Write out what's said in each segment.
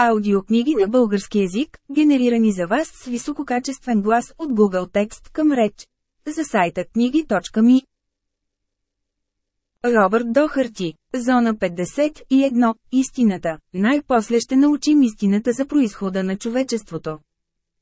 Аудиокниги на български език, генерирани за вас с висококачествен глас от Google Текст към реч. За сайта книги.ми Робърт Дохарти, Зона 51, Истината. Най-после ще научим истината за происхода на човечеството.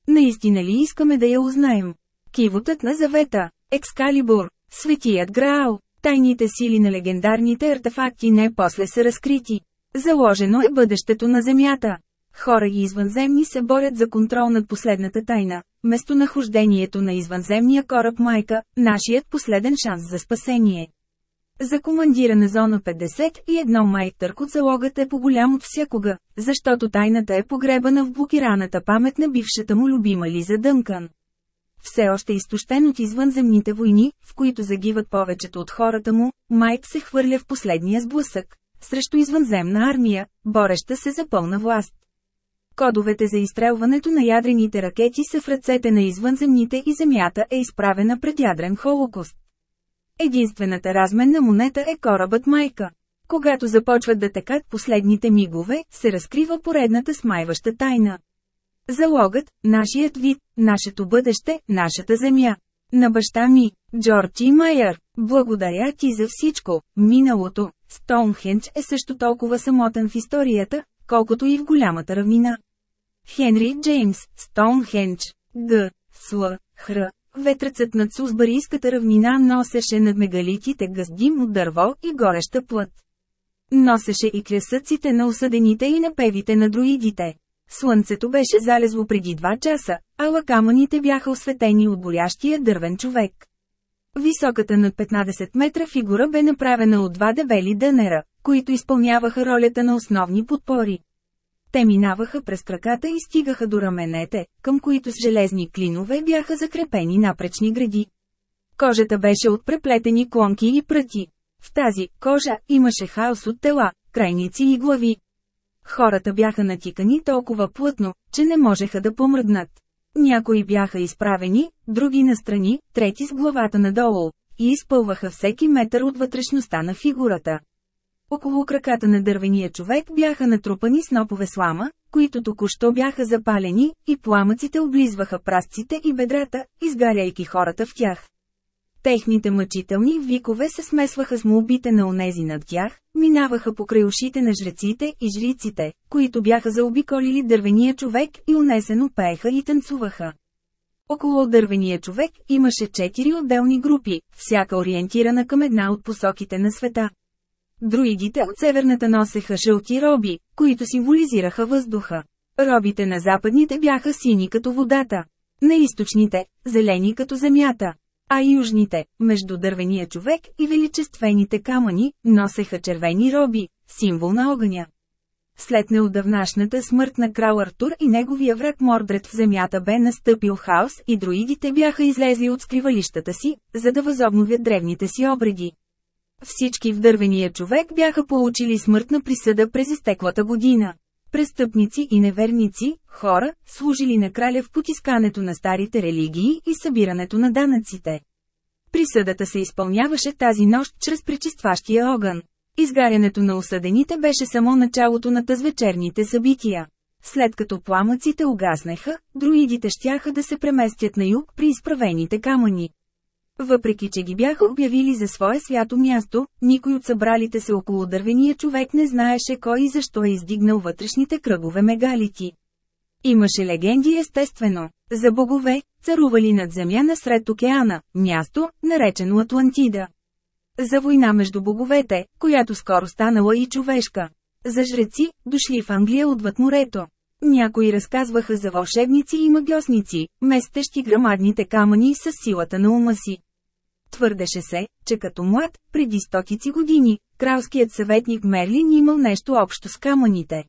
Наистина ли искаме да я узнаем? Кивотът на завета, Екскалибур, Светият Граал, тайните сили на легендарните артефакти не после са разкрити. Заложено е бъдещето на Земята. Хора и извънземни се борят за контрол над последната тайна, местонахождението на извънземния кораб Майка, нашият последен шанс за спасение. За командира на зона 51 Майк търкот залогът е по-голям от всякога, защото тайната е погребана в блокираната памет на бившата му любима Лиза Дънкан. Все още изтощен от извънземните войни, в които загиват повечето от хората му, Майк се хвърля в последния сблъсък, срещу извънземна армия, бореща се за пълна власт. Кодовете за изстрелването на ядрените ракети са в ръцете на извънземните и Земята е изправена пред ядрен холокост. Единствената разменна монета е корабът Майка. Когато започват да текат последните мигове, се разкрива поредната смайваща тайна. Залогът, нашият вид, нашето бъдеще, нашата земя. На баща ми, Джорджи Майер, благодаря ти за всичко, миналото, Стоунхендж е също толкова самотен в историята, колкото и в голямата равнина. Хенри Джеймс, Стоунхендж, Г. Сл. Хр. Ветрецът над Сузбарийската равнина носеше над мегалитите гъздим от дърво и гореща плът. Носеше и кресъците на осъдените и напевите на друидите. Слънцето беше залезло преди два часа, а лакаманите бяха осветени от горящия дървен човек. Високата над 15 метра фигура бе направена от два дебели дънера, които изпълняваха ролята на основни подпори. Те минаваха през краката и стигаха до раменете, към които с железни клинове бяха закрепени напречни гради. Кожата беше от преплетени клонки и пръти. В тази кожа имаше хаос от тела, крайници и глави. Хората бяха натикани толкова плътно, че не можеха да помръднат. Някои бяха изправени, други настрани, трети с главата надолу, и изпълваха всеки метър от вътрешността на фигурата. Около краката на дървения човек бяха натрупани снопове слама, които току-що бяха запалени, и пламъците облизваха прасците и бедрата, изгаряйки хората в тях. Техните мъчителни викове се смесваха с молбите на онези над тях, минаваха покрай ушите на жреците и жриците, които бяха заобиколили дървения човек и унесено пееха и танцуваха. Около дървения човек имаше четири отделни групи, всяка ориентирана към една от посоките на света. Друидите от северната носеха жълти роби, които символизираха въздуха. Робите на западните бяха сини като водата. На източните – зелени като земята. А южните, между дървения човек и величествените камъни, носеха червени роби, символ на огъня. След неудавнашната смърт на крал Артур и неговия враг Мордред в земята бе настъпил хаос и друидите бяха излезли от скривалищата си, за да възобновят древните си обреди. Всички в дървения човек бяха получили смъртна присъда през изтеклата година. Престъпници и неверници, хора, служили на краля в потискането на старите религии и събирането на данъците. Присъдата се изпълняваше тази нощ чрез пречистващия огън. Изгарянето на осъдените беше само началото на тъзвечерните събития. След като пламъците угаснеха, друидите щяха да се преместят на юг при изправените камъни. Въпреки че ги бяха обявили за свое свято място, никой от събралите се около дървения човек не знаеше кой и защо е издигнал вътрешните кръгове мегалити. Имаше легенди естествено, за богове, царували над земя насред океана, място, наречено Атлантида. За война между боговете, която скоро станала и човешка. За жреци, дошли в Англия отвъд морето. Някои разказваха за вълшебници и магиосници, местещи грамадните камъни с силата на ума си. Твърдеше се, че като млад, преди стотици години, кралският съветник Мерлин имал нещо общо с камъните.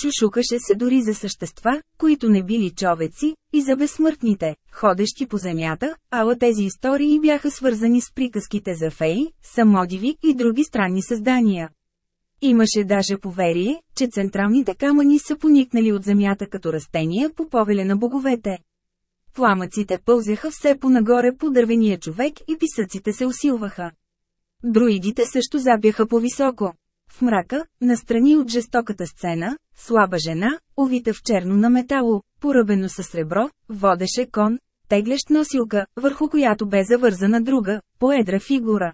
Шушукаше се дори за същества, които не били човеци, и за безсмъртните, ходещи по земята, ала тези истории бяха свързани с приказките за феи, самодиви и други странни създания. Имаше даже поверие, че централните камъни са поникнали от земята като растения по повеля на боговете. Пламъците пълзяха все по-нагоре по дървения човек и писъците се усилваха. Друидите също забяха по-високо. В мрака, настрани от жестоката сцена, слаба жена, увита в черно на метало, поръбено със сребро, водеше кон, теглещ носилка, върху която бе завързана друга, поедра фигура.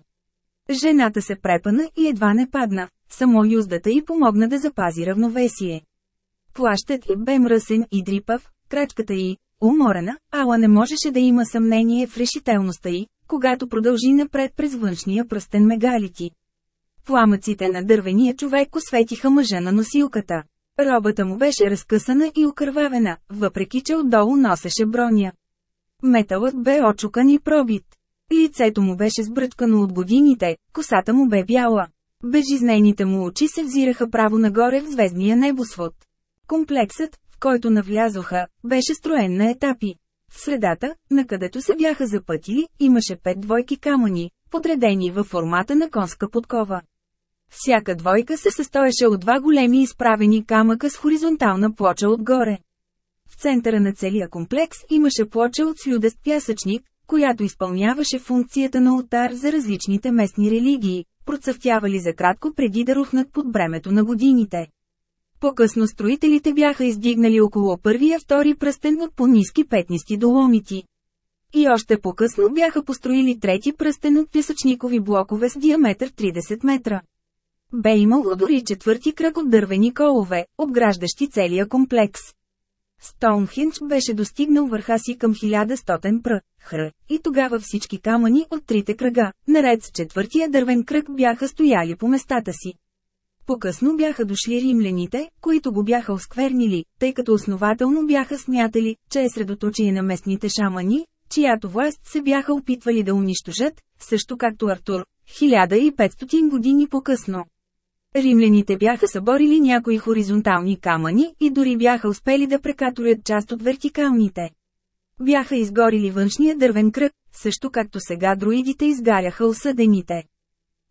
Жената се препана и едва не падна, само юздата й помогна да запази равновесие. Плащът й бе мръсен и дрипав, крачката й, уморена, ала не можеше да има съмнение в решителността й, когато продължи напред през външния пръстен мегалити. Пламъците на дървения човек осветиха мъжа на носилката. Робата му беше разкъсана и окървавена, въпреки че отдолу носеше броня. Металът бе очукан и пробит. Лицето му беше сбръчкано от годините, косата му бе бяла. Безжизнените му очи се взираха право нагоре в звездния небосвод. Комплексът, който навлязоха, беше строен на етапи. В средата, на където се бяха запътили, имаше пет двойки камъни, подредени във формата на конска подкова. Всяка двойка се състоеше от два големи изправени камъка с хоризонтална плоча отгоре. В центъра на целия комплекс имаше плоча от слюдест пясъчник, която изпълняваше функцията на ултар за различните местни религии, процъфтявали за кратко преди да рухнат под бремето на годините. По-късно строителите бяха издигнали около първия-втори пръстен от по-низки петнисти доломити. И още по-късно бяха построили трети пръстен от пясъчникови блокове с диаметър 30 метра. Бе имало дори четвърти кръг от дървени колове, обграждащи целия комплекс. Стоунхендж беше достигнал върха си към 1100 пр. хр. И тогава всички камъни от трите кръга, наред с четвъртия дървен кръг бяха стояли по местата си. По-късно бяха дошли римляните, които го бяха осквернили, тъй като основателно бяха смятали, че е средоточие на местните шамани, чиято власт се бяха опитвали да унищожат, също както Артур, 1500 години по-късно. Римляните бяха съборили някои хоризонтални камъни и дори бяха успели да прекатурят част от вертикалните. Бяха изгорили външния дървен кръг, също както сега друидите изгаряха осъдените.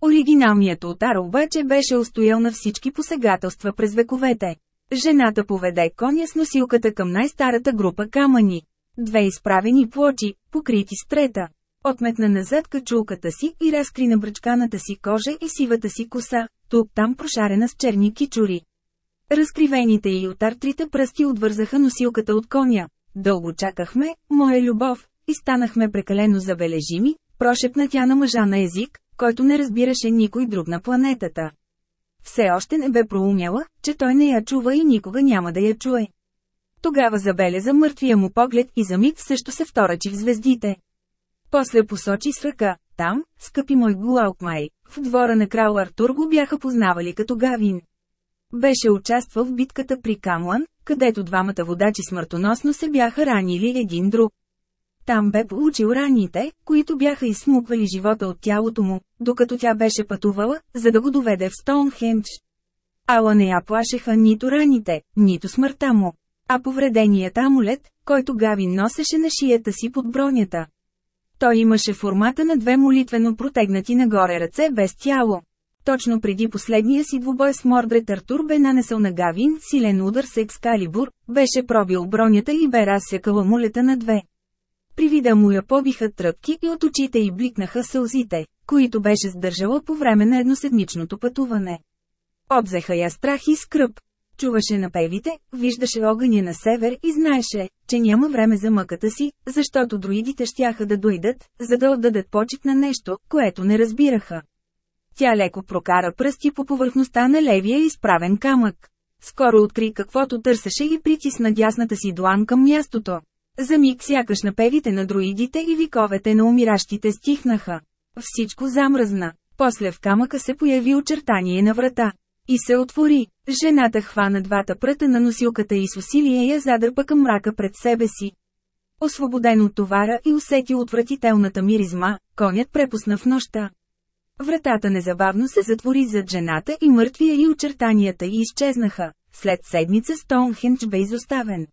Оригиналният ултар обаче беше устоял на всички посегателства през вековете. Жената поведе коня с носилката към най-старата група камъни. Две изправени плочи, покрити с трета. Отметна назад качулката си и разкри на бръчканата си кожа и сивата си коса, тук-там прошарена с черни кичури. Разкривените и от артрите пръсти отвързаха носилката от коня. Дълго чакахме, моя любов, и станахме прекалено забележими, прошепна тя на мъжа на език, който не разбираше никой друг на планетата. Все още не бе проумяла, че той не я чува и никога няма да я чуе. Тогава забеляза мъртвия му поглед и за миг също се вторачи в звездите. После посочи с ръка, там, скъпи мой Гулаукмай, в двора на крал Артур го бяха познавали като Гавин. Беше участвал в битката при Камлан, където двамата водачи смъртоносно се бяха ранили един друг. Там бе получил раните, които бяха изсмуквали живота от тялото му, докато тя беше пътувала, за да го доведе в Стоунхендж. Ала не я плашеха нито раните, нито смъртта му, а повреденият амулет, който Гавин носеше на шията си под бронята. Той имаше формата на две молитвено протегнати нагоре ръце без тяло. Точно преди последния си двубой с Мордрет Артур бе нанесъл на Гавин силен удар с екскалибур, беше пробил бронята и бе разсекала мулета на две. При вида му я побиха тръпки и от очите й бликнаха сълзите, които беше сдържала по време на едноседмичното пътуване. Обзеха я страх и скръп. Чуваше напевите, виждаше огъня на север и знаеше, че няма време за мъката си, защото друидите щяха да дойдат, за да отдадат почет на нещо, което не разбираха. Тя леко прокара пръсти по повърхността на левия изправен камък. Скоро откри каквото търсеше и притисна дясната си длан към мястото. За миг сякаш напевите на друидите и виковете на умиращите стихнаха. Всичко замръзна. После в камъка се появи очертание на врата. И се отвори. Жената хвана двата пръта на носилката и с усилие я задърпа към мрака пред себе си. Освободен от товара и усети отвратителната миризма, конят препусна в нощта. Вратата незабавно се затвори зад жената и мъртвия и очертанията й изчезнаха. След седмица Стоунхендж бе изоставен.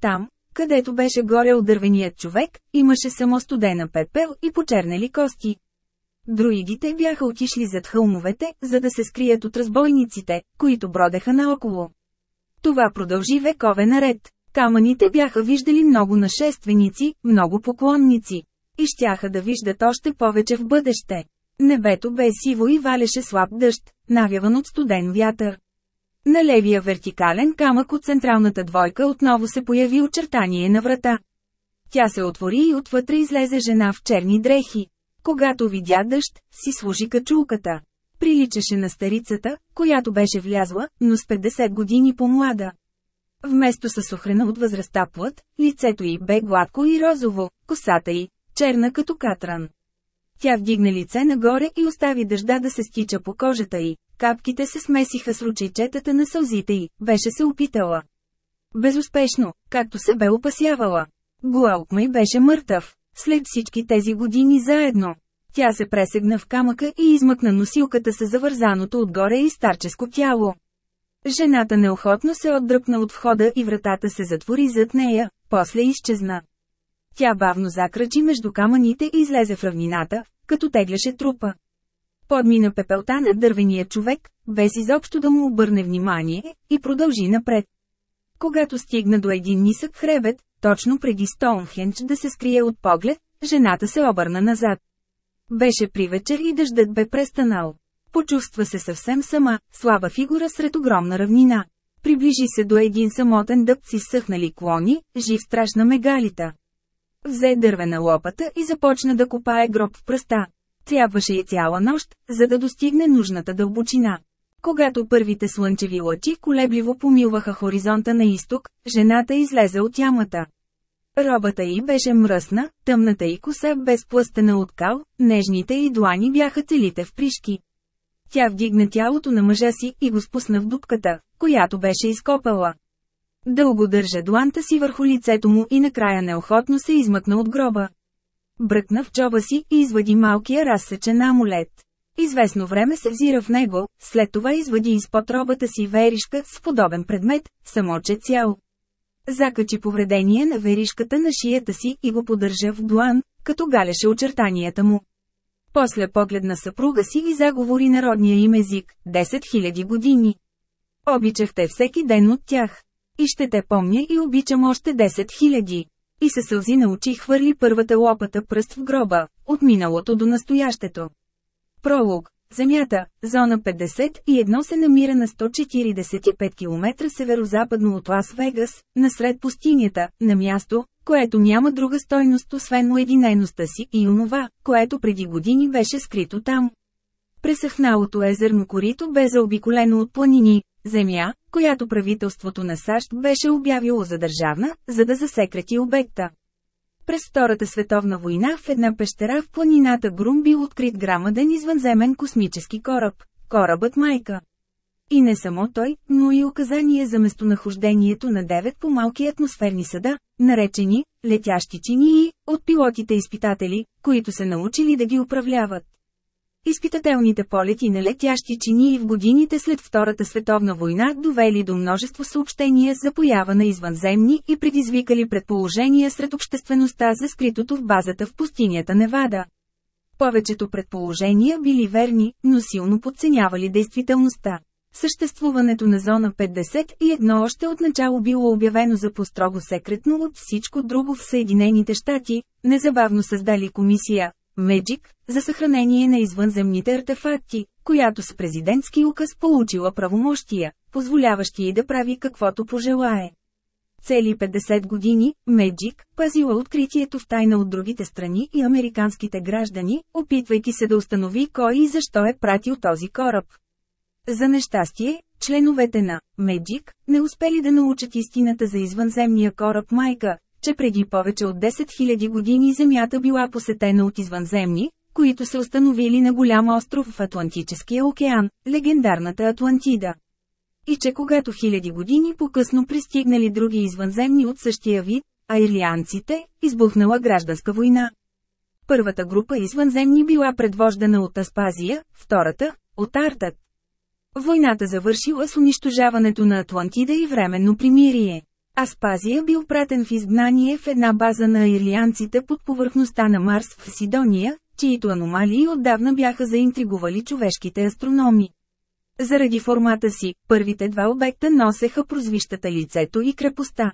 Там, където беше горел дървеният човек, имаше само студена пепел и почернели кости. Друидите бяха отишли зад хълмовете, за да се скрият от разбойниците, които бродеха наоколо. Това продължи векове наред. Камъните бяха виждали много нашественици, много поклонници. И щяха да виждат още повече в бъдеще. Небето бе сиво и валеше слаб дъжд, навяван от студен вятър. На левия вертикален камък от централната двойка отново се появи очертание на врата. Тя се отвори и отвътре излезе жена в черни дрехи. Когато видя дъжд, си служи качулката. Приличаше на старицата, която беше влязла, но с 50 години по-млада. Вместо с охрена от възрастта плът, лицето й бе гладко и розово, косата й, черна като катран. Тя вдигна лице нагоре и остави дъжда да се стича по кожата й. Капките се смесиха с ручейчетата на сълзите й, беше се опитала. Безуспешно, както се бе опасявала. Глаукмай беше мъртъв. След всички тези години заедно. Тя се пресегна в камъка и измъкна носилката с завързаното отгоре и старческо тяло. Жената неохотно се отдръпна от входа и вратата се затвори зад нея, после изчезна. Тя бавно закрачи между камъните и излезе в равнината, като тегляше трупа. Подмина пепелта на дървения човек, без изобщо да му обърне внимание, и продължи напред. Когато стигна до един нисък хребет, точно преди Стоунхендж да се скрие от поглед, жената се обърна назад. Беше при вечер и дъждът бе престанал. Почувства се съвсем сама, слаба фигура сред огромна равнина. Приближи се до един самотен дъб с изсъхнали клони, жив страш на мегалита. Взе дървена лопата и започна да копае гроб в пръста. Трябваше и цяла нощ, за да достигне нужната дълбочина. Когато първите слънчеви лъчи колебливо помилваха хоризонта на изток, жената излезе от ямата. Робата й беше мръсна, тъмната й коса без плъстена от кал, нежните й длани бяха целите в пришки. Тя вдигна тялото на мъжа си и го спусна в дупката, която беше изкопала. Дълго държа дланта си върху лицето му и накрая неохотно се измъкна от гроба. Бръкна в чоба си и извади малкия разсечен амулет. Известно време се взира в него, след това извади изпод робата си веришка с подобен предмет, самоче цял. Закачи повредение на веришката на шията си и го поддържа в длан, като галеше очертанията му. После погледна съпруга си и заговори народния им език – 10 000 години. Обичахте всеки ден от тях. И ще те помня и обичам още 10 000. И със сълзи на очи хвърли първата лопата пръст в гроба, от миналото до настоящето. Пролог Земята, зона 51 се намира на 145 км северо-западно от Лас-Вегас, насред пустинята, на място, което няма друга стойност освен уединеността си и онова, което преди години беше скрито там. Пресъхналото езерно корито бе заобиколено от планини, земя, която правителството на САЩ беше обявило за държавна, за да засекрети обекта. През Втората световна война в една пещера в планината Грум бил открит грамаден извънземен космически кораб – корабът Майка. И не само той, но и указание за местонахождението на девет по-малки атмосферни съда, наречени «летящи чинии», от пилотите-изпитатели, които се научили да ги управляват. Изпитателните полети на летящи чинии в годините след Втората световна война довели до множество съобщения за поява на извънземни и предизвикали предположения сред обществеността за скритото в базата в пустинята Невада. Повечето предположения били верни, но силно подценявали действителността. Съществуването на зона 51 още отначало било обявено за по-строго секретно от всичко друго в Съединените щати, незабавно създали комисия, Меджик, за съхранение на извънземните артефакти, която с президентски указ получила правомощия, позволяващи и да прави каквото пожелае. Цели 50 години, Меджик, пазила откритието в тайна от другите страни и американските граждани, опитвайки се да установи кой и защо е пратил този кораб. За нещастие, членовете на Меджик не успели да научат истината за извънземния кораб Майка, че преди повече от 10 000 години Земята била посетена от извънземни, които се установили на голям остров в Атлантическия океан, легендарната Атлантида. И че когато хиляди години по-късно пристигнали други извънземни от същия вид, а ирлианците, избухнала гражданска война. Първата група извънземни била предвождана от Аспазия, втората – от Артът. Войната завършила с унищожаването на Атлантида и временно примирие. Аспазия бил пратен в изгнание в една база на ирлианците под повърхността на Марс в Сидония, чието аномалии отдавна бяха заинтригували човешките астрономи. Заради формата си, първите два обекта носеха прозвищата лицето и крепостта.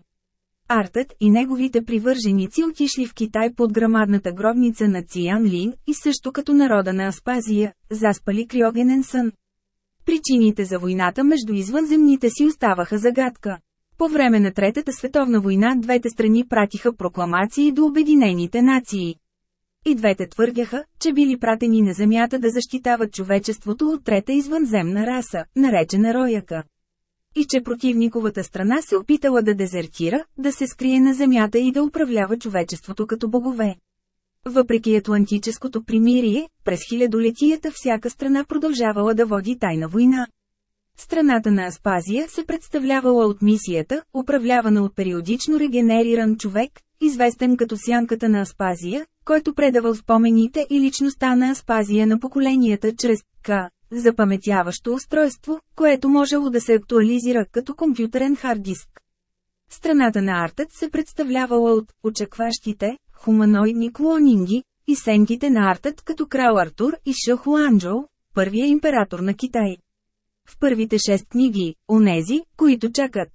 Артът и неговите привърженици отишли в Китай под грамадната гробница на Циан Лин и също като народа на Аспазия, заспали криогенен сън. Причините за войната между извънземните си оставаха загадка. По време на Третата световна война двете страни пратиха прокламации до Обединените нации. И двете твърдяха, че били пратени на Земята да защитават човечеството от трета извънземна раса, наречена Рояка. И че противниковата страна се опитала да дезертира, да се скрие на Земята и да управлява човечеството като богове. Въпреки атлантическото примирие, през хилядолетията всяка страна продължавала да води тайна война. Страната на Аспазия се представлявала от мисията, управлявана от периодично регенериран човек, известен като сянката на Аспазия, който предавал спомените и личността на Аспазия на поколенията чрез К, запаметяващо устройство, което можело да се актуализира като компютърен хард-диск. Страната на артът се представлявала от очакващите, хуманоидни клонинги, и сенките на артът като крал Артур и Шахуанджоу, първия император на Китай. В първите шест книги, онези, които чакат.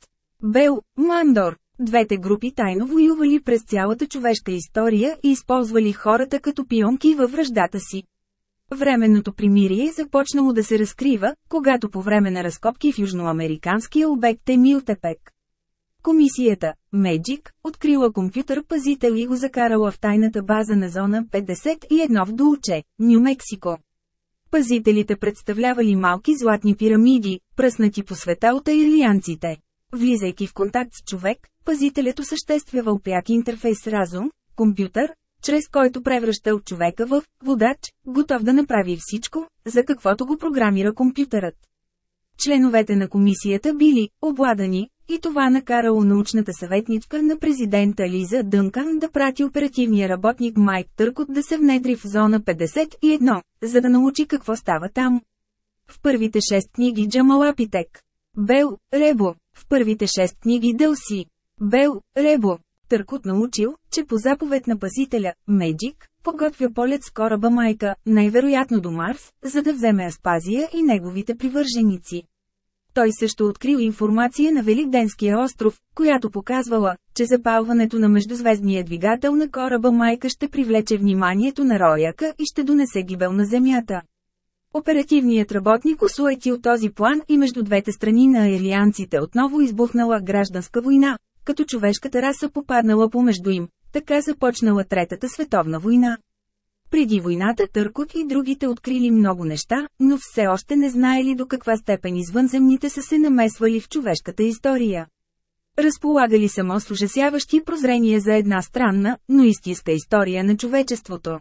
Бел, Мандор, двете групи тайно воювали през цялата човешка история и използвали хората като пионки във връждата си. Временното примирие започнало да се разкрива, когато по време на разкопки в южноамериканския обект Емилтепек. Комисията, Меджик, открила компютър пазител и го закарала в тайната база на зона 51 в Дулче, Нью-Мексико. Пазителите представлявали малки златни пирамиди, пръснати по света от аирлианците. Влизайки в контакт с човек, пазителят осъществявал пряк интерфейс разум, компютър, чрез който превръщал човека в водач, готов да направи всичко, за каквото го програмира компютърът. Членовете на комисията били обладани, и това накарало научната съветничка на президента Лиза Дънкан да прати оперативния работник Майк Търкот да се внедри в зона 51, за да научи какво става там. В първите шест книги Джамалапитек. Бел, Ребо. В първите шест книги Дълси. Бел, Ребо. Търкот научил, че по заповед на пазителя, Меджик, подготвя полет с кораба Майка, най-вероятно до Марс, за да вземе Аспазия и неговите привърженици. Той също открил информация на Великденския остров, която показвала, че запалването на междузвездния двигател на кораба Майка ще привлече вниманието на Рояка и ще донесе гибел на Земята. Оперативният работник осуетил този план и между двете страни на алианците отново избухнала гражданска война, като човешката раса попаднала помежду им, така започнала Третата световна война. Преди войната Търкот и другите открили много неща, но все още не знаели до каква степен извънземните са се намесвали в човешката история. Разполагали само с ужасяващи прозрения за една странна, но истинска история на човечеството.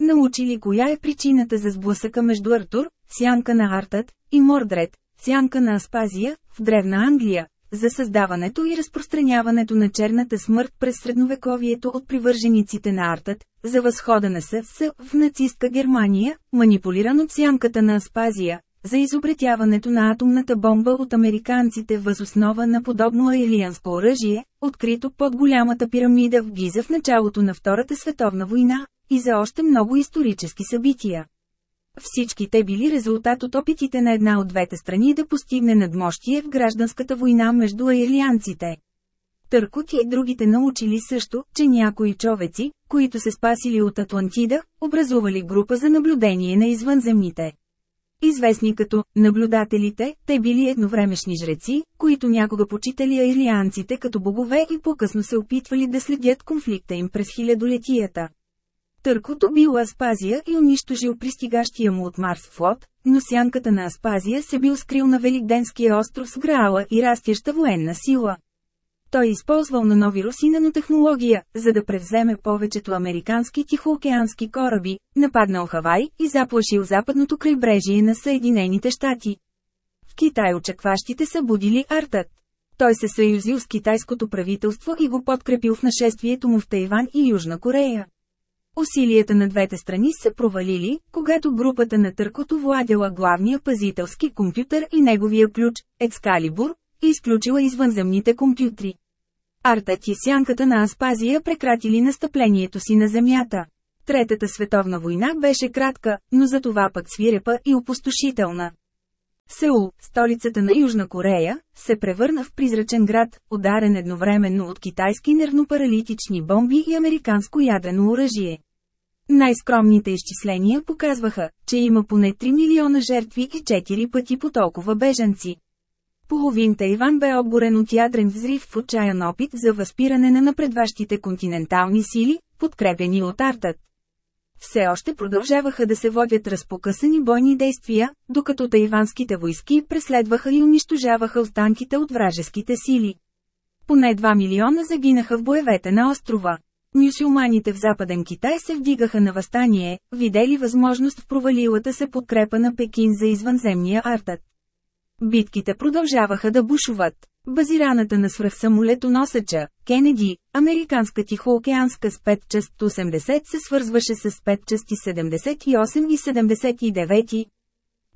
Научили коя е причината за сблъсъка между Артур, сянка на Артът, и Мордред, сянка на Аспазия, в Древна Англия, за създаването и разпространяването на черната смърт през средновековието от привържениците на артът, за възхода на СС в нацистка Германия, манипулиран от сянката на Аспазия, за изобретяването на атомната бомба от американците въз основа на подобно аилианско оръжие, открито под голямата пирамида в Гиза в началото на Втората световна война, и за още много исторически събития. Всички те били резултат от опитите на една от двете страни да постигне надмощие в гражданската война между аирлианците. Търкот и другите научили също, че някои човеци, които се спасили от Атлантида, образували група за наблюдение на извънземните. Известни като «наблюдателите», те били едновремешни жреци, които някога почитали аирлианците като богове и по-късно се опитвали да следят конфликта им през хилядолетията. Търкото бил Аспазия и унищожил пристигащия му от Марс флот, но сянката на Аспазия се бил скрил на Великденския остров с Граала и растяща военна сила. Той използвал на нови руси нанотехнология, за да превземе повечето американски тихоокеански кораби, нападнал Хавай и заплашил западното крайбрежие на Съединените щати. В Китай очакващите са будили артът. Той се съюзил с китайското правителство и го подкрепил в нашествието му в Тайван и Южна Корея. Усилията на двете страни се провалили, когато групата на търкото владяла главния пазителски компютър и неговия ключ, Екскалибур, и изключила извънземните компютри. Артът и сянката на Аспазия прекратили настъплението си на Земята. Третата световна война беше кратка, но за това пък свирепа и опустошителна. Сеул, столицата на Южна Корея, се превърна в призрачен град, ударен едновременно от китайски нервнопаралитични бомби и американско ядрено оръжие. Най-скромните изчисления показваха, че има поне 3 милиона жертви и 4 пъти по толкова бежанци. Половин Тайван бе обгорен от ядрен взрив в отчаян опит за възпиране на напредващите континентални сили, подкрепени от артът. Все още продължаваха да се водят разпокъсани бойни действия, докато тайванските войски преследваха и унищожаваха останките от вражеските сили. Поне 2 милиона загинаха в боевете на острова. Мюсюлманите в Западен Китай се вдигаха на възстание, видели възможност в провалилата се подкрепа на Пекин за извънземния артът. Битките продължаваха да бушуват. Базираната на свръхсамолетоносача, Кенеди, американска тихоокеанска спецчаст 80 се свързваше с спецчасти 78 и 79.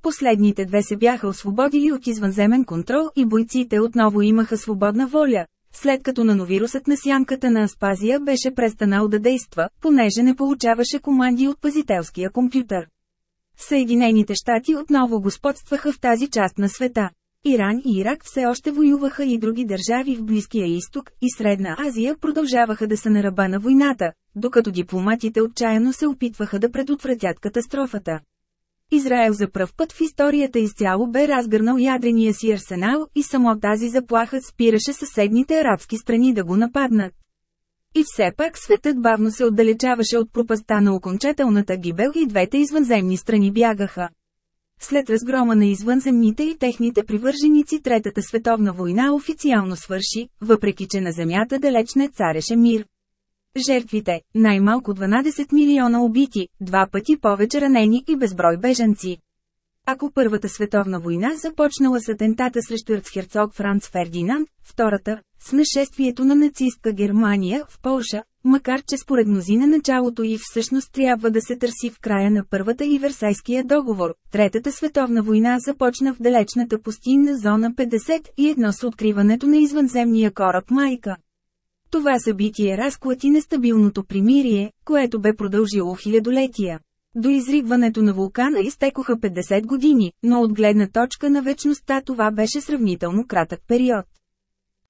Последните две се бяха освободили от извънземен контрол и бойците отново имаха свободна воля, след като нановирусът на сянката на Аспазия беше престанал да действа, понеже не получаваше команди от пазителския компютър. Съединените щати отново господстваха в тази част на света. Иран и Ирак все още воюваха и други държави в Близкия изток и Средна Азия продължаваха да са на ръба на войната, докато дипломатите отчаяно се опитваха да предотвратят катастрофата. Израел за пръв път в историята изцяло бе разгърнал ядрения си арсенал и само тази заплаха спираше съседните арабски страни да го нападнат. И все пак светът бавно се отдалечаваше от пропаста на окончателната гибел и двете извънземни страни бягаха. След разгрома на извънземните и техните привърженици Третата световна война официално свърши, въпреки че на Земята далеч не цареше мир. Жертвите – най-малко 12 милиона убити, два пъти повече ранени и безброй бежанци. Ако Първата световна война започнала с атентата срещу ерцхерцог Франц Фердинанд, втората – с нашествието на нацистка Германия в Полша, макар че според мнозина началото и всъщност трябва да се търси в края на Първата и Версайския договор, Третата световна война започна в далечната пустинна зона 51 с откриването на извънземния кораб Майка. Това събитие разклати нестабилното примирие, което бе продължило хилядолетия. До изригването на вулкана изтекоха 50 години, но от гледна точка на вечността това беше сравнително кратък период.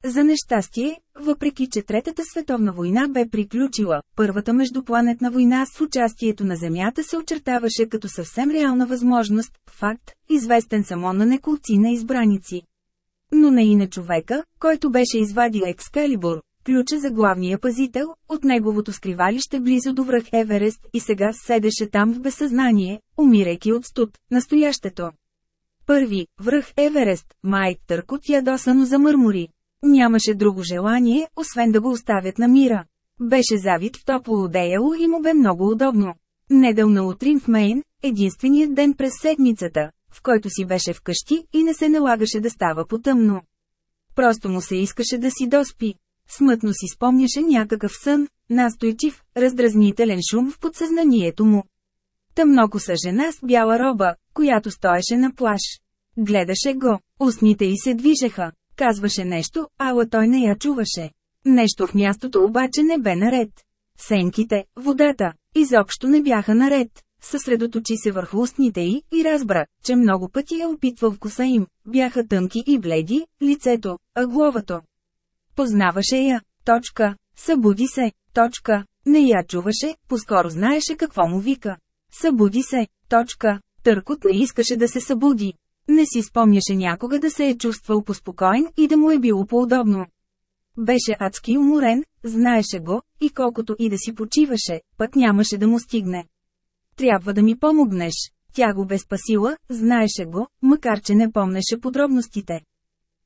За нещастие, въпреки че Третата световна война бе приключила, Първата междупланетна война с участието на Земята се очертаваше като съвсем реална възможност, факт, известен само на неколци на избраници. Но не и на човека, който беше извадил Екскалибур, ключа за главния пазител, от неговото скривалище близо до връх Еверест и сега седеше там в безсъзнание, умирайки от студ, настоящето. Първи, връх Еверест, Майк Търкот ядосано замърмори. Нямаше друго желание, освен да го оставят на мира. Беше завит в топло одеяло и му бе много удобно. Недълна утрин в Мейн, единственият ден през седмицата, в който си беше вкъщи и не се налагаше да става потъмно. Просто му се искаше да си доспи. Смътно си спомняше някакъв сън, настойчив, раздразнителен шум в подсъзнанието му. Тъмноко са жена с бяла роба, която стоеше на плаж. Гледаше го, устните й се движеха, казваше нещо, ала той не я чуваше. Нещо в мястото обаче не бе наред. Сенките, водата, изобщо не бяха наред. Съсредоточи се върху устните й и разбра, че много пъти е опитвал вкуса им. Бяха тънки и бледи, лицето, а главато. Познаваше я. Точка. Събуди се. Точка. Не я чуваше, поскоро знаеше какво му вика. Събуди се. Точка. Търкот не искаше да се събуди. Не си спомняше някога да се е чувствал поспокоен и да му е било по-удобно. Беше адски уморен, знаеше го, и колкото и да си почиваше, път нямаше да му стигне. Трябва да ми помогнеш. Тя го бе спасила, знаеше го, макар че не помнеше подробностите.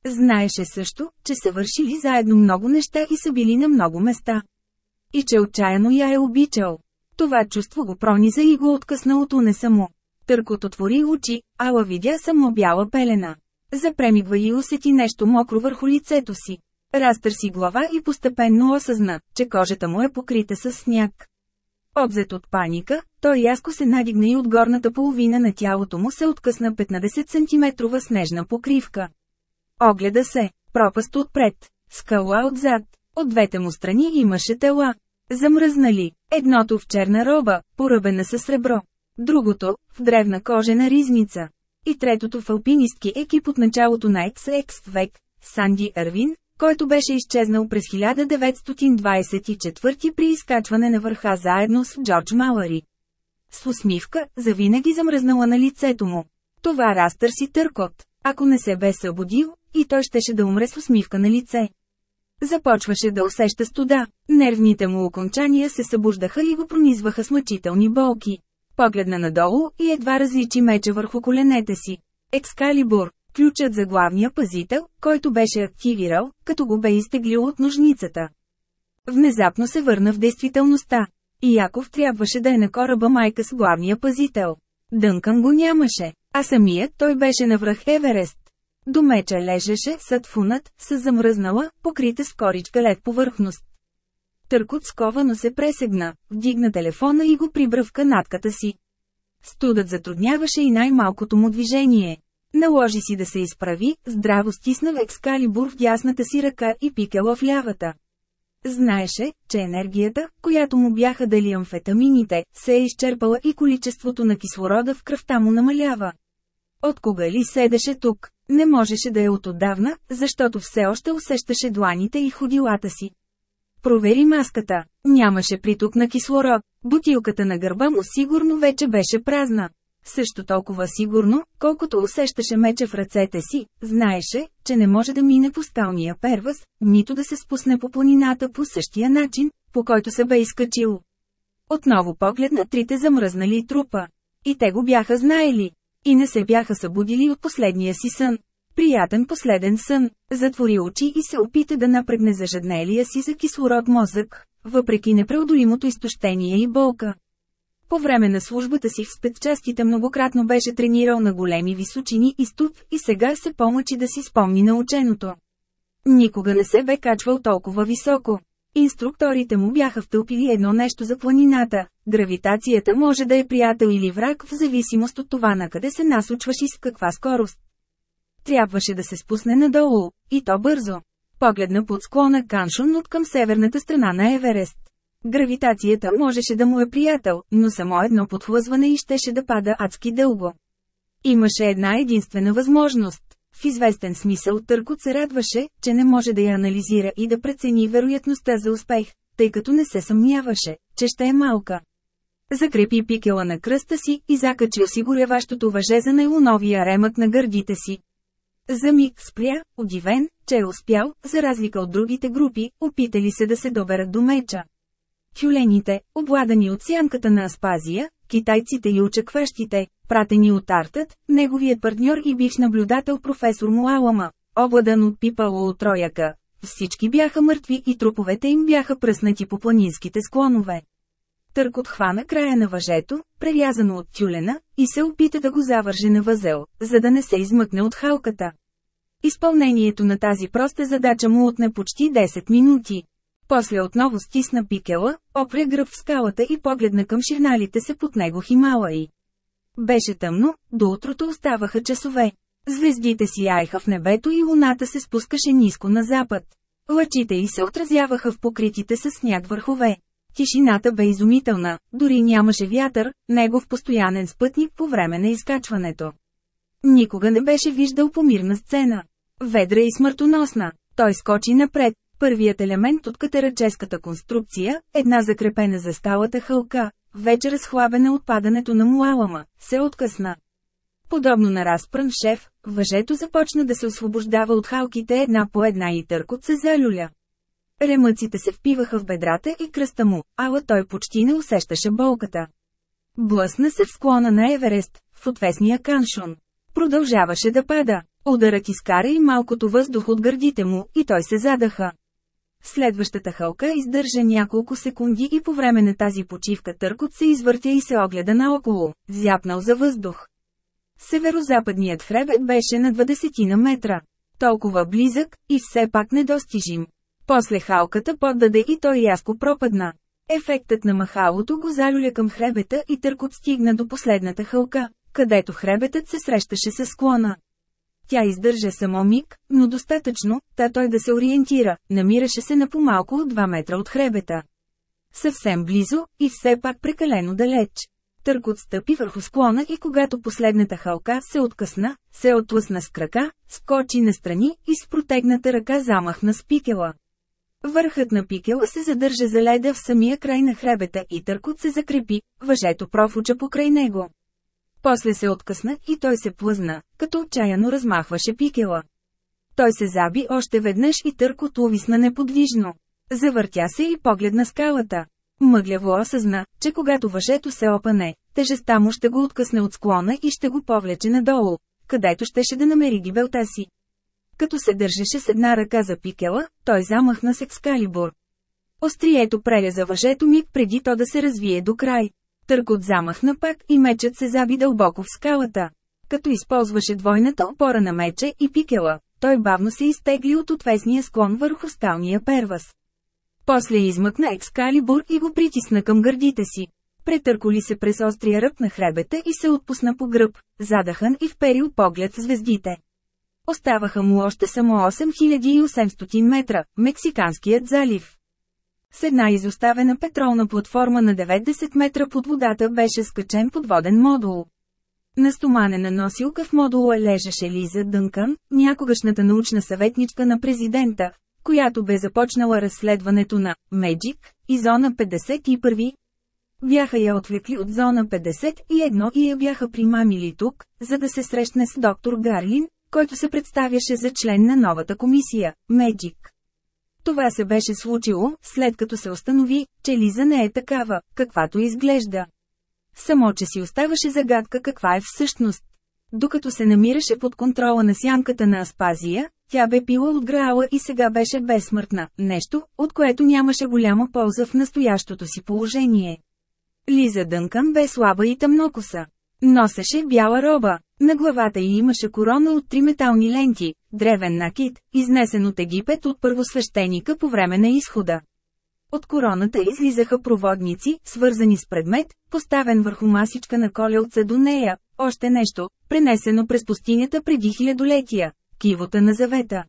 Знаеше също, че са вършили заедно много неща и са били на много места. И че отчаяно я е обичал. Това чувство го прониза и го откъсна от унеса му. Търкот отвори очи, ала видя само бяла пелена. Запремигва и усети нещо мокро върху лицето си. Разтърси глава и постепенно осъзна, че кожата му е покрита с сняг. Обзет от паника, той яско се надигна и от горната половина на тялото му се откъсна 15 см снежна покривка. Огледа се, пропаст отпред, скала отзад, от двете му страни имаше тела. Замръзнали, едното в черна роба, поръбена със сребро, другото, в древна кожена ризница. и третото в алпинистки екип от началото на XX век, Санди Арвин, който беше изчезнал през 1924 при изкачване на върха заедно с Джордж Малари. С усмивка, завинаги замръзнала на лицето му. Това разтърси търкот. Ако не се бе събудил, и той щеше да умре с усмивка на лице. Започваше да усеща студа, нервните му окончания се събуждаха и го пронизваха с мъчителни болки. Погледна надолу и едва различи меча върху коленете си. Екскалибур, ключът за главния пазител, който беше активирал, като го бе изтеглил от ножницата. Внезапно се върна в действителността. И Яков трябваше да е на кораба майка с главния пазител. Дънкан го нямаше, а самият той беше на връх Еверест. До меча лежеше садфунът, с замръзнала, покрита с коричка лед повърхност. Търкот сковано се пресегна, вдигна телефона и го прибра в канатката си. Студът затрудняваше и най-малкото му движение. Наложи си да се изправи, здраво стисна екскалибур в дясната си ръка и пикела в лявата. Знаеше, че енергията, която му бяха дали амфетамините, се е изчерпала и количеството на кислорода в кръвта му намалява. От кога ли седеше тук? Не можеше да е от отдавна, защото все още усещаше дланите и ходилата си. Провери маската. Нямаше приток на кислород. Бутилката на гърба му сигурно вече беше празна. Също толкова сигурно, колкото усещаше меча в ръцете си, знаеше, че не може да мине по скалния первъз, нито да се спусне по планината по същия начин, по който се бе изкачил. Отново поглед на трите замръзнали трупа. И те го бяха знаели. И не се бяха събудили от последния си сън. Приятен последен сън. Затвори очи и се опита да напрегне зажаднелия си за кислород мозък, въпреки непреодолимото изтощение и болка. По време на службата си в спецчастите многократно беше тренирал на големи височини и ступ и сега се помъчи да си спомни наученото. Никога не се бе качвал толкова високо. Инструкторите му бяха втълпили едно нещо за планината. Гравитацията може да е приятел или враг в зависимост от това на къде се насочваш и с каква скорост. Трябваше да се спусне надолу, и то бързо. Погледна под склона Каншун от към северната страна на Еверест. Гравитацията можеше да му е приятел, но само едно подхлъзване и щеше да пада адски дълго. Имаше една единствена възможност. В известен смисъл Търкот се радваше, че не може да я анализира и да прецени вероятността за успех, тъй като не се съмняваше, че ще е малка. Закрепи пикела на кръста си и закачи осигуряващото въже за нейлоновия ремък на гърдите си. За миг спря, удивен, че е успял, за разлика от другите групи, опитали се да се доберат до меча. Тюлените, обладани от сянката на Аспазия, китайците и очакващите, пратени от Артът, неговият партньор и бивш наблюдател професор Муалама, обладан от пипало от трояка. Всички бяха мъртви и труповете им бяха пръснати по планинските склонове. Търкот хвана края на въжето, прерязано от тюлена, и се опита да го завърже на възел, за да не се измъкне от халката. Изпълнението на тази проста задача му отне почти 10 минути. После отново стисна пикела, опря гръб в скалата и погледна към ширналите се под него Хималаи. Беше тъмно, до утрото оставаха часове. Звездите си яеха в небето и луната се спускаше ниско на запад. Лъчите й се отразяваха в покритите с сняг върхове. Тишината бе изумителна, дори нямаше вятър, негов постоянен спътник по време на изкачването. Никога не беше виждал помирна сцена. Ведра и смъртоносна. Той скочи напред, Първият елемент от катераческата конструкция, една закрепена за сталата хълка, вече разхлабена от падането на муалама, се откъсна. Подобно на разпрън шеф, въжето започна да се освобождава от халките една по една и търкот се залюля. Ремъците се впиваха в бедрата и кръста му, ала той почти не усещаше болката. Блъсна се в склона на Еверест, в отвесния каншон. Продължаваше да пада. Ударът изкара и малкото въздух от гърдите му, и той се задаха. Следващата хълка издържа няколко секунди и по време на тази почивка търкот се извъртя и се огледа наоколо, зяпнал за въздух. Северозападният хребет беше на 20 на метра. Толкова близък, и все пак недостижим. После халката поддаде и той яско пропадна. Ефектът на махалото го залюля към хребета и търкот стигна до последната хълка, където хребетът се срещаше с склона. Тя издържа само миг, но достатъчно, та той да се ориентира, намираше се на по-малко от 2 метра от хребета. Съвсем близо, и все пак прекалено далеч. Търкот стъпи върху склона и когато последната халка се откъсна, се отлъсна с крака, скочи настрани и с протегната ръка замахна с пикела. Върхът на пикела се задържа за леда в самия край на хребета и търкот се закрепи, въжето профуча покрай него. После се откъсна и той се плъзна, като отчаяно размахваше пикела. Той се заби още веднъж и търкот увисна неподвижно. Завъртя се и погледна скалата. Мъгляво осъзна, че когато въжето се опане, тежестта му ще го откъсне от склона и ще го повлече надолу, където щеше да намери гибелта си. Като се държеше с една ръка за пикела, той замахна с екскалибур. Острието преляза въжето миг преди то да се развие до край. Търкот замахна пак и мечът се заби дълбоко в скалата. Като използваше двойната опора на меча и пикела, той бавно се изтегли от отвесния склон върху скалния первас. После измъкна екскалибур и го притисна към гърдите си. Претърколи се през острия ръб на хребета и се отпусна по гръб, задахан и вперил поглед в звездите. Оставаха му още само 8800 метра, Мексиканският залив. С една изоставена петролна платформа на 90 метра под водата беше скачен подводен модул. На стоманена носилка в модула лежеше Лиза Дънкън, някогашната научна съветничка на президента, която бе започнала разследването на «Меджик» и Зона 51. Бяха я отвлекли от Зона 51 и я бяха примамили тук, за да се срещне с доктор Гарлин, който се представяше за член на новата комисия – «Меджик». Това се беше случило, след като се установи, че Лиза не е такава, каквато изглежда. Само, че си оставаше загадка каква е всъщност. Докато се намираше под контрола на сянката на Аспазия, тя бе пила от Граала и сега беше безсмъртна, нещо, от което нямаше голяма полза в настоящото си положение. Лиза Дънкан бе слаба и тъмнокоса. Носеше бяла роба. На главата й имаше корона от три метални ленти, древен накид, изнесен от Египет от първосвещеника по време на изхода. От короната излизаха проводници, свързани с предмет, поставен върху масичка на колелца до нея, още нещо, пренесено през пустинята преди хилядолетия – кивота на завета.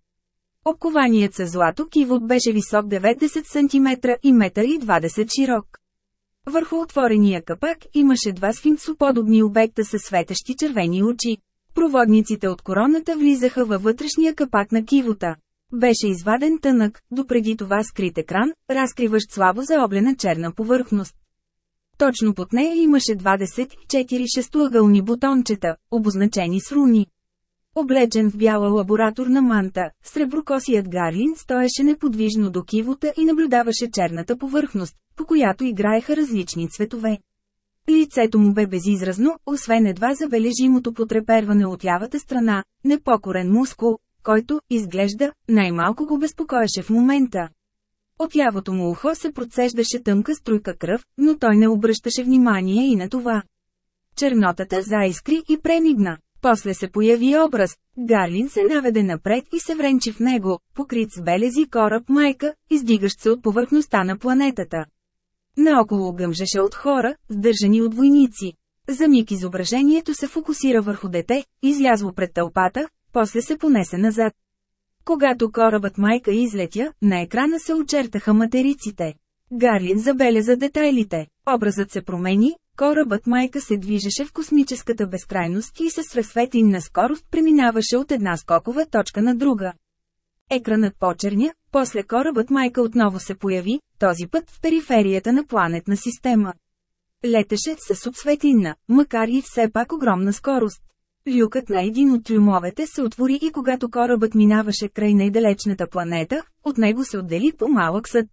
Обкованият с злато кивот беше висок 90 см и 1,20 м широк. Върху отворения капак имаше два сфинксоподобни обекта със светещи червени очи. Проводниците от короната влизаха във вътрешния капак на кивота. Беше изваден тънък, допреди това скрит екран, разкриващ слабо заоблена черна повърхност. Точно под нея имаше 24 шестоъгълни бутончета, обозначени с руни. Облечен в бяла лабораторна манта, среброкосият Гарлин стоеше неподвижно до кивота и наблюдаваше черната повърхност, по която играеха различни цветове. Лицето му бе безизразно, освен едва забележимото потреперване от лявата страна, непокорен мускул, който, изглежда, най-малко го безпокоеше в момента. От лявото му ухо се процеждаше тънка струйка кръв, но той не обръщаше внимание и на това. Чернотата заискри и премигна. После се появи образ. Гарлин се наведе напред и се вренчи в него, покрит с белези кораб майка, издигащ се от повърхността на планетата. Наоколо гъмжеше от хора, сдържани от войници. За миг изображението се фокусира върху дете, излязло пред тълпата, после се понесе назад. Когато корабът майка излетя, на екрана се очертаха материците. Гарлин забеляза детайлите. Образът се промени, корабът майка се движеше в космическата безкрайност и с разсветинна скорост преминаваше от една скокова точка на друга. Екранът почерня, после корабът майка отново се появи, този път в периферията на планетна система. Летеше с субсветинна, макар и все пак огромна скорост. Люкът на един от трюмовете се отвори и когато корабът минаваше край най-далечната планета, от него се отдели по-малък съд.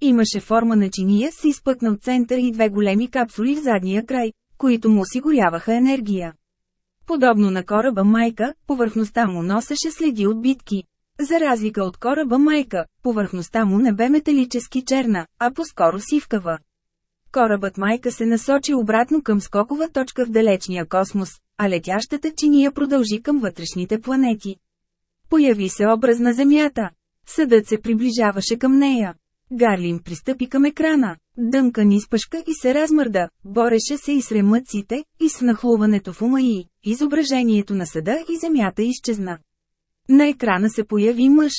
Имаше форма на чиния с изпъкнал център и две големи капсули в задния край, които му осигуряваха енергия. Подобно на кораба Майка, повърхността му носеше следи от битки. За разлика от кораба Майка, повърхността му не бе металически черна, а по-скоро сивкава. Корабът Майка се насочи обратно към скокова точка в далечния космос, а летящата чиния продължи към вътрешните планети. Появи се образ на Земята. Съдът се приближаваше към нея. Гарлин пристъпи към екрана. Дънка ни спъшка и се размърда, бореше се и с ремъците, и с нахлуването в ума и изображението на съда и земята изчезна. На екрана се появи мъж.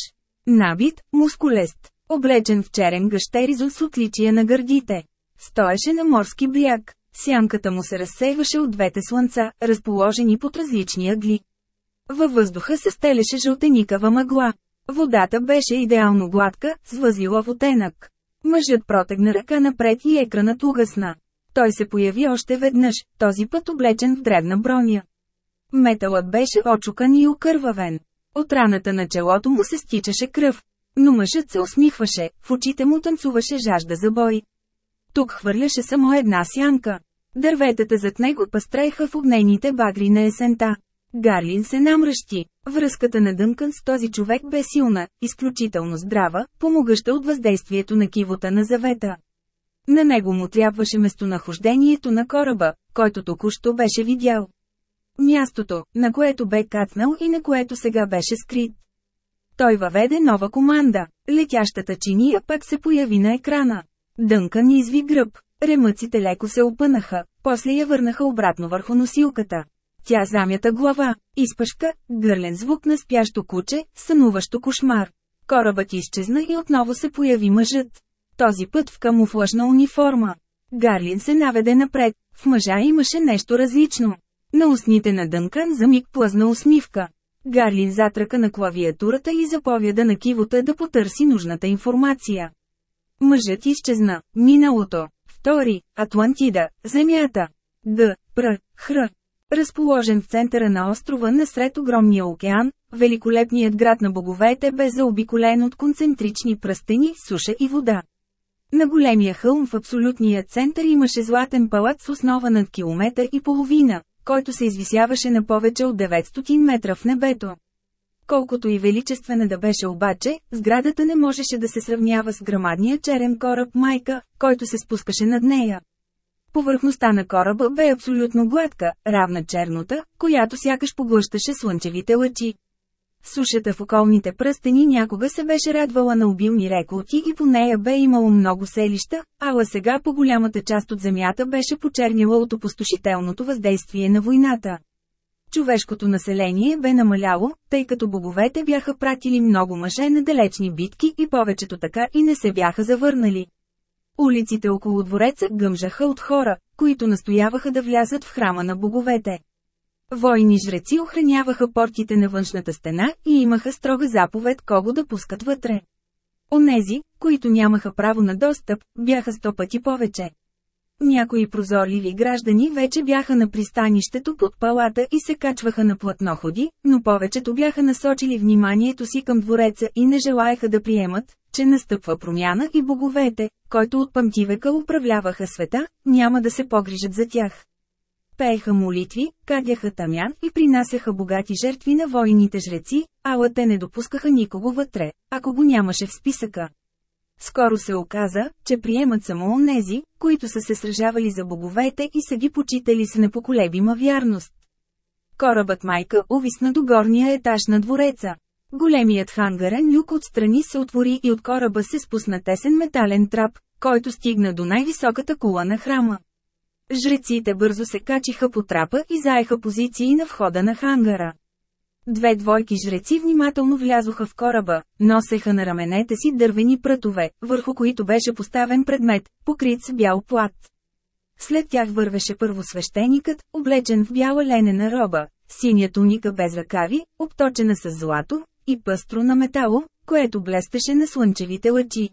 Набит, мускулест, облечен в черен гъщеризо с отличия на гърдите. Стоеше на морски бряг. Сянката му се разсейваше от двете слънца, разположени под различни ъгли. Във въздуха се стелеше жълтеникава мъгла. Водата беше идеално гладка, с възилов оттенък. Мъжът протегна ръка напред и екранът угасна. Той се появи още веднъж, този път облечен в древна броня. Металът беше очукан и окървавен. От раната на челото му се стичаше кръв. Но мъжът се усмихваше, в очите му танцуваше жажда за бой. Тук хвърляше само една сянка. Дърветата зад него пастреха в огнените багри на есента. Гарлин се намръщи. Връзката на Дънкън с този човек бе силна, изключително здрава, помогаща от въздействието на кивота на завета. На него му трябваше местонахождението на кораба, който току-що беше видял. Мястото, на което бе кацнал и на което сега беше скрит. Той въведе нова команда. Летящата чиния пак се появи на екрана. Дънкън изви гръб. Ремъците леко се опънаха, после я върнаха обратно върху носилката. Тя замята глава, изпъшка, гърлен звук на спящо куче, сънуващо кошмар. Корабът изчезна и отново се появи мъжът. Този път в камуфлажна униформа. Гарлин се наведе напред, в мъжа имаше нещо различно. На устните на Дънкан за миг плъзна усмивка. Гарлин затръка на клавиатурата и заповяда на кивота да потърси нужната информация. Мъжът изчезна. Миналото. Втори. Атлантида. Земята. Г. Пр. Хр. Разположен в центъра на острова насред огромния океан, великолепният град на боговете бе заобиколен от концентрични пръстени, суша и вода. На големия хълм в абсолютния център имаше златен палат с основа над километър и половина, който се извисяваше на повече от 900 метра в небето. Колкото и величествена да беше обаче, сградата не можеше да се сравнява с грамадния черен кораб Майка, който се спускаше над нея. Повърхността на кораба бе абсолютно гладка, равна чернота, която сякаш поглъщаше слънчевите лъчи. Сушата в околните пръстени някога се беше радвала на обилни реколти и по нея бе имало много селища, ала сега по голямата част от земята беше почернила от опустошителното въздействие на войната. Човешкото население бе намаляло, тъй като боговете бяха пратили много мъже на далечни битки и повечето така и не се бяха завърнали. Улиците около двореца гъмжаха от хора, които настояваха да влязат в храма на боговете. Войни жреци охраняваха портите на външната стена и имаха строга заповед кого да пускат вътре. Онези, които нямаха право на достъп, бяха сто пъти повече. Някои прозорливи граждани вече бяха на пристанището под палата и се качваха на платноходи, но повечето бяха насочили вниманието си към двореца и не желаяха да приемат, че настъпва промяна и боговете, който от памтивека управляваха света, няма да се погрижат за тях. Пееха молитви, кадяха тамян и принасяха богати жертви на воините жреци, ала те не допускаха никого вътре, ако го нямаше в списъка. Скоро се оказа, че приемат само онези, които са се сражавали за боговете и са ги почитали с непоколебима вярност. Корабът майка увисна до горния етаж на двореца. Големият хангарен люк отстрани се отвори и от кораба се спусна тесен метален трап, който стигна до най-високата кула на храма. Жреците бързо се качиха по трапа и заеха позиции на входа на хангара. Две двойки жреци внимателно влязоха в кораба, носеха на раменете си дървени прътове, върху които беше поставен предмет, покрит с бял плат. След тях вървеше първосвещеникът, облечен в бяла ленена роба, синя туника без ръкави, обточена с злато, и пъстро на метало, което блестеше на слънчевите лъчи.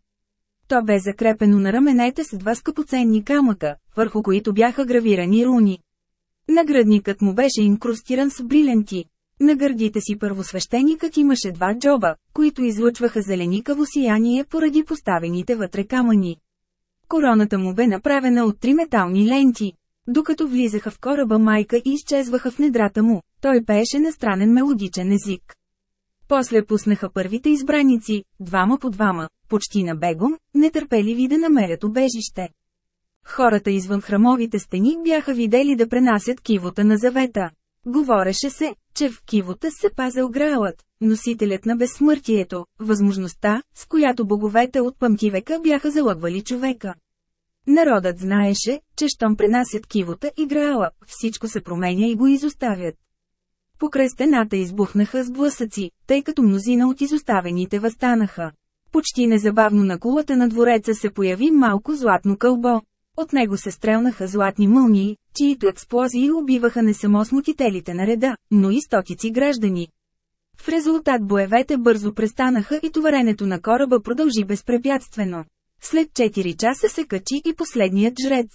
То бе закрепено на раменете с два скъпоценни камъка, върху които бяха гравирани руни. Наградникът му беше инкрустиран с бриленти. На гърдите си първосвещеникът имаше два джоба, които излъчваха зеленикаво сияние поради поставените вътре камъни. Короната му бе направена от три метални ленти. Докато влизаха в кораба майка и изчезваха в недрата му, той пееше на странен мелодичен език. После пуснаха първите избраници, двама по двама, почти на бегом, нетърпеливи да намерят убежище. Хората извън храмовите стени бяха видели да пренасят кивота на завета. Говореше се, че в кивота се пазел Граалът, носителят на безсмъртието, възможността, с която боговете от пъмтивека бяха залъгвали човека. Народът знаеше, че щом пренасят кивота и Граала, всичко се променя и го изоставят. Покрай стената избухнаха с блъсъци, тъй като мнозина от изоставените възстанаха. Почти незабавно на кулата на двореца се появи малко златно кълбо. От него се стрелнаха златни мълнии, чието експлозии убиваха не само смутителите на реда, но и стотици граждани. В резултат боевете бързо престанаха и товаренето на кораба продължи безпрепятствено. След 4 часа се качи и последният жрец.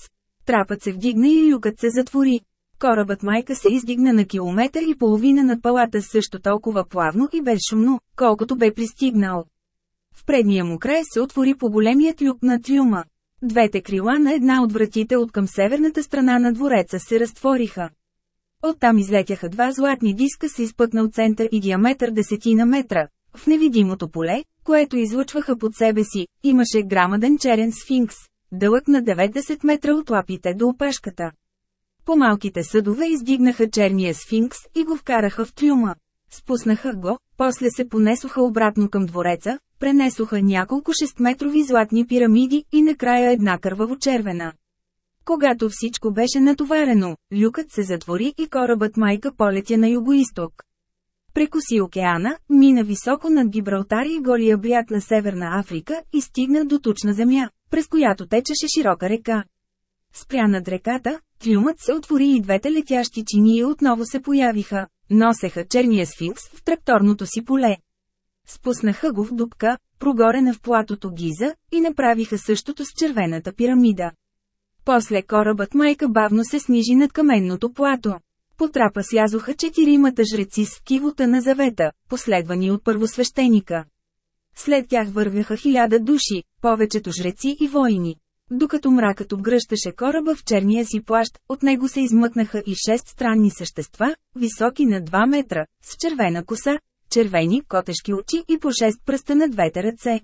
Трапът се вдигна и люкът се затвори. Корабът майка се издигна на километър и половина над палата също толкова плавно и безшумно, колкото бе пристигнал. В предния му край се отвори по големият люк на трюма. Двете крила на една от вратите от към северната страна на двореца се разтвориха. Оттам излетяха два златни диска с изпъкнал център и диаметър десетина метра. В невидимото поле, което излъчваха под себе си, имаше грамаден черен сфинкс, дълъг на 90 метра от лапите до опешката. По-малките съдове издигнаха черния сфинкс и го вкараха в трюма. Спуснаха го, после се понесоха обратно към двореца, пренесоха няколко 6-метрови златни пирамиди и накрая една кърваво-червена. Когато всичко беше натоварено, люкът се затвори и корабът майка полетя на югоисток. Прекоси океана, мина високо над Гибралтар и голия бряг на Северна Африка и стигна до тучна земя, през която течеше широка река. Спря над реката, трюмът се отвори и двете летящи чинии отново се появиха, носеха черния сфинкс в тракторното си поле. Спуснаха го в дупка, прогорена в платото Гиза, и направиха същото с червената пирамида. После корабът майка бавно се снижи над каменното плато. По трапа слязоха четиримата жреци с кивота на завета, последвани от първосвещеника. След тях вървяха хиляда души, повечето жреци и воини. Докато мракът обгръщаше кораба в черния си плащ, от него се измъкнаха и шест странни същества, високи на 2 метра, с червена коса, червени котешки очи и по шест пръста на двете ръце.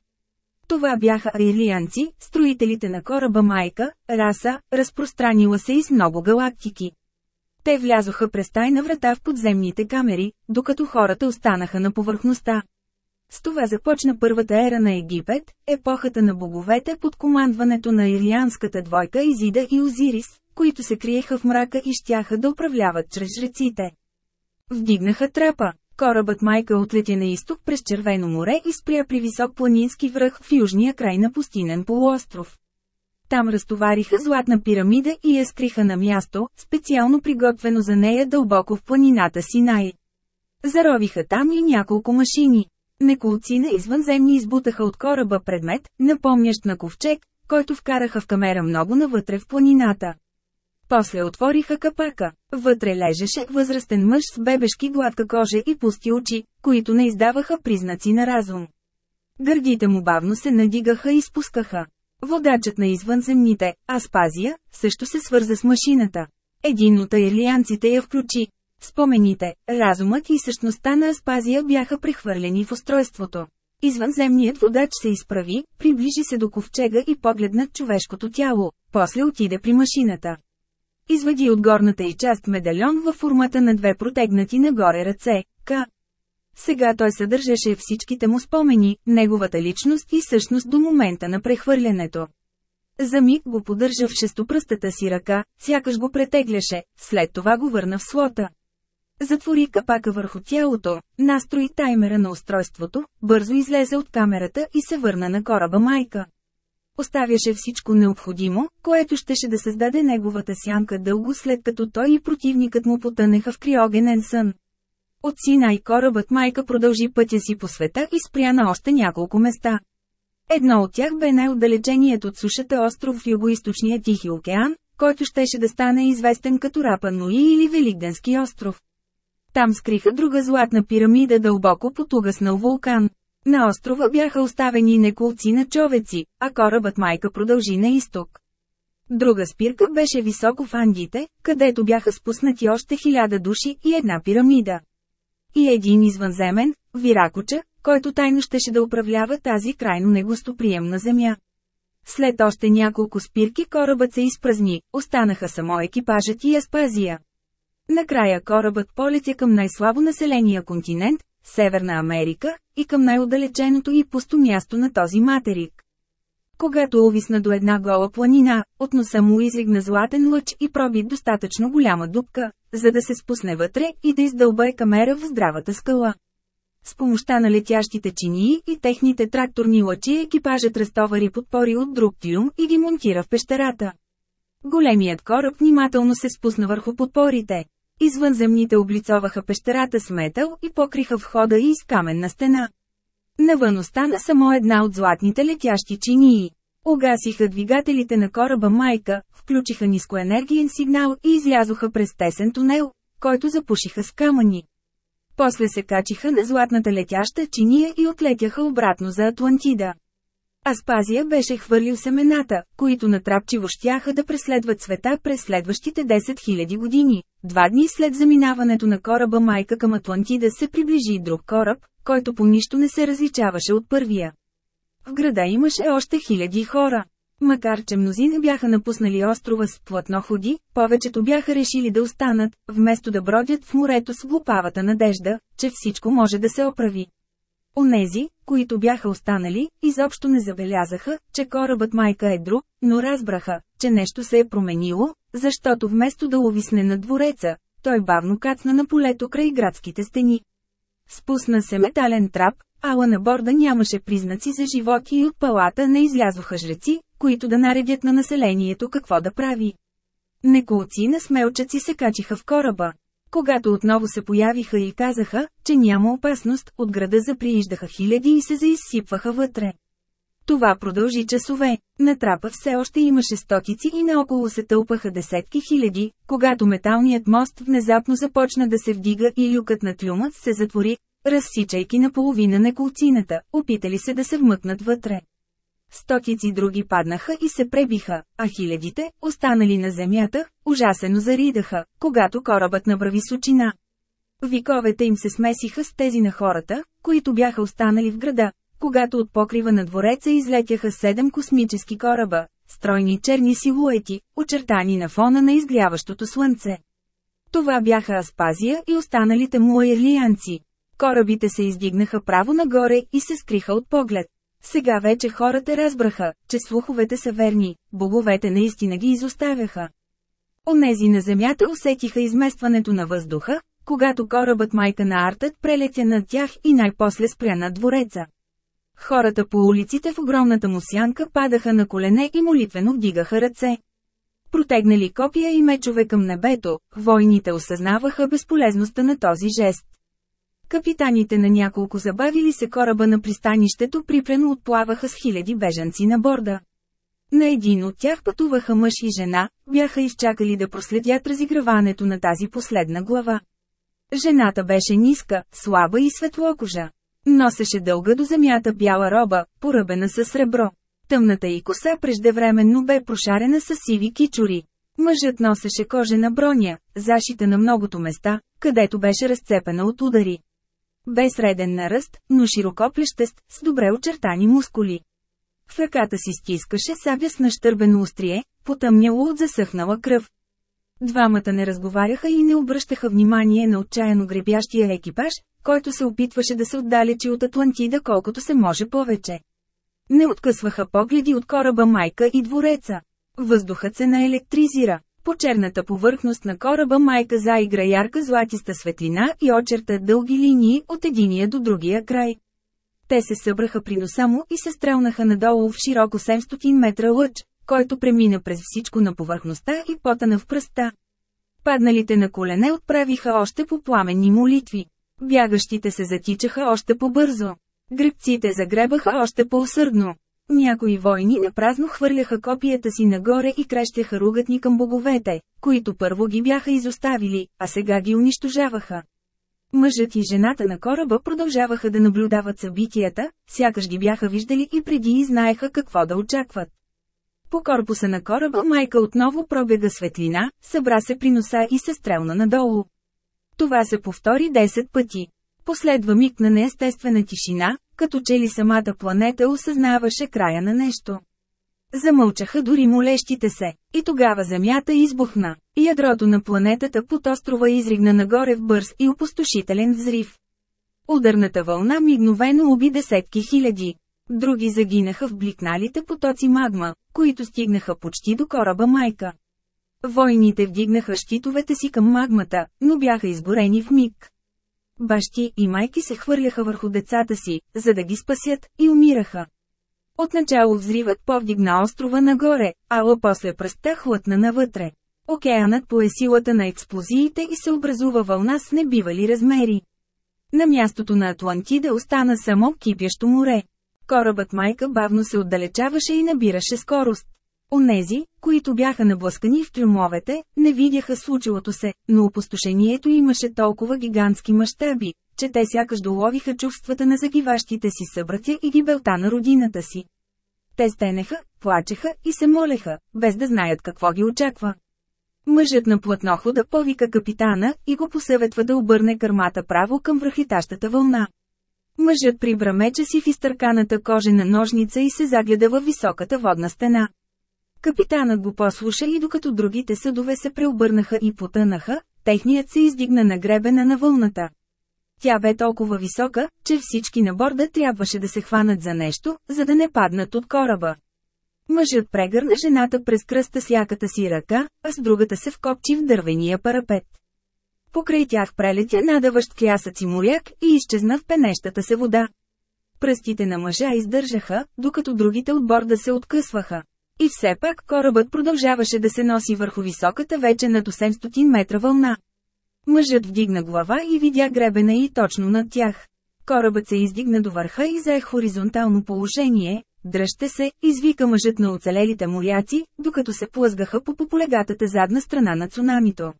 Това бяха аилианци, строителите на кораба Майка, раса, разпространила се из много галактики. Те влязоха през тайна врата в подземните камери, докато хората останаха на повърхността. С това започна първата ера на Египет, епохата на боговете под командването на ирианската двойка Изида и Озирис, които се криеха в мрака и щяха да управляват чрез жреците. Вдигнаха трапа. Корабът майка отлети на изток през Червено море и спря при висок планински връх в южния край на пустинен полуостров. Там разтовариха златна пирамида и я скриха на място, специално приготвено за нея дълбоко в планината Синай. Заровиха там и няколко машини. Неколцина извънземни избутаха от кораба предмет, напомнящ на ковчег, който вкараха в камера много навътре в планината. После отвориха капака. Вътре лежеше възрастен мъж с бебешки гладка кожа и пусти очи, които не издаваха признаци на разум. Гърдите му бавно се надигаха и спускаха. Водачът на извънземните, Аспазия, също се свърза с машината. Един от аирлианците я включи. Спомените, разумът и същността на Аспазия бяха прехвърлени в устройството. Извънземният водач се изправи, приближи се до ковчега и погледна човешкото тяло, после отиде при машината. Извади от горната и част медальон във формата на две протегнати нагоре ръце, К. Сега той съдържаше всичките му спомени, неговата личност и същност до момента на прехвърлянето. За миг го поддържа в шестопръстата си ръка, сякаш го претегляше, след това го върна в слота. Затвори капака върху тялото, настрои таймера на устройството, бързо излезе от камерата и се върна на кораба майка. Оставяше всичко необходимо, което щеше да създаде неговата сянка дълго след като той и противникът му потънеха в криогенен сън. От сина и корабът майка продължи пътя си по света и спря на още няколко места. Едно от тях бе най-отдалеченият от сушата остров в югоисточния Тихи океан, който щеше да стане известен като Рапа Нуи или Великденски остров. Там скриха друга златна пирамида дълбоко под угаснал вулкан. На острова бяха оставени неколци на човеци, а корабът майка продължи на изток. Друга спирка беше високо в Андите, където бяха спуснати още хиляда души и една пирамида. И един извънземен, Виракоча, който тайно щеше да управлява тази крайно негостоприемна земя. След още няколко спирки корабът се изпразни, останаха само екипажът и Аспазия. Накрая корабът полетя към най-слабо населения континент, Северна Америка, и към най-отдалеченото и пусто място на този материк. Когато увисна до една гола планина, от носа му излигна златен лъч и проби достатъчно голяма дупка, за да се спусне вътре и да издълбае камера в здравата скала. С помощта на летящите чинии и техните тракторни лъчи екипажът разтовари подпори от друг тюм и ги монтира в пещерата. Големият кораб внимателно се спусна върху подпорите. Извънземните облицоваха пещерата с метал и покриха входа и с каменна стена. Навън остана само една от златните летящи чинии. Огасиха двигателите на кораба Майка, включиха нискоенергиен сигнал и излязоха през тесен тунел, който запушиха с камъни. После се качиха на златната летяща чиния и отлетяха обратно за Атлантида. Аспазия беше хвърлил семената, които натрапчиво щяха да преследват света през следващите 10 000 години. Два дни след заминаването на кораба Майка към Атлантида се приближи друг кораб, който по нищо не се различаваше от първия. В града имаше още хиляди хора. Макар че мнозина бяха напуснали острова с платноходи, повечето бяха решили да останат, вместо да бродят в морето с глупавата надежда, че всичко може да се оправи. Онези, които бяха останали, изобщо не забелязаха, че корабът майка е друг, но разбраха, че нещо се е променило, защото вместо да увисне на двореца, той бавно кацна на полето край градските стени. Спусна се метален трап, ала на борда нямаше признаци за живот и от палата не излязоха жреци, които да наредят на населението какво да прави. Неколци на смелчаци се качиха в кораба. Когато отново се появиха и казаха, че няма опасност, от града заприиждаха хиляди и се заизсипваха вътре. Това продължи часове. На трапа все още имаше стотици и наоколо се тълпаха десетки хиляди, когато металният мост внезапно започна да се вдига и люкът на тлюмът се затвори, разсичайки наполовина неколцината, опитали се да се вмъкнат вътре. Стотици други паднаха и се пребиха, а хилядите, останали на земята, ужасено заридаха, когато корабът набрави височина. Виковете им се смесиха с тези на хората, които бяха останали в града, когато от покрива на двореца излетяха седем космически кораба, стройни черни силуети, очертани на фона на изгряващото слънце. Това бяха Аспазия и останалите му ерлианци. Корабите се издигнаха право нагоре и се скриха от поглед. Сега вече хората разбраха, че слуховете са верни, боговете наистина ги изоставяха. Онези на земята усетиха изместването на въздуха, когато корабът майка на Артът прелетя над тях и най-после спря над двореца. Хората по улиците в огромната му сянка падаха на колене и молитвено вдигаха ръце. Протегнали копия и мечове към небето, войните осъзнаваха безполезността на този жест. Капитаните на няколко забавили се кораба на пристанището припрено отплаваха с хиляди бежанци на борда. На един от тях пътуваха мъж и жена, бяха изчакали да проследят разиграването на тази последна глава. Жената беше ниска, слаба и светлокожа. Носеше дълга до земята бяла роба, поръбена с сребро. Тъмната и коса преждевременно бе прошарена с сиви кичури. Мъжът носеше кожена броня, зашита на многото места, където беше разцепена от удари. Бе среден на ръст, но широкоплещест, с добре очертани мускули. В ръката си стискаше сабя с нащърбено острие, потъмняло от засъхнала кръв. Двамата не разговаряха и не обръщаха внимание на отчаяно гребящия екипаж, който се опитваше да се отдалечи от Атлантида колкото се може повече. Не откъсваха погледи от кораба майка и двореца. Въздухът се наелектризира. По черната повърхност на кораба майка заигра ярка златиста светлина и очерта дълги линии от единия до другия край. Те се събраха при носа му и се стрелнаха надолу в широко 700 метра лъч, който премина през всичко на повърхността и потана в пръста. Падналите на колене отправиха още по пламенни молитви. Бягащите се затичаха още по-бързо. Гребците загребаха още по-усърдно. Някои войни напразно хвърляха копията си нагоре и крещяха ругатни към боговете, които първо ги бяха изоставили, а сега ги унищожаваха. Мъжът и жената на кораба продължаваха да наблюдават събитията, сякаш ги бяха виждали и преди и знаеха какво да очакват. По корпуса на кораба майка отново пробега светлина, събра се при носа и се стрелна надолу. Това се повтори 10 пъти. Последва миг на неестествена тишина, като че ли самата планета осъзнаваше края на нещо. Замълчаха дори молещите се, и тогава Земята избухна. Ядрото на планетата под острова изригна нагоре в бърз и опустошителен взрив. Ударната вълна мигновено уби десетки хиляди. Други загинаха в бликналите потоци магма, които стигнаха почти до кораба майка. Войните вдигнаха щитовете си към магмата, но бяха изгорени в миг. Бащи и майки се хвърляха върху децата си, за да ги спасят, и умираха. Отначало взривът повдигна острова нагоре, ала после пръста хлътна навътре. Океанът пое силата на експлозиите и се образува вълна с небивали размери. На мястото на Атлантида остана само кипящо море. Корабът майка бавно се отдалечаваше и набираше скорост. Онези, които бяха наблъскани в трюмовете, не видяха случилото се, но опустошението имаше толкова гигантски мащаби, че те сякаш доловиха чувствата на загиващите си събратя и гибелта на родината си. Те стенеха, плачеха и се молеха, без да знаят какво ги очаква. Мъжът на платнохода повика капитана и го посъветва да обърне кърмата право към връхлитащата вълна. Мъжът прибра меча си в изтърканата кожена ножница и се загледа във високата водна стена. Капитанът го послуша и докато другите съдове се преобърнаха и потънаха, техният се издигна на гребена на вълната. Тя бе толкова висока, че всички на борда трябваше да се хванат за нещо, за да не паднат от кораба. Мъжът прегърна жената през кръста с яката си ръка, а с другата се вкопчи в дървения парапет. Покрай тях прелетя надаващ клясъци моряк и изчезна в пенещата се вода. Пръстите на мъжа издържаха, докато другите от борда се откъсваха. И все пак корабът продължаваше да се носи върху високата вече над 800 метра вълна. Мъжът вдигна глава и видя гребена и точно над тях. Корабът се издигна до върха и зае хоризонтално положение. Дръжте се, извика мъжът на оцелелите моряци, докато се плъзгаха по пополегатата задна страна на цунамито.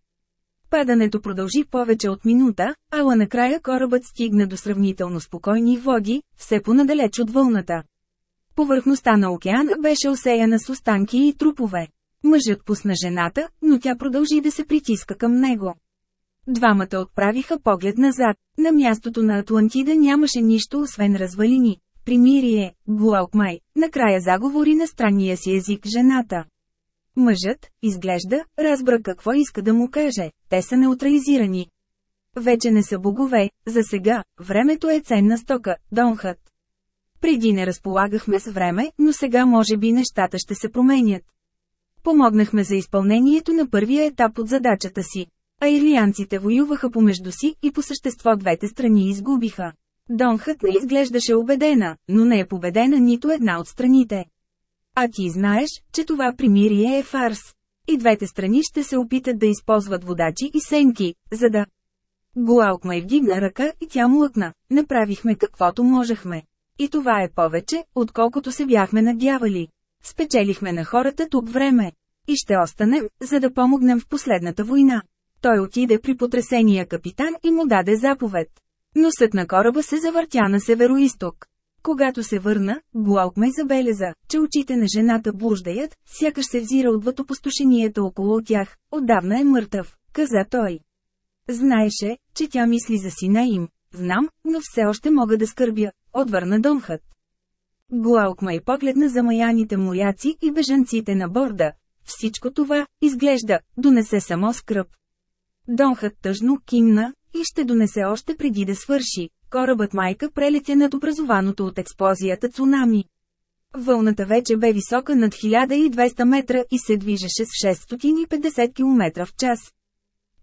Падането продължи повече от минута, ала накрая корабът стигна до сравнително спокойни води, все понадалеч от вълната. Повърхността на океана беше осеяна с останки и трупове. Мъжът пусна жената, но тя продължи да се притиска към него. Двамата отправиха поглед назад. На мястото на Атлантида нямаше нищо освен развалини. Примирие, Гуалкмай, накрая заговори на странния си език жената. Мъжът, изглежда, разбра какво иска да му каже, те са неутрализирани. Вече не са богове, за сега, времето е ценна стока, Донхът. Преди не разполагахме с време, но сега може би нещата ще се променят. Помогнахме за изпълнението на първия етап от задачата си. А ирлианците воюваха помежду си и по същество двете страни изгубиха. Донхът не изглеждаше убедена, но не е победена нито една от страните. А ти знаеш, че това примирие е фарс. И двете страни ще се опитат да използват водачи и сенки, за да... Гуалкмай вдигна ръка и тя млъкна. Направихме каквото можехме. И това е повече, отколкото се бяхме надявали. Спечелихме на хората тук време. И ще останем, за да помогнем в последната война. Той отиде при потресения капитан и му даде заповед. Носът на кораба се завъртя на североисток. Когато се върна, Блаукмей забеляза, че очите на жената блуждаят, сякаш се взира отвъд опустошението около тях. Отдавна е мъртъв, каза той. Знаеше, че тя мисли за сина им. Знам, но все още мога да скърбя, отвърна Донхът. Глаукмай погледна замаяните моряци и бежанците на борда. Всичко това, изглежда, донесе само скръп. Донхът тъжно кимна, и ще донесе още преди да свърши. Корабът майка прелетя над образованото от експлозията цунами. Вълната вече бе висока над 1200 метра и се движеше с 650 км в час.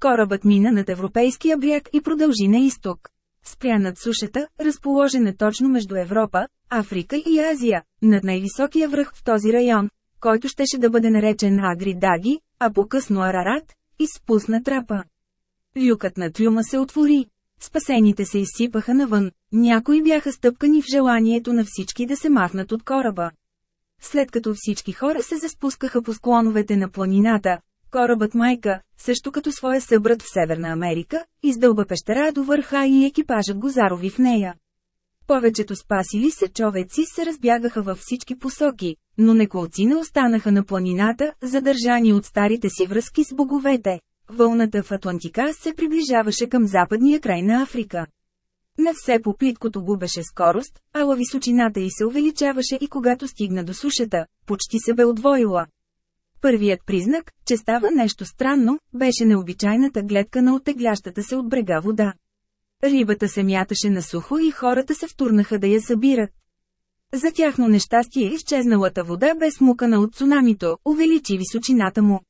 Корабът мина над европейския бряг и продължи на изток. Спря над сушата, разположена точно между Европа, Африка и Азия, над най-високия връх в този район, който щеше да бъде наречен Агри Даги, а по-късно Арарат, и спусна трапа. Люкът на трюма се отвори. Спасените се изсипаха навън, някои бяха стъпкани в желанието на всички да се махнат от кораба. След като всички хора се заспускаха по склоновете на планината, корабът Майка, също като своя събрат в Северна Америка, издълба пещера до върха и екипажът го зарови в нея. Повечето спасили се човеци се разбягаха във всички посоки, но неколци не останаха на планината, задържани от старите си връзки с боговете. Вълната в Атлантика се приближаваше към западния край на Африка. На все по плиткото губеше скорост, ала височината й се увеличаваше и когато стигна до сушата, почти се бе отвоила. Първият признак, че става нещо странно, беше необичайната гледка на отеглящата се от брега вода. Рибата се мяташе на сухо и хората се втурнаха да я събират. За тяхно нещастие изчезналата вода бе смукана от цунамито, увеличи височината му.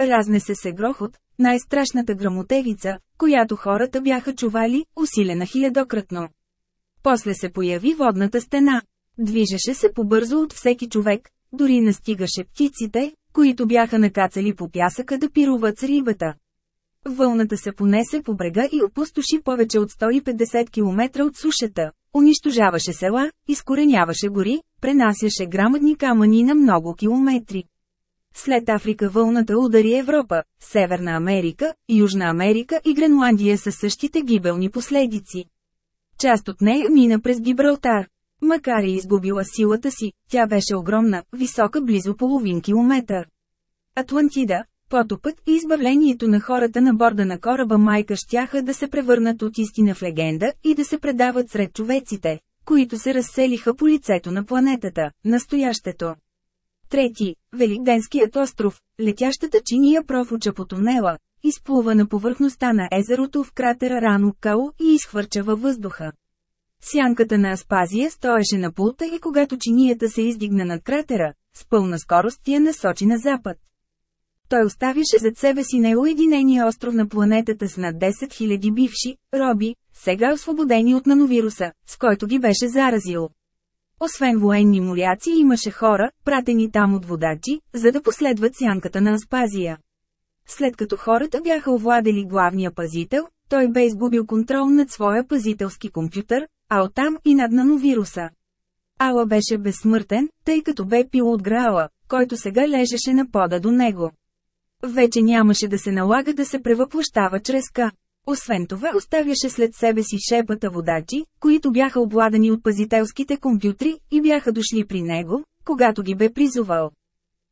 Разнесе се грохот, най-страшната грамотевица, която хората бяха чували, усилена хилядократно. После се появи водната стена. Движеше се побързо от всеки човек, дори настигаше птиците, които бяха накацали по пясъка да пируват с рибата. Вълната се понесе по брега и опустоши повече от 150 км от сушата, унищожаваше села, изкореняваше гори, пренасяше грамадни камъни на много километри. След Африка вълната удари Европа, Северна Америка, Южна Америка и Гренландия със същите гибелни последици. Част от нея мина през Гибралтар. Макар и изгубила силата си, тя беше огромна, висока близо половин километър. Атлантида, потопът и избавлението на хората на борда на кораба майка щяха да се превърнат от истина в легенда и да се предават сред човеците, които се разселиха по лицето на планетата, настоящето. Трети, Великденският остров, летящата чиния профуча по тунела, изплува на повърхността на езерото в кратера Рано Као и изхвърча във въздуха. Сянката на Аспазия стоеше на пулта и когато чинията се издигна над кратера, с пълна скорост я насочи на запад. Той оставяше зад себе си неуединения остров на планетата с над 10 000 бивши, роби, сега освободени от нановируса, с който ги беше заразил. Освен военни моряци имаше хора, пратени там от водачи, за да последват сянката на Аспазия. След като хората бяха овладели главния пазител, той бе изгубил контрол над своя пазителски компютър, а оттам и над нановируса. Ала беше безсмъртен, тъй като бе пил от Граала, който сега лежеше на пода до него. Вече нямаше да се налага да се превъплащава чрез К. Освен това оставяше след себе си шепата водачи, които бяха обладани от пазителските компютри и бяха дошли при него, когато ги бе призовал.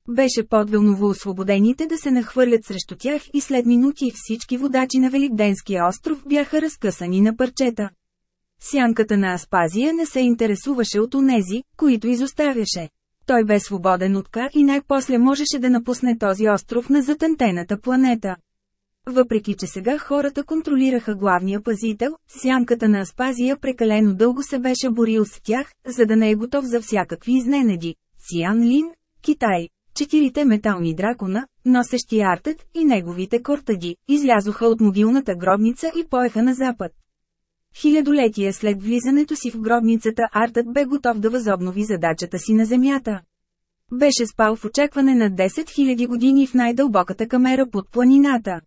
Беше подвил освободените да се нахвърлят срещу тях и след минути всички водачи на Великденския остров бяха разкъсани на парчета. Сянката на Аспазия не се интересуваше от онези, които изоставяше. Той бе свободен от Ка и най-после можеше да напусне този остров на затънтената планета. Въпреки че сега хората контролираха главния пазител, сянката на Аспазия прекалено дълго се беше борил с тях, за да не е готов за всякакви изненади. Сиан Лин, Китай, четирите метални дракона, носещи артът и неговите кортади, излязоха от могилната гробница и поеха на запад. Хилядолетия след влизането си в гробницата Артът бе готов да възобнови задачата си на Земята. Беше спал в очакване на 10 000 години в най-дълбоката камера под планината.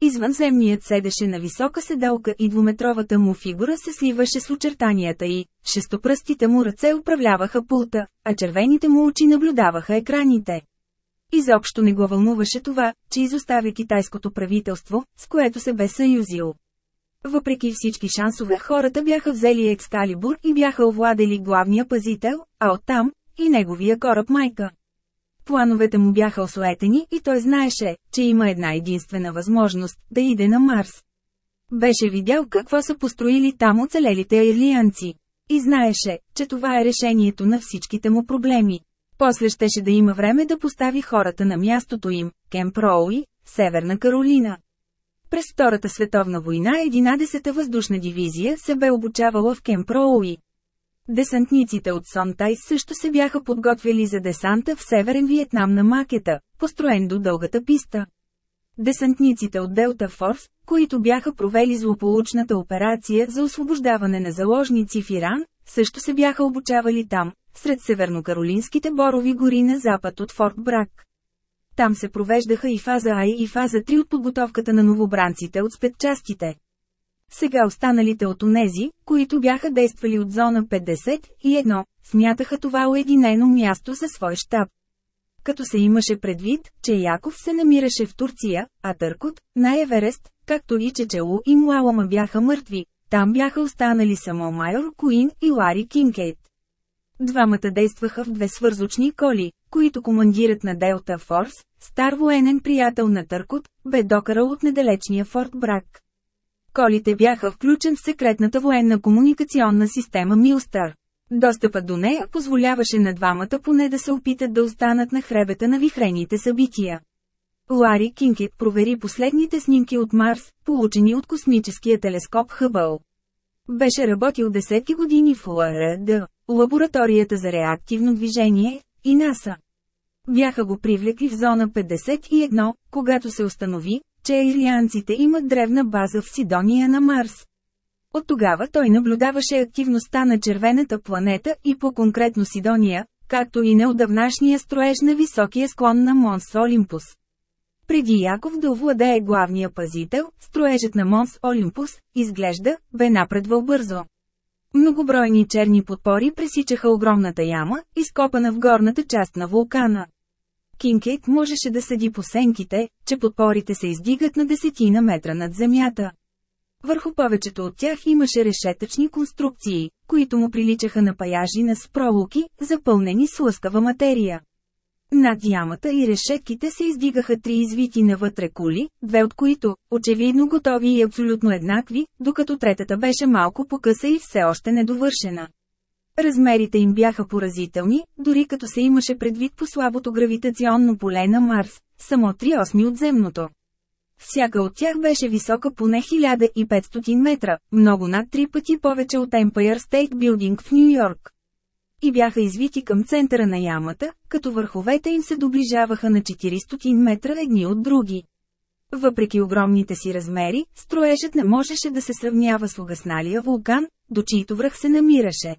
Извънземният седеше на висока седалка и двуметровата му фигура се сливаше с очертанията и шестопръстите му ръце управляваха пулта, а червените му очи наблюдаваха екраните. Изобщо не го вълнуваше това, че изоставя китайското правителство, с което се бе съюзил. Въпреки всички шансове хората бяха взели Екскалибур и бяха овладели главния пазител, а оттам – и неговия кораб майка. Плановете му бяха осуетени и той знаеше, че има една единствена възможност – да иде на Марс. Беше видял какво са построили там оцелелите ирлианци. И знаеше, че това е решението на всичките му проблеми. После щеше да има време да постави хората на мястото им – Кемп Роуи, Северна Каролина. През Втората световна война 11-та въздушна дивизия се бе обучавала в Кемп Роуи. Десантниците от Сонтай също се бяха подготвили за десанта в Северен Виетнам на макета, построен до дългата писта. Десантниците от Делта Форс, които бяха провели злополучната операция за освобождаване на заложници в Иран, също се бяха обучавали там, сред севернокаролинските борови гори на запад от Форт Брак. Там се провеждаха и фаза А и фаза 3 от подготовката на новобранците от спецчастите. Сега останалите от онези, които бяха действали от зона 51, смятаха това уединено място за свой щаб. Като се имаше предвид, че Яков се намираше в Турция, а Търкот, на Еверест, както и Чечелу и Муалама бяха мъртви, там бяха останали само майор Куин и Лари Кинкейт. Двамата действаха в две свързочни коли, които командират на Делта Форс, стар военен приятел на Търкот, бе докарал от недалечния Форт Брак. Колите бяха включен в секретната военна комуникационна система Милстър. Достъпът до нея позволяваше на двамата поне да се опитат да останат на хребета на вихрените събития. Лари Кинкет провери последните снимки от Марс, получени от космическия телескоп Хъбъл. Беше работил десетки години в ЛРД, лабораторията за реактивно движение, и НАСА. Бяха го привлекли в зона 51, когато се установи, че ирлианците имат древна база в Сидония на Марс. От тогава той наблюдаваше активността на червената планета и по-конкретно Сидония, както и неодавнашния строеж на високия склон на Монс Олимпус. Преди Яков да овладее главния пазител, строежът на Монс Олимпус, изглежда, бе напредвал бързо. Многобройни черни подпори пресичаха огромната яма, изкопана в горната част на вулкана. Кинкейт можеше да съди по сенките, че подпорите се издигат на десетина метра над земята. Върху повечето от тях имаше решетъчни конструкции, които му приличаха на паяжи на спролуки, запълнени с лъскава материя. Над ямата и решетките се издигаха три извити навътре кули, две от които, очевидно готови и абсолютно еднакви, докато третата беше малко покъса и все още недовършена. Размерите им бяха поразителни, дори като се имаше предвид по слабото гравитационно поле на Марс, само три осми от земното. Всяка от тях беше висока поне 1500 метра, много над три пъти повече от Empire State Building в Нью Йорк. И бяха извити към центъра на ямата, като върховете им се доближаваха на 400 метра едни от други. Въпреки огромните си размери, строежът не можеше да се сравнява с угасналия вулкан, до чието връх се намираше.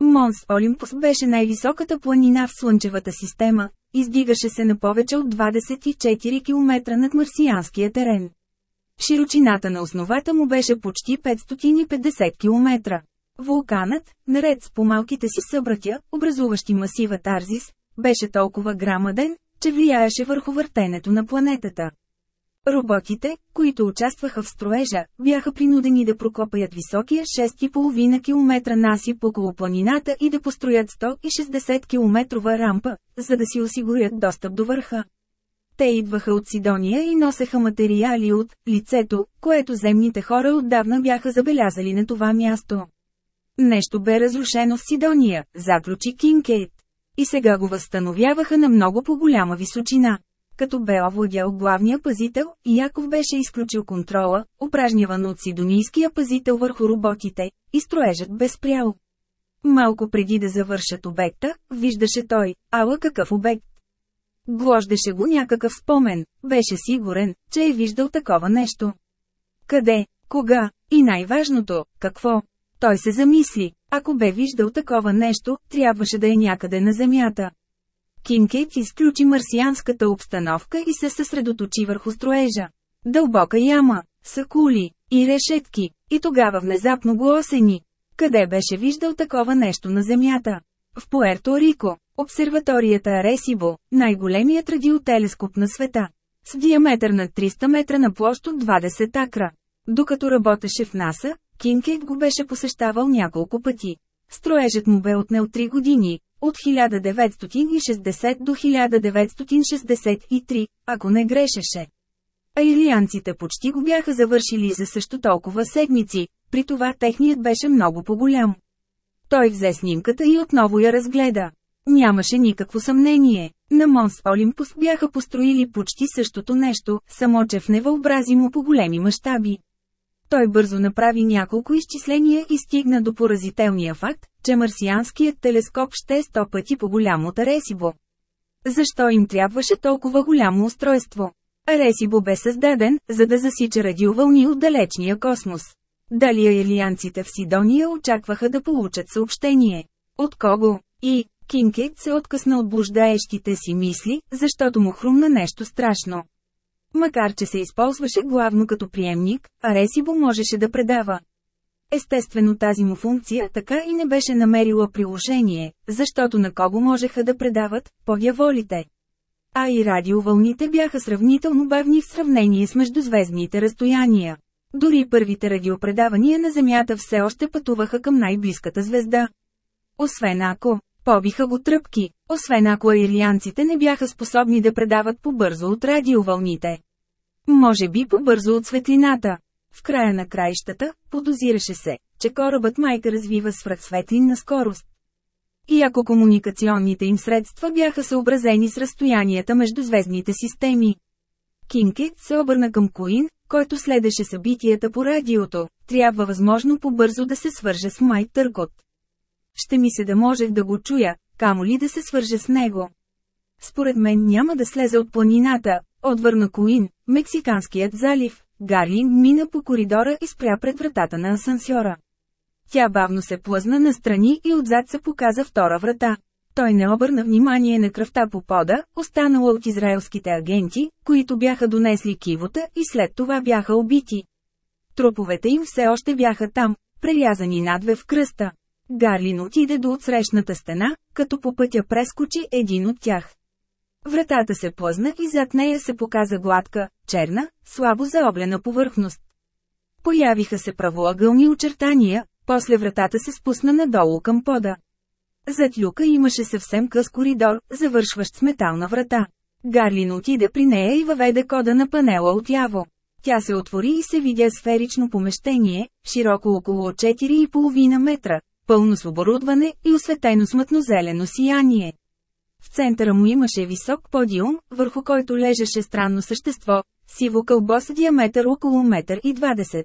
Монс Олимпус беше най-високата планина в Слънчевата система, издигаше се на повече от 24 км над марсианския терен. Широчината на основата му беше почти 550 км. Вулканът, наред с по-малките си събратя, образуващи масива Тарзис, беше толкова грамаден, че влияеше върху въртенето на планетата. Роботите, които участваха в строежа, бяха принудени да прокопаят високия 6,5 км насип около планината и да построят 160 км рампа, за да си осигурят достъп до върха. Те идваха от Сидония и носеха материали от лицето, което земните хора отдавна бяха забелязали на това място. Нещо бе разрушено в Сидония, заключи Кинкейт. И сега го възстановяваха на много по-голяма височина. Като бе овладял главния пазител, Яков беше изключил контрола, упражняван от сидонийския пазител върху роботите, и строежът бе спрял. Малко преди да завършат обекта, виждаше той, ала какъв обект. Глождеше го някакъв спомен, беше сигурен, че е виждал такова нещо. Къде, кога, и най-важното, какво? Той се замисли, ако бе виждал такова нещо, трябваше да е някъде на Земята. Кинкейт изключи марсианската обстановка и се съсредоточи върху строежа. Дълбока яма, сакули и решетки, и тогава внезапно го осени. Къде беше виждал такова нещо на Земята? В Пуерто Рико, обсерваторията Аресибо, най-големият радиотелескоп на света. С диаметър на 300 метра на площ от 20 акра. Докато работеше в НАСА, Кинкейт го беше посещавал няколко пъти. Строежът му бе отнел 3 години, от 1960 до 1963, ако не грешеше. А илианците почти го бяха завършили за също толкова седмици, при това техният беше много по-голям. Той взе снимката и отново я разгледа. Нямаше никакво съмнение. На Монс Олимпус бяха построили почти същото нещо, само че в невъобразимо по големи мащаби. Той бързо направи няколко изчисления и стигна до поразителния факт, че марсианският телескоп ще е сто пъти по-голям от Аресибо. Защо им трябваше толкова голямо устройство? Аресибо бе създаден, за да засича радиовълни от далечния космос. Дали алианците в Сидония очакваха да получат съобщение? От кого? И, Кинкейт се откъсна от блуждаещите си мисли, защото му хрумна нещо страшно. Макар че се използваше главно като приемник, Аресибо можеше да предава. Естествено тази му функция така и не беше намерила приложение, защото на кого можеха да предават, подяволите. А и радиовълните бяха сравнително бавни в сравнение с междузвездните разстояния. Дори първите радиопредавания на Земята все още пътуваха към най-близката звезда. Освен ако, побиха го тръпки, освен ако аирианците не бяха способни да предават по-бързо от радиовълните. Може би по-бързо от светлината. В края на краищата, подозираше се, че корабът майка развива свръхсветлинна скорост. И ако комуникационните им средства бяха съобразени с разстоянията между звездните системи. Кинкет се обърна към Коин, който следеше събитията по радиото, трябва възможно по-бързо да се свърже с Май Търкот. Ще ми се да можех да го чуя, камо ли да се свърже с него. Според мен няма да слезе от планината, отвърна Коин, Мексиканският залив, Гарлинг мина по коридора и спря пред вратата на асансьора. Тя бавно се плъзна настрани и отзад се показа втора врата. Той не обърна внимание на кръвта по пода, останала от израелските агенти, които бяха донесли кивота и след това бяха убити. Труповете им все още бяха там, прелязани надве в кръста. Гарлин отиде до отсрещната стена, като по пътя прескочи един от тях. Вратата се плъзна и зад нея се показа гладка, черна, слабо заоблена повърхност. Появиха се правоъгълни очертания, после вратата се спусна надолу към пода. Зад люка имаше съвсем къс коридор, завършващ с метална врата. Гарлин отиде при нея и въведе кода на панела отяво. Тя се отвори и се видя сферично помещение, широко около 4,5 метра, пълно с оборудване и осветено с мътно-зелено сияние. В центъра му имаше висок подиум, върху който лежеше странно същество, сиво кълбо с диаметър около метър и 20.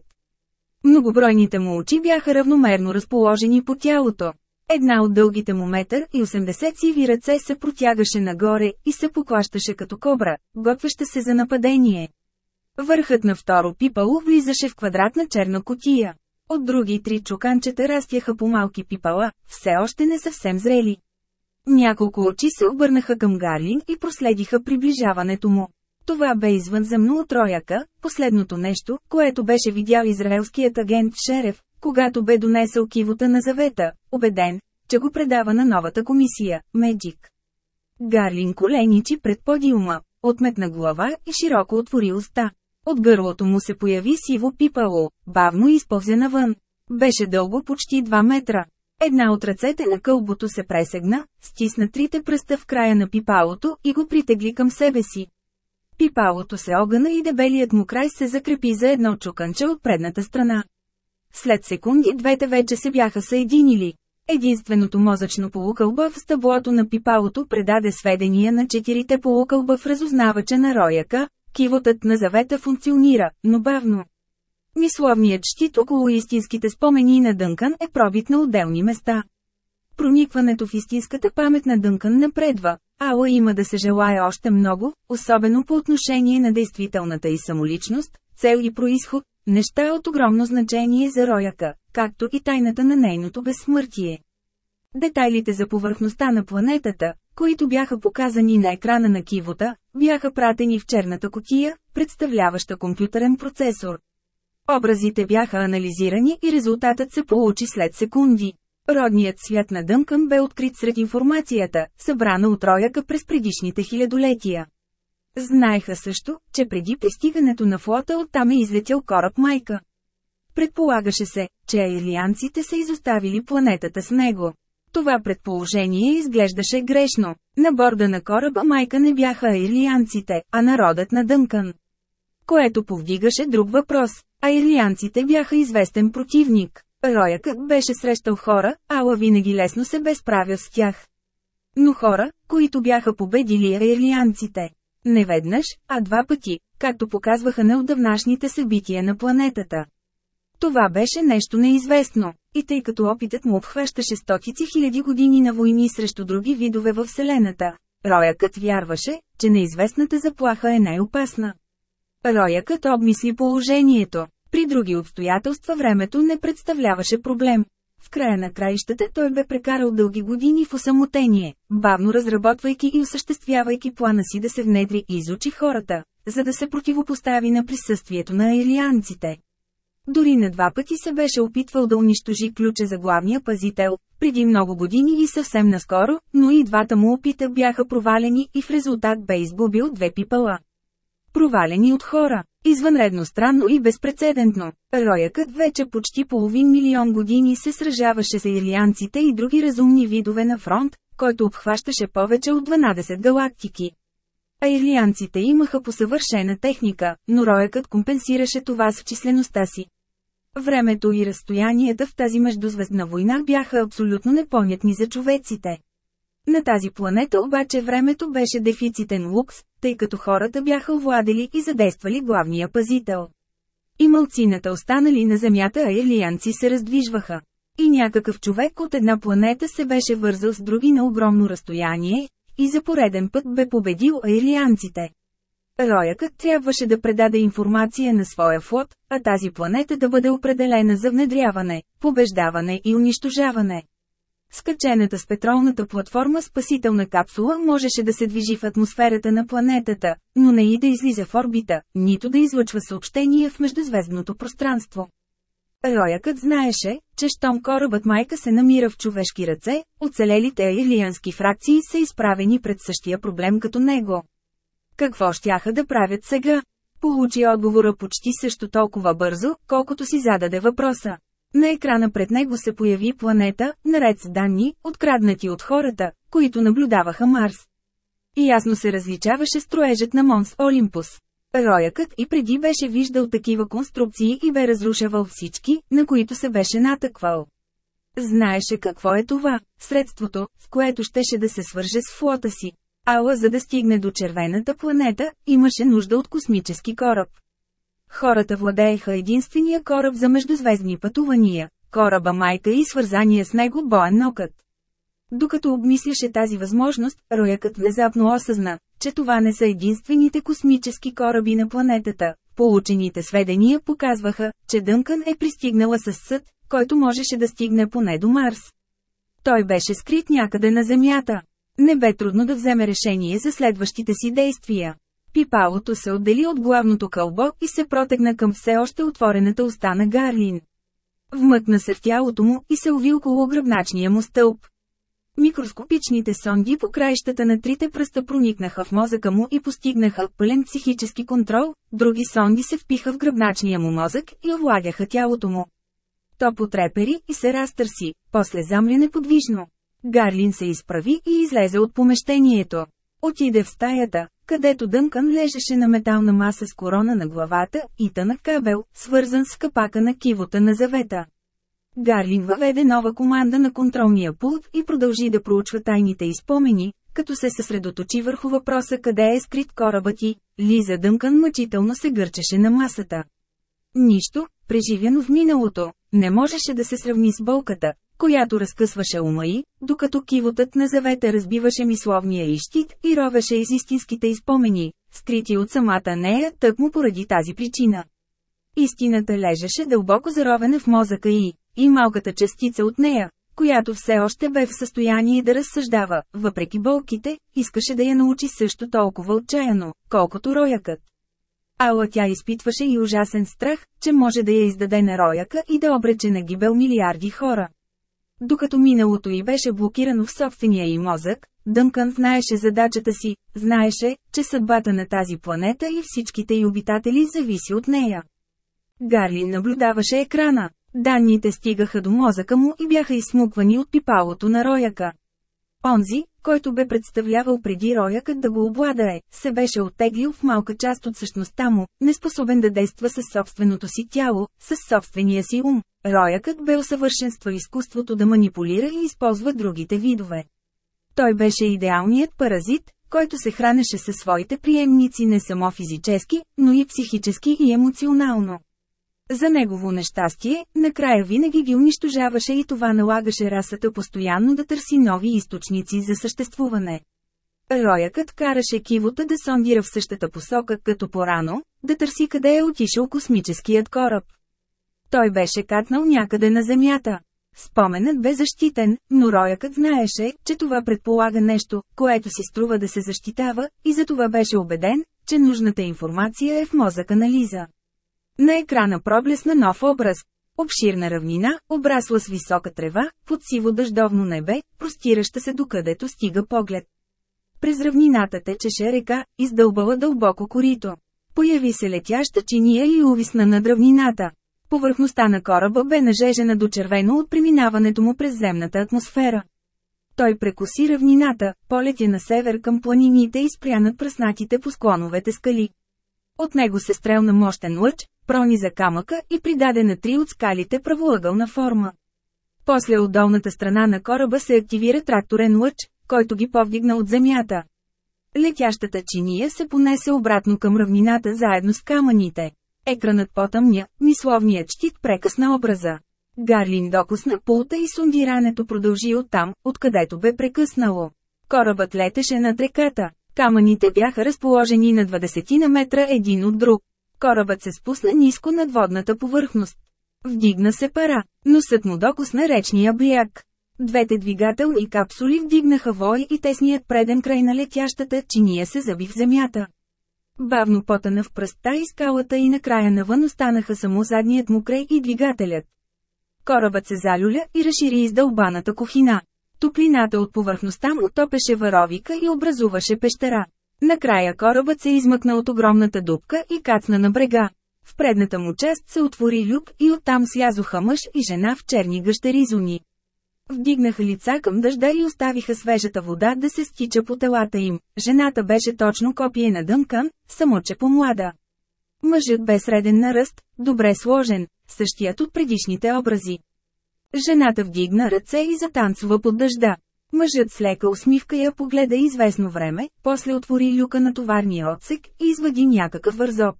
Многобройните му очи бяха равномерно разположени по тялото. Една от дългите му метър и 80 сиви ръце се протягаше нагоре и се поклащаше като кобра, готвеща се за нападение. Върхът на второ пипало влизаше в квадратна черна котия. От други три чуканчета растяха по малки пипала, все още не съвсем зрели. Няколко очи се обърнаха към Гарлин и проследиха приближаването му. Това бе извънземно от рояка, последното нещо, което беше видял израелският агент Шерев, когато бе донесъл кивота на завета, убеден, че го предава на новата комисия, Меджик. Гарлин коленичи пред подиума, отметна глава и широко отвори уста. От гърлото му се появи сиво пипало, бавно използя навън. Беше дълго почти 2 метра. Една от ръцете на кълбото се пресегна, стисна трите пръста в края на пипалото и го притегли към себе си. Пипалото се огъна и дебелият му край се закрепи за едно чуканче от предната страна. След секунди двете вече се бяха съединили. Единственото мозъчно полукълба в стъблото на пипалото предаде сведения на четирите полукълба в разузнавача на рояка, кивотът на завета функционира, но бавно. Мисловният щит около истинските спомени на Дънкан е пробит на отделни места. Проникването в истинската памет на Дънкан напредва, ала има да се желая още много, особено по отношение на действителната и самоличност, цел и происход, неща от огромно значение за рояка, както и тайната на нейното безсмъртие. Детайлите за повърхността на планетата, които бяха показани на екрана на кивота, бяха пратени в черната котия, представляваща компютърен процесор. Образите бяха анализирани и резултатът се получи след секунди. Родният свят на Дънкън бе открит сред информацията, събрана от рояка през предишните хилядолетия. Знаеха също, че преди пристигането на флота оттам е излетял кораб Майка. Предполагаше се, че аирлианците са изоставили планетата с него. Това предположение изглеждаше грешно. На борда на кораба майка не бяха аирлианците, а народът на Дънкън. Което повдигаше друг въпрос. Аирлианците бяха известен противник. Роякът беше срещал хора, ала винаги лесно се бе справя с тях. Но хора, които бяха победили аирлианците. Не веднъж, а два пъти, както показваха неотдавнашните събития на планетата. Това беше нещо неизвестно, и тъй като опитът му обхващаше стотици хиляди години на войни срещу други видове във Вселената, Роякът вярваше, че неизвестната заплаха е най-опасна. Роякът обмисли положението. При други обстоятелства времето не представляваше проблем. В края на краищата той бе прекарал дълги години в осамотение, бавно разработвайки и осъществявайки плана си да се внедри и изучи хората, за да се противопостави на присъствието на аирлианците. Дори на два пъти се беше опитвал да унищожи ключа за главния пазител, преди много години и съвсем наскоро, но и двата му опита бяха провалени и в резултат бе изгубил две пипала. Провалени от хора. Извънредно странно и безпредседентно. Роякът вече почти половин милион години се сражаваше с ирлианците и други разумни видове на фронт, който обхващаше повече от 12 галактики. А ирлианците имаха посъвършена техника, но роякът компенсираше това с числеността си. Времето и разстоянията в тази междузвездна война бяха абсолютно непонятни за човеците. На тази планета обаче времето беше дефицитен лукс, тъй като хората бяха овладели и задействали главния пазител. И мълцината останали на Земята а ирлианци се раздвижваха. И някакъв човек от една планета се беше вързал с други на огромно разстояние, и за пореден път бе победил аирлианците. Роякът трябваше да предаде информация на своя флот, а тази планета да бъде определена за внедряване, побеждаване и унищожаване. Скачената с петролната платформа спасителна капсула можеше да се движи в атмосферата на планетата, но не и да излиза в орбита, нито да излъчва съобщения в междузвездното пространство. Роякът знаеше, че щом корабът майка се намира в човешки ръце, оцелелите аирлиански фракции са изправени пред същия проблем като него. Какво щяха да правят сега? Получи отговора почти също толкова бързо, колкото си зададе въпроса. На екрана пред него се появи планета, наред с данни, откраднати от хората, които наблюдаваха Марс. И ясно се различаваше строежът на Монс Олимпус. Роякът и преди беше виждал такива конструкции и бе разрушавал всички, на които се беше натъквал. Знаеше какво е това, средството, с което щеше да се свърже с флота си. Ала за да стигне до червената планета, имаше нужда от космически кораб. Хората владееха единствения кораб за междузвездни пътувания, кораба майка и свързания с него боен нокът. Докато обмисляше тази възможност, роякът внезапно осъзна, че това не са единствените космически кораби на планетата. Получените сведения показваха, че Дънкън е пристигнала с съд, който можеше да стигне поне до Марс. Той беше скрит някъде на Земята. Не бе трудно да вземе решение за следващите си действия. Пипалото се отдели от главното кълбо и се протегна към все още отворената уста на Гарлин. Вмъкна се в тялото му и се уви около гръбначния му стълб. Микроскопичните сонди по краищата на трите пръста проникнаха в мозъка му и постигнаха пълен психически контрол, други сонди се впиха в гръбначния му мозък и овладяха тялото му. То потрепери и се разтърси, после замля неподвижно. Гарлин се изправи и излезе от помещението. Отиде в стаята, където Дънкан лежеше на метална маса с корона на главата и тънък кабел, свързан с капака на кивота на завета. Гарлин въведе нова команда на контролния пулт и продължи да проучва тайните изпомени, като се съсредоточи върху въпроса къде е скрит корабът и Лиза Дънкан мъчително се гърчеше на масата. Нищо, преживяно в миналото, не можеше да се сравни с болката, която разкъсваше ума й, докато кивотът на завета разбиваше мисловния и щит и ровеше из истинските изпомени, скрити от самата нея, тъкмо поради тази причина. Истината лежеше дълбоко заровена в мозъка й, и малката частица от нея, която все още бе в състояние да разсъждава, въпреки болките, искаше да я научи също толкова отчаяно, колкото роякът. Ала тя изпитваше и ужасен страх, че може да я издаде на рояка и да обрече на гибел милиарди хора. Докато миналото й беше блокирано в собствения й мозък, Дънкън знаеше задачата си, знаеше, че съдбата на тази планета и всичките й обитатели зависи от нея. Гарли наблюдаваше екрана. Данните стигаха до мозъка му и бяха изсмуквани от пипалото на рояка. Онзи, който бе представлявал преди роякът да го обладае, се беше оттеглил в малка част от същността му, неспособен да действа със собственото си тяло, със собствения си ум. Роякът бе усъвършенства изкуството да манипулира и използва другите видове. Той беше идеалният паразит, който се хранеше със своите приемници не само физически, но и психически и емоционално. За негово нещастие, накрая винаги ги унищожаваше и това налагаше расата постоянно да търси нови източници за съществуване. Роякът караше кивота да сондира в същата посока като порано, да търси къде е отишъл космическият кораб. Той беше катнал някъде на Земята. Споменът бе защитен, но роякът знаеше, че това предполага нещо, което си струва да се защитава, и затова беше убеден, че нужната информация е в мозъка на Лиза. На екрана проблесна нов образ. Обширна равнина, обрасла с висока трева, под сиво дъждовно небе, простираща се докъдето стига поглед. През равнината течеше река, издълбала дълбоко корито. Появи се летяща чиния и увисна над равнината. Повърхността на кораба бе нажежена до червено от преминаването му през земната атмосфера. Той прекоси равнината, полетя на север към планините и спря над пръснатите по склоновете скали. От него се стрелна мощен лъч, прониза камъка и придаде на три от скалите правоъгълна форма. После от долната страна на кораба се активира тракторен лъч, който ги повдигна от земята. Летящата чиния се понесе обратно към равнината заедно с камъните. Екранът потъмня, мисловният щит прекъсна образа. Гарлин докосна пулта и сундирането продължи оттам, откъдето бе прекъснало. Корабът летеше над реката. Камъните бяха разположени на 20 на метра един от друг. Корабът се спусна ниско над водната повърхност. Вдигна се пара, носът му докосна речния бряг. Двете двигателни капсули вдигнаха вой и тесният преден край на летящата чиния се заби в земята. Бавно потана в пръста и скалата и накрая навън останаха само задният му край и двигателят. Корабът се залюля и разшири издълбаната кухина. Топлината от повърхността му топеше варовика и образуваше пещера. Накрая корабът се измъкна от огромната дупка и кацна на брега. В предната му част се отвори люк и оттам слязоха мъж и жена в черни гъщеризони. Вдигнаха лица към дъжда и оставиха свежата вода да се стича по телата им. Жената беше точно копие на Дънкан, само че по-млада. Мъжът бе среден на ръст, добре сложен, същият от предишните образи. Жената вдигна ръце и затанцува под дъжда. Мъжът с лека усмивка я погледа известно време, после отвори люка на товарния отсек и извади някакъв вързоп.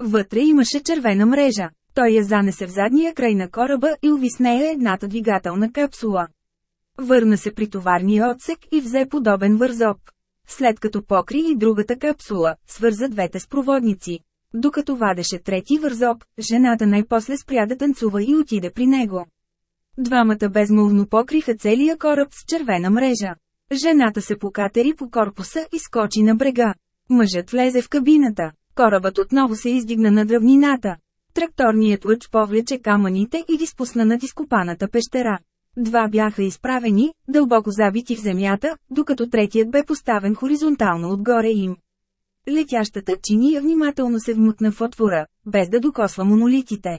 Вътре имаше червена мрежа. Той я занесе в задния край на кораба и уви с нея едната двигателна капсула. Върна се при товарния отсек и взе подобен вързоп. След като покри и другата капсула, свърза двете с проводници. Докато вадеше трети вързоп, жената най-после спря да танцува и отиде при него. Двамата безмолвно покриха целия кораб с червена мрежа. Жената се покатери по корпуса и скочи на брега. Мъжът влезе в кабината. Корабът отново се издигна над равнината. Тракторният лъч повлече камъните и ги спусна над изкопаната пещера. Два бяха изправени, дълбоко забити в земята, докато третият бе поставен хоризонтално отгоре им. Летящата чиния внимателно се вмъкна в отвора, без да докосва монолитите.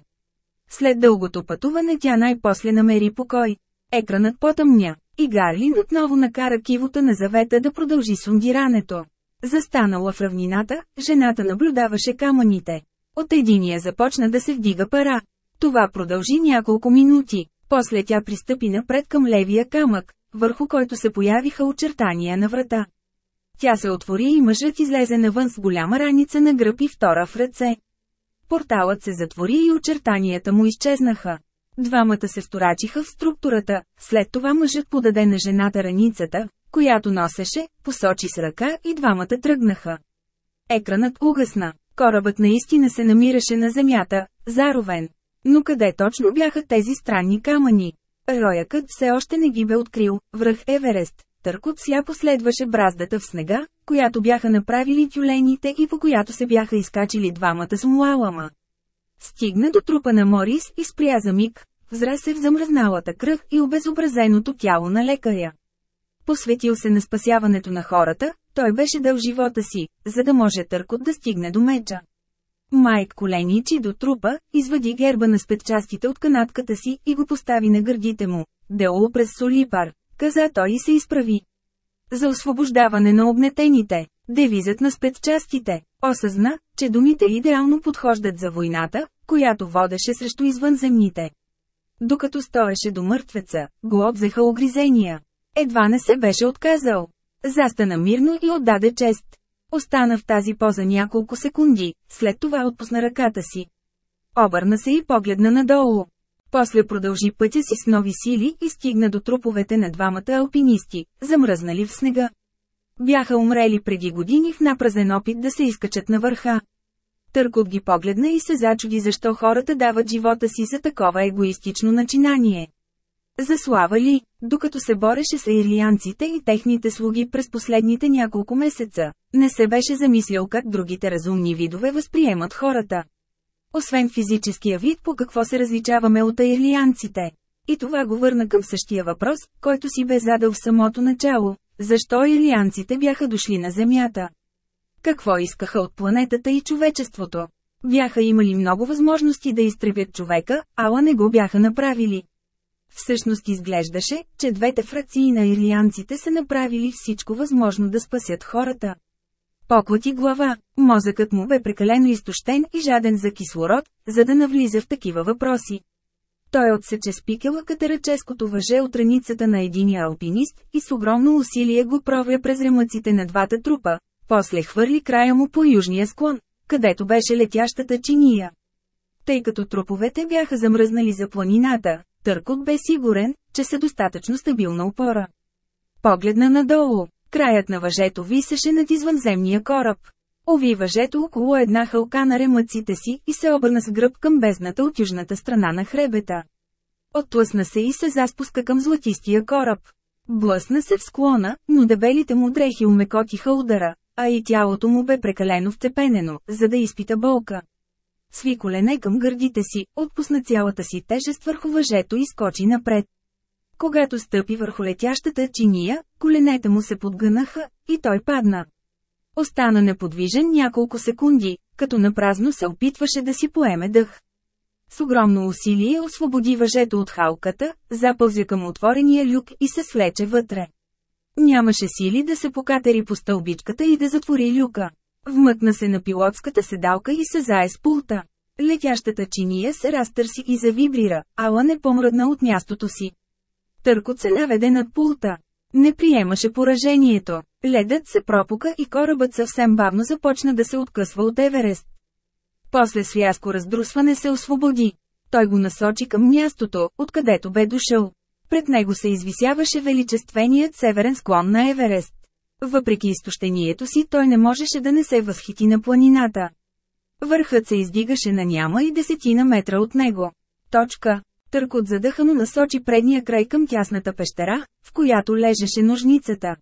След дългото пътуване тя най-после намери покой. Екранът потъмня, и Гарлин отново накара кивота на завета да продължи сундирането. Застанала в равнината, жената наблюдаваше камъните. От единия започна да се вдига пара. Това продължи няколко минути. После тя пристъпи напред към левия камък, върху който се появиха очертания на врата. Тя се отвори и мъжът излезе навън с голяма раница на гръб и втора в ръце. Порталът се затвори и очертанията му изчезнаха. Двамата се вторачиха в структурата, след това мъжът подаде на жената раницата, която носеше, посочи с ръка и двамата тръгнаха. Екранът угасна. Корабът наистина се намираше на земята, заровен. Но къде точно бяха тези странни камъни? Роякът все още не ги бе открил, връх Еверест. Търкот сляпо следваше браздата в снега, която бяха направили тюлените и по която се бяха изкачили двамата с муалама. Стигна до трупа на Морис и спря за миг, взра се в замръзналата кръв и обезобразеното тяло на лекаря. Посветил се на спасяването на хората, той беше дал живота си, за да може Търкот да стигне до меча. Майк коленичи до трупа, извади герба на спетчастите от канатката си и го постави на гърдите му. Дело през Солипар, каза той и се изправи. За освобождаване на обнетените, девизът на спецчастите, осъзна, че думите идеално подхождат за войната, която водеше срещу извънземните. Докато стоеше до мъртвеца, го обзеха огризения. Едва не се беше отказал. Застана мирно и отдаде чест. Остана в тази поза няколко секунди, след това отпусна ръката си. Обърна се и погледна надолу. После продължи пътя си с нови сили и стигна до труповете на двамата алпинисти, замръзнали в снега. Бяха умрели преди години в напразен опит да се изкачат на върха. Търкот ги погледна и се зачуди защо хората дават живота си за такова егоистично начинание. За слава ли, докато се бореше с ирлианците и техните слуги през последните няколко месеца, не се беше замислял как другите разумни видове възприемат хората. Освен физическия вид по какво се различаваме от аирлианците. И това го върна към същия въпрос, който си бе задал в самото начало. Защо ирлианците бяха дошли на Земята? Какво искаха от планетата и човечеството? Бяха имали много възможности да изтребят човека, ала не го бяха направили. Всъщност изглеждаше, че двете фракции на ирлианците са направили всичко възможно да спасят хората. Поклати глава, мозъкът му бе прекалено изтощен и жаден за кислород, за да навлиза в такива въпроси. Той отсече спикела катераческото въже от раницата на единия алпинист и с огромно усилие го провя през ремъците на двата трупа, после хвърли края му по южния склон, където беше летящата чиния. Тъй като труповете бяха замръзнали за планината, Търкот бе сигурен, че са достатъчно стабилна опора. Погледна надолу. Краят на въжето висеше над извънземния кораб. Ови въжето около една хълка на ремъците си и се обърна с гръб към бездната от южната страна на хребета. Оттлъсна се и се заспуска към златистия кораб. Блъсна се в склона, но дебелите му дрехи умекотиха удара, а и тялото му бе прекалено вцепенено, за да изпита болка. Сви колене към гърдите си, отпусна цялата си тежест върху въжето и скочи напред. Когато стъпи върху летящата чиния, коленете му се подгънаха, и той падна. Остана неподвижен няколко секунди, като напразно се опитваше да си поеме дъх. С огромно усилие освободи въжето от халката, запълзя към отворения люк и се свлече вътре. Нямаше сили да се покатери по стълбичката и да затвори люка. Вмъкна се на пилотската седалка и се зае с пулта. Летящата чиния се разтърси и завибрира, ала не помръдна от мястото си. Търкот се наведе над пулта. Не приемаше поражението. Ледът се пропука и корабът съвсем бавно започна да се откъсва от Еверест. После с рязко раздрусване се освободи. Той го насочи към мястото, откъдето бе дошъл. Пред него се извисяваше величественият северен склон на Еверест. Въпреки изтощението си той не можеше да не се възхити на планината. Върхът се издигаше на няма и десетина метра от него. Точка. Търкот задъхано насочи предния край към тясната пещера, в която лежеше ножницата.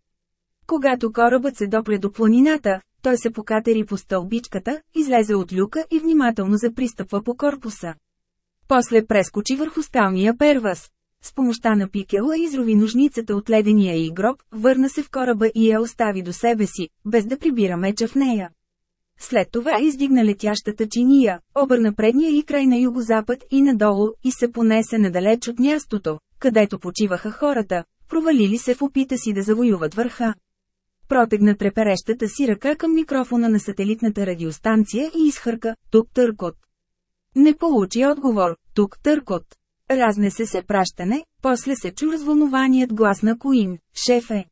Когато корабът се допре до планината, той се покатери по стълбичката, излезе от люка и внимателно запристъпва по корпуса. После прескочи върху скалния первас. С помощта на пикела изрови ножницата от ледения и гроб, върна се в кораба и я остави до себе си, без да прибира меча в нея. След това издигна летящата чиния, обърна предния и край на югозапад и надолу и се понесе надалеч от мястото, където почиваха хората, провалили се в опита си да завоюват върха. Протегна треперещата си ръка към микрофона на сателитната радиостанция и изхърка «Тук търкот». Не получи отговор «Тук търкот». Разнесе се пращане, после се чу развълнуваният глас на Коин, шефе.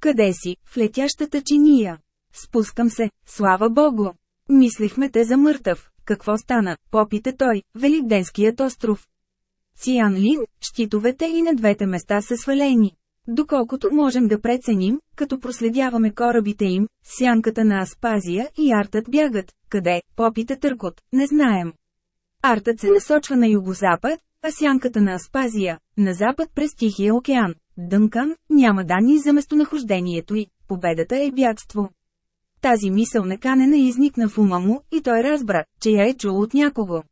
Къде си, в летящата чиния? Спускам се, слава богу. Мислихме те за мъртъв. Какво стана, попита той, Великденският остров. Циан Лин, щитовете и на двете места са свалени. Доколкото можем да преценим, като проследяваме корабите им, сянката на Аспазия и Артът бягат. Къде, попита Търкот, не знаем. Артът се насочва на югозапад, а сянката на Аспазия, на запад през Тихия океан. Дънкан, няма данни за местонахождението й, победата е бягство. Тази мисъл неканена изникна в ума му, и той разбра, че я е чул от някого.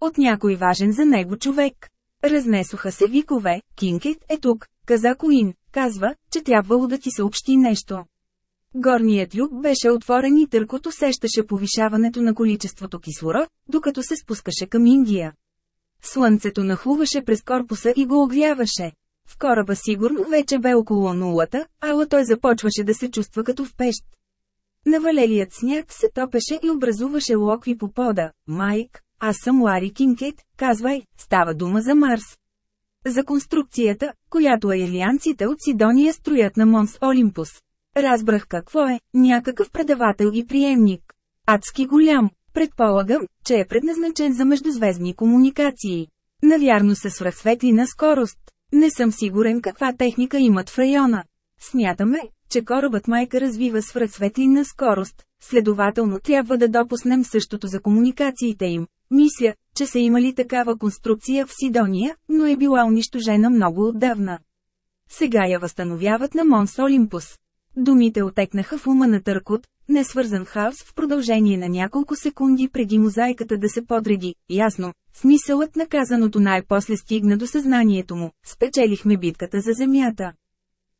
От някой важен за него човек. Разнесоха се викове, Кинкет е тук, каза Коин, казва, че трябвало да ти съобщи нещо. Горният люк беше отворен и търкото усещаше повишаването на количеството кислород, докато се спускаше към Индия. Слънцето нахлуваше през корпуса и го огряваше. В кораба сигурно вече бе около нулата, ала той започваше да се чувства като в пещ. Навалелият сняг се топеше и образуваше локви по пода. Майк, аз съм Лари Кинкет, казвай, става дума за Марс. За конструкцията, която елианците от Сидония строят на Монс Олимпус. Разбрах какво е, някакъв предавател и приемник. Адски голям, предполагам, че е предназначен за междузвездни комуникации. Навярно се свръхсветлина скорост. Не съм сигурен каква техника имат в района. Смятаме, че корабът майка развива свръхсветлинна скорост, следователно трябва да допуснем същото за комуникациите им. Мисля, че са имали такава конструкция в Сидония, но е била унищожена много отдавна. Сега я възстановяват на Монс Олимпус. Думите отекнаха в ума на Търкот, несвързан хаос в продължение на няколко секунди преди мозайката да се подреди. Ясно, смисълът на казаното най-после стигна до съзнанието му. Спечелихме битката за Земята.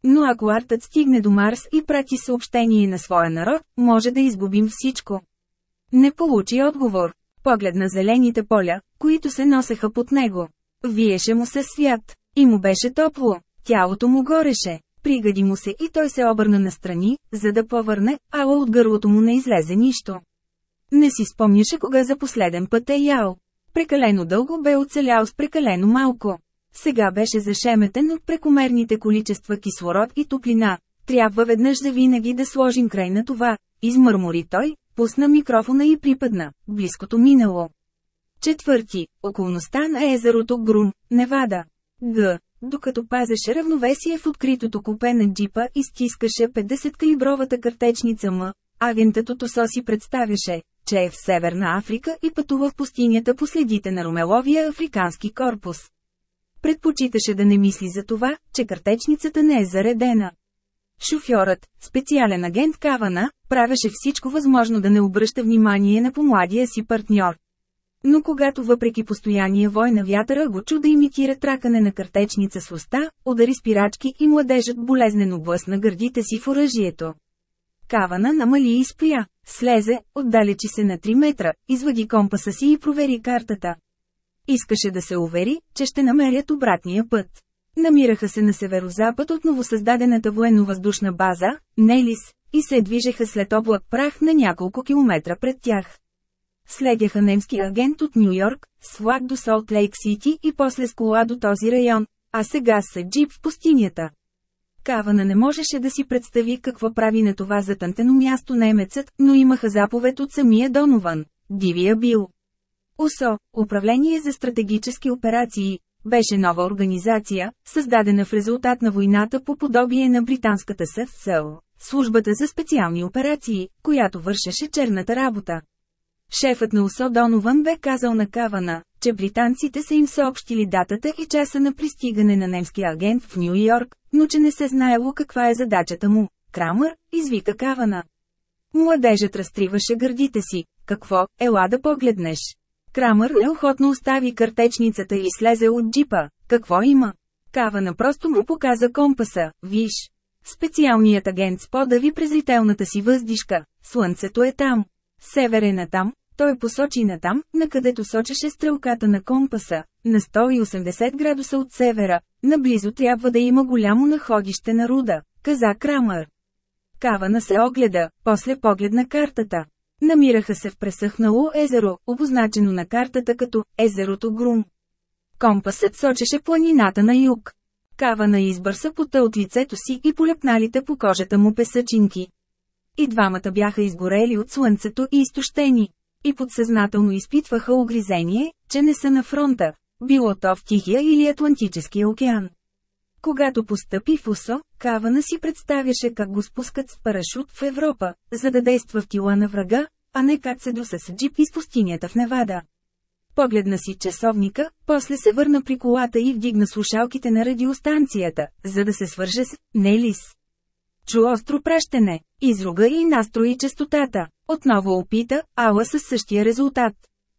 Но ако артът стигне до Марс и прати съобщение на своя народ, може да изгубим всичко. Не получи отговор. Поглед на зелените поля, които се носеха под него. Виеше му се свят. И му беше топло. Тялото му гореше. Пригади му се и той се обърна настрани, за да повърне, ала от гърлото му не излезе нищо. Не си спомняше кога за последен път е ял. Прекалено дълго бе оцелял с прекалено малко. Сега беше зашеметен от прекомерните количества кислород и топлина. Трябва веднъж за винаги да сложим край на това. Измърмори той, пусна микрофона и припадна. Близкото минало. Четвърти. Околността на езерото Грум, Невада. Г. докато пазеше равновесие в откритото купе на джипа и стискаше 50-калибровата картечница М. Агентът от ОСО си представяше, че е в Северна Африка и пътува в пустинята по следите на Ромеловия африкански корпус. Предпочиташе да не мисли за това, че картечницата не е заредена. Шофьорът, специален агент Кавана, правеше всичко възможно да не обръща внимание на помладия си партньор. Но когато въпреки постоянния вой на вятъра го чу да имитира тракане на картечница с уста, удари спирачки и младежът болезнено блъсна гърдите си в оръжието. Кавана намали и спря, слезе, отдалечи се на 3 метра, извади компаса си и провери картата. Искаше да се увери, че ще намерят обратния път. Намираха се на северозапад от новосъздадената военно-въздушна база, Нелис, и се движеха след облак прах на няколко километра пред тях. Следяха немски агент от Нью Йорк, с влак до Солт Лейк Сити и после с кола до този район, а сега са джип в пустинята. Кавана не можеше да си представи какво прави на това затънтено място немецът, но имаха заповед от самия Донован, Дивия Бил. ОСО, Управление за стратегически операции, беше нова организация, създадена в резултат на войната по подобие на британската СССР, службата за специални операции, която вършеше черната работа. Шефът на УСО Донован бе казал на Кавана, че британците са им съобщили датата и часа на пристигане на немския агент в Нью Йорк, но че не се знаело каква е задачата му. Крамър, извика Кавана. Младежът разтриваше гърдите си. Какво, ела да погледнеш. Крамър неохотно остави картечницата и слезе от джипа. Какво има? Кавана просто му показа компаса. Виж. Специалният агент сподави презрителната си въздишка. Слънцето е там. Север е натам, той посочи натам, накъдето сочеше стрелката на компаса, на 180 градуса от севера, наблизо трябва да има голямо находище на руда, каза Крамър. Кавана се огледа, после погледна картата. Намираха се в пресъхнало езеро, обозначено на картата като езерото Грум. Компасът сочеше планината на юг. Кавана избърса пота от лицето си и полепналите по кожата му песъчинки. И двамата бяха изгорели от слънцето и изтощени. И подсъзнателно изпитваха огризение, че не са на фронта, било то в Тихия или Атлантическия океан. Когато постъпи в УСО, Кавана си представяше как го спускат с парашут в Европа, за да действа в тила на врага, а не как се доса с джип из пустинята в Невада. Погледна си часовника, после се върна при колата и вдигна слушалките на радиостанцията, за да се свърже с «Нелис». Чу остро пращане, изруга и настрои частотата. Отново опита, ала със същия резултат.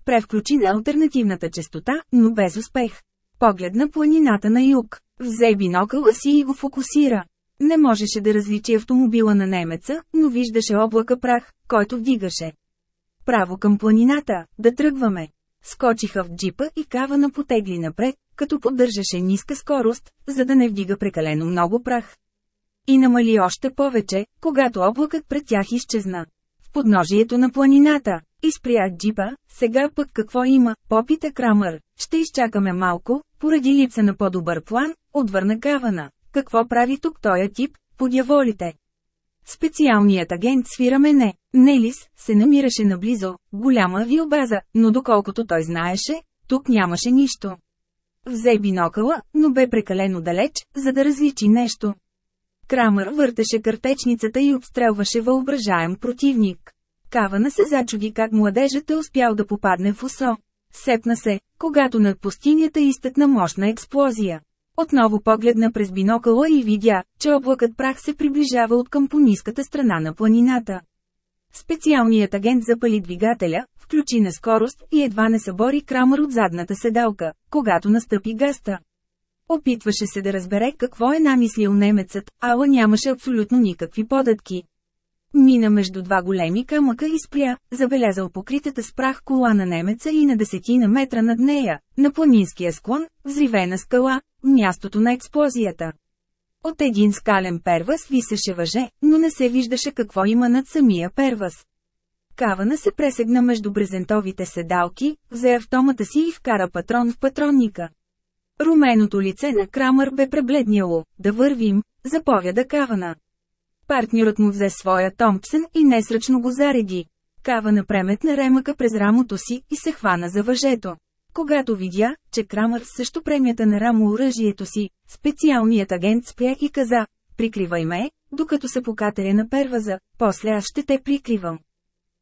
Превключи на альтернативната частота, но без успех. Погледна планината на юг. Взе бинокъла си и го фокусира. Не можеше да различи автомобила на немеца, но виждаше облака прах, който вдигаше. Право към планината, да тръгваме. Скочиха в джипа и кава потегли напред, като поддържаше ниска скорост, за да не вдига прекалено много прах. И намали още повече, когато облакът пред тях изчезна. В подножието на планината. Изпря джипа, сега пък какво има, попита Крамър. Ще изчакаме малко, поради липса на по-добър план, отвърна Кавана. Какво прави тук тоя тип, подяволите? Специалният агент свира мене. Нелис се намираше наблизо, голяма авиобаза, но доколкото той знаеше, тук нямаше нищо. Взе бинокъла, но бе прекалено далеч, за да различи нещо. Крамър въртеше картечницата и обстрелваше въображаем противник. Кавана се зачуди как младежът е успял да попадне в усо. Сепна се, когато над пустинята изтъкна мощна експлозия. Отново погледна през бинокъла и видя, че облакът прах се приближава от към пониската страна на планината. Специалният агент запали двигателя, включи на скорост и едва не събори Крамър от задната седалка, когато настъпи гаста. Опитваше се да разбере какво е намислил немецът, ала нямаше абсолютно никакви податки. Мина между два големи камъка и спря, забелязал покритата с прах кола на немеца и на десетина метра над нея, на планинския склон, взривена скала, мястото на експлозията. От един скален первас висеше въже, но не се виждаше какво има над самия первас. Кавана се пресегна между брезентовите седалки, взе автомата си и вкара патрон в патронника. Руменото лице на Крамър бе пребледняло. Да вървим, заповяда Кавана. Партньорът му взе своя Томпсън и несръчно го зареди. Кавана преметна ремъка през рамото си и се хвана за въжето. Когато видя, че Крамър също премята на рамо оръжието си, специалният агент спря и каза, прикривай ме, докато се покатеря на перваза, после аз ще те прикривам.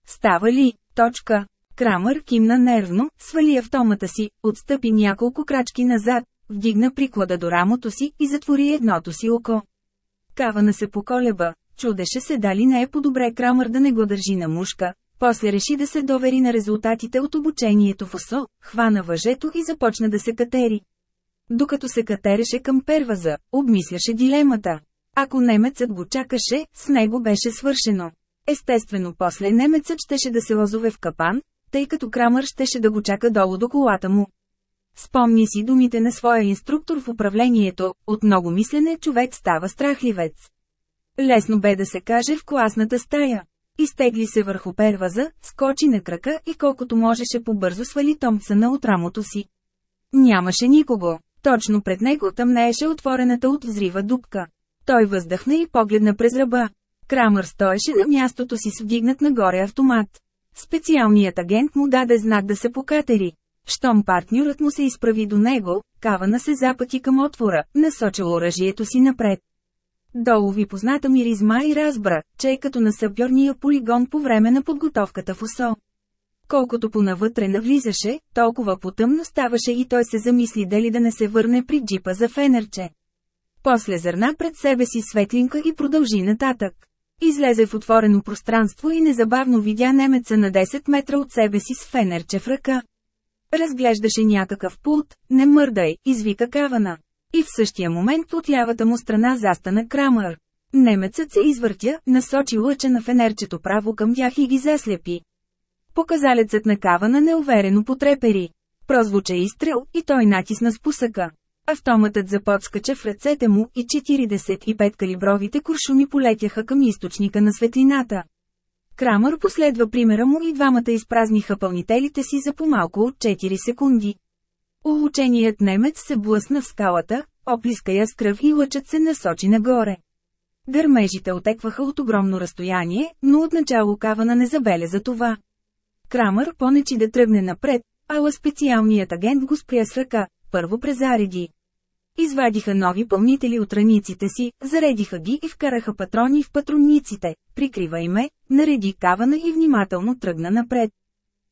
Става ли? Точка. Крамър кимна нервно, свали автомата си, отстъпи няколко крачки назад, вдигна приклада до рамото си и затвори едното си око. Кавана се поколеба, чудеше се дали не е по-добре Крамър да не го държи на мушка, после реши да се довери на резултатите от обучението в ОСО, хвана въжето и започна да се катери. Докато се катереше към перваза, обмисляше дилемата. Ако немецът го чакаше, с него беше свършено. Естествено после немецът щеше да се лазове в капан, тъй като Крамър щеше да го чака долу до колата му. Спомни си думите на своя инструктор в управлението, от много мислене човек става страхливец. Лесно бе да се каже в класната стая. Изтегли се върху перваза, скочи на крака и колкото можеше побързо свали Томпсъна от рамото си. Нямаше никого. Точно пред него тъмнееше отворената от взрива дупка. Той въздъхна и погледна през ръба. Крамър стоеше на мястото си с вдигнат нагоре автомат. Специалният агент му даде знак да се покатери. Щом партньорът му се изправи до него, кавана се запъти към отвора, насочил оръжието си напред. Долу ви позната миризма и разбра, че е като на сапьорния полигон по време на подготовката в ОСО. Колкото понавътре навлизаше, толкова потъмно ставаше и той се замисли дали да не се върне при джипа за фенерче. После зърна пред себе си светлинка и продължи нататък. Излезе в отворено пространство и незабавно видя немеца на 10 метра от себе си с фенерче в ръка. Разглеждаше някакъв пулт, не мърдай, извика Кавана. И в същия момент от лявата му страна застана Крамър. Немецът се извъртя, насочи лъча на фенерчето право към тях и ги заслепи. Показалецът на Кавана неуверено потрепери. Прозвуча изстрел и той натисна спусъка. Автоматът заподскача в ръцете му и 45 калибровите куршуми полетяха към източника на светлината. Крамър последва примера му и двамата изпразниха пълнителите си за по-малко от 4 секунди. Улученият немец се блъсна в скалата, оплиска я с кръв и лъчът се насочи нагоре. Гърмежите отекваха от огромно разстояние, но отначало Кавана не забеля за това. Крамър понечи да тръгне напред, ала специалният агент го спря с ръка, първо презареди. Извадиха нови пълнители от раниците си, заредиха ги и вкараха патрони в патронниците, прикрива име, нареди кавана и внимателно тръгна напред.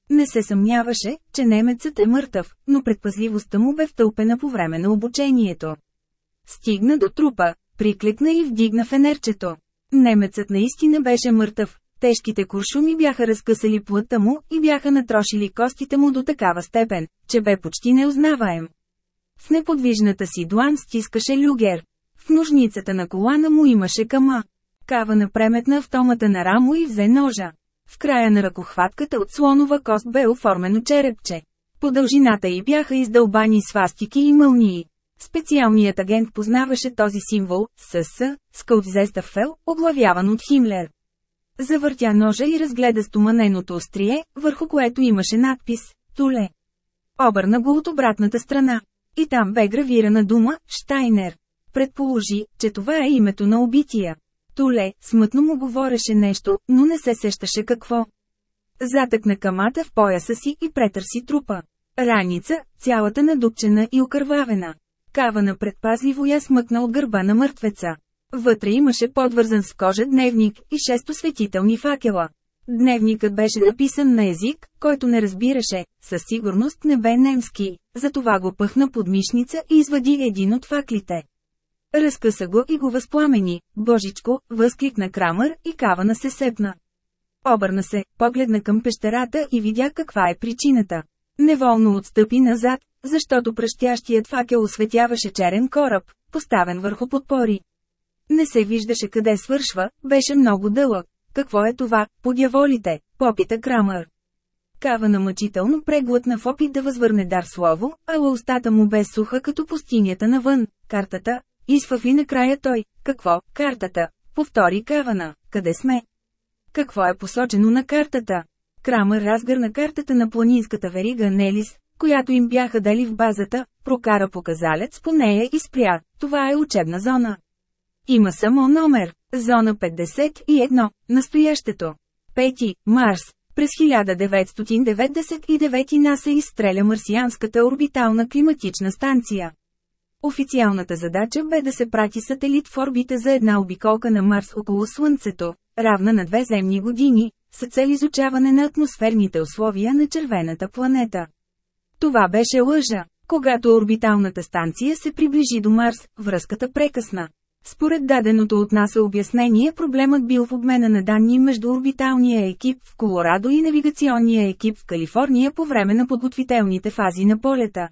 Не се съмняваше, че немецът е мъртъв, но предпазливостта му бе втълпена по време на обучението. Стигна до трупа, прикликна и вдигна фенерчето. Немецът наистина беше мъртъв, тежките куршуми бяха разкъсали плътта му и бяха натрошили костите му до такава степен, че бе почти неузнаваем. В неподвижната си длан стискаше люгер. В ножницата на колана му имаше кама. Кава напреметна автомата на рамо и взе ножа. В края на ръкохватката от слонова кост бе оформено черепче. По дължината й бяха издълбани свастики и мълнии. Специалният агент познаваше този символ, СС, Скълдзестафел, оглавяван от Химлер. Завъртя ножа и разгледа стоманеното острие, върху което имаше надпис «Туле». Обърна го от обратната страна. И там бе гравирана дума «Штайнер». Предположи, че това е името на убития. Туле, смътно му говореше нещо, но не се сещаше какво. Затъкна камата в пояса си и претърси трупа. Раница, цялата надупчена и окървавена. Кавана предпазливо я смъкна от гърба на мъртвеца. Вътре имаше подвързан с кожа дневник и шесто светителни факела. Дневникът беше написан на език, който не разбираше, със сигурност не бе немски, затова го пъхна под мишница и извади един от факлите. Разкъса го и го възпламени, божичко, възкликна Крамър и кавана се сепна. Обърна се, погледна към пещерата и видя каква е причината. Неволно отстъпи назад, защото пръщящият факел осветяваше черен кораб, поставен върху подпори. Не се виждаше къде свършва, беше много дълъг. Какво е това, подяволите, попита Крамър. Кава намъчително преглътна в опит да възвърне дар слово, ала устата му бе суха като пустинята навън. Картата, изфафи накрая той. Какво, картата? Повтори Кавана. Къде сме? Какво е посочено на картата? Крамър разгърна картата на планинската верига Нелис, която им бяха дали в базата, прокара показалец по нея и спря. Това е учебна зона. Има само номер. Зона 51. Настоящето. Пети, Марс. През 1999 НАСА изстреля марсианската орбитална климатична станция. Официалната задача бе да се прати сателит в орбита за една обиколка на Марс около Слънцето, равна на две земни години, с цел изучаване на атмосферните условия на червената планета. Това беше лъжа. Когато орбиталната станция се приближи до Марс, връзката прекъсна. Според даденото от НАСА обяснение проблемът бил в обмена на данни между орбиталния екип в Колорадо и навигационния екип в Калифорния по време на подготвителните фази на полета.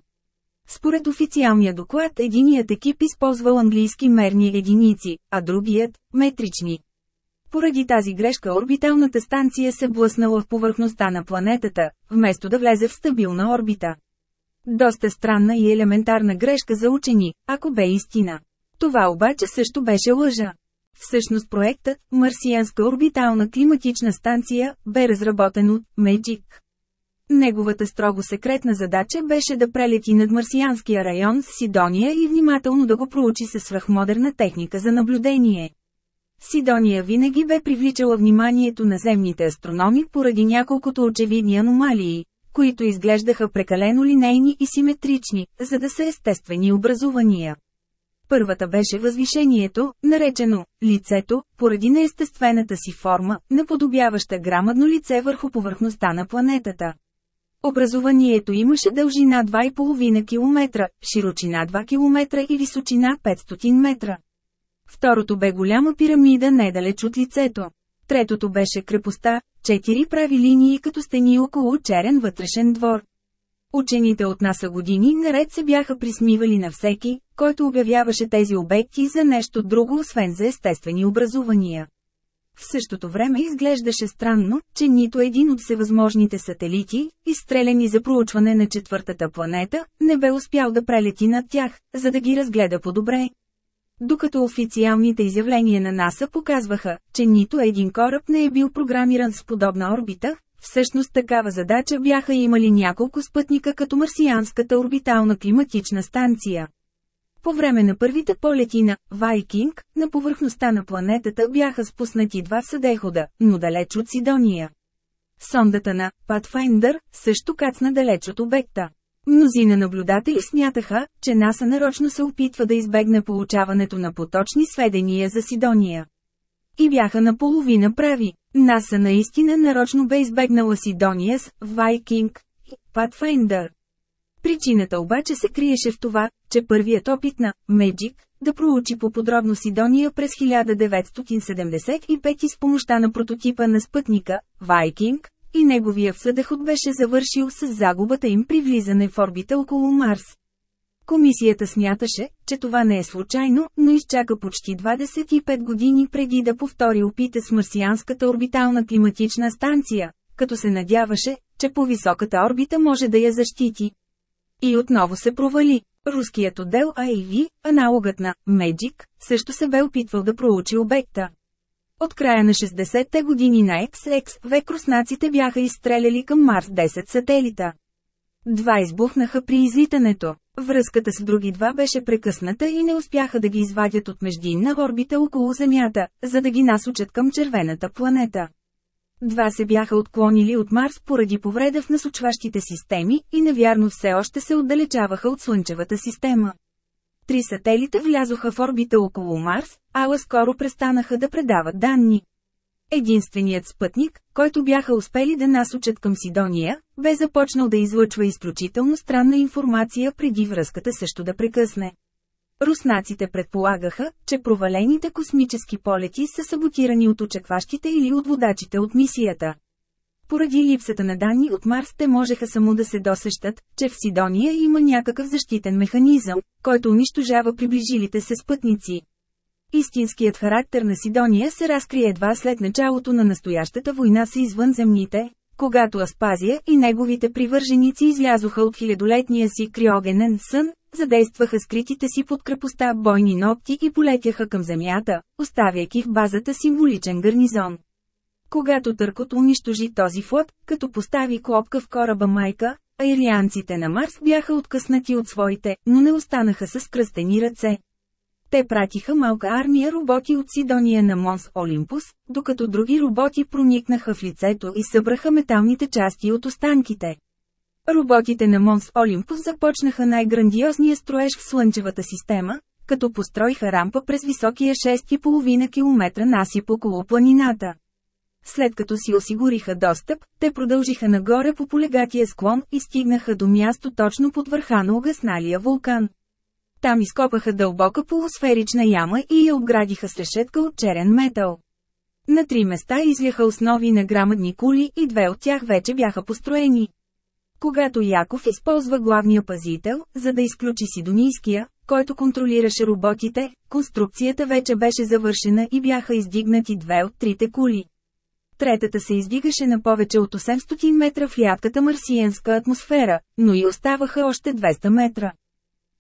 Според официалния доклад единият екип използвал английски мерни единици, а другият – метрични. Поради тази грешка орбиталната станция се блъснала в повърхността на планетата, вместо да влезе в стабилна орбита. Доста странна и елементарна грешка за учени, ако бе истина. Това обаче също беше лъжа. Всъщност проектът, Марсианска орбитална климатична станция, бе разработен от Magic. Неговата строго секретна задача беше да прелети над марсианския район с Сидония и внимателно да го проучи със свръхмодерна техника за наблюдение. Сидония винаги бе привличала вниманието на земните астрономи поради няколкото очевидни аномалии, които изглеждаха прекалено линейни и симетрични, за да са естествени образувания. Първата беше възвишението, наречено «лицето», поради неестествената си форма, наподобяваща грамадно лице върху повърхността на планетата. Образованието имаше дължина 2,5 км, широчина 2 км и височина 500 метра. Второто бе голяма пирамида недалеч от лицето. Третото беше крепостта, четири прави линии като стени около черен вътрешен двор. Учените от НАСА години наред се бяха присмивали на всеки, който обявяваше тези обекти за нещо друго освен за естествени образувания. В същото време изглеждаше странно, че нито един от всевъзможните сателити, изстреляни за проучване на четвъртата планета, не бе успял да прелети над тях, за да ги разгледа по-добре. Докато официалните изявления на НАСА показваха, че нито един кораб не е бил програмиран с подобна орбита, всъщност такава задача бяха имали няколко спътника като марсианската орбитална климатична станция. По време на първите полети на «Вайкинг» на повърхността на планетата бяха спуснати два съдехода, но далеч от Сидония. Сондата на Pathfinder също кацна далеч от обекта. Мнозина наблюдатели смятаха, че НАСА нарочно се опитва да избегне получаването на поточни сведения за Сидония. И бяха наполовина прави. НАСА наистина нарочно бе избегнала Сидония с Viking и Pathfinder. Причината обаче се криеше в това, че първият опит на Magic да проучи по-подробно Сидония през 1975 с помощта на прототипа на спътника Viking и неговия съдеход беше завършил с загубата им при влизане в орбита около Марс. Комисията смяташе, че това не е случайно, но изчака почти 25 години преди да повтори опита с марсианската орбитална климатична станция, като се надяваше, че по високата орбита може да я защити. И отново се провали. Руският отдел AAV, аналогът на Magic, също се бе опитвал да проучи обекта. От края на 60-те години на XX век руснаците бяха изстреляли към Марс 10 сателита. Два избухнаха при излитането. Връзката с други два беше прекъсната и не успяха да ги извадят от междинна орбита около Земята, за да ги насочат към червената планета. Два се бяха отклонили от Марс поради повреда в насочващите системи и навярно все още се отдалечаваха от Слънчевата система. Три сателита влязоха в орбита около Марс, ала скоро престанаха да предават данни. Единственият спътник, който бяха успели да насочат към Сидония, бе започнал да излъчва изключително странна информация преди връзката също да прекъсне. Руснаците предполагаха, че провалените космически полети са саботирани от очакващите или от водачите от мисията. Поради липсата на данни от Марс те можеха само да се досещат, че в Сидония има някакъв защитен механизъм, който унищожава приближилите се спътници. Истинският характер на Сидония се разкрие едва след началото на настоящата война с извънземните, когато Аспазия и неговите привърженици излязоха от хилядолетния си криогенен сън, задействаха скритите си под крепостта бойни ногти и полетяха към земята, оставяйки в базата символичен гарнизон. Когато Търкот унищожи този флот, като постави клопка в кораба майка, аирианците на Марс бяха откъснати от своите, но не останаха с кръстени ръце. Те пратиха малка армия роботи от Сидония на Монс Олимпус, докато други роботи проникнаха в лицето и събраха металните части от останките. Роботите на Монс Олимпус започнаха най-грандиозния строеж в Слънчевата система, като построиха рампа през високия 6,5 км насип около планината. След като си осигуриха достъп, те продължиха нагоре по полегатия склон и стигнаха до място точно под върха на угасналия вулкан. Там изкопаха дълбока полусферична яма и я обградиха с решетка от черен метал. На три места изляха основи на грамадни кули и две от тях вече бяха построени. Когато Яков използва главния пазител, за да изключи Сидонийския, който контролираше роботите, конструкцията вече беше завършена и бяха издигнати две от трите кули. Третата се издигаше на повече от 800 метра в ядката марсиенска атмосфера, но и оставаха още 200 метра.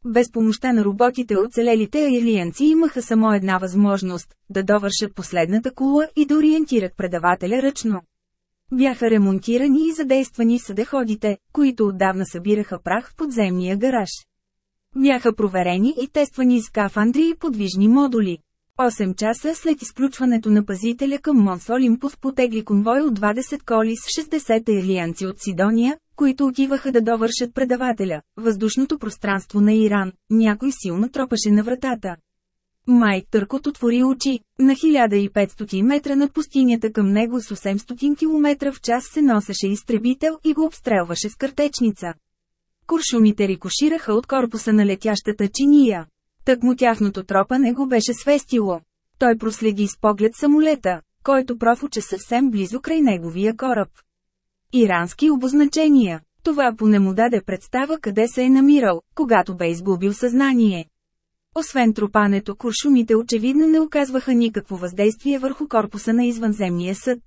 Без помощта на роботите оцелелите айлиенци имаха само една възможност – да довършат последната кула и да ориентират предавателя ръчно. Бяха ремонтирани и задействани съдеходите, които отдавна събираха прах в подземния гараж. Бяха проверени и тествани скафандри и подвижни модули. 8 часа след изключването на пазителя към Монс Олимпус потегли конвой от 20 коли с 60 илианци от Сидония, които отиваха да довършат предавателя. Въздушното пространство на Иран, някой силно тропаше на вратата. Майк Търкот отвори очи. На 1500 метра над пустинята към него с 800 км в час се носеше изтребител и го обстрелваше с картечница. Куршумите рикошираха от корпуса на летящата чиния. Тък му тяхното тропане го беше свестило. Той проследи с поглед самолета, който профуче съвсем близо край неговия кораб. Ирански обозначения. Това поне му даде представа къде се е намирал, когато бе изгубил съзнание. Освен трупането, куршумите очевидно не оказваха никакво въздействие върху корпуса на извънземния съд.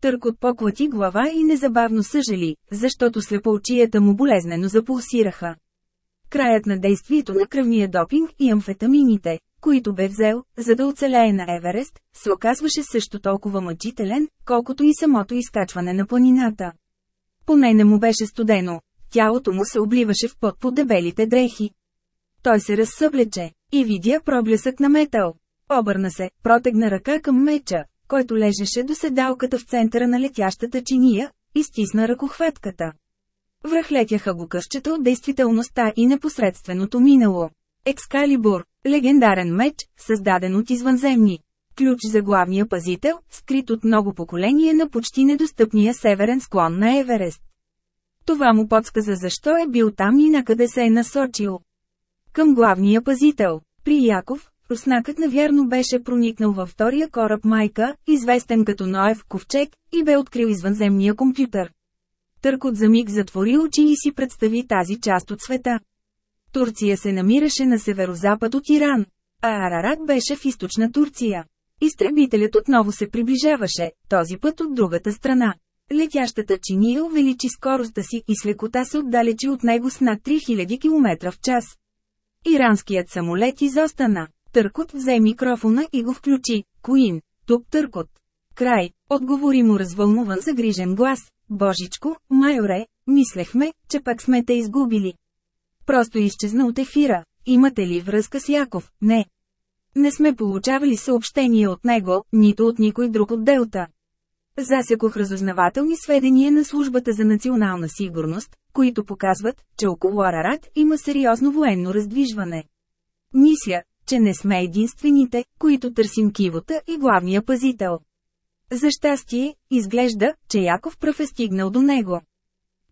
Търкот поклати глава и незабавно съжали, защото слепоочията му болезнено запулсираха. Краят на действието на кръвния допинг и амфетамините, които бе взел, за да оцелее на Еверест, се оказваше също толкова мъчителен, колкото и самото изкачване на планината. Поне не му беше студено, тялото му се обливаше в пот по дебелите дрехи. Той се разсъблече и видя проблесък на метал. Обърна се, протегна ръка към меча, който лежеше до седалката в центъра на летящата чиния, и стисна ръкохватката. Връхлетяха го къщета от действителността и непосредственото минало. Екскалибур – легендарен меч, създаден от извънземни. Ключ за главния пазител, скрит от много поколения на почти недостъпния северен склон на Еверест. Това му подсказа защо е бил там и накъде се е насочил. Към главния пазител. При Яков, руснакът навярно беше проникнал във втория кораб Майка, известен като Ноев ковчег, и бе открил извънземния компютър. Търкот за миг затвори очи и си представи тази част от света. Турция се намираше на северозапад от Иран, а Арарат беше в източна Турция. Изтребителят отново се приближаваше, този път от другата страна. Летящата чиния увеличи скоростта си и с лекота се отдалечи от него с над 3000 км в час. Иранският самолет изостана. Търкот взе микрофона и го включи. Куин, тук Търкот. Край, отговори му развълнуван загрижен глас. Божичко, майоре, мислехме, че пак сме те изгубили. Просто изчезна от ефира. Имате ли връзка с Яков? Не. Не сме получавали съобщение от него, нито от никой друг от Делта. Засекох разузнавателни сведения на Службата за национална сигурност, които показват, че около Арарат има сериозно военно раздвижване. Мисля, че не сме единствените, които търсим кивота и главния пазител. За щастие, изглежда, че Яков пръв е стигнал до него.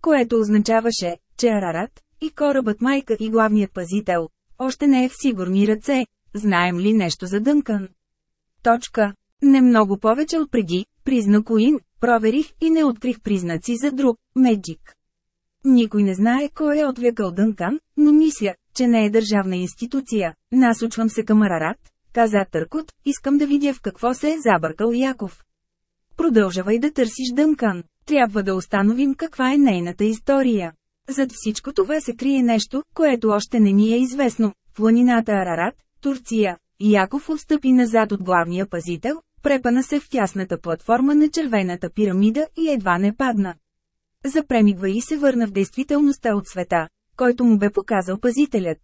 Което означаваше, че Арарат, и корабът майка и главният пазител, още не е в сигурни ръце, знаем ли нещо за Дънкан. Точка. Не много повече от преди, призна Коин, проверих и не открих признаци за друг, Меджик. Никой не знае кой е отвлекал Дънкан, но мисля, че не е държавна институция. Насочвам се към Арарат, каза Търкот, искам да видя в какво се е забъркал Яков. Продължавай да търсиш Дънкан. Трябва да установим каква е нейната история. Зад всичко това се крие нещо, което още не ни е известно. Планината Арарат, Турция. Яков отстъпи назад от главния пазител, препана се в тясната платформа на червената пирамида и едва не падна. Запремигва и се върна в действителността от света, който му бе показал пазителят.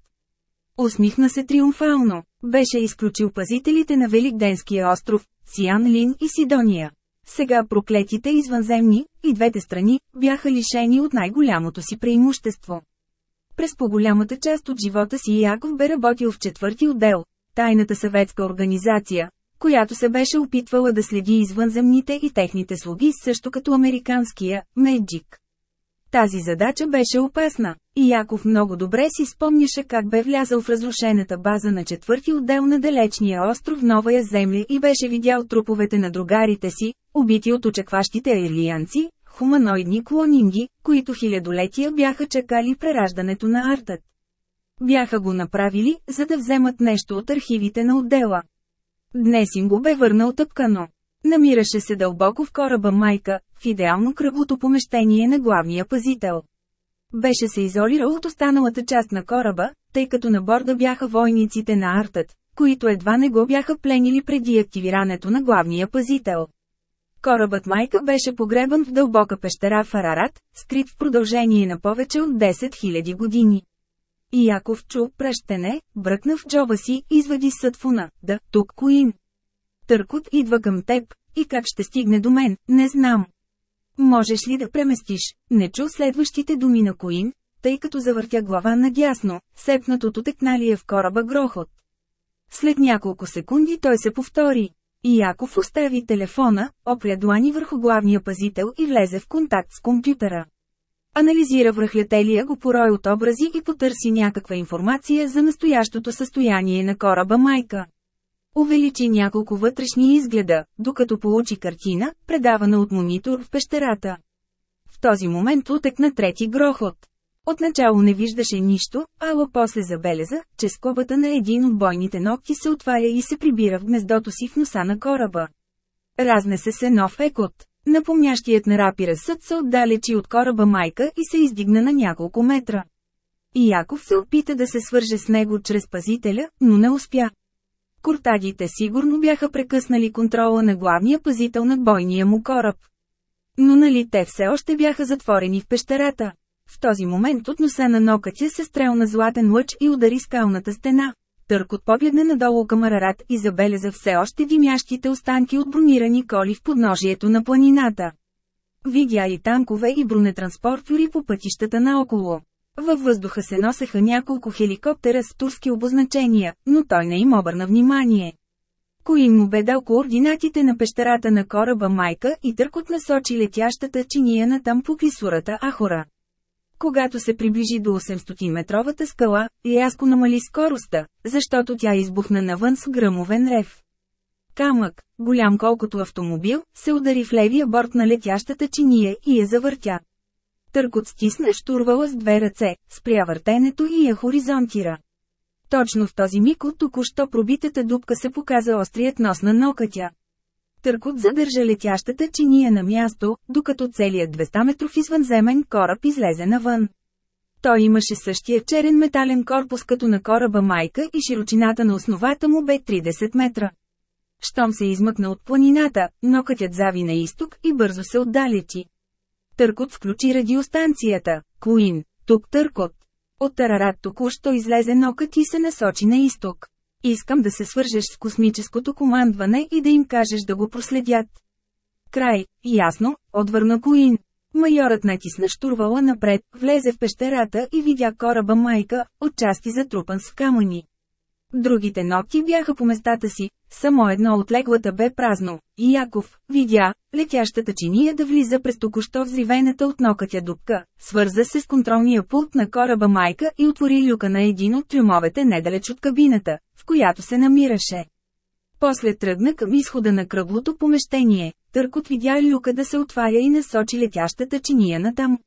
Усмихна се триумфално. Беше изключил пазителите на Великденския остров, Сиан Лин и Сидония. Сега проклетите извънземни, и двете страни, бяха лишени от най-голямото си преимущество. През по-голямата част от живота си Яков бе работил в четвърти отдел, тайната съветска организация, която се беше опитвала да следи извънземните и техните слуги също като американския «Меджик». Тази задача беше опасна, и Яков много добре си спомняше как бе влязъл в разрушената база на четвърти отдел на далечния остров Новая земля и беше видял труповете на другарите си, убити от очакващите елиянци, хуманоидни клонинги, които хилядолетия бяха чакали прераждането на артът. Бяха го направили, за да вземат нещо от архивите на отдела. Днес им го бе върнал тъпкано. Намираше се дълбоко в кораба майка, в идеално кръглото помещение на главния пазител. Беше се изолирал от останалата част на кораба, тъй като на борда бяха войниците на Артът, които едва не го бяха пленили преди активирането на главния пазител. Корабът майка беше погребан в дълбока пещера в Арарат, скрит в продължение на повече от 10 000 години. И Яков чу пръщене, бръкна в джоба си, извади сътфуна, да, тук Коин. Търкот идва към теб, и как ще стигне до мен, не знам. Можеш ли да преместиш? Не чу следващите думи на Коин, тъй като завъртя глава надясно, сепнат от в кораба грохот. След няколко секунди той се повтори. И Яков остави телефона, опря длани върху главния пазител и влезе в контакт с компютъра. Анализира връхлетелия го порой от образи и потърси някаква информация за настоящото състояние на кораба майка. Увеличи няколко вътрешни изгледа, докато получи картина, предавана от монитор в пещерата. В този момент утекна трети грохот. Отначало не виждаше нищо, ала после забеляза, че скобата на един от бойните ногти се отваря и се прибира в гнездото си в носа на кораба. Разнесе се нов екот. Напомнящият на рапира съд се отдалечи от кораба майка и се издигна на няколко метра. И Яков се опита да се свърже с него чрез пазителя, но не успя. Кортагите сигурно бяха прекъснали контрола на главния пазител над бойния му кораб. Но нали те все още бяха затворени в пещерата. В този момент от носа на нокътя се стрелна златен лъч и удари скалната стена. Търкот погледна надолу към Арарат и забеляза все още димящите останки от бронирани коли в подножието на планината. Видя и танкове и бронетранспортери по пътищата наоколо. Във въздуха се носеха няколко хеликоптера с турски обозначения, но той не им обърна внимание. Коин му бе дал координатите на пещерата на кораба Майка и търкот насочи летящата чиния на там по клисурата Ахора. Когато се приближи до 800-метровата скала, рязко намали скоростта, защото тя избухна навън с гръмовен рев. Камък, голям колкото автомобил, се удари в левия борт на летящата чиния и я завъртя. Търкот стисна штурвала с две ръце, спря въртенето и я хоризонтира. Точно в този миг от току-що пробитата дупка се показа острият нос на нокътя. Търкот задържа летящата чиния на място, докато целият 200-метров извънземен кораб излезе навън. Той имаше същия черен метален корпус като на кораба Майка и широчината на основата му бе 30 метра. Щом се измъкна от планината, нокътят зави на изток и бързо се отдалечи. Търкот включи радиостанцията. Куин, тук Търкот. От Тарарат току-що излезе нокът и се насочи на изток. Искам да се свържеш с космическото командване и да им кажеш да го проследят. Край, ясно, отвърна Куин. Майорът натисна штурвала напред, влезе в пещерата и видя кораба майка, отчасти затрупан с камъни. Другите ногти бяха по местата си, само едно от леглата бе празно. И Яков, видя, летящата чиния да влиза през току-що взривената от нокътя дупка, свърза се с контролния пулт на кораба майка и отвори люка на един от трюмовете недалеч от кабината, в която се намираше. После тръгна към изхода на кръглото помещение, търкот видя люка да се отваря и насочи летящата чиния натам.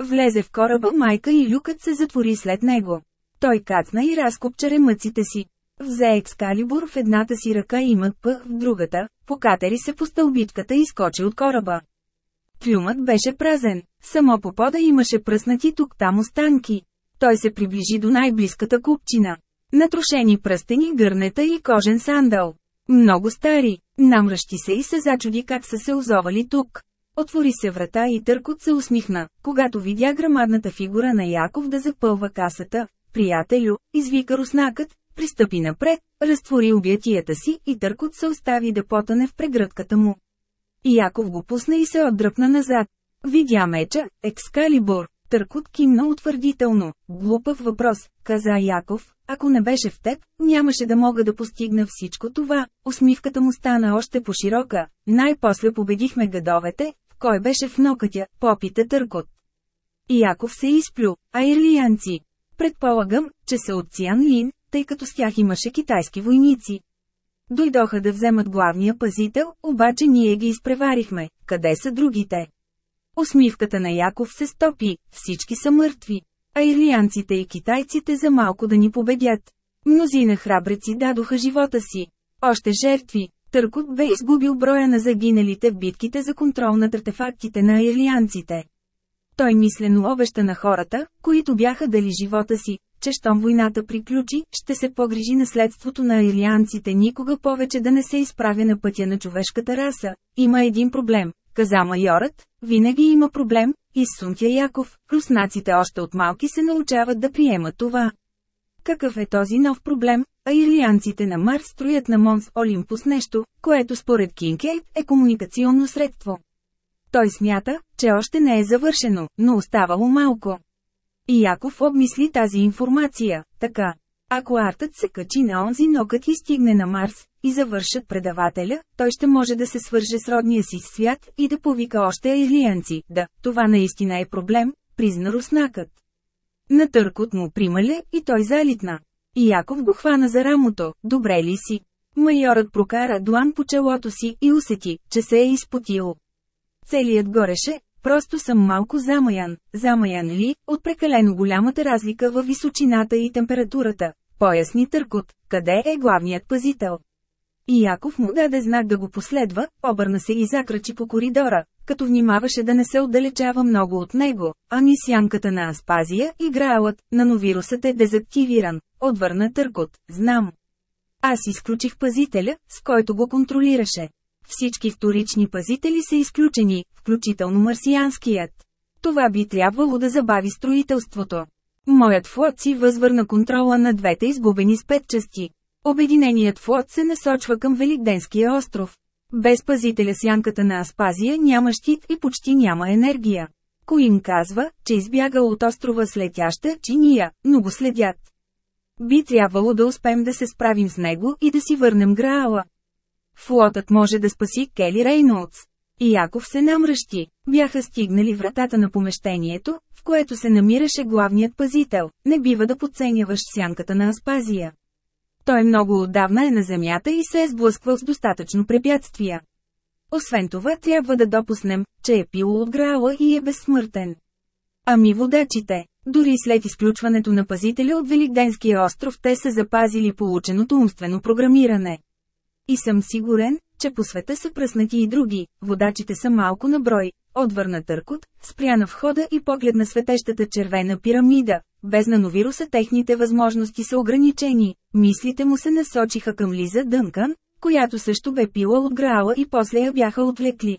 Влезе в кораба майка и люкът се затвори след него. Той кацна и разкопча ремъците си. Взе екскалибур в едната си ръка и МП в другата, покатери се по стълбичката и скочи от кораба. Трюмът беше празен, само по пода имаше пръснати тук-там останки. Той се приближи до най-близката купчина. Натрошени пръстени гърнета и кожен сандал. Много стари, намръщи се и се зачуди как са се озовали тук. Отвори се врата и Търкот се усмихна, когато видя грамадната фигура на Яков да запълва касата, приятелю, извика руснакът, пристъпи напред, разтвори обятията си и търкот се остави да потане в прегръдката му. Яков го пусна и се отдръпна назад. Видя меча, екскалибур. Търкот кимна утвърдително. Глупав въпрос, каза Яков, ако не беше в теб, нямаше да мога да постигна всичко това. Усмивката му стана още по-широка. Най-после победихме гадовете, кой беше в нокътя, попита Търкот. Яков се изплю, а ирлиянци. Предполагам, че са от Циан Лин, тъй като с тях имаше китайски войници. Дойдоха да вземат главния пазител, обаче ние ги изпреварихме. Къде са другите? Усмивката на Яков се стопи, всички са мъртви. А ирлианците и китайците за малко да ни победят. Мнозина храбреци дадоха живота си. Още жертви. Търкот бе изгубил броя на загиналите в битките за контрол над артефактите на ирлианците. Той мислено обеща на хората, които бяха дали живота си, че щом войната приключи, ще се погрижи наследството на ирлианците никога повече да не се изправя на пътя на човешката раса. Има един проблем, каза майорът, винаги има проблем, изсунтя Яков, руснаците още от малки се научават да приемат това. Какъв е този нов проблем, а ирлианците на Марс строят на Монс Олимпус нещо, което според Кинкейт е комуникационно средство. Той смята, че още не е завършено, но оставало малко. И Яков обмисли тази информация, така. Ако артът се качи на онзи нокът и стигне на Марс, и завършат предавателя, той ще може да се свърже с родния си свят и да повика още илиянци. Да, това наистина е проблем, призна руснакът. На търкот му примале и той залитна. И Яков го хвана за рамото, добре ли си? Майорът прокара дуан по челото си и усети, че се е изпотил. Целият гореше, просто съм малко замаян. Замаян ли, от прекалено голямата разлика във височината и температурата. Поясни търкот, къде е главният пазител. И Яков му даде знак да го последва, обърна се и закрачи по коридора, като внимаваше да не се отдалечава много от него, а мисянката на Аспазия и Граалът, нановирусът е дезактивиран, отвърна търкот, знам. Аз изключих пазителя, с който го контролираше. Всички вторични пазители са изключени, включително марсианският. Това би трябвало да забави строителството. Моят флот си възвърна контрола на двете изгубени спетчасти. Обединеният флот се насочва към Великденския остров. Без пазителя сянката на Аспазия няма щит и почти няма енергия. Коин казва, че избягал от острова с летяща чиния, но го следят. Би трябвало да успеем да се справим с него и да си върнем Граала. Флотът може да спаси Кели Рейнолдс. И Яков се намръщи. Бяха стигнали вратата на помещението, в което се намираше главният пазител. Не бива да подценяваш сянката на Аспазия. Той много отдавна е на земята и се е сблъсквал с достатъчно препятствия. Освен това трябва да допуснем, че е пил от грала и е безсмъртен. Ами водачите, дори след изключването на пазителя от Великденския остров те са запазили полученото умствено програмиране. И съм сигурен, че по света са пръснати и други, водачите са малко на брой, отвърна Търкот, спря на входа и погледна светещата червена пирамида. Без нановируса техните възможности са ограничени. Мислите му се насочиха към Лиза Дънкан, която също бе пила от Граала и после я бяха отвлекли.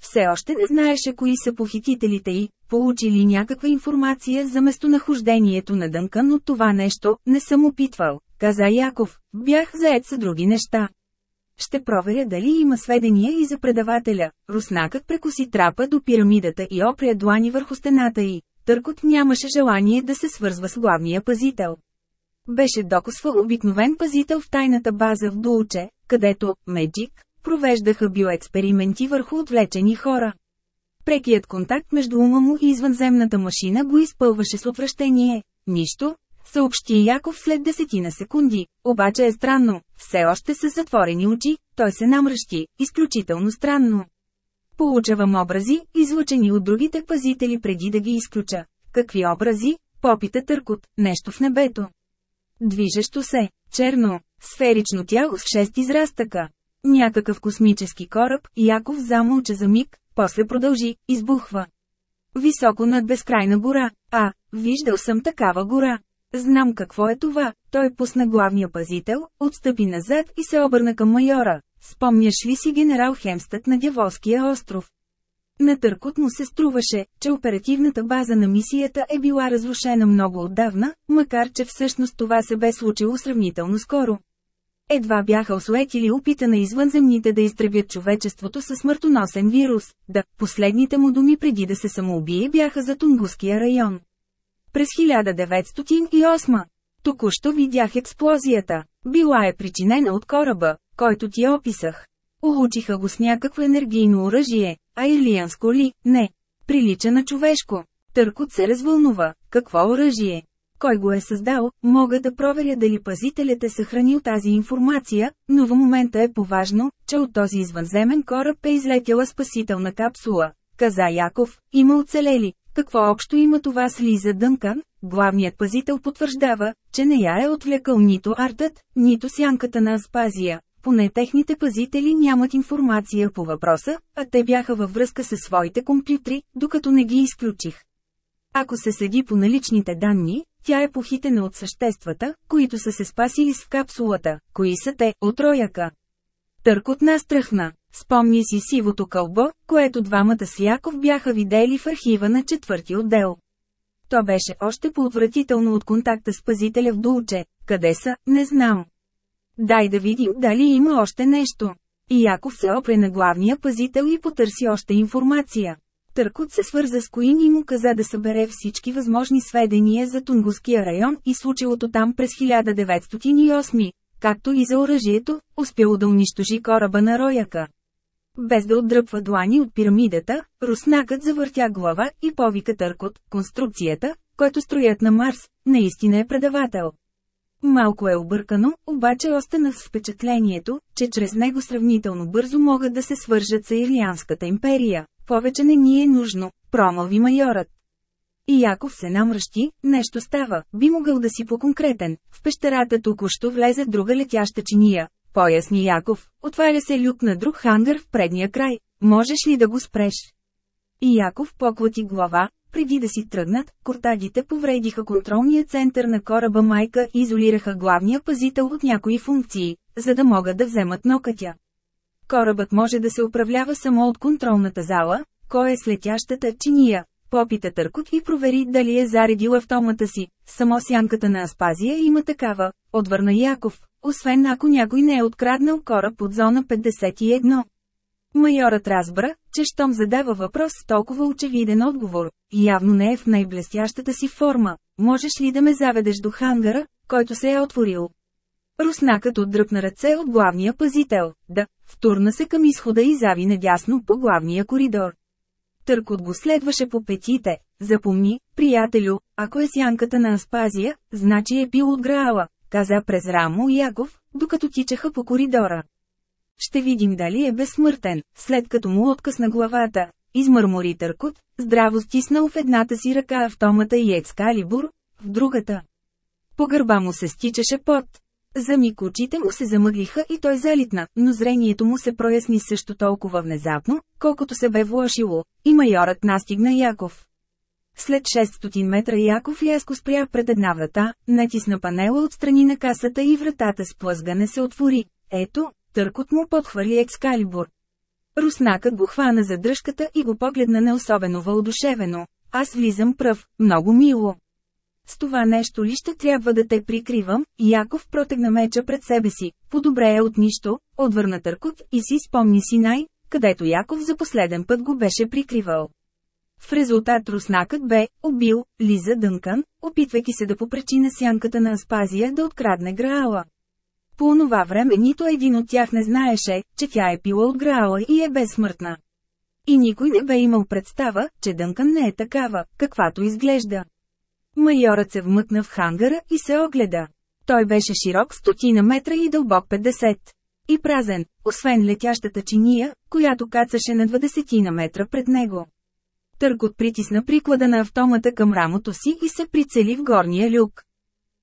Все още не знаеше кои са похитителите й, получили някаква информация за местонахождението на Дънкан но това нещо, не съм опитвал, каза Яков, бях заед с други неща. Ще проверя дали има сведения и за предавателя. Руснакът прекоси трапа до пирамидата и опря длани върху стената й. Търкот нямаше желание да се свързва с главния пазител. Беше докосвал обикновен пазител в тайната база в Дулче, където Меджик провеждаха биоексперименти върху отвлечени хора. Прекият контакт между ума му и извънземната машина го изпълваше с отвращение. Нищо, съобщи Яков след десетина секунди. Обаче е странно, все още са затворени очи, той се намръщи, изключително странно. Получавам образи, излучени от другите пазители преди да ги изключа. Какви образи? Попита търкот, нещо в небето. Движещо се, черно, сферично тяло с шест израстъка. Някакъв космически кораб, Яков замълча за миг, после продължи, избухва. Високо над безкрайна гора. А, виждал съм такава гора. Знам какво е това, той пусна главния пазител, отстъпи назад и се обърна към майора. Спомняш ли си генерал Хемстът на Дяволския остров? На Търкот му се струваше, че оперативната база на мисията е била разрушена много отдавна, макар че всъщност това се бе случило сравнително скоро. Едва бяха осуетили опита на извънземните да изтребят човечеството със смъртоносен вирус, да, последните му думи преди да се самоубие бяха за Тунгуския район. През 1908 Току-що видях експлозията. Била е причинена от кораба, който ти описах. Улучиха го с някакво енергийно оръжие, а ирлианско ли, не. Прилича на човешко. Търкот се развълнува. Какво оръжие? Кой го е създал, мога да проверя дали пазителят е съхранил тази информация, но в момента е поважно, че от този извънземен кораб е излетяла спасителна капсула. Каза Яков, има оцелели. Какво общо има това с Лиза Дънкан? Главният пазител потвърждава, че не я е отвлекал нито артът, нито сянката на Аспазия. Поне техните пазители нямат информация по въпроса, а те бяха във връзка с своите компютри, докато не ги изключих. Ако се седи по наличните данни, тя е похитена от съществата, които са се спасили с капсулата. Кои са те, от рояка? Търкот настръхна. Спомни си сивото кълбо, което двамата с Яков бяха видели в архива на четвърти отдел. То беше още по-отвратително от контакта с пазителя в Дулче. Къде са, не знам. Дай да видим дали има още нещо. И Яков се опре на главния пазител и потърси още информация. Търкот се свърза с Коин и му каза да събере всички възможни сведения за Тунгуския район и случилото там през 1908, както и за оръжието, успяло да унищожи кораба на Рояка. Без да отдръпва длани от пирамидата, руснакът завъртя глава и повика Търкот, конструкцията, който строят на Марс, наистина е предавател. Малко е объркано, обаче останах с впечатлението, че чрез него сравнително бързо могат да се свържат с Ирлианската империя. Повече не ни е нужно, промълви майорът. И Яков се намръщи, нещо става, би могъл да си по-конкретен. В пещерата току-що влезе друга летяща чиния. Поясни Яков, отваря се люк на друг хангар в предния край. Можеш ли да го спреш? И Яков поклати глава, преди да си тръгнат, кортагите повредиха контролния център на кораба Майка и изолираха главния пазител от някои функции, за да могат да вземат нокътя. Корабът може да се управлява само от контролната зала, кой е слетящата чиния. Попита Търкот и провери дали е заредил автомата си. Само сянката на Аспазия има такава, отвърна Яков, освен ако някой не е откраднал кораб от зона 51. Майорът разбра, че щом задава въпрос с толкова очевиден отговор, явно не е в най-блестящата си форма. Можеш ли да ме заведеш до хангара, който се е отворил? Руснакът отдръпна ръце от главния пазител, да, втурна се към изхода и зави надясно по главния коридор. Търкот го следваше по петите. Запомни, приятелю, ако е сянката на Аспазия, значи е пил от Граала, каза през рамо Яков, докато тичаха по коридора. Ще видим дали е безсмъртен, след като му откъсна главата. Измърмори Търкот, здраво стиснал в едната си ръка автомата и екскалибур, в другата. По гърба му се стичаше пот. За миг очите му се замъглиха и той залитна, но зрението му се проясни също толкова внезапно, колкото се бе влошило, и майорът настигна Яков. След 600 метра Яков рязко спря пред една врата, натисна панела от страни на касата и вратата с плъзгане се отвори. Ето, търкот му подхвърли екскалибур. Руснакът го хвана за дръжката и го погледна не особено въодушевено. Аз влизам пръв, много мило. С това нещо ли ще трябва да те прикривам? Яков протегна меча пред себе си. Подобре е от нищо, отвърна Търкот и си спомни си най, където Яков за последен път го беше прикривал. В резултат руснакът бе убил Лиза Дънкан, опитвайки се да попречи на сянката на Аспазия да открадне Граала. По онова време нито един от тях не знаеше, че тя е пила от Граала и е безсмъртна. И никой не бе имал представа, че Дънкан не е такава, каквато изглежда. Майорът се вмъкна в хангара и се огледа. Той беше широк стотина метра и дълбок 50. И празен, освен летящата чиния, която кацаше на 20 на метра пред него. Търкот притисна приклада на автомата към рамото си и се прицели в горния люк.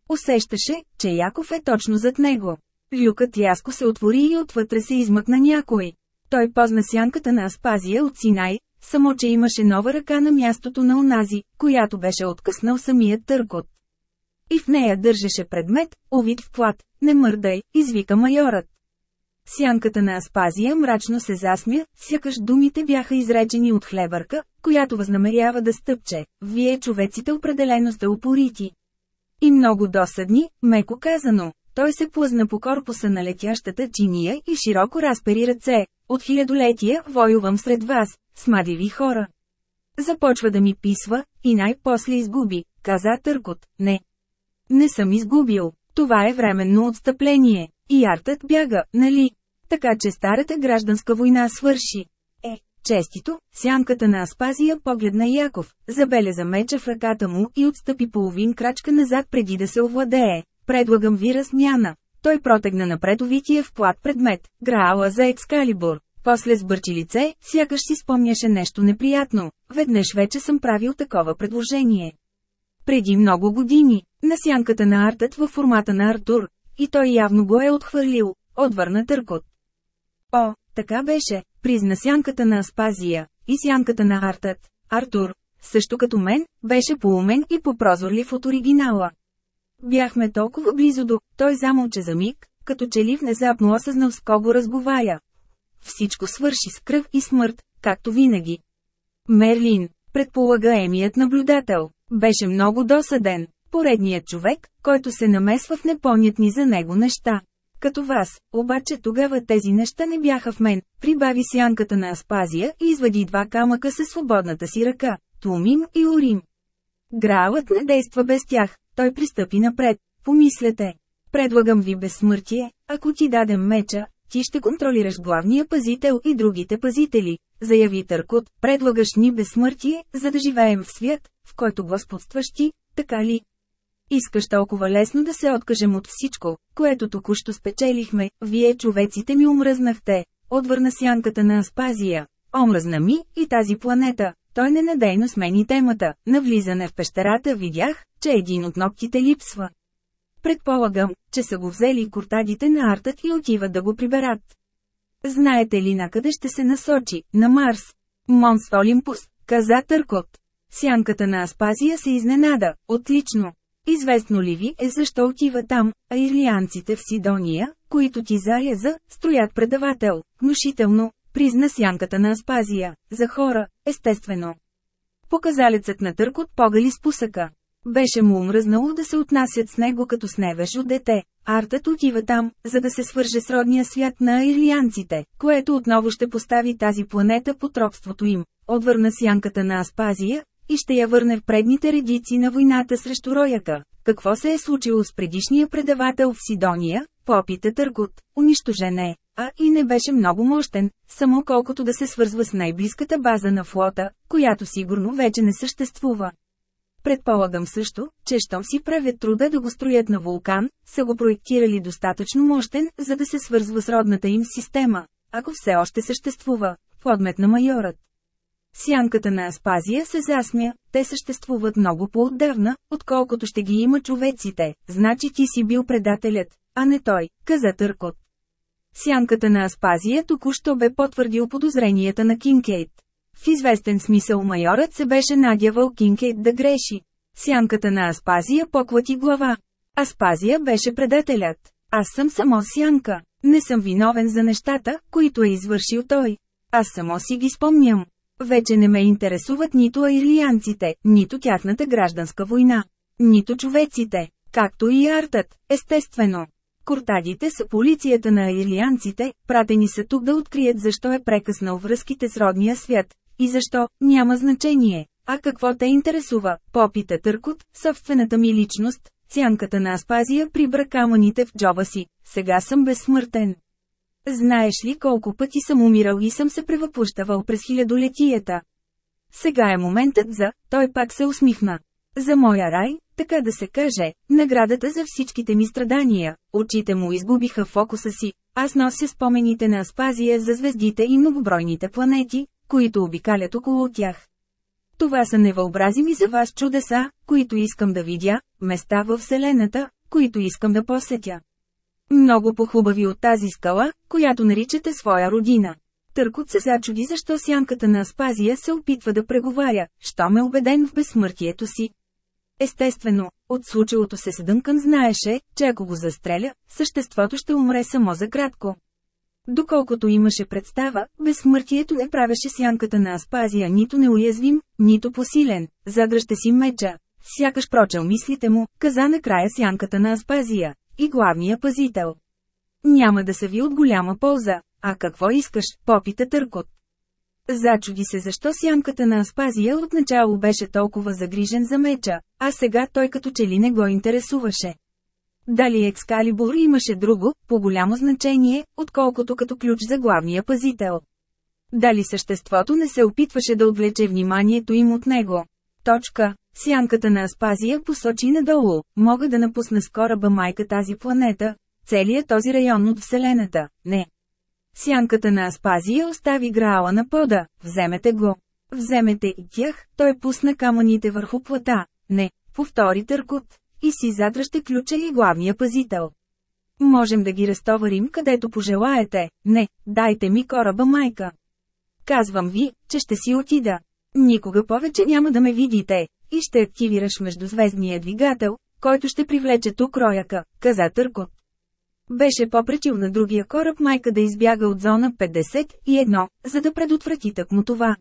Усещаше, че Яков е точно зад него. Люкът яско се отвори и отвътре се измъкна някой. Той позна сянката на Аспазия от Синай, само че имаше нова ръка на мястото на онази, която беше откъснал самият търкот. И в нея държеше предмет, овид в плат. Не мърдай, извика майорът. Сянката на Аспазия мрачно се засмя, сякаш думите бяха изречени от хлебърка, която възнамерява да стъпче. Вие човеците определено сте упорити. И много досадни, меко казано. Той се плъзна по корпуса на летящата чиния и широко разпери ръце. От хилядолетия воювам сред вас, смадиви хора. Започва да ми писва, и най-после изгуби, каза Търкот. Не. Не съм изгубил. Това е временно отстъпление. И артът бяга, нали? Така че старата гражданска война свърши. Е, честито, сянката на Аспазия погледна Яков, забеляза меча в ръката му и отстъпи половин крачка назад преди да се овладее. Предлагам ви размяна. Той протегна напред увития в плат предмет, граала за екскалибур. После сбърчи лице, сякаш си спомняше нещо неприятно. Веднъж вече съм правил такова предложение. Преди много години, на сянката на артът във формата на Артур, и той явно го е отхвърлил, отвърна Търкот. О, така беше, призна сянката на Аспазия, и сянката на артът, Артур, също като мен, беше поумен и попрозорлив от оригинала. Бяхме толкова близо до, той замълча за миг, като че ли внезапно осъзнал с кого разговаря. Всичко свърши с кръв и смърт, както винаги. Мерлин, предполагаемият наблюдател, беше много досаден. Поредният човек, който се намесва в непонятни за него неща. Като вас, обаче тогава тези неща не бяха в мен, прибави сянката на Аспазия и извади два камъка със свободната си ръка, Тумим и Урим. Граалът не действа без тях, той пристъпи напред. Помислете. Предлагам ви безсмъртие, ако ти дадем меча, ти ще контролираш главния пазител и другите пазители, заяви Търкот, предлагаш ни безсмъртие, за да живеем в свят, в който господстваш ти, така ли? Искаш толкова лесно да се откажем от всичко, което току-що спечелихме, вие човеците ми омръзнахте, отвърна сянката на Аспазия. Омръзна ми и тази планета. Той ненадейно смени темата. На влизане в пещерата видях, че един от ногтите липсва. Предполагам, че са го взели куртадите на артът и отиват да го приберат. Знаете ли накъде ще се насочи? На Марс. Монс Олимпус, каза Търкот. Сянката на Аспазия се изненада. Отлично. Известно ли ви е защо отива там, а ирлианците в Сидония, които ти заряза, строят предавател, внушително, призна сянката на Аспазия, за хора, естествено. Показалецът на търкот погали с пусъка. Беше му умръзнало да се отнасят с него като с невежо дете. Артът отива там, за да се свърже с родния свят на ирлианците, което отново ще постави тази планета под робството им. Отвърна сянката на Аспазия, и ще я върне в предните редици на войната срещу рояка. Какво се е случило с предишния предавател в Сидония? Попита Търгут. Унищожен е, а и не беше много мощен, само колкото да се свързва с най-близката база на флота, която сигурно вече не съществува. Предполагам също, че щом си правят труда да го строят на вулкан, са го проектирали достатъчно мощен, за да се свързва с родната им система, ако все още съществува, подмет на майорът. Сянката на Аспазия се засмя, те съществуват много по-отдавна, отколкото ще ги има човеците, значи ти си бил предателят, а не той, каза Търкот. Сянката на Аспазия току-що бе потвърдил подозренията на Кинкейт. В известен смисъл майорът се беше надявал Кинкейт да греши. Сянката на Аспазия поклати глава. Аспазия беше предателят. Аз съм само Сянка. Не съм виновен за нещата, които е извършил той. Аз само си ги спомням. Вече не ме интересуват нито аирлианците, нито тяхната гражданска война, нито човеците, както и артът, естествено. Куртадите са полицията на аирлианците, пратени са тук да открият защо е прекъснал връзките с родния свят. И защо, няма значение. А какво те интересува, попита Търкот, собствената ми личност, сянката на Аспазия прибра камъните в джоба си, сега съм безсмъртен. Знаеш ли колко пъти съм умирал и съм се превъплъщавал през хилядолетията? Сега е моментът за, той пак се усмихна. За моя рай, така да се каже, наградата за всичките ми страдания, очите му изгубиха фокуса си, аз нося спомените на Аспазия за звездите и многобройните планети, които обикалят около тях. Това са невъобразими за вас чудеса, които искам да видя, места във Вселената, които искам да посетя. Много похубави от тази скала, която наричате своя родина. Търкот се зачуди защо сянката на Аспазия се опитва да преговаря, що ме убеден в безсмъртието си. Естествено, от случилото се Съдънкън знаеше, че ако го застреля, съществото ще умре само за кратко. Доколкото имаше представа, безсмъртието не правеше сянката на Аспазия нито неуязвим, нито посилен. Задръжте си меча. Сякаш прочел мислите му, каза накрая сянката на Аспазия. И главния пазител. Няма да се ви от голяма полза. А какво искаш, попита Търкот. Зачуди се защо сянката на Аспазия отначало беше толкова загрижен за меча, а сега той като че ли не го интересуваше. Дали Екскалибур имаше друго, по-голямо значение, отколкото като ключ за главния пазител. Дали съществото не се опитваше да отвлече вниманието им от него. Точка. Сянката на Аспазия посочи надолу. Мога да напусна с кораба майка тази планета, целият този район от Вселената. Не. Сянката на Аспазия остави граала на пода. Вземете го. Вземете и тях, той пусна камъните върху плата. Не, повтори търкот и си задръжте ключа и главния пазител. Можем да ги разтоварим където пожелаете, не, дайте ми кораба майка. Казвам ви, че ще си отида. Никога повече няма да ме видите, и ще активираш междузвездния двигател, който ще привлече тук рояка, каза Търкот. Беше попречил на другия кораб майка да избяга от зона 51, за да предотврати му това.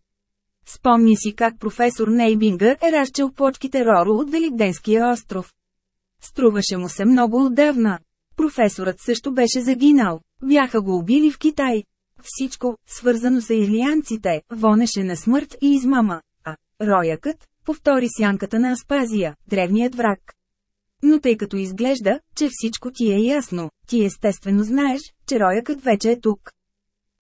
Спомни си как професор Нейбингър е разчел почките Роро от Великденския остров. Струваше му се много отдавна. Професорът също беше загинал. Бяха го убили в Китай. Всичко, свързано с ирлианците, вонеше на смърт и измама. А, роякът, повтори сянката на Аспазия, древният враг. Но тъй като изглежда, че всичко ти е ясно, ти естествено знаеш, че роякът вече е тук.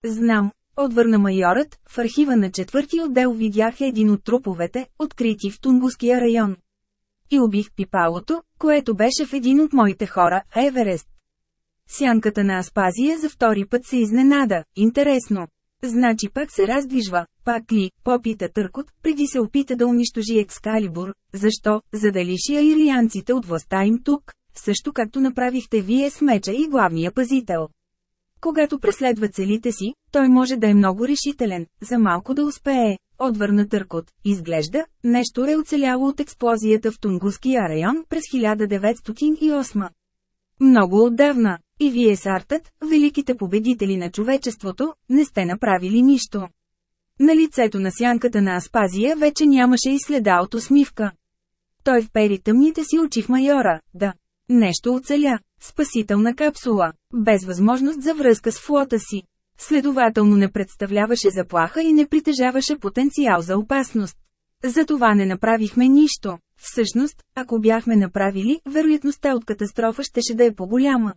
Знам, отвърна майорът, в архива на четвърти отдел видях един от труповете, открити в Тунгуския район и убих пипалото, което беше в един от моите хора, Еверест. Сянката на Аспазия за втори път се изненада, интересно. Значи пак се раздвижва, пак ли, попита Търкот, преди се опита да унищожи Екскалибур, защо, за да лиши аирианците от властта им тук, също както направихте вие с меча и главния пазител. Когато преследва целите си, той може да е много решителен, за малко да успее, отвърна Търкот. Изглежда, нещо е оцеляло от експлозията в Тунгуския район през 1908. Много отдавна. И вие с Артът, великите победители на човечеството, не сте направили нищо. На лицето на сянката на Аспазия вече нямаше и следа от усмивка. Той впери тъмните си очи в майора, да. Нещо оцеля. Спасителна капсула, без възможност за връзка с флота си. Следователно не представляваше заплаха и не притежаваше потенциал за опасност. Затова не направихме нищо. Всъщност, ако бяхме направили, вероятността от катастрофа щеше да е по-голяма.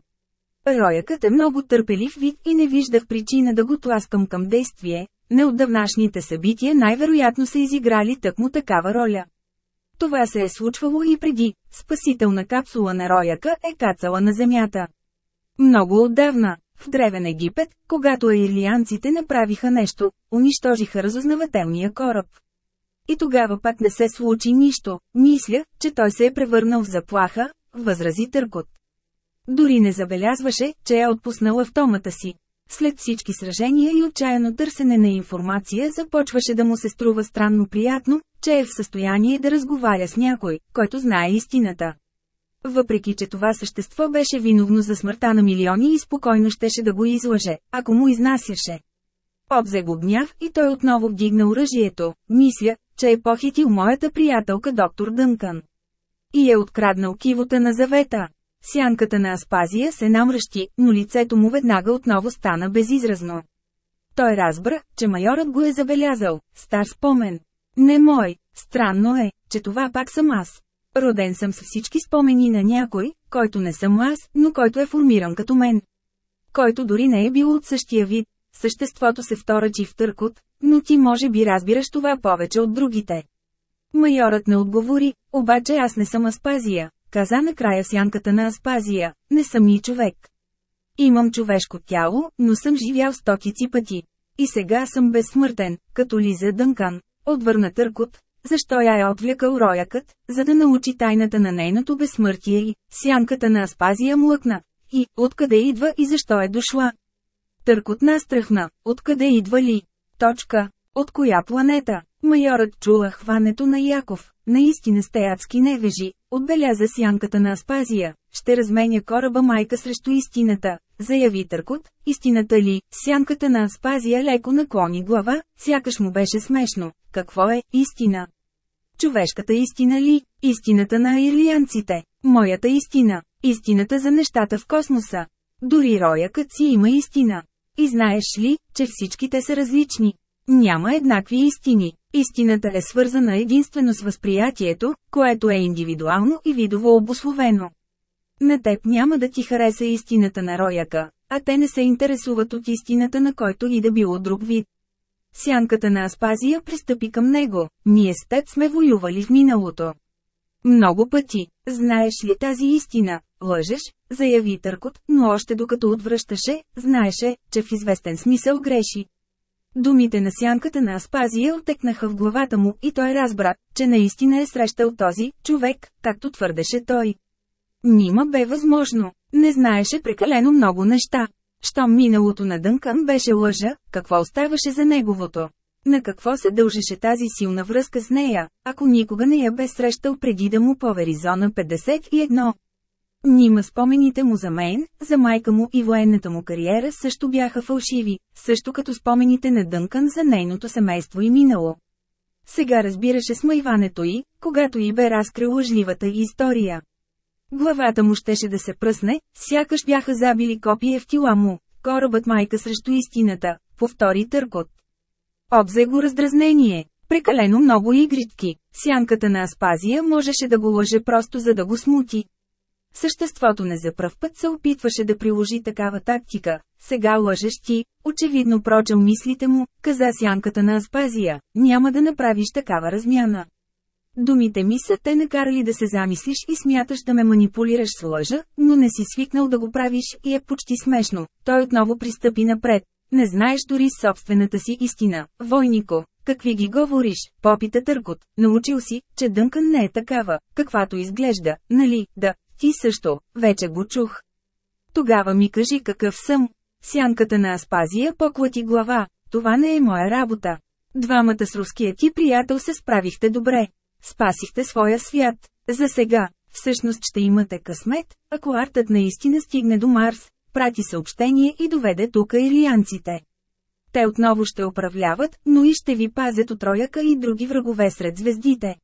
Роякът е много търпелив вид и не виждах причина да го тласкам към действие. Неотдавнашните събития най-вероятно са изиграли тъкмо такава роля. Това се е случвало и преди. Спасителна капсула на рояка е кацала на земята. Много отдавна, в Древен Египет, когато аирлианците направиха нещо, унищожиха разузнавателния кораб. И тогава пак не се случи нищо, мисля, че той се е превърнал в заплаха, възрази Търкот. Дори не забелязваше, че е отпуснал автомата си. След всички сражения и отчаяно търсене на информация започваше да му се струва странно приятно, че е в състояние да разговаря с някой, който знае истината. Въпреки че това същество беше виновно за смъртта на милиони и спокойно щеше да го излъже, ако му изнасяше. Обзе го гняв и той отново вдигна оръжието. Мисля, че е похитил моята приятелка доктор Дънкан. И е откраднал кивота на завета. Сянката на Аспазия се намръщи, но лицето му веднага отново стана безизразно. Той разбра, че майорът го е забелязал, стар спомен. Не мой, странно е, че това пак съм аз. Роден съм с всички спомени на някой, който не съм аз, но който е формиран като мен. Който дори не е бил от същия вид. Съществото се вторачи в търкот, но ти може би разбираш това повече от другите. Майорът не отговори, обаче аз не съм Аспазия, каза накрая сянката на Аспазия, не съм и човек. Имам човешко тяло, но съм живял стотици пъти. И сега съм безсмъртен, като Лиза Дънкан, отвърна Търкот, защо я е отвлекал роякът, за да научи тайната на нейното безсмъртие и сянката на Аспазия млъкна. И, откъде идва и защо е дошла? Търкот настрахна, откъде идва ли? Точка. От коя планета? Майорът чула хването на Яков. Наистина сте адски невежи, отбеляза сянката на Аспазия. ще разменя кораба майка срещу истината, заяви Търкот, истината ли, сянката на Аспазия леко наклони глава, сякаш му беше смешно, какво е истина? Човешката истина ли, истината на ирлианците, моята истина, истината за нещата в космоса. Дори роякът си има истина. И знаеш ли, че всички те са различни? Няма еднакви истини. Истината е свързана единствено с възприятието, което е индивидуално и видово обословено. На теб няма да ти хареса истината на рояка, а те не се интересуват от истината на който и да било друг вид. Сянката на Аспазия пристъпи към него, ние с теб сме воювали в миналото. Много пъти, знаеш ли тази истина, лъжеш, заяви Търкот, но още докато отвръщаше, знаеше, че в известен смисъл греши. Думите на сянката на Аспазия отекнаха в главата му и той разбра, че наистина е срещал този човек, както твърдеше той. Нима бе възможно. Не знаеше прекалено много неща. Щом миналото на Дънкан беше лъжа, какво оставаше за неговото? На какво се дължеше тази силна връзка с нея, ако никога не я бе срещал преди да му повери зона 51? Нима спомените му за мен, за майка му и военната му кариера също бяха фалшиви, също като спомените на Дънкан за нейното семейство и минало. Сега разбираше смайването й, когато й бе разкрил лъжливата история. Главата му щеше да се пръсне, сякаш бяха забили копие в тила му, корабът майка срещу истината, повтори търкот. Обзе го раздразнение, прекалено много игритки, сянката на Аспазия можеше да го лъже просто за да го смути. Съществото не за пръв път се опитваше да приложи такава тактика. Сега лъжеш ти, очевидно прочел мислите му, каза сянката на Аспазия, няма да направиш такава размяна. Думите ми са те накарали да се замислиш и смяташ да ме манипулираш с лъжа, но не си свикнал да го правиш и е почти смешно. Той отново пристъпи напред. Не знаеш дори собствената си истина, войнико. Какви ги говориш, попита Търкот. Научил си, че Дънкан не е такава, каквато изглежда, нали, да, ти също, вече го чух. Тогава ми кажи какъв съм. Сянката на Аспазия поклати глава, това не е моя работа. Двамата с руския ти приятел се справихте добре. Спасихте своя свят. За сега, всъщност ще имате късмет, ако артът наистина стигне до Марс, прати съобщение и доведе тук ирианците. Те отново ще управляват, но и ще ви пазят от рояка и други врагове сред звездите.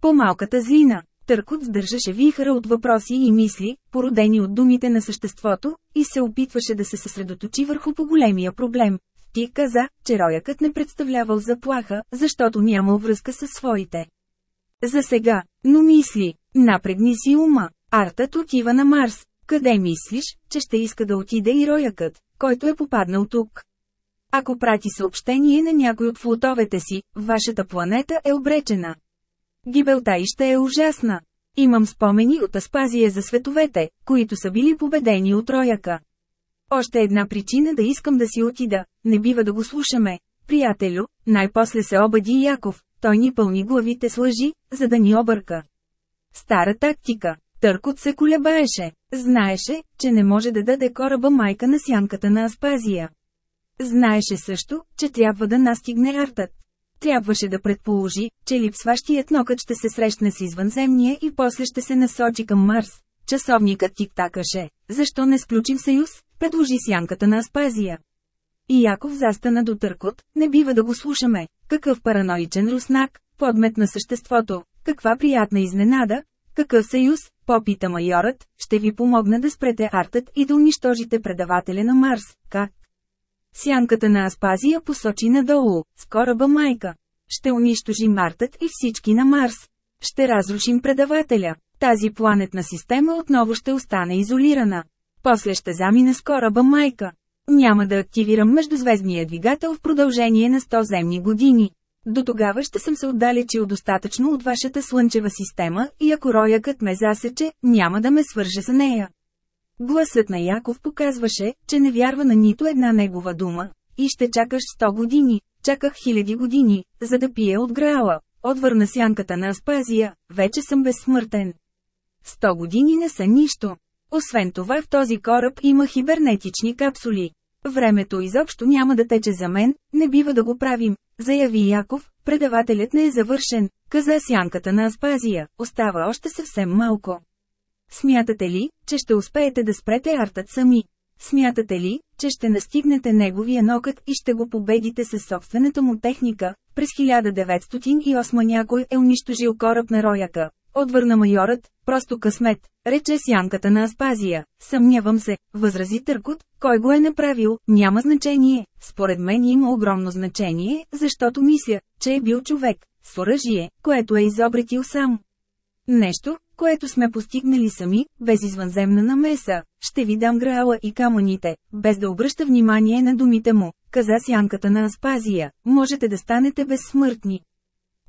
По-малката злина, Търкот сдържаше вихара от въпроси и мисли, породени от думите на съществото, и се опитваше да се съсредоточи върху по-големия проблем. Ти каза, че роякът не представлявал заплаха, защото нямал връзка с своите. За сега, но мисли, напрегни си ума. Артът отива на Марс. Къде мислиш, че ще иска да отиде и роякът, който е попаднал тук? Ако прати съобщение на някой от флотовете си, вашата планета е обречена. Гибелта и ще е ужасна. Имам спомени от Аспазия за световете, които са били победени от рояка. Още една причина да искам да си отида, не бива да го слушаме. Приятелю, най-после се обади Яков, той ни пълни главите с лъжи, за да ни обърка. Стара тактика. Търкот се колебаеше. Знаеше, че не може да даде кораба майка на сянката на Аспазия. Знаеше също, че трябва да настигне артът. Трябваше да предположи, че липсващият нокът ще се срещне с извънземния и после ще се насочи към Марс. Часовникът тик-такаше. Защо не сключим съюз? Предложи сянката на Аспазия. И Яков застана до търкот, не бива да го слушаме. Какъв параноичен руснак, подмет на съществото, каква приятна изненада, какъв съюз, попита майорът, ще ви помогна да спрете артът и да унищожите предавателя на Марс, как? Сянката на Аспазия посочи надолу, с кораба майка. Ще унищожим артът и всички на Марс. Ще разрушим предавателя. Тази планетна система отново ще остане изолирана. После ще замина с кораба майка. Няма да активирам междузвездния двигател в продължение на 100 земни години. До тогава ще съм се отдалечил достатъчно от вашата слънчева система и ако роякът ме засече, няма да ме свърже с нея. Гласът на Яков показваше, че не вярва на нито една негова дума. И ще чакаш 100 години, чаках хиляди години, за да пие от Граала. Отвърна сянката на Аспазия, вече съм безсмъртен. 100 години не са нищо. Освен това в този кораб има хибернетични капсули. Времето изобщо няма да тече за мен, не бива да го правим, заяви Яков, предавателят не е завършен, каза сянката на Аспазия, остава още съвсем малко. Смятате ли, че ще успеете да спрете артът сами? Смятате ли, че ще настигнете неговия нокът и ще го победите със собствената му техника? През 1908 някой е унищожил кораб на Рояка. Отвърна майорът, просто късмет, рече сянката на Аспазия. Съмнявам се, възрази Търкот, кой го е направил, няма значение. Според мен има огромно значение, защото мисля, че е бил човек, с оръжие, което е изобретил сам. Нещо, което сме постигнали сами, без извънземна намеса. Ще ви дам граала и камъните, без да обръща внимание на думите му, каза сянката на Аспазия, можете да станете безсмъртни.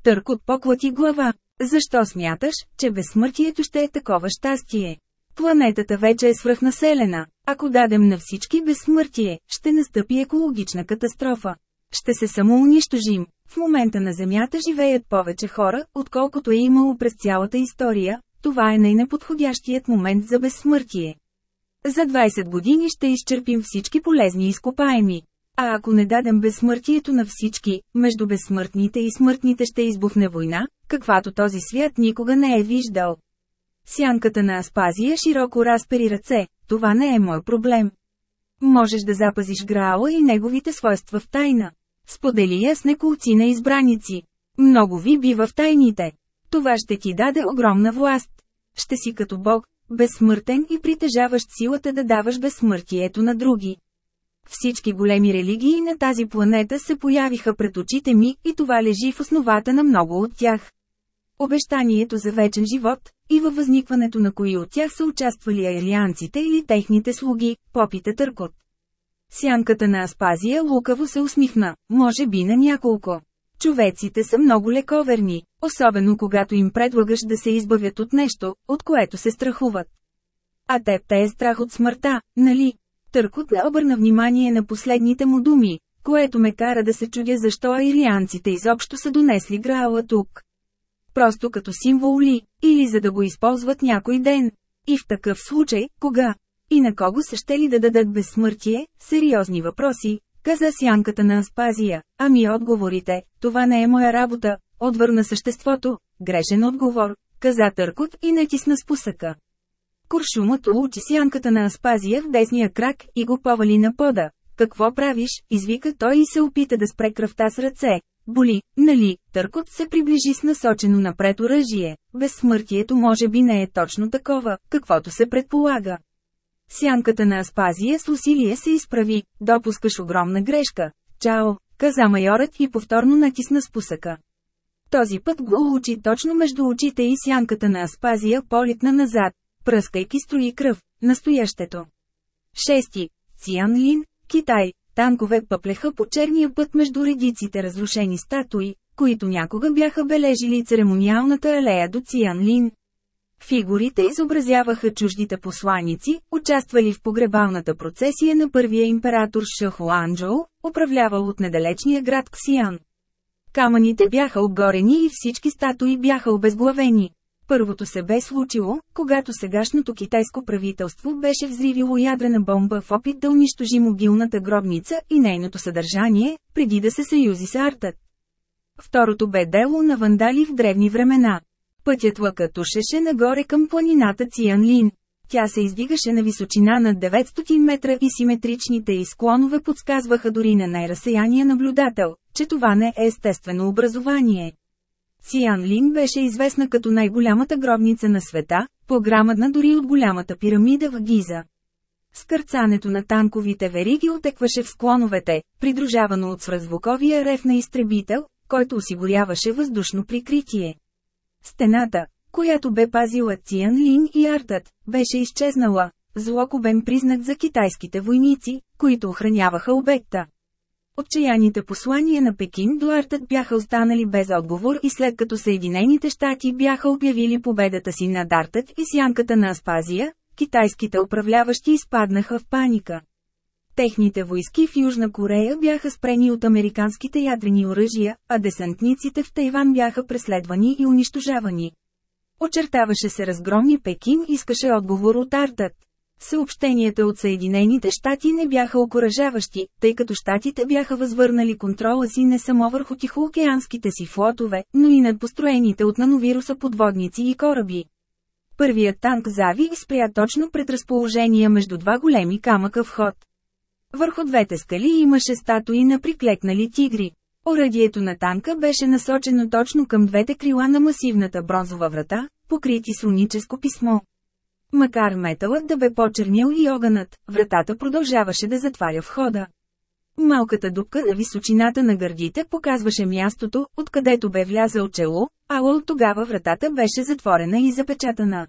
Търкот поклати глава. Защо смяташ, че безсмъртието ще е такова щастие? Планетата вече е свръхнаселена. Ако дадем на всички безсмъртие, ще настъпи екологична катастрофа. Ще се самоунищожим. В момента на Земята живеят повече хора, отколкото е имало през цялата история, това е най-неподходящият момент за безсмъртие. За 20 години ще изчерпим всички полезни изкопаеми. А ако не дадем безсмъртието на всички, между безсмъртните и смъртните ще избухне война, каквато този свят никога не е виждал. Сянката на Аспазия широко разпери ръце, това не е мой проблем. Можеш да запазиш Граала и неговите свойства в тайна. Сподели я с неколци на избраници. Много ви бива в тайните. Това ще ти даде огромна власт. Ще си като Бог, безсмъртен и притежаващ силата да даваш безсмъртието на други. Всички големи религии на тази планета се появиха пред очите ми и това лежи в основата на много от тях. Обещанието за вечен живот, и във възникването на кои от тях са участвали арианците или техните слуги, попите търкот. Сянката на Аспазия лукаво се усмихна, може би на няколко. Човеците са много лековерни, особено когато им предлагаш да се избавят от нещо, от което се страхуват. А теб те е страх от смъртта, нали? Търкот не обърна внимание на последните му думи, което ме кара да се чудя защо аирианците изобщо са донесли Граала тук. Просто като символ ли, или за да го използват някой ден. И в такъв случай, кога? И на кого се ще ли да дадат безсмъртие? Сериозни въпроси, каза сянката на Аспазия. Ами отговорите, това не е моя работа, отвърна съществото. Грешен отговор, каза Търкот и натисна спусъка. Куршумът улучи сянката на Аспазия в десния крак и го повали на пода. Какво правиш, извика той и се опита да спре кръвта с ръце. Боли, нали, търкот се приближи с насочено напред оръжие. Безсмъртието може би не е точно такова, каквото се предполага. Сянката на Аспазия с усилие се изправи, допускаш огромна грешка. Чао, каза майорът и повторно натисна спусъка. Този път го улучи точно между очите и сянката на Аспазия политна назад, пръскайки строи кръв, настоящето. Шести. Циан Лин, Китай. Танкове пъплеха по черния път между редиците разрушени статуи, които някога бяха бележили церемониалната алея до Циан Лин. Фигурите изобразяваха чуждите посланици, участвали в погребалната процесия на първия император Шахуанджоу, управлявал от недалечния град Ксиян. Камъните бяха обгорени и всички статуи бяха обезглавени. Първото се бе случило, когато сегашното китайско правителство беше взривило ядрена бомба в опит да унищожи могилната гробница и нейното съдържание, преди да се съюзи с артът. Второто бе дело на вандали в древни времена. Пътят лъкатушеше нагоре към планината Цианлин. Тя се издигаше на височина над 900 метра и симетричните и склонове подсказваха дори на най-разсеяния наблюдател, че това не е естествено образование. Лин беше известна като най-голямата гробница на света, по-грамадна дори от голямата пирамида в Гиза. Скърцането на танковите вериги отекваше в склоновете, придружавано от свръзвуковия рев на изтребител, който осигуряваше въздушно прикритие. Стената, която бе пазила Циан Лин и Артът, беше изчезнала, злокобен признак за китайските войници, които охраняваха обекта. Отчаяните послания на Пекин до Артът бяха останали без отговор и след като Съединените щати бяха обявили победата си над Артът и сянката на Аспазия, китайските управляващи изпаднаха в паника. Техните войски в Южна Корея бяха спрени от американските ядрени оръжия, а десантниците в Тайван бяха преследвани и унищожавани. Очертаваше се разгромни Пекин искаше отговор от Артът. Съобщенията от Съединените щати не бяха окоръжаващи, тъй като щатите бяха възвърнали контрола си не само върху тихоокеанските си флотове, но и над построените от нановируса подводници и кораби. Първият танк зави и спря точно пред разположение между два големи камъка вход. Върху двете скали имаше статуи на приклекнали тигри. Оръдието на танка беше насочено точно към двете крила на масивната бронзова врата, покрити с уническо писмо. Макар металът да бе почернил и огънат, вратата продължаваше да затваря входа. Малката дупка на височината на гърдите показваше мястото, откъдето бе влязъл чело, а от тогава вратата беше затворена и запечатана.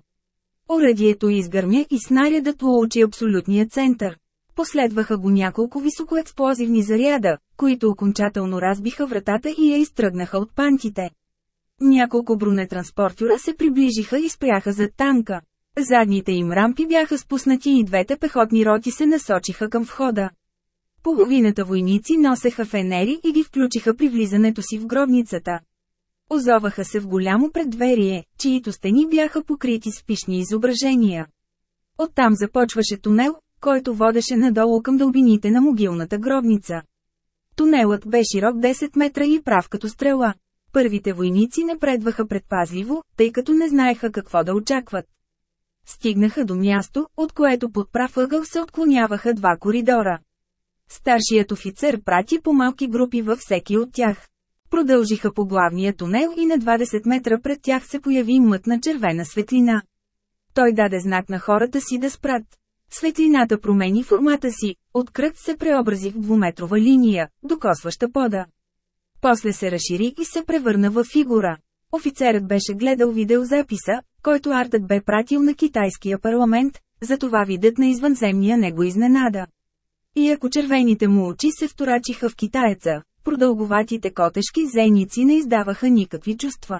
Оръдието изгърмя и снарядът получи абсолютния център. Последваха го няколко високоексплозивни заряда, които окончателно разбиха вратата и я изтръгнаха от пантите. Няколко бронетранспортюра се приближиха и спряха зад танка. Задните им рампи бяха спуснати и двете пехотни роти се насочиха към входа. Половината войници носеха фенери и ги включиха при влизането си в гробницата. Озоваха се в голямо преддверие, чието стени бяха покрити с пишни изображения. Оттам започваше тунел, който водеше надолу към дълбините на могилната гробница. Тунелът бе широк 10 метра и прав като стрела. Първите войници напредваха предпазливо, тъй като не знаеха какво да очакват. Стигнаха до място, от което под прав ъгъл се отклоняваха два коридора. Старшият офицер прати по малки групи във всеки от тях. Продължиха по главния тунел и на 20 метра пред тях се появи мътна червена светлина. Той даде знак на хората си да спрат. Светлината промени формата си, от кръг се преобрази в двуметрова линия, докосваща пода. После се разшири и се превърна в фигура. Офицерът беше гледал видеозаписа, който Артът бе пратил на китайския парламент, затова видът на извънземния не го изненада. И ако червените му очи се вторачиха в китаеца, продълговатите котешки зеници не издаваха никакви чувства.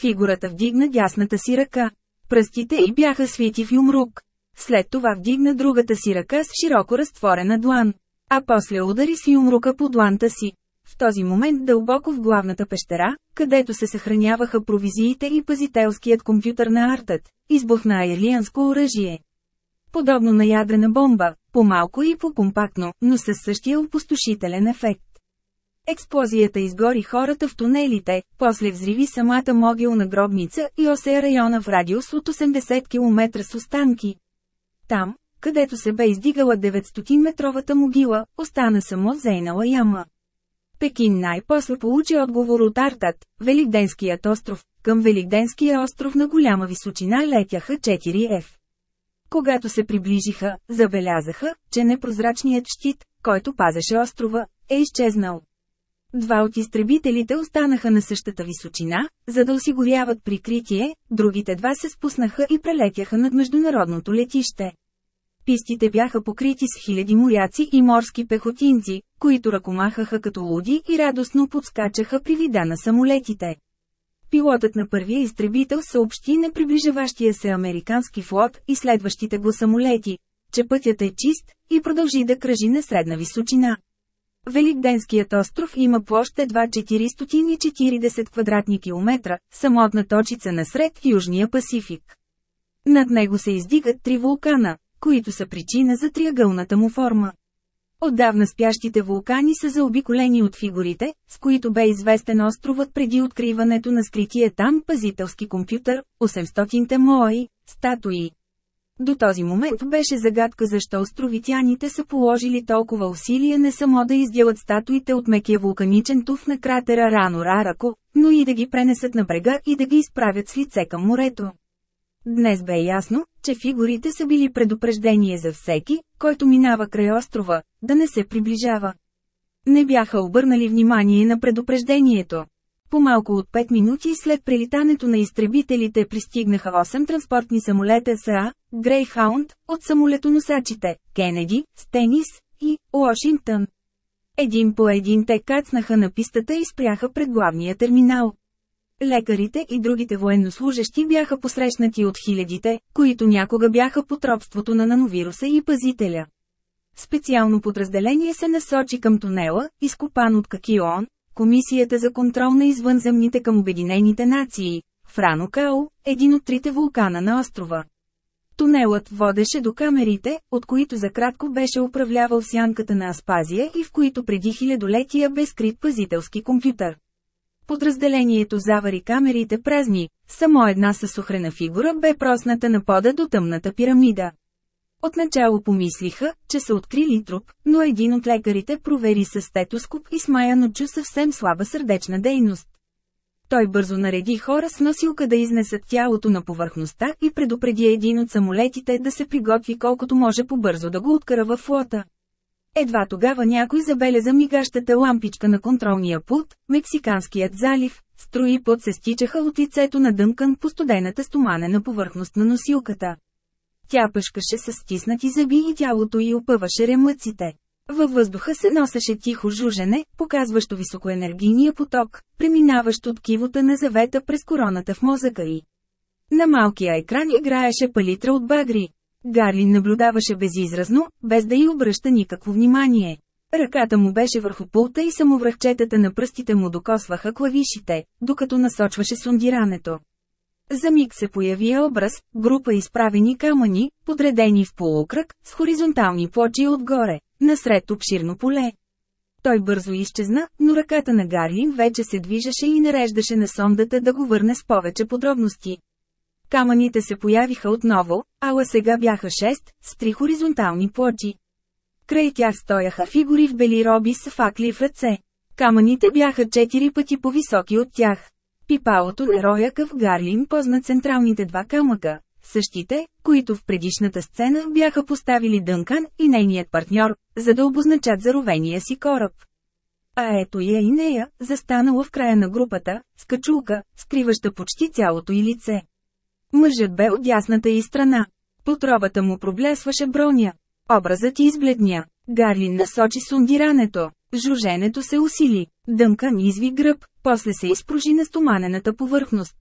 Фигурата вдигна дясната си ръка. Пръстите й бяха свити в юмрук. След това вдигна другата си ръка с широко разтворена длан. А после удари с юмрука по дланта си. В този момент дълбоко в главната пещера, където се съхраняваха провизиите и пазителският компютър на артът, избухна айлианско оръжие. Подобно на ядрена бомба, по-малко и по-компактно, но със същия опустошителен ефект. Експлозията изгори хората в тунелите, после взриви самата могилна гробница и осея района в радиус от 80 км с останки. Там, където се бе издигала 900-метровата могила, остана само зейнала яма. Пекин най-после получи отговор от Артат, Великденският остров. Към Великденския остров на голяма височина летяха 4F. Когато се приближиха, забелязаха, че непрозрачният щит, който пазеше острова, е изчезнал. Два от изтребителите останаха на същата височина, за да осигуряват прикритие, другите два се спуснаха и прелетяха над международното летище. Пистите бяха покрити с хиляди моряци и морски пехотинци, които ръкомахаха като луди и радостно подскачаха при вида на самолетите. Пилотът на първия изтребител съобщи на приближаващия се американски флот и следващите го самолети, че пътят е чист, и продължи да кръжи на средна височина. Великденският остров има площ едва 440 квадратни километра, самотна точица насред Южния Пасифик. Над него се издигат три вулкана, които са причина за триъгълната му форма. Отдавна спящите вулкани са заобиколени от фигурите, с които бе известен островът преди откриването на скрития там пазителски компютър, 800-те мои, статуи. До този момент беше загадка защо островитяните са положили толкова усилия не само да изделат статуите от мекия вулканичен туф на кратера Рано Рарако, но и да ги пренесат на брега и да ги изправят с лице към морето. Днес бе ясно, че фигурите са били предупреждение за всеки, който минава край острова, да не се приближава. Не бяха обърнали внимание на предупреждението. По-малко от 5 минути след прелитането на изтребителите пристигнаха 8 транспортни самолета СА, Грейхаунд, от самолетоносачите, Кенеди, Стенис и Уошингтън. Един по един те кацнаха на пистата и спряха пред главния терминал. Лекарите и другите военнослужащи бяха посрещнати от хилядите, които някога бяха под робството на нановируса и пазителя. Специално подразделение се насочи към тунела, изкопан от Какион, Комисията за контрол на извънземните към Обединените нации, Франо Као, един от трите вулкана на острова. Тунелът водеше до камерите, от които за кратко беше управлявал сянката на Аспазия и в които преди хилядолетия бе скрит пазителски компютър. Подразделението завари камерите празни, само една съсухрена фигура бе просната на пода до тъмната пирамида. Отначало помислиха, че са открили труп, но един от лекарите провери с стетоскоп и смаяно чу съвсем слаба сърдечна дейност. Той бързо нареди хора с носилка да изнесат тялото на повърхността и предупреди един от самолетите да се приготви колкото може по-бързо да го откара във флота. Едва тогава някой забеляза мигащата лампичка на контролния пулт, Мексиканският залив, строи под се стичаха от лицето на дъмкан по студената стоманена повърхност на носилката. Тя пъшкаше с стиснати зъби и тялото й опъваше ремъците. Във въздуха се носеше тихо жужене, показващо високоенергийния поток, преминаващ от кивота на завета през короната в мозъка й. На малкия екран играеше палитра от багри. Гарлин наблюдаваше безизразно, без да й обръща никакво внимание. Ръката му беше върху пулта и само връхчетата на пръстите му докосваха клавишите, докато насочваше сундирането. За миг се появи образ, група изправени камъни, подредени в полукръг, с хоризонтални плочи отгоре, насред обширно поле. Той бързо изчезна, но ръката на Гарлин вече се движеше и нареждаше на сондата да го върне с повече подробности. Камъните се появиха отново, ала сега бяха шест, с три хоризонтални плочи. Край тях стояха фигури в бели роби с факли в ръце. Камъните бяха четири пъти по-високи от тях. Пипалото на рояка в Гарлин позна централните два камъка, същите, които в предишната сцена бяха поставили Дънкан и нейният партньор, за да обозначат заровения си кораб. А ето я и нея, застанала в края на групата, с качулка, скриваща почти цялото й лице. Мъжът бе от ясната й страна. Под робата му проблесваше броня. Образът избледня. Гарлин насочи сундирането. Жуженето се усили. Дънкан изви гръб, после се изпружи на стоманената повърхност.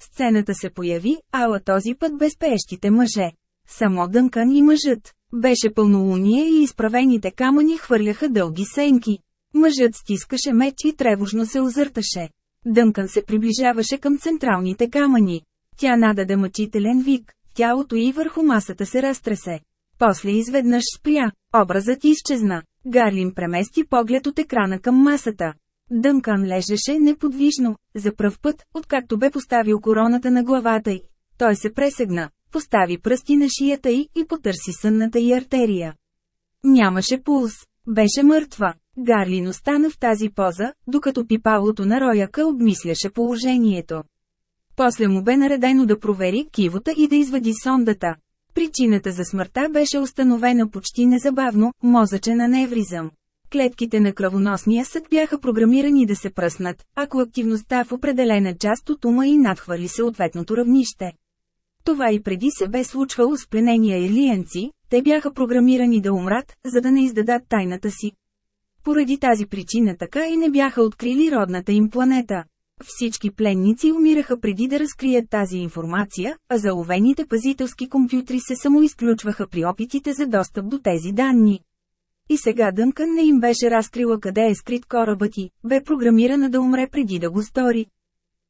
Сцената се появи, ала този път без пеещите мъже. Само Дънкан и мъжът. Беше пълнолуние и изправените камъни хвърляха дълги сенки. Мъжът стискаше меч и тревожно се озърташе. Дънкан се приближаваше към централните камъни. Тя нададе мъчителен вик, тялото й върху масата се разтресе. После изведнъж спря, образът изчезна. Гарлин премести поглед от екрана към масата. Дънкан лежеше неподвижно, за пръв път, откакто бе поставил короната на главата й. Той се пресегна, постави пръсти на шията й и потърси сънната й артерия. Нямаше пулс, беше мъртва. Гарлин остана в тази поза, докато пипалото на рояка обмисляше положението. После му бе наредено да провери кивота и да извади сондата. Причината за смъртта беше установена почти незабавно – мозъчен аневризъм. Клетките на кръвоносния съд бяха програмирани да се пръснат, ако активността в определена част от ума и надхвърли съответното равнище. Това и преди се бе случвало с пленения елиенци, те бяха програмирани да умрат, за да не издадат тайната си. Поради тази причина така и не бяха открили родната им планета. Всички пленници умираха преди да разкрият тази информация, а заловените пазителски компютри се самоизключваха при опитите за достъп до тези данни. И сега Дънкън не им беше разкрила къде е скрит корабът и, бе програмирана да умре преди да го стори.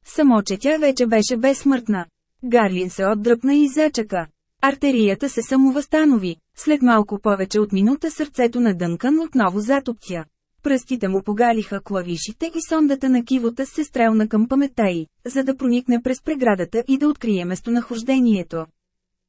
Само че тя вече беше безсмъртна. Гарлин се отдръпна и зачака. Артерията се самовъстанови. След малко повече от минута сърцето на Дънкън отново затоптя. Пръстите му погалиха клавишите и сондата на кивота се стрелна към паметта й, за да проникне през преградата и да открие местонахождението.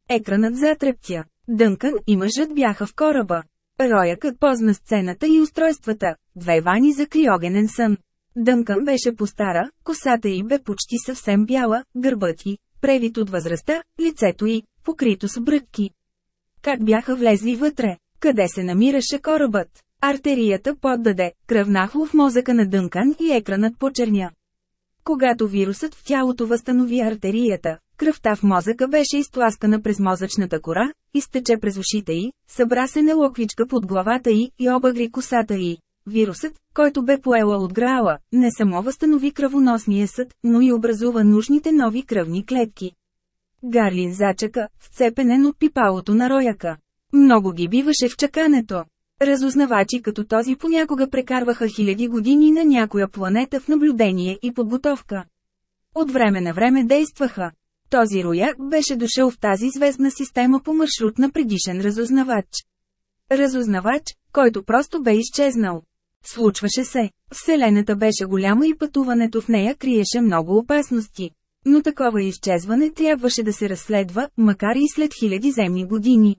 Екранът затрептя. Дънкън и мъжът бяха в кораба. Роякът позна сцената и устройствата, две вани за криогенен сън. Дънкън беше постара, косата й бе почти съвсем бяла, гърбът й, превит от възрастта, лицето й, покрито с брътки. Как бяха влезли вътре? Къде се намираше корабът? Артерията поддаде, кръв нахло в мозъка на Дънкан и екранът почерня. Когато вирусът в тялото възстанови артерията, кръвта в мозъка беше изтласкана през мозъчната кора, изтече през ушите й, събра се на локвичка под главата й и обагри косата й. Вирусът, който бе поела от Граала, не само възстанови кръвоносния съд, но и образува нужните нови кръвни клетки. Гарлин зачака, вцепенен от пипалото на рояка. Много ги биваше в чакането. Разузнавачи като този понякога прекарваха хиляди години на някоя планета в наблюдение и подготовка. От време на време действаха. Този рояк беше дошъл в тази звездна система по маршрут на предишен разузнавач. Разузнавач, който просто бе изчезнал. Случваше се. Вселената беше голяма и пътуването в нея криеше много опасности. Но такова изчезване трябваше да се разследва, макар и след хиляди земни години.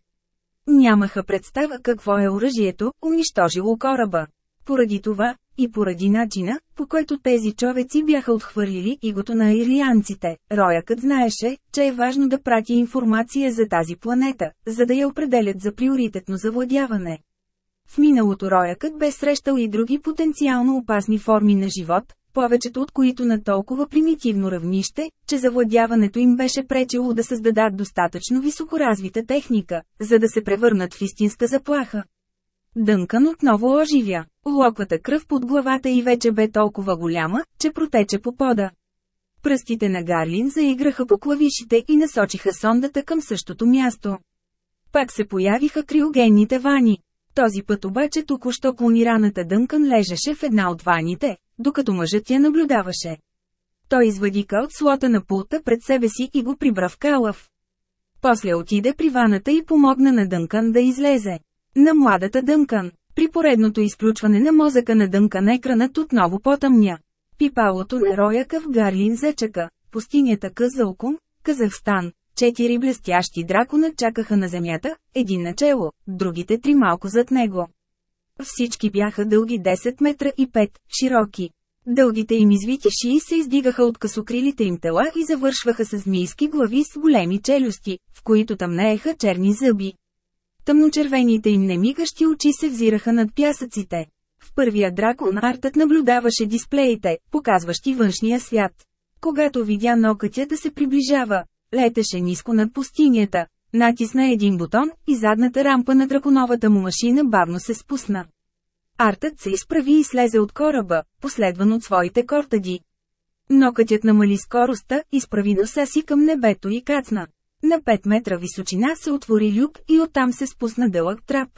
Нямаха представа какво е оръжието, унищожило кораба. Поради това, и поради начина, по който тези човеци бяха отхвърлили игото на ирлианците, роякът знаеше, че е важно да прати информация за тази планета, за да я определят за приоритетно завладяване. В миналото роякът бе срещал и други потенциално опасни форми на живот, повечето от които на толкова примитивно равнище, че завладяването им беше пречело да създадат достатъчно високоразвита техника, за да се превърнат в истинска заплаха. Дънкан отново оживя. Локвата кръв под главата и вече бе толкова голяма, че протече по пода. Пръстите на Гарлин заиграха по клавишите и насочиха сондата към същото място. Пак се появиха криогенните вани. Този път обаче току-що клонираната Дънкан лежеше в една от ваните, докато мъжът я наблюдаваше. Той извади от слота на пулта пред себе си и го прибра в калъв. После отиде при ваната и помогна на Дънкан да излезе. На младата Дънкан. При поредното изключване на мозъка на Дънкан екранът отново потъмня. Пипалото на рояка в Гарлин зачака. Пустинята Къзълкум, Казахстан. Четири блестящи дракона чакаха на земята, един начело, другите три малко зад него. Всички бяха дълги 10 метра и 5, широки. Дългите им извити шии се издигаха от късокрилите им тела и завършваха с змийски глави с големи челюсти, в които тъмнееха черни зъби. Тъмночервените им немигащи очи се взираха над пясъците. В първия дракон артът наблюдаваше дисплеите, показващи външния свят. Когато видя нокътя да се приближава, летеше ниско над пустинята, натисна един бутон и задната рампа на драконовата му машина бавно се спусна. Артът се изправи и слезе от кораба, последван от своите кортади. Нокътят намали скоростта, изправи носа си към небето и кацна. На 5 метра височина се отвори люк и оттам се спусна дълъг трап.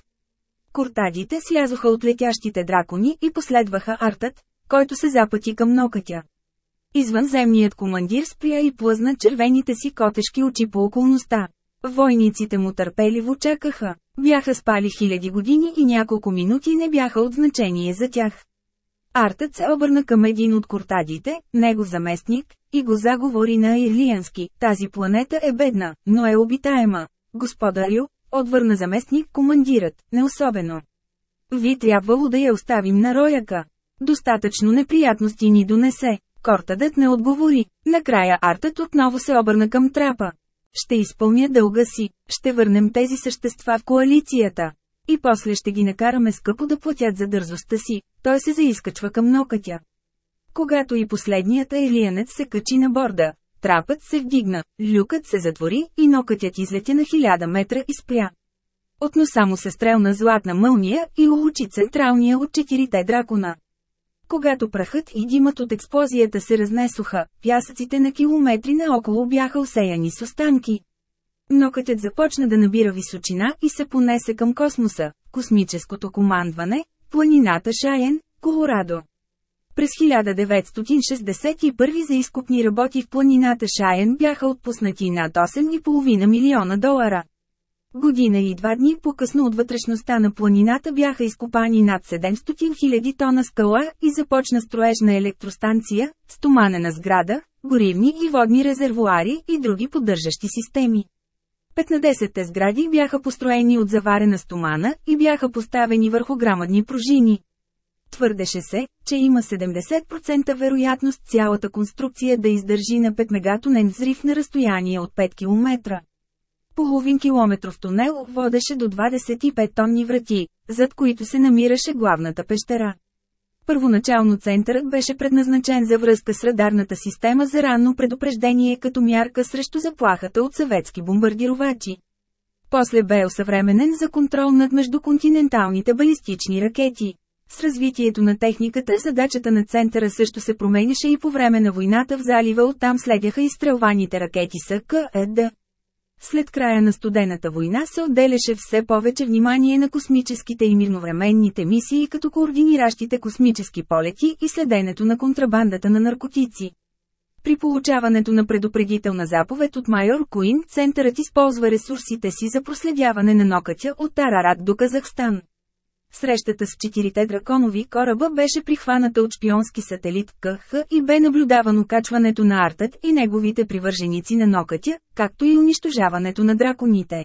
Кортадите слязоха от летящите дракони и последваха артът, който се запъти към нокътя. Извънземният командир спря и плъзна червените си котешки очи по околността. Войниците му търпеливо чакаха. Бяха спали хиляди години и няколко минути не бяха от значение за тях. Артът се обърна към един от кортадите, него заместник, и го заговори на ирлиянски. Тази планета е бедна, но е обитаема. Господарю, отвърна заместник командират, не особено. Ви трябвало да я оставим на рояка. Достатъчно неприятности ни донесе. Кортадът не отговори. Накрая артът отново се обърна към трапа. Ще изпълня дълга си, ще върнем тези същества в коалицията. И после ще ги накараме скъпо да платят за дързостта си, той се заискачва към нокътя. Когато и последният елиянец се качи на борда, трапът се вдигна, люкът се затвори и нокътят излетя на хиляда метра и спря. От носа му се стрелна златна мълния и улучи централния от четирите дракона. Когато прахът и димът от експлозията се разнесоха, пясъците на километри наоколо бяха осеяни с останки. Нокътят започна да набира височина и се понесе към космоса, космическото командване, планината Шайен, Колорадо. През 1961 за изкупни работи в планината Шайен бяха отпуснати над 8,5 милиона долара. Година и два дни по-късно от вътрешността на планината бяха изкопани над 700 000 тона скала и започна строеж на електростанция, стоманена сграда, горивни и водни резервуари и други поддържащи системи. 15-те сгради бяха построени от заварена стомана и бяха поставени върху грамадни пружини. Твърдеше се, че има 70% вероятност цялата конструкция да издържи на 5 мегатонен взрив на разстояние от 5 км. Половин километров тунел водеше до 25 тонни врати, зад които се намираше главната пещера. Първоначално центърът беше предназначен за връзка с радарната система за ранно предупреждение като мярка срещу заплахата от съветски бомбардировачи. После бе осъвременен за контрол над междуконтиненталните балистични ракети. С развитието на техниката задачата на центъра също се променяше и по време на войната в залива оттам следяха изстрелваните ракети СКЕД. След края на студената война се отделяше все повече внимание на космическите и мирновременните мисии като координиращите космически полети и следенето на контрабандата на наркотици. При получаването на предупредителна заповед от майор Куин, центърът използва ресурсите си за проследяване на нокътя от Тарарат до Казахстан. Срещата с четирите драконови кораба беше прихваната от шпионски сателит КХ и бе наблюдавано качването на Артът и неговите привърженици на нокътя, както и унищожаването на драконите.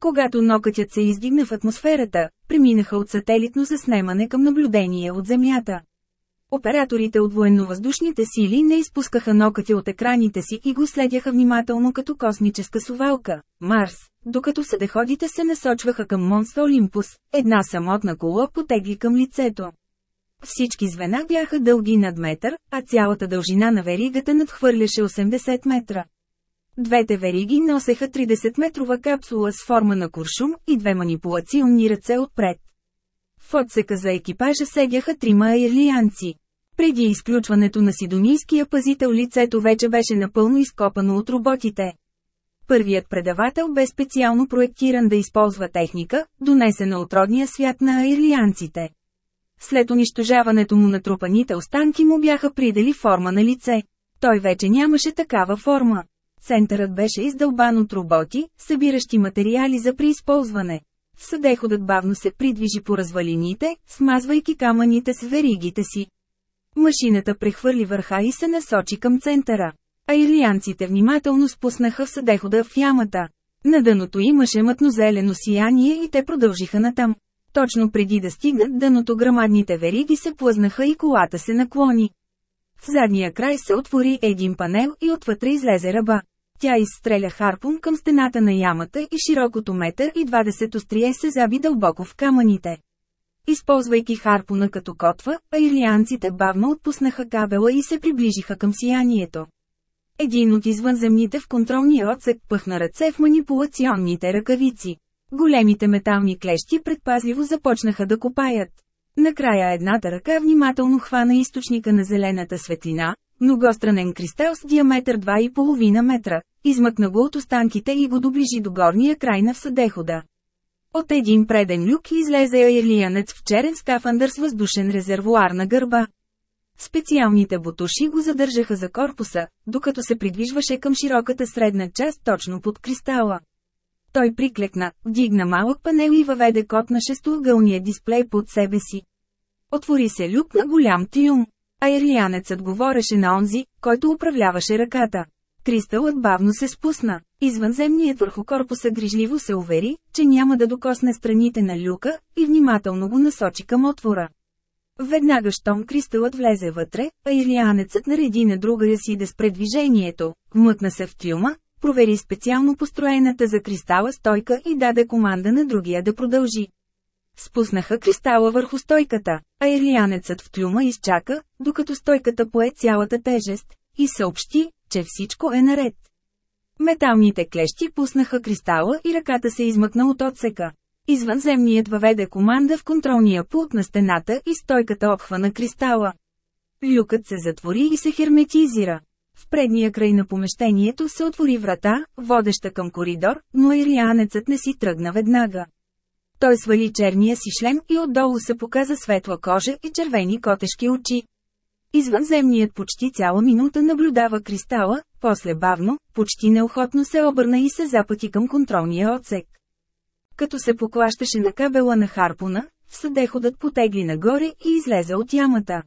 Когато нокътят се издигна в атмосферата, преминаха от сателитно заснемане към наблюдение от Земята. Операторите от военновъздушните сили не изпускаха нокътя от екраните си и го следяха внимателно като космическа сувалка – Марс, докато съдеходите се насочваха към Монст Олимпус, една самотна кола потегли към лицето. Всички звена бяха дълги над метър, а цялата дължина на веригата надхвърляше 80 метра. Двете вериги носеха 30-метрова капсула с форма на куршум и две манипулационни ръце отпред. В отсека за екипажа седяха трима аирлианци. Преди изключването на сидонийския пазител лицето вече беше напълно изкопано от роботите. Първият предавател бе специално проектиран да използва техника, донесена от родния свят на аирлианците. След унищожаването му натрупаните останки му бяха придали форма на лице. Той вече нямаше такава форма. Центърът беше издълбан от роботи, събиращи материали за преизползване. Съдеходът бавно се придвижи по развалините, смазвайки камъните с веригите си. Машината прехвърли върха и се насочи към центъра. А ирлианците внимателно спуснаха в съдехода в ямата. На дъното имаше мътнозелено сияние и те продължиха натам. Точно преди да стигнат дъното грамадните вериги се плъзнаха и колата се наклони. В задния край се отвори един панел и отвътре излезе ръба. Тя изстреля харпун към стената на ямата и широкото метър и 20 острие се заби дълбоко в камъните. Използвайки харпуна като котва, аирлианците бавно отпуснаха кабела и се приближиха към сиянието. Един от извънземните в контролния отсек пъхна ръце в манипулационните ръкавици. Големите метални клещи предпазливо започнаха да копаят. Накрая едната ръка внимателно хвана източника на зелената светлина, многостранен кристал с диаметър 2,5 метра, измъкна го от останките и го доближи до горния край на всъдехода. От един преден люк излезе аирлиянец в черен скафандър с въздушен резервуар на гърба. Специалните бутуши го задържаха за корпуса, докато се придвижваше към широката средна част точно под кристала. Той приклекна, вдигна малък панел и въведе код на шестоъгълния дисплей под себе си. Отвори се люк на голям тюм. Аирлиянецът говореше на онзи, който управляваше ръката. Кристалът бавно се спусна. Извънземният върху корпуса грижливо се увери, че няма да докосне страните на люка, и внимателно го насочи към отвора. Веднага щом кристалът влезе вътре, а ирианецът нареди на другая си да спре движението, вмъкна се в тюма, провери специално построената за кристала стойка и даде команда на другия да продължи. Спуснаха кристала върху стойката, а ирлианецът в тюма изчака, докато стойката пое цялата тежест, и съобщи, че всичко е наред. Металните клещи пуснаха кристала и ръката се измъкна от отсека. Извънземният въведе команда в контролния пулт на стената и стойката обхвана кристала. Люкът се затвори и се херметизира. В предния край на помещението се отвори врата, водеща към коридор, но ирианецът не си тръгна веднага. Той свали черния си шлем и отдолу се показа светла кожа и червени котешки очи. Извънземният почти цяла минута наблюдава кристала, после бавно, почти неохотно се обърна и се запъти към контролния отсек. Като се поклащаше на кабела на харпуна, съдеходът потегли нагоре и излезе от ямата.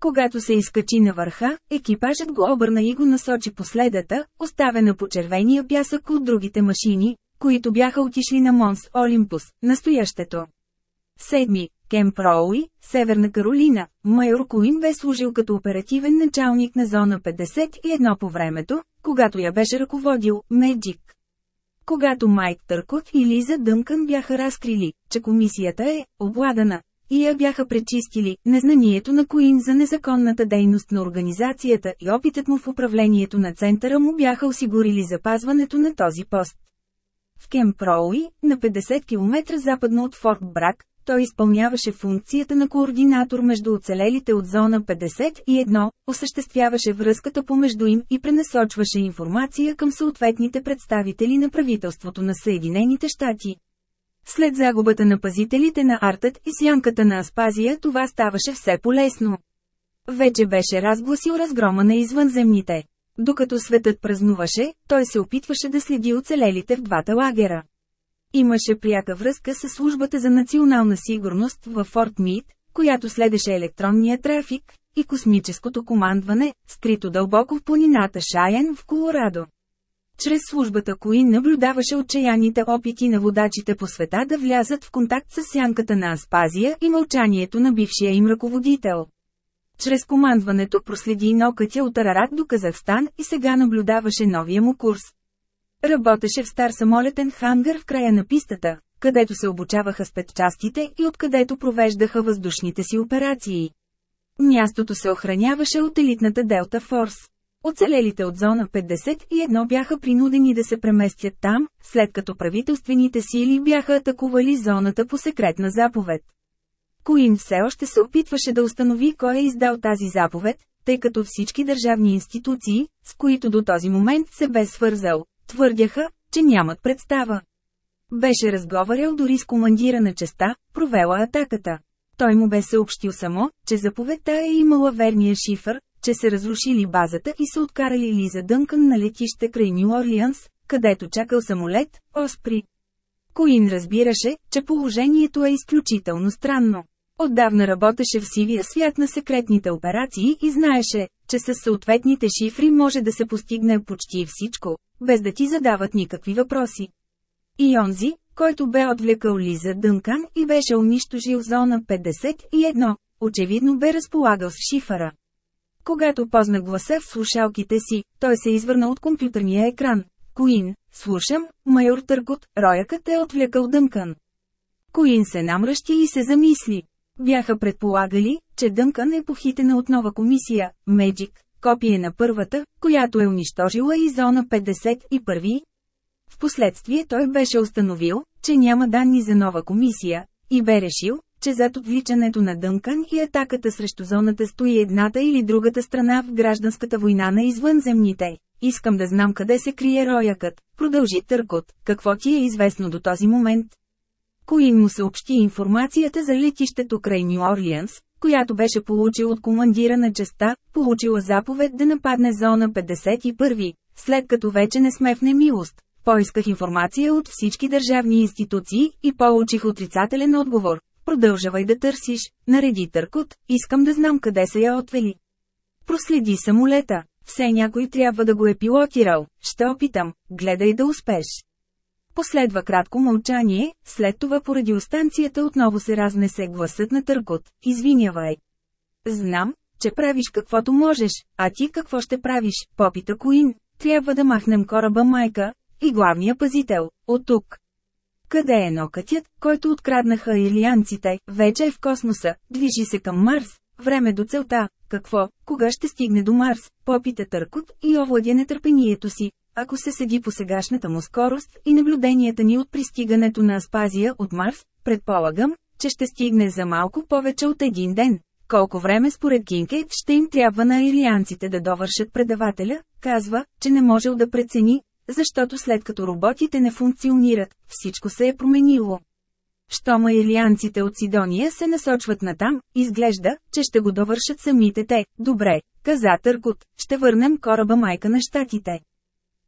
Когато се изкачи на върха, екипажът го обърна и го насочи последата, оставена по червения пясък от другите машини, които бяха отишли на Монс Олимпус, настоящето. Седми, Кемп Роуи, Северна Каролина, майор Куин бе служил като оперативен началник на зона 51 по времето, когато я беше ръководил Меджик. Когато Майк Търкот и Лиза Дънкън бяха разкрили, че комисията е обладана, и я бяха пречистили, незнанието на Куин за незаконната дейност на организацията и опитът му в управлението на центъра му бяха осигурили запазването на този пост. В Кемп Роуи, на 50 км западно от Форт Брак, той изпълняваше функцията на координатор между оцелелите от зона 51, осъществяваше връзката помежду им и пренасочваше информация към съответните представители на правителството на Съединените щати. След загубата на пазителите на Артът и сянката на Аспазия това ставаше все полезно. Вече беше разгласил разгрома на извънземните. Докато светът празнуваше, той се опитваше да следи оцелелите в двата лагера. Имаше пряка връзка с службата за национална сигурност в Форт Мид, която следеше електронния трафик, и космическото командване, скрито дълбоко в планината Шайен в Колорадо. Чрез службата Коин наблюдаваше отчаяните опити на водачите по света да влязат в контакт с сянката на Аспазия и мълчанието на бившия им ръководител. Чрез командването проследи нокътя от Арарат до Казахстан и сега наблюдаваше новия му курс. Работеше в стар самолетен хангар в края на пистата, където се обучаваха спецчастите и откъдето провеждаха въздушните си операции. Мястото се охраняваше от елитната Делта Форс. Оцелелите от зона 51 бяха принудени да се преместят там, след като правителствените сили бяха атакували зоната по секретна заповед. Коин все още се опитваше да установи кой е издал тази заповед, тъй като всички държавни институции, с които до този момент се бе свързал, твърдяха, че нямат представа. Беше разговарял дори с командира на частта, провела атаката. Той му бе съобщил само, че заповедта е имала верния шифър, че се разрушили базата и са откарали Лиза Дънкън на летище край Нью Орлианс, където чакал самолет, Оспри. Коин разбираше, че положението е изключително странно. Отдавна работеше в сивия свят на секретните операции и знаеше, че с съответните шифри може да се постигне почти всичко, без да ти задават никакви въпроси. И онзи, който бе отвлекал Лиза Дънкан и беше унищожил зона 51, очевидно бе разполагал с шифъра. Когато позна гласа в слушалките си, той се извърна от компютърния екран. Коин, слушам, майор Търкот, роякът е отвлекал Дънкан. Коин се намръщи и се замисли. Бяха предполагали, че Дънкан е похитена от нова комисия, Меджик, копие на първата, която е унищожила и зона 51. Впоследствие той беше установил, че няма данни за нова комисия, и бе решил, че зад отвличането на Дънкан и атаката срещу зоната стои едната или другата страна в гражданската война на извънземните. Искам да знам къде се крие роякът, продължи Търкот, какво ти е известно до този момент. Коин му съобщи информацията за летището край Нью Орлианс, която беше получил от командира на частта, получила заповед да нападне зона 51, след като вече не сме в немилост. Поисках информация от всички държавни институции и получих отрицателен отговор. Продължавай да търсиш, нареди Търкот, искам да знам къде са я отвели. Проследи самолета, все някой трябва да го е пилотирал, ще опитам, гледай да успеш. Последва кратко мълчание, след това по радиостанцията отново се разнесе гласът на Търкот, извинявай. Знам, че правиш каквото можеш, а ти какво ще правиш, попита Коин. Трябва да махнем кораба майка, и главния пазител, от тук. Къде е нокътят, който откраднаха илианците, вече е в космоса, движи се към Марс, време до целта, какво, кога ще стигне до Марс, попита Търкот и овладя нетърпението си, ако се седи по сегашната му скорост и наблюденията ни от пристигането на Аспазия от Марс, предполагам, че ще стигне за малко повече от един ден. Колко време според Кинкейт ще им трябва на илианците да довършат предавателя, казва, че не можел да прецени, защото след като роботите не функционират, всичко се е променило. Щома илианците от Сидония се насочват натам, изглежда, че ще го довършат самите те. Добре, каза Търкот, ще върнем кораба майка на щатите.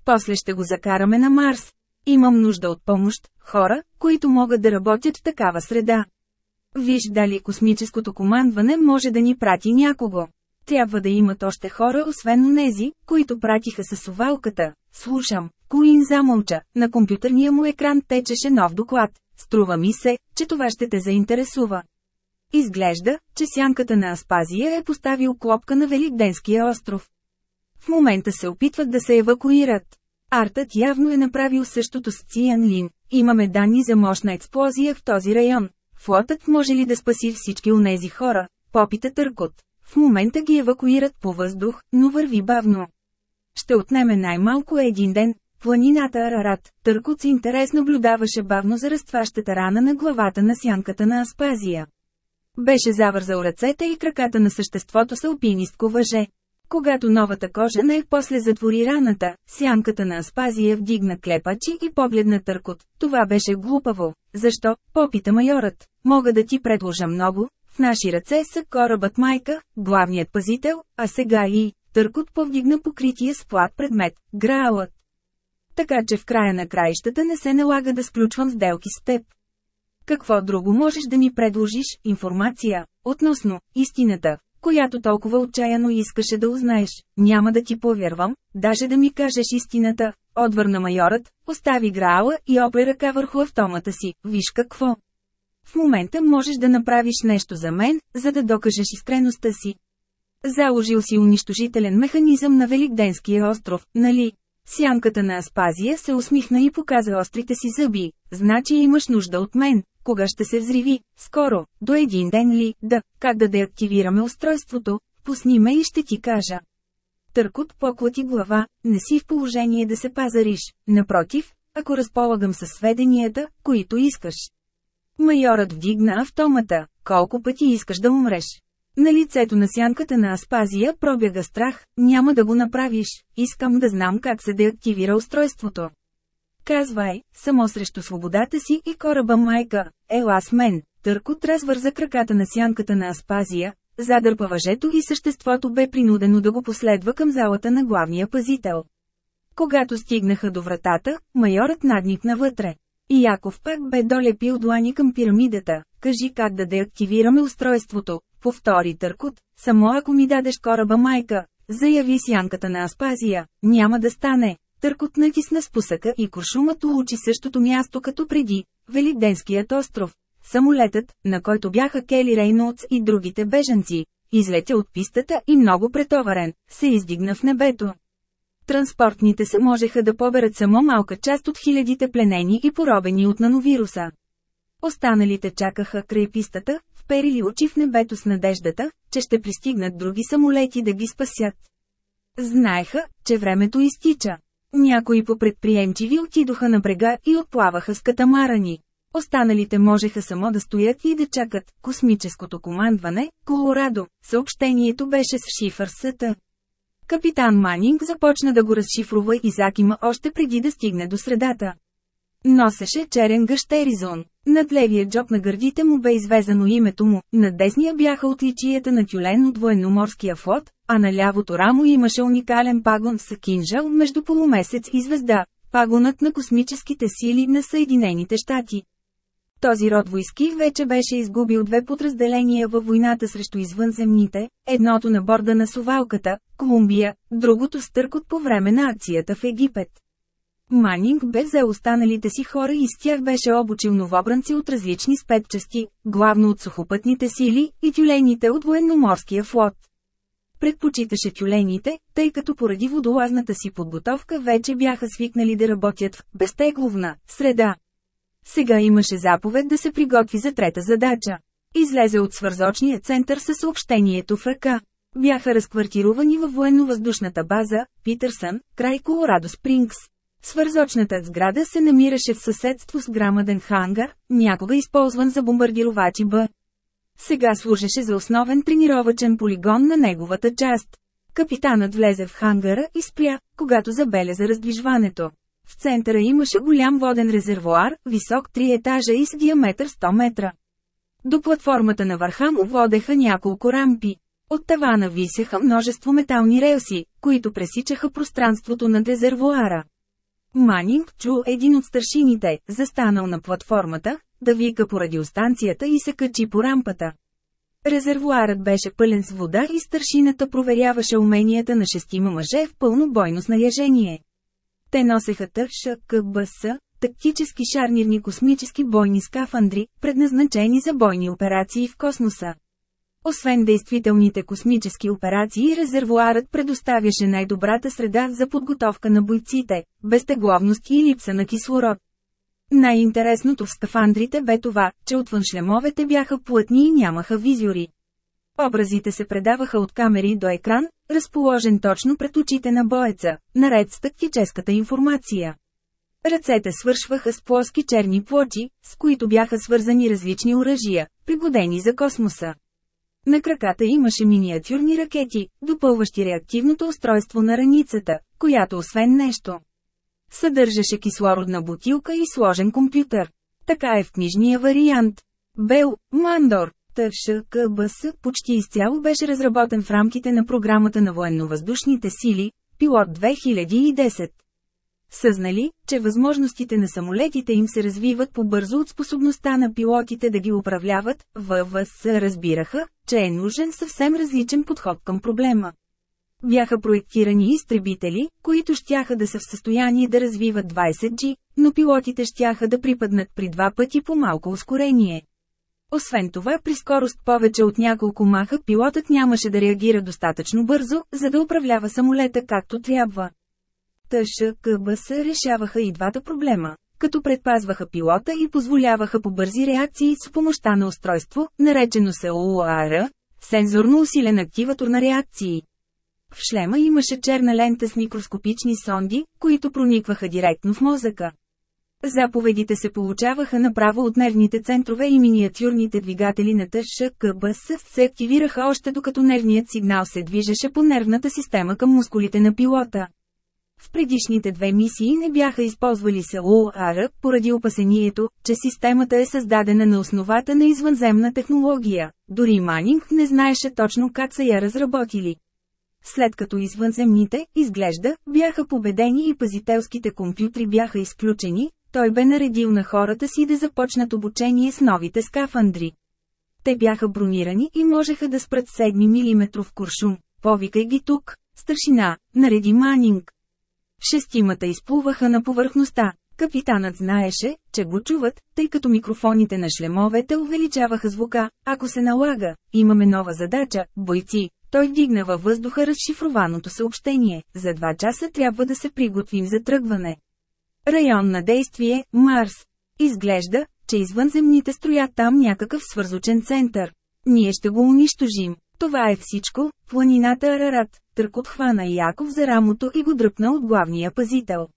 После ще го закараме на Марс. Имам нужда от помощ, хора, които могат да работят в такава среда. Виж дали космическото командване може да ни прати някого. Трябва да имат още хора освен онези, които пратиха с овалката. Слушам. Коин замълча. На компютърния му екран течеше нов доклад. Струва ми се, че това ще те заинтересува. Изглежда, че сянката на Аспазия е поставил клопка на Великденския остров. В момента се опитват да се евакуират. Артът явно е направил същото с Циан Лин. Имаме данни за мощна експлозия в този район. Флотът може ли да спаси всички онези хора? Попита Търкот. В момента ги евакуират по въздух, но върви бавно. Ще отнеме най-малко един ден. Планината Арарат, Търкот с интерес наблюдаваше бавно за разтващата рана на главата на сянката на Аспазия. Беше завързал ръцете и краката на съществото с алпинистко въже. Когато новата кожа най-после затвори раната, сянката на Аспазия вдигна клепачи и погледна търкот. Това беше глупаво. Защо? Попита майорът. Мога да ти предложа много. В наши ръце са корабът майка, главният пазител, а сега и... Търкот повдигна покрития с плат предмет, граалът. Така че в края на краищата не се налага да сключвам сделки с теб. Какво друго можеш да ми предложиш, информация, относно истината, която толкова отчаяно искаше да узнаеш, няма да ти повярвам, даже да ми кажеш истината, отвърна майорът, остави граала и опре ръка върху автомата си, виж какво. В момента можеш да направиш нещо за мен, за да докажеш искреността си. Заложил си унищожителен механизъм на Великденския остров, нали? Сянката на Аспазия се усмихна и показа острите си зъби. Значи имаш нужда от мен. Кога ще се взриви? Скоро. До един ден ли? Да. Как да деактивираме устройството? Пусни ме и ще ти кажа. Търкот поклати глава, не си в положение да се пазариш. Напротив, ако разполагам със сведенията, които искаш. Майорът вдигна автомата. Колко пъти искаш да умреш? На лицето на сянката на Аспазия пробяга страх, няма да го направиш, искам да знам как се деактивира устройството. Казвай, само срещу свободата си и кораба майка, ела с мен, търкот развърза краката на сянката на Аспазия, задърпа въжето и съществото бе принудено да го последва към залата на главния пазител. Когато стигнаха до вратата, майорът надникна вътре. И Яков пак бе долепил длани към пирамидата, кажи как да деактивираме устройството, повтори Търкот, само ако ми дадеш кораба майка, заяви сянката на Аспазия, няма да стане. Търкот натисна спусъка и куршумът улучи същото място като преди, Великденският остров. Самолетът, на който бяха Кели Рейнолдс и другите бежанци, излетя от пистата и много претоварен, се издигна в небето. Транспортните се можеха да поберат само малка част от хилядите пленени и поробени от нановируса. Останалите чакаха край пистата, вперили очи в небето с надеждата, че ще пристигнат други самолети да ги спасят. Знаеха, че времето изтича. Някои попредприемчиви отидоха на брега и отплаваха с катамарани. Останалите можеха само да стоят и да чакат. Космическото командване, Колорадо, съобщението беше с шифър СТ. Капитан Манинг започна да го разшифрува и закима още преди да стигне до средата. Носеше черен гъщеризон. Над левия джоб на гърдите му бе извезано името му, на десния бяха отличията на тюлен от военноморския флот, а на лявото рамо имаше уникален пагон с кинжал между полумесец и звезда, пагонът на космическите сили на Съединените щати. Този род войски вече беше изгубил две подразделения във войната срещу извънземните, едното на борда на Сувалката, Колумбия, другото стъркот по време на акцията в Египет. Манинг бе взел останалите си хора и с тях беше обучил новобранци от различни спецчасти, главно от сухопътните сили и тюлените от военноморския флот. Предпочиташе тюлените, тъй като поради водолазната си подготовка вече бяха свикнали да работят в безтегловна среда. Сега имаше заповед да се приготви за трета задача. Излезе от свързочния център със съобщението в ръка. Бяха разквартирувани във военно-въздушната база, Питърсън, край Колорадо Спрингс. Свързочната сграда се намираше в съседство с грамаден хангар, някога използван за бомбардировачи Б. Сега служеше за основен тренировачен полигон на неговата част. Капитанът влезе в хангара и спря, когато забеляза раздвижването. В центъра имаше голям воден резервуар, висок 3 етажа и с диаметър 100 метра. До платформата на върха му водеха няколко рампи. От тавана висеха множество метални релси, които пресичаха пространството на резервуара. Манинг чу един от старшините, застанал на платформата, да вика по радиостанцията и се качи по рампата. Резервуарът беше пълен с вода и старшината проверяваше уменията на шестима мъже в пълно бойно снаряжение. Те носеха ТШКБС, тактически шарнирни космически бойни скафандри, предназначени за бойни операции в космоса. Освен действителните космически операции, резервуарът предоставяше най-добрата среда за подготовка на бойците, безтегловност и липса на кислород. Най-интересното в скафандрите бе това, че отвън шлемовете бяха плътни и нямаха визиори. Образите се предаваха от камери до екран, разположен точно пред очите на боеца, наред с тактическата информация. Ръцете свършваха с плоски черни плочи, с които бяха свързани различни оръжия, пригодени за космоса. На краката имаше миниатюрни ракети, допълващи реактивното устройство на раницата, която освен нещо съдържаше кислородна бутилка и сложен компютър. Така е в книжния вариант. Бел, Мандор, ТШКБС почти изцяло беше разработен в рамките на програмата на военновъздушните сили, пилот 2010. Съзнали, че възможностите на самолетите им се развиват по-бързо от способността на пилотите да ги управляват, ВВС разбираха, че е нужен съвсем различен подход към проблема. Бяха проектирани изтребители, които щяха да са в състояние да развиват 20G, но пилотите щяха да припаднат при два пъти по малко ускорение. Освен това при скорост повече от няколко маха пилотът нямаше да реагира достатъчно бързо, за да управлява самолета както трябва. ТШКБС решаваха и двата проблема, като предпазваха пилота и позволяваха по бързи реакции с помощта на устройство, наречено се ОУАР, сензорно усилен активатор на реакции. В шлема имаше черна лента с микроскопични сонди, които проникваха директно в мозъка. Заповедите се получаваха направо от нервните центрове и миниатюрните двигатели на ТШКБС се активираха още докато нервният сигнал се движеше по нервната система към мускулите на пилота. В предишните две мисии не бяха използвали СЛУАР, поради опасението, че системата е създадена на основата на извънземна технология. Дори Манинг не знаеше точно как са я разработили. След като извънземните, изглежда, бяха победени и пазителските компютри бяха изключени, той бе наредил на хората си да започнат обучение с новите скафандри. Те бяха бронирани и можеха да спрат 7 мм куршум. Повикай ги тук, старшина, нареди Манинг. Шестимата изплуваха на повърхността. Капитанът знаеше, че го чуват, тъй като микрофоните на шлемовете увеличаваха звука. Ако се налага, имаме нова задача, бойци. Той вдигна във въздуха разшифрованото съобщение. За два часа трябва да се приготвим за тръгване. Район на действие – Марс. Изглежда, че извънземните строят там някакъв свързучен център. Ние ще го унищожим. Това е всичко, планината Арарат, Търкот хвана Яков за рамото и го дръпна от главния пазител.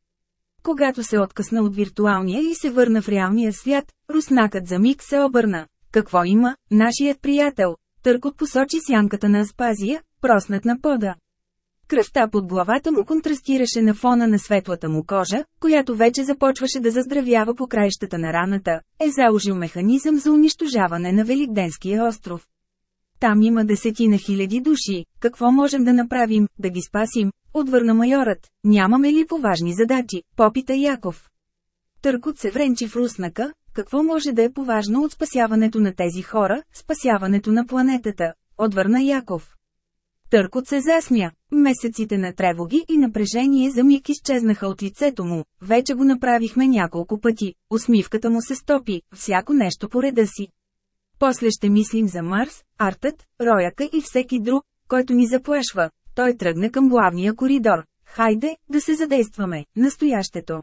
Когато се откъсна от виртуалния и се върна в реалния свят, руснакът за миг се обърна. Какво има, нашият приятел? Търкот посочи сянката на Аспазия, проснат на пода. Кръвта под главата му контрастираше на фона на светлата му кожа, която вече започваше да заздравява по краищата на раната, е заложил механизъм за унищожаване на Великденския остров. Там има десетина хиляди души, какво можем да направим, да ги спасим, отвърна майорът, нямаме ли поважни задачи, попита Яков. Търкот се вренчи в руснака, какво може да е поважно от спасяването на тези хора, спасяването на планетата, отвърна Яков. Търкот се засмя. Месеците на тревоги и напрежение за миг изчезнаха от лицето му. Вече го направихме няколко пъти. Усмивката му се стопи, всяко нещо по реда си. После ще мислим за Марс, Артът, Рояка и всеки друг, който ни заплашва. Той тръгна към главния коридор. Хайде, да се задействаме, настоящето.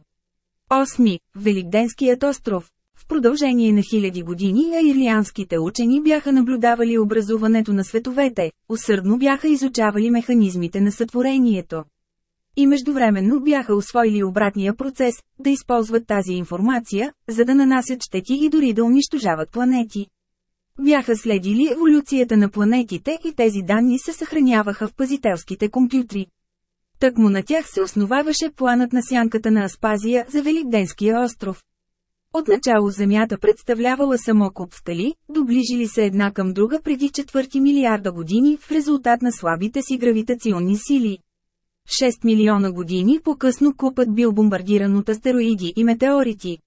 Осми, Великденският остров. В продължение на хиляди години аирлианските учени бяха наблюдавали образуването на световете, усърдно бяха изучавали механизмите на сътворението. И междувременно бяха освоили обратния процес, да използват тази информация, за да нанасят щети и дори да унищожават планети. Бяха следили еволюцията на планетите и тези данни се съхраняваха в пазителските компютри. Тъкмо на тях се основаваше планът на сянката на Аспазия за Великденския остров. Отначало Земята представлявала само куп скали, доближили се една към друга преди четвърти милиарда години в резултат на слабите си гравитационни сили. 6 милиона години по-късно купът бил бомбардиран от астероиди и метеорити.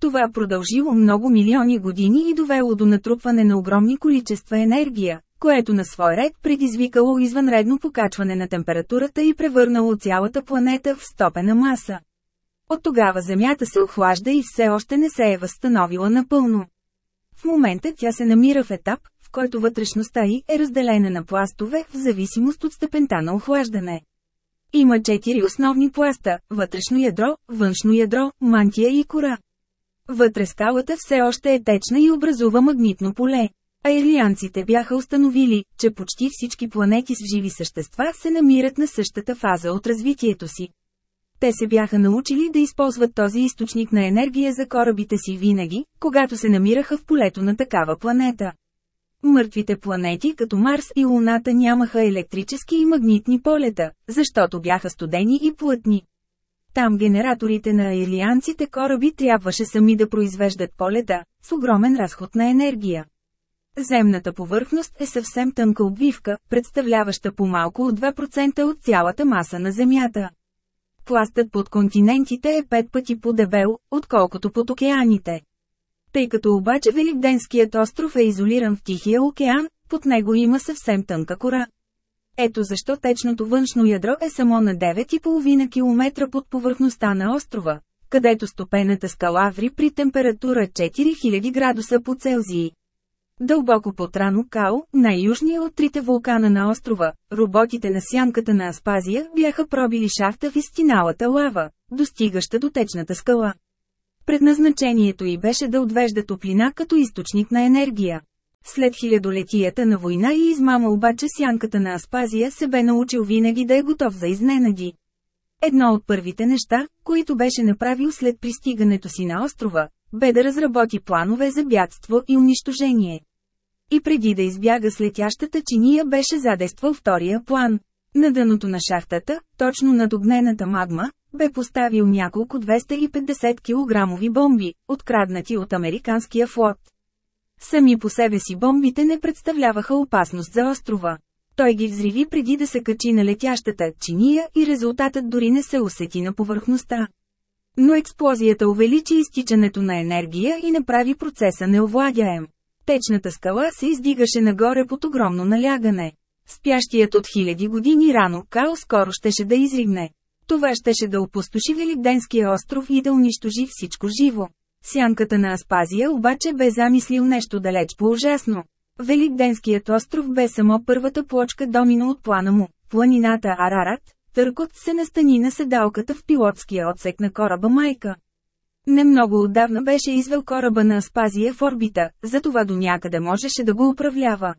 Това продължило много милиони години и довело до натрупване на огромни количества енергия, което на свой ред предизвикало извънредно покачване на температурата и превърнало цялата планета в стопена маса. От тогава Земята се охлажда и все още не се е възстановила напълно. В момента тя се намира в етап, в който вътрешността й е разделена на пластове в зависимост от степента на охлаждане. Има четири основни пласта – вътрешно ядро, външно ядро, мантия и кора. Вътре скалата все още е течна и образува магнитно поле. А ирлианците бяха установили, че почти всички планети с живи същества се намират на същата фаза от развитието си. Те се бяха научили да използват този източник на енергия за корабите си винаги, когато се намираха в полето на такава планета. Мъртвите планети като Марс и Луната нямаха електрически и магнитни полета, защото бяха студени и плътни. Там генераторите на аирлианците кораби трябваше сами да произвеждат полета, с огромен разход на енергия. Земната повърхност е съвсем тънка обвивка, представляваща по-малко от 2% от цялата маса на Земята. Пластът под континентите е пет пъти по-дебел, отколкото под океаните. Тъй като обаче Великденският остров е изолиран в Тихия океан, под него има съвсем тънка кора. Ето защо течното външно ядро е само на 9,5 км под повърхността на острова, където стопената скала ври при температура 4000 градуса по Целзий. Дълбоко под Рано Као, най-южния от трите вулкана на острова, роботите на сянката на Аспазия бяха пробили шахта в изтиналата лава, достигаща до течната скала. Предназначението й беше да отвежда топлина като източник на енергия. След хилядолетията на война и измама обаче сянката на Аспазия се бе научил винаги да е готов за изненади. Едно от първите неща, които беше направил след пристигането си на острова, бе да разработи планове за бягство и унищожение. И преди да избяга с летящата чиния беше задействал втория план. На дъното на шахтата, точно над огнената магма, бе поставил няколко 250 кг бомби, откраднати от американския флот. Сами по себе си бомбите не представляваха опасност за острова. Той ги взриви преди да се качи на летящата чиния и резултатът дори не се усети на повърхността. Но експлозията увеличи изтичането на енергия и направи процеса неовладяем. Течната скала се издигаше нагоре под огромно налягане. Спящият от хиляди години рано Као скоро щеше да изригне. Това щеше да опустоши Великденския остров и да унищожи всичко живо. Сянката на Аспазия обаче бе замислил нещо далеч по-ужасно. Великденският остров бе само първата плочка домино от плана му. Планината Арарат, търкот се настани на седалката в пилотския отсек на кораба Майка. Не много отдавна беше извел кораба на Аспазия в орбита, затова до някъде можеше да го управлява.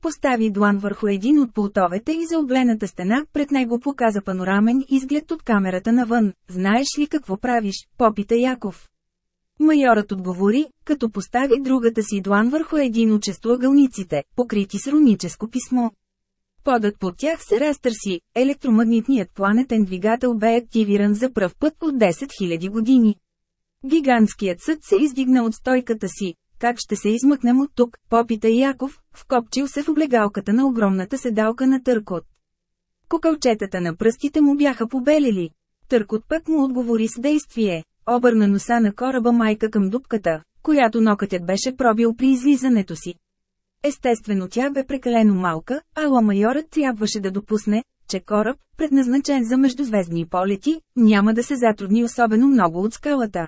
Постави длан върху един от пултовете и за облената стена пред него показа панорамен изглед от камерата навън. Знаеш ли какво правиш, попита Яков. Майорът отговори, като постави другата си длан върху един от честоъгълниците, покрити с руническо писмо. Подът под тях се разтърси, електромагнитният планетен двигател бе активиран за пръв път от 10 000 години. Гигантският съд се издигна от стойката си. Как ще се измъкнем от тук, попита Яков, вкопчил се в облегалката на огромната седалка на Търкот. Кокълчетата на пръстите му бяха побелели. Търкот пък му отговори с действие. Обърна носа на кораба майка към дупката, която нокътят беше пробил при излизането си. Естествено тя бе прекалено малка, ала майорът трябваше да допусне, че кораб, предназначен за междузвездни полети, няма да се затрудни особено много от скалата.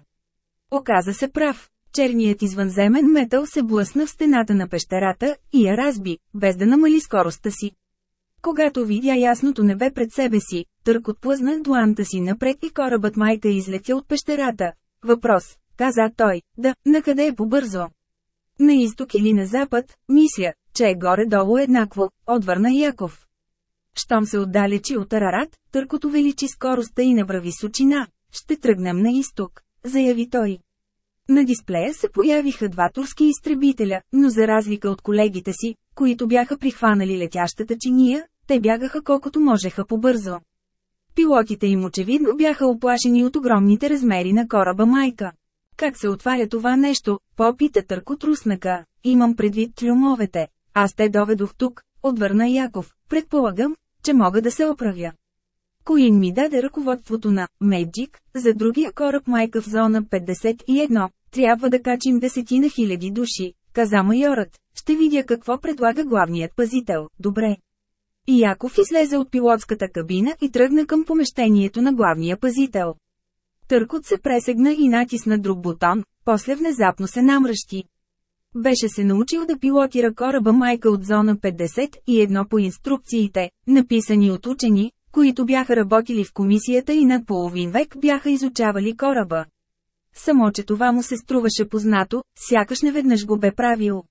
Оказа се прав. Черният извънземен метал се блъсна в стената на пещерата и я разби, без да намали скоростта си. Когато видя ясното небе пред себе си, търк отплъзна дланта си напред и корабът майка излетя от пещерата. Въпрос, каза той, да, накъде е побързо? На изток или на запад, мисля, че е горе-долу еднакво, отвърна Яков. Щом се отдалечи от Арарат, търкот увеличи скоростта и набрави сочина. Ще тръгнем на изток, заяви той. На дисплея се появиха два турски изтребителя, но за разлика от колегите си, които бяха прихванали летящата чиния, те бягаха колкото можеха побързо. Пилотите им очевидно бяха оплашени от огромните размери на кораба Майка. Как се отваря това нещо, попита Търко труснака, имам предвид трюмовете. Аз те доведох тук, отвърна Яков, предполагам, че мога да се оправя. Коин ми даде ръководството на Меджик, за другия кораб майка в зона 51, трябва да качим десетина хиляди души, каза майорът, ще видя какво предлага главният пазител, добре. И Яков излезе от пилотската кабина и тръгна към помещението на главния пазител. Търкот се пресегна и натисна друг бутон, после внезапно се намръщи. Беше се научил да пилотира кораба майка от зона 51 по инструкциите, написани от учени, които бяха работили в комисията и над половин век бяха изучавали кораба. Само, че това му се струваше познато, сякаш неведнъж го бе правил.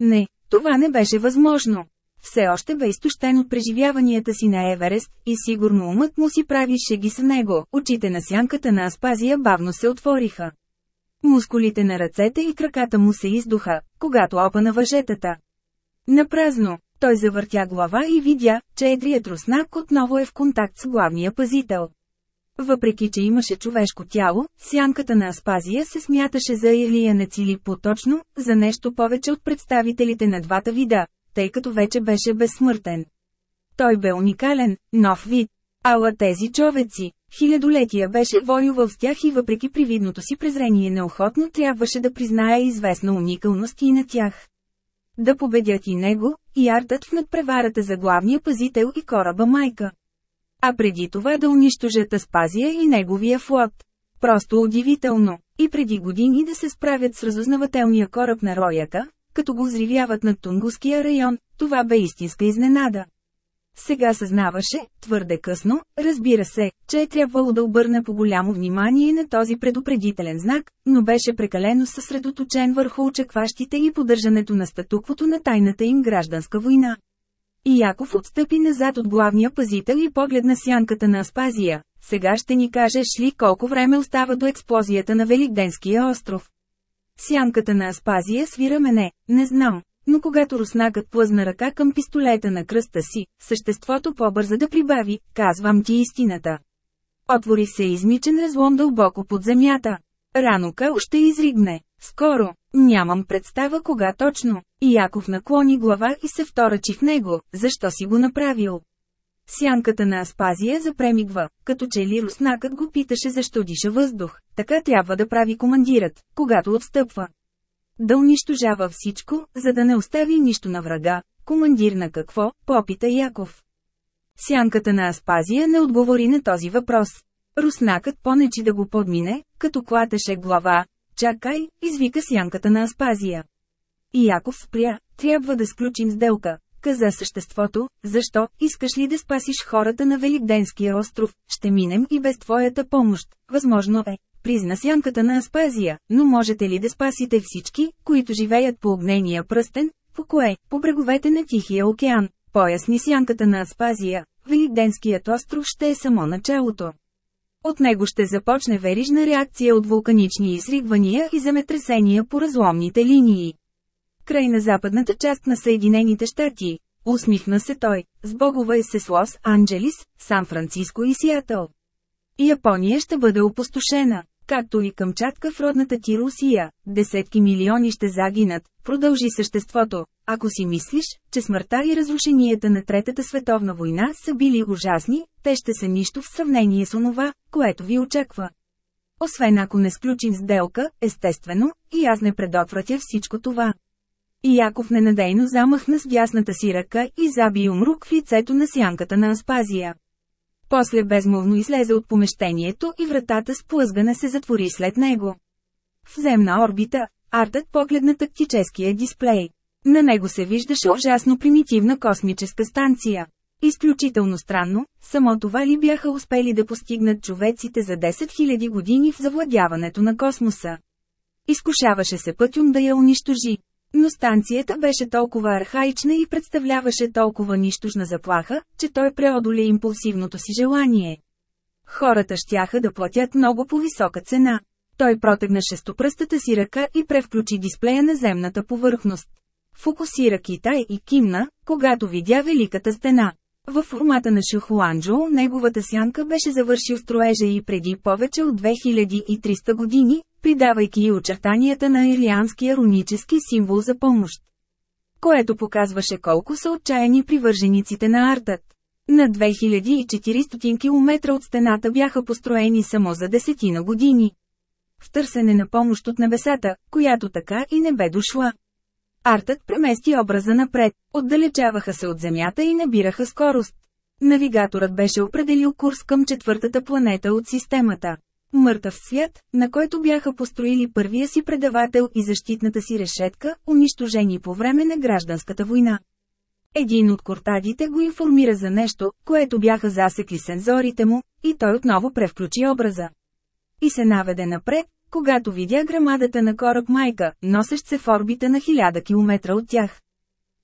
Не, това не беше възможно. Все още бе изтощен от преживяванията си на Еверест, и сигурно умът му си правише ги с него, очите на сянката на Аспазия бавно се отвориха. Мускулите на ръцете и краката му се издуха, когато опа въжетата. Напразно, той завъртя глава и видя, че едрият руснак отново е в контакт с главния пазител. Въпреки, че имаше човешко тяло, сянката на Аспазия се смяташе за Илия не цили поточно, за нещо повече от представителите на двата вида, тъй като вече беше безсмъртен. Той бе уникален, нов вид. Ала тези човеци, хилядолетия беше воювал с тях и въпреки привидното си презрение неохотно трябваше да призная известна уникалност и на тях. Да победят и него, и артът в надпреварата за главния пазител и кораба майка. А преди това да унищожат Аспазия и неговия флот. Просто удивително. И преди години да се справят с разузнавателния кораб на Роята, като го взривяват над Тунгуския район, това бе истинска изненада. Сега съзнаваше, твърде късно, разбира се, че е трябвало да обърне по голямо внимание на този предупредителен знак, но беше прекалено съсредоточен върху очакващите и поддържането на статуквото на тайната им гражданска война. И Яков отстъпи назад от главния пазител и погледна сянката на Аспазия. Сега ще ни кажеш ли колко време остава до експлозията на Великденския остров? Сянката на Аспазия свира мене, не знам, но когато руснакът плъзна ръка към пистолета на кръста си, съществото по-бърза да прибави, казвам ти истината. Отвори се измичен разлом дълбоко под земята. Ранука още изригне. Скоро. Нямам представа кога точно. И Яков наклони глава и се вторачи в него. Защо си го направил? Сянката на Аспазия запремигва, като че ли руснакът го питаше защо диша въздух. Така трябва да прави командират, когато отстъпва. Да унищожава всичко, за да не остави нищо на врага. Командир на какво, попита Яков. Сянката на Аспазия не отговори на този въпрос. Руснакът понечи да го подмине, като клатеше глава. Чакай, извика сянката на Аспазия. И Яков спря, трябва да сключим сделка, каза съществото, защо, искаш ли да спасиш хората на Великденския остров, ще минем и без твоята помощ, възможно е, призна сянката на Аспазия, но можете ли да спасите всички, които живеят по огнения пръстен, по кое, по бреговете на Тихия океан, поясни сянката на Аспазия, Великденският остров ще е само началото. От него ще започне верижна реакция от вулканични изригвания и земетресения по разломните линии. Край на западната част на Съединените щати, усмихна се той, с богове се с Лос-Анджелис, Сан-Франциско и Сиатъл. Япония ще бъде опустошена, както и Камчатка в родната ти Русия, десетки милиони ще загинат, продължи съществото. Ако си мислиш, че смъртта и разрушенията на Третата световна война са били ужасни, те ще са нищо в сравнение с онова, което ви очаква. Освен ако не сключим сделка, естествено, и аз не предотвратя всичко това. И Яков ненадейно замахна с дясната си ръка и заби умрук в лицето на сянката на Аспазия. После безмолвно излезе от помещението и вратата с плъзгане се затвори след него. В земна орбита, Артът погледна тактическия дисплей. На него се виждаше ужасно примитивна космическа станция. Изключително странно, само това ли бяха успели да постигнат човеците за 10 000 години в завладяването на космоса. Изкушаваше се пътюм да я унищожи. Но станцията беше толкова архаична и представляваше толкова нищожна заплаха, че той преодоли импулсивното си желание. Хората щяха да платят много по-висока цена. Той протегна шестопръстата си ръка и превключи дисплея на земната повърхност. Фокусира Китай и кимна, когато видя Великата стена. В формата на Шухуанджо неговата сянка беше завършил строежа и преди повече от 2300 години, придавайки и очертанията на ирлианския рунически символ за помощ. Което показваше колко са отчаяни привържениците на артът. На 2400 км от стената бяха построени само за десетина години. В търсене на помощ от небесата, която така и не бе дошла. Артът премести образа напред, отдалечаваха се от Земята и набираха скорост. Навигаторът беше определил курс към четвъртата планета от системата. Мъртъв свят, на който бяха построили първия си предавател и защитната си решетка, унищожени по време на гражданската война. Един от кортадите го информира за нещо, което бяха засекли сензорите му, и той отново превключи образа. И се наведе напред, когато видя грамадата на кораб майка, носещ се в орбита на хиляда километра от тях.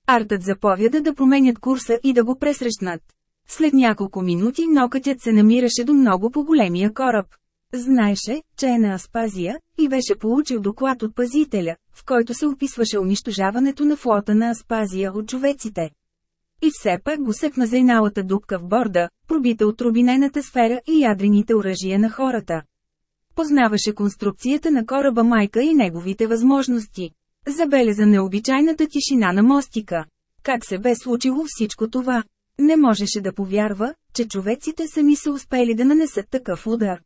Артът заповяда да променят курса и да го пресрещнат. След няколко минути нокътят се намираше до много по-големия кораб. Знаеше, че е на Аспазия, и беше получил доклад от пазителя, в който се описваше унищожаването на флота на Аспазия от човеците. И все пак го сепна зайналата дупка в борда, пробита от рубинената сфера и ядрените оръжия на хората. Познаваше конструкцията на кораба майка и неговите възможности. Забеляза необичайната тишина на мостика. Как се бе случило всичко това? Не можеше да повярва, че човеците сами са успели да нанесат такъв удар.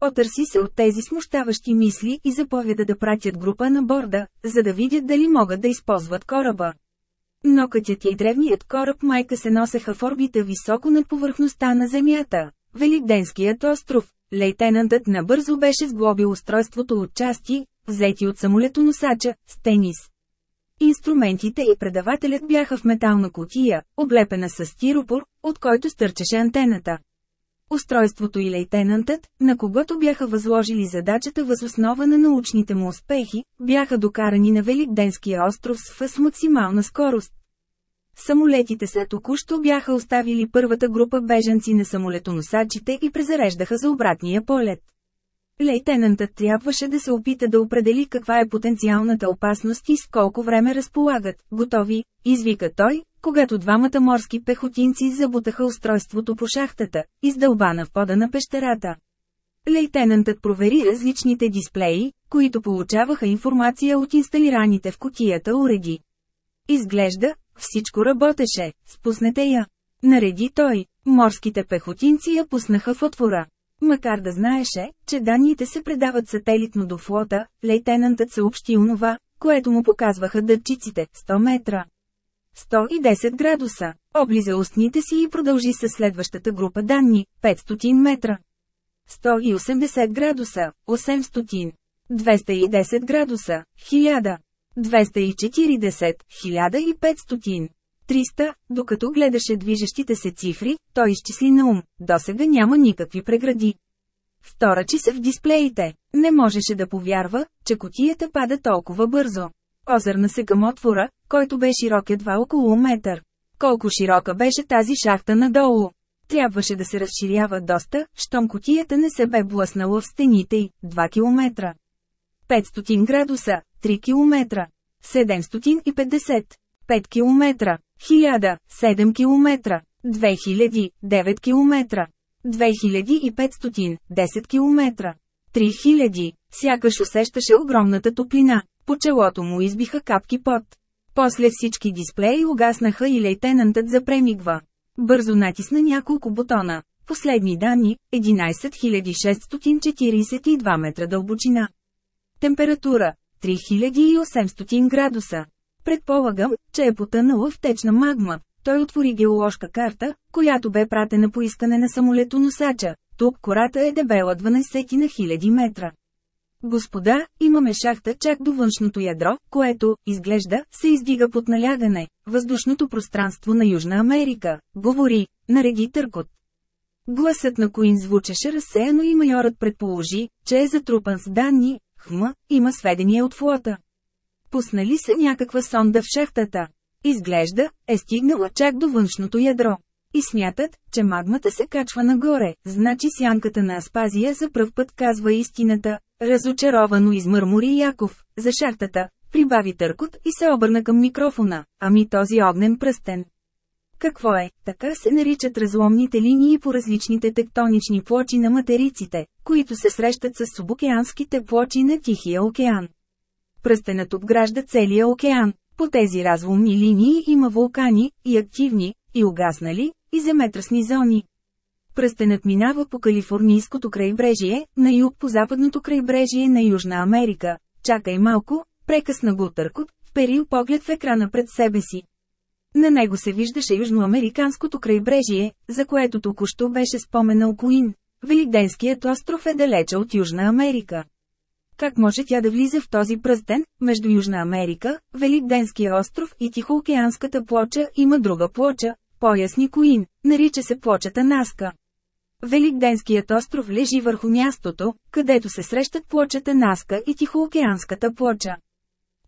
Отърси се от тези смущаващи мисли и заповяда да пратят група на борда, за да видят дали могат да използват кораба. Но кътят и древният кораб майка се носеха в орбита високо над повърхността на Земята. Великденският остров. Лейтенантът набързо беше сглобил устройството от части, взети от самолетоносача, с тенис. Инструментите и предавателят бяха в метална котия, облепена с стиропор, от който стърчеше антената. Устройството и лейтенантът, на когото бяха възложили задачата въз основа на научните му успехи, бяха докарани на Великденския остров с максимална скорост. Самолетите след току-що бяха оставили първата група бежанци на самолетоносачите и презареждаха за обратния полет. Лейтенантът трябваше да се опита да определи каква е потенциалната опасност и с колко време разполагат. Готови, извика той, когато двамата морски пехотинци забутаха устройството по шахтата, издълбана в пода на пещерата. Лейтенантът провери различните дисплеи, които получаваха информация от инсталираните в котията уреди. Изглежда, всичко работеше, спуснете я. Нареди той, морските пехотинци я пуснаха в отвора. Макар да знаеше, че данните се предават сателитно до флота, лейтенантът съобщи онова, което му показваха дътчиците – 100 метра. 110 градуса. Облиза устните си и продължи със следващата група данни – 500 метра. 180 градуса, 800. 210 градуса, 1000. 240, 1500. 300, докато гледаше движещите се цифри, той изчисли на ум, досега няма никакви прегради. Вторачи се в дисплеите. Не можеше да повярва, че котията пада толкова бързо. Озърна се към отвора, който бе широк едва около метър. Колко широка беше тази шахта надолу? Трябваше да се разширява доста, щом котията не се бе блъснала в стените й, 2 км. 500 градуса, 3 км. 750, 5 км. 1000, 7 км. 2000, 9 км. 2500, 10 км. 3000, сякаш усещаше огромната топлина. По челото му избиха капки пот. После всички дисплеи угаснаха и лейтенантът запремигва. Бързо натисна няколко бутона. Последни данни – 11642 метра дълбочина. Температура – 3800 градуса. Предполагам, че е потънала в течна магма. Той отвори геоложка карта, която бе пратена по искане на самолетоносача. Тук кората е дебела 12 на хиляди метра. Господа, имаме шахта чак до външното ядро, което, изглежда, се издига под налягане. Въздушното пространство на Южна Америка, говори, нареди търкот. Гласът на Коин звучеше разсеяно и майорът предположи, че е затрупан с данни, хм, има сведения от флота. Пуснали се някаква сонда в шахтата. Изглежда, е стигнала чак до външното ядро. И смятат, че магмата се качва нагоре, значи сянката на Аспазия за пръв път казва истината, разочаровано измърмори Яков, за шахтата, прибави търкот и се обърна към микрофона, ами този огнен пръстен. Какво е? Така се наричат разломните линии по различните тектонични плочи на материците, които се срещат с субокеанските плочи на Тихия океан. Пръстенът обгражда целия океан. По тези разломни линии има вулкани, и активни, и угаснали, и земетръсни зони. Пръстенът минава по Калифорнийското крайбрежие, на юг по западното крайбрежие на Южна Америка. Чакай малко, прекъсна го търкот, вперил поглед в екрана пред себе си. На него се виждаше южноамериканското крайбрежие, за което току-що беше споменал Куин. Великденският остров е далече от Южна Америка. Как може тя да влиза в този пръстен, между Южна Америка, Великденския остров и Тихоокеанската плоча има друга плоча, поясни Коин, нарича се плочата Наска. Великденският остров лежи върху мястото, където се срещат плочата Наска и Тихоокеанската плоча.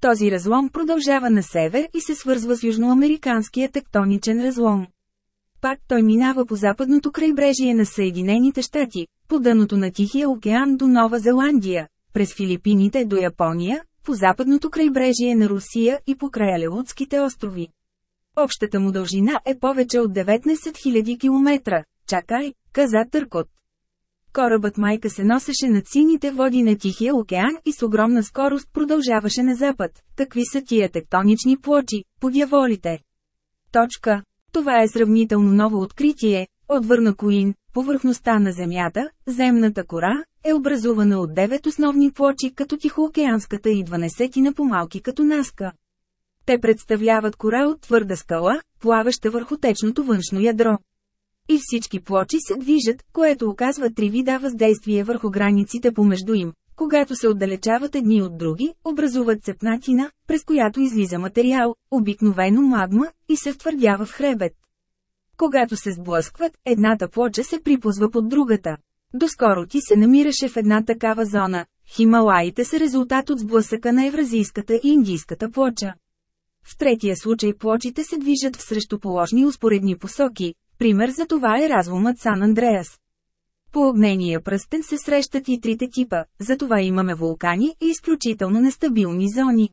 Този разлом продължава на север и се свързва с южноамериканския тектоничен разлом. Пак той минава по западното крайбрежие на Съединените щати, по дъното на Тихия океан до Нова Зеландия, през Филипините до Япония, по западното крайбрежие на Русия и по края Леутските острови. Общата му дължина е повече от 19 000 км. Чакай, каза Търкот. Корабът майка се носеше над сините води на Тихия океан и с огромна скорост продължаваше на запад. Какви са тия тектонични плочи, подяволите? Точка. Това е сравнително ново откритие, отвърна Коин, повърхността на Земята, земната кора, е образувана от 9 основни плочи като Тихоокеанската и 12 на по-малки като Наска. Те представляват кора от твърда скала, плаваща върху течното външно ядро. И всички плочи се движат, което оказва три вида въздействие върху границите помежду им. Когато се отдалечават едни от други, образуват цепнатина, през която излиза материал, обикновено магма, и се втвърдява в хребет. Когато се сблъскват, едната плоча се припозва под другата. Доскоро ти се намираше в една такава зона. Хималаите са резултат от сблъсъка на евразийската и индийската плоча. В третия случай плочите се движат в срещуположни успоредни посоки. Пример за това е разломът Сан Андреас. По огнения пръстен се срещат и трите типа, затова имаме вулкани и изключително нестабилни зони.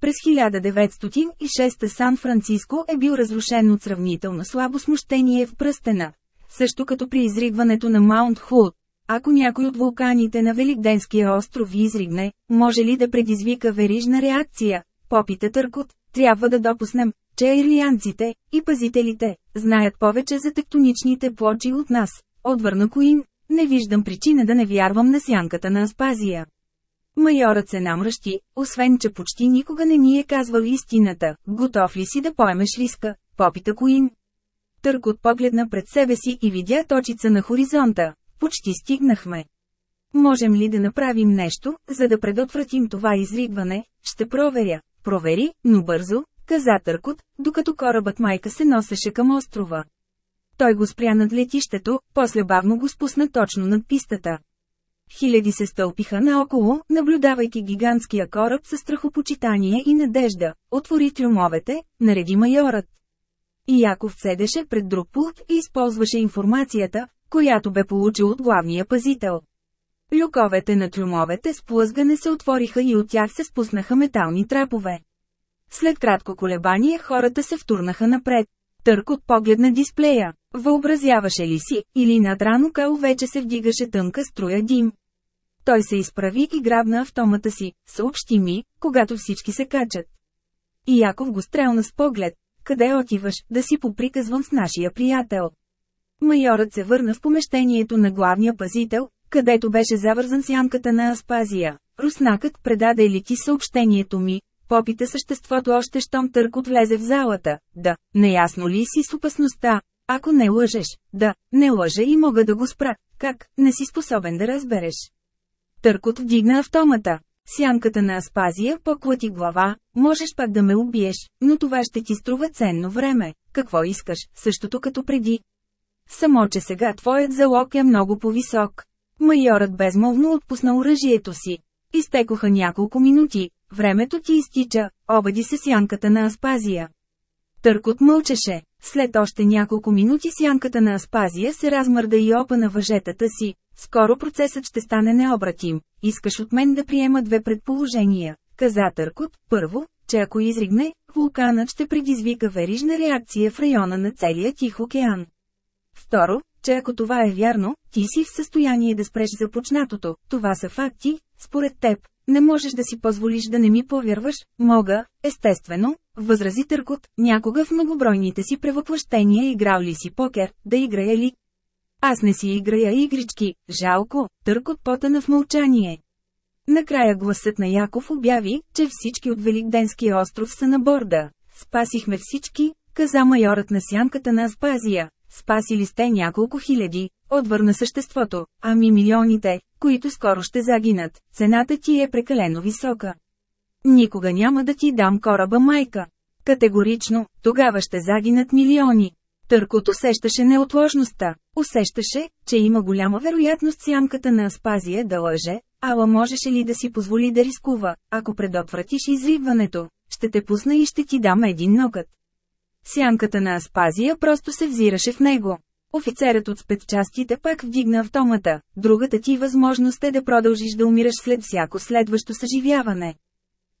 През 1906 Сан-Франциско е бил разрушен от сравнително слабо смущение в пръстена, също като при изригването на Маунт Худ. Ако някой от вулканите на Великденския остров изригне, може ли да предизвика верижна реакция? Попита Търкот, трябва да допуснем, че ирлианците и пазителите знаят повече за тектоничните плочи от нас. Отвърна Коин, не виждам причина да не вярвам на сянката на Аспазия. Майорът се намръщи, освен че почти никога не ни е казвал истината. Готов ли си да поемеш риска? Попита Коин. Търкот погледна пред себе си и видя точица на хоризонта. Почти стигнахме. Можем ли да направим нещо, за да предотвратим това изригване? Ще проверя. Провери, но бързо, каза Търкот, докато корабът майка се носеше към острова. Той го спря над летището, после бавно го спусна точно над пистата. Хиляди се стълпиха наоколо, наблюдавайки гигантския кораб със страхопочитание и надежда. Отвори трюмовете, нареди майорът. И Яков седеше пред друг пулт и използваше информацията, която бе получил от главния пазител. Люковете на трюмовете с плъзгане се отвориха и от тях се спуснаха метални трапове. След кратко колебание хората се втурнаха напред. Търк от поглед на дисплея. Въобразяваше ли си, или над рано кал вече се вдигаше тънка струя дим. Той се изправи и грабна автомата си, съобщи ми, когато всички се качат. И Яков го стрелна с поглед. Къде отиваш, да си поприказвам с нашия приятел? Майорът се върна в помещението на главния пазител, където беше завързан с ямката на Аспазия. Руснакът предаде ли ти съобщението ми, попита съществото още щом търкот влезе в залата. Да, неясно ли си с опасността? Ако не лъжеш, да, не лъжа и мога да го спра. Как, не си способен да разбереш? Търкот вдигна автомата. Сянката на Аспазия поклати глава, можеш пак да ме убиеш, но това ще ти струва ценно време. Какво искаш, същото като преди. Само че сега твоят залог е много по-висок. Майорът безмолвно отпусна оръжието си. Изтекоха няколко минути, времето ти изтича, обади се сянката на Аспазия. Търкот мълчеше. След още няколко минути сянката на Аспазия се размърда и опа на въжетата си. Скоро процесът ще стане необратим. Искаш от мен да приема две предположения. Каза Търкот, първо, че ако изригне, вулканът ще предизвика верижна реакция в района на целия Тих океан. Второ, че ако това е вярно, ти си в състояние да спреш започнатото, това са факти, според теб, не можеш да си позволиш да не ми повярваш, мога, естествено, възрази Търкот, някога в многобройните си превъплъщения играл ли си покер, да играя ли? Аз не си играя игрички, жалко, Търкот потана в мълчание. Накрая гласът на Яков обяви, че всички от Великденския остров са на борда. Спасихме всички, каза майорът на сянката на Аспазия. Спасили сте няколко хиляди, отвърна съществото, ами милионите, които скоро ще загинат, цената ти е прекалено висока. Никога няма да ти дам кораба майка. Категорично, тогава ще загинат милиони. Търкот усещаше неотложността. Усещаше, че има голяма вероятност сянката на Аспазия да лъже, ала можеше ли да си позволи да рискува, ако предотвратиш изривването, ще те пусна и ще ти дам един нокът. Сянката на Аспазия просто се взираше в него. Офицерът от спецчастите пак вдигна автомата. Другата ти възможност е да продължиш да умираш след всяко следващо съживяване.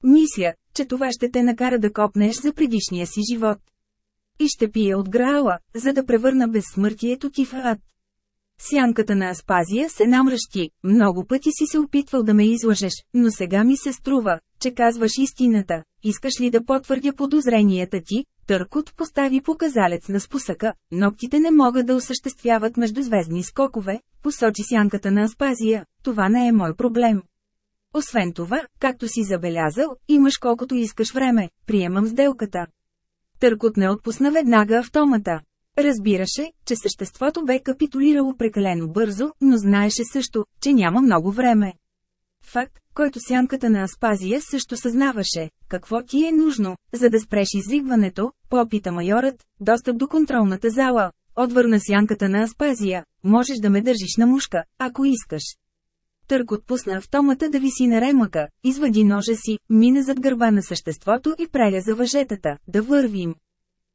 Мисля, че това ще те накара да копнеш за предишния си живот. И ще пия от граала, за да превърна безсмъртието ти в ад. Сянката на Аспазия се намръщи, много пъти си се опитвал да ме излъжеш, но сега ми се струва, че казваш истината. Искаш ли да потвърдя подозренията ти? Търкот постави показалец на спусъка. Ноктите не могат да осъществяват междузвездни скокове, посочи сянката на Аспазия. Това не е мой проблем. Освен това, както си забелязал, имаш колкото искаш време, приемам сделката. Търкот не отпусна веднага автомата. Разбираше, че съществото бе капитулирало прекалено бързо, но знаеше също, че няма много време. Факт, който сянката на Аспазия също съзнаваше, какво ти е нужно, за да спреш изригването, попита майорът, достъп до контролната зала. Отвърна сянката на Аспазия, можеш да ме държиш на мушка, ако искаш. Търк отпусна автомата да виси на ремъка, извади ножа си, мина зад гърба на съществото и преляза въжетата, да вървим.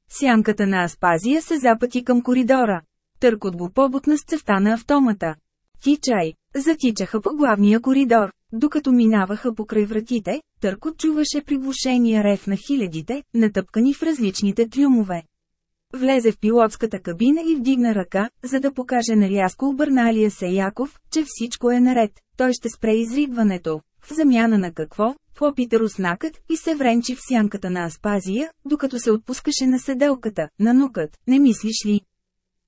Сянката на Аспазия се запъти към коридора. Търкот го побутна с цевта на автомата. Тичай! Затичаха по главния коридор. Докато минаваха покрай вратите, Търкот чуваше приглушения рев на хилядите, натъпкани в различните трюмове. Влезе в пилотската кабина и вдигна ръка, за да покаже на рязко обърналия се Яков, че всичко е наред, той ще спре изригването. В замяна на какво, попита руснакът и се вренчи в сянката на Аспазия, докато се отпускаше на седелката, на нукът, не мислиш ли?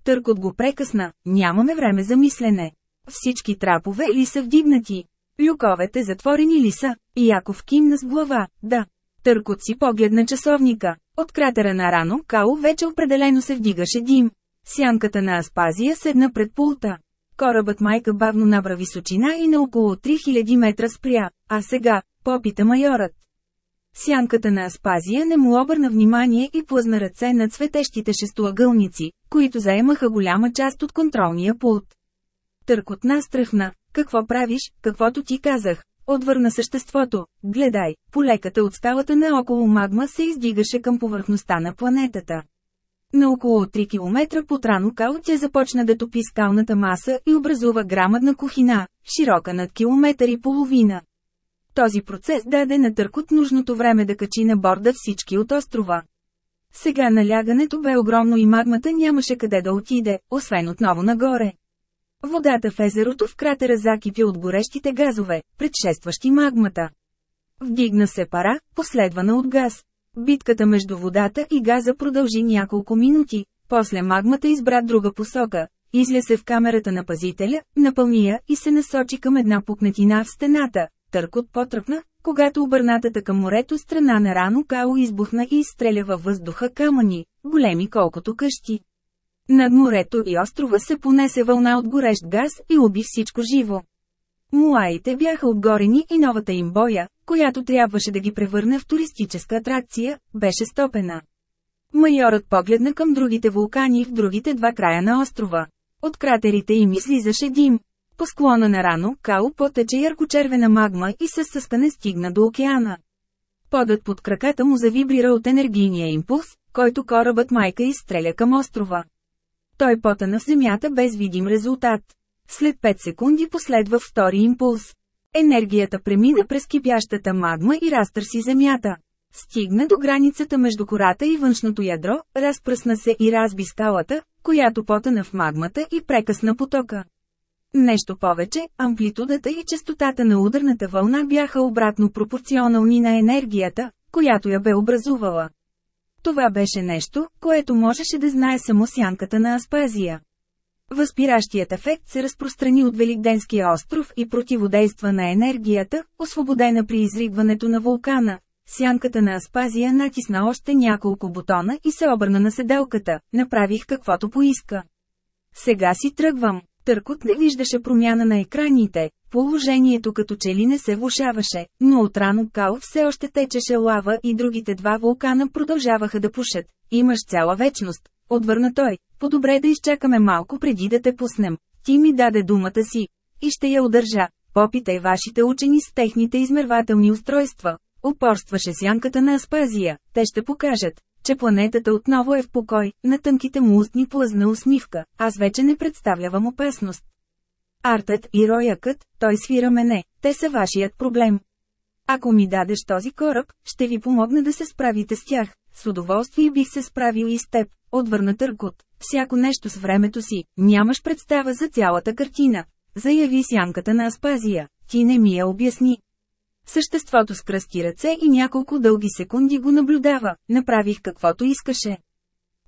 Търкот го прекъсна, нямаме време за мислене. Всички трапове ли са вдигнати? Люковете затворени ли са? И Яков кимна с глава, да. Търкот си погледна часовника. От кратера на рано Као вече определено се вдигаше дим. Сянката на Аспазия седна пред пулта. Корабът майка бавно набра височина и на около 3000 метра спря, а сега, попита майорът. Сянката на Аспазия не му обърна внимание и плъзна ръце на цветещите шестоъгълници, които заемаха голяма част от контролния пулт. Търкот настръхна. Какво правиш, каквото ти казах? Отвърна съществото. Гледай, полеката от скалата наоколо магма се издигаше към повърхността на планетата. На около 3 км под рано кал тя започна да топи скалната маса и образува грамадна кухина, широка над километър и половина. Този процес даде на Търкот нужното време да качи на борда всички от острова. Сега налягането бе огромно и магмата нямаше къде да отиде, освен отново нагоре. Водата в езерото в кратера закипя от горещите газове, предшестващи магмата. Вдигна се пара, последвана от газ. Битката между водата и газа продължи няколко минути, после магмата избра друга посока, изля се в камерата на пазителя, напълни я и се насочи към една пукнатина в стената. Търкот потръпна, когато обърнатата към морето страна на рано Као избухна и изстреля във въздуха камъни, големи колкото къщи. Над морето и острова се понесе вълна от горещ газ и уби всичко живо. Муаите бяха отгорени и новата им боя, която трябваше да ги превърне в туристическа атракция, беше стопена. Майорът погледна към другите вулкани в другите два края на острова. От кратерите им излизаше дим. По склона на рано, Као потече яркочервена магма и със съскане стигна до океана. Подът под краката му завибрира от енергийния импулс, който корабът майка изстреля към острова. Той потъна в земята без видим резултат. След 5 секунди последва втори импулс. Енергията премина през кипящата магма и разтърси земята. Стигна до границата между кората и външното ядро, разпръсна се и разби скалата, която потъна в магмата и прекъсна потока. Нещо повече, амплитудата и частотата на ударната вълна бяха обратно пропорционални на енергията, която я бе образувала. Това беше нещо, което можеше да знае само сянката на Аспазия. Възпиращият ефект се разпространи от Великденския остров и противодейства на енергията, освободена при изригването на вулкана. Сянката на Аспазия натисна още няколко бутона и се обърна на седелката, направих каквото поиска. Сега си тръгвам. Търкот не виждаше промяна на екраните, положението като че ли не се влушаваше, но отрано кал все още течеше лава и другите два вулкана продължаваха да пушат. Имаш цяла вечност, отвърна той, по-добре да изчакаме малко преди да те пуснем. Ти ми даде думата си. И ще я удържа. Попитай вашите учени с техните измервателни устройства. Упорстваше сянката на Аспазия. Те ще покажат, че планетата отново е в покой, на тънките му устни плъзна усмивка, аз вече не представлявам опасност. Артът и роякът, той свира мене, те са вашият проблем. Ако ми дадеш този кораб, ще ви помогна да се справите с тях. С удоволствие бих се справил и с теб, отвърна Търкот. Всяко нещо с времето си, нямаш представа за цялата картина. Заяви сянката на Аспазия, ти не ми я обясни. Съществото с кръсти ръце и няколко дълги секунди го наблюдава, направих каквото искаше.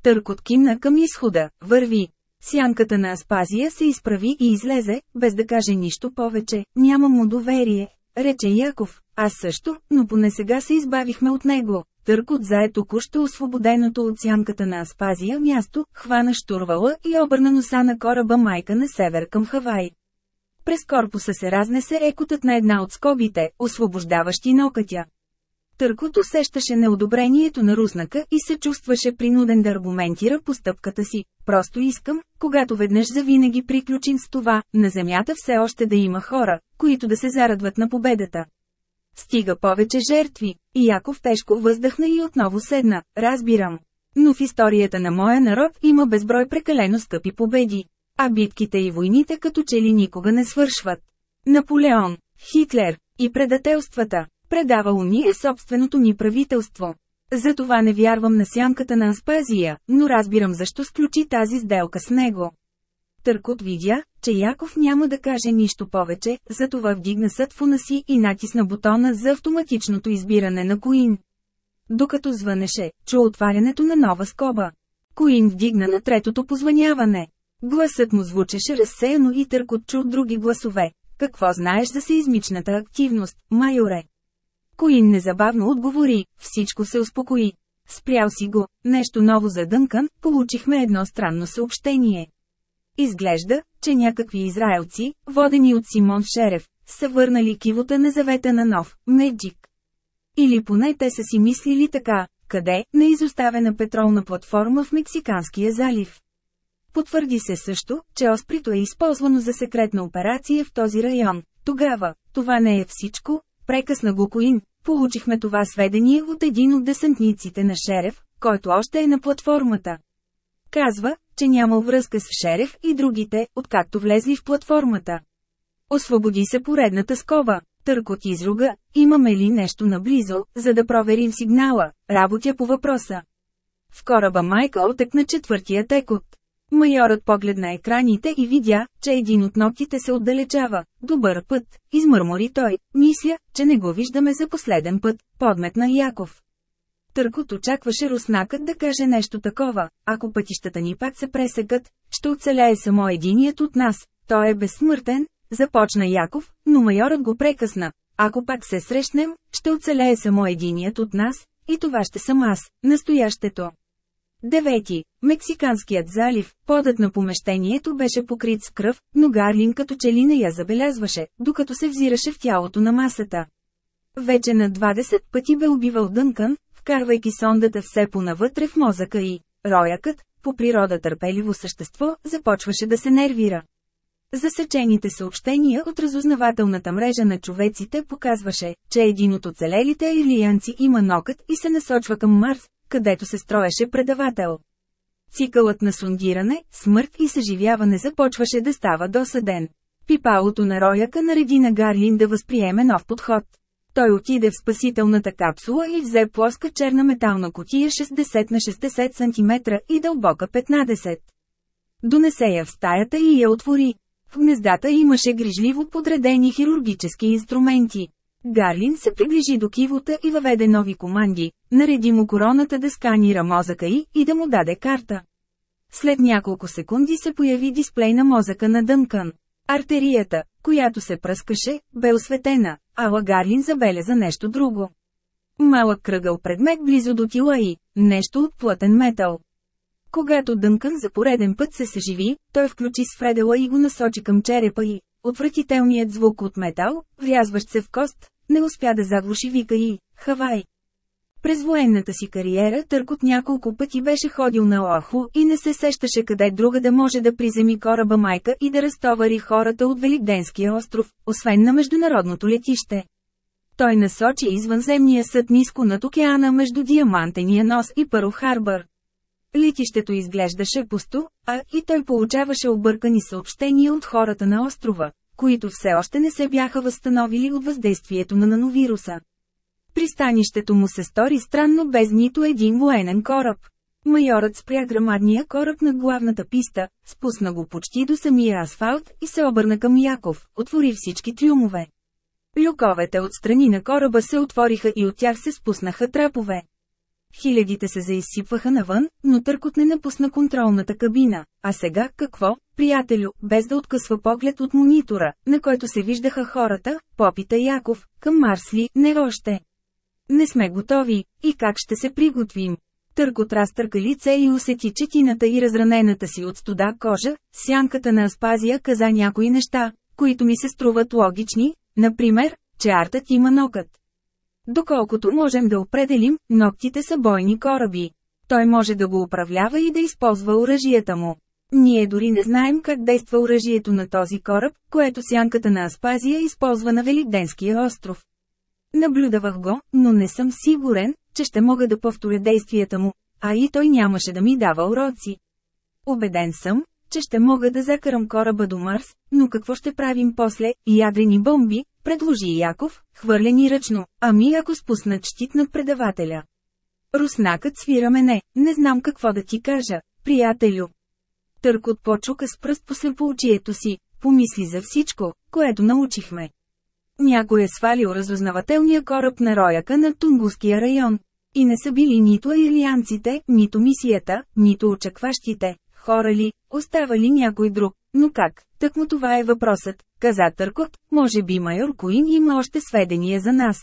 Търкот кимна към изхода, върви. Сянката на Аспазия се изправи и излезе, без да каже нищо повече, нямам му доверие, рече Яков, аз също, но поне сега се избавихме от него. Търкот зае току-що освободеното от сянката на Аспазия място, хвана штурвала и обърна носа на кораба майка на север към Хавай. През корпуса се разнесе екотът на една от скобите, освобождаващи нокътя. Търкот усещаше неодобрението на руснака и се чувстваше принуден да аргументира постъпката си. Просто искам, когато веднъж завинаги приключим с това, на земята все още да има хора, които да се зарадват на победата. Стига повече жертви. И Яков тежко въздъхна и отново седна, разбирам. Но в историята на моя народ има безброй прекалено скъпи победи. А битките и войните като че ли никога не свършват. Наполеон, Хитлер и предателствата, предавало ни е собственото ни правителство. Затова не вярвам на сянката на Аспазия, но разбирам защо сключи тази сделка с него. Търкот видя, че Яков няма да каже нищо повече, затова вдигна сътфона си и натисна бутона за автоматичното избиране на Коин. Докато звънеше, чу отварянето на нова скоба. Коин вдигна на третото позваняване. Гласът му звучеше разсеяно и Търкот чу други гласове. Какво знаеш за seизмичната активност, майоре? Коин незабавно отговори, всичко се успокои. Спрял си го, нещо ново за Дънкан, получихме едно странно съобщение. Изглежда, че някакви израелци, водени от Симон Шерев, са върнали кивота на завета на нов Меджик. Или поне те са си мислили така, къде, на изоставена петролна платформа в Мексиканския залив. Потвърди се също, че Осприто е използвано за секретна операция в този район. Тогава, това не е всичко, прекъсна го Коин, получихме това сведение от един от десантниците на Шерев, който още е на платформата. Казва, че нямал връзка с Шерев и другите, откакто влезли в платформата. Освободи се поредната скоба. Търкот изруга, имаме ли нещо наблизо, за да проверим сигнала, работя по въпроса. В кораба Майка отекна четвъртия текот. Майорът погледна екраните и видя, че един от ногтите се отдалечава. Добър път, измърмори той. Мисля, че не го виждаме за последен път, подметна Яков. Търкот очакваше руснакът да каже нещо такова. Ако пътищата ни пак се пресекат, ще оцеляе само единият от нас. Той е безсмъртен, започна Яков, но майорът го прекъсна. Ако пак се срещнем, ще оцелее само единият от нас, и това ще съм аз, настоящето. Девети. Мексиканският залив, подът на помещението беше покрит с кръв, но Гарлин като че ли не я забелязваше, докато се взираше в тялото на масата. Вече на 20 пъти бе убивал Дънкън, вкарвайки сондата все понавътре в мозъка и роякът, по природа търпеливо същество, започваше да се нервира. Засечените съобщения от разузнавателната мрежа на човеците показваше, че един от оцелелите илиянци има нокът и се насочва към Марс, където се строеше предавател. Цикълът на сундиране, смърт и съживяване започваше да става досъден. Пипалото на рояка нареди на Гарлин да възприеме нов подход. Той отиде в спасителната капсула и взе плоска черна метална котия 60 на 60 см и дълбока 15. Донесе я в стаята и я отвори. В гнездата имаше грижливо подредени хирургически инструменти. Гарлин се приближи до кивота и въведе нови команди, нареди му короната да сканира мозъка й и да му даде карта. След няколко секунди се появи дисплей на мозъка на Дънкън. Артерията, която се пръскаше, бе осветена, ала Гарлин забеляза нещо друго. Малък кръгъл предмет близо до тила й, нещо от плътен метал. Когато Дънкън за пореден път се съживи, той включи сфредела и го насочи към черепа й. Отвратителният звук от метал, врязващ се в кост, не успя да заглуши вика и «Хавай». През военната си кариера Търкот няколко пъти беше ходил на Оаху и не се сещаше къде друга да може да приземи кораба майка и да разтовари хората от Великденския остров, освен на международното летище. Той насочи извънземния съд ниско над океана между Диамантения нос и Пърл Харбър. Летището изглеждаше пусто, а и той получаваше объркани съобщения от хората на острова, които все още не се бяха възстановили от въздействието на нановируса. Пристанището му се стори странно без нито един военен кораб. Майорът спря грамадния кораб над главната писта, спусна го почти до самия асфалт и се обърна към Яков, отвори всички трюмове. Люковете от страни на кораба се отвориха и от тях се спуснаха трапове. Хилядите се заизсипваха навън, но търкот не напусна контролната кабина. А сега, какво, приятелю, без да откъсва поглед от монитора, на който се виждаха хората, попита Яков, към Марсли, не още. Не сме готови, и как ще се приготвим? Търкот разтърка лице и усети четината и разранената си от студа кожа, сянката на Аспазия каза някои неща, които ми се струват логични, например, че артът има нокът. Доколкото можем да определим, ногтите са бойни кораби. Той може да го управлява и да използва оръжията му. Ние дори не знаем как действа оръжието на този кораб, което сянката на Аспазия използва на Великденския остров. Наблюдавах го, но не съм сигурен, че ще мога да повторя действията му, а и той нямаше да ми дава уроци. Обеден съм, че ще мога да закарам кораба до Марс, но какво ще правим после, ядрени бомби, предложи Яков, хвърлени ръчно, ами ако спуснат щит над предавателя. Руснакът свира мене, не знам какво да ти кажа, приятелю. Търкот почука с пръст по слепоочието си, помисли за всичко, което научихме. Някой е свалил разузнавателния кораб на рояка на Тунгуския район. И не са били нито ирлианците, нито мисията, нито очакващите, хора ли, остава ли някой друг, но как, тъкмо това е въпросът, каза Търкот, може би майор Куин има още сведения за нас.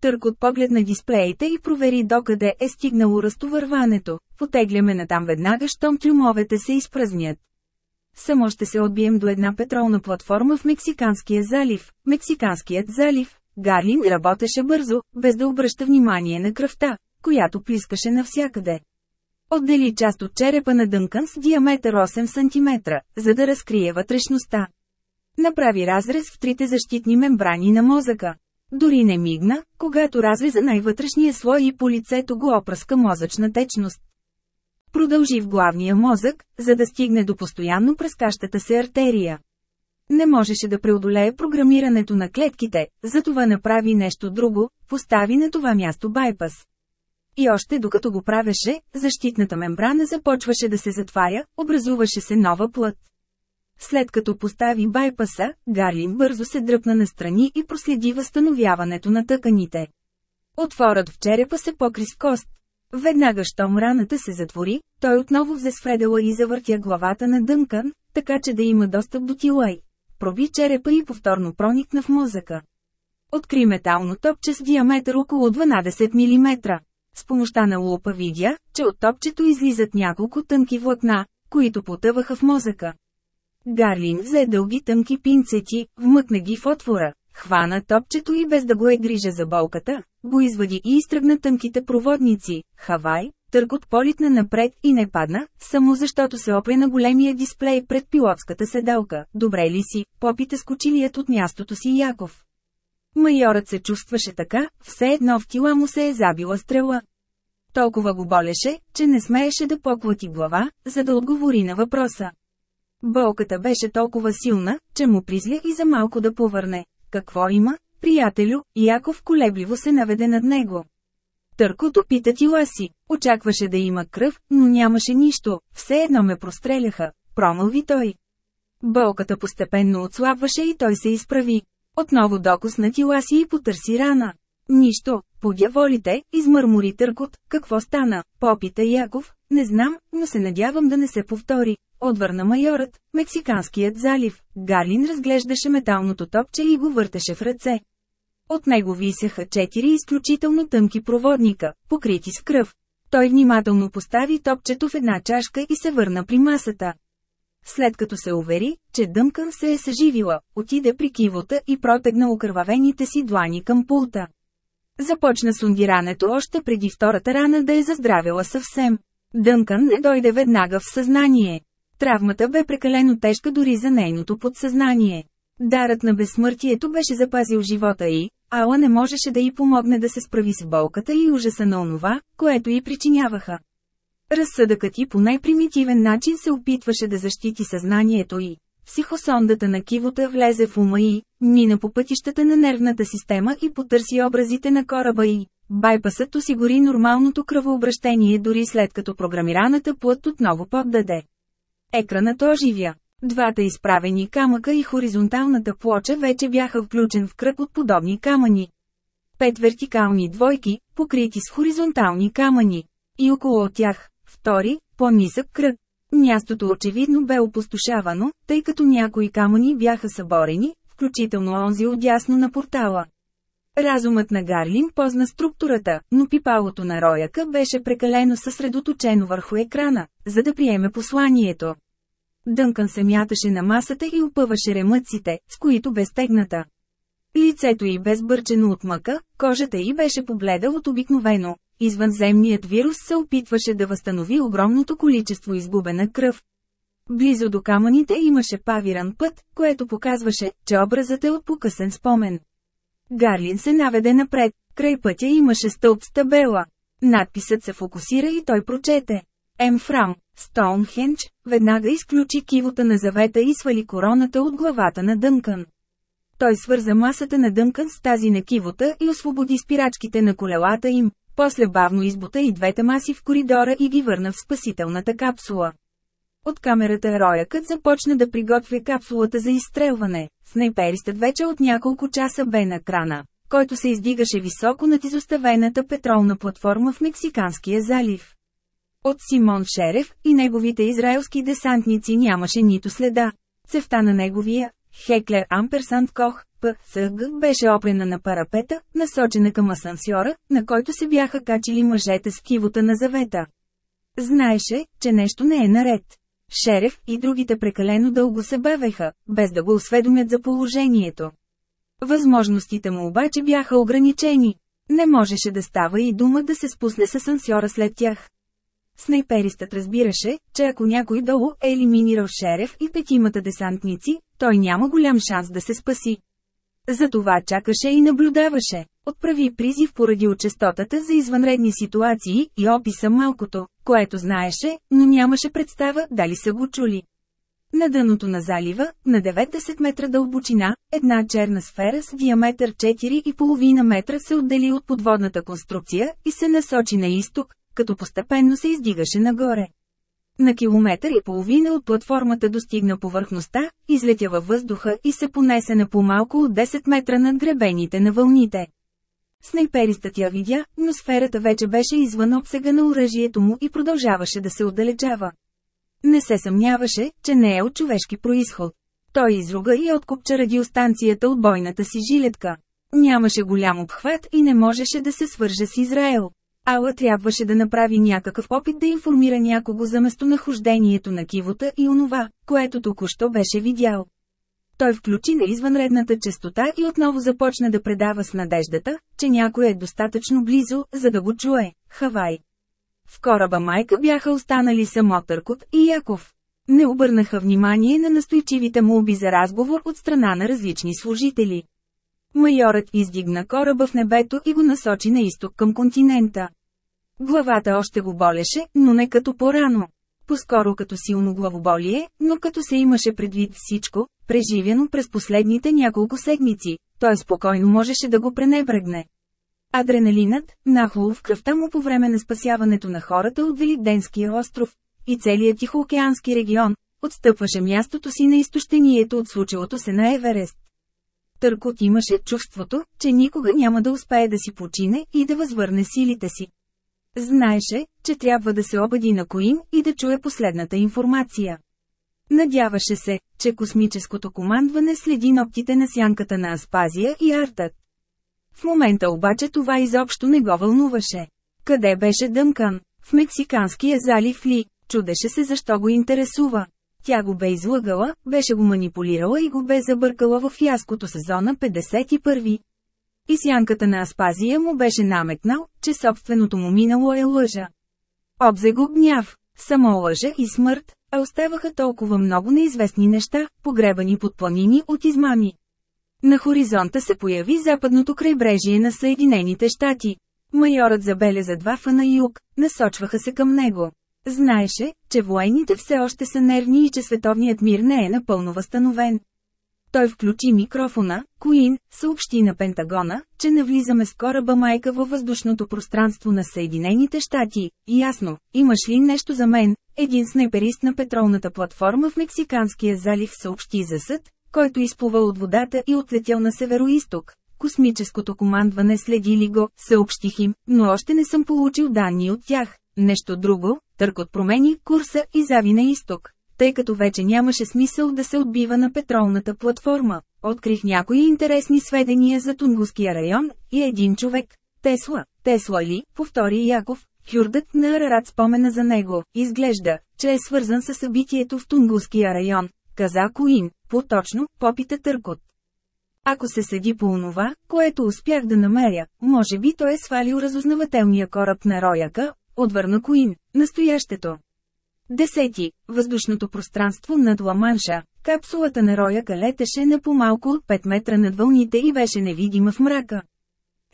Търкот поглед на дисплеите и провери докъде е стигнало разтовърването, потегляме натам веднага, щом трюмовете се изпразнят. Само ще се отбием до една петролна платформа в Мексиканския залив. Мексиканският залив. Гарлин работеше бързо, без да обръща внимание на кръвта, която плискаше навсякъде. Отдели част от черепа на Дънкан с диаметър 8 см, за да разкрие вътрешността. Направи разрез в трите защитни мембрани на мозъка. Дори не мигна, когато разреза най-вътрешния слой и по лицето го опръска мозъчна течност. Продължи в главния мозък, за да стигне до постоянно прескащата се артерия. Не можеше да преодолее програмирането на клетките, затова направи нещо друго, постави на това място байпас. И още докато го правеше, защитната мембрана започваше да се затваря, образуваше се нова плът. След като постави байпаса, Гарлин бързо се дръпна настрани и проследи възстановяването на тъканите. Отворът в черепа се покри с кост. Веднага щом раната се затвори, той отново взе свредела и завъртя главата на Дънкан, така че да има достъп до Тилай. Проби черепа и повторно проникна в мозъка. Откри метално топче с диаметър около 12 мм. С помощта на лупа видя, че от топчето излизат няколко тънки влакна, които потъваха в мозъка. Гарлин взе дълги тънки пинцети, вмъкна ги в отвора, хвана топчето и без да го е грижа за болката, го извади и изтръгна тънките проводници. Хавай, търгот политна напред и не падна, само защото се опре на големия дисплей пред пилотската седалка. Добре ли си, попита скочилият от мястото си Яков. Майорът се чувстваше така, все едно в тила му се е забила стрела. Толкова го болеше, че не смееше да поклати глава, за да отговори на въпроса. Болката беше толкова силна, че му призля и за малко да повърне. Какво има, приятелю? Яков колебливо се наведе над него. Търкото пита ти ласи. Очакваше да има кръв, но нямаше нищо, все едно ме простреляха, промълви той. Болката постепенно отслабваше и той се изправи. Отново докосна тила си и потърси рана. Нищо, подяволите, измърмори търкот, какво стана, попита Яков, не знам, но се надявам да не се повтори. Отвърна майорът, Мексиканският залив. Гарлин разглеждаше металното топче и го въртеше в ръце. От него висяха четири изключително тънки проводника, покрити с кръв. Той внимателно постави топчето в една чашка и се върна при масата. След като се увери, че Дъмкън се е съживила, отиде при кивота и протегна окървавените си длани към пулта. Започна сундирането още преди втората рана да е заздравила съвсем. Дънкън не дойде веднага в съзнание. Травмата бе прекалено тежка дори за нейното подсъзнание. Дарът на безсмъртието беше запазил живота й, Ала не можеше да й помогне да се справи с болката и ужаса на онова, което й причиняваха. Разсъдъкът й по най-примитивен начин се опитваше да защити съзнанието й. Психосондата на кивота влезе в ума й, мина по пътищата на нервната система и потърси образите на кораба й. Байпасът осигури нормалното кръвообращение дори след като програмираната плът отново поддаде. Екранът оживя. Двата изправени камъка и хоризонталната плоча вече бяха включен в кръг от подобни камъни. Пет вертикални двойки, покрити с хоризонтални камъни. И около тях, втори, по-нисък кръг. Мястото очевидно бе опустошавано, тъй като някои камъни бяха съборени, включително онзи отясно на портала. Разумът на Гарлин позна структурата, но пипалото на рояка беше прекалено съсредоточено върху екрана, за да приеме посланието. Дънкан се мяташе на масата и опъваше ремъците, с които бе стегната. Лицето й бе сбърчено от мъка, кожата й беше побледа от обикновено. Извънземният вирус се опитваше да възстанови огромното количество изгубена кръв. Близо до камъните имаше павиран път, което показваше, че образът е от покъсен спомен. Гарлин се наведе напред, край пътя имаше стълб с табела. Надписът се фокусира и той прочете. М. Фрам, Стоунхендж, веднага изключи кивота на завета и свали короната от главата на Дънкън. Той свърза масата на Дънкън с тази на кивота и освободи спирачките на колелата им, после бавно избута и двете маси в коридора и ги върна в спасителната капсула. От камерата роякът започна да приготвя капсулата за изстрелване. Снайперистът вече от няколко часа бе на крана, който се издигаше високо над изоставената петролна платформа в Мексиканския залив. От Симон Шерев и неговите израелски десантници нямаше нито следа. Цевта на неговия, Хеклер Амперсант Кох, ПСГ беше опрена на парапета, насочена към асансьора, на който се бяха качили мъжете с кивота на завета. Знаеше, че нещо не е наред. Шерев и другите прекалено дълго се бавеха, без да го осведомят за положението. Възможностите му обаче бяха ограничени. Не можеше да става и дума да се спусне с асансьора след тях. Снайперистът разбираше, че ако някой долу е елиминирал Шерев и петимата десантници, той няма голям шанс да се спаси. Затова чакаше и наблюдаваше. Отправи призив поради очестотата за извънредни ситуации и описа малкото, което знаеше, но нямаше представа дали са го чули. На дъното на залива, на 90 метра дълбочина, една черна сфера с диаметър 4,5 метра се отдели от подводната конструкция и се насочи на изток, като постепенно се издигаше нагоре. На километър и половина от платформата достигна повърхността, излетя във въздуха и се понесе на по-малко от 10 метра над гребените на вълните. Снайперистът я видя, но сферата вече беше извън обсега на оръжието му и продължаваше да се отдалечава. Не се съмняваше, че не е от човешки происход. Той изруга и откопча радиостанцията от бойната си жилетка. Нямаше голям обхват и не можеше да се свърже с Израел. Ала трябваше да направи някакъв опит да информира някого за местонахождението на кивота и онова, което току-що беше видял. Той включи на извънредната частота и отново започна да предава с надеждата, че някой е достатъчно близо, за да го чуе. Хавай. В кораба майка бяха останали само Търкот и Яков. Не обърнаха внимание на настойчивите молби за разговор от страна на различни служители. Майорът издигна кораба в небето и го насочи на изток към континента. Главата още го болеше, но не като по-рано. По-скоро като силно главоболие, но като се имаше предвид всичко, преживяно през последните няколко седмици, той спокойно можеше да го пренебрегне. Адреналинът, нахло в кръвта му по време на спасяването на хората от Великденския остров и целият Тихоокеански регион, отстъпваше мястото си на изтощението от случилото се на Еверест. Търкот имаше чувството, че никога няма да успее да си почине и да възвърне силите си. Знаеше, че трябва да се обади на Коин и да чуе последната информация. Надяваше се, че космическото командване следи ногтите на сянката на Аспазия и Артът. В момента обаче това изобщо не го вълнуваше. Къде беше Дъмкан? В Мексиканския залив ли? Чудеше се защо го интересува. Тя го бе излъгала, беше го манипулирала и го бе забъркала в яското сезона 51. И сянката на Аспазия му беше намекнал, че собственото му минало е лъжа. Обзе го гняв, само лъжа и смърт, а оставаха толкова много неизвестни неща, погребани под планини от измами. На хоризонта се появи западното крайбрежие на Съединените щати. Майорът забеляза два фана юг, насочваха се към него. Знаеше, че военните все още са нервни и че световният мир не е напълно възстановен. Той включи микрофона, Куин, съобщи на Пентагона, че навлизаме с кораба майка във въздушното пространство на Съединените щати. Ясно, имаш ли нещо за мен? Един снайперист на петролната платформа в Мексиканския залив съобщи за съд, който изплува от водата и отлетял на североисток. Космическото командване следи ли го, съобщих им, но още не съм получил данни от тях. Нещо друго, търкот промени курса и зави на изток тъй като вече нямаше смисъл да се отбива на петролната платформа. Открих някои интересни сведения за Тунгуския район и един човек. Тесла, Тесла ли, повтори Яков, Хюрдът на Арарат спомена за него, изглежда, че е свързан с събитието в Тунгуския район, каза Коин, по-точно, попита Търкот. Ако се седи по онова, което успях да намеря, може би той е свалил разузнавателния кораб на Рояка, отвърна Коин, настоящето. Десети, въздушното пространство над Ламанша. Капсулата на Рояка летеше на по-малко от 5 метра над вълните и беше невидима в мрака.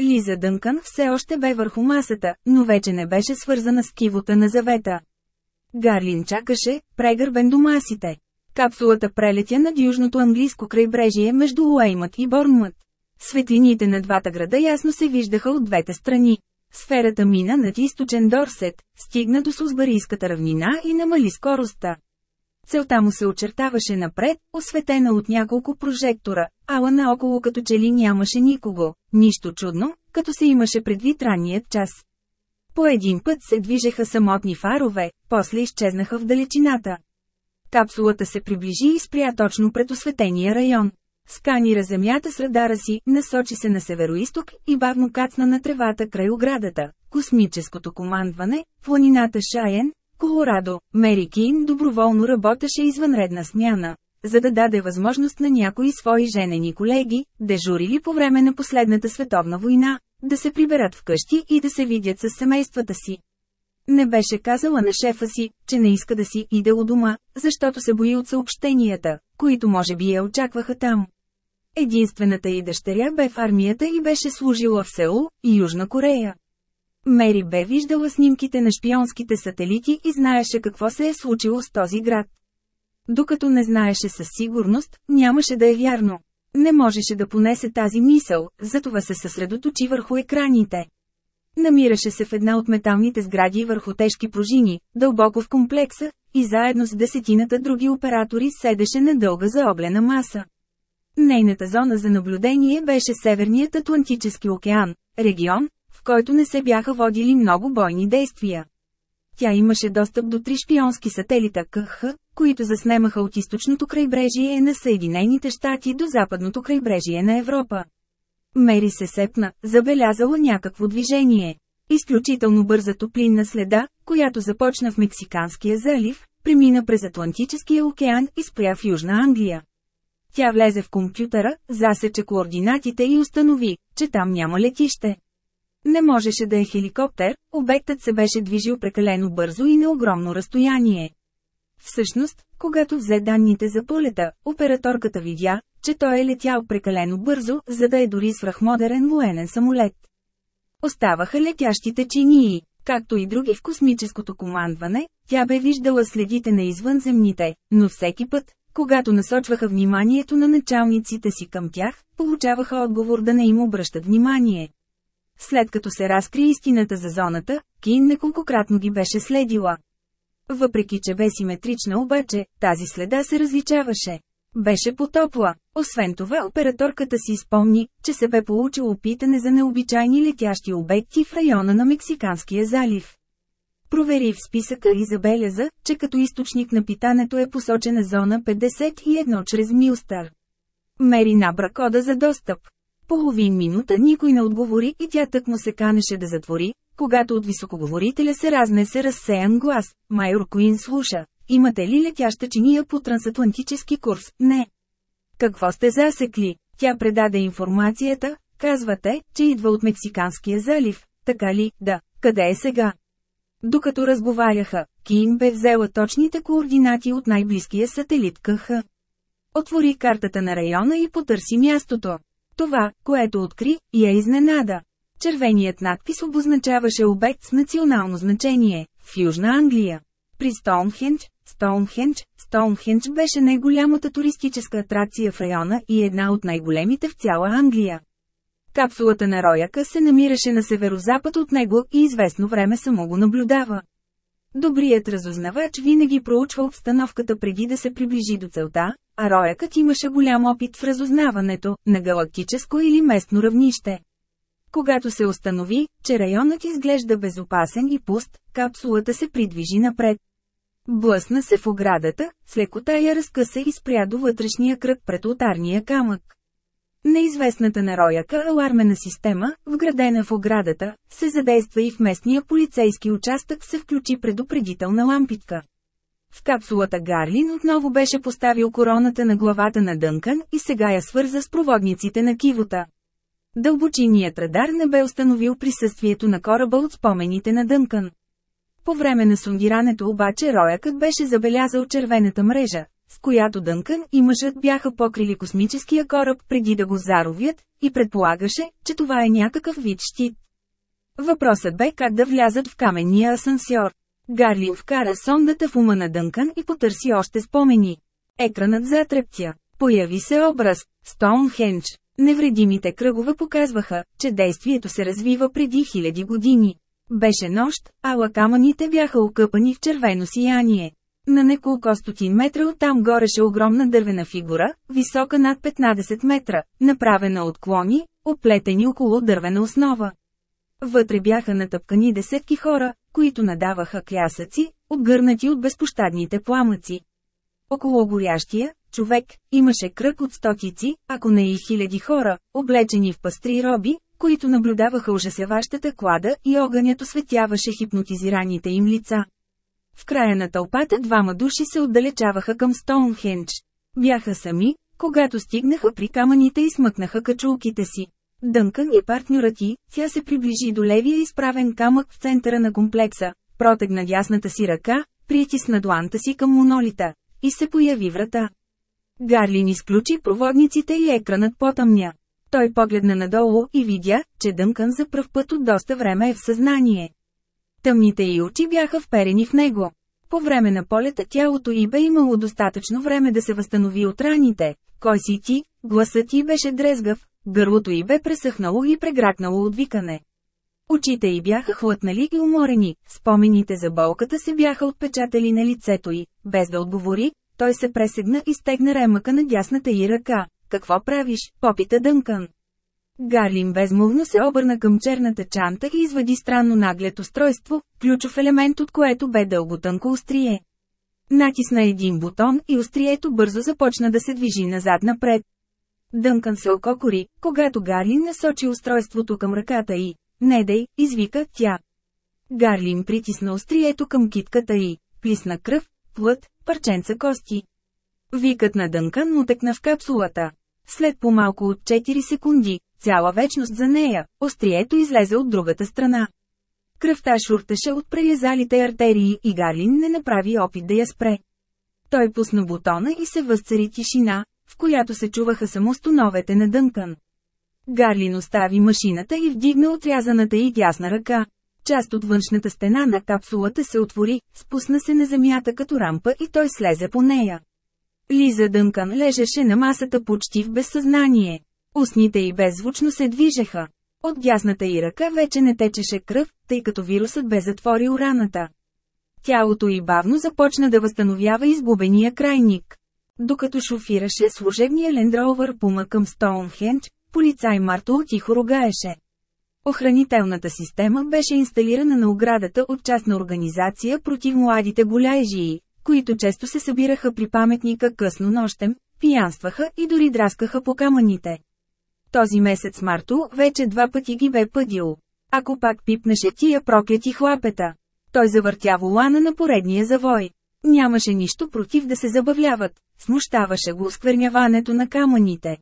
Лиза Дънкан все още бе върху масата, но вече не беше свързана с кивота на завета. Гарлин чакаше, прегърбен до масите. Капсулата прелетя над южното английско крайбрежие между Уеймът и Борнмът. Светлините на двата града ясно се виждаха от двете страни. Сферата мина над източен Дорсет, стигна до Сузбарийската равнина и намали скоростта. Целта му се очертаваше напред, осветена от няколко прожектора, ала наоколо като че ли нямаше никого, нищо чудно, като се имаше предвид ранният час. По един път се движеха самотни фарове, после изчезнаха в далечината. Капсулата се приближи и спря точно пред осветения район. Сканира земята с радара си, насочи се на североисток и бавно кацна на тревата край оградата. Космическото командване, планината Шайен, Колорадо, Мери Кин доброволно работеше извънредна смяна, за да даде възможност на някои свои женени колеги, дежурили по време на последната световна война, да се приберат вкъщи и да се видят с семействата си. Не беше казала на шефа си, че не иска да си иде у дома, защото се бои от съобщенията, които може би я очакваха там. Единствената й дъщеря бе в армията и беше служила в Сеул, Южна Корея. Мери бе виждала снимките на шпионските сателити и знаеше какво се е случило с този град. Докато не знаеше със сигурност, нямаше да е вярно. Не можеше да понесе тази мисъл, затова се съсредоточи върху екраните. Намираше се в една от металните сгради върху тежки пружини, дълбоко в комплекса, и заедно с десетината други оператори седеше на дълга заоблена маса. Нейната зона за наблюдение беше Северният Атлантически океан, регион, в който не се бяха водили много бойни действия. Тя имаше достъп до три шпионски сателита КХ, които заснемаха от източното крайбрежие на Съединените щати до западното крайбрежие на Европа. Мери се сепна, забелязала някакво движение. Изключително бърза топлинна следа, която започна в Мексиканския залив, премина през Атлантическия океан и спря в Южна Англия. Тя влезе в компютъра, засече координатите и установи, че там няма летище. Не можеше да е хеликоптер, обектът се беше движил прекалено бързо и на огромно разстояние. Всъщност, когато взе данните за полета, операторката видя, че той е летял прекалено бързо, за да е дори свръхмодерен военен самолет. Оставаха летящите чинии, както и други в космическото командване, тя бе виждала следите на извънземните, но всеки път, когато насочваха вниманието на началниците си към тях, получаваха отговор да не им обръщат внимание. След като се разкри истината за зоната, Кин неколкократно ги беше следила. Въпреки че бе симетрична обаче, тази следа се различаваше. Беше потопла. Освен това операторката си спомни, че се бе получило питане за необичайни летящи обекти в района на Мексиканския залив. Провери в списъка и забеляза, че като източник на питането е посочена зона 51 чрез Милстър. Мери набра кода за достъп. Половин минута никой не отговори и тя тък му се канеше да затвори, когато от високоговорителя се разнесе разсеян глас. Майор Куин слуша. Имате ли летяща чиния по трансатлантически курс? Не. Какво сте засекли? Тя предаде информацията, казвате, че идва от Мексиканския залив. Така ли? Да. Къде е сега? Докато разговаряха, Кин бе взела точните координати от най-близкия сателит КХ. Отвори картата на района и потърси мястото. Това, което откри, я изненада. Червеният надпис обозначаваше обект с национално значение – в Южна Англия. При Стоунхендж, Стоунхендж. Стоунхендж беше най-голямата туристическа атракция в района и една от най-големите в цяла Англия. Капсулата на Рояка се намираше на северозапад от него и известно време само го наблюдава. Добрият разузнавач винаги проучва обстановката преди да се приближи до целта, а Роякът имаше голям опит в разузнаването, на галактическо или местно равнище. Когато се установи, че районът изглежда безопасен и пуст, капсулата се придвижи напред. Блъсна се в оградата, с лекота я разкъса и спря до вътрешния кръг пред ултарния камък. Неизвестната на рояка алармена система, вградена в оградата, се задейства и в местния полицейски участък се включи предупредителна лампитка. В капсулата Гарлин отново беше поставил короната на главата на Дънкан и сега я свърза с проводниците на кивота. Дълбочинният радар не бе установил присъствието на кораба от спомените на Дънкан. По време на сундирането обаче роякът беше забелязал червената мрежа, с която Дънкан и мъжът бяха покрили космическия кораб преди да го заровят, и предполагаше, че това е някакъв вид щит. Въпросът бе как да влязат в каменния асансьор. Гарлин вкара сондата в ума на Дънкан и потърси още спомени. Екранът затрептя. Появи се образ – Стоунхендж. Невредимите кръгове показваха, че действието се развива преди хиляди години. Беше нощ, а лакаманите бяха окъпани в червено сияние. На неколко стотин метра оттам гореше огромна дървена фигура, висока над 15 метра, направена от клони, оплетени около дървена основа. Вътре бяха натъпкани десетки хора, които надаваха клясъци, отгърнати от безпощадните пламъци. Около горящия, човек, имаше кръг от стотици, ако не и хиляди хора, облечени в пастри роби, които наблюдаваха ужасяващата клада и огънят осветяваше хипнотизираните им лица. В края на тълпата двама души се отдалечаваха към Стоунхендж. Бяха сами, когато стигнаха при камъните и смъкнаха качулките си. Дънкън и партньорът ти, тя се приближи до левия изправен камък в центъра на комплекса, протегна дясната си ръка, притисна дланта си към монолита, и се появи врата. Гарлин изключи проводниците и екранът потъмня. Той погледна надолу и видя, че Дънкън за пръв път от доста време е в съзнание. Тъмните й очи бяха вперени в него. По време на полета тялото й бе имало достатъчно време да се възстанови от раните. Кой си ти? Гласът й беше дрезгав, гърлото й бе пресъхнало и прегракнало от викане. Очите й бяха хлътнали и уморени, спомените за болката се бяха отпечатали на лицето й, без да отговори, той се пресегна и стегна ремъка на дясната й ръка. Какво правиш, попита Дънкън. Гарлин безмолвно се обърна към черната чанта и извади странно наглед устройство, ключов елемент от което бе дълго тънко острие. Натисна един бутон и острието бързо започна да се движи назад-напред. Дънкан се ококори, когато Гарлин насочи устройството към ръката й. Не дай, извика тя. Гарлин притисна острието към китката й, плисна кръв, плът, парченца кости. Викът на Дънкан му текна в капсулата. След по-малко от 4 секунди, цяла вечност за нея, острието излезе от другата страна. Кръвта шуртеше от прелезалите артерии и Галин не направи опит да я спре. Той пусна бутона и се възцари тишина, в която се чуваха само стоновете на Дънкан. Гарлин остави машината и вдигна отрязаната и дясна ръка. Част от външната стена на капсулата се отвори, спусна се на земята като рампа и той слезе по нея. Лиза Дънкан лежеше на масата почти в безсъзнание. Устните й беззвучно се движеха. От дясната й ръка вече не течеше кръв, тъй като вирусът бе затворил раната. Тялото й бавно започна да възстановява изгубения крайник. Докато шофираше служебния лендровър Пума към Стоунхендж, полицай Марто тихо ругаеше. Охранителната система беше инсталирана на оградата от частна организация против младите голяежии, които често се събираха при паметника късно нощем, пиянстваха и дори драскаха по камъните. Този месец Марто вече два пъти ги бе пъдил. Ако пак пипнеше тия проклети хлапета. Той завъртя волана на поредния завой. Нямаше нищо против да се забавляват, смущаваше го скверняването на камъните.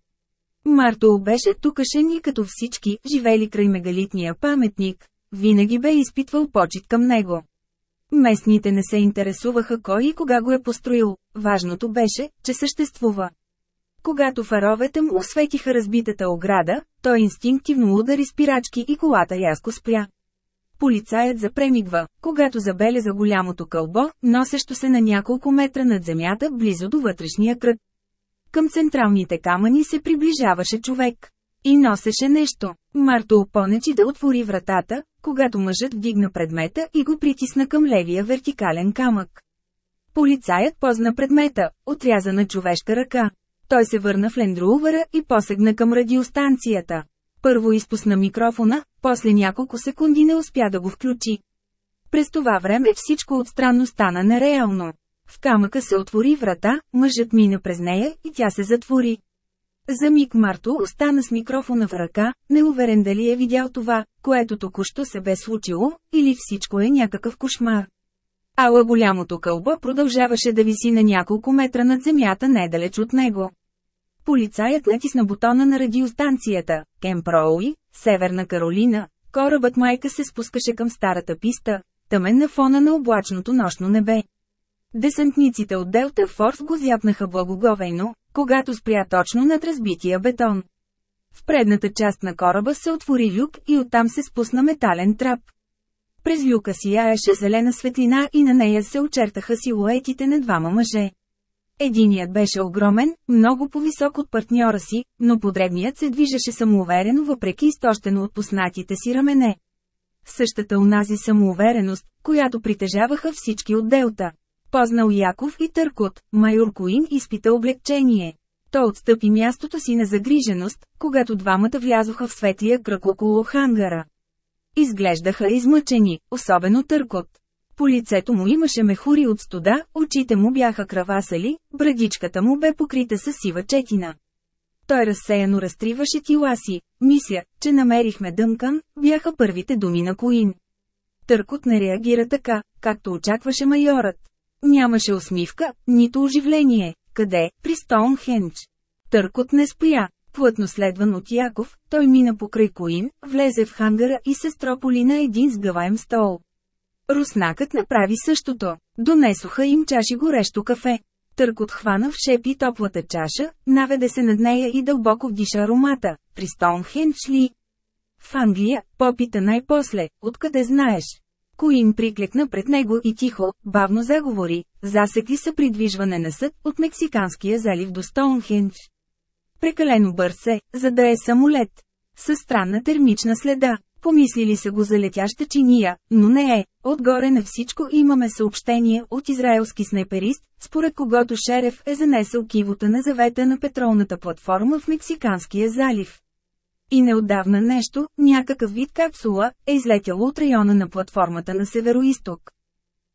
Марто беше тукашен и като всички, живели край мегалитния паметник, винаги бе изпитвал почет към него. Местните не се интересуваха кой и кога го е построил, важното беше, че съществува. Когато фаровете му осветиха разбитата ограда, той инстинктивно удари спирачки и колата яско спря. Полицаят запремигва, когато забеляза голямото кълбо, носещо се на няколко метра над земята близо до вътрешния кръг. Към централните камъни се приближаваше човек. И носеше нещо. Марто опонечи да отвори вратата, когато мъжът вдигна предмета и го притисна към левия вертикален камък. Полицаят позна предмета, отрязана човешка ръка. Той се върна в лендруувара и посегна към радиостанцията. Първо изпусна микрофона, после няколко секунди не успя да го включи. През това време всичко отстранно стана нереално. В камъка се отвори врата, мъжът мина през нея и тя се затвори. За миг Марто остана с микрофона в ръка, неуверен дали е видял това, което току-що се бе случило, или всичко е някакъв кошмар. Ала голямото кълбо продължаваше да виси на няколко метра над земята недалеч от него. Полицаят натисна бутона на радиостанцията, Кемпроуи, Северна Каролина. Корабът майка се спускаше към старата писта, тъмен на фона на облачното нощно небе. Десантниците от Делта Форс го зяпнаха благоговейно, когато спря точно над разбития бетон. В предната част на кораба се отвори люк и оттам се спусна метален трап. През люка сияеше зелена светлина и на нея се очертаха силуетите на двама мъже. Единият беше огромен, много по-висок от партньора си, но подребният се движеше самоуверено въпреки изтощено от поснатите си рамене. Същата унази самоувереност, която притежаваха всички от Делта. Познал Яков и Търкот, майор Куин изпита облегчение. Той отстъпи мястото си на загриженост, когато двамата влязоха в светлия кръг около хангара. Изглеждаха измъчени, особено Търкот. По лицето му имаше мехури от студа, очите му бяха кравасали, брадичката му бе покрита с сива четина. Той разсеяно разтриваше тила си. Мисля, че намерихме Дънкан, бяха първите думи на Коин. Търкот не реагира така, както очакваше майорът. Нямаше усмивка, нито оживление. Къде? При Стоунхендж. Търкот не спря. Плътно следван от Яков, той мина покрай Коин, влезе в хангара и се строполи на един сгъваем стол. Руснакът направи същото. Донесоха им чаши горещо кафе. Търкот хвана в шепи топлата чаша, наведе се над нея и дълбоко вдиша аромата. При Стоунхендж ли? В Англия, попита най-после, откъде знаеш? Коин приклекна пред него и тихо, бавно заговори, засекли са придвижване на съд от Мексиканския залив до Стоунхендж. Прекалено бърз е, за да е самолет. Със странна термична следа. Помислили са го за летяща чиния, но не е. Отгоре на всичко имаме съобщение от израелски снайперист, според когото Шереф е занесъл кивота на завета на петролната платформа в Мексиканския залив. И неотдавна нещо, някакъв вид капсула, е излетяло от района на платформата на североисток.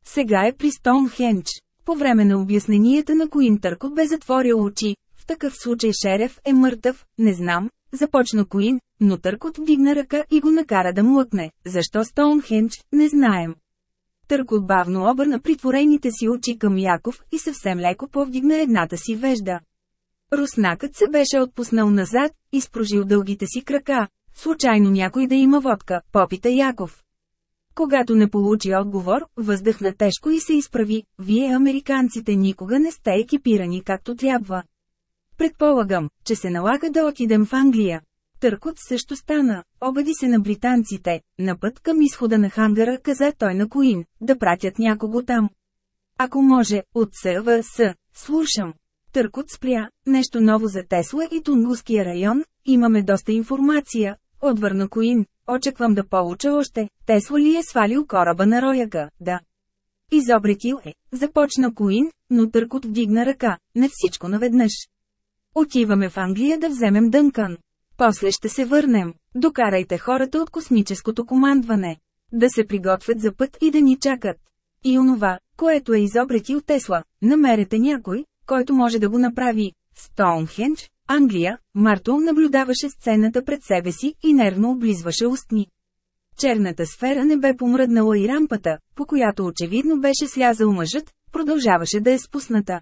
Сега е при Стоунхендж. По време на обясненията на Коин Търкот бе затворил очи. В такъв случай Шереф е мъртъв, не знам, започна Коин, но Търкот вдигна ръка и го накара да млъкне. Защо Стоунхендж, не знаем. Търкот бавно обърна притворените си очи към Яков и съвсем леко повдигна едната си вежда. Руснакът се беше отпуснал назад, изпрожил дългите си крака. Случайно някой да има водка, попита Яков. Когато не получи отговор, въздъхна тежко и се изправи. Вие американците никога не сте екипирани както трябва. Предполагам, че се налага да отидем в Англия. Търкот също стана, обади се на британците, на път към изхода на хангара каза той на Коин, да пратят някого там. Ако може, от СВС, слушам. Търкот спря, нещо ново за Тесла и Тунгуския район, имаме доста информация, отвърна Коин, очаквам да получа още, Тесла ли е свалил кораба на рояка, да. Изобретил е, започна Коин, но Търкот вдигна ръка, не всичко наведнъж. Отиваме в Англия да вземем Дънкан. После ще се върнем. Докарайте хората от космическото командване. Да се приготвят за път и да ни чакат. И онова, което е изобретил Тесла, намерете някой, който може да го направи. Стоунхендж, Англия, Марто наблюдаваше сцената пред себе си и нервно облизваше устни. Черната сфера не бе помръднала и рампата, по която очевидно беше слязал мъжът, продължаваше да е спусната.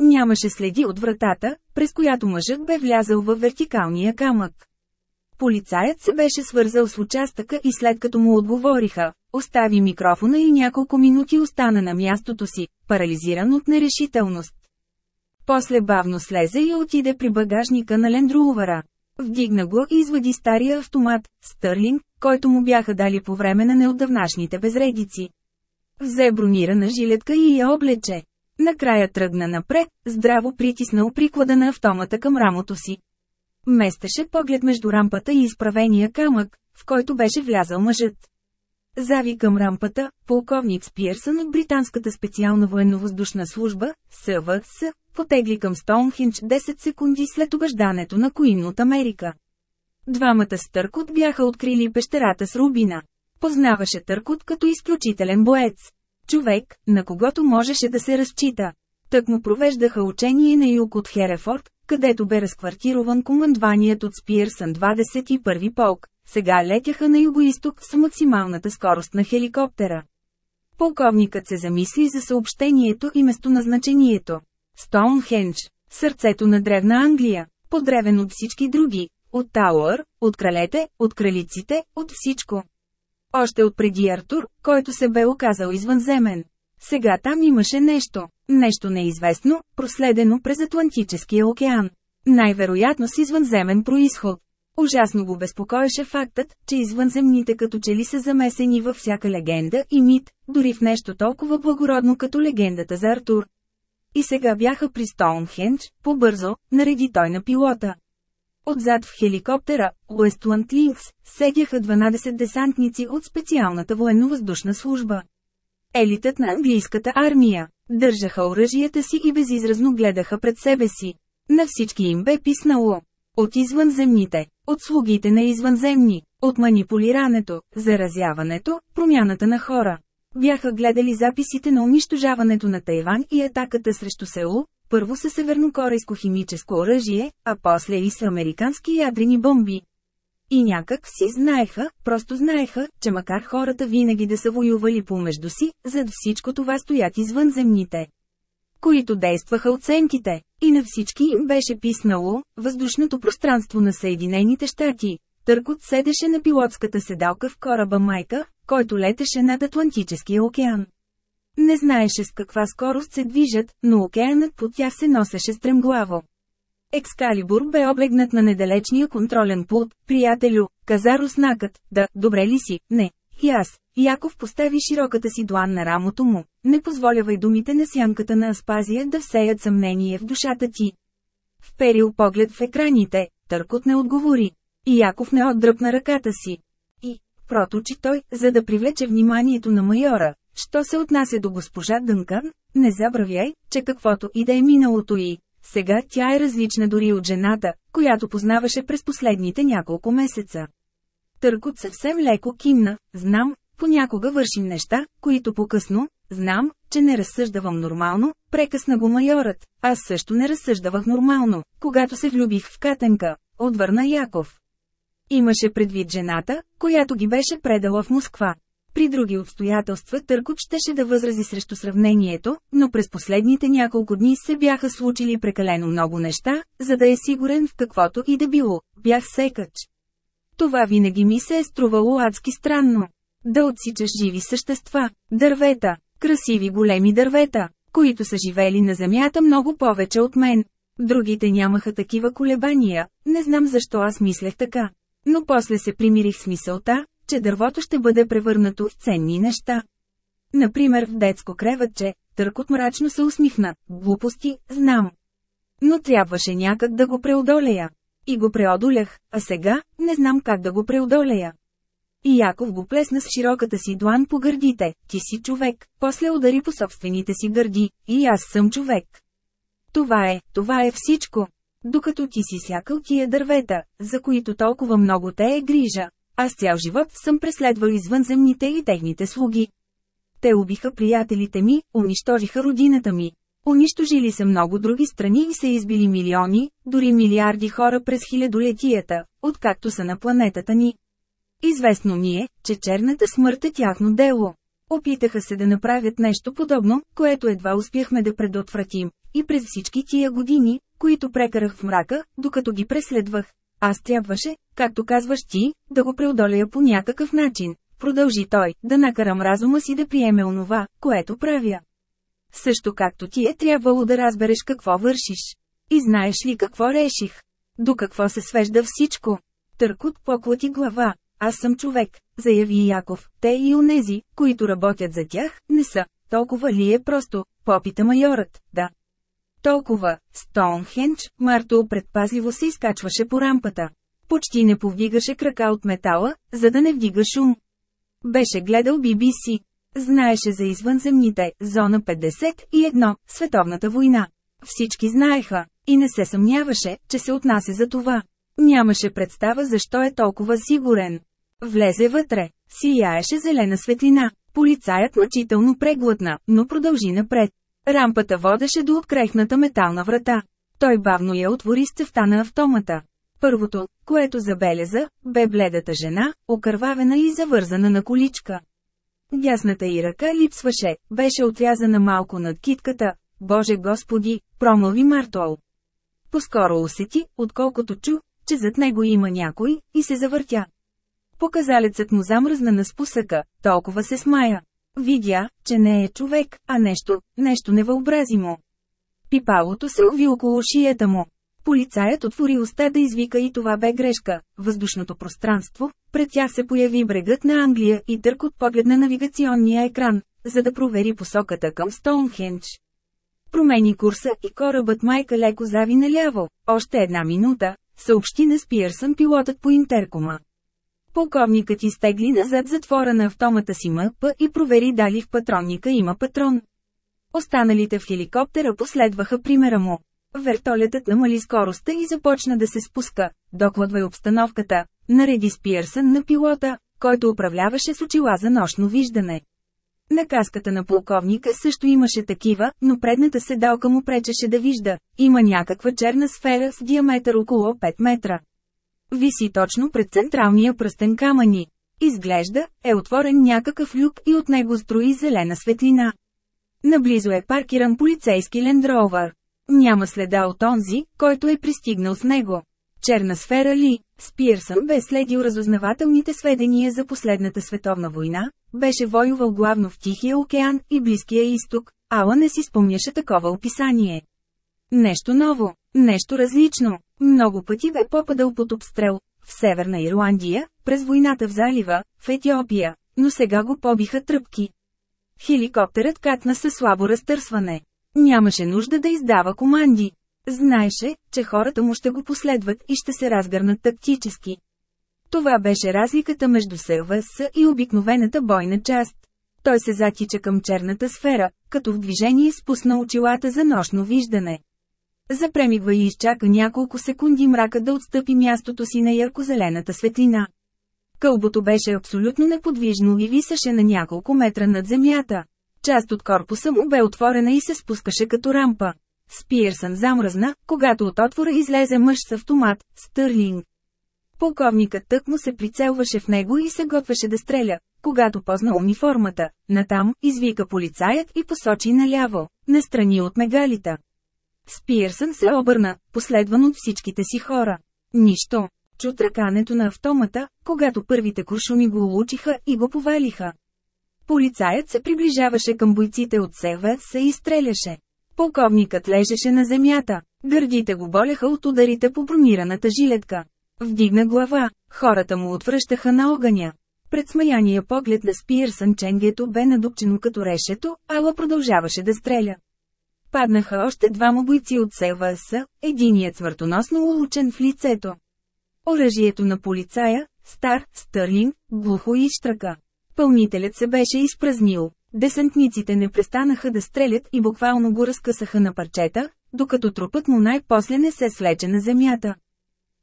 Нямаше следи от вратата, през която мъжът бе влязъл във вертикалния камък. Полицаят се беше свързал с участъка и след като му отговориха, остави микрофона и няколко минути остана на мястото си, парализиран от нерешителност. После бавно слезе и отиде при багажника на лендруувара. Вдигна го и извади стария автомат, Стърлинг, който му бяха дали по време на неотдавнашните безредици. Взе бронирана жилетка и я облече. Накрая тръгна напред, здраво притиснал приклада на автомата към рамото си. Местеше поглед между рампата и изправения камък, в който беше влязал мъжът. Зави към рампата, полковник Спирсън от британската специална военновъздушна служба, СВС, потегли към Стоунхендж 10 секунди след обеждането на Куин от Америка. Двамата с Търкот бяха открили пещерата с Рубина. Познаваше Търкот като изключителен боец. Човек, на когото можеше да се разчита. Тък му провеждаха учение на юг от Херефорд, където бе разквартирован командваният от Спирсън 21 полк. Сега летяха на югоисток с максималната скорост на хеликоптера. Полковникът се замисли за съобщението и местоназначението. Стоунхендж, сърцето на древна Англия, подревен от всички други, от Тауър, от кралете, от кралиците, от всичко. Още от преди Артур, който се бе оказал извънземен. Сега там имаше нещо, нещо неизвестно, проследено през Атлантическия океан. Най-вероятно с извънземен происход. Ужасно го безпокоеше фактът, че извънземните като че ли са замесени във всяка легенда и мит, дори в нещо толкова благородно като легендата за Артур. И сега бяха при Стоунхендж, побързо, нареди той на пилота. Отзад в хеликоптера, Уестланд Линкс, седяха 12 десантници от специалната военновъздушна служба. Елитът на английската армия. Държаха оръжията си и безизразно гледаха пред себе си. На всички им бе писнало. От извънземните, от слугите на извънземни, от манипулирането, заразяването, промяната на хора. Бяха гледали записите на унищожаването на Тайван и атаката срещу Сеул, първо с севернокорейско химическо оръжие, а после и с американски ядрени бомби. И някак си знаеха, просто знаеха, че макар хората винаги да са воювали помежду си, зад всичко това стоят извънземните, които действаха оценките. И на всички им беше писнало, въздушното пространство на Съединените щати. Търкот седеше на пилотската седалка в кораба Майка, който летеше над Атлантическия океан. Не знаеше с каква скорост се движат, но океанът под тях се носеше стремглаво. Екскалибур бе облегнат на недалечния контролен пулт, приятелю, каза руснакът, да, добре ли си, не. И аз, Яков постави широката си длан на рамото му, не позволявай думите на сянката на Аспазия да всеят съмнение в душата ти. Вперил поглед в екраните, Търкот не отговори. И Яков не отдръпна ръката си. И, проточи той, за да привлече вниманието на майора, що се отнася до госпожа Дънкан, не забравяй, че каквото и да е миналото и, сега тя е различна дори от жената, която познаваше през последните няколко месеца. Търкот съвсем леко кимна, знам, понякога вършим неща, които по-късно, знам, че не разсъждавам нормално, прекъсна го майорът, аз също не разсъждавах нормално, когато се влюбих в Катенка, отвърна Яков. Имаше предвид жената, която ги беше предала в Москва. При други обстоятелства Търкот щеше да възрази срещу сравнението, но през последните няколко дни се бяха случили прекалено много неща, за да е сигурен в каквото и да било. Бях секач. Това винаги ми се е струвало адски странно. Да отсичаш живи същества, дървета, красиви големи дървета, които са живели на земята много повече от мен. Другите нямаха такива колебания, не знам защо аз мислех така. Но после се примирих с мисълта, че дървото ще бъде превърнато в ценни неща. Например в детско креватче, търкот мрачно се усмихна, глупости, знам. Но трябваше някак да го преодолея. И го преодолях, а сега, не знам как да го преодолея. И Яков го плесна с широката си длан по гърдите, ти си човек, после удари по собствените си гърди, и аз съм човек. Това е, това е всичко. Докато ти си сякал тия дървета, за които толкова много те е грижа, аз цял живот съм преследвал извънземните и техните слуги. Те убиха приятелите ми, унищожиха родината ми. Унищожили са много други страни и са избили милиони, дори милиарди хора през хилядолетията, откакто са на планетата ни. Известно ми е, че черната смърт е тяхно дело. Опитаха се да направят нещо подобно, което едва успяхме да предотвратим, и през всички тия години, които прекарах в мрака, докато ги преследвах. Аз трябваше, както казваш ти, да го преодолея по някакъв начин. Продължи той, да накарам разума си да приеме онова, което правя. Също както ти е трябвало да разбереш какво вършиш. И знаеш ли какво реших? До какво се свежда всичко? Търкот поклати глава. Аз съм човек, заяви Яков. Те и онези, които работят за тях, не са. Толкова ли е просто? Попита майорът. Да. Толкова. Стоунхендж, Марто предпазливо се изкачваше по рампата. Почти не повдигаше крака от метала, за да не вдига шум. Беше гледал BBC. Знаеше за извънземните, зона 51, световната война. Всички знаеха, и не се съмняваше, че се отнася за това. Нямаше представа защо е толкова сигурен. Влезе вътре, сияеше зелена светлина. Полицаят мъчително преглътна, но продължи напред. Рампата водеше до открехната метална врата. Той бавно я отвори с цевта на автомата. Първото, което забеляза, бе бледата жена, окървавена и завързана на количка. Дясната й ръка липсваше, беше отрязана малко над китката. Боже Господи, промълви Мартол. Поскоро усети, отколкото чу, че зад него има някой, и се завъртя. Показалецът му замръзна на спусъка, толкова се смая. Видя, че не е човек, а нещо, нещо невъобразимо. Пипалото се уви около шията му. Полицаят отвори уста да извика и това бе грешка. Въздушното пространство, пред тях се появи брегът на Англия и търкот поглед на навигационния екран, за да провери посоката към Стоунхендж. Промени курса и корабът майка леко зави наляво. Още една минута, съобщи на Спиърсън пилотът по интеркома. Полковникът изтегли назад затвора на автомата си МП и провери дали в патронника има патрон. Останалите в хеликоптера последваха примера му. Вертолетът намали скоростта и започна да се спуска. Докладвай обстановката, нареди Спиърсън на пилота, който управляваше с очила за нощно виждане. На каската на полковника също имаше такива, но предната седалка му пречеше да вижда. Има някаква черна сфера с диаметър около 5 метра. Виси точно пред централния пръстен камъни. Изглежда, е отворен някакъв люк и от него строи зелена светлина. Наблизо е паркиран полицейски лендровър. Няма следа от онзи, който е пристигнал с него. Черна сфера ли, Спирсън бе следил разузнавателните сведения за последната световна война, беше воювал главно в Тихия океан и Близкия изток, ала не си спомняше такова описание. Нещо ново, нещо различно. Много пъти бе попадал под обстрел, в Северна Ирландия, през войната в залива, в Етиопия, но сега го побиха тръпки. Хеликоптерът катна със слабо разтърсване. Нямаше нужда да издава команди. Знаеше, че хората му ще го последват и ще се разгърнат тактически. Това беше разликата между СВС и обикновената бойна част. Той се затича към черната сфера, като в движение спусна очилата за нощно виждане. Запремигва и изчака няколко секунди мрака да отстъпи мястото си на яркозелената светлина. Кълбото беше абсолютно неподвижно и висеше на няколко метра над земята. Част от корпуса му бе отворена и се спускаше като рампа. Спирсън замръзна, когато от отвора излезе мъж с автомат, Стърлинг. Полковникът тък му се прицелваше в него и се готвеше да стреля, когато позна униформата. Натам, извика полицаят и посочи наляво, настрани от мегалита. Спирсън се обърна, последван от всичките си хора. Нищо. Чу тръкането на автомата, когато първите куршуми го улучиха и го повалиха. Полицаят се приближаваше към бойците от СВС и стреляше. Полковникът лежеше на земята. Гърдите го болеха от ударите по бронираната жилетка. Вдигна глава, хората му отвръщаха на огъня. Пред смаяния поглед на Спирсън ченгето бе надупчено като решето, ала продължаваше да стреля. Паднаха още двама бойци от СВС, единият смъртоносно улучен в лицето. Оръжието на полицая, стар, стърлинг, глухо и штръка. Пълнителят се беше изпразнил. Десантниците не престанаха да стрелят и буквално го разкъсаха на парчета, докато трупът му най-после не се свлече на земята.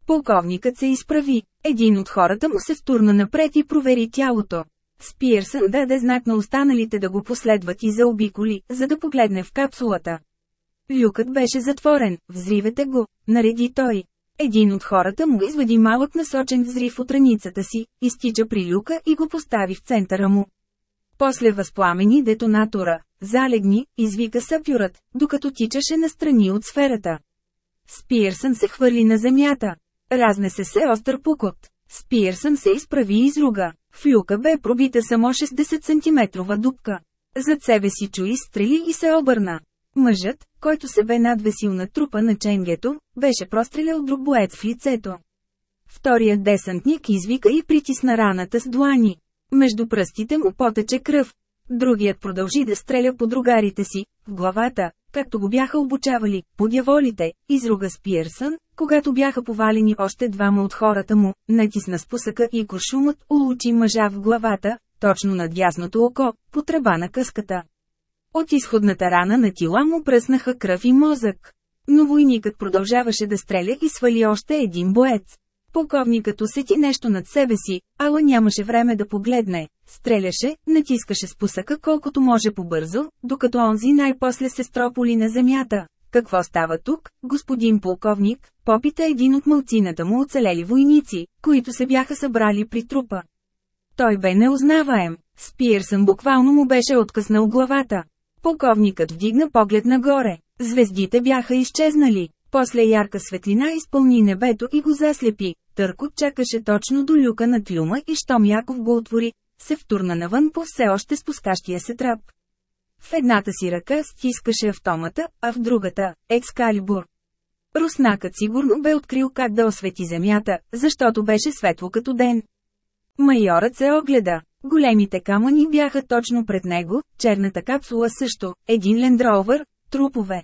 Полковникът се изправи. Един от хората му се втурна напред и провери тялото. Спирсън даде знак на останалите да го последват и заобиколи, за да погледне в капсулата. Люкът беше затворен, взривете го, нареди той. Един от хората му извади малък насочен взрив от раницата си, изтича при люка и го постави в центъра му. После възпламени детонатора, залегни, извика сапюрът, докато тичаше настрани от сферата. Спирсън се хвърли на земята. Разнесе се остър пукот. Спирсън се изправи изруга. В люка бе пробита само 60 см дупка. Зад себе си чуи стрели и се обърна. Мъжът, който се бе надвесил на трупа на ченгето, беше прострелял друг боец в лицето. Вторият десантник извика и притисна раната с длани. Между пръстите му потече кръв. Другият продължи да стреля по другарите си, в главата, както го бяха обучавали, подяволите, изруга Спиерсън, когато бяха повалени още двама от хората му, натисна спусъка и куршумът улучи мъжа в главата, точно над ясното око, по тръба на къската. От изходната рана на тила му пръснаха кръв и мозък. Но войникът продължаваше да стреля и свали още един боец. Полковникът усети нещо над себе си, ала нямаше време да погледне. Стреляше, натискаше спусъка колкото може побързо, докато онзи най-после се строполи на земята. Какво става тук, господин полковник? Попита един от мълцината му оцелели войници, които се бяха събрали при трупа. Той бе неузнаваем. Спиерсън буквално му беше откъснал главата. Полковникът вдигна поглед нагоре. Звездите бяха изчезнали. После ярка светлина изпълни небето и го заслепи. Търкот чакаше точно до люка на трюма и щом Яков го отвори, се втурна навън по все още спускащия се трап. В едната си ръка стискаше автомата, а в другата – екскалибур. Руснакът сигурно бе открил как да освети земята, защото беше светло като ден. Майорът се огледа. Големите камъни бяха точно пред него, черната капсула също, един лендровър, трупове.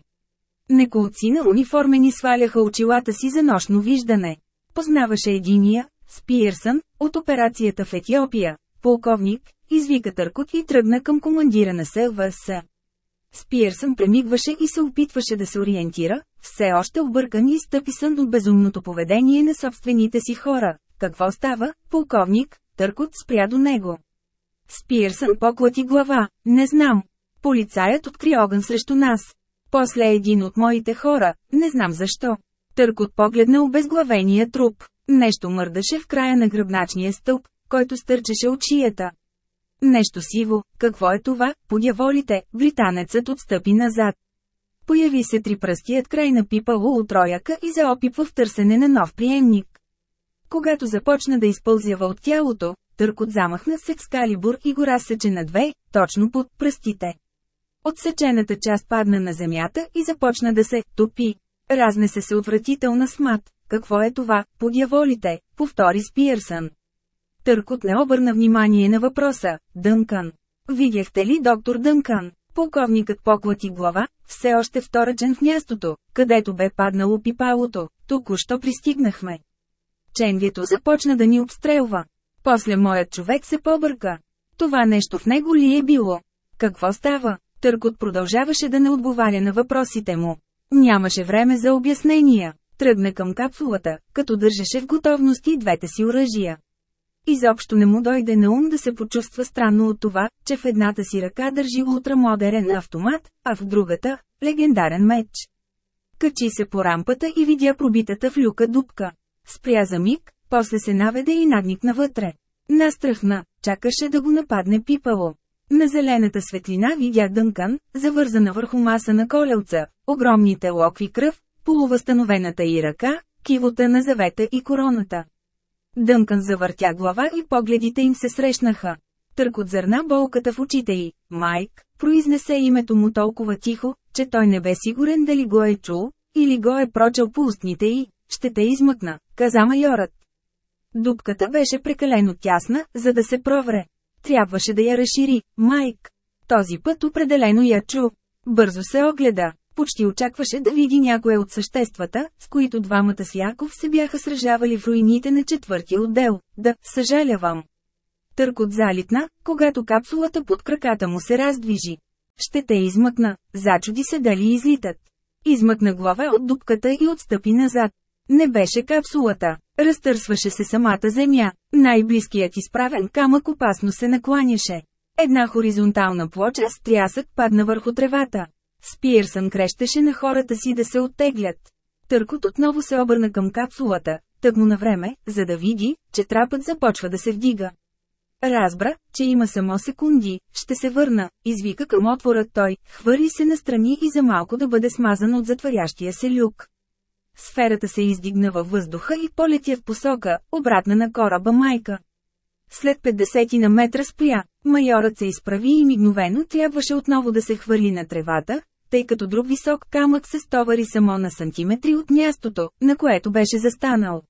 Неколци на униформени сваляха очилата си за нощно виждане. Познаваше единия, Спиерсън, от операцията в Етиопия. Полковник, извика Търкот и тръгна към командира на СЛВС. Спиерсън премигваше и се опитваше да се ориентира, все още объркан и стъписан от безумното поведение на собствените си хора. Какво става, полковник? Търкот спря до него. Спирсън поклати глава, не знам. Полицаят откри огън срещу нас. После един от моите хора, не знам защо. Търкот погледна обезглавения труп. Нещо мърдаше в края на гръбначния стълб, който стърчеше от шията. Нещо сиво, какво е това, подяволите, британецът отстъпи назад. Появи се трипръстият край на пипало от рояка и заопипва в търсене на нов приемник. Когато започна да изпълзява от тялото, Търкот замахна с екскалибур и го разсече на две, точно под пръстите. Отсечената част падна на земята и започна да се топи. Разнесе се отвратителна смат. Какво е това, подяволите, повтори Спиерсън. Търкот не обърна внимание на въпроса. Дънкан. Видяхте ли доктор Дънкан? Полковникът поклати глава, все още вторачен в мястото, където бе паднало пипалото. Току-що пристигнахме. Ченгето започна да ни обстрелва. После моят човек се побърка. Това нещо в него ли е било? Какво става? Търкот продължаваше да не отговаря на въпросите му. Нямаше време за обяснения. Тръгна към капсулата, като държеше в готовност и двете си оръжия. Изобщо не му дойде на ум да се почувства странно от това, че в едната си ръка държи ултрамодерен автомат, а в другата – легендарен меч. Качи се по рампата и видя пробитата в люка дупка. Спря за миг, после се наведе и нагникна вътре. Настръхна, чакаше да го нападне пипало. На зелената светлина видя Дънкан, завързана върху маса на колелца, огромните локви кръв, полувъзстановената и ръка, кивота на завета и короната. Дънкан завъртя глава и погледите им се срещнаха. Търкот зърна болката в очите й. Майк, произнесе името му толкова тихо, че той не бе сигурен дали го е чул, или го е прочел по устните й. Ще те измъкна, каза майорът. Дупката беше прекалено тясна, за да се провре. Трябваше да я разшири, Майк. Този път определено я чу. Бързо се огледа. Почти очакваше да види някое от съществата, с които двамата с Яков се бяха сражавали в руините на четвъртия отдел. Да, съжалявам. Търкот залитна, когато капсулата под краката му се раздвижи. Ще те измъкна, зачуди се дали излитат. Измъкна глава от дупката и отстъпи назад. Не беше капсулата. Разтърсваше се самата земя. Най-близкият изправен камък опасно се накланяше. Една хоризонтална плоча с трясък падна върху тревата. Спиерсън крещеше на хората си да се оттеглят. Търкот отново се обърна към капсулата, тъкмо на време, за да види, че трапът започва да се вдига. Разбра, че има само секунди, ще се върна, извика към отвора той, хвърли се настрани и за малко да бъде смазан от затварящия се люк. Сферата се издигна във въздуха и полетя в посока, обратна на кораба майка. След 50 на метра спря, майорът се изправи и мигновено трябваше отново да се хвърли на тревата, тъй като друг висок камък се стовари само на сантиметри от мястото, на което беше застанал.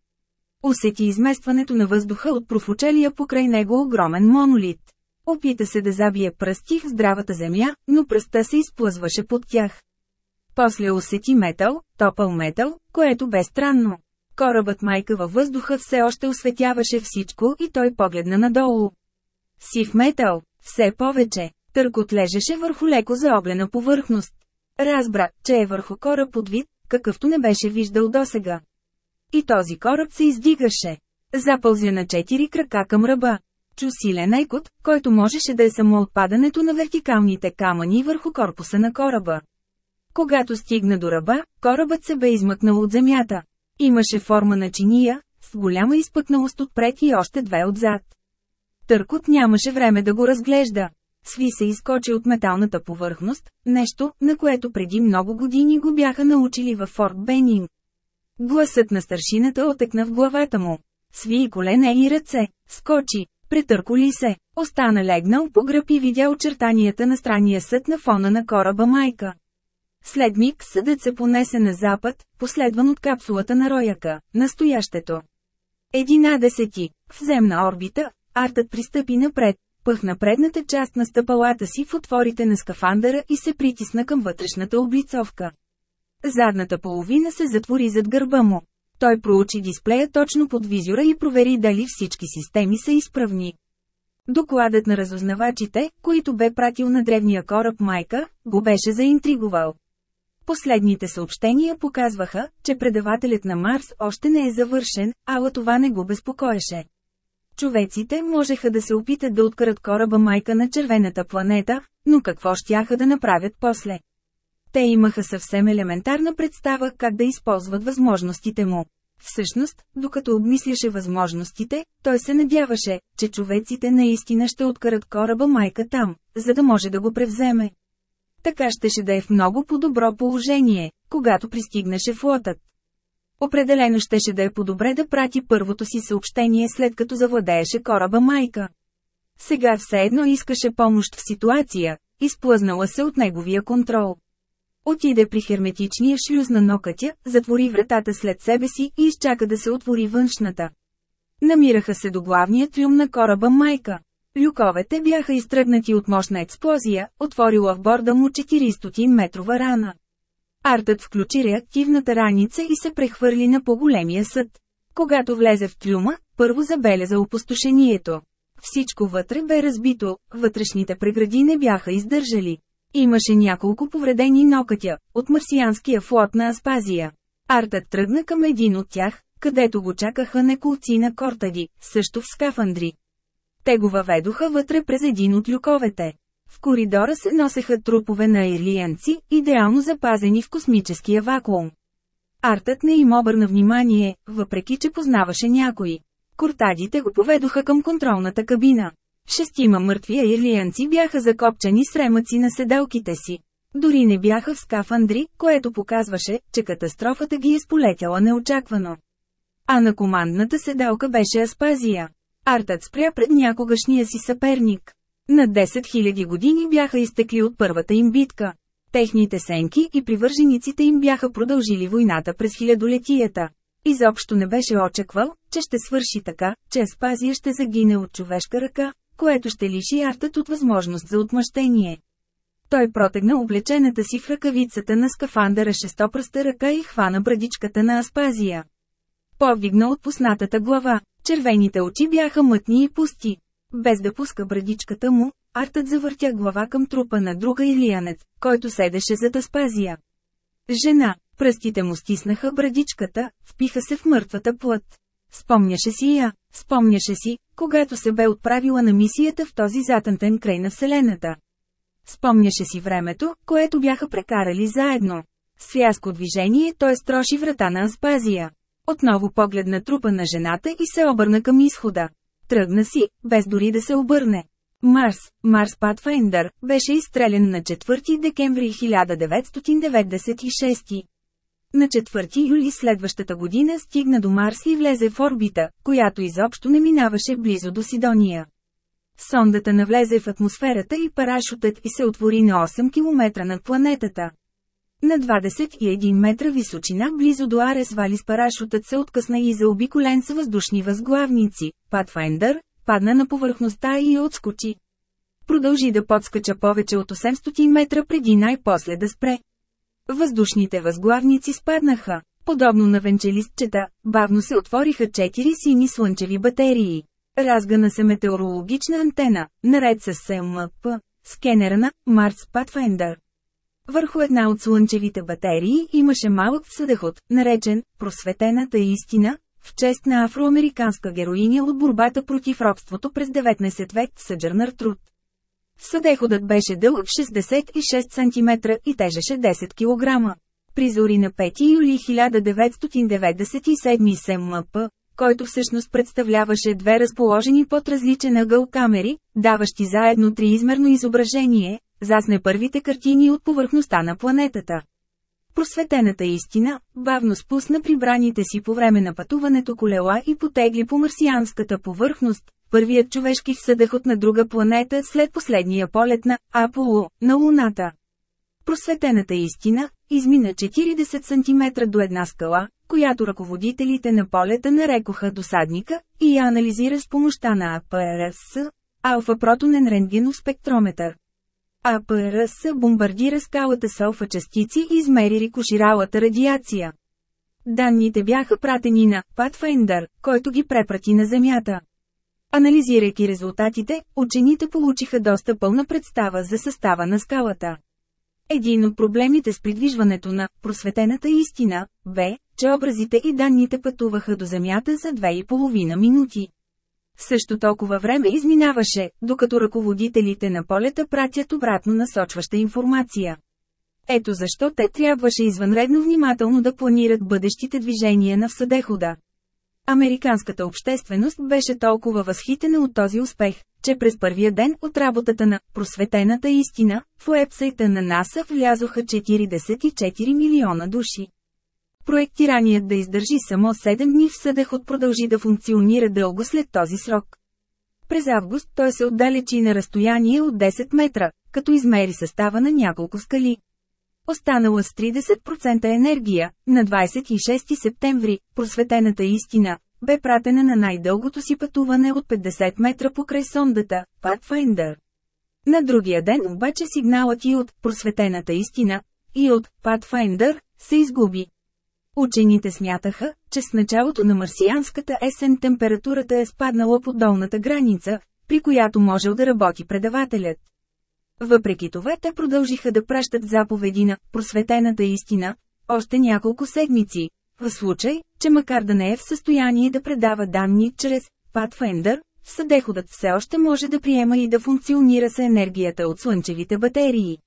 Усети изместването на въздуха от профучелия покрай него огромен монолит. Опита се да забие пръсти в здравата земя, но пръста се изплъзваше под тях. После усети метал, топъл метал, което бе странно. Корабът майка във въздуха все още осветяваше всичко и той погледна надолу. Сив метал, все повече, търкот лежеше върху леко заоблена повърхност. Разбра, че е върху кораб от вид, какъвто не беше виждал досега. И този кораб се издигаше. Запълзя на четири крака към ръба. Чу силен екот, който можеше да е само отпадането на вертикалните камъни върху корпуса на кораба. Когато стигна до ръба, корабът се бе измъкнал от земята. Имаше форма на чиния, с голяма изпъкналост отпред и още две отзад. Търкот нямаше време да го разглежда. Сви се изкочи от металната повърхност, нещо, на което преди много години го бяха научили във Форт Бенинг. Гласът на старшината отекна в главата му. Сви колене и ръце, скочи, претърколи се, остана легнал по гръб и видя очертанията на странния съд на фона на кораба майка. След миг съдът се понесе на запад, последван от капсулата на Рояка, настоящето. Единадесети, в земна орбита, артът пристъпи напред, пъхна предната част на стъпалата си в отворите на скафандъра и се притисна към вътрешната облицовка. Задната половина се затвори зад гърба му. Той проучи дисплея точно под визора и провери дали всички системи са изправни. Докладът на разузнавачите, които бе пратил на древния кораб Майка, го беше заинтригувал. Последните съобщения показваха, че предавателят на Марс още не е завършен, ала това не го безпокоеше. Човеците можеха да се опитат да откарат кораба майка на червената планета, но какво щяха да направят после? Те имаха съвсем елементарна представа как да използват възможностите му. Всъщност, докато обмисляше възможностите, той се надяваше, че човеците наистина ще откарат кораба майка там, за да може да го превземе. Така щеше да е в много по-добро положение, когато пристигнеше флотът. Определено щеше да е по-добре да прати първото си съобщение след като завладееше кораба майка. Сега все едно искаше помощ в ситуация, изплъзнала се от неговия контрол. Отиде при херметичния шлюз на нокътя, затвори вратата след себе си и изчака да се отвори външната. Намираха се до главния трюм на кораба Майка. Люковете бяха изтръгнати от мощна експлозия, отворила в борда му 400 метрова рана. Артът включи реактивната раница и се прехвърли на по-големия съд. Когато влезе в трюма, първо забеляза опустошението. Всичко вътре бе разбито, вътрешните прегради не бяха издържали. Имаше няколко повредени нокътя, от марсианския флот на Аспазия. Артът тръгна към един от тях, където го чакаха неколци на кортади, също в скафандри. Те го въведоха вътре през един от люковете. В коридора се носеха трупове на ирлиянци, идеално запазени в космическия вакуум. Артът не им обърна внимание, въпреки че познаваше някой. Кортадите го поведоха към контролната кабина. Шестима мъртви ирлиянци бяха закопчени с ремъци на седелките си. Дори не бяха в скафандри, което показваше, че катастрофата ги е сполетяла неочаквано. А на командната седелка беше Аспазия. Артът спря пред някогашния си съперник. На 10 000 години бяха изтекли от първата им битка. Техните сенки и привържениците им бяха продължили войната през хилядолетията. Изобщо не беше очаквал, че ще свърши така, че Аспазия ще загине от човешка ръка, което ще лиши артът от възможност за отмъщение. Той протегна облечената си в ръкавицата на скафандъра шестопръста ръка и хвана брадичката на Аспазия. Повдигна от пуснатата глава, червените очи бяха мътни и пусти. Без да пуска брадичката му, артът завъртя глава към трупа на друга илиянец, който седеше зад Аспазия. Жена, пръстите му стиснаха брадичката, впиха се в мъртвата плът. Спомняше си я, спомняше си, когато се бе отправила на мисията в този затънтен край на Вселената. Спомняше си времето, което бяха прекарали заедно. С рязко движение той строши врата на Аспазия. Отново погледна трупа на жената и се обърна към изхода. Тръгна си, без дори да се обърне. Марс, Марс Патфайндър, беше изстрелян на 4 декември 1996. На 4 юли следващата година стигна до Марс и влезе в орбита, която изобщо не минаваше близо до Сидония. Сондата навлезе в атмосферата и парашутът и се отвори на 8 км над планетата. На 21 метра височина близо до Арес Валис парашутът се откъсна и заобиколен с въздушни възглавници. Pathfinder падна на повърхността и отскочи. Продължи да подскача повече от 800 метра преди най-после да спре. Въздушните възглавници спаднаха. Подобно на венчелистчета, бавно се отвориха четири сини слънчеви батерии. Разгана се метеорологична антена, наред с СМП, скенера на Марс Pathfinder. Върху една от слънчевите батерии имаше малък съдеход, наречен «Просветената истина», в чест на афроамериканска героиня от борбата против робството през 19 век Съджърнар Труд. Съдеходът беше дълъг 66 см и тежеше 10 кг. При зори на 5 юли 1997 СМП, който всъщност представляваше две разположени под различен ъгъл камери, даващи заедно триизмерно изображение, засне първите картини от повърхността на планетата. Просветената истина, бавно спусна прибраните си по време на пътуването колела и потегли по марсианската повърхност, първият човешки съдъхот на друга планета след последния полет на Аполо, на Луната. Просветената истина, измина 40 см до една скала, която ръководителите на полета нарекоха досадника, и я анализира с помощта на АПРС, алфа-протонен рентгенов спектрометър. АПРС бомбардира скалата с алфа-частици и измери рикоширалата радиация. Данните бяха пратени на Pathfinder, който ги препрати на Земята. Анализирайки резултатите, учените получиха доста пълна представа за състава на скалата. Един от проблемите с придвижването на просветената истина бе, че образите и данните пътуваха до Земята за 2,5 минути. Също толкова време изминаваше, докато ръководителите на полета пратят обратно насочваща информация. Ето защо те трябваше извънредно внимателно да планират бъдещите движения на всъдехода. Американската общественост беше толкова възхитена от този успех, че през първия ден от работата на «Просветената истина» в уебсайта на НАСА влязоха 44 милиона души. Проектираният да издържи само 7 дни в съдехот продължи да функционира дълго след този срок. През август той се отдалечи на разстояние от 10 метра, като измери състава на няколко скали. Останала с 30% енергия, на 26 септември, просветената истина, бе пратена на най-дългото си пътуване от 50 метра покрай сондата, Pathfinder. На другия ден обаче сигналът и от «Просветената истина» и от «Pathfinder» се изгуби. Учените смятаха, че с началото на марсианската есен температурата е спаднала под долната граница, при която можел да работи предавателят. Въпреки това те продължиха да пращат заповеди на «просветената истина» още няколко седмици, в случай, че макар да не е в състояние да предава данни чрез Pathfinder, съдеходът все още може да приема и да функционира с енергията от слънчевите батерии.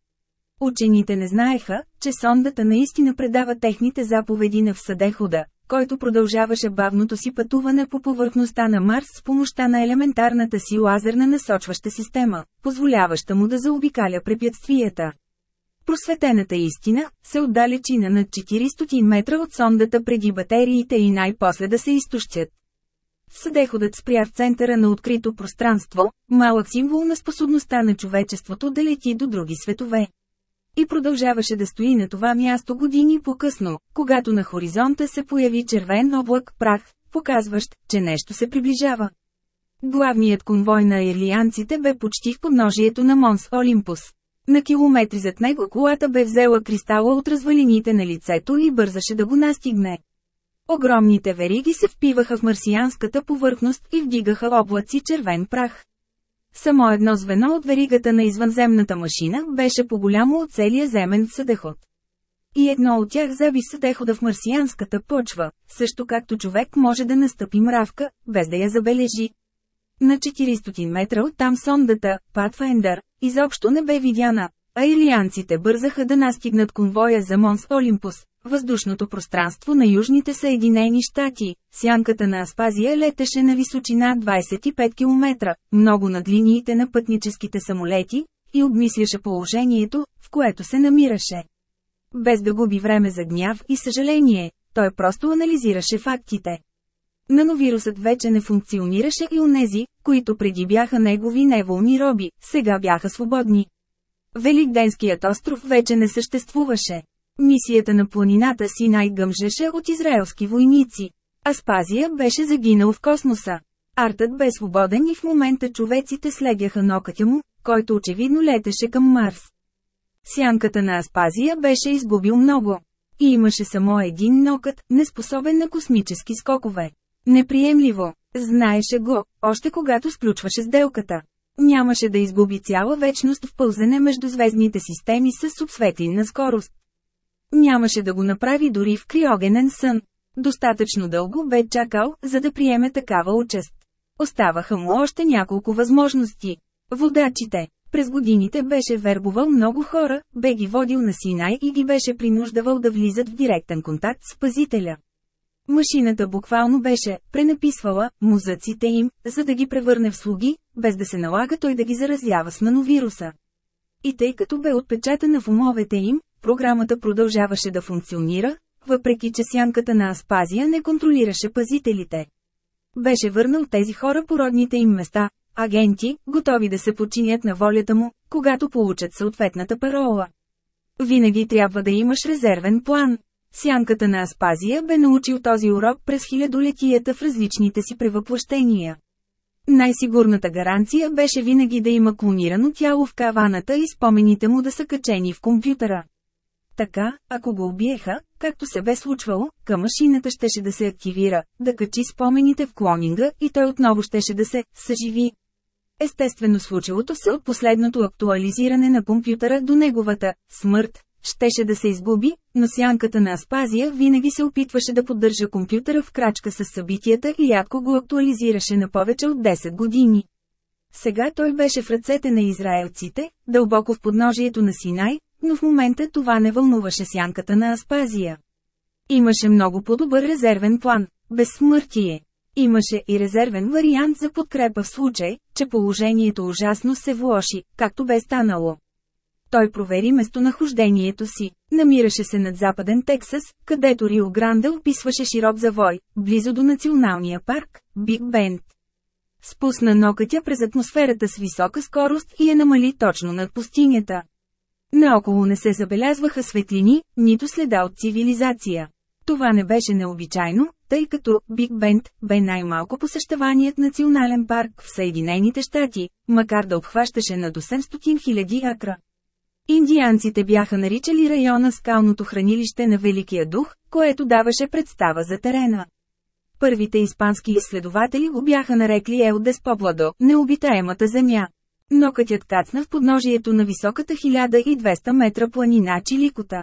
Учените не знаеха, че сондата наистина предава техните заповеди на всъдехода, който продължаваше бавното си пътуване по повърхността на Марс с помощта на елементарната си лазерна насочваща система, позволяваща му да заобикаля препятствията. Просветената истина се отдалечи на над 400 метра от сондата преди батериите и най-после да се изтощят. Съдеходът спря в центъра на открито пространство, малък символ на способността на човечеството да лети до други светове. И продължаваше да стои на това място години по-късно, когато на хоризонта се появи червен облак прах, показващ, че нещо се приближава. Главният конвой на ирлианците бе почти в подножието на Монс Олимпус. На километри зад него колата бе взела кристала от развалините на лицето и бързаше да го настигне. Огромните вериги се впиваха в марсианската повърхност и вдигаха облаци червен прах. Само едно звено от веригата на извънземната машина беше по-голямо от целия земен съдеход. И едно от тях заби съдехода в марсианската почва, също както човек може да настъпи мравка, без да я забележи. На 400 метра от там сондата, Pathfinder, изобщо не бе видяна, а илианците бързаха да настигнат конвоя за Монс Олимпус, въздушното пространство на Южните Съединени щати. Сянката на Аспазия летеше на височина 25 км, много над линиите на пътническите самолети, и обмисляше положението, в което се намираше. Без да губи време за гняв и съжаление, той просто анализираше фактите. Нановирусът вече не функционираше и онези, които преди бяха негови неволни роби, сега бяха свободни. Великденският остров вече не съществуваше. Мисията на планината си най-гъмжеше от израелски войници. Аспазия беше загинал в космоса. Артът бе свободен и в момента човеците слегяха нокътя му, който очевидно летеше към Марс. Сянката на Аспазия беше изгубил много. И имаше само един нокът, неспособен на космически скокове. Неприемливо. Знаеше го, още когато сключваше сделката. Нямаше да изгуби цяла вечност в пълзене между звездните системи с субсветлинна скорост. Нямаше да го направи дори в криогенен сън. Достатъчно дълго бе чакал, за да приеме такава участ. Оставаха му още няколко възможности. Водачите. През годините беше вербувал много хора, бе ги водил на Синай и ги беше принуждавал да влизат в директен контакт с пазителя. Машината буквално беше пренаписвала музъците им, за да ги превърне в слуги, без да се налага той да ги заразява с нановируса. И тъй като бе отпечатана в умовете им, програмата продължаваше да функционира, въпреки че сянката на Аспазия не контролираше пазителите. Беше върнал тези хора по родните им места, агенти, готови да се подчинят на волята му, когато получат съответната парола. Винаги трябва да имаш резервен план. Сянката на Аспазия бе научил този урок през хилядолетията в различните си превъплъщения. Най-сигурната гаранция беше винаги да има клонирано тяло в каваната и спомените му да са качени в компютъра. Така, ако го убиеха, както се бе случвало, към машината щеше да се активира, да качи спомените в клонинга и той отново щеше да се съживи. Естествено случилото се от последното актуализиране на компютъра до неговата смърт, щеше да се изгуби, но сянката на Аспазия винаги се опитваше да поддържа компютъра в крачка с събитията и рядко го актуализираше на повече от 10 години. Сега той беше в ръцете на израелците, дълбоко в подножието на Синай, но в момента това не вълнуваше сянката на Аспазия. Имаше много по-добър резервен план – безсмъртие. Имаше и резервен вариант за подкрепа в случай, че положението ужасно се влоши, както бе станало. Той провери местонахождението си. Намираше се над западен Тексас, където Рио Гранде описваше широк завой, близо до националния парк, Биг Бенд. Спусна нокътя през атмосферата с висока скорост и я намали точно над пустинята. Наоколо не се забелязваха светлини, нито следа от цивилизация. Това не беше необичайно, тъй като Биг Бенд бе най-малко посещаваният национален парк в Съединените щати, макар да обхващаше над 800 000 акра. Индианците бяха наричали района скалното хранилище на Великия дух, което даваше представа за терена. Първите испански изследователи го бяха нарекли Ел Деспобладо, необитаемата земя. Нокътят кацна в подножието на високата 1200 метра планина Чиликота.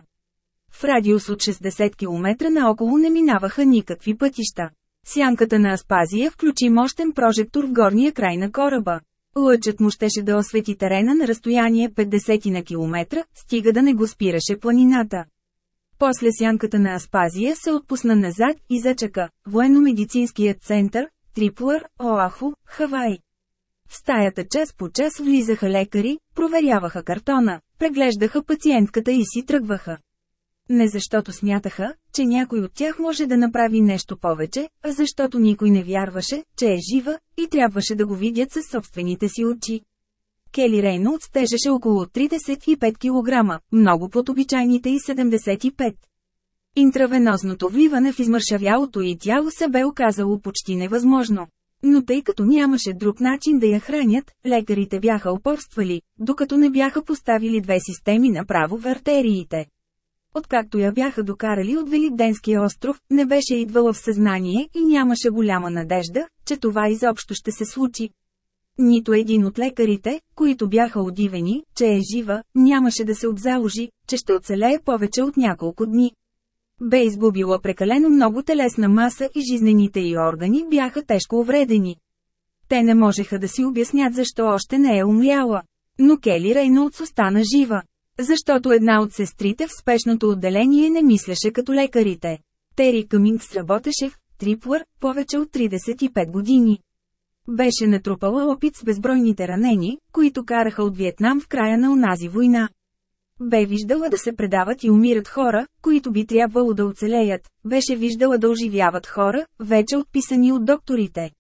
В радиус от 60 км наоколо не минаваха никакви пътища. Сянката на Аспазия включи мощен прожектор в горния край на кораба. Лъчът му щеше да освети терена на разстояние 50 на километра, стига да не го спираше планината. После сянката на Аспазия се отпусна назад и зачака военно-медицинският център, Триплър, Оаху, Хавай. В стаята час по час влизаха лекари, проверяваха картона, преглеждаха пациентката и си тръгваха. Не защото смятаха, че някой от тях може да направи нещо повече, а защото никой не вярваше, че е жива, и трябваше да го видят със собствените си очи. Кели Рейнолдс тежеше около 35 кг, много под обичайните и 75. Интравенозното вливане в измършавялото и тяло се бе оказало почти невъзможно. Но тъй като нямаше друг начин да я хранят, лекарите бяха упорствали, докато не бяха поставили две системи направо в артериите. Откакто я бяха докарали от Великденския остров, не беше идвала в съзнание и нямаше голяма надежда, че това изобщо ще се случи. Нито един от лекарите, които бяха удивени, че е жива, нямаше да се обзаложи, че ще оцелее повече от няколко дни. Бе изгубила прекалено много телесна маса и жизнените й органи бяха тежко увредени. Те не можеха да си обяснят защо още не е умряла. Но Кели Рейнолдс остана жива. Защото една от сестрите в спешното отделение не мислеше като лекарите. Тери Къмингс работеше в Триплър повече от 35 години. Беше натрупала опит с безбройните ранени, които караха от Виетнам в края на онази война. Бе виждала да се предават и умират хора, които би трябвало да оцелеят, беше виждала да оживяват хора, вече отписани от докторите.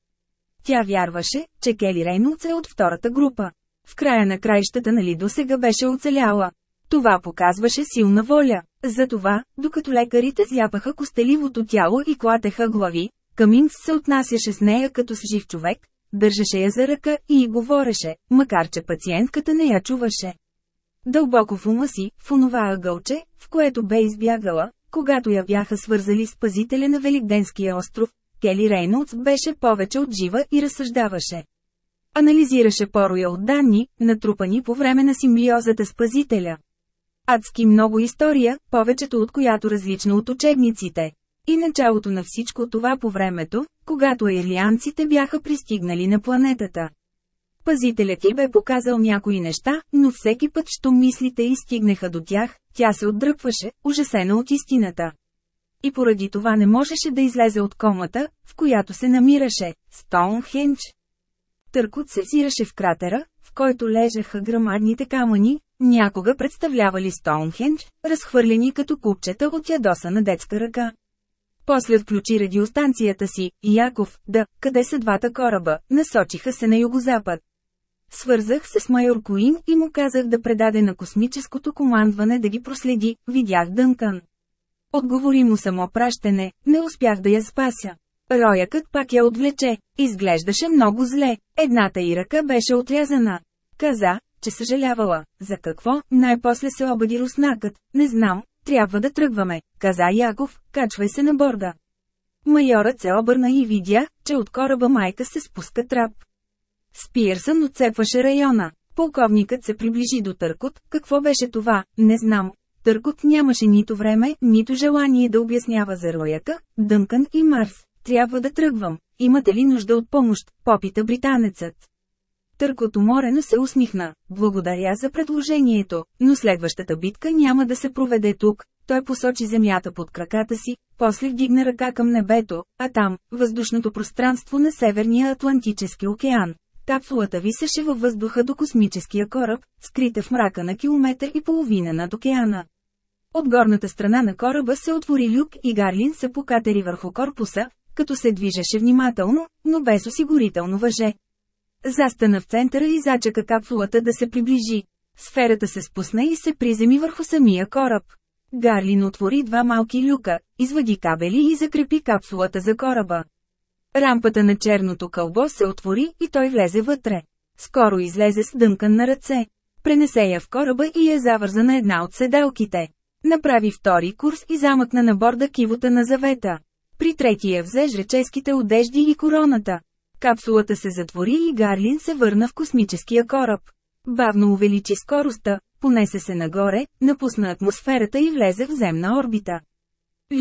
Тя вярваше, че Кели Рейнолдс е от втората група. В края на краищата нали до сега беше оцеляла. Това показваше силна воля. Затова, докато лекарите зяпаха костеливото тяло и клатеха глави, Каминс се отнасяше с нея като с жив човек, държаше я за ръка и й говореше, макар че пациентката не я чуваше. Дълбоко в ума си, в онова ъгълче, в което бе избягала, когато я бяха свързали с пазителя на Великденския остров, Кели Рейнолдс беше повече от жива и разсъждаваше. Анализираше пороя от данни, натрупани по време на симбиозата с пазителя. Адски много история, повечето от която различна от учебниците. И началото на всичко това по времето, когато ирлианците бяха пристигнали на планетата. Пазителят ти бе показал някои неща, но всеки път, що мислите и стигнеха до тях, тя се отдръпваше, ужасена от истината. И поради това не можеше да излезе от комата, в която се намираше – Стоунхендж. Търкот се взираше в кратера, в който лежаха грамадните камъни, някога представлявали Стоунхендж, разхвърлени като купчета от ядоса на детска ръка. После включи радиостанцията си, Яков, да, къде са двата кораба, насочиха се на югозапад. Свързах се с майор Куин и му казах да предаде на космическото командване да ги проследи, видях Дънкан. Отговори му само пращане, не успях да я спася. Роякът пак я отвлече, изглеждаше много зле, едната и ръка беше отрязана. Каза, че съжалявала. За какво? Най-после се обади руснакът. Не знам, трябва да тръгваме, каза Яков, качвай се на борда. Майорът се обърна и видя, че от кораба майка се спуска трап. Спирсън отцепваше района. Полковникът се приближи до Търкот, какво беше това, не знам. Търкот нямаше нито време, нито желание да обяснява за рояка, Дънкан и Марс. Трябва да тръгвам. Имате ли нужда от помощ? Попита британецът. Търкот уморено се усмихна. Благодаря за предложението, но следващата битка няма да се проведе тук. Той посочи земята под краката си, после вдигна ръка към небето, а там, въздушното пространство на Северния Атлантически океан. Капсулата висеше във въздуха до космическия кораб, скрита в мрака на километър и половина над океана. От горната страна на кораба се отвори люк и Гарлин се покатери върху корпуса, като се движеше внимателно, но без осигурително въже. Застана в центъра и зачака капсулата да се приближи. Сферата се спусна и се приземи върху самия кораб. Гарлин отвори два малки люка, извади кабели и закрепи капсулата за кораба. Рампата на черното кълбо се отвори и той влезе вътре. Скоро излезе с дънкан на ръце. Пренесе я в кораба и я завърза на една от седелките. Направи втори курс и замъкна на борда кивота на завета. При третия взе жреческите одежди и короната. Капсулата се затвори и Гарлин се върна в космическия кораб. Бавно увеличи скоростта, понесе се нагоре, напусна атмосферата и влезе в земна орбита.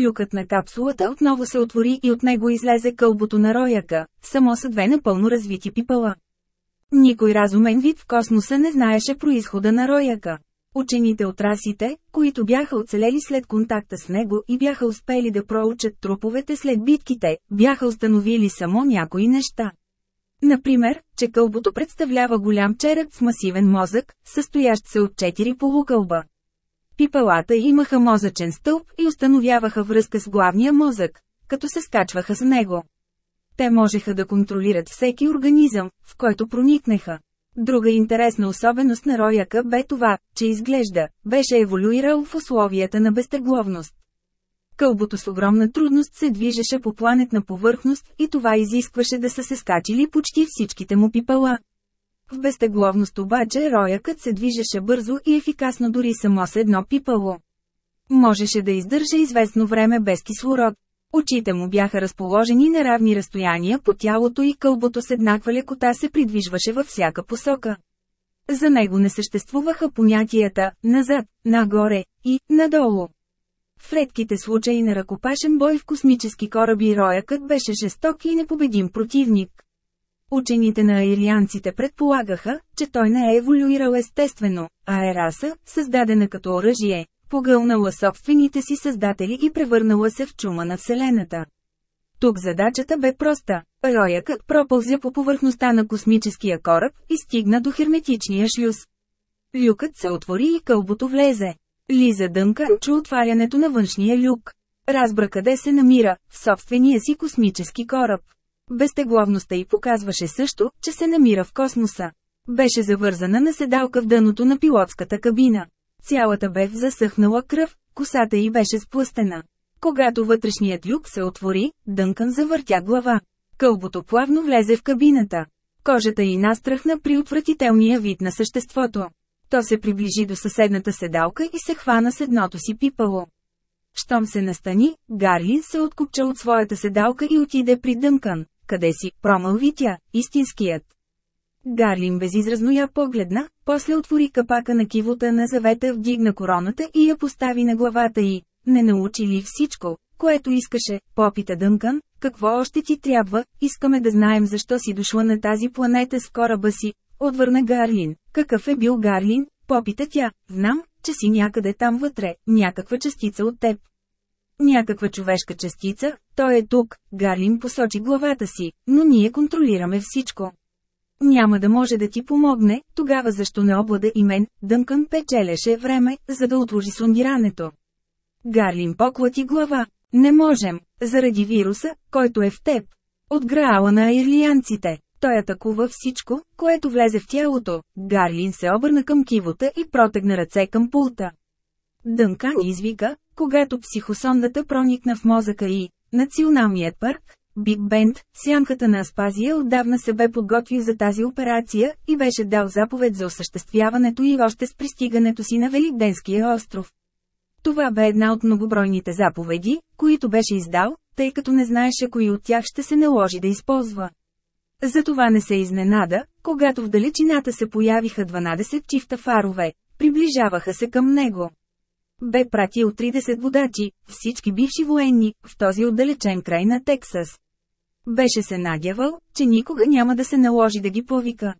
Люкът на капсулата отново се отвори и от него излезе кълбото на рояка, само са две напълно развити пипала. Никой разумен вид в космоса не знаеше происхода на рояка. Учените от расите, които бяха оцелели след контакта с него и бяха успели да проучат труповете след битките, бяха установили само някои неща. Например, че кълбото представлява голям череп с масивен мозък, състоящ се от четири полукълба. Пипалата имаха мозъчен стълб и установяваха връзка с главния мозък, като се скачваха с него. Те можеха да контролират всеки организъм, в който проникнеха. Друга интересна особеност на рояка бе това, че изглежда, беше еволюирал в условията на безтегловност. Кълбото с огромна трудност се движеше по планетна повърхност и това изискваше да са се скачили почти всичките му пипала. В безтегловност обаче роякът се движеше бързо и ефикасно дори само с едно пипало. Можеше да издържа известно време без кислород. Очите му бяха разположени на равни разстояния по тялото и кълбото с еднаква лекота се придвижваше във всяка посока. За него не съществуваха понятията «назад», «нагоре» и «надолу». В редките случаи на ръкопашен бой в космически кораби роякът беше жесток и непобедим противник. Учените на аирианците предполагаха, че той не е еволюирал естествено, а е раса, създадена като оръжие, погълнала собствените си създатели и превърнала се в чума на Вселената. Тук задачата бе проста. Роякът пропълзя по повърхността на космическия кораб и стигна до херметичния шлюз. Люкът се отвори и кълбото влезе. Лиза дънка чу отварянето на външния люк. Разбра къде се намира, в собствения си космически кораб. Безтегловността й показваше също, че се намира в космоса. Беше завързана на седалка в дъното на пилотската кабина. Цялата бе в засъхнала кръв, косата й беше сплъстена. Когато вътрешният люк се отвори, Дънкан завъртя глава. Кълбото плавно влезе в кабината. Кожата й настрахна при отвратителния вид на съществото. То се приближи до съседната седалка и се хвана с едното си пипало. Щом се настани, Гарлин се откупча от своята седалка и отиде при Дънкан. Къде си, промълви тя, истинският. Гарлин безизразно я погледна, после отвори капака на кивота на завета, вдигна короната и я постави на главата й. Не научи ли всичко, което искаше, попита Дънкан, какво още ти трябва, искаме да знаем защо си дошла на тази планета с кораба си, отвърна Гарлин. Какъв е бил Гарлин? Попита тя, знам, че си някъде там вътре, някаква частица от теб. Някаква човешка частица, той е тук, Гарлин посочи главата си, но ние контролираме всичко. Няма да може да ти помогне, тогава защо не облада и мен, Дъмкън печелеше време, за да отложи сондирането. Гарлин поклати глава. Не можем, заради вируса, който е в теб. От граала на ирлианците. Той атакува всичко, което влезе в тялото. Гарлин се обърна към кивота и протегна ръце към пулта. Дънкан извика, когато психосондата проникна в мозъка и Националният парк, Биг Бенд, сянката на Аспазия отдавна се бе подготвил за тази операция и беше дал заповед за осъществяването и още с пристигането си на Великденския остров. Това бе една от многобройните заповеди, които беше издал, тъй като не знаеше кои от тях ще се наложи да използва. Затова не се изненада, когато в далечината се появиха 12 чифта фарове, приближаваха се към него. Бе пратил 30 водачи, всички бивши военни, в този отдалечен край на Тексас. Беше се надявал, че никога няма да се наложи да ги повика.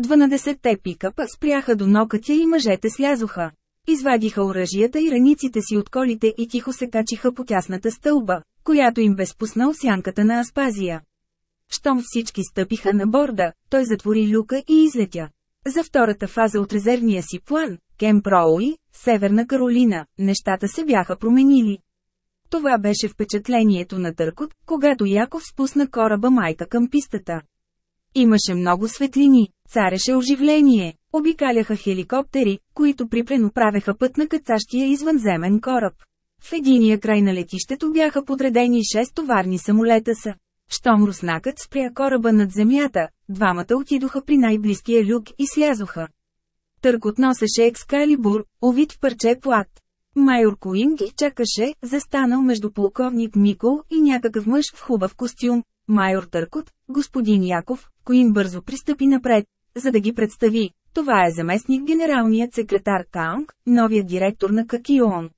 12-те пикапа спряха до нокътя и мъжете слязоха. Извадиха оръжията и раниците си от колите и тихо се качиха по тясната стълба, която им бе спуснал сянката на Аспазия. Щом всички стъпиха на борда, той затвори люка и излетя. За втората фаза от резервния си план, Кемп Роуи, Северна Каролина, нещата се бяха променили. Това беше впечатлението на Търкот, когато Яков спусна кораба майка към пистата. Имаше много светлини, цареше оживление, обикаляха хеликоптери, които припрено правеха път на кацащия извънземен кораб. В единия край на летището бяха подредени 6 товарни самолета са. Щом руснакът спря кораба над земята, двамата отидоха при най-близкия люк и слязоха. Търкот носеше екскалибур, овит в парче плат. Майор Куин ги чакаше, застанал между полковник Микол и някакъв мъж в хубав костюм. Майор Търкот, господин Яков, Куин бързо пристъпи напред, за да ги представи. Това е заместник генералният секретар Каунг, новият директор на Какион.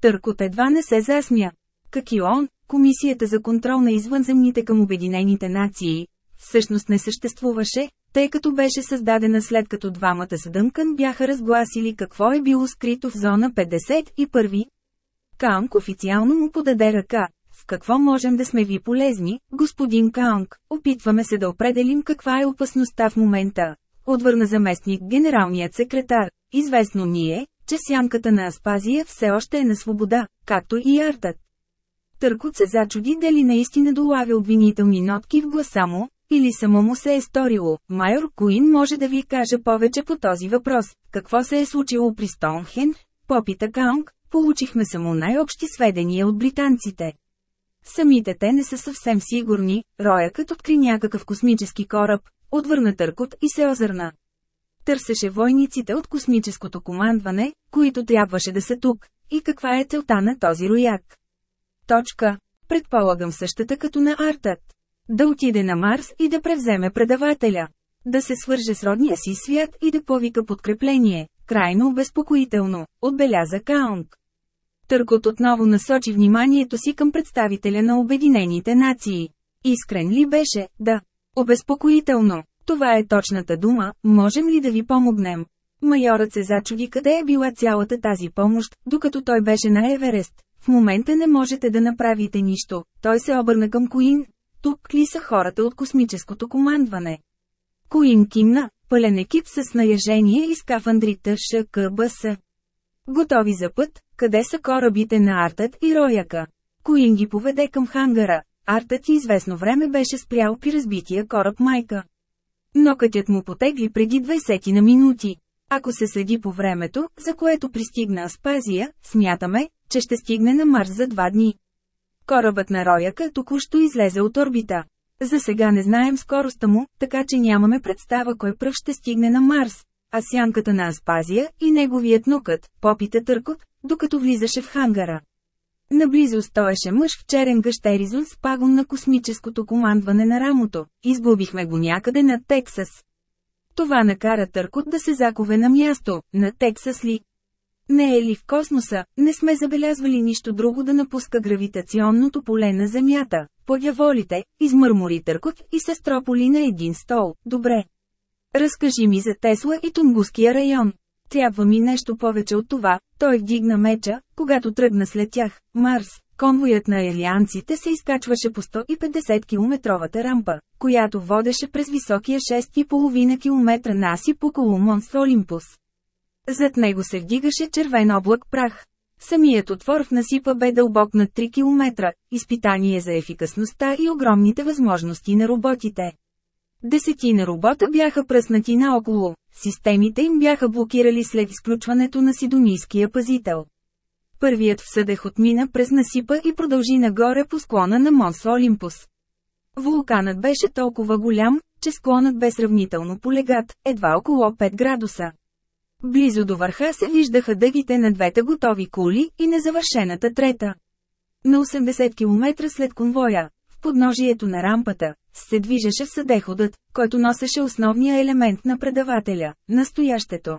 Търкот едва не се засмя. Какион, Комисията за контрол на извънземните към Обединените нации, всъщност не съществуваше, тъй като беше създадена след като двамата с Дънкън бяха разгласили какво е било скрито в зона 51. Каунг официално му подаде ръка. В какво можем да сме ви полезни, господин Каунг? Опитваме се да определим каква е опасността в момента. Отвърна заместник генералният секретар. Известно ни е, че сянката на Аспазия все още е на свобода, както и артът. Търкот се зачуди дали наистина долавя обвинителни нотки в гласа му, или само му се е сторило. Майор Куин може да ви каже повече по този въпрос. Какво се е случило при Стоунхен? Попита Каунг, получихме само най-общи сведения от британците. Самите те не са съвсем сигурни, роякът откри някакъв космически кораб, отвърна Търкот и се озърна. Търсеше войниците от космическото командване, които трябваше да са тук, и каква е целта на този рояк. Точка. Предполагам същата като на Артът. Да отиде на Марс и да превземе предавателя. Да се свърже с родния си свят и да повика подкрепление. Крайно обезпокоително, отбеляза Каунг. Търкот отново насочи вниманието си към представителя на Обединените нации. Искрен ли беше, да. Обезпокоително. Това е точната дума, можем ли да ви помогнем? Майорът се зачуди къде е била цялата тази помощ, докато той беше на Еверест. В момента не можете да направите нищо. Той се обърна към Куин. Тук ли са хората от космическото командване? Куин кимна, пълен екип с наяжение и скафандрите ШКБС. Готови за път, къде са корабите на Артът и Рояка? Куин ги поведе към хангара. Артът известно време беше спрял при разбития кораб Майка. Но кътят му потегли преди 20 на минути. Ако се следи по времето, за което пристигна Аспазия, смятаме, че ще стигне на Марс за два дни. Корабът на Рояка току-що излезе от орбита. За сега не знаем скоростта му, така че нямаме представа кой пръв ще стигне на Марс. А сянката на Аспазия и неговият нукът, попита търкот, докато влизаше в хангара. Наблизо стоеше мъж в черен гъщеризон с пагон на космическото командване на рамото. Изгубихме го някъде над Тексас. Това накара Търкот да се закове на място, на Тексас ли. Не е ли в космоса, не сме забелязвали нищо друго да напуска гравитационното поле на Земята. Подяволите, измърмори Търкот и се строполи на един стол. Добре. Разкажи ми за Тесла и Тунгуския район. Трябва ми нещо повече от това, той вдигна меча, когато тръгна след тях. Марс, конвоят на елианците се изкачваше по 150 километровата рампа, която водеше през високия 6,5 км насип около Монс Олимпус. Зад него се вдигаше червен облак прах. Самият отвор в насипа бе дълбок на 3 км, изпитание за ефикасността и огромните възможности на роботите. Десетина робота бяха пръснати наоколо, системите им бяха блокирали след изключването на сидонийския пазител. Първият всъдех отмина през насипа и продължи нагоре по склона на Монс Олимпус. Вулканът беше толкова голям, че склонът бе сравнително полегат, едва около 5 градуса. Близо до върха се виждаха дъгите на двете готови кули и незавършената трета. На 80 км след конвоя, в подножието на рампата, се движеше съдеходът, който носеше основния елемент на предавателя – настоящето.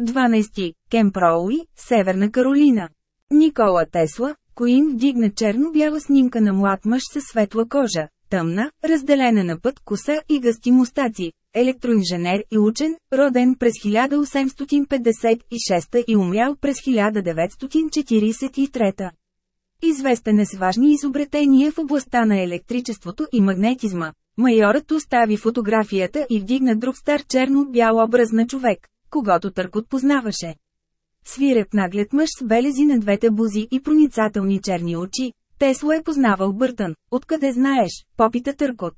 12. Кемп Роуи, Северна Каролина. Никола Тесла, Коин вдигна черно-бяла снимка на млад мъж със светла кожа, тъмна, разделена на път коса и гъсти мустаци, електроинженер и учен, роден през 1856 и умрял през 1943. Известен е с важни изобретения в областта на електричеството и магнетизма. Майорът остави фотографията и вдигна друг стар черно-бял образ на човек, когато Търкот познаваше. Свиреп наглед мъж с белези на двете бузи и проницателни черни очи. Тесла е познавал Бъртън. Откъде знаеш? Попита Търкот.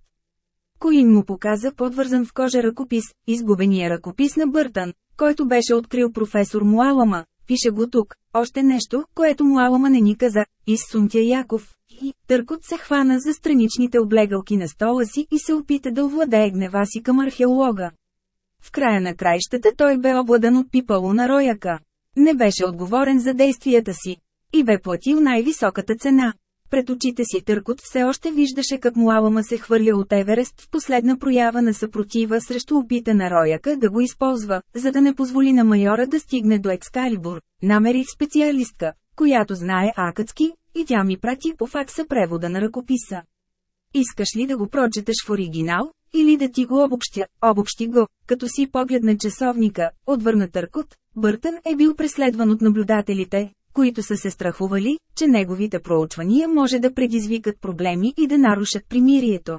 Коин му показа подвързан в кожа ръкопис, изгубения ръкопис на Бъртън, който беше открил професор Муалама, Пише го тук. Още нещо, което Муалама не ни каза, изсунтя Яков. И търкот се хвана за страничните облегалки на стола си и се опита да овладее гнева си към археолога. В края на краищата той бе обладан от пипало на рояка. Не беше отговорен за действията си. И бе платил най-високата цена. Пред очите си Търкот все още виждаше как Муалама се хвърля от Еверест в последна проява на съпротива срещу опита на Рояка да го използва, за да не позволи на майора да стигне до Екскалибур. Намерих специалистка, която знае акъцки, и тя ми прати по факса превода на ръкописа. Искаш ли да го прочетеш в оригинал, или да ти го обобщя, обобщи го, като си погледна часовника, отвърна Търкот, Бъртън е бил преследван от наблюдателите, които са се страхували, че неговите проучвания може да предизвикат проблеми и да нарушат примирието.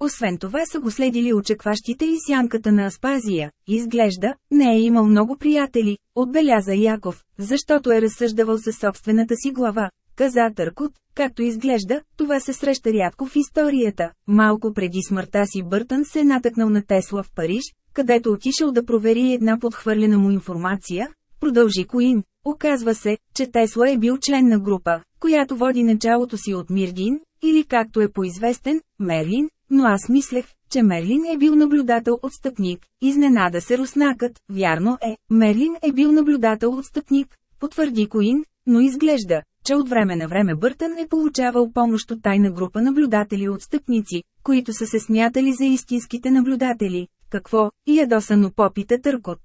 Освен това са го следили очекващите и сянката на Аспазия. Изглежда, не е имал много приятели, отбеляза Яков, защото е разсъждавал със собствената си глава. Каза Търкот, както изглежда, това се среща рядко в историята. Малко преди смъртта си Бъртън се е натъкнал на Тесла в Париж, където отишъл да провери една подхвърлена му информация, продължи Коин. Оказва се, че Тесла е бил член на група, която води началото си от Мирдин, или както е поизвестен, Мерлин, но аз мислех, че Мерлин е бил наблюдател-отстъпник. Изненада се руснакът, вярно е, Мерлин е бил наблюдател-отстъпник, потвърди Коин, но изглежда, че от време на време Бъртън е получавал помощ от тайна група наблюдатели-отстъпници, които са се смятали за истинските наблюдатели. Какво? И ядосано попита Търкот.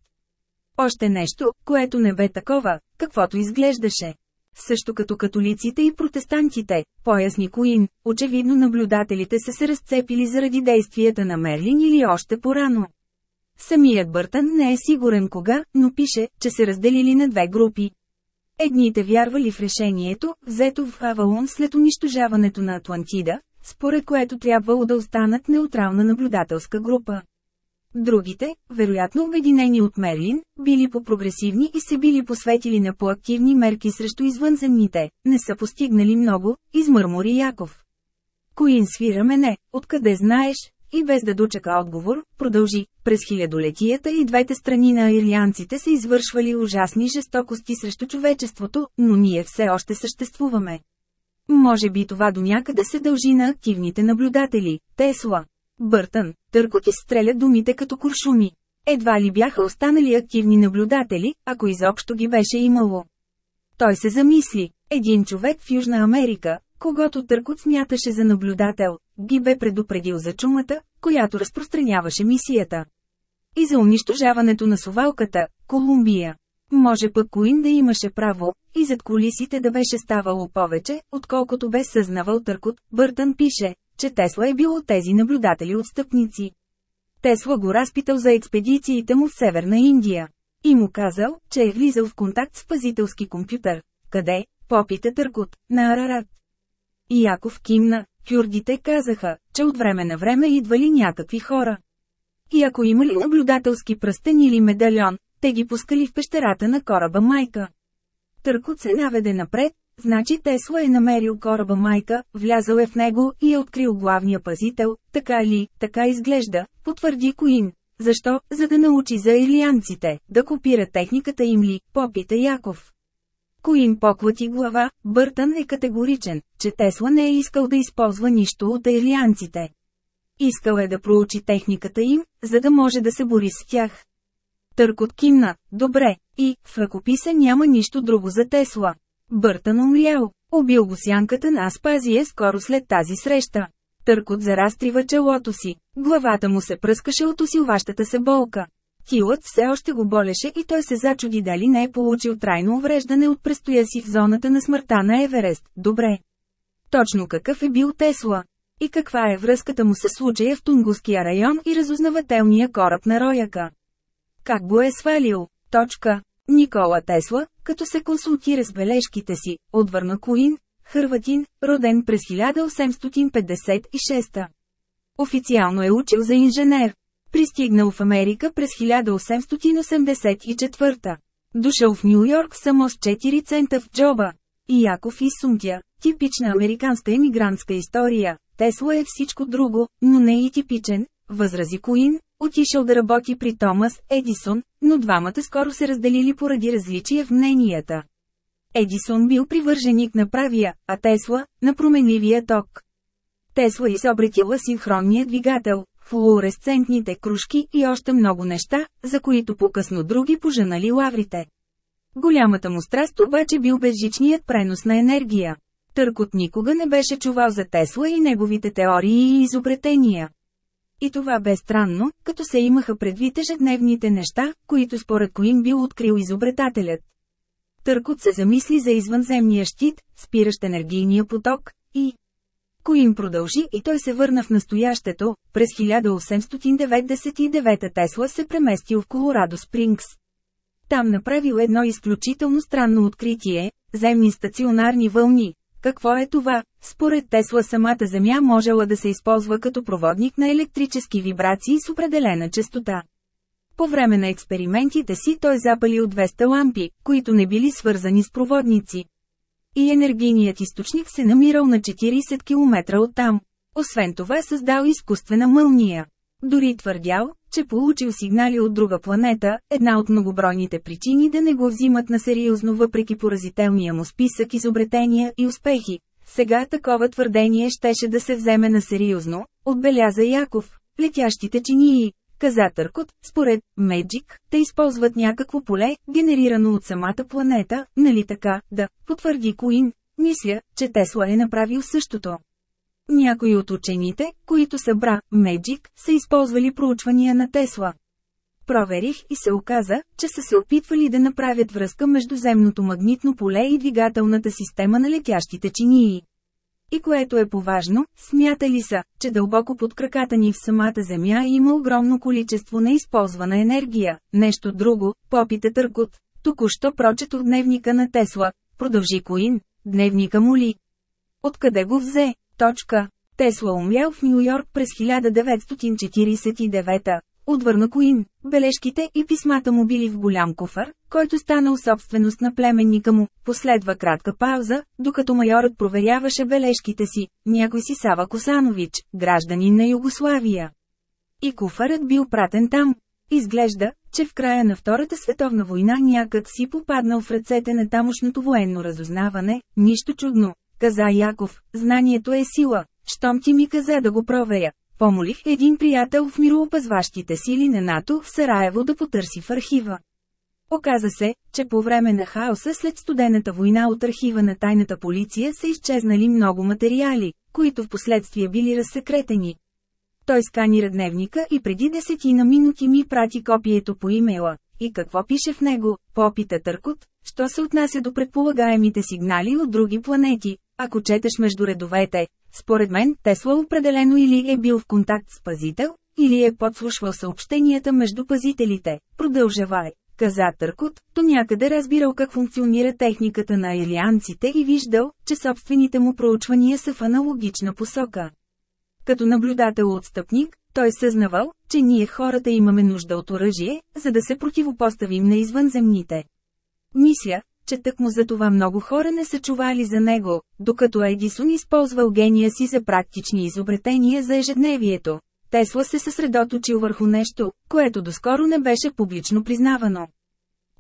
Още нещо, което не бе такова, каквото изглеждаше. Също като католиците и протестантите, поясни Коин, очевидно наблюдателите са се разцепили заради действията на Мерлин или още по-рано. Самият Бъртън не е сигурен кога, но пише, че се разделили на две групи. Едните вярвали в решението, взето в Авалон след унищожаването на Атлантида, според което трябвало да останат неутрална наблюдателска група. Другите, вероятно обединени от Мерлин, били по-прогресивни и се били посветили на по-активни мерки срещу извънземните, не са постигнали много, измърмори Яков. Коин свира мене, откъде знаеш, и без да дочака отговор, продължи. През хилядолетията и двете страни на ирлианците са извършвали ужасни жестокости срещу човечеството, но ние все още съществуваме. Може би това до някъде се дължи на активните наблюдатели, Тесла. Бъртън, търкот изстреля думите като куршуми. Едва ли бяха останали активни наблюдатели, ако изобщо ги беше имало. Той се замисли. Един човек в Южна Америка, когато Търкот смяташе за наблюдател, ги бе предупредил за чумата, която разпространяваше мисията. И за унищожаването на совалката, Колумбия. Може пък Куин да имаше право, и зад колисите да беше ставало повече, отколкото бе съзнавал Търкот, Бъртън пише, че Тесла е бил от тези наблюдатели отстъпници. Тесла го разпитал за експедициите му в Северна Индия. И му казал, че е влизал в контакт с пазителски компютър. Къде? Попита Търкот, на Арарат. И Яков кимна, кюрдите казаха, че от време на време идвали някакви хора. И ако имали наблюдателски пръстен или медальон, те ги пускали в пещерата на кораба Майка. Търкот се наведе напред, значи Тесла е намерил кораба Майка, влязъл е в него и е открил главния пазител, така ли, така изглежда, потвърди Коин. Защо? За да научи за илианците, да копира техниката им ли, попита Яков. Коин поклати глава, Бъртън е категоричен, че Тесла не е искал да използва нищо от илианците. Искал е да проучи техниката им, за да може да се бори с тях. Търкот кимна, добре, и, в ръкописа няма нищо друго за Тесла. Бъртън умрял, убил го сянката на Аспазия скоро след тази среща. Търкот заразтрива челото си, главата му се пръскаше от усилващата се болка. Тилът все още го болеше и той се зачуди дали не е получил трайно увреждане от престоя си в зоната на смъртта на Еверест. Добре. Точно какъв е бил Тесла? И каква е връзката му с случая в Тунгуския район и разузнавателния кораб на Рояка? Как го е свалил? Точка. Никола Тесла, като се консултира с бележките си, отвърна Куин, хърватин, роден през 1856. Официално е учил за инженер. Пристигнал в Америка през 1884. Дошъл в Нью Йорк само с 4 цента в джоба. И Яков и Сумтя, типична американска емигрантска история. Тесла е всичко друго, но не и типичен, възрази Куин, отишъл да работи при Томас Едисон, но двамата скоро се разделили поради различия в мненията. Едисон бил привърженик на правия, а Тесла – на променливия ток. Тесла изобретила синхронния двигател, флуоресцентните кружки и още много неща, за които по-късно други поженали лаврите. Голямата му страст обаче бил безжичният пренос на енергия. Търкот никога не беше чувал за Тесла и неговите теории и изобретения. И това бе странно, като се имаха предвид ежедневните неща, които според Коин бил открил изобретателят. Търкот се замисли за извънземния щит, спиращ енергийния поток, и Коин продължи и той се върна в настоящето, през 1899 Тесла се преместил в Колорадо Спрингс. Там направил едно изключително странно откритие – земни стационарни вълни. Какво е това? Според Тесла самата Земя можела да се използва като проводник на електрически вибрации с определена частота. По време на експериментите си той запалил 200 лампи, които не били свързани с проводници. И енергийният източник се намирал на 40 км оттам. Освен това създал изкуствена мълния. Дори твърдял, че получил сигнали от друга планета, една от многобройните причини да не го взимат на сериозно въпреки поразителния му списък изобретения и успехи. Сега такова твърдение щеше да се вземе на сериозно, отбеляза Яков. Летящите чинии, каза Търкот, според Меджик, те използват някакво поле, генерирано от самата планета, нали така, да, потвърди Куин. Мисля, че Тесла е направил същото. Някои от учените, които събра Меджик, са използвали проучвания на Тесла. Проверих и се оказа, че са се опитвали да направят връзка между земното магнитно поле и двигателната система на летящите чинии. И което е поважно, смятали са, че дълбоко под краката ни в самата Земя има огромно количество неизползвана енергия. Нещо друго, попита Търкот. Току-що прочетох дневника на Тесла, продължи Коин, дневника му ли? Откъде го взе? Точка. Тесла умрял в Нью Йорк през 1949 Отвърна Коин, бележките и писмата му били в голям куфър, който станал собственост на племенника му. Последва кратка пауза, докато майорът проверяваше бележките си. Някой си Сава Косанович, гражданин на Югославия. И куфарът бил пратен там. Изглежда, че в края на Втората световна война някак си попаднал в ръцете на тамошното военно разузнаване, нищо чудно, каза Яков, знанието е сила, щом ти ми каза да го проверя. Помолих един приятел в мироопазващите сили на НАТО в Сараево да потърси в архива. Оказа се, че по време на хаоса след студената война от архива на тайната полиция са изчезнали много материали, които в последствие били разсекретени. Той сканира дневника и преди десетина минути ми прати копието по имейла. И какво пише в него, попита Търкот, що се отнася до предполагаемите сигнали от други планети, ако четеш между редовете. Според мен, Тесла определено или е бил в контакт с пазител, или е подслушвал съобщенията между пазителите. Продължавай. Каза Търкот, то някъде разбирал как функционира техниката на илианците и виждал, че собствените му проучвания са в аналогична посока. Като наблюдател отстъпник, той съзнавал, че ние хората имаме нужда от оръжие, за да се противопоставим на извънземните. Мисля, че тъкмо за това много хора не са чували за него, докато Едисон използвал гения си за практични изобретения за ежедневието. Тесла се съсредоточил върху нещо, което доскоро не беше публично признавано.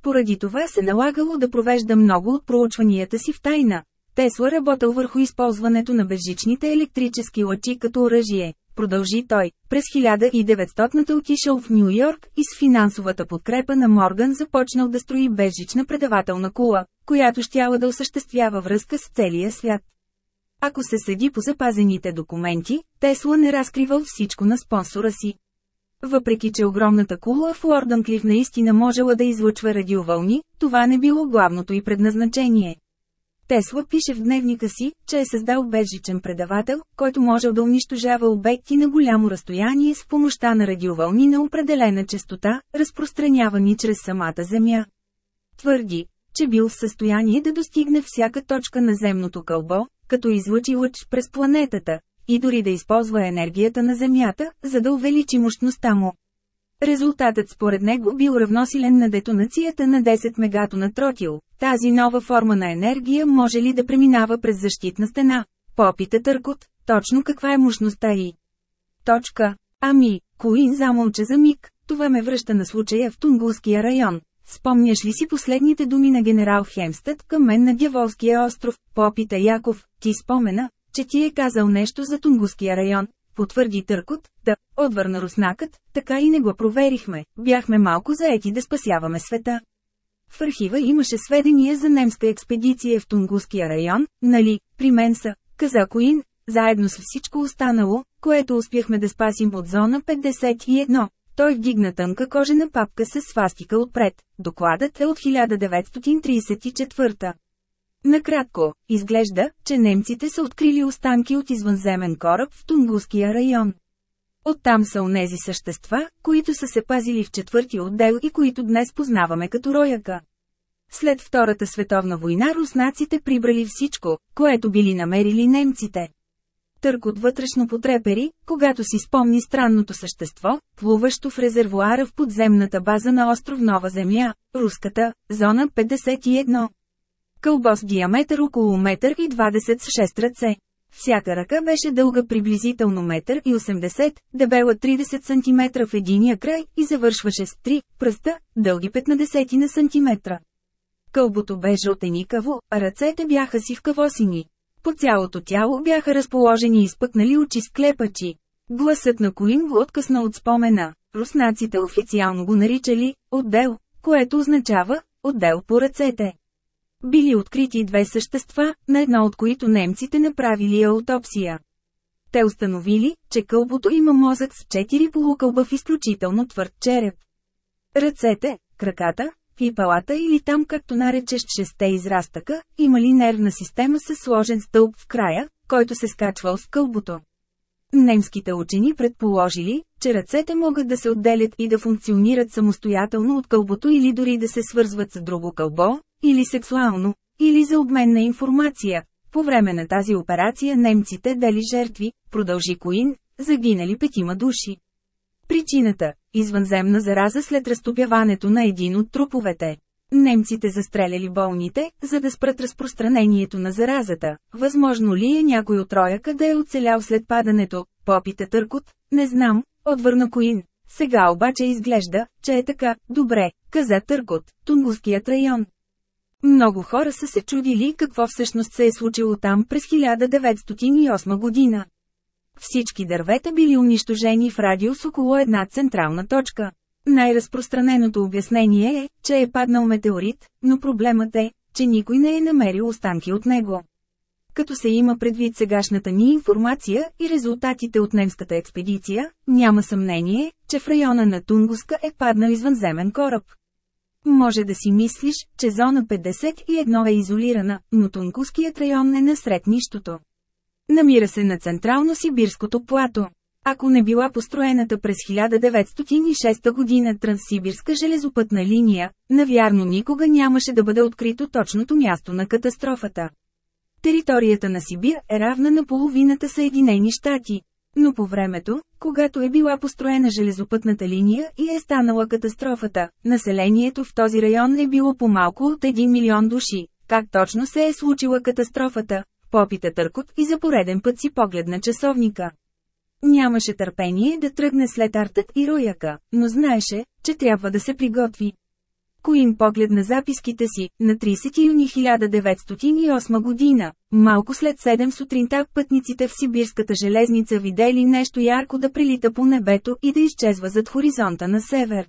Поради това се налагало да провежда много от проучванията си в тайна. Тесла работил върху използването на безжичните електрически лъчи като оръжие. Продължи той, през 1900-та отишъл в Нью Йорк и с финансовата подкрепа на Морган започнал да строи безжична предавателна кула, която щяла да осъществява връзка с целия свят. Ако се съди по запазените документи, Тесла не разкривал всичко на спонсора си. Въпреки че огромната кула в Клиф наистина можела да излъчва радиовълни, това не било главното и предназначение. Тесла пише в дневника си, че е създал безжичен предавател, който може да унищожава обекти на голямо разстояние с помощта на радиовълни на определена частота, разпространявани чрез самата Земя. Твърди, че бил в състояние да достигне всяка точка на земното кълбо, като излучи лъч през планетата, и дори да използва енергията на Земята, за да увеличи мощността му. Резултатът според него бил равносилен на детонацията на 10 мегатона тротил. Тази нова форма на енергия може ли да преминава през защитна стена? Попита Търкот, точно каква е мощността и. Точка. Ами, Коин замълча за миг, това ме връща на случая в Тунгулския район. Спомняш ли си последните думи на генерал Хемстед към мен на Дяволския остров? Попита Яков, ти спомена, че ти е казал нещо за Тунгуския район, потвърди Търкот, да, отвърна руснакът, така и не го проверихме, бяхме малко заети да спасяваме света. В архива имаше сведения за немска експедиция в Тунгуския район, нали, при мен са, каза Коин, заедно с всичко останало, което успяхме да спасим от зона 51. Той вдигна тънка кожена папка с свастика отпред. Докладът е от 1934. Накратко, изглежда, че немците са открили останки от извънземен кораб в Тунгуския район. Оттам са онези същества, които са се пазили в четвърти отдел и които днес познаваме като рояка. След Втората световна война руснаците прибрали всичко, което били намерили немците. Търкот вътрешно потрепери, когато си спомни странното същество, плуващо в резервуара в подземната база на остров Нова Земя, руската, зона 51. Кълбо с диаметър около метър и 20 с 6 ръце. Всяка ръка беше дълга приблизително метър и 80, дебела 30 см в единия край и завършваше с 3 пръста, дълги 15 на сантиметра. Кълбото бе жълтеникаво, а ръцете бяха си в кавосини. По цялото тяло бяха разположени изпъкнали очи с клепачи. Гласът на Коин го откъсна от спомена. Руснаците официално го наричали «отдел», което означава «отдел по ръцете». Били открити две същества, на едно от които немците направили аутопсия. Те установили, че кълбото има мозък с четири полукълба в изключително твърд череп. Ръцете, краката, пипалата или там както наречеш шесте израстъка, имали нервна система с сложен стълб в края, който се скачвал с кълбото. Немските учени предположили, че ръцете могат да се отделят и да функционират самостоятелно от кълбото или дори да се свързват с друго кълбо, или сексуално, или за обмен на информация. По време на тази операция немците дали жертви, продължи Коин, загинали петима души. Причината – извънземна зараза след разтопяването на един от труповете. Немците застреляли болните, за да спрат разпространението на заразата. Възможно ли е някой от рояка да е оцелял след падането? Попита Търкот, не знам, отвърна Коин. Сега обаче изглежда, че е така, добре, каза Търкот, Тунгуският район. Много хора са се чудили какво всъщност се е случило там през 1908 година. Всички дървета били унищожени в радиус около една централна точка. Най-разпространеното обяснение е, че е паднал метеорит, но проблемът е, че никой не е намерил останки от него. Като се има предвид сегашната ни информация и резултатите от немската експедиция, няма съмнение, че в района на Тунгуска е паднал извънземен кораб. Може да си мислиш, че зона 51 е изолирана, но Тунгуският район е насред нищото. Намира се на Централно-Сибирското плато. Ако не била построената през 1906 година Транссибирска железопътна линия, навярно никога нямаше да бъде открито точното място на катастрофата. Територията на Сибир е равна на половината Съединени щати. Но по времето, когато е била построена железопътната линия и е станала катастрофата, населението в този район е било по-малко от 1 милион души. Как точно се е случила катастрофата? Попита Търкот и за пореден път си погледна часовника. Нямаше търпение да тръгне след артът и рояка, но знаеше, че трябва да се приготви. Коин погледна записките си, на 30 юни 1908 година, малко след 7 сутринта пътниците в сибирската железница видели нещо ярко да прилита по небето и да изчезва зад хоризонта на север.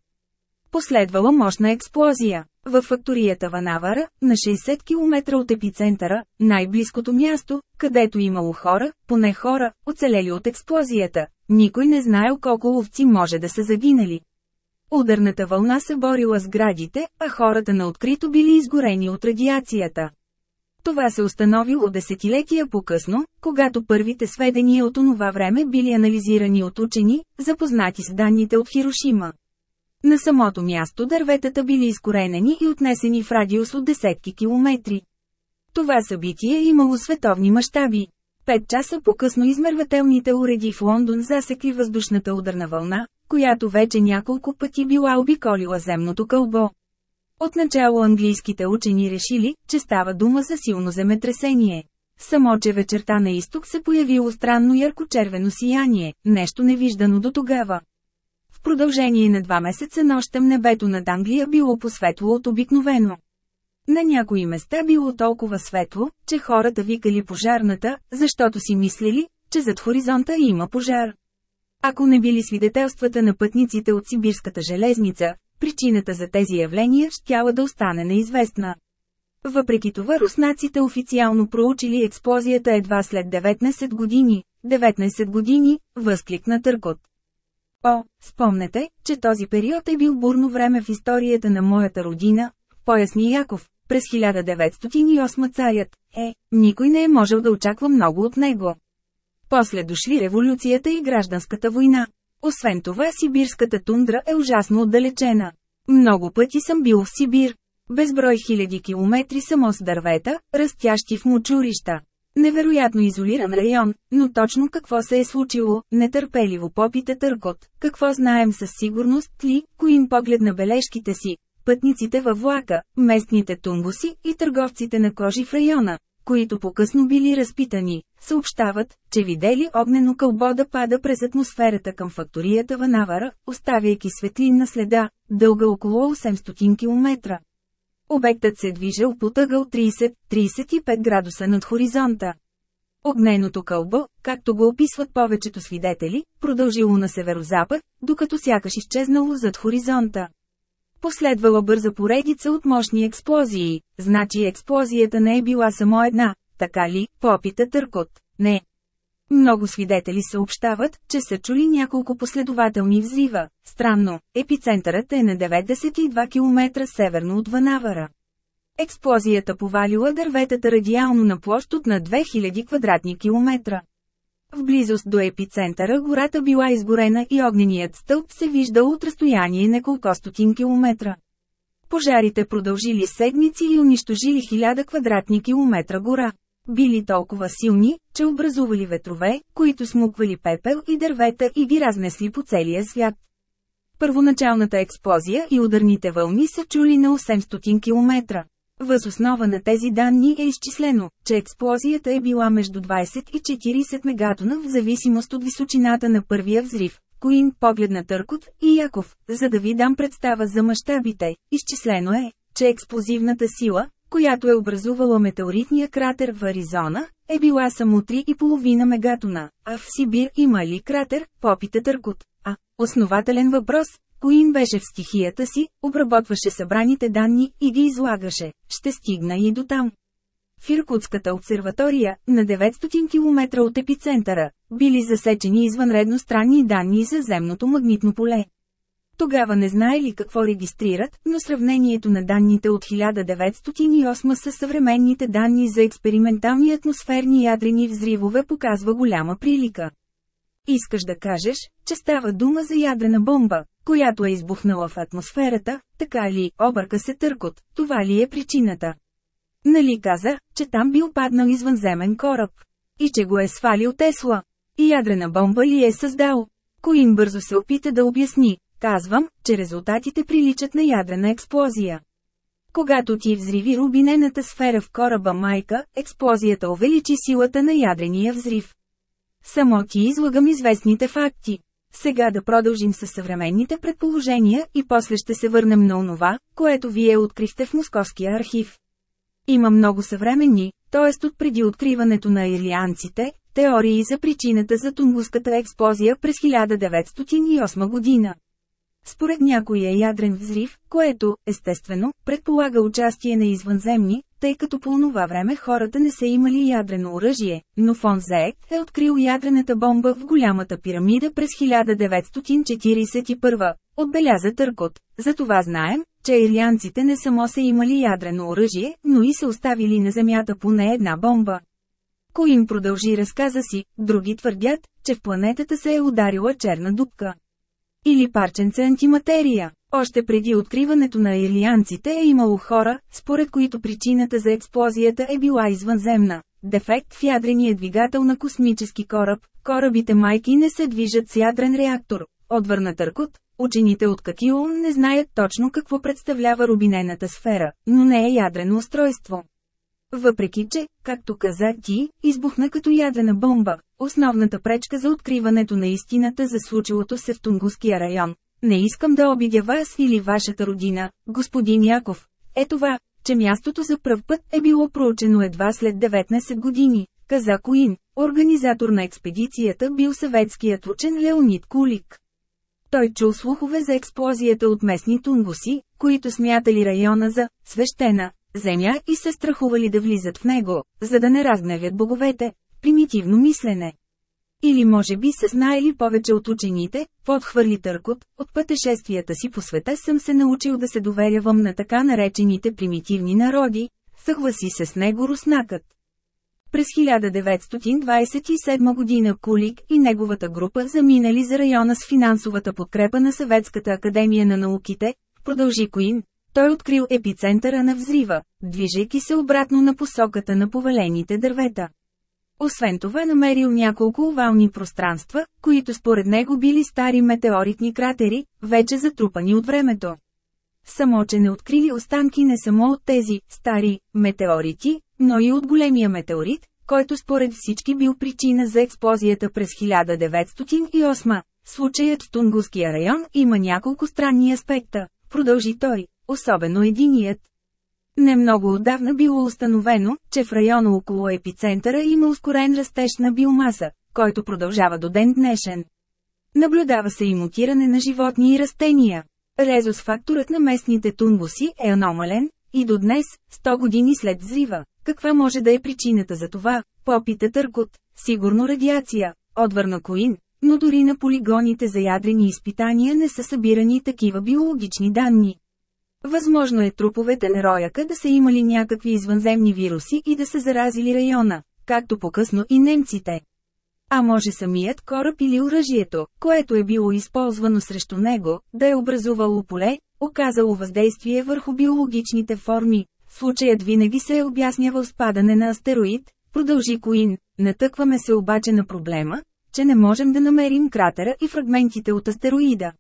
Последвала мощна експлозия. Във факторията Ванавара, на 60 км от епицентъра, най-близкото място, където имало хора, поне хора, оцелели от експлозията, никой не знаел колко ловци може да са загинали. Ударната вълна се борила с градите, а хората на открито били изгорени от радиацията. Това се установило десетилетия по-късно, когато първите сведения от онова време били анализирани от учени, запознати с данните от Хирошима. На самото място дърветата били изкоренени и отнесени в радиус от десетки километри. Това събитие имало световни мащаби. Пет часа по-късно измервателните уреди в Лондон засекли въздушната ударна вълна, която вече няколко пъти била обиколила земното кълбо. Отначало английските учени решили, че става дума за силно земетресение. Само че вечерта на изток се появило странно ярко-червено сияние, нещо невиждано до тогава. Продължение на два месеца нощем небето над Англия било посветло от обикновено. На някои места било толкова светло, че хората викали пожарната, защото си мислили, че зад хоризонта има пожар. Ако не били свидетелствата на пътниците от Сибирската железница, причината за тези явления щяла да остане неизвестна. Въпреки това руснаците официално проучили експлозията едва след 19 години. 19 години, възкликна Търкот. О, спомнете, че този период е бил бурно време в историята на моята родина, поясни Яков, през 1908 царят, е, никой не е можел да очаква много от него. После дошли революцията и гражданската война. Освен това сибирската тундра е ужасно отдалечена. Много пъти съм бил в Сибир. Безброй хиляди километри само с дървета, растящи в мучурища. Невероятно изолиран район, но точно какво се е случило, нетърпеливо попита Търкот. Какво знаем със сигурност ли, коим поглед на бележките си, пътниците във влака, местните тунгуси и търговците на кожи в района, които по-късно били разпитани, съобщават, че видели огнено кълбо да пада през атмосферата към факторията Ванавара, оставяйки светлинна следа, дълга около 800 км. Обектът се движел по тъгъл 30-35 градуса над хоризонта. Огненото кълбо, както го описват повечето свидетели, продължило на северозапад, докато сякаш изчезнало зад хоризонта. Последвала бърза поредица от мощни експлозии, значи експлозията не е била само една, така ли, попита Търкот, не. Много свидетели съобщават, че са чули няколко последователни взрива. Странно, епицентърът е на 92 км северно от Ванавара. Експлозията повалила дърветата радиално на площ от на 2000 квадратни километра. В близост до епицентъра гората била изгорена и огненият стълб се виждал от разстояние неколко стотин километра. Пожарите продължили седмици и унищожили 1000 квадратни километра гора. Били толкова силни, че образували ветрове, които смуквали пепел и дървета и ги разнесли по целия свят. Първоначалната експлозия и ударните вълни са чули на 800 км. Въз основа на тези данни е изчислено, че експлозията е била между 20 и 40 мегатона в зависимост от височината на първия взрив, Коин погледна Търкот и Яков, за да ви дам представа за мащабите. Изчислено е, че експлозивната сила, която е образувала метеоритния кратер в Аризона, е била само 3,5 мегатона, а в Сибир има ли кратер, попита Търкот. А, основателен въпрос, Коин беше в стихията си, обработваше събраните данни и ги излагаше, ще стигна и до там. В Иркутската обсерватория, на 900 км от епицентъра, били засечени извънредно странни данни за земното магнитно поле. Тогава не знаели какво регистрират, но сравнението на данните от 1908 с съвременните данни за експериментални атмосферни ядрени взривове показва голяма прилика. Искаш да кажеш, че става дума за ядрена бомба, която е избухнала в атмосферата, така ли, обърка се търкот, това ли е причината? Нали каза, че там бил паднал извънземен кораб? И че го е свалил Тесла? И ядрена бомба ли е създал? Коин бързо се опита да обясни, казвам, че резултатите приличат на ядрена експлозия. Когато ти взриви рубинената сфера в кораба майка, експлозията увеличи силата на ядрения взрив. Само ти излагам известните факти. Сега да продължим с съвременните предположения и после ще се върнем на онова, което вие открихте в Московския архив. Има много съвременни, т.е. от преди откриването на ирлианците, теории за причината за тунгуската експлозия през 1908 година. Според някой е ядрен взрив, което, естествено, предполага участие на извънземни, тъй като по това време хората не са имали ядрено оръжие, но фон Зеек е открил ядрената бомба в голямата пирамида през 1941, отбеляза Търкот. Затова знаем, че ирианците не само са имали ядрено оръжие, но и са оставили на Земята поне една бомба. Коим продължи разказа си, други твърдят, че в планетата се е ударила черна дупка. Или парченце антиматерия. Още преди откриването на ирлианците е имало хора, според които причината за експлозията е била извънземна. Дефект в ядрения двигател на космически кораб, корабите майки не се движат с ядрен реактор. Отвърна Търкот, учените от Какион не знаят точно какво представлява рубинената сфера, но не е ядрено устройство. Въпреки че, както каза ти, избухна като ядрена бомба, основната пречка за откриването на истината за случилото се в Тунгуския район. Не искам да обидя вас или вашата родина, господин Яков. Е това, че мястото за пръв път е било проучено едва след 19 години, каза Коин, организатор на експедицията бил съветският учен Леонид Кулик. Той чул слухове за експлозията от местни тунгуси, които смятали района за «свещена», земя и се страхували да влизат в него, за да не разгневят боговете. Примитивно мислене. Или може би са знаели повече от учените, подхвърли Търкот, от пътешествията си по света съм се научил да се доверявам на така наречените примитивни народи, съгласи се с него руснакът. През 1927 година Кулик и неговата група заминали за района с финансовата подкрепа на Съветската академия на науките, продължи Коин, той открил епицентъра на взрива, движейки се обратно на посоката на повалените дървета. Освен това намерил няколко овални пространства, които според него били стари метеоритни кратери, вече затрупани от времето. Само че не открили останки не само от тези стари метеорити, но и от големия метеорит, който според всички бил причина за експлозията през 1908. Случаят в Тунгуския район има няколко странни аспекта, продължи той особено единият. Не много отдавна било установено, че в района около епицентъра има ускорен растеж на биомаса, който продължава до ден днешен. Наблюдава се и мутиране на животни и растения. Резус факторът на местните тунбуси е аномален, и до днес, 100 години след взрива, каква може да е причината за това, попита Търкот, сигурно радиация, отвърна Коин, но дори на полигоните за ядрени изпитания не са събирани такива биологични данни. Възможно е труповете на рояка да са имали някакви извънземни вируси и да са заразили района, както по-късно и немците. А може самият кораб или оръжието, което е било използвано срещу него, да е образувало поле, оказало въздействие върху биологичните форми. Случаят винаги се е обяснявал с падане на астероид, продължи Коин. Натъкваме се обаче на проблема, че не можем да намерим кратера и фрагментите от астероида.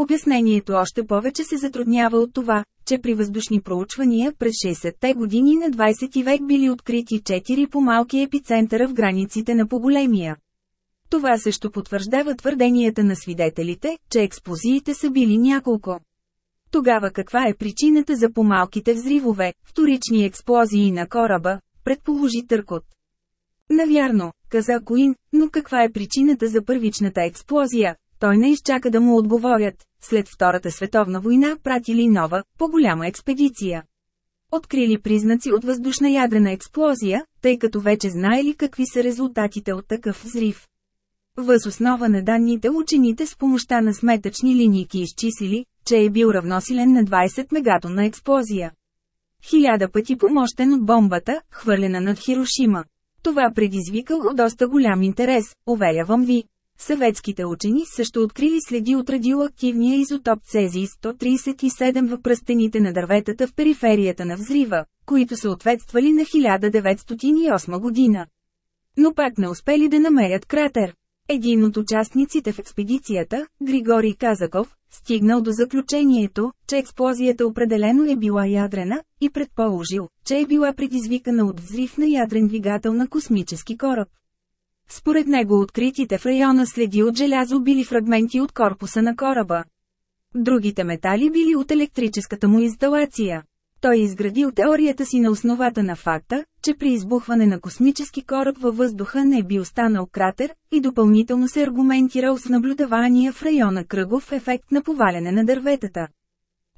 Обяснението още повече се затруднява от това, че при въздушни проучвания през 60-те години на 20 век били открити 4 по-малки епицентъра в границите на по-големия. Това също потвърждава твърденията на свидетелите, че експлозиите са били няколко. Тогава каква е причината за помалките взривове, вторични експлозии на кораба, предположи Търкот. Навярно, каза Коин, но каква е причината за първичната експлозия? Той не изчака да му отговорят. След Втората световна война пратили нова, по-голяма експедиция. Открили признаци от въздушна ядрена експлозия, тъй като вече знаели какви са резултатите от такъв взрив. Въз основа на данните учените с помощта на сметъчни линейки изчислили, че е бил равносилен на 20 мегатонна експлозия. Хиляда пъти помощен от бомбата, хвърлена над Хирошима. Това предизвикало доста голям интерес, уверявам ви. Съветските учени също открили следи от радиоактивния изотоп Цезий-137 в пръстените на дърветата в периферията на взрива, които съответствали на 1908 година. Но пак не успели да намерят кратер. Един от участниците в експедицията, Григорий Казаков, стигнал до заключението, че експлозията определено е била ядрена, и предположил, че е била предизвикана от взрив на ядрен двигател на космически кораб. Според него откритите в района следи от желязо били фрагменти от корпуса на кораба. Другите метали били от електрическата му инсталация. Той изградил теорията си на основата на факта, че при избухване на космически кораб във въздуха не е бил станал кратер, и допълнително се аргументирал с наблюдавания в района кръгов ефект на поваляне на дърветата.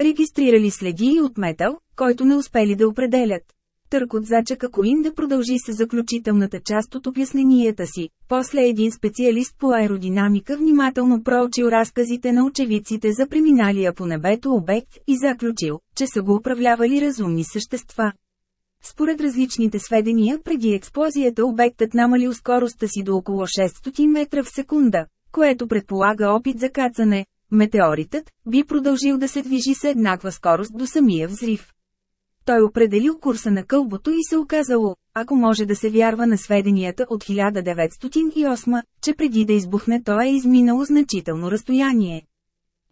Регистрирали следи и от метал, който не успели да определят. Търкот зачака Коин да продължи с заключителната част от обясненията си. После един специалист по аеродинамика внимателно проучил разказите на очевидците за преминалия по небето обект и заключил, че са го управлявали разумни същества. Според различните сведения преди експлозията обектът намалил скоростта си до около 600 метра в секунда, което предполага опит за кацане. Метеоритът би продължил да се движи с еднаква скорост до самия взрив. Той определил курса на кълбото и се оказало, ако може да се вярва на сведенията от 1908, че преди да избухне то е изминало значително разстояние.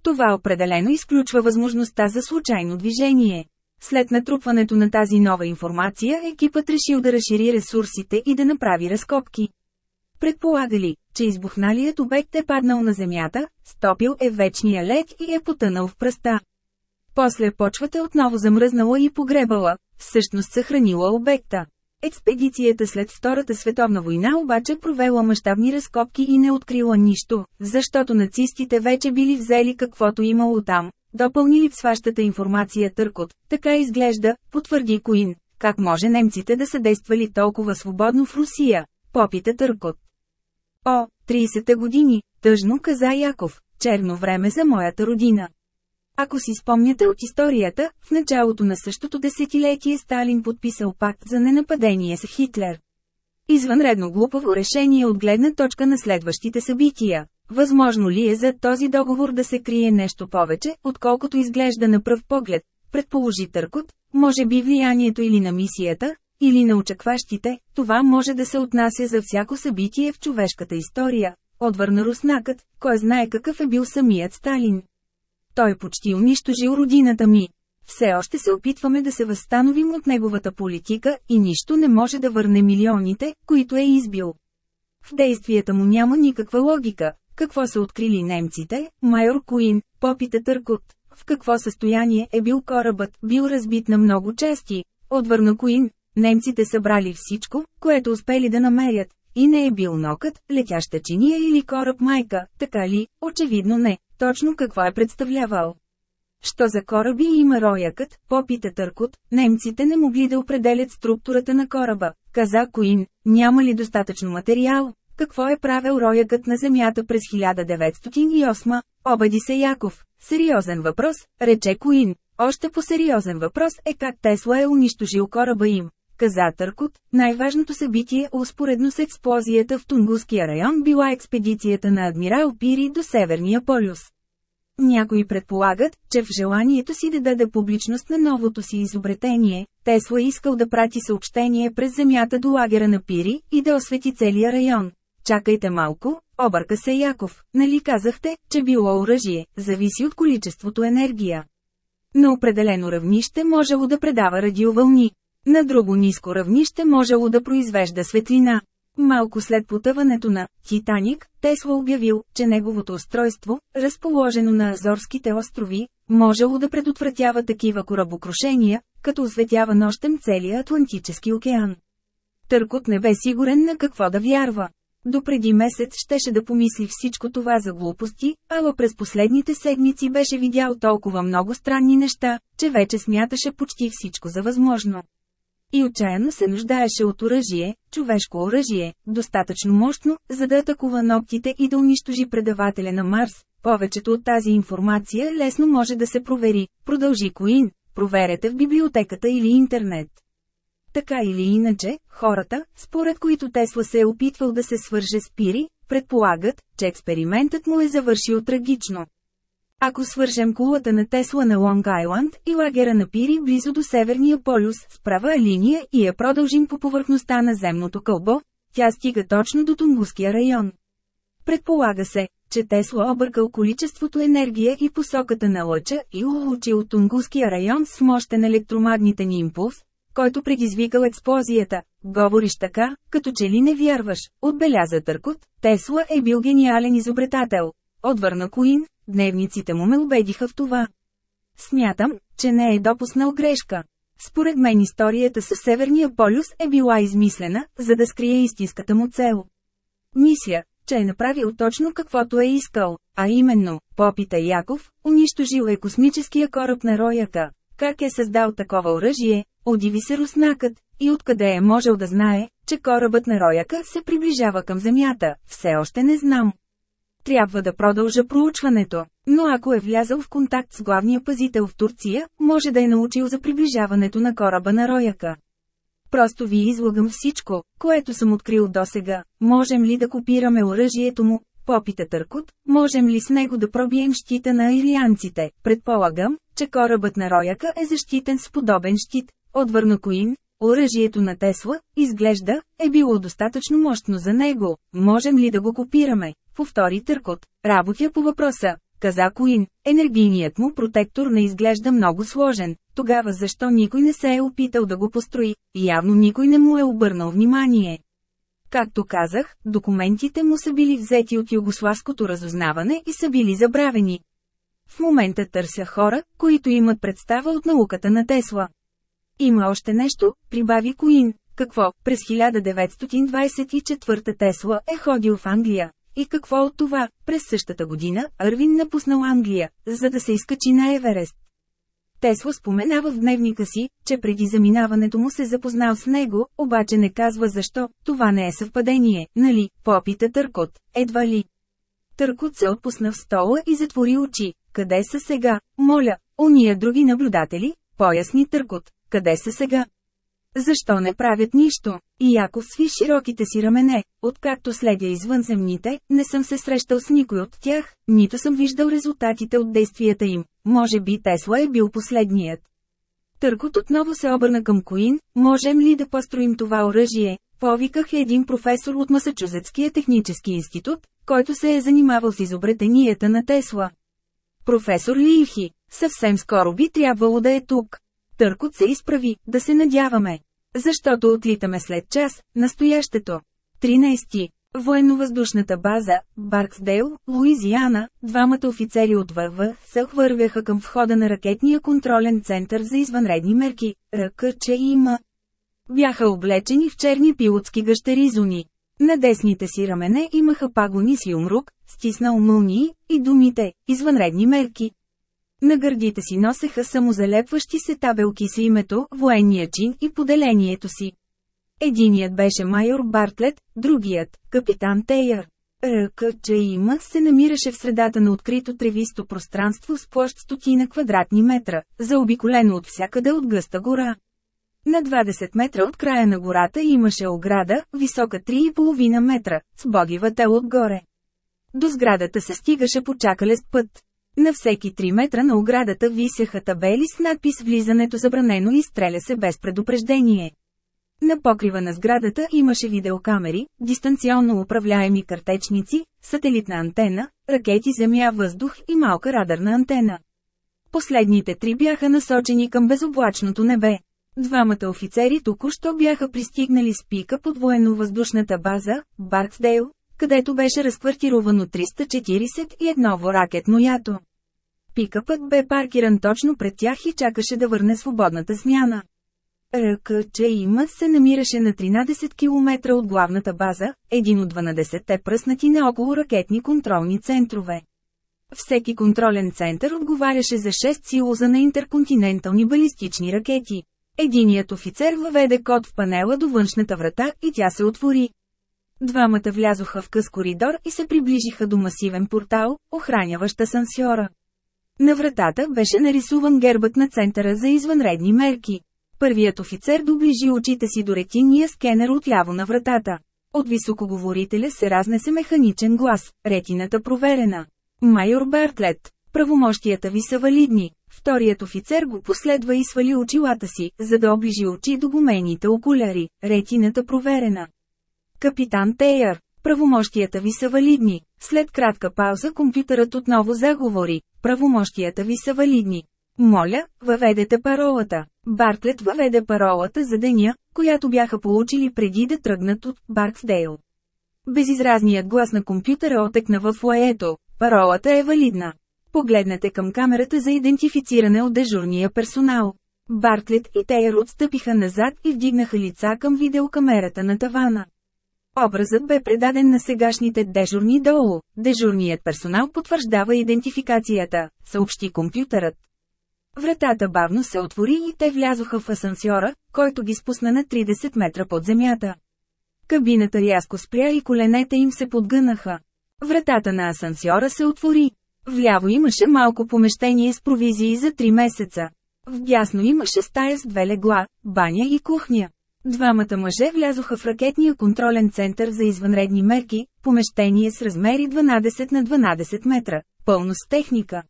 Това определено изключва възможността за случайно движение. След натрупването на тази нова информация екипът решил да разшири ресурсите и да направи разкопки. Предполагали, че избухналият обект е паднал на земята, стопил е вечния лед и е потънал в пръста. После почвата отново замръзнала и погребала, всъщност съхранила обекта. Експедицията след Втората световна война обаче провела мащабни разкопки и не открила нищо, защото нацистите вече били взели каквото имало там, допълнили в сващата информация Търкот, така изглежда, потвърди Коин. Как може немците да са действали толкова свободно в Русия? Попита Търкот. О, 30-те години, тъжно каза Яков, черно време за моята родина. Ако си спомняте от историята, в началото на същото десетилетие Сталин подписал пакт за ненападение с Хитлер. Извънредно глупаво решение от гледна точка на следващите събития. Възможно ли е за този договор да се крие нещо повече, отколкото изглежда на пръв поглед, предположи Търкот, може би влиянието или на мисията, или на очакващите, това може да се отнася за всяко събитие в човешката история. Отвърна руснакът, кой знае какъв е бил самият Сталин. Той почти унищожил родината ми. Все още се опитваме да се възстановим от неговата политика и нищо не може да върне милионите, които е избил. В действията му няма никаква логика. Какво са открили немците? Майор Куин, попита Търкот. В какво състояние е бил корабът, бил разбит на много части? Отвърна Куин. Немците събрали всичко, което успели да намерят. И не е бил нокът, летяща чиния или кораб майка, така ли? Очевидно не точно какво е представлявал. Що за кораби има роякът, попита Търкот, немците не могли да определят структурата на кораба, каза Коин, няма ли достатъчно материал, какво е правил роякът на земята през 1908, обади се Яков, сериозен въпрос, рече Коин, още по-сериозен въпрос е как Тесла е унищожил кораба им. Каза Търкот, най-важното събитие успоредно с експлозията в Тунгуския район била експедицията на адмирал Пири до Северния полюс. Някои предполагат, че в желанието си да даде публичност на новото си изобретение, Тесла искал да прати съобщение през земята до лагера на Пири и да освети целия район. Чакайте малко, обърка се Яков, нали казахте, че било оръжие, зависи от количеството енергия. На определено равнище можело да предава радиовълни. На друго ниско равнище можело да произвежда светлина. Малко след потъването на «Титаник», Тесла обявил, че неговото устройство, разположено на Азорските острови, можело да предотвратява такива корабокрушения, като осветява нощем целия Атлантически океан. Търкот не бе сигурен на какво да вярва. До преди месец щеше да помисли всичко това за глупости, ала през последните седмици беше видял толкова много странни неща, че вече смяташе почти всичко за възможно. И отчаяно се нуждаеше от оръжие, човешко оръжие, достатъчно мощно, за да атакува ногтите и да унищожи предавателя на Марс. Повечето от тази информация лесно може да се провери, продължи Коин, проверете в библиотеката или интернет. Така или иначе, хората, според които Тесла се е опитвал да се свърже с Пири, предполагат, че експериментът му е завършил трагично. Ако свържем кулата на Тесла на Лонг Айланд и лагера на Пири близо до Северния полюс с права линия и я продължим по повърхността на земното кълбо, тя стига точно до Тунгуския район. Предполага се, че Тесла объркал количеството енергия и посоката на лъча и улучил Тунгуския район с мощен електромагнитен импулс, който предизвикал експлозията. Говориш така, като че ли не вярваш, отбеляза Търкот, Тесла е бил гениален изобретател. Отвърна Куин, дневниците му ме убедиха в това. Смятам, че не е допуснал грешка. Според мен историята със Северния полюс е била измислена, за да скрие истинската му цел. Мисля, че е направил точно каквото е искал, а именно, попита Яков, унищожил е космическия кораб на Рояка. Как е създал такова оръжие, Удиви се руснакът, и откъде е можел да знае, че корабът на Рояка се приближава към Земята, все още не знам. Трябва да продължа проучването, но ако е влязъл в контакт с главния пазител в Турция, може да е научил за приближаването на кораба на Рояка. Просто ви излагам всичко, което съм открил досега. Можем ли да копираме оръжието му? Попита Търкот, можем ли с него да пробием щита на ирианците? Предполагам, че корабът на Рояка е защитен с подобен щит, Отвърна Коин, оръжието на Тесла, изглежда, е било достатъчно мощно за него, можем ли да го копираме? Повтори Търкот, работя по въпроса. Каза Коин, енергийният му протектор не изглежда много сложен, тогава защо никой не се е опитал да го построи, явно никой не му е обърнал внимание. Както казах, документите му са били взети от югославското разузнаване и са били забравени. В момента търся хора, които имат представа от науката на Тесла. Има още нещо, прибави Коин. Какво, през 1924 Тесла е ходил в Англия. И какво от това, през същата година, Арвин напуснал Англия, за да се изкачи на Еверест. Тесла споменава в дневника си, че преди заминаването му се запознал с него, обаче не казва защо, това не е съвпадение, нали, попита Търкот, едва ли. Търкот се отпусна в стола и затвори очи. Къде са сега, моля, уния други наблюдатели, поясни Търкот. Къде са сега? Защо не правят нищо? И Яков сви широките си рамене, откакто следя извънземните, не съм се срещал с никой от тях, нито съм виждал резултатите от действията им. Може би Тесла е бил последният. Търкот отново се обърна към Коин, можем ли да построим това оръжие? Повиках един професор от Масачузетския технически институт, който се е занимавал с изобретенията на Тесла. Професор Лихи, съвсем скоро би трябвало да е тук. Търкот се изправи, да се надяваме. Защото отлитаме след час, настоящето. 13. Военновъздушната база, Барксдейл, Луизиана, двамата офицери от ВВ се хвървяха към входа на ракетния контролен център за извънредни мерки, РКЧИМ. Бяха облечени в черни пилотски гъщеризони. На десните си рамене имаха пагони с юмрук, стиснал мълнии, и думите «извънредни мерки». На гърдите си носеха самозалепващи се табелки с името, военния чин и поделението си. Единият беше майор Бартлет, другият – капитан Тейър. РКЧИМ се намираше в средата на открито тревисто пространство с площ стотина квадратни метра, заобиколено от всякъде от гъста гора. На 20 метра от края на гората имаше ограда, висока 3,5 метра, с богива тел отгоре. До сградата се стигаше по чакалест път. На всеки 3 метра на оградата висяха табели с надпис «Влизането забранено и стреля се без предупреждение». На покрива на сградата имаше видеокамери, дистанционно управляеми картечници, сателитна антена, ракети земя-въздух и малка радарна антена. Последните три бяха насочени към безоблачното небе. Двамата офицери току-що бяха пристигнали с пика под военно-въздушната база, Барксдейл, където беше разквартировано 341 ракетно ято. Пикъпът бе паркиран точно пред тях и чакаше да върне свободната смяна. РКЧИМ се намираше на 13 км от главната база, един от 12-те пръснати на около ракетни контролни центрове. Всеки контролен център отговаряше за 6 силоза на интерконтинентални балистични ракети. Единият офицер въведе код в панела до външната врата и тя се отвори. Двамата влязоха в къс коридор и се приближиха до масивен портал, охраняващ асансьора. На вратата беше нарисуван гербът на Центъра за извънредни мерки. Първият офицер доближи очите си до ретинния скенер отляво на вратата. От високоговорителя се разнесе механичен глас, ретината проверена. Майор Бартлет, правомощията ви са валидни. Вторият офицер го последва и свали очилата си, за да оближи очи до гумените окуляри, ретината проверена. Капитан Тейър, правомощията ви са валидни. След кратка пауза компютърът отново заговори, правомощията ви са валидни. Моля, въведете паролата. Бартлет въведе паролата за деня, която бяха получили преди да тръгнат от Барксдейл. Безизразният глас на компютъра отекна в лаето. Паролата е валидна. Погледнете към камерата за идентифициране от дежурния персонал. Бартлет и Тейър отстъпиха назад и вдигнаха лица към видеокамерата на тавана. Образът бе предаден на сегашните дежурни долу. Дежурният персонал потвърждава идентификацията, съобщи компютърът. Вратата бавно се отвори и те влязоха в асансьора, който ги спусна на 30 метра под земята. Кабината рязко спря и коленете им се подгънаха. Вратата на асансьора се отвори. Вляво имаше малко помещение с провизии за 3 месеца. Вдясно имаше стая с две легла, баня и кухня. Двамата мъже влязоха в ракетния контролен център за извънредни мерки, помещение с размери 12 на 12 метра, пълно с техника.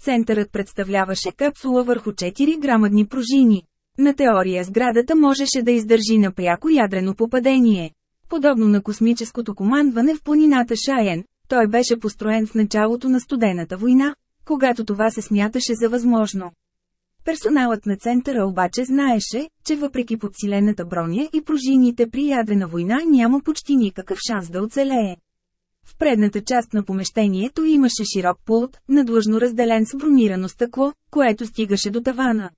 Центърът представляваше капсула върху 4 грамадни пружини. На теория сградата можеше да издържи на пряко ядрено попадение. Подобно на космическото командване в планината Шаен, той беше построен в началото на студената война, когато това се смяташе за възможно. Персоналът на центъра обаче знаеше, че въпреки подсилената броня и пружините при ядрена война няма почти никакъв шанс да оцелее. В предната част на помещението имаше широк пулт, надлъжно разделен с бронирано стъкло, което стигаше до тавана.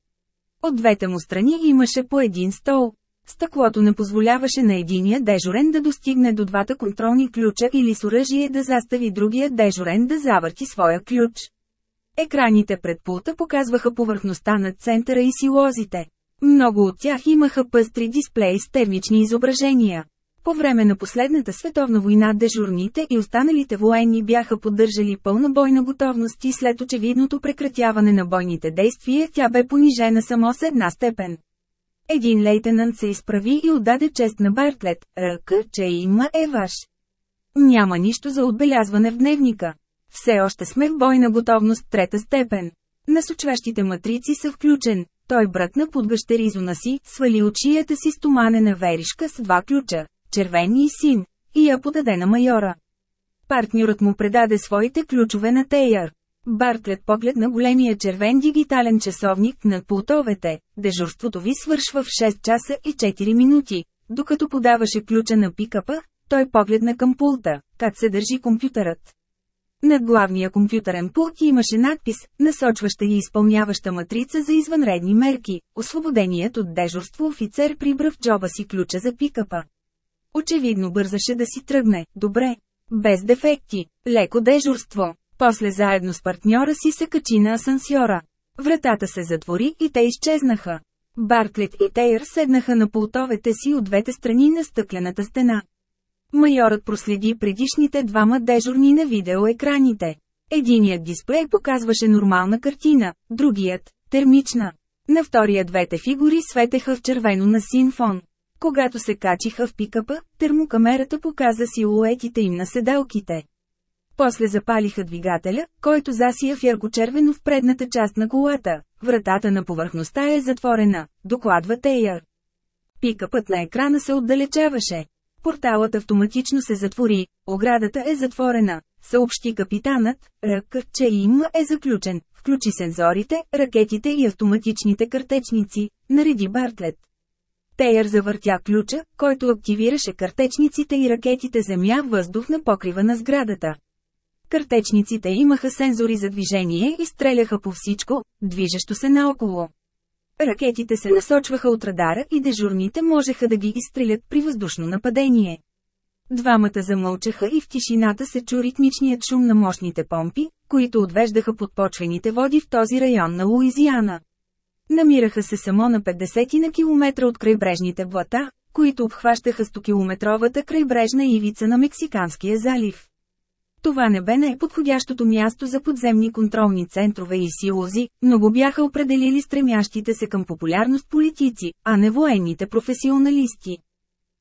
От двете му страни имаше по един стол. Стъклото не позволяваше на единия дежурен да достигне до двата контролни ключа или с оръжие да застави другия дежурен да завърти своя ключ. Екраните пред пулта показваха повърхността на центъра и силозите. Много от тях имаха пъстри дисплеи с термични изображения. По време на последната световна война дежурните и останалите военни бяха поддържали пълна бойна готовност и след очевидното прекратяване на бойните действия тя бе понижена само с една степен. Един лейтенант се изправи и отдаде чест на Бартлет, ръка, че има е ваш. Няма нищо за отбелязване в дневника. Все още сме в бойна готовност трета степен. Насочващите матрици са включен. Той бръкна под гъщеризона си, свали от шията си стоманена веришка с два ключа, червени и син, и я подаде на майора. Партньорът му предаде своите ключове на Тейър. Бартлет поглед на големия червен дигитален часовник над пултовете. Дежурството ви свършва в 6 часа и 4 минути. Докато подаваше ключа на пикапа, той погледна към пулта, как се държи компютърът. Над главния компютърен пулт имаше надпис, насочваща и изпълняваща матрица за извънредни мерки. Освободеният от дежурство офицер прибра в джоба си ключа за пикапа. Очевидно бързаше да си тръгне, добре. Без дефекти, леко дежурство. После заедно с партньора си се качи на асансьора. Вратата се затвори и те изчезнаха. Бартлет и Тейър седнаха на пултовете си от двете страни на стъклената стена. Майорът проследи предишните двама дежурни на видеоекраните. Единият дисплей показваше нормална картина, другият – термична. На втория двете фигури светеха в червено на син фон. Когато се качиха в пикапа, термокамерата показа силуетите им на седалките. После запалиха двигателя, който засия в яркочервено в предната част на колата. Вратата на повърхността е затворена, докладва Тейър. Пикапът на екрана се отдалечаваше. Порталът автоматично се затвори, оградата е затворена, съобщи капитанът, ръка, че им е заключен, Включи сензорите, ракетите и автоматичните картечници, нареди Бартлет. Тейър завъртя ключа, който активираше картечниците и ракетите земя-въздух на покрива на сградата. Картечниците имаха сензори за движение и стреляха по всичко, движещо се наоколо. Ракетите се насочваха от радара и дежурните можеха да ги изстрелят при въздушно нападение. Двамата замълчаха и в тишината се чу ритмичният шум на мощните помпи, които отвеждаха подпочвените води в този район на Луизиана. Намираха се само на 50 на километра от крайбрежните блата, които обхващаха 100-километровата крайбрежна ивица на Мексиканския залив. Това не бе най-подходящото място за подземни контролни центрове и силози, но го бяха определили стремящите се към популярност политици, а не военните професионалисти.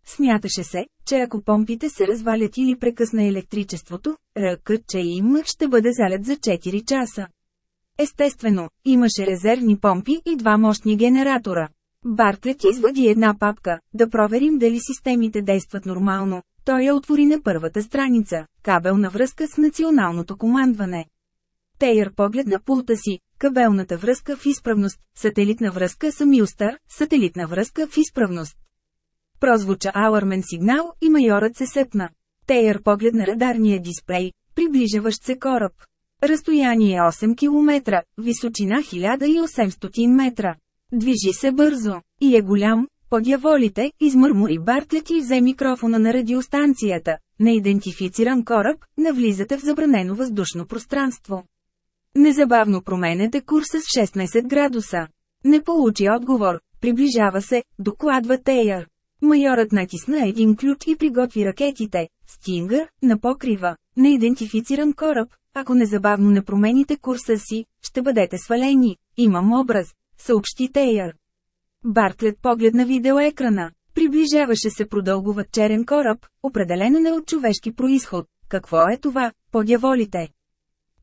Смяташе се, че ако помпите се развалят или прекъсна електричеството, РКЧИМ ще бъде залет за 4 часа. Естествено, имаше резервни помпи и два мощни генератора. Бартлет извади една папка, да проверим дали системите действат нормално. Той я отвори на първата страница, кабелна връзка с националното командване. Тейър поглед на пулта си, кабелната връзка в изправност, сателитна връзка с Милстър, сателитна връзка в изправност. Прозвуча алармен сигнал и майорът се сепна. Тейър поглед на радарния дисплей, приближаващ се кораб. Разстояние 8 км, височина 1800 метра. Движи се бързо, и е голям, подяволите, измърмори Бартлет и взе микрофона на радиостанцията. Неидентифициран кораб, навлизате в забранено въздушно пространство. Незабавно променете курса с 16 градуса. Не получи отговор, приближава се, докладва Тейър. Майорът натисна един ключ и приготви ракетите. Стингър, на покрива, неидентифициран кораб, ако незабавно не промените курса си, ще бъдете свалени. Имам образ, съобщи Тейър. Бартлет погледна видеоекрана. Приближаваше се продълговат черен кораб, определено не от човешки происход. Какво е това, подяволите?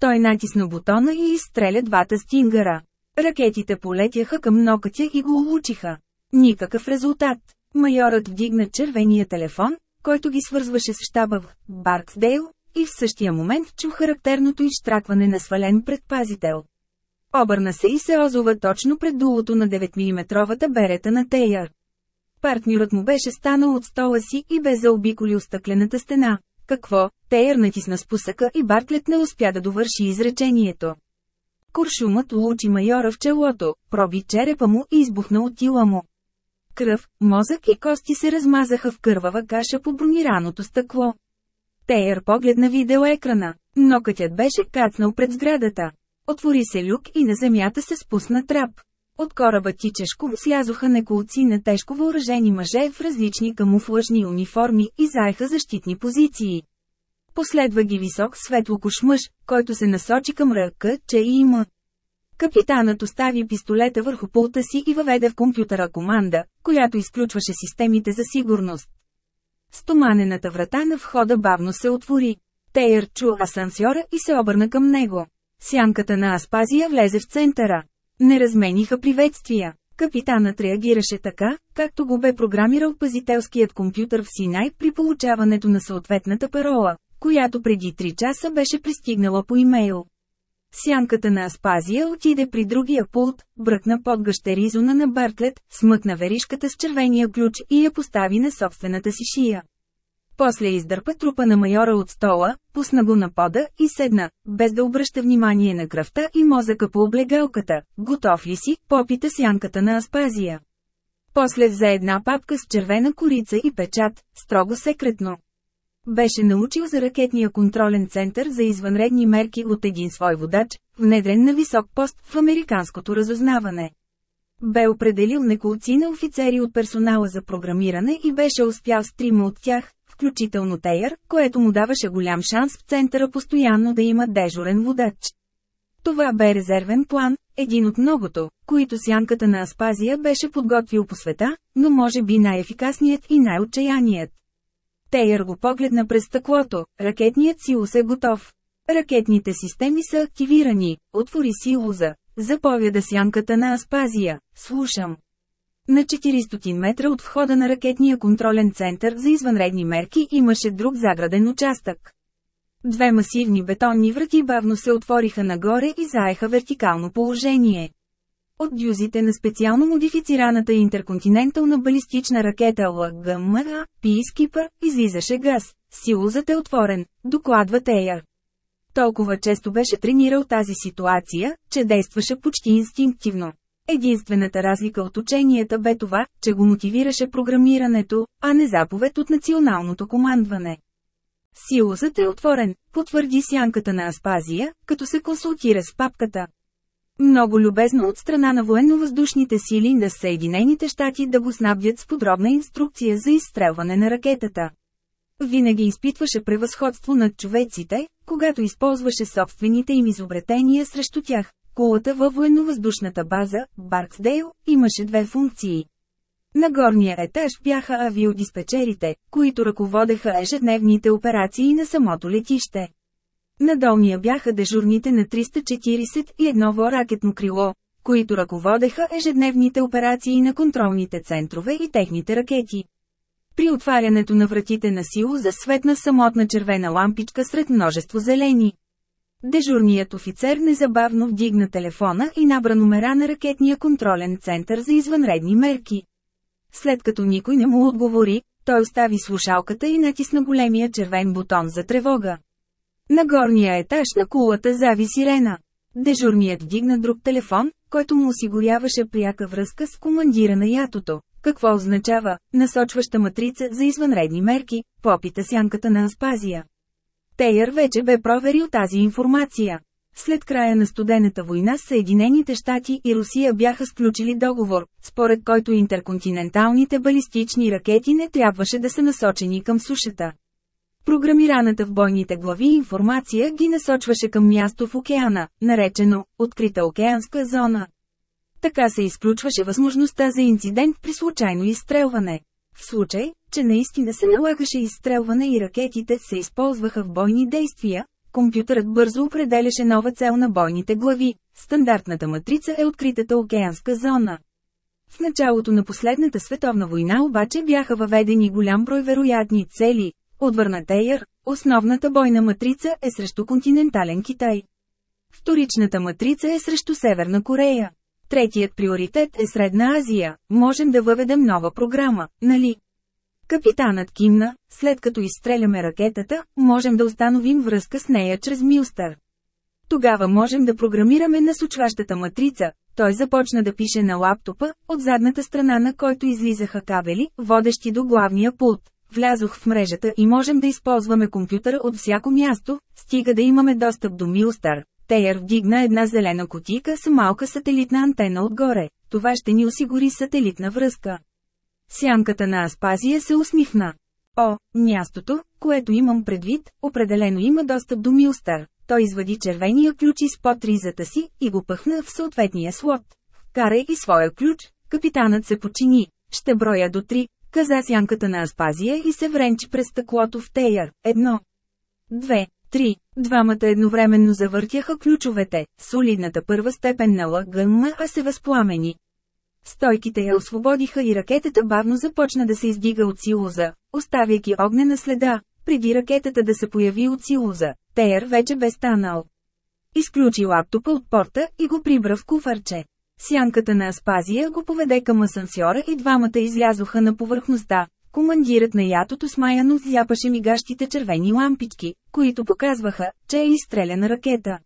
Той натисна бутона и изстреля двата стингъра. Ракетите полетяха към нокътя и го улучиха. Никакъв резултат. Майорът вдигна червения телефон, който ги свързваше с щаба в Барксдейл, и в същия момент чу характерното изштракване на свален предпазител. Обърна се и се озова точно пред дулото на 9-мм берета на Тейър. Партньорът му беше станал от стола си и бе заобиколил стъклената стена. Какво? Тейър натисна спусъка и Бартлет не успя да довърши изречението. Куршумът улучи майора в челото, проби черепа му и избухна от тила му. Кръв, мозък и кости се размазаха в кървава каша по бронираното стъкло. Тейър погледна видеоекрана. Нокътят беше кацнал пред сградата. Отвори се люк и на земята се спусна трап. От кораба тичешко слязоха неколци на тежко въоръжени мъже в различни камуфлажни униформи и заеха защитни позиции. Последва ги висок светлокош мъж, който се насочи към ръка, че и има. Капитанът остави пистолета върху пулта си и въведе в компютъра команда, която изключваше системите за сигурност. Стоманената врата на входа бавно се отвори. Тейър чу асансьора и се обърна към него. Сянката на Аспазия влезе в центъра. Не размениха приветствия. Капитанът реагираше така, както го бе програмирал пазителският компютър в Синай при получаването на съответната парола, която преди 3 часа беше пристигнала по имейл. Сянката на Аспазия отиде при другия пулт, бръкна под гъщеризона на Бартлет, смъкна веришката с червения ключ и я постави на собствената си шия. После издърпа трупа на майора от стола, пусна го на пода и седна, без да обръща внимание на кръвта и мозъка по облегалката. Готов ли си? Попита сянката на Аспазия. После взе една папка с червена корица и печат, строго секретно. Беше научил за ракетния контролен център за извънредни мерки от един свой водач, внедрен на висок пост в американското разузнаване. Бе определил неколци на офицери от персонала за програмиране и беше успял с трима от тях, включително Тейър, което му даваше голям шанс в центъра постоянно да има дежурен водач. Това бе резервен план, един от многото, които сянката на Аспазия беше подготвил по света, но може би най-ефикасният и най-отчаяният. Тейър го погледна през стъклото, ракетният силус е готов. Ракетните системи са активирани, отвори силуза, заповяда сянката на Аспазия, слушам. На 400 метра от входа на ракетния контролен център за извънредни мерки имаше друг заграден участък. Две масивни бетонни врати бавно се отвориха нагоре и заеха вертикално положение. От дюзите на специално модифицираната интерконтинентална балистична ракета ЛГМА, Peacekeeper, излизаше газ. Силозът е отворен, докладва Тейър. Толкова често беше тренирал тази ситуация, че действаше почти инстинктивно. Единствената разлика от ученията бе това, че го мотивираше програмирането, а не заповед от националното командване. Силозът е отворен, потвърди сянката на Аспазия, като се консултира с папката. Много любезно от страна на военновъздушните сили на Съединените щати да го снабдят с подробна инструкция за изстрелване на ракетата. Винаги изпитваше превъзходство над човеците, когато използваше собствените им изобретения срещу тях. Кулата във военновъздушната база, Барксдейл, имаше две функции. На горния етаж бяха авиодиспетчерите, които ръководеха ежедневните операции на самото летище. На долния бяха дежурните на 341 ракетно крило, които ръководеха ежедневните операции на контролните центрове и техните ракети. При отварянето на вратите на сило засветна самотна червена лампичка сред множество зелени. Дежурният офицер незабавно вдигна телефона и набра номера на ракетния контролен център за извънредни мерки. След като никой не му отговори, той остави слушалката и натисна големия червен бутон за тревога. На горния етаж на кулата зави сирена. Дежурният вдигна друг телефон, който му осигуряваше пряка връзка с командира на ятото. Какво означава насочваща матрица за извънредни мерки, попита сянката на Аспазия. Тейър вече бе проверил тази информация. След края на студената война Съединените щати и Русия бяха сключили договор, според който интерконтиненталните балистични ракети не трябваше да са насочени към сушата. Програмираната в бойните глави информация ги насочваше към място в океана, наречено «открита океанска зона». Така се изключваше възможността за инцидент при случайно изстрелване. В случай, че наистина се налагаше изстрелване и ракетите се използваха в бойни действия, компютърът бързо определяше нова цел на бойните глави. Стандартната матрица е откритата океанска зона. В началото на последната световна война обаче бяха въведени голям брой вероятни цели. Отвърна Тейър, основната бойна матрица е срещу континентален Китай. Вторичната матрица е срещу Северна Корея. Третият приоритет е Средна Азия. Можем да въведем нова програма, нали? Капитанът кимна, след като изстреляме ракетата, можем да установим връзка с нея чрез Милстър. Тогава можем да програмираме насочващата матрица. Той започна да пише на лаптопа, от задната страна на който излизаха кабели, водещи до главния пулт. Влязох в мрежата и можем да използваме компютъра от всяко място, стига да имаме достъп до Милстър. Тейър вдигна една зелена котика с малка сателитна антена отгоре. Това ще ни осигури сателитна връзка. Сянката на Аспазия се усмихна. О, мястото, което имам предвид, определено има достъп до Милстър. Той извади червения ключ изпод ризата си и го пъхна в съответния слот. Карай и своя ключ, капитанът се почини. Ще броя до три, каза сянката на Аспазия и се вренчи през стъклото в Тейър. Едно. Две. Три. Двамата едновременно завъртяха ключовете, солидната първа степен на ЛГМ, а се възпламени. Стойките я освободиха и ракетата бавно започна да се издига от силоза, оставяйки огнена следа, преди ракетата да се появи от силоза. Тейър вече бе станал. Изключи лаптопа от порта и го прибра в куфарче. Сянката на Аспазия го поведе към асансьора и двамата излязоха на повърхността. Командирът на ятото смаяно зяпаше мигащите червени лампички, които показваха, че е изстреляна ракета.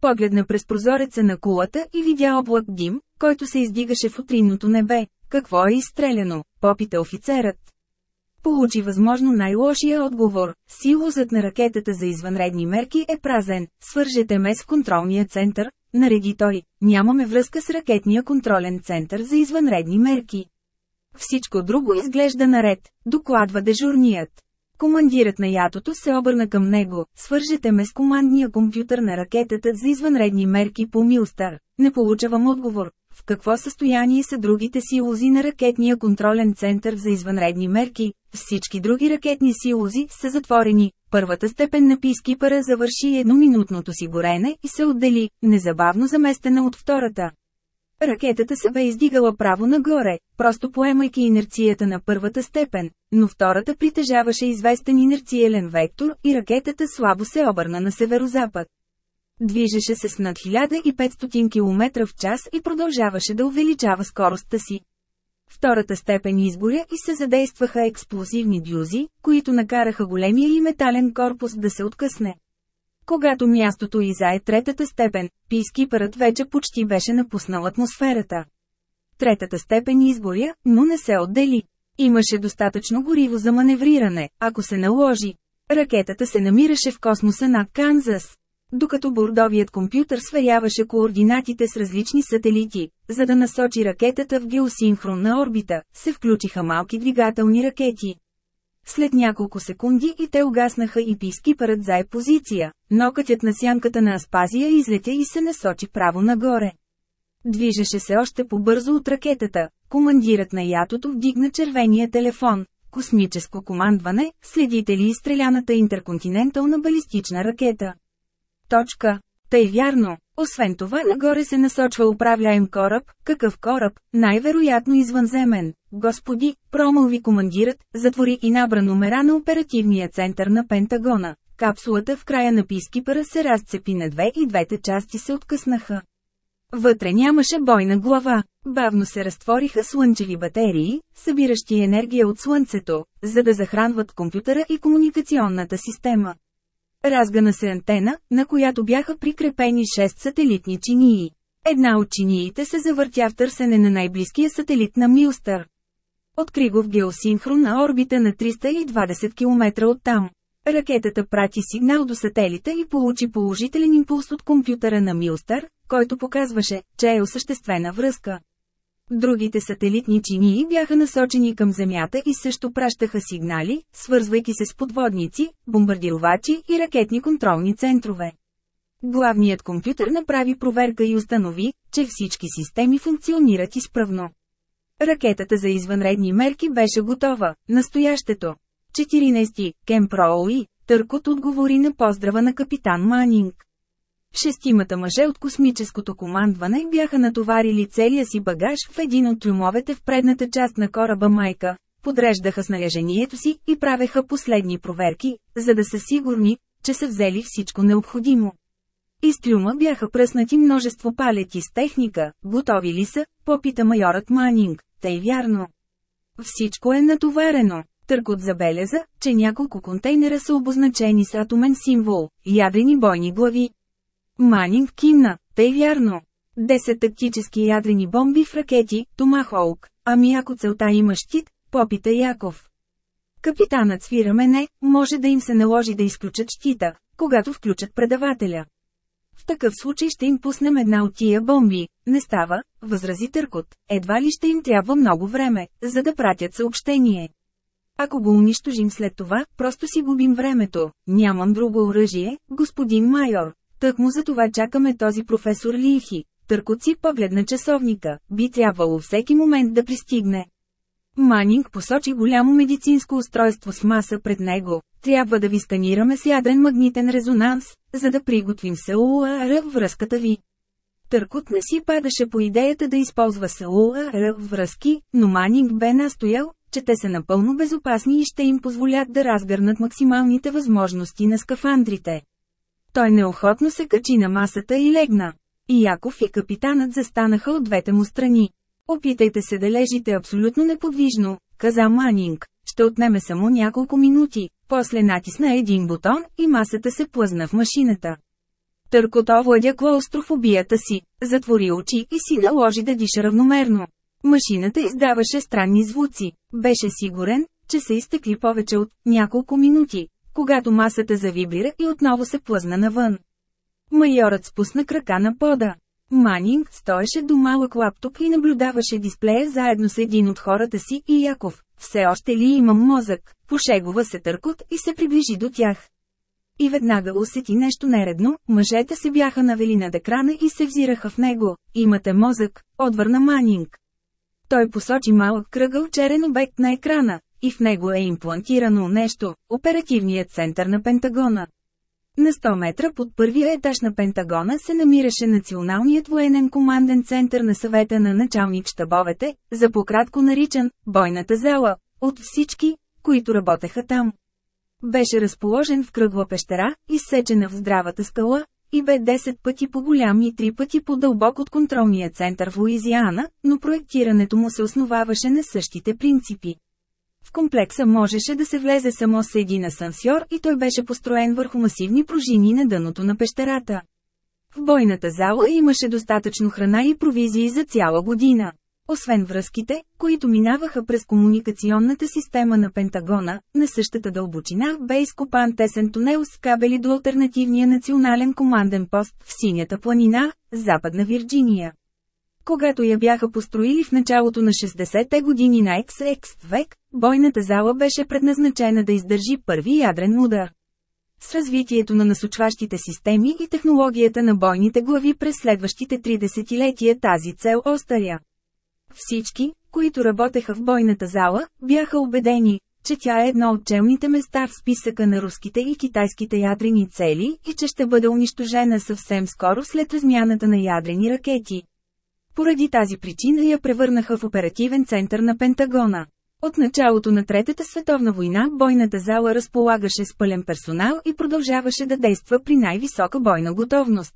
Погледна през прозореца на кулата и видя облак дим, който се издигаше в утринното небе. Какво е изстреляно? Попита офицерът. Получи възможно най-лошия отговор. Силозът на ракетата за извънредни мерки е празен. Свържете ме с контролния център, нареди той. Нямаме връзка с ракетния контролен център за извънредни мерки. Всичко друго изглежда наред, докладва дежурният. Командирът на ятото се обърна към него, свържете ме с командния компютър на ракетата за извънредни мерки по Милстър. Не получавам отговор. В какво състояние са другите силози на ракетния контролен център за извънредни мерки? Всички други ракетни силози са затворени. Първата степен на пискипъра завърши едноминутното си горене и се отдели, незабавно заместена от втората. Ракетата се бе издигала право нагоре, просто поемайки инерцията на първата степен, но втората притежаваше известен инерциелен вектор и ракетата слабо се обърна на северозапад. Движеше се с над 1500 км в час и продължаваше да увеличава скоростта си. Втората степен изборя и се задействаха експлозивни дюзи, които накараха големия и метален корпус да се откъсне. Когато мястото и третата степен, пискипърът вече почти беше напуснал атмосферата. Третата степен изборя, но не се отдели. Имаше достатъчно гориво за маневриране, ако се наложи. Ракетата се намираше в космоса над Канзас. Докато бордовият компютър сверяваше координатите с различни сателити, за да насочи ракетата в геосинхронна орбита, се включиха малки двигателни ракети. След няколко секунди и те угаснаха и пискипърът зае позиция, но кътят на сянката на Аспазия излетя и се насочи право нагоре. Движеше се още по-бързо от ракетата, командирът на ятото вдигна червения телефон, космическо командване, следите ли изстреляната интерконтинентална балистична ракета. Точка. Тъй вярно. Освен това нагоре се насочва управляем кораб, какъв кораб, най-вероятно извънземен. Господи, промълви командират, затвори и набра номера на оперативния център на Пентагона. Капсулата в края на пискипъра се разцепи на две и двете части се откъснаха. Вътре нямаше бойна глава. Бавно се разтвориха слънчеви батерии, събиращи енергия от слънцето, за да захранват компютъра и комуникационната система. Разгана се антена, на която бяха прикрепени 6 сателитни чинии. Една от чиниите се завъртя в търсене на най-близкия сателит на Милстър. Откри го в геосинхронна орбита на 320 км оттам. Ракетата прати сигнал до сателита и получи положителен импулс от компютъра на Милстър, който показваше, че е осъществена връзка. Другите сателитни чинии бяха насочени към Земята и също пращаха сигнали, свързвайки се с подводници, бомбардировачи и ракетни контролни центрове. Главният компютър направи проверка и установи, че всички системи функционират изправно. Ракетата за извънредни мерки беше готова, настоящето. 14. Кемпроуи, Търкот отговори на поздрава на капитан Манинг. Шестимата мъже от космическото командване бяха натоварили целия си багаж в един от трюмовете в предната част на кораба Майка, подреждаха снаряжението си и правеха последни проверки, за да са сигурни, че са взели всичко необходимо. Из трюма бяха пръснати множество палети с техника, готови ли са, попита майорът Манинг, тъй вярно. Всичко е натоварено. Търкот забеляза, че няколко контейнера са обозначени с атомен символ – ядрени бойни глави. Манинг кимна, тъй вярно. Десет тактически ядрени бомби в ракети, Томахоук, ами ако целта има щит, попита Яков. Капитанът свира мене, може да им се наложи да изключат щита, когато включат предавателя. В такъв случай ще им пуснем една от тия бомби. Не става, възрази Търкот. Едва ли ще им трябва много време, за да пратят съобщение. Ако го унищожим след това, просто си губим времето. Нямам друго оръжие, господин майор. Тъкмо за това чакаме този професор Лихи. Търкот си погледна часовника, би трябвало всеки момент да пристигне. Манинг посочи голямо медицинско устройство с маса пред него. Трябва да ви сканираме с яден магнитен резонанс, за да приготвим СУАР връзката ви. Търкот не си падаше по идеята да използва СУАР връзки, но Манинг бе настоял, че те са напълно безопасни и ще им позволят да разгърнат максималните възможности на скафандрите. Той неохотно се качи на масата и легна. И Яков и капитанът застанаха от двете му страни. Опитайте се да лежите абсолютно неподвижно, каза Манинг. Ще отнеме само няколко минути, после натисна един бутон и масата се плъзна в машината. Търкот овладя клаустрофобията си, затвори очи и си наложи да диша равномерно. Машината издаваше странни звуци. Беше сигурен, че са изтекли повече от няколко минути, когато масата завибрира и отново се плъзна навън. Майорът спусна крака на пода. Манинг стоеше до малък лаптоп и наблюдаваше дисплея заедно с един от хората си и Яков. Все още ли имам мозък? Пошегова се търкот и се приближи до тях. И веднага усети нещо нередно, мъжете се бяха навели над екрана и се взираха в него. Имате мозък, отвърна Манинг. Той посочи малък кръгъл черен обект на екрана, и в него е имплантирано нещо – оперативният център на Пентагона. На 100 метра под първия етаж на Пентагона се намираше Националният военен команден център на съвета на началник щабовете, за пократко наричан «бойната зала», от всички, които работеха там. Беше разположен в кръгла пещера, изсечена в здравата скала, и бе 10 пъти по-голям и 3 пъти по-дълбок от контролния център в Луизиана, но проектирането му се основаваше на същите принципи. В комплекса можеше да се влезе само с един асансьор и той беше построен върху масивни пружини на дъното на пещерата. В бойната зала имаше достатъчно храна и провизии за цяла година. Освен връзките, които минаваха през комуникационната система на Пентагона, на същата дълбочина бе изкопан тесен тунел с кабели до альтернативния национален команден пост в Синята планина, Западна Вирджиния. Когато я бяха построили в началото на 60-те години на XX век, бойната зала беше предназначена да издържи първи ядрен удар. С развитието на насочващите системи и технологията на бойните глави през следващите 30-летия тази цел остаря. Всички, които работеха в бойната зала, бяха убедени, че тя е едно от челните места в списъка на руските и китайските ядрени цели и че ще бъде унищожена съвсем скоро след размяната на ядрени ракети. Поради тази причина я превърнаха в оперативен център на Пентагона. От началото на Третата световна война бойната зала разполагаше с пълен персонал и продължаваше да действа при най-висока бойна готовност.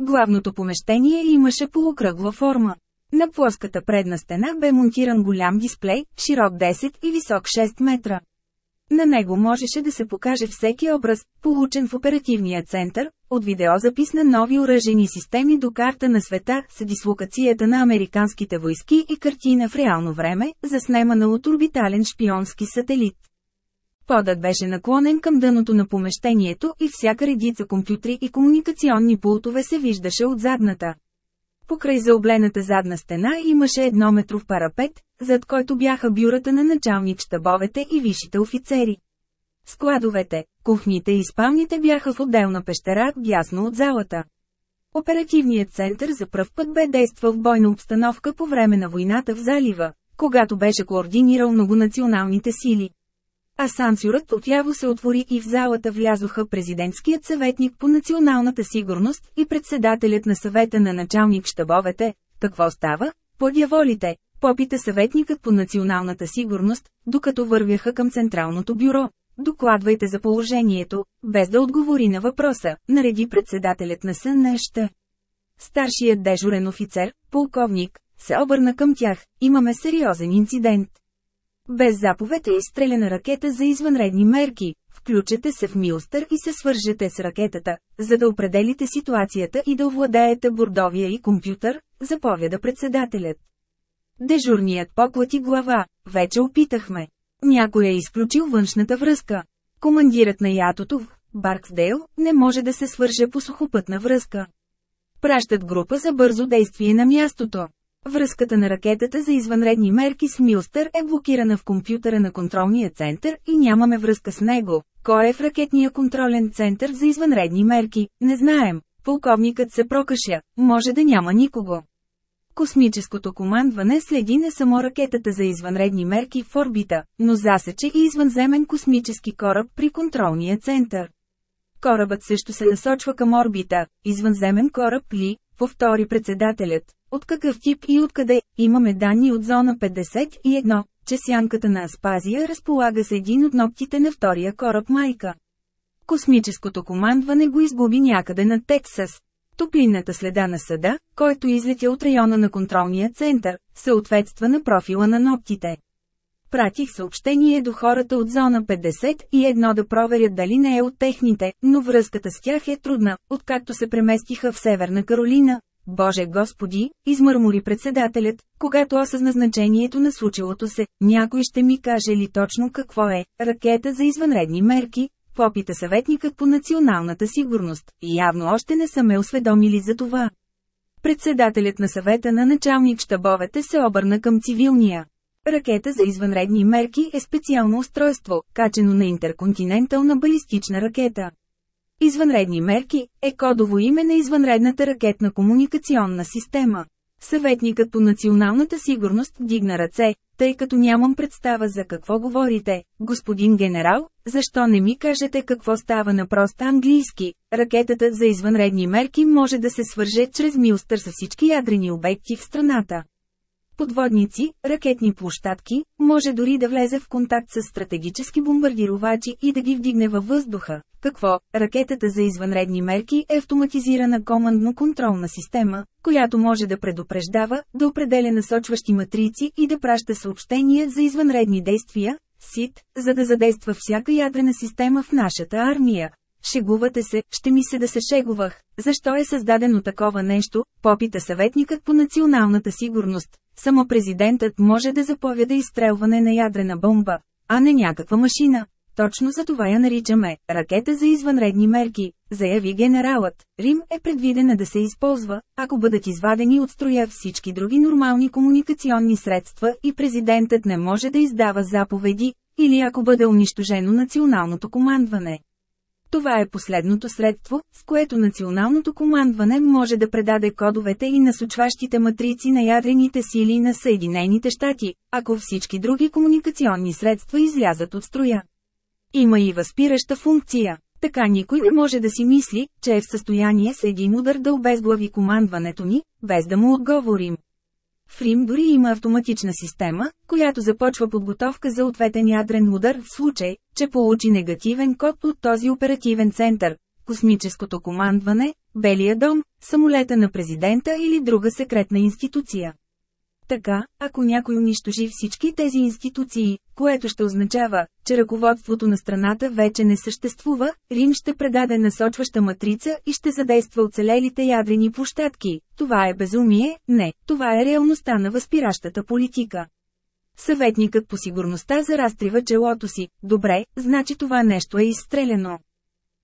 Главното помещение имаше полукръгла форма. На плоската предна стена бе монтиран голям дисплей, широк 10 и висок 6 метра. На него можеше да се покаже всеки образ, получен в оперативния център, от видеозапис на нови оръжени системи до карта на света с дислокацията на американските войски и картина в реално време, заснемана от орбитален шпионски сателит. Подът беше наклонен към дъното на помещението и всяка редица компютри и комуникационни пултове се виждаше от задната. Покрай заоблената задна стена имаше еднометров парапет, зад който бяха бюрата на началник щабовете и висшите офицери. Складовете, кухните и спалните бяха в отделна пещера, ясно от залата. Оперативният център за пръв път бе действал в бойна обстановка по време на войната в залива, когато беше координирал многонационалните сили. Асансюрът отяво се отвори и в залата влязоха президентският съветник по националната сигурност и председателят на съвета на началник щабовете. Какво става? Подяволите, попита съветникът по националната сигурност, докато вървяха към Централното бюро. Докладвайте за положението, без да отговори на въпроса, нареди председателят на СНЩ. Старшият дежурен офицер, полковник, се обърна към тях, имаме сериозен инцидент. Без заповед е изстреляна ракета за извънредни мерки. Включете се в Милстър и се свържете с ракетата, за да определите ситуацията и да овладеете бордовия и компютър, заповяда председателят. Дежурният поклати глава, вече опитахме. Някой е изключил външната връзка. Командирът на ятото в Барксдейл не може да се свърже по сухопътна връзка. Пращат група за бързо действие на мястото. Връзката на ракетата за извънредни мерки с Милстър е блокирана в компютъра на контролния център и нямаме връзка с него. Кой е в ракетния контролен център за извънредни мерки, не знаем. Полковникът се прокаша, може да няма никого. Космическото командване следи не само ракетата за извънредни мерки в орбита, но засече и извънземен космически кораб при контролния център. Корабът също се насочва към орбита, извънземен кораб ли, повтори председателят. От какъв тип и откъде? Имаме данни от зона 51, че сянката на Аспазия разполага с един от ногтите на втория кораб Майка. Космическото командване го изгуби някъде на Тексас. Топлинната следа на съда, който излетя от района на контролния център, съответства на профила на ногтите. Пратих съобщение до хората от зона 50 и едно да проверят дали не е от техните, но връзката с тях е трудна, откакто се преместиха в Северна Каролина. Боже Господи, измърмори председателят, когато осъзна значението на случилото се, някой ще ми каже ли точно какво е, ракета за извънредни мерки, попита съветникът по националната сигурност, явно още не са ме осведомили за това. Председателят на съвета на началник щабовете се обърна към цивилния. Ракета за извънредни мерки е специално устройство, качено на интерконтинентална балистична ракета. Извънредни мерки е кодово име на извънредната ракетна комуникационна система. Съветникът по националната сигурност вдигна ръце, тъй като нямам представа за какво говорите, господин генерал, защо не ми кажете какво става на прост английски. Ракетата за извънредни мерки може да се свърже чрез Милстър с всички ядрени обекти в страната подводници, ракетни площадки, може дори да влезе в контакт с стратегически бомбардировачи и да ги вдигне във въздуха. Какво? Ракетата за извънредни мерки е автоматизирана командно-контролна система, която може да предупреждава, да определя насочващи матрици и да праща съобщения за извънредни действия, СИТ, за да задейства всяка ядрена система в нашата армия. Шегувате се, ще ми се да се шегувах. Защо е създадено такова нещо, попита съветникът по националната сигурност. Само президентът може да заповяда изстрелване на ядрена бомба, а не някаква машина. Точно за това я наричаме – ракета за извънредни мерки, заяви генералът. Рим е предвидена да се използва, ако бъдат извадени от строя всички други нормални комуникационни средства и президентът не може да издава заповеди, или ако бъде унищожено националното командване. Това е последното средство, с което националното командване може да предаде кодовете и насочващите матрици на ядрените сили на Съединените щати, ако всички други комуникационни средства излязат от строя. Има и възпираща функция. Така никой не може да си мисли, че е в състояние с един удар да обезглави командването ни, без да му отговорим. В Рим дори има автоматична система, която започва подготовка за ответен ядрен удар в случай, че получи негативен код от този оперативен център, космическото командване, Белия дом, самолета на президента или друга секретна институция. Така, ако някой унищожи всички тези институции, което ще означава, че ръководството на страната вече не съществува, Рим ще предаде насочваща матрица и ще задейства оцелелите ядрени площадки. Това е безумие, не, това е реалността на възпиращата политика. Съветникът по сигурността заразтрива челото си. Добре, значи това нещо е изстреляно.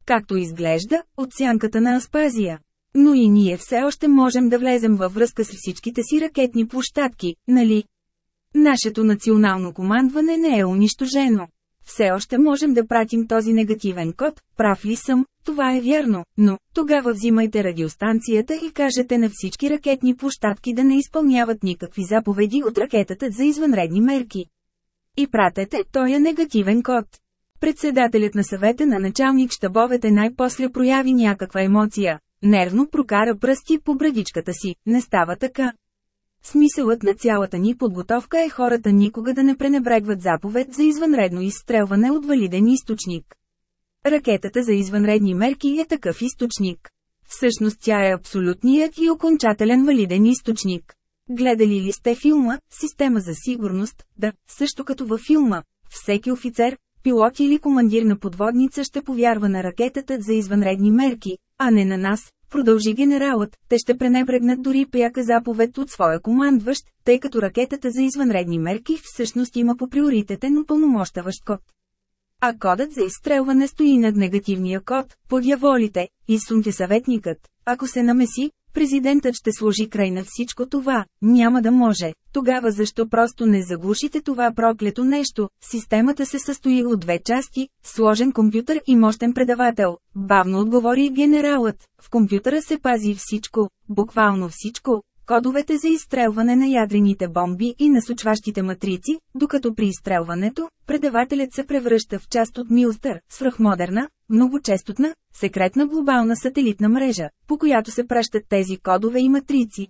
Както изглежда, от сянката на Аспазия. Но и ние все още можем да влезем във връзка с всичките си ракетни площадки, нали? Нашето национално командване не е унищожено. Все още можем да пратим този негативен код, прав ли съм, това е вярно, но тогава взимайте радиостанцията и кажете на всички ракетни площадки да не изпълняват никакви заповеди от ракетата за извънредни мерки. И пратете този негативен код. Председателят на съвета на началник щабовете най-после прояви някаква емоция, Нервно прокара пръсти по брадичката си, не става така. Смисълът на цялата ни подготовка е хората никога да не пренебрегват заповед за извънредно изстрелване от валиден източник. Ракетата за извънредни мерки е такъв източник. Всъщност тя е абсолютният и окончателен валиден източник. Гледали ли сте филма «Система за сигурност»? Да, също като във филма. Всеки офицер, пилот или командир на подводница ще повярва на ракетата за извънредни мерки, а не на нас, продължи генералът, те ще пренебрегнат дори пряка заповед от своя командващ, тъй като ракетата за извънредни мерки всъщност има по приоритетен упълномощаващ код. А кодът за изстрелване стои над негативния код, подяволите, изсунте съветникът. Ако се намеси, Президентът ще сложи край на всичко това, няма да може. Тогава защо просто не заглушите това проклето нещо? Системата се състои от две части, сложен компютър и мощен предавател. Бавно отговори генералът. В компютъра се пази всичко, буквално всичко, кодовете за изстрелване на ядрените бомби и насочващите матрици, докато при изстрелването, предавателят се превръща в част от Милстър, свръхмодерна, многочестотна, секретна глобална сателитна мрежа, по която се пращат тези кодове и матрици.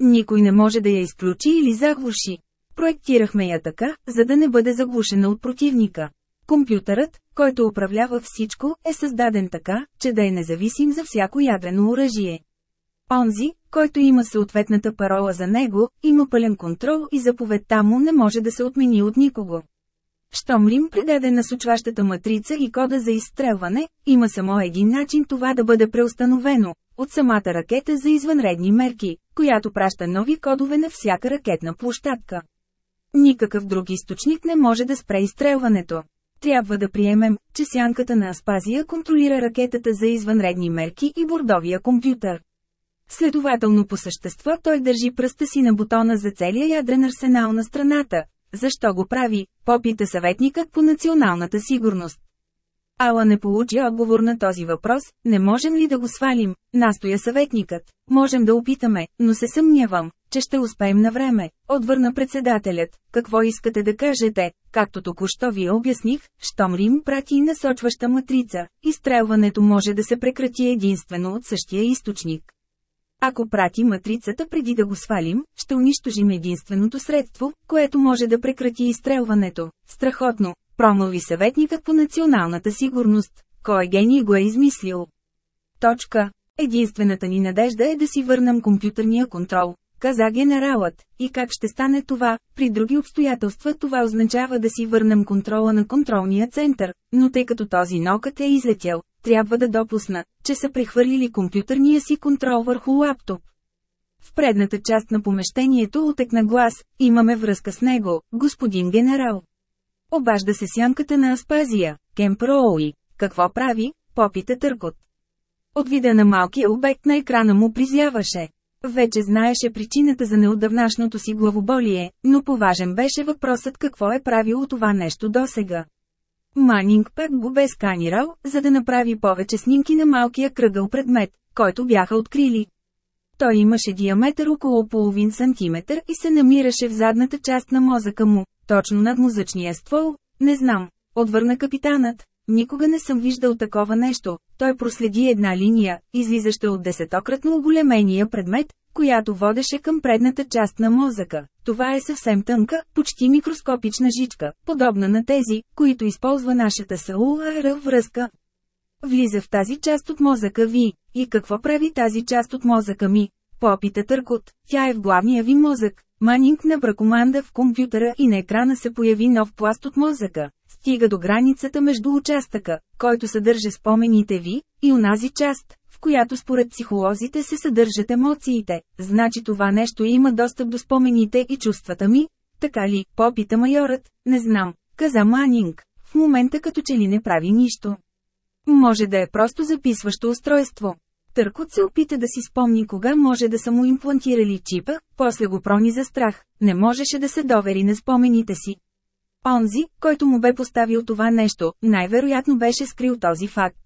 Никой не може да я изключи или заглуши. Проектирахме я така, за да не бъде заглушена от противника. Компютърът, който управлява всичко, е създаден така, че да е независим за всяко ядрено оръжие. Онзи, който има съответната парола за него, има пълен контрол и заповедта му не може да се отмени от никого. Щом Рим предаде насочващата матрица и кода за изстрелване, има само един начин това да бъде преустановено – от самата ракета за извънредни мерки, която праща нови кодове на всяка ракетна площадка. Никакъв друг източник не може да спре изстрелването. Трябва да приемем, че сянката на Аспазия контролира ракетата за извънредни мерки и бордовия компютър. Следователно по същество той държи пръста си на бутона за целия ядрен арсенал на страната. Защо го прави? Попита съветникът по националната сигурност. Ала не получи отговор на този въпрос, не можем ли да го свалим, настоя съветникът. Можем да опитаме, но се съмнявам, че ще успеем на време, отвърна председателят. Какво искате да кажете? Както току-що ви обясних, щом Рим прати насочваща матрица, изстрелването може да се прекрати единствено от същия източник. Ако прати матрицата преди да го свалим, ще унищожим единственото средство, което може да прекрати изстрелването. Страхотно, промови съветникът по националната сигурност. Кой гений го е измислил? Точка. Единствената ни надежда е да си върнем компютърния контрол, каза генералът. И как ще стане това? При други обстоятелства това означава да си върнем контрола на контролния център, но тъй като този нокът е излетял, трябва да допусна, че са прехвърлили компютърния си контрол върху лаптоп. В предната част на помещението отекна глас, имаме връзка с него, господин генерал. Обажда се сянката на Аспазия, Кемп Роуи. Какво прави? Попита Търкот. От вида на малкия обект на екрана му призяваше. Вече знаеше причината за неотдавнашното си главоболие, но поважен беше въпросът какво е правило това нещо досега. Манинг пак го бе сканирал, за да направи повече снимки на малкия кръгъл предмет, който бяха открили. Той имаше диаметър около половин сантиметър и се намираше в задната част на мозъка му, точно над мозъчния ствол. Не знам, отвърна капитанът. Никога не съм виждал такова нещо. Той проследи една линия, излизаща от десетократно оголемения предмет, която водеше към предната част на мозъка. Това е съвсем тънка, почти микроскопична жичка, подобна на тези, които използва нашата САУР връзка. Влиза в тази част от мозъка ви. И какво прави тази част от мозъка ми? Попита Търкот. Тя е в главния ви мозък. Манинг набра команда в компютъра и на екрана се появи нов пласт от мозъка. Стига до границата между участъка, който съдържа спомените ви, и онази част, в която според психолозите се съдържат емоциите. Значи това нещо има достъп до спомените и чувствата ми? Така ли, попита майорът, не знам, каза Манинг. В момента като че ли не прави нищо. Може да е просто записващо устройство. Търкот се опита да си спомни кога може да са му имплантирали чипа, после го прони за страх, не можеше да се довери на спомените си. Онзи, който му бе поставил това нещо, най-вероятно беше скрил този факт.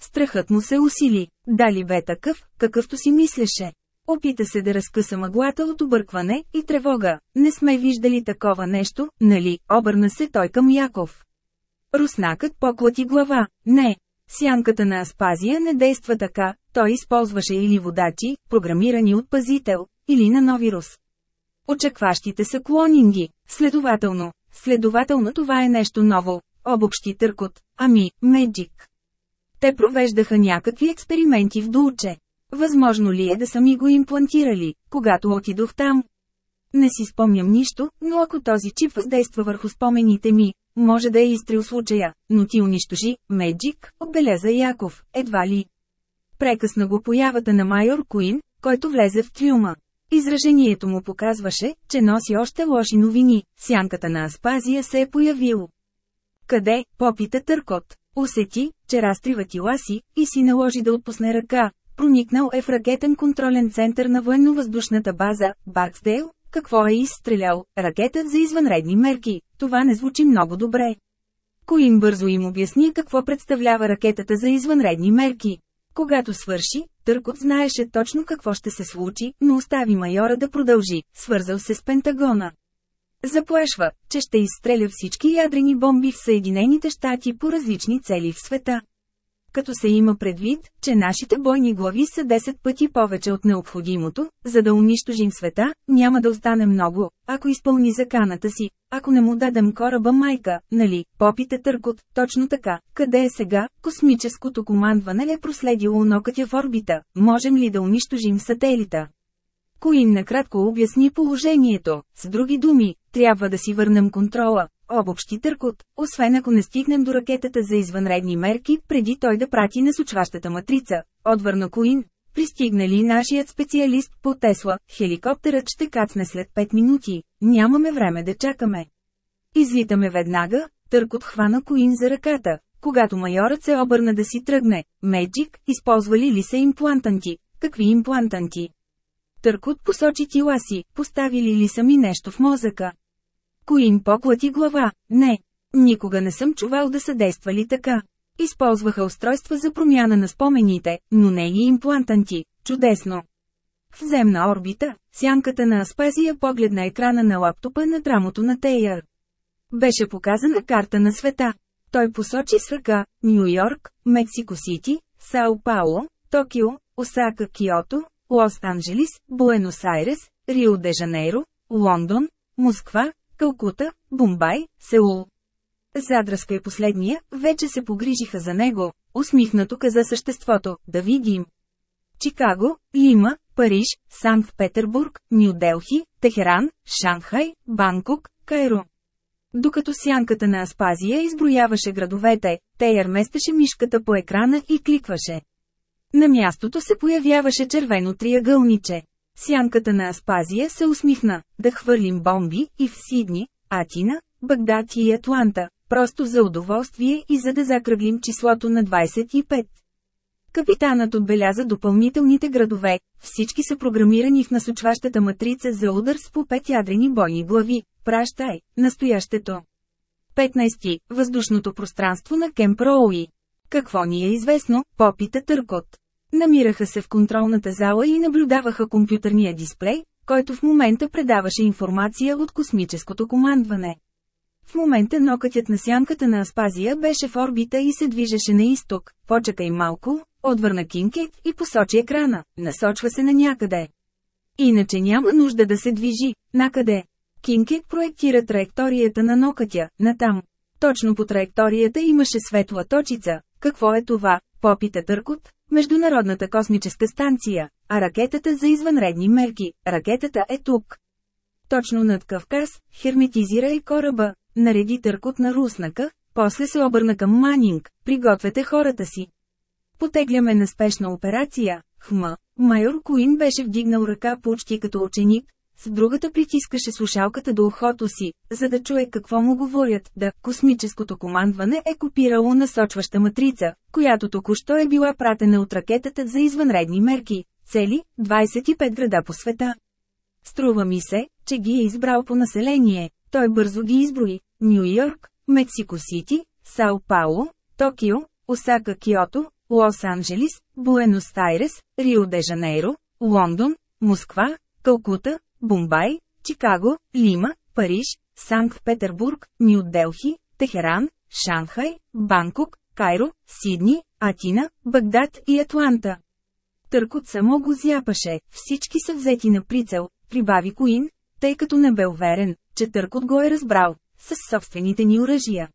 Страхът му се усили, дали бе такъв, какъвто си мислеше. Опита се да разкъса мъглата от объркване и тревога. Не сме виждали такова нещо, нали, обърна се той към Яков. Руснакът поклати глава. Не. Сянката на Аспазия не действа така, той използваше или водачи, програмирани от пазител, или на нови рус. Очакващите са клонинги, следователно, следователно това е нещо ново, обобщи търкот, ами, Меджик. Те провеждаха някакви експерименти в Дулче. Възможно ли е да са ми го имплантирали, когато отидох там? Не си спомням нищо, но ако този чип въздейства върху спомените ми, може да е изтрил случая, но ти унищожи, Меджик, отбеляза Яков, едва ли. Прекъсна го появата на майор Куин, който влезе в трюма. Изражението му показваше, че носи още лоши новини, сянката на Аспазия се е появил. Къде, попита Търкот, усети, че разтрива тила си, и си наложи да отпусне ръка. Проникнал е в ракетен контролен център на военно-въздушната база, Барксдейл, какво е изстрелял? Ракета за извънредни мерки. Това не звучи много добре. Коим бързо им обясни какво представлява ракетата за извънредни мерки. Когато свърши, Търкот знаеше точно какво ще се случи, но остави майора да продължи, свързал се с Пентагона. Заплашва, че ще изстреля всички ядрени бомби в Съединените щати по различни цели в света като се има предвид, че нашите бойни глави са 10 пъти повече от необходимото, за да унищожим света, няма да остане много, ако изпълни заканата си, ако не му дадем кораба майка, нали, попите търкот, точно така, къде е сега, космическото командване е проследило нокътя в орбита, можем ли да унищожим сателита? Коин накратко обясни положението, с други думи, трябва да си върнем контрола, обобщи търкот, освен ако не стигнем до ракетата за извънредни мерки, преди той да прати насочващата матрица, отвърна Куин. Пристигнали нашият специалист по Тесла, хеликоптерът ще кацне след 5 минути, нямаме време да чакаме. Излитаме веднага, търкот хвана Куин за ръката, когато майорът се обърна да си тръгне. Меджик, използвали ли са имплантанти? Какви имплантанти? Търкот посочи тила си, поставили ли са ми нещо в мозъка? Коин поклати глава. Не. Никога не съм чувал да са действали така. Използваха устройства за промяна на спомените, но не и имплантанти. Чудесно. В земна орбита, сянката на Аспазия погледна екрана на лаптопа над рамото на Тейър. Беше показана карта на света. Той посочи с ръка – Нью Йорк, Мексико Сити, Сао Пауло, Токио, Осака Киото, Лос Анджелис, Буенос Айрес, Рио де Жанейро, Лондон, Москва, Калкута, Бомбай, Сеул. Задръска и последния, вече се погрижиха за него, усмихнато каза съществото, да видим. Чикаго, Лима, Париж, Санкт-Петербург, Нью-Делхи, Техеран, Шанхай, Банкок, Кайро. Докато сянката на Аспазия изброяваше градовете, Тейър местеше мишката по екрана и кликваше. На мястото се появяваше червено триъгълниче. Сянката на Аспазия се усмихна, да хвърлим бомби и в Сидни, Атина, Багдад и Атланта, просто за удоволствие и за да закръглим числото на 25. Капитанът отбеляза допълнителните градове, всички са програмирани в насочващата матрица за удар с по пет ядрени бойни глави. Пращай, настоящето. 15. Въздушното пространство на Кемп Роуи. Какво ни е известно, попита Търкот. Намираха се в контролната зала и наблюдаваха компютърния дисплей, който в момента предаваше информация от космическото командване. В момента нокътят на сянката на Аспазия беше в орбита и се движеше на изток. Почакай малко, отвърна Кинкет и посочи екрана, насочва се на някъде. Иначе няма нужда да се движи, накъде. Кинкет проектира траекторията на нокътя, натам. Точно по траекторията имаше светла точица. Какво е това? Попита Търкот, Международната космическа станция, а ракетата за извънредни мерки, ракетата е тук. Точно над Кавказ, херметизира и кораба, нареди Търкот на руснака, после се обърна към Манинг, пригответе хората си. Потегляме на спешна операция, хма. Майор Куин беше вдигнал ръка почти като ученик, с другата притискаше слушалката до ухото си, за да чуе какво му говорят, да, космическото командване е копирало насочваща матрица, която току-що е била пратена от ракетата за извънредни мерки, цели, 25 града по света. Струва ми се, че ги е избрал по население, той бързо ги изброи, Нью Йорк, Мексико Сити, Сао Пауло, Токио, Осака Киото, Лос Анджелис, Буенос Айрес, Рио де Жанейро, Лондон, Москва, Калкута, Бомбай, Чикаго, Лима, Париж, Санкт-Петербург, Нью-Делхи, Техеран, Шанхай, Банкок, Кайро, Сидни, Атина, Багдад и Атланта. Търкот само го зяпаше, всички са взети на прицел, прибави Коин, тъй като не бе уверен, че Търкот го е разбрал, с собствените ни оръжия.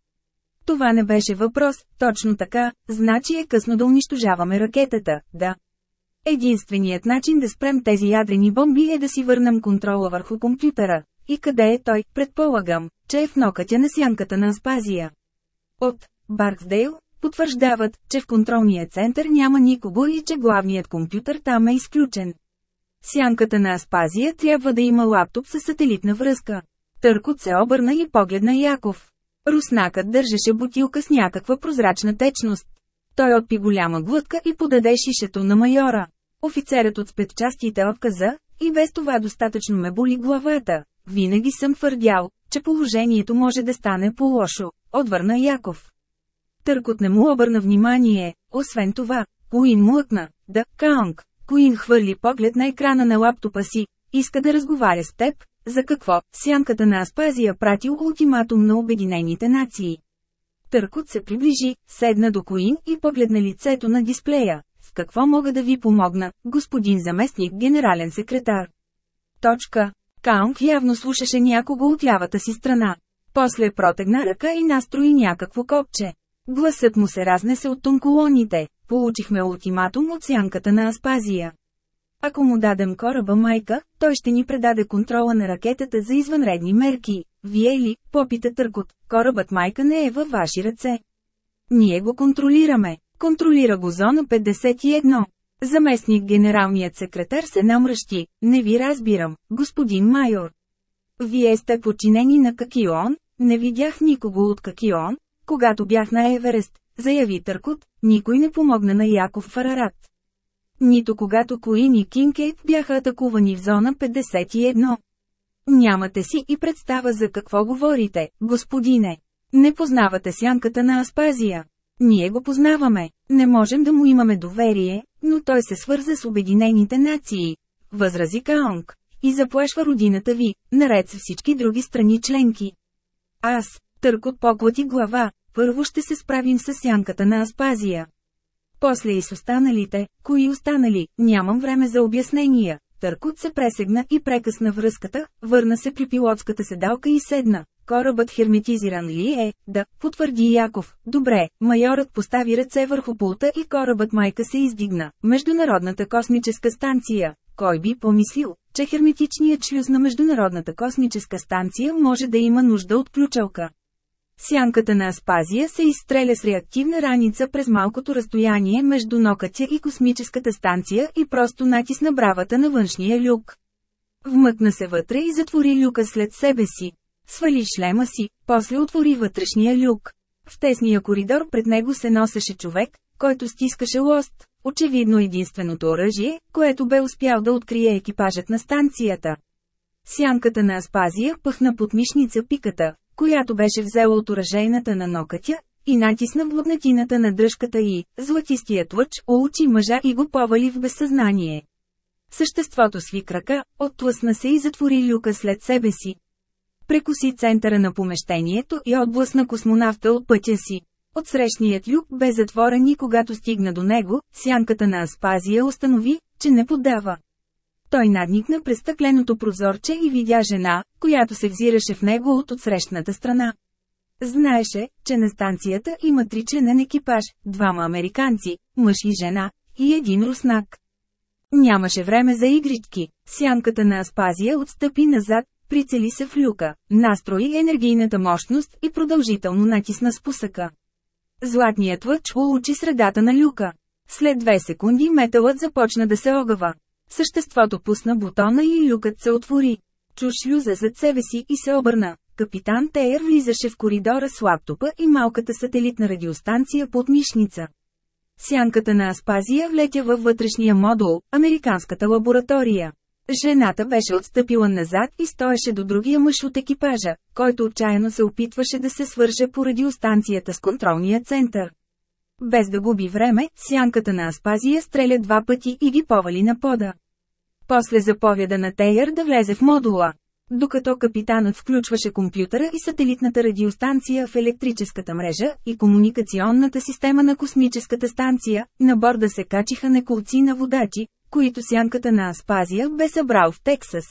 Това не беше въпрос, точно така, значи е късно да унищожаваме ракетата, да. Единственият начин да спрем тези ядрени бомби е да си върнем контрола върху компютъра. И къде е той, предполагам, че е в нокътя на сянката на Аспазия. От Барксдейл потвърждават, че в контролния център няма никого и че главният компютър там е изключен. Сянката на Аспазия трябва да има лаптоп с сателитна връзка. Търкот се обърна и погледна Яков. Руснакът държеше бутилка с някаква прозрачна течност. Той отпи голяма глътка и подаде шишето на майора. Офицерът от спецчастите отказа, и без това достатъчно ме боли главата. Винаги съм твърдял, че положението може да стане по-лошо, отвърна Яков. Търкот не му обърна внимание, освен това, Куин млъкна, да, Каунг. Куин хвърли поглед на екрана на лаптопа си, иска да разговаря с теб, за какво? Сянката на Аспазия пратил ултиматум на Обединените нации. Търкот се приближи, седна до Коин и погледна лицето на дисплея. Какво мога да ви помогна, господин заместник генерален секретар? Точка. Каунг явно слушаше някого от лявата си страна. После протегна ръка и настрои някакво копче. Гласът му се разнесе от тонколоните. Получихме ултиматум от сянката на Аспазия. Ако му дадем кораба майка, той ще ни предаде контрола на ракетата за извънредни мерки. Вие ли, попита Търкот, корабът майка не е във ваши ръце. Ние го контролираме. Контролира го зона 51. Заместник генералният секретар се намръщи. Не ви разбирам, господин майор. Вие сте подчинени на Какион, не видях никого от Какион, когато бях на Еверест, заяви Търкот, никой не помогна на Яков Фарарат. Нито когато Куин и Кинкейт бяха атакувани в зона 51. Нямате си и представа за какво говорите, господине. Не познавате сянката на Аспазия. Ние го познаваме. Не можем да му имаме доверие, но той се свърза с Обединените нации. възрази Каонг. И заплашва родината ви, наред с всички други страни членки. Аз, Търкот поклати глава, първо ще се справим с сянката на Аспазия. После и с останалите, кои останали, нямам време за обяснения. Търкот се пресегна и прекъсна връзката, върна се при пилотската седалка и седна. Корабът херметизиран ли е? Да, потвърди Яков. Добре, майорът постави ръце върху пулта и корабът майка се издигна. Международната космическа станция. Кой би помислил, че херметичният шлюз на Международната космическа станция може да има нужда от ключалка? Сянката на Аспазия се изстреля с реактивна раница през малкото разстояние между нокътя и космическата станция и просто натисна бравата на външния люк. Вмъкна се вътре и затвори люка след себе си. Свали шлема си, после отвори вътрешния люк. В тесния коридор пред него се носеше човек, който стискаше лост, очевидно единственото оръжие, което бе успял да открие екипажът на станцията. Сянката на Аспазия пъхна под мишница пиката, която беше взела от оръжейната на нокътя, и натисна в на дръжката и, златистият лъч, улучи мъжа и го повали в безсъзнание. Съществото сви крака, оттлъсна се и затвори люка след себе си. Прекоси центъра на помещението и отблъсна космонавта от пътя си. Отсрещният люк бе затворен и когато стигна до него, сянката на Аспазия установи, че не поддава. Той надникна през стъкленото прозорче и видя жена, която се взираше в него от отсрещната страна. Знаеше, че на станцията има тричленен екипаж, двама американци, мъж и жена, и един руснак. Нямаше време за игрички. Сянката на Аспазия отстъпи назад, прицели се в люка, настрои енергийната мощност и продължително натисна спусъка. Златният лъч улучи средата на люка. След две секунди металът започна да се огъва. Съществото пусна бутона и люкът се отвори. Чу шлюза зад себе си и се обърна. Капитан Тейер влизаше в коридора с лаптопа и малката сателитна радиостанция под мишница. Сянката на Аспазия влетя във вътрешния модул, американската лаборатория. Жената беше отстъпила назад и стоеше до другия мъж от екипажа, който отчаяно се опитваше да се свърже по радиостанцията с контролния център. Без да губи време, сянката на Аспазия стреля два пъти и ги повали на пода. После заповяда на Тейър да влезе в модула. Докато капитанът включваше компютъра и сателитната радиостанция в електрическата мрежа и комуникационната система на космическата станция, на борда се качиха неколци на водачи, които сянката на Аспазия бе събрал в Тексас.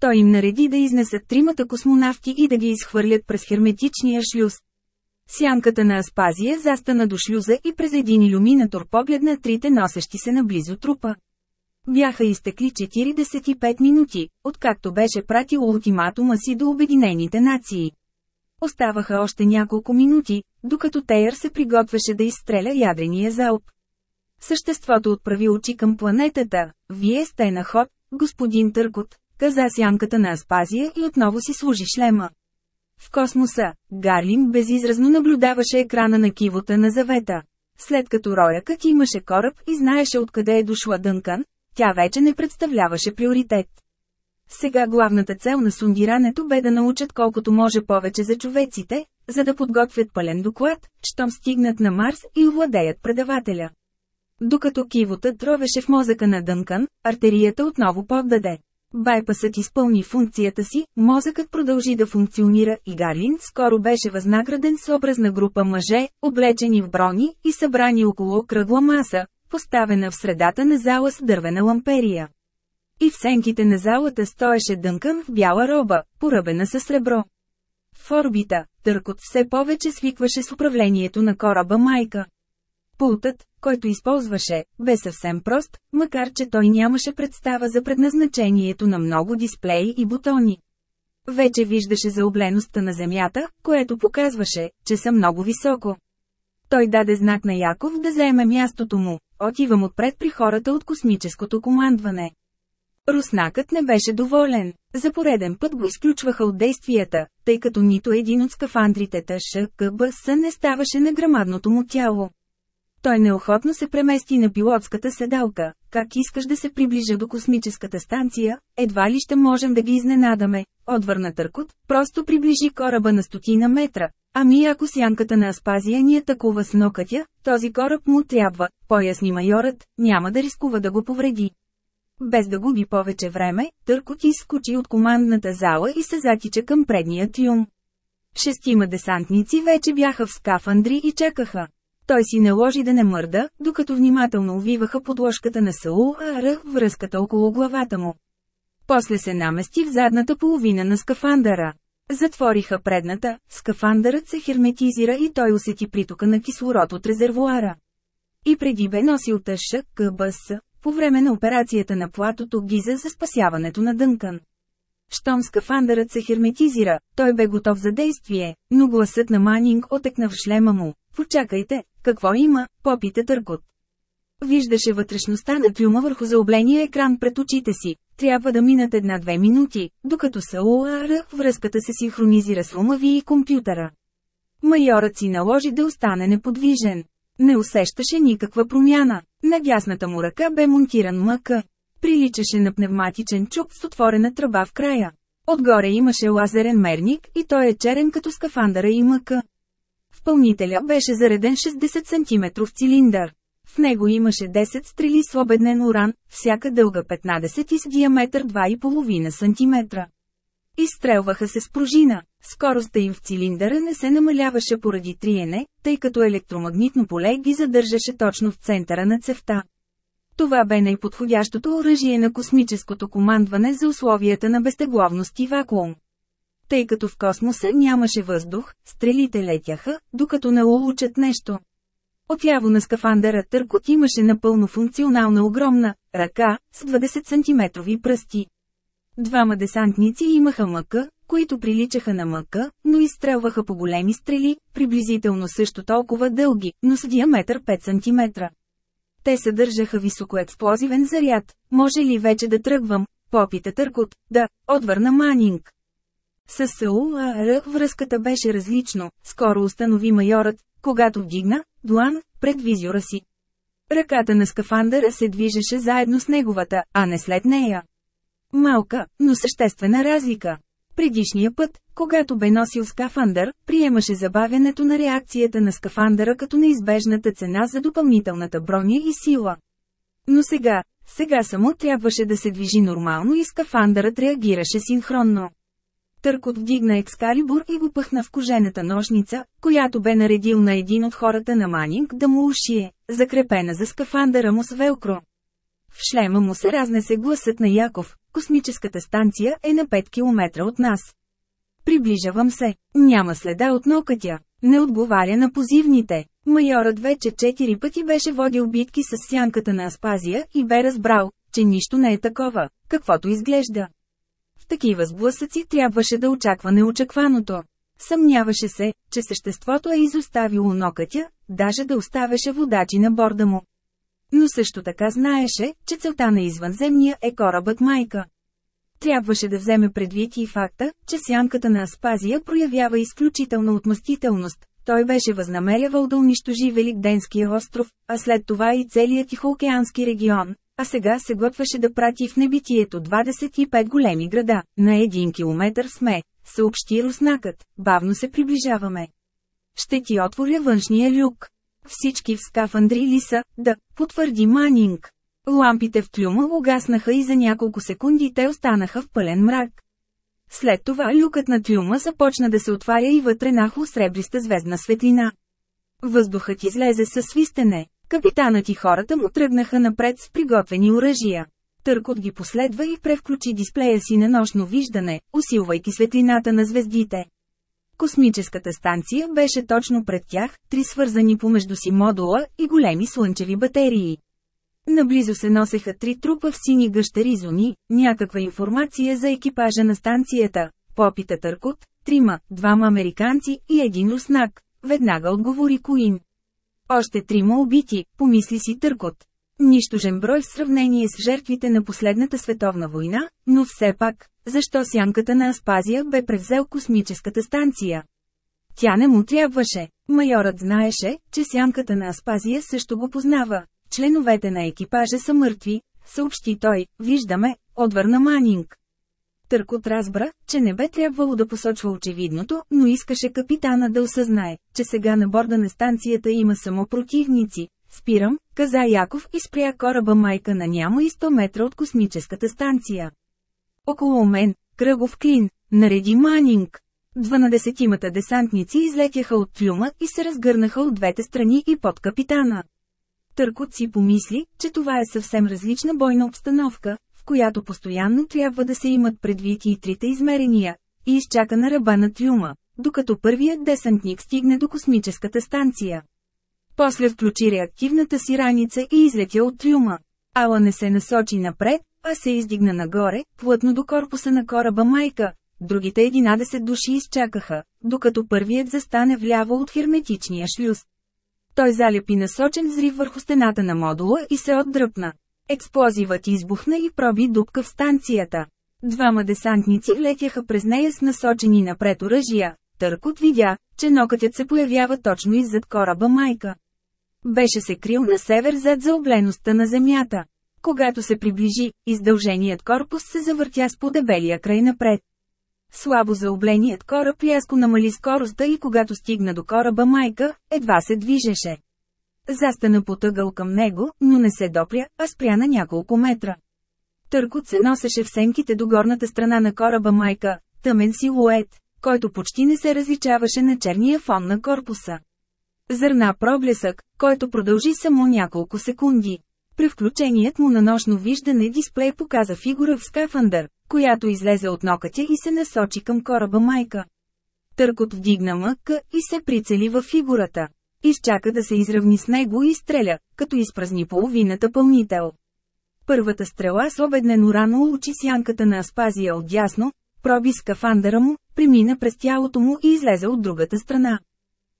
Той им нареди да изнесат тримата космонавти и да ги изхвърлят през херметичния шлюз. Сянката на Аспазия застана до шлюза и през един иллюминатор погледна трите носещи се наблизо трупа. Бяха изтекли 45 минути, откакто беше пратил ултиматума си до Обединените нации. Оставаха още няколко минути, докато Тейър се приготвяше да изстреля ядрения залп. Съществото отправи очи към планетата. Вие сте на ход, господин Търкот, каза сянката на Аспазия и отново си служи шлема. В космоса, Гарлин безизразно наблюдаваше екрана на кивота на завета. След като роякът имаше кораб и знаеше откъде е дошла Дънкан, тя вече не представляваше приоритет. Сега главната цел на сундирането бе да научат колкото може повече за човеците, за да подготвят пълен доклад, щом стигнат на Марс и овладеят предавателя. Докато кивотът тровеше в мозъка на Дънкан, артерията отново поддаде. Байпасът изпълни функцията си, мозъкът продължи да функционира и Гарлин скоро беше възнаграден с образна група мъже, облечени в брони и събрани около кръгла маса, поставена в средата на зала с дървена ламперия. И в сенките на залата стоеше Дънкан в бяла роба, поръбена със сребро. В орбита, Търкот все повече свикваше с управлението на кораба Майка. Пултът, който използваше, бе съвсем прост, макар че той нямаше представа за предназначението на много дисплеи и бутони. Вече виждаше заоблеността на земята, което показваше, че са много високо. Той даде знак на Яков да заеме мястото му. Отивам отпред при хората от космическото командване. Руснакът не беше доволен. За пореден път го изключваха от действията, тъй като нито един от скафандрите ТШКБС не ставаше на грамадното му тяло. Той неохотно се премести на пилотската седалка. Как искаш да се приближа до космическата станция, едва ли ще можем да ги изненадаме, отвърна Търкот, просто приближи кораба на стотина метра. Ами ако сянката на Аспазия ни атакува с нокътя, този кораб му трябва, поясни майорът, няма да рискува да го повреди. Без да губи повече време, Търкот изскочи от командната зала и се затича към предния трюм. Шестима десантници вече бяха в скафандри и чакаха. Той си наложи да не мърда, докато внимателно увиваха подложката на Саул Ар връзката около главата му. После се намести в задната половина на скафандъра. Затвориха предната, скафандърът се херметизира и той усети притока на кислород от резервуара. И преди бе носил тъща, КБС, по време на операцията на платото Гиза за спасяването на Дънкан. Щом скафандърът се херметизира, той бе готов за действие, но гласът на Манинг отекна в шлема му. Почакайте, какво има, попита Търкот. Виждаше вътрешността на трюма върху заобления екран пред очите си. Трябва да минат една-две минути, докато са УАР, връзката се синхронизира с ума ви и компютъра. Майорът си наложи да остане неподвижен. Не усещаше никаква промяна. На дясната му ръка бе монтиран мъка. Приличаше на пневматичен чук с отворена тръба в края. Отгоре имаше лазерен мерник и той е черен като скафандъра и мъка. Впълнителя беше зареден 60 см цилиндър. В него имаше 10 стрели с обеднен уран, всяка дълга 15 и с диаметър 2,5 см. Изстрелваха се с пружина. Скоростта им в цилиндъра не се намаляваше поради триене, тъй като електромагнитно поле ги задържаше точно в центъра на цевта. Това бе най-подходящото оръжие на космическото командване за условията на безтегловност и вакуум. Тъй като в космоса нямаше въздух, стрелите летяха, докато не улучат нещо. Отяво на скафандъра Търкот имаше напълно функционална огромна ръка с 20 см пръсти. Двама десантници имаха мъка, които приличаха на мъка, но изстрелваха по големи стрели, приблизително също толкова дълги, но с диаметър 5 см. Те съдържаха високоексплозивен заряд. Може ли вече да тръгвам? Попита Търкот. Да, отвърна Манинг. С Саул АР връзката беше различно, скоро установи майорът, когато вдигна, длан, пред визиора си. Ръката на скафандъра се движеше заедно с неговата, а не след нея. Малка, но съществена разлика. Предишния път, когато бе носил скафандър, приемаше забавянето на реакцията на скафандъра като неизбежната цена за допълнителната броня и сила. Но сега, сега само трябваше да се движи нормално и скафандърът реагираше синхронно. Търкот вдигна екскалибур и го пъхна в кожената ножница, която бе наредил на един от хората на Манинг да му ушие, закрепена за скафандъра му с велкро. В шлема му се разнесе гласът на Яков, космическата станция е на 5 км от нас. Приближавам се, няма следа от нокътя, не отговаря на позивните. Майорът вече четири пъти беше водил битки с сянката на Аспазия и бе разбрал, че нищо не е такова, каквото изглежда. Такива сблъсъци трябваше да очаква неочакваното. Съмняваше се, че съществото е изоставило нокътя, даже да оставяше водачи на борда му. Но също така знаеше, че целта на извънземния е корабът майка. Трябваше да вземе предвид и факта, че сянката на Аспазия проявява изключителна отмъстителност. Той беше възнамерявал да унищожи Великденския остров, а след това и целият Тихоокеански регион, а сега се готвеше да прати в небитието 25 големи града. На един километър сме, съобщи Руснакът, бавно се приближаваме. Ще ти отворя външния люк. Всички в скафандри ли са, да, потвърди Манинг. Лампите в клюма угаснаха и за няколко секунди те останаха в пълен мрак. След това люкът на трюма започна да се отваря и вътре нахло сребриста звездна светлина. Въздухът излезе със свистене. Капитанът и хората му тръгнаха напред с приготвени оръжия. Търкот ги последва и превключи дисплея си на нощно виждане, усилвайки светлината на звездите. Космическата станция беше точно пред тях, три свързани помежду си модула и големи слънчеви батерии. Наблизо се носеха три трупа в сини гъщари зони, някаква информация за екипажа на станцията. Попита Търкот, трима, двама американци и един руснак. Веднага отговори Куин. Още трима убити, помисли си Търкот. Нищожен брой в сравнение с жертвите на последната световна война, но все пак, защо сянката на Аспазия бе превзел космическата станция? Тя не му трябваше. Майорът знаеше, че сянката на Аспазия също го познава. Членовете на екипажа са мъртви, съобщи той, виждаме, отвърна Манинг. Търкот разбра, че не бе трябвало да посочва очевидното, но искаше капитана да осъзнае, че сега на борда на станцията има само противници. Спирам, каза Яков и спря кораба майка на няма и 100 метра от космическата станция. Около мен, кръгов клин, нареди Манинг. Дванадесетимата десантници излетяха от трюма и се разгърнаха от двете страни и под капитана. Търкот си помисли, че това е съвсем различна бойна обстановка, която постоянно трябва да се имат предвид и трите измерения, и изчака на ръба на трюма, докато първият десантник стигне до космическата станция. После включи реактивната си раница и излетя от трюма. Ала не се насочи напред, а се издигна нагоре, плътно до корпуса на кораба майка. Другите 11 души изчакаха, докато първият застане вляво от херметичния шлюз. Той залепи насочен взрив върху стената на модула и се отдръпна. Експлозивът избухна и проби дупка в станцията. Двама десантници влетяха през нея с насочени напред оръжия. Търкот видя, че нокътят се появява точно иззад кораба майка. Беше се крил на север зад заоблеността на земята. Когато се приближи, издълженият корпус се завъртя с подебелия край напред. Слабо заобленият кораб рязко намали скоростта и когато стигна до кораба майка, едва се движеше. Застана потъгъл към него, но не се допря, а спря на няколко метра. Търкот се носеше в сенките до горната страна на кораба майка, тъмен силует, който почти не се различаваше на черния фон на корпуса. Зърна проблесък, който продължи само няколко секунди. Превключеният му на нощно виждане дисплей показа фигура в скафандър, която излезе от нокътя и се насочи към кораба майка. Търкот вдигна мъка и се прицели във фигурата. Изчака да се изравни с него и стреля, като изпразни половината пълнител. Първата стрела с обеднено рано учи сянката на Аспазия отдясно, проби скафандъра му, премина през тялото му и излезе от другата страна.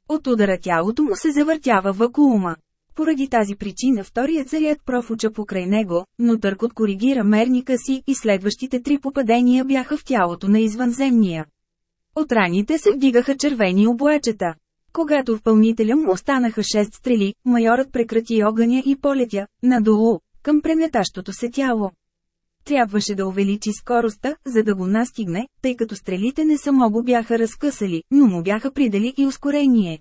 От удара тялото му се завъртява вакуума. Поради тази причина вторият заряд профуча покрай него, но Търкот коригира мерника си и следващите три попадения бяха в тялото на извънземния. От раните се вдигаха червени облачета. Когато в пълнителя му останаха шест стрели, майорът прекрати огъня и полетя, надолу, към преметащото се тяло. Трябваше да увеличи скоростта, за да го настигне, тъй като стрелите не само го бяха разкъсали, но му бяха придали и ускорение.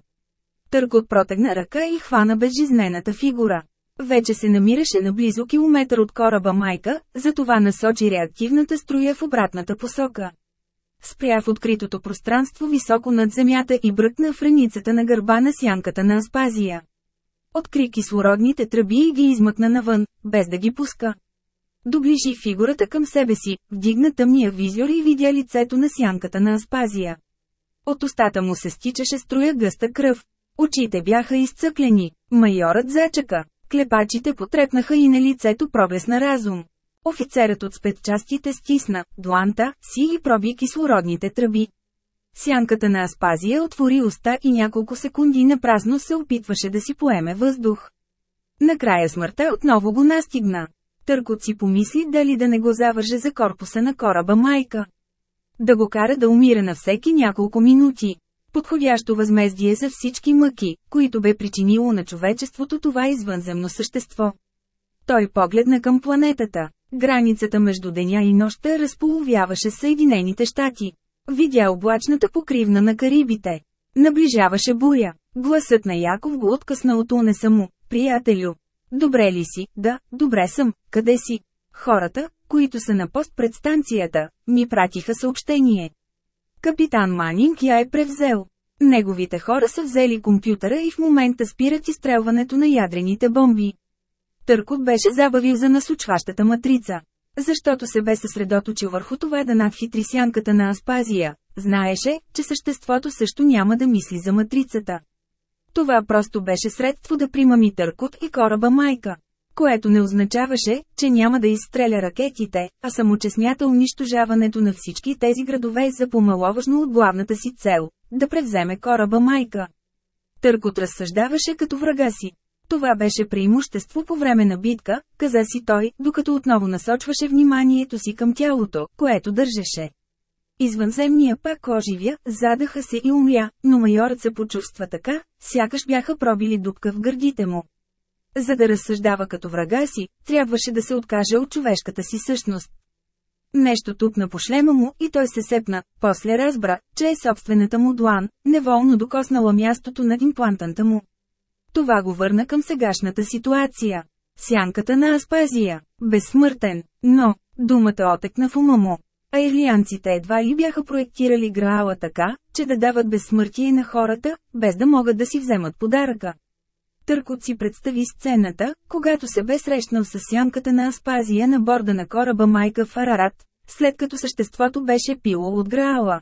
Търкот протегна ръка и хвана безжизнената фигура. Вече се намираше наблизо километър от кораба майка, затова насочи реактивната струя в обратната посока. Спря в откритото пространство високо над земята и бръкна в раницата на гърба на сянката на Аспазия. Откри кислородните тръби и ги измъкна навън, без да ги пуска. Доближи фигурата към себе си, вдигна тъмния визор и видя лицето на сянката на Аспазия. От устата му се стичаше струя гъста кръв. Очите бяха изцъклени. Майорът зачака. Клепачите потрепнаха и на лицето проблесна разум. Офицерът от спецчастите стисна дланта си и проби кислородните тръби. Сянката на Аспазия отвори уста и няколко секунди напразно се опитваше да си поеме въздух. Накрая смъртта отново го настигна. Търкот си помисли дали да не го завърже за корпуса на кораба майка. Да го кара да умира на всеки няколко минути. Подходящо възмездие за всички мъки, които бе причинило на човечеството това извънземно същество. Той погледна към планетата. Границата между деня и нощта разполовяваше Съединените щати. Видя облачната покривна на Карибите. Наближаваше буря. Гласът на Яков го откъсна от унеса му. Приятелю, Добре ли си? Да, добре съм. Къде си? Хората, които са на пост пред станцията, ми пратиха съобщение. Капитан Манинг я е превзел. Неговите хора са взели компютъра и в момента спират изстрелването на ядрените бомби. Търкот беше забавил за насочващата матрица. Защото се бе съсредоточил върху това да надхитри сянката на Аспазия, знаеше, че съществото също няма да мисли за матрицата. Това просто беше средство да примами Търкот и кораба майка. Което не означаваше, че няма да изстреля ракетите, а само че смята унищожаването на всички тези градове за помаловажно от главната си цел – да превземе кораба майка. Търкот разсъждаваше като врага си. Това беше преимущество по време на битка, каза си той, докато отново насочваше вниманието си към тялото, което държеше. Извънземния пак оживя, задаха се и умря, но майорът се почувства така, сякаш бяха пробили дупка в гърдите му. За да разсъждава като врага си, трябваше да се откаже от човешката си същност. Нещо тупна по шлема му и той се сепна, после разбра, че е собствената му длан, неволно докоснала мястото над имплантанта му. Това го върна към сегашната ситуация. Сянката на Аспазия. Безсмъртен. Но, думата отекна в ума му. А ирлианците едва ли бяха проектирали Граала така, че да дават безсмъртие на хората, без да могат да си вземат подаръка. Търкот си представи сцената, когато се бе срещнал с сянката на Аспазия на борда на кораба Майка в Арарат, след като съществото беше пило от Граала.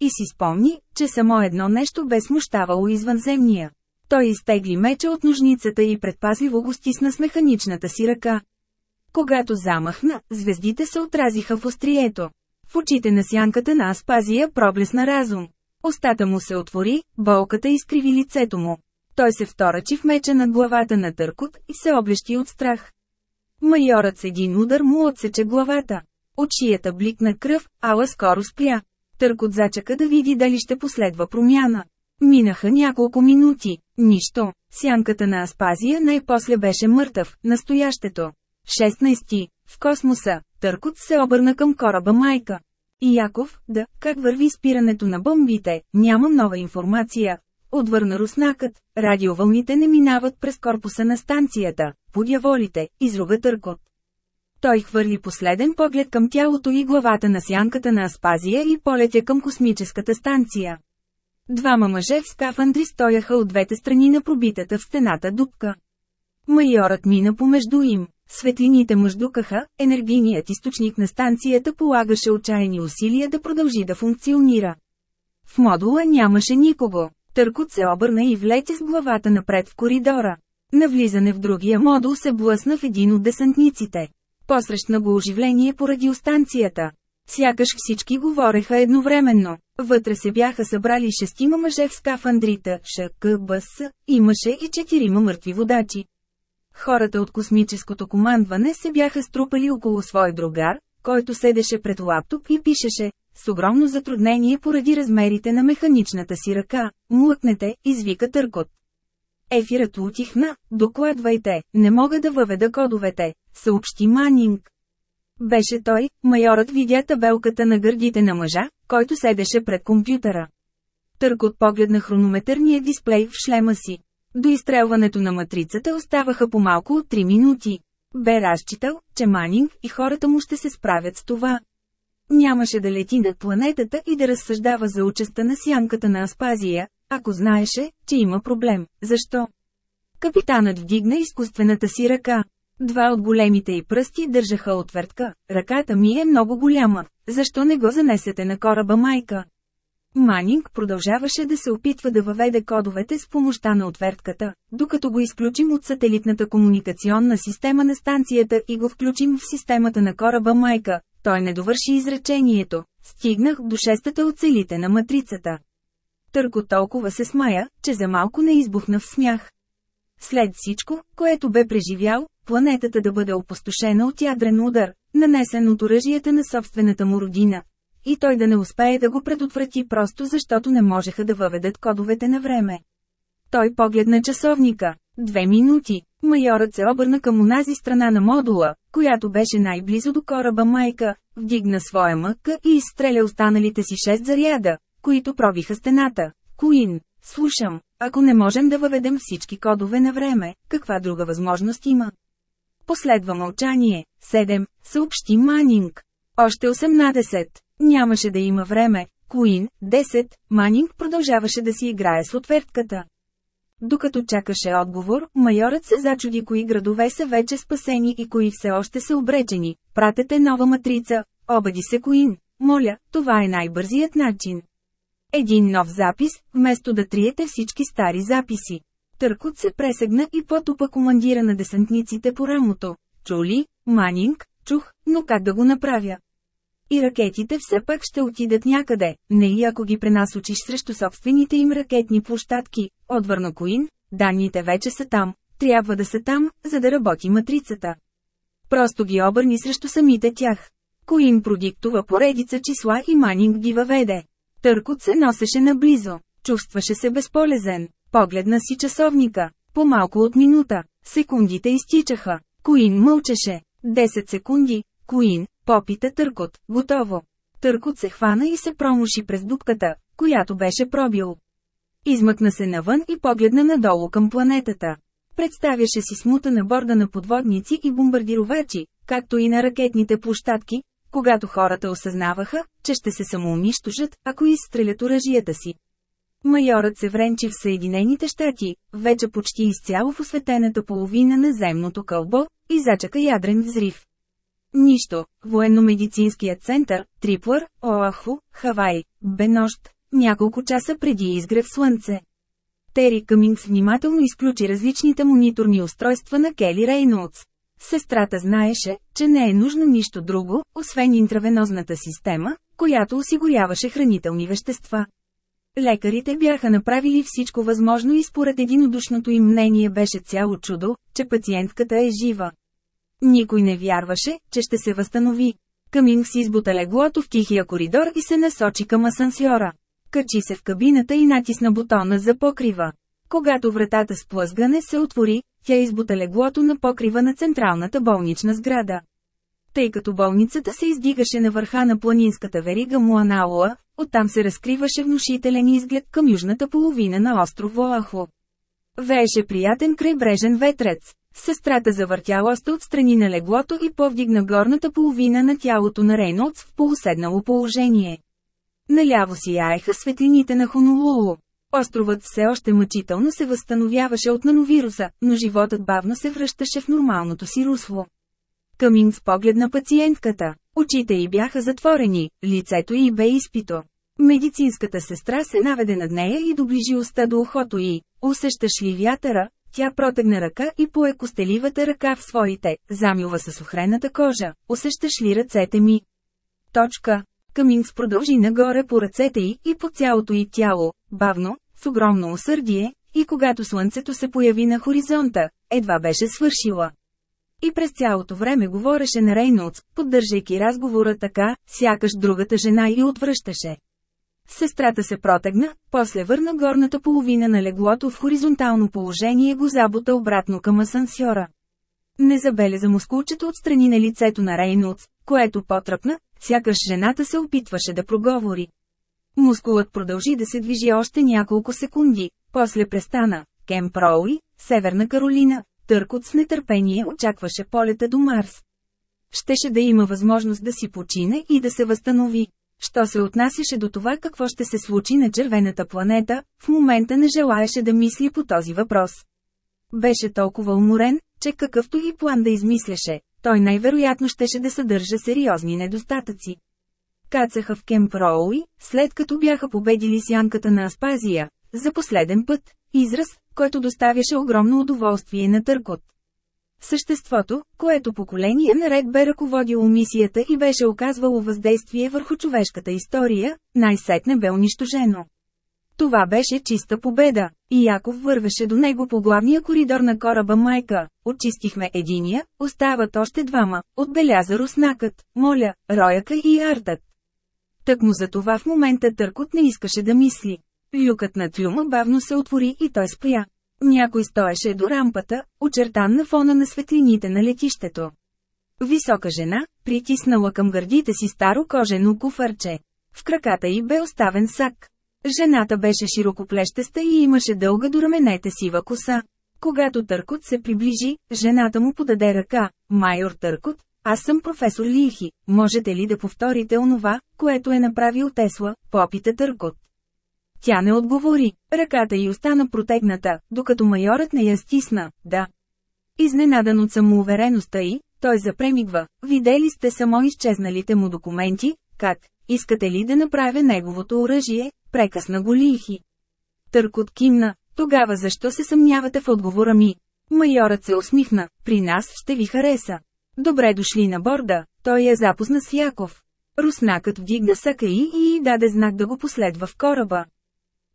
И си спомни, че само едно нещо бе смущавало извънземния. Той изтегли меча от ножницата и предпазливо го стисна с механичната си ръка. Когато замахна, звездите се отразиха в острието. В очите на сянката на Аспазия проблесна разум. Остата му се отвори, болката изкриви лицето му. Той се вторачи в меча над главата на Търкот и се облещи от страх. Майорът с един удар му отсече главата. От шията бликна кръв, ала скоро спря. Търкот зачака да види дали ще последва промяна. Минаха няколко минути. Нищо. Сянката на Аспазия най-после беше мъртъв, настоящето. 16. В космоса, Търкот се обърна към кораба Майка. И Яков, да, как върви спирането на бомбите, няма нова информация. Отвърна руснакът, радиовълните не минават през корпуса на станцията, подяволите, изруга Търкот. Той хвърли последен поглед към тялото и главата на сянката на Аспазия и полетя към космическата станция. Двама мъже в скафандри стояха от двете страни на пробитата в стената дупка. Майорът мина помежду им. Светлините мъждукаха, енергийният източник на станцията полагаше отчаяни усилия да продължи да функционира. В модула нямаше никого. Търкот се обърна и влезе с главата напред в коридора. На влизане в другия модул се блъсна в един от десантниците. Посрещна го оживление по радиостанцията. Сякаш всички говореха едновременно. Вътре се бяха събрали шестима мъже в скафандрита, ШКБС, имаше и четирима мъртви водачи. Хората от космическото командване се бяха струпали около свой другар, който седеше пред лаптоп и пишеше, с огромно затруднение поради размерите на механичната си ръка, млъкнете, извика търкот. Ефирът утихна, докладвайте, не мога да въведа кодовете, съобщи Манинг. Беше той, майорът видя табелката на гърдите на мъжа, който седеше пред компютъра. Търкот погледна хронометърния дисплей в шлема си. До изстрелването на матрицата оставаха по-малко от 3 минути. Бе разчитал, че Манинг и хората му ще се справят с това. Нямаше да лети над планетата и да разсъждава за участа на сянката на Аспазия, ако знаеше, че има проблем. Защо? Капитанът вдигна изкуствената си ръка. Два от големите й пръсти държаха отвъртка. Ръката ми е много голяма. Защо не го занесете на кораба майка? Манинг продължаваше да се опитва да въведе кодовете с помощта на отвертката, докато го изключим от сателитната комуникационна система на станцията и го включим в системата на кораба Майка. Той не довърши изречението. Стигнах до шестата от целите на матрицата. Търко толкова се смая, че за малко не избухна в смях. След всичко, което бе преживял, планетата да бъде опустошена от ядрен удар, нанесен от оръжията на собствената му родина, и той да не успее да го предотврати просто защото не можеха да въведат кодовете на време. Той погледна часовника. Две минути. Майорът се обърна към унази страна на модула, която беше най-близо до кораба майка, вдигна своя мъка и изстреля останалите си шест заряда, които пробиха стената. Куин, слушам, ако не можем да въведем всички кодове на време, каква друга възможност има? Последва мълчание. 7. Съобщи Манинг. Още 18. Нямаше да има време. Куин, 10, Манинг продължаваше да си играе с отвертката. Докато чакаше отговор, майорът се зачуди кои градове са вече спасени и кои все още са обречени. Пратете нова матрица, обади се Куин. Моля, това е най-бързият начин. Един нов запис, вместо да триете всички стари записи. Търкот се пресегна и потупа командира на десантниците по рамото. Чули, Манинг, чух, но как да го направя? И ракетите все пак ще отидат някъде, не и ако ги пренасочиш срещу собствените им ракетни площадки, отвърна Коин, данните вече са там, трябва да са там, за да работи матрицата. Просто ги обърни срещу самите тях. Коин продиктува поредица числа и Манинг ги въведе. Търкот се носеше наблизо, чувстваше се безполезен, погледна си часовника, по-малко от минута, секундите изтичаха, Коин мълчеше, 10 секунди, Коин, Попита Търкот, готово. Търкот се хвана и се промуши през дупката, която беше пробил. Измъкна се навън и погледна надолу към планетата. Представяше си смута на борда на подводници и бомбардировачи, както и на ракетните площадки, когато хората осъзнаваха, че ще се самоунищожат, ако изстрелят оръжията си. Майорът се вренчи в Съединените щати, вече почти изцяло в осветената половина на земното кълбо, и зачака ядрен взрив. Нищо, военно-медицинският център, Триплър, Оаху, Хавай, бе нощ, няколко часа преди изгрев слънце. Тери Къмингс внимателно изключи различните мониторни устройства на Кели Рейнолдс. Сестрата знаеше, че не е нужно нищо друго, освен интравенозната система, която осигуряваше хранителни вещества. Лекарите бяха направили всичко възможно и според единодушното им мнение беше цяло чудо, че пациентката е жива. Никой не вярваше, че ще се възстанови. Камингс избута леглото в тихия коридор и се насочи към асансьора. Качи се в кабината и натисна бутона за покрива. Когато вратата с плъзгане се отвори, тя избута леглото на покрива на централната болнична сграда. Тъй като болницата се издигаше на върха на планинската верига Муанауа, оттам се разкриваше внушителен изглед към южната половина на остров Оахо. Вееше приятен крайбрежен ветрец. Сестрата завъртя лоста отстрани на леглото и повдигна горната половина на тялото на Рейнолдс в полуседнало положение. Наляво сияеха светлините на Хонолулу. Островът все още мъчително се възстановяваше от нановируса, но животът бавно се връщаше в нормалното си русло. Камин погледна пациентката. Очите й бяха затворени, лицето й бе изпито. Медицинската сестра се наведе над нея и доближи уста до ухото й. Усещаш ли вятъра? Тя протегна ръка и пое костеливата ръка в своите, замилва с охрената кожа. Усещаш ли ръцете ми? Точка. Каминс продължи нагоре по ръцете й и по цялото й тяло, бавно, с огромно усърдие, и когато слънцето се появи на хоризонта, едва беше свършила. И през цялото време говореше на Рейнолдс, поддържайки разговора така, сякаш другата жена и отвръщаше. Сестрата се протегна, после върна горната половина на леглото в хоризонтално положение и го забута обратно към асансьора. Не забеляза мускулчето отстрани на лицето на Рейнолдс, което потръпна, сякаш жената се опитваше да проговори. Мускулът продължи да се движи още няколко секунди, после престана. Кем Проуи, Северна Каролина, Търкот с нетърпение очакваше полета до Марс. Щеше да има възможност да си почине и да се възстанови. Що се отнасяше до това какво ще се случи на червената планета, в момента не желаеше да мисли по този въпрос. Беше толкова уморен, че какъвто и план да измисляше, той най-вероятно щеше да съдържа сериозни недостатъци. Кацаха в Кемп Роуи, след като бяха победили сянката на Аспазия, за последен път, израз, който доставяше огромно удоволствие на Търкот. Съществото, което поколение наред бе ръководило мисията и беше оказвало въздействие върху човешката история, най-сетне бе унищожено. Това беше чиста победа, и Яков вървеше до него по главния коридор на кораба Майка. Очистихме единия, остават още двама, отбеляза руснакът, моля, рояка и артът. Так му за това в момента Търкот не искаше да мисли. Люкът на трюма бавно се отвори и той спря. Някой стоеше до рампата, очертан на фона на светлините на летището. Висока жена, притиснала към гърдите си старо кожено куфарче. В краката й бе оставен сак. Жената беше широкоплещеста и имаше дълга до раменете сива коса. Когато Търкот се приближи, жената му подаде ръка. Майор Търкот, аз съм професор Лихи, можете ли да повторите онова, което е направил Тесла, попита Търкот. Тя не отговори, ръката й остана протегната, докато майорът не я стисна, да. Изненадан от самоувереността й, той запремигва, видели сте само изчезналите му документи, как, искате ли да направя неговото оръжие, прекъсна го лихи. Търкот кимна, тогава защо се съмнявате в отговора ми? Майорът се усмихна, при нас ще ви хареса. Добре дошли на борда, той я запозна с Яков. Руснакът вдигна сака и и даде знак да го последва в кораба.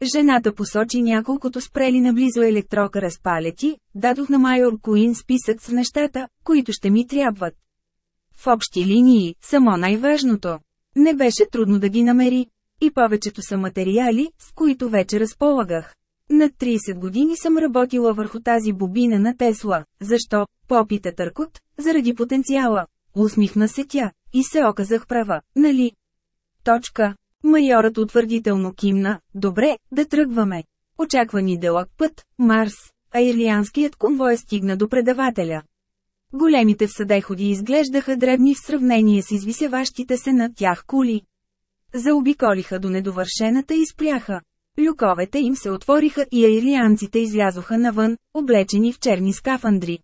Жената посочи няколкото спрели наблизо електрокара с палети, дадох на майор Куин списък с нещата, които ще ми трябват. В общи линии, само най-важното. Не беше трудно да ги намери. И повечето са материали, с които вече разполагах. Над 30 години съм работила върху тази бобина на Тесла. Защо? Попита Търкот, заради потенциала. Усмихна се тя, и се оказах права, нали? Точка. Майорът утвърдително кимна, добре, да тръгваме. Очаквани дълъг път, Марс, а ирлианският конвой стигна до предавателя. Големите всъдеходи изглеждаха дребни в сравнение с извисяващите се над тях кули. Заобиколиха до недовършената и спряха. Люковете им се отвориха и аирлианците излязоха навън, облечени в черни скафандри.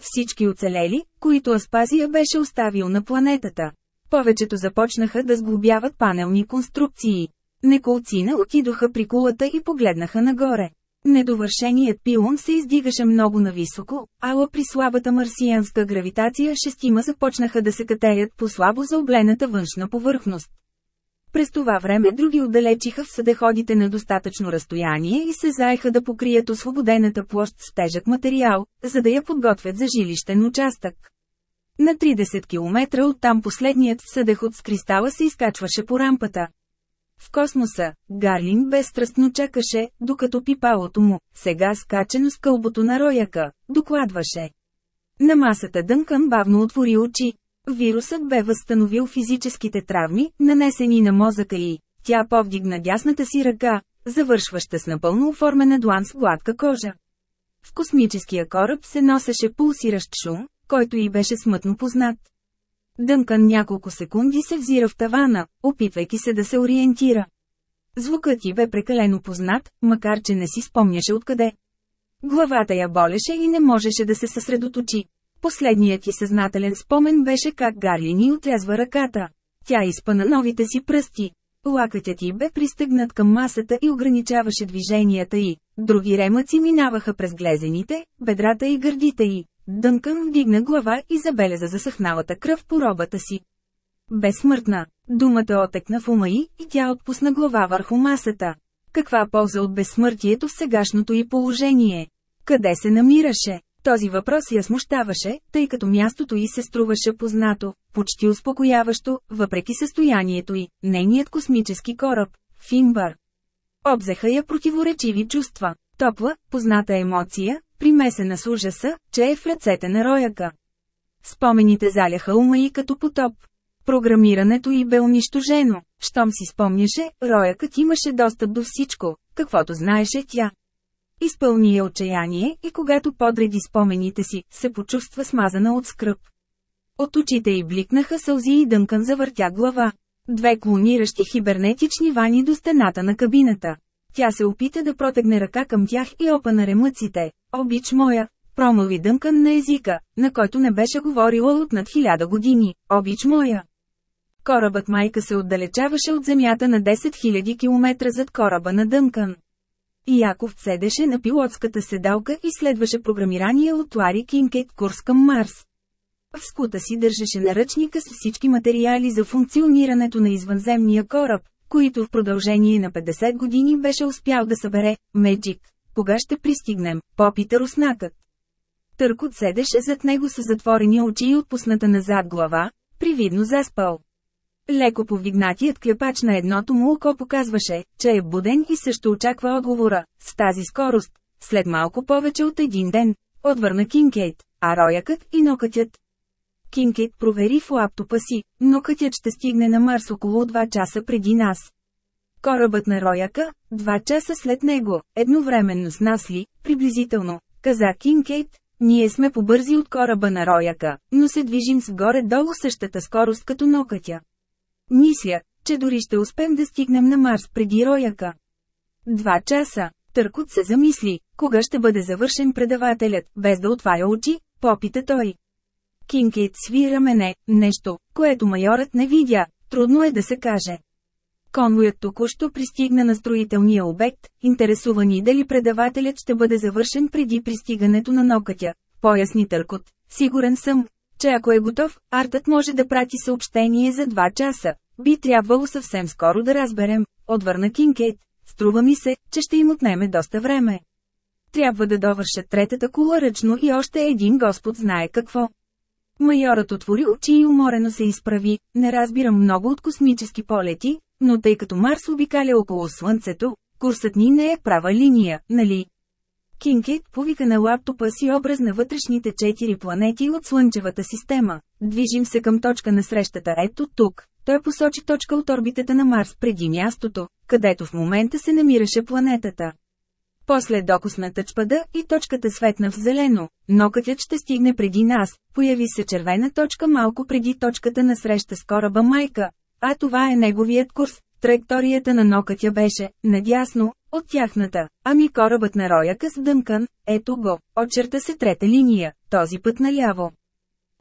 Всички оцелели, които Аспазия беше оставил на планетата. Повечето започнаха да сглобяват панелни конструкции. Неколцина отидоха при кулата и погледнаха нагоре. Недовършеният пилон се издигаше много нависоко, ала при слабата марсианска гравитация шестима започнаха да се катерят по слабо заоблената външна повърхност. През това време други отдалечиха в съдеходите на достатъчно разстояние и се заеха да покрият освободената площ с тежък материал, за да я подготвят за жилищен участък. На 30 км оттам последният съдеход с кристала се изкачваше по рампата. В космоса, Гарлин безстрастно чакаше, докато пипалото му, сега скачено с кълбото на рояка, докладваше. На масата Дънкън бавно отвори очи. Вирусът бе възстановил физическите травми, нанесени на мозъка и тя повдигна дясната си ръка, завършваща с напълно оформена длан с гладка кожа. В космическия кораб се носеше пулсиращ шум, който й беше смътно познат. Дънкан няколко секунди се взира в тавана, опитвайки се да се ориентира. Звукът ти бе прекалено познат, макар че не си спомняше откъде. Главата я болеше и не можеше да се съсредоточи. Последният ти съзнателен спомен беше как Гарлини отрязва ръката. Тя изпъна новите си пръсти. Лакътят ти бе пристъгнат към масата и ограничаваше движенията й. Други ремъци минаваха през глезените, бедрата и гърдите й. Дънкън вдигна глава и забеляза засъхналата кръв по робата си. Безсмъртна. Думата отекна в ума й и тя отпусна глава върху масата. Каква полза от безсмъртието в сегашното й положение? Къде се намираше? Този въпрос я смущаваше, тъй като мястото й се струваше познато, почти успокояващо, въпреки състоянието й, нейният космически кораб, Фимбар. Обзеха я противоречиви чувства, топла, позната емоция, примесена с ужаса, че е в ръцете на рояка. Спомените заляха ума и като потоп. Програмирането й бе унищожено. Щом си спомняше, роякът имаше достъп до всичко, каквото знаеше тя. Изпълни я отчаяние и когато подреди спомените си, се почувства смазана от скръп. От очите й бликнаха сълзи и Дънкан завъртя глава. Две клониращи хибернетични вани до стената на кабината. Тя се опита да протегне ръка към тях и опана ремъците. Обич моя, промълви Дънкан на езика, на който не беше говорила от над хиляда години. Обич моя. Корабът майка се отдалечаваше от земята на 10 000 км зад кораба на Дънкан. И Яков седеше на пилотската седалка и следваше програмирания от Лари Кинкейт курс към Марс. В скута си държеше наръчника с всички материали за функционирането на извънземния кораб, които в продължение на 50 години беше успял да събере, Меджик. Кога ще пристигнем, попита руснакът. Търкот седеше зад него с затворени очи и отпусната назад глава, привидно заспал. Леко повдигнатият клепач на едното му око показваше, че е буден и също очаква отговора, с тази скорост, след малко повече от един ден, отвърна Кинкейт, а роякът и нокътят. Кинкейт провери в лаптопа си, но кътят ще стигне на Марс около 2 часа преди нас. Корабът на рояка, 2 часа след него, едновременно с нас ли, приблизително, каза Кинкейт, ние сме побързи от кораба на рояка, но се движим с горе-долу същата скорост като нокътя. Мисля, че дори ще успеем да стигнем на Марс преди рояка. Два часа. Търкот се замисли, кога ще бъде завършен предавателят, без да отваря очи, попита той. Кинкейт свира мене, нещо, което майорът не видя, трудно е да се каже. Конвоят току-що пристигна на строителния обект, интересувани дали предавателят ще бъде завършен преди пристигането на нокътя. Поясни Търкот. Сигурен съм, че ако е готов, артът може да прати съобщение за 2 часа. Би трябвало съвсем скоро да разберем, отвърна Кинкейт. Струва ми се, че ще им отнеме доста време. Трябва да довършат третата кула ръчно и още един господ знае какво. Майорът отвори очи и уморено се изправи, не разбирам много от космически полети, но тъй като Марс обикаля около Слънцето, курсът ни не е права линия, нали? Кинкейт повика на лаптопа си образ на вътрешните четири планети от Слънчевата система. Движим се към точка на срещата ето тук. Той посочи точка от орбитата на Марс преди мястото, където в момента се намираше планетата. После докосна тъчпада и точката светна в зелено. Нокътят ще стигне преди нас. Появи се червена точка малко преди точката на среща с кораба майка. А това е неговият курс. Траекторията на нокътя беше, надясно, от тяхната, ами корабът на рояка с дъмкан, ето го, очерта се трета линия, този път наляво.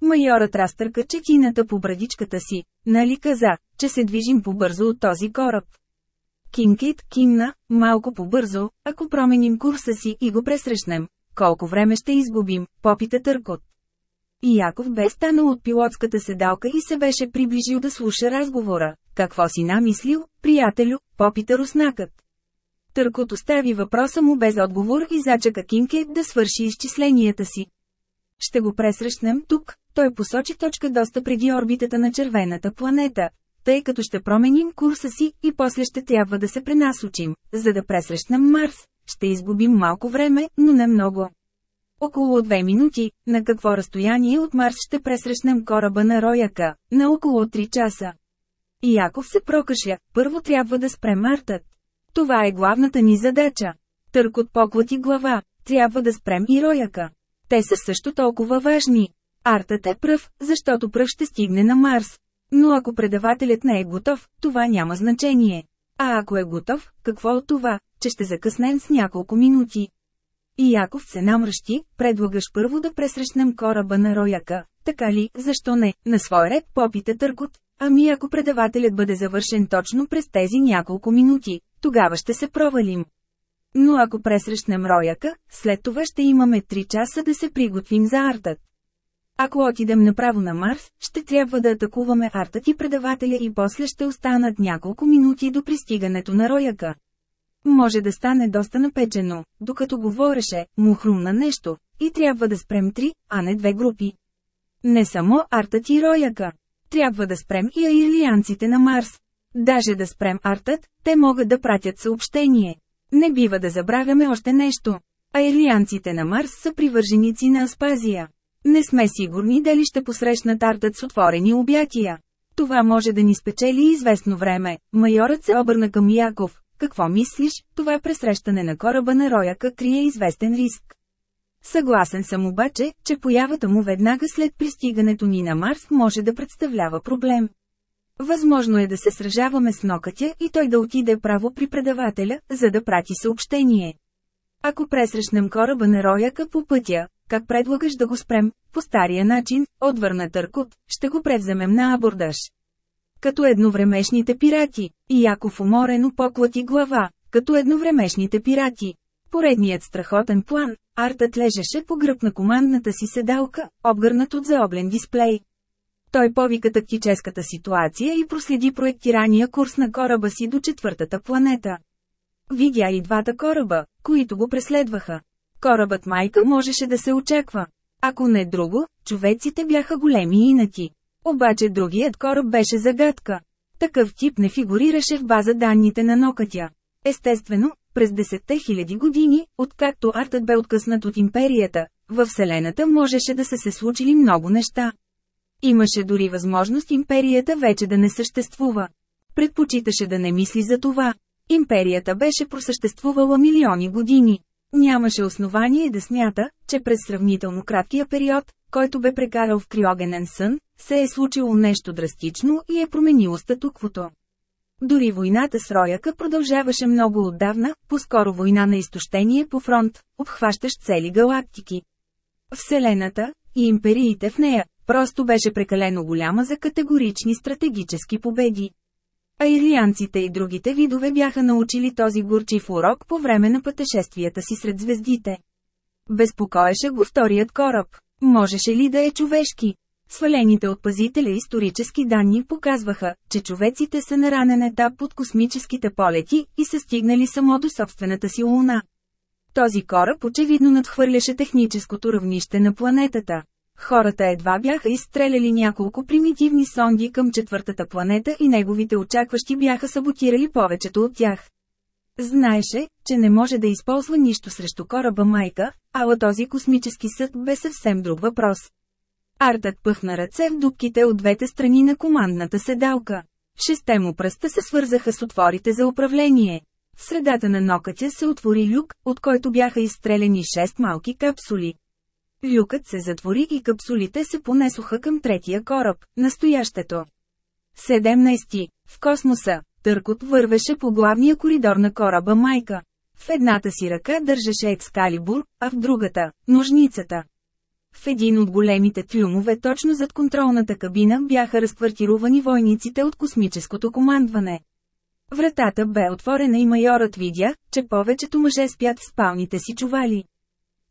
Майорът разтърка четината по брадичката си, нали каза, че се движим побързо от този кораб. Кинкит кимна, малко по-бързо, ако променим курса си и го пресрещнем. Колко време ще изгубим, попита Търкот. И Яков бе станал от пилотската седалка и се беше приближил да слуша разговора. Какво си намислил, приятелю, попита руснакът. Търкот остави въпроса му без отговор и зачака Кинкейт да свърши изчисленията си. Ще го пресрещнем тук, той посочи точка доста преди орбитата на червената планета, тъй като ще променим курса си и после ще трябва да се пренасочим, за да пресрещнем Марс. Ще изгубим малко време, но не много. Около две минути, на какво разстояние от Марс ще пресрещнем кораба на Рояка? На около 3 часа. И Яков се прокашля, първо трябва да спрем Артът. Това е главната ни задача. Търкот поклати глава, трябва да спрем и Рояка. Те са също толкова важни. Артът е пръв, защото пръв ще стигне на Марс. Но ако предавателят не е готов, това няма значение. А ако е готов, какво от това, че ще закъснем с няколко минути? И Яков се намръщи, предлагаш първо да пресрещнем кораба на Рояка, така ли, защо не, на свой ред попита Търкот. Ами ако предавателят бъде завършен точно през тези няколко минути, тогава ще се провалим. Но ако пресрещнем Рояка, след това ще имаме 3 часа да се приготвим за артът. Ако отидем направо на Марс, ще трябва да атакуваме артът и предавателя и после ще останат няколко минути до пристигането на рояка. Може да стане доста напечено, докато говореше, му хрумна нещо, и трябва да спрем три, а не две групи. Не само артът и рояка. Трябва да спрем и аирлианците на Марс. Даже да спрем артът, те могат да пратят съобщение. Не бива да забравяме още нещо. Аирлианците на Марс са привърженици на Аспазия. Не сме сигурни дали ще посрещнат артът с отворени обятия. Това може да ни спечели известно време. Майорът се обърна към Яков. Какво мислиш, това пресрещане на кораба на Рояка крие известен риск. Съгласен съм обаче, че появата му веднага след пристигането ни на Марс може да представлява проблем. Възможно е да се сражаваме с нокътя и той да отиде право при предавателя, за да прати съобщение. Ако пресрещнем кораба на Рояка по пътя, как предлагаш да го спрем? По стария начин, отвърна Търкот, ще го превземем на абордаж. Като едновремешните пирати. И Яков уморено поклати глава, като едновремешните пирати. Поредният страхотен план, Артът лежеше по гръб на командната си седалка, обгърнат от заоблен дисплей. Той повика тактическата ситуация и проследи проектирания курс на кораба си до четвъртата планета. Видя и двата кораба, които го преследваха. Корабът майка можеше да се очаква. Ако не друго, човеците бяха големи инати. Обаче другият кораб беше загадка. Такъв тип не фигурираше в база данните на нокътя. Естествено, през десетте хиляди години, откакто артът бе откъснат от империята, във Вселената можеше да са се случили много неща. Имаше дори възможност империята вече да не съществува. Предпочиташе да не мисли за това. Империята беше просъществувала милиони години. Нямаше основание да смята, че през сравнително краткия период, който бе прекарал в криогенен сън, се е случило нещо драстично и е променило статуквото. Дори войната с Рояка продължаваше много отдавна, по-скоро война на изтощение по фронт, обхващащ цели галактики. Вселената, и империите в нея, просто беше прекалено голяма за категорични стратегически победи. А ирлианците и другите видове бяха научили този горчив урок по време на пътешествията си сред звездите. Безпокоеше го вторият кораб. Можеше ли да е човешки? Свалените от пазителя исторически данни показваха, че човеците са на ранен етап от космическите полети и са стигнали само до собствената си луна. Този кораб очевидно надхвърляше техническото равнище на планетата. Хората едва бяха изстреляли няколко примитивни сонди към четвъртата планета и неговите очакващи бяха саботирали повечето от тях. Знаеше, че не може да използва нищо срещу кораба майка, ала този космически съд бе съвсем друг въпрос. Артът пъхна ръце в дубките от двете страни на командната седалка. Шесте му пръста се свързаха с отворите за управление. В средата на нокътя се отвори люк, от който бяха изстрелени 6 малки капсули. Люкът се затвори и капсулите се понесоха към третия кораб, настоящето. 17. В космоса, Търкот вървеше по главния коридор на кораба Майка. В едната си ръка държеше екскалибур, а в другата – ножницата. В един от големите трюмове точно зад контролната кабина бяха разквартирувани войниците от космическото командване. Вратата бе отворена и майорът видя, че повечето мъже спят в спалните си чували.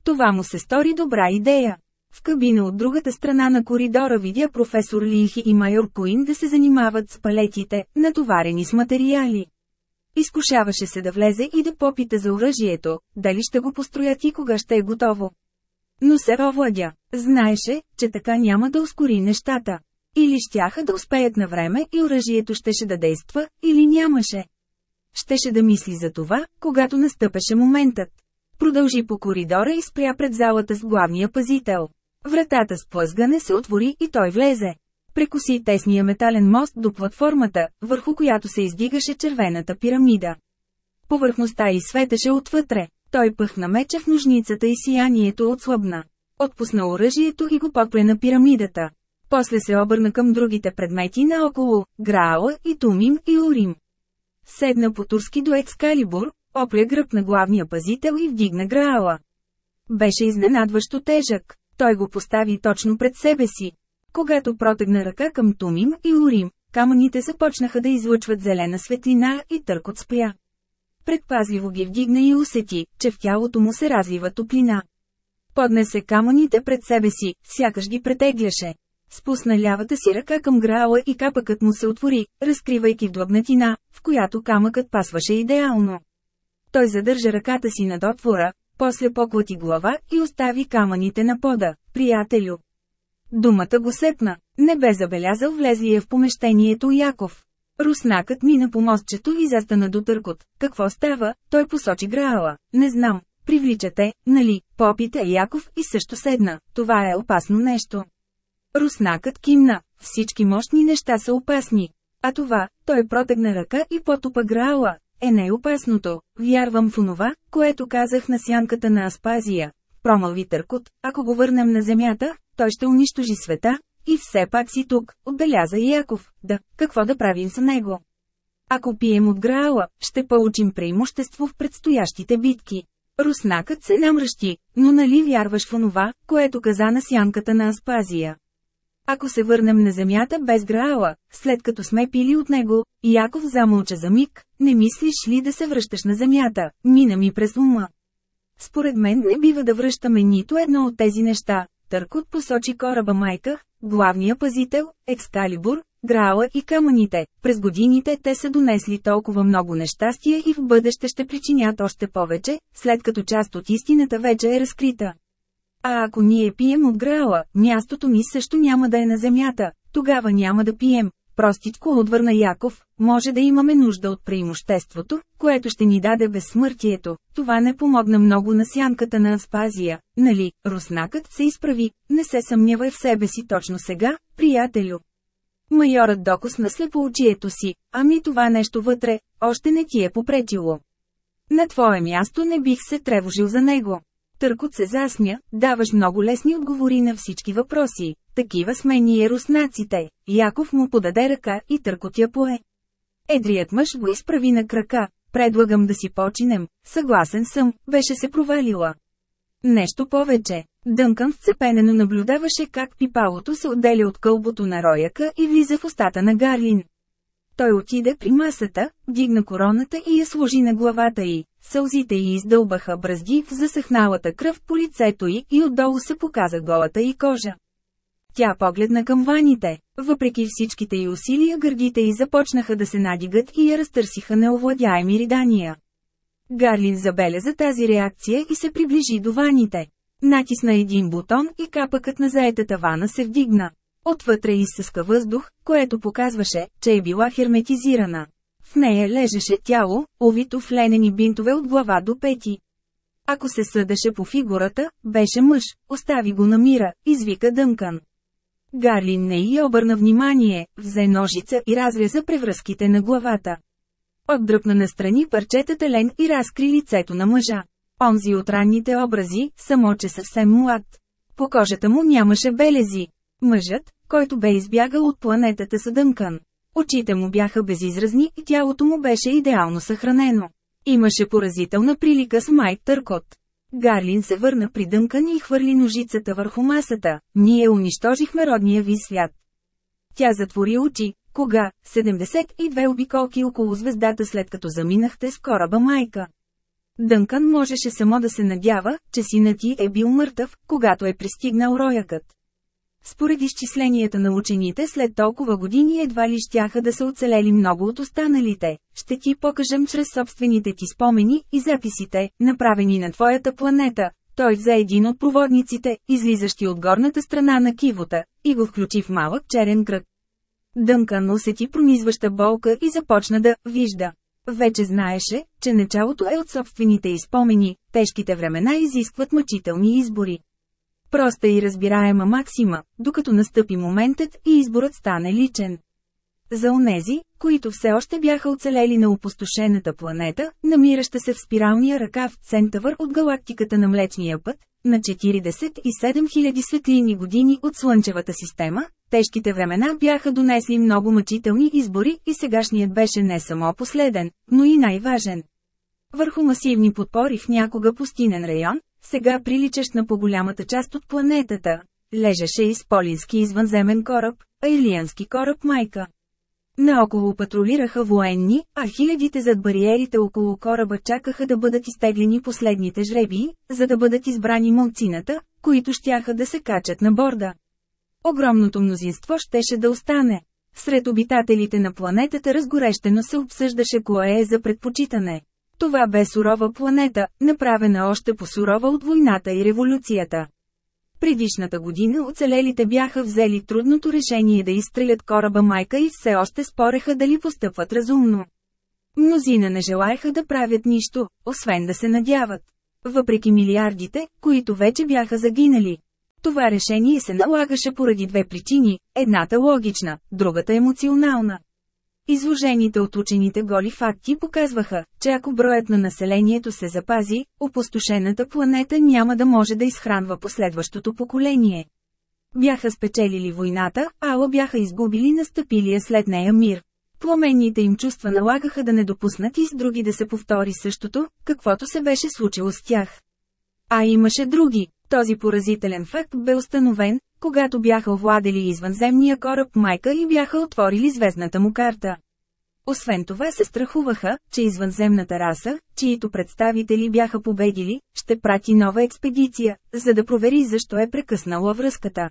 Това му се стори добра идея. В кабина от другата страна на коридора видя професор Лихи и майор Куин да се занимават с палетите, натоварени с материали. Изкушаваше се да влезе и да попита за оръжието, дали ще го построят и кога ще е готово. Но се овладя. Знаеше, че така няма да ускори нещата. Или щяха да успеят на време и оръжието щеше да действа, или нямаше. Щеше да мисли за това, когато настъпеше моментът. Продължи по коридора и спря пред залата с главния пазител. Вратата с плъзгане се отвори и той влезе. Прекоси тесния метален мост до платформата, върху която се издигаше червената пирамида. Повърхността й светеше отвътре. Той пъхна меча в ножницата и сиянието отслабна. Отпусна оръжието и го подпре на пирамидата. После се обърна към другите предмети наоколо – Граала и Тумим и Орим. Седна по турски до Екскалибур, опря гръб на главния пазител и вдигна Граала. Беше изненадващо тежък. Той го постави точно пред себе си. Когато протегна ръка към Тумим и Орим, камъните започнаха да излъчват зелена светлина и търкот спря. Предпазливо ги вдигна и усети, че в тялото му се развива топлина. Поднесе камъните пред себе си, сякаш ги претегляше. Спусна лявата си ръка към граала и капъкът му се отвори, разкривайки вдлъбнатина, в която камъкът пасваше идеално. Той задържа ръката си над отвора, после поклати глава и остави камъните на пода, приятелю. Думата го сепна. Не бе забелязал влезлия в помещението Яков. Руснакът мина по мостчето и застана до търкот. Какво става? Той посочи Граала. Не знам. Привличате, нали, попита Яков и също седна. Това е опасно нещо. Руснакът кимна. Всички мощни неща са опасни. А това, той протегна ръка и потопа Граала. Е най-опасното. Вярвам в онова, което казах на сянката на Аспазия. Промълви Търкот, ако го върнем на земята, той ще унищожи света, и все пак си тук, отбеляза Яков, да, какво да правим с него? Ако пием от Граала, ще получим преимущество в предстоящите битки. Руснакът се намръщи, но нали вярваш в онова, което каза на сянката на Аспазия? Ако се върнем на земята без Граала, след като сме пили от него, Яков замълча за миг, не мислиш ли да се връщаш на земята, мина ми през ума. Според мен не бива да връщаме нито едно от тези неща. Търкот посочи кораба майка, главния пазител, Екскалибур, Граала и камъните. През годините те са донесли толкова много нещастия и в бъдеще ще причинят още повече, след като част от истината вече е разкрита. А ако ние пием от Граала, мястото ни също няма да е на земята, тогава няма да пием, Простичко отвърна Яков, може да имаме нужда от преимуществото, което ще ни даде безсмъртието. Това не помогна много на сянката на Аспазия, нали? Руснакът се изправи, не се съмнявай в себе си точно сега, приятелю. Майорът докосна слепо очието си, ами това нещо вътре, още не ти е попречило. На твое място не бих се тревожил за него. Търкот се засмя, даваш много лесни отговори на всички въпроси. Такива сме ние руснаците. Яков му подаде ръка и Търкот я пое. Едрият мъж го изправи на крака. Предлагам да си починем. Съгласен съм, беше се провалила. Нещо повече. Дънкън вцепенено наблюдаваше как пипалото се отделя от кълбото на рояка и влиза в устата на Гарлин. Той отиде при масата, вдигна короната и я сложи на главата й. Сълзите й издълбаха бръзги в засъхналата кръв по лицето й и отдолу се показа голата й кожа. Тя погледна към ваните. Въпреки всичките й усилия гърдите й започнаха да се надигат и я разтърсиха неовладяеми ридания. Гарлин забеляза тази реакция и се приближи до ваните. Натисна един бутон и капъкът на заетата вана се вдигна. Отвътре изсъска въздух, което показваше, че е била херметизирана. В нея лежеше тяло, овито в ленени бинтове от глава до пети. Ако се съдеше по фигурата, беше мъж, остави го на мира, извика Дънкан. Гарлин не й обърна внимание, взе ножица и разреза превръзките на главата. Отдръпна настрани парчетата лен и разкри лицето на мъжа. Онзи от ранните образи, само че съвсем млад. По кожата му нямаше белези. Мъжът, който бе избягал от планетата Съдънкан. Очите му бяха безизразни и тялото му беше идеално съхранено. Имаше поразителна прилика с Майк Търкот. Гарлин се върна при Дънкан и хвърли ножицата върху масата. Ние унищожихме родния ви свят. Тя затвори очи. Кога? 72 обиколки около звездата след като заминахте с кораба майка. Дънкан можеше само да се надява, че синът ти е бил мъртъв, когато е пристигнал роякът. Според изчисленията на учените след толкова години едва ли щяха да са оцелели много от останалите. Ще ти покажем чрез собствените ти спомени и записите, направени на твоята планета. Той взе един от проводниците, излизащи от горната страна на кивота, и го включи в малък черен кръг. Дънкан усети пронизваща болка и започна да «вижда». Вече знаеше, че началото е от собствените изпомени, тежките времена изискват мъчителни избори. Проста и разбираема максима, докато настъпи моментът и изборът стане личен. За онези, които все още бяха оцелели на опустошената планета, намираща се в спиралния ръкав Центъвър от галактиката на Млечния път, на 47 000 светлини години от Слънчевата система, тежките времена бяха донесли много мъчителни избори и сегашният беше не само последен, но и най-важен. Върху масивни подпори в някога пустинен район, сега приличащ на по-голямата част от планетата, лежеше изполински извънземен кораб, айлиански кораб майка. Наоколо патрулираха военни, а хилядите зад бариерите около кораба чакаха да бъдат изтеглени последните жребии, за да бъдат избрани малцината, които щяха да се качат на борда. Огромното мнозинство щеше да остане. Сред обитателите на планетата разгорещено се обсъждаше кое е за предпочитане. Това бе сурова планета, направена още по-сурова от войната и революцията. Предишната година оцелелите бяха взели трудното решение да изстрелят кораба майка и все още спореха дали постъпват разумно. Мнозина не желаяха да правят нищо, освен да се надяват. Въпреки милиардите, които вече бяха загинали. Това решение се налагаше поради две причини, едната логична, другата емоционална. Изложените от учените голи факти показваха, че ако броят на населението се запази, опустошената планета няма да може да изхранва последващото поколение. Бяха спечелили войната, ала бяха изгубили настъпилия след нея мир. Пламенните им чувства налагаха да не допуснат и с други да се повтори същото, каквото се беше случило с тях. А имаше други. Този поразителен факт бе установен, когато бяха овладели извънземния кораб майка и бяха отворили звездната му карта. Освен това се страхуваха, че извънземната раса, чието представители бяха победили, ще прати нова експедиция, за да провери защо е прекъснала връзката.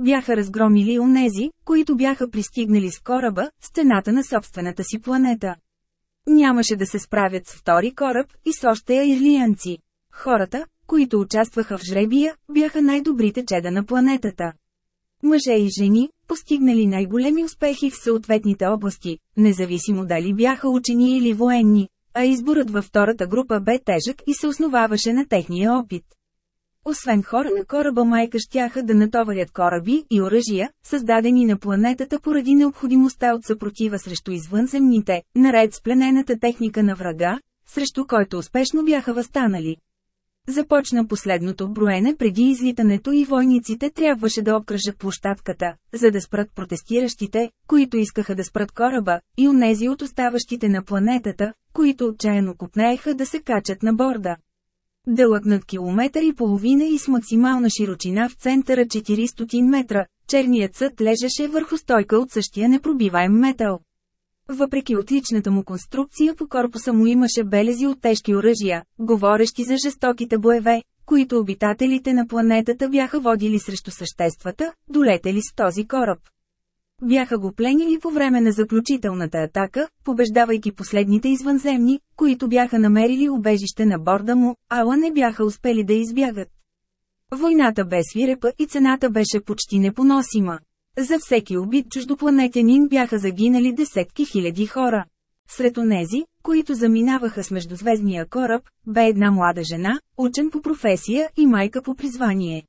Бяха разгромили онези, които бяха пристигнали с кораба, стената на собствената си планета. Нямаше да се справят с втори кораб и с още ирлиянци. Хората, които участваха в жребия, бяха най-добрите чеда на планетата. Мъже и жени, постигнали най-големи успехи в съответните области, независимо дали бяха учени или военни, а изборът във втората група бе тежък и се основаваше на техния опит. Освен хора на кораба майка щяха да натоварят кораби и оръжия, създадени на планетата поради необходимостта от съпротива срещу извънземните, наред с пленената техника на врага, срещу който успешно бяха възстанали. Започна последното броене преди излитането и войниците трябваше да обкръжат площадката, за да спрат протестиращите, които искаха да спрат кораба, и онези от оставащите на планетата, които отчаяно купнееха да се качат на борда. Дълъг над километър и половина и с максимална широчина в центъра 400 метра, черният съд лежеше върху стойка от същия непробиваем метал. Въпреки отличната му конструкция по корпуса му имаше белези от тежки оръжия, говорещи за жестоките боеве, които обитателите на планетата бяха водили срещу съществата, долетели с този кораб. Бяха го пленили по време на заключителната атака, побеждавайки последните извънземни, които бяха намерили убежище на борда му, ала не бяха успели да избягат. Войната бе свирепа и цената беше почти непоносима. За всеки убит чуждопланетянин бяха загинали десетки хиляди хора. Сред онези, които заминаваха с междузвездния кораб, бе една млада жена, учен по професия и майка по призвание.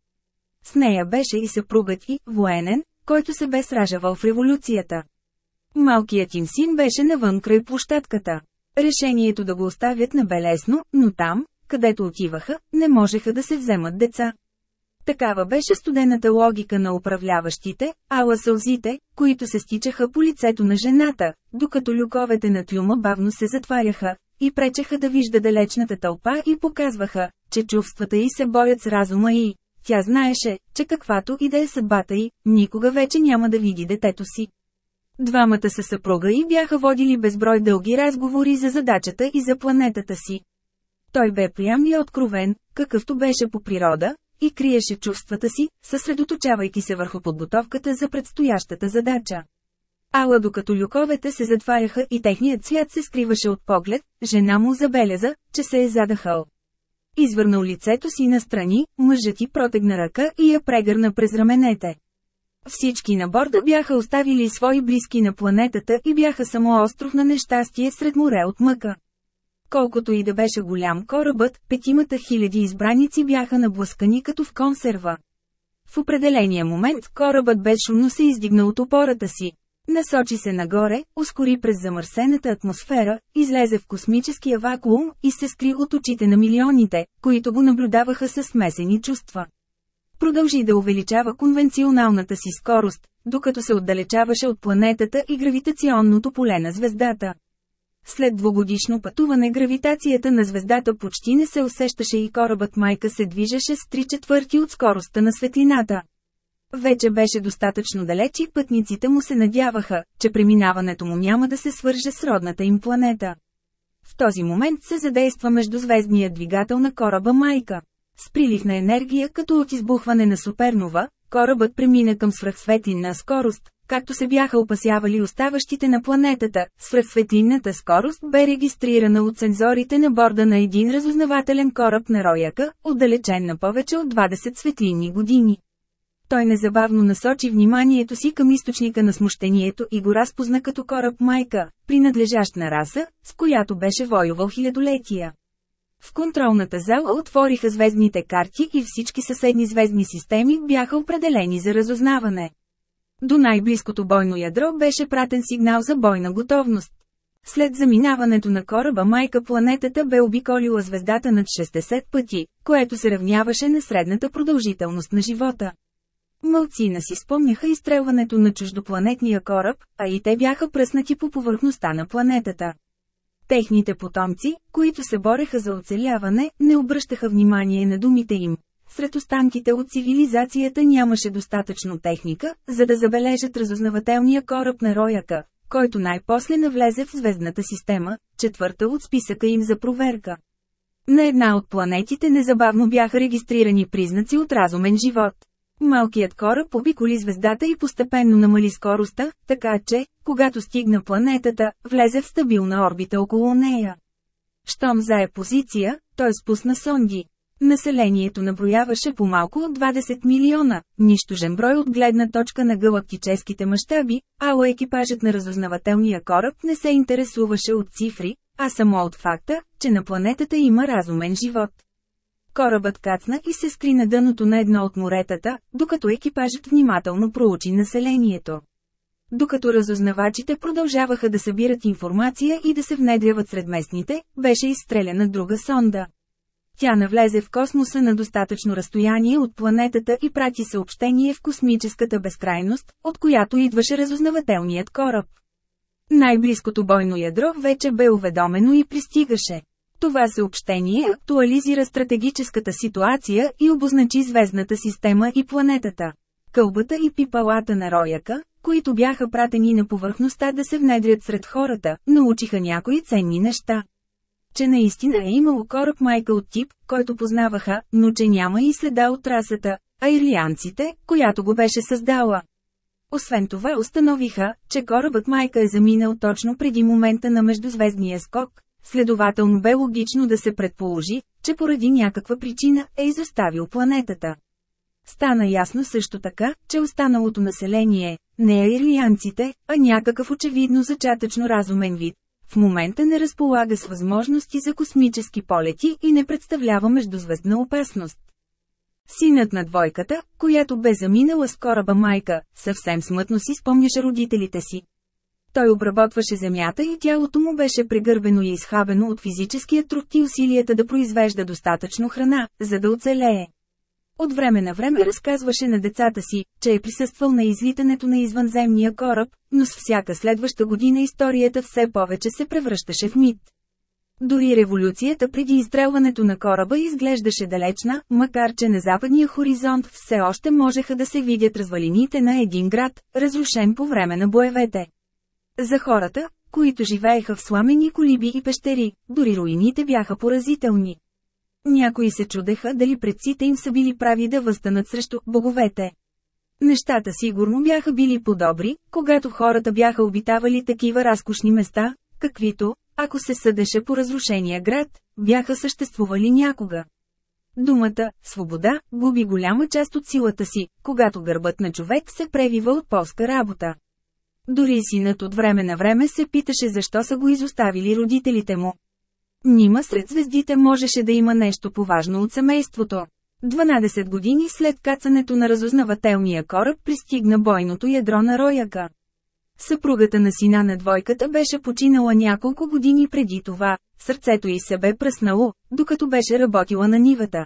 С нея беше и съпругът и, военен, който се бе сражавал в революцията. Малкият им син беше навън край площадката. Решението да го оставят на белесно, но там, където отиваха, не можеха да се вземат деца. Такава беше студената логика на управляващите, ала сълзите, които се стичаха по лицето на жената, докато люковете на тюма бавно се затваряха, и пречеха да вижда далечната тълпа и показваха, че чувствата й се борят с разума и тя знаеше, че каквато и да е съдбата й, никога вече няма да види детето си. Двамата са съпруга и бяха водили безброй дълги разговори за задачата и за планетата си. Той бе прям и откровен, какъвто беше по природа, и криеше чувствата си, съсредоточавайки се върху подготовката за предстоящата задача. Ала докато люковете се затваряха и техният свят се скриваше от поглед, жена му забеляза, че се е задъхал. Извърнал лицето си настрани, мъжът ти протегна ръка и я прегърна през раменете. Всички на борда бяха оставили свои близки на планетата и бяха само остров на нещастие сред море от мъка. Колкото и да беше голям корабът, петимата хиляди избраници бяха наблъскани като в консерва. В определения момент корабът безшумно се издигна от опората си. Насочи се нагоре, ускори през замърсената атмосфера, излезе в космическия вакуум и се скри от очите на милионите, които го наблюдаваха с смесени чувства. Продължи да увеличава конвенционалната си скорост, докато се отдалечаваше от планетата и гравитационното поле на звездата. След двугодишно пътуване гравитацията на звездата почти не се усещаше и корабът майка се движеше с три четвърти от скоростта на светлината. Вече беше достатъчно далеч и пътниците му се надяваха, че преминаването му няма да се свърже с родната им планета. В този момент се задейства междузвездният двигател на кораба Майка. С прилив на енергия като от избухване на супернова, корабът премина към свръхсветлинна скорост, както се бяха опасявали оставащите на планетата. Свръхсветлинната скорост бе регистрирана от сензорите на борда на един разузнавателен кораб на Рояка, отдалечен на повече от 20 светлинни години. Той незабавно насочи вниманието си към източника на смущението и го разпозна като кораб майка, принадлежащ на раса, с която беше воювал хилядолетия. В контролната зала отвориха звездните карти и всички съседни звездни системи бяха определени за разузнаване. До най-близкото бойно ядро беше пратен сигнал за бойна готовност. След заминаването на кораба майка планетата бе обиколила звездата над 60 пъти, което се равняваше на средната продължителност на живота. Мълцина си спомняха изстрелването на чуждопланетния кораб, а и те бяха пръснати по повърхността на планетата. Техните потомци, които се бореха за оцеляване, не обръщаха внимание на думите им. Сред останките от цивилизацията нямаше достатъчно техника, за да забележат разузнавателния кораб на Рояка, който най-после навлезе в звездната система, четвърта от списъка им за проверка. На една от планетите незабавно бяха регистрирани признаци от разумен живот. Малкият кораб обиколи звездата и постепенно намали скоростта, така че, когато стигна планетата, влезе в стабилна орбита около нея. Щом зае позиция, той спусна сонди. Населението наброяваше по-малко от 20 милиона, нищожен брой от гледна точка на галактическите мащаби, ало екипажът на разузнавателния кораб не се интересуваше от цифри, а само от факта, че на планетата има разумен живот. Корабът кацна и се скри на дъното на едно от моретата, докато екипажът внимателно проучи населението. Докато разузнавачите продължаваха да събират информация и да се внедряват сред местните, беше изстреляна друга сонда. Тя навлезе в космоса на достатъчно разстояние от планетата и прати съобщение в космическата безкрайност, от която идваше разузнавателният кораб. Най-близкото бойно ядро вече бе уведомено и пристигаше. Това съобщение актуализира стратегическата ситуация и обозначи звездната система и планетата. Кълбата и пипалата на рояка, които бяха пратени на повърхността да се внедрят сред хората, научиха някои ценни неща. Че наистина е имало кораб майка от тип, който познаваха, но че няма и следа от расата, а ирлианците, която го беше създала. Освен това установиха, че корабът майка е заминал точно преди момента на междузвездния скок, Следователно бе логично да се предположи, че поради някаква причина е изоставил планетата. Стана ясно също така, че останалото население, не е ирлианците, а някакъв очевидно зачатъчно разумен вид, в момента не разполага с възможности за космически полети и не представлява междузвездна опасност. Синът на двойката, която бе заминала с кораба майка, съвсем смътно си спомняше родителите си. Той обработваше земята и тялото му беше прегърбено и изхабено от физическия труд и усилията да произвежда достатъчно храна, за да оцелее. От време на време разказваше на децата си, че е присъствал на излитането на извънземния кораб, но с всяка следваща година историята все повече се превръщаше в мит. Дори революцията преди изстрелването на кораба изглеждаше далечна, макар че на западния хоризонт все още можеха да се видят развалините на един град, разрушен по време на боевете. За хората, които живееха в сламени колиби и пещери, дори руините бяха поразителни. Някои се чудеха дали предците им са били прави да възстанат срещу боговете. Нещата сигурно бяха били по-добри, когато хората бяха обитавали такива разкошни места, каквито, ако се съдеше по разрушения град, бяха съществували някога. Думата «свобода» губи голяма част от силата си, когато гърбът на човек се превива от полска работа. Дори синът от време на време се питаше защо са го изоставили родителите му. Нима сред звездите можеше да има нещо поважно от семейството. 12 години след кацането на разузнавателния кораб пристигна бойното ядро на Рояка. Съпругата на сина на двойката беше починала няколко години преди това, сърцето й се бе пръснало, докато беше работила на нивата.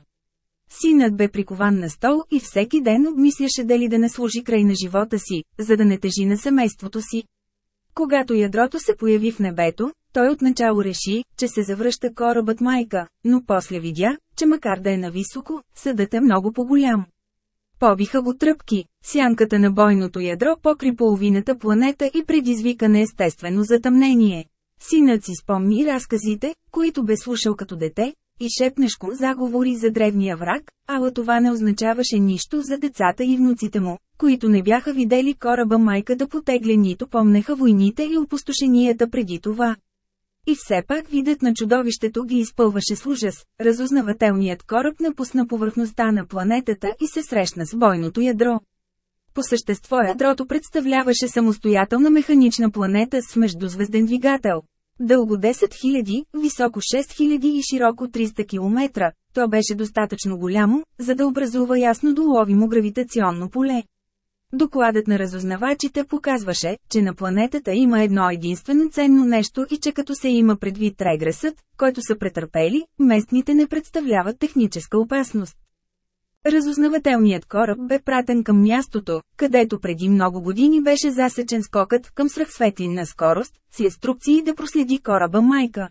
Синът бе прикован на стол и всеки ден обмисляше дали да не служи край на живота си, за да не тежи на семейството си. Когато ядрото се появи в небето, той отначало реши, че се завръща корабът майка, но после видя, че макар да е нависоко, съдът е много по-голям. Побиха го тръпки, сянката на бойното ядро покри половината планета и предизвика неестествено затъмнение. Синът си спомни разказите, които бе слушал като дете, и шепнешко заговори за древния враг, ала това не означаваше нищо за децата и внуците му, които не бяха видели кораба майка да потегле нито помнеха войните и опустошенията преди това. И все пак видът на чудовището ги изпълваше с ужас. Разузнавателният кораб напусна повърхността на планетата и се срещна с бойното ядро. По същество ядрото представляваше самостоятелна механична планета с междузвезден двигател. Дълго 10 000, високо 6 000 и широко 300 км, то беше достатъчно голямо, за да образува ясно доловимо гравитационно поле. Докладът на разузнавачите показваше, че на планетата има едно единствено ценно нещо и че като се има предвид регресът, който са претърпели, местните не представляват техническа опасност. Разузнавателният кораб бе пратен към мястото, където преди много години беше засечен скокът към свръхсветлинна скорост, с инструкции да проследи кораба майка.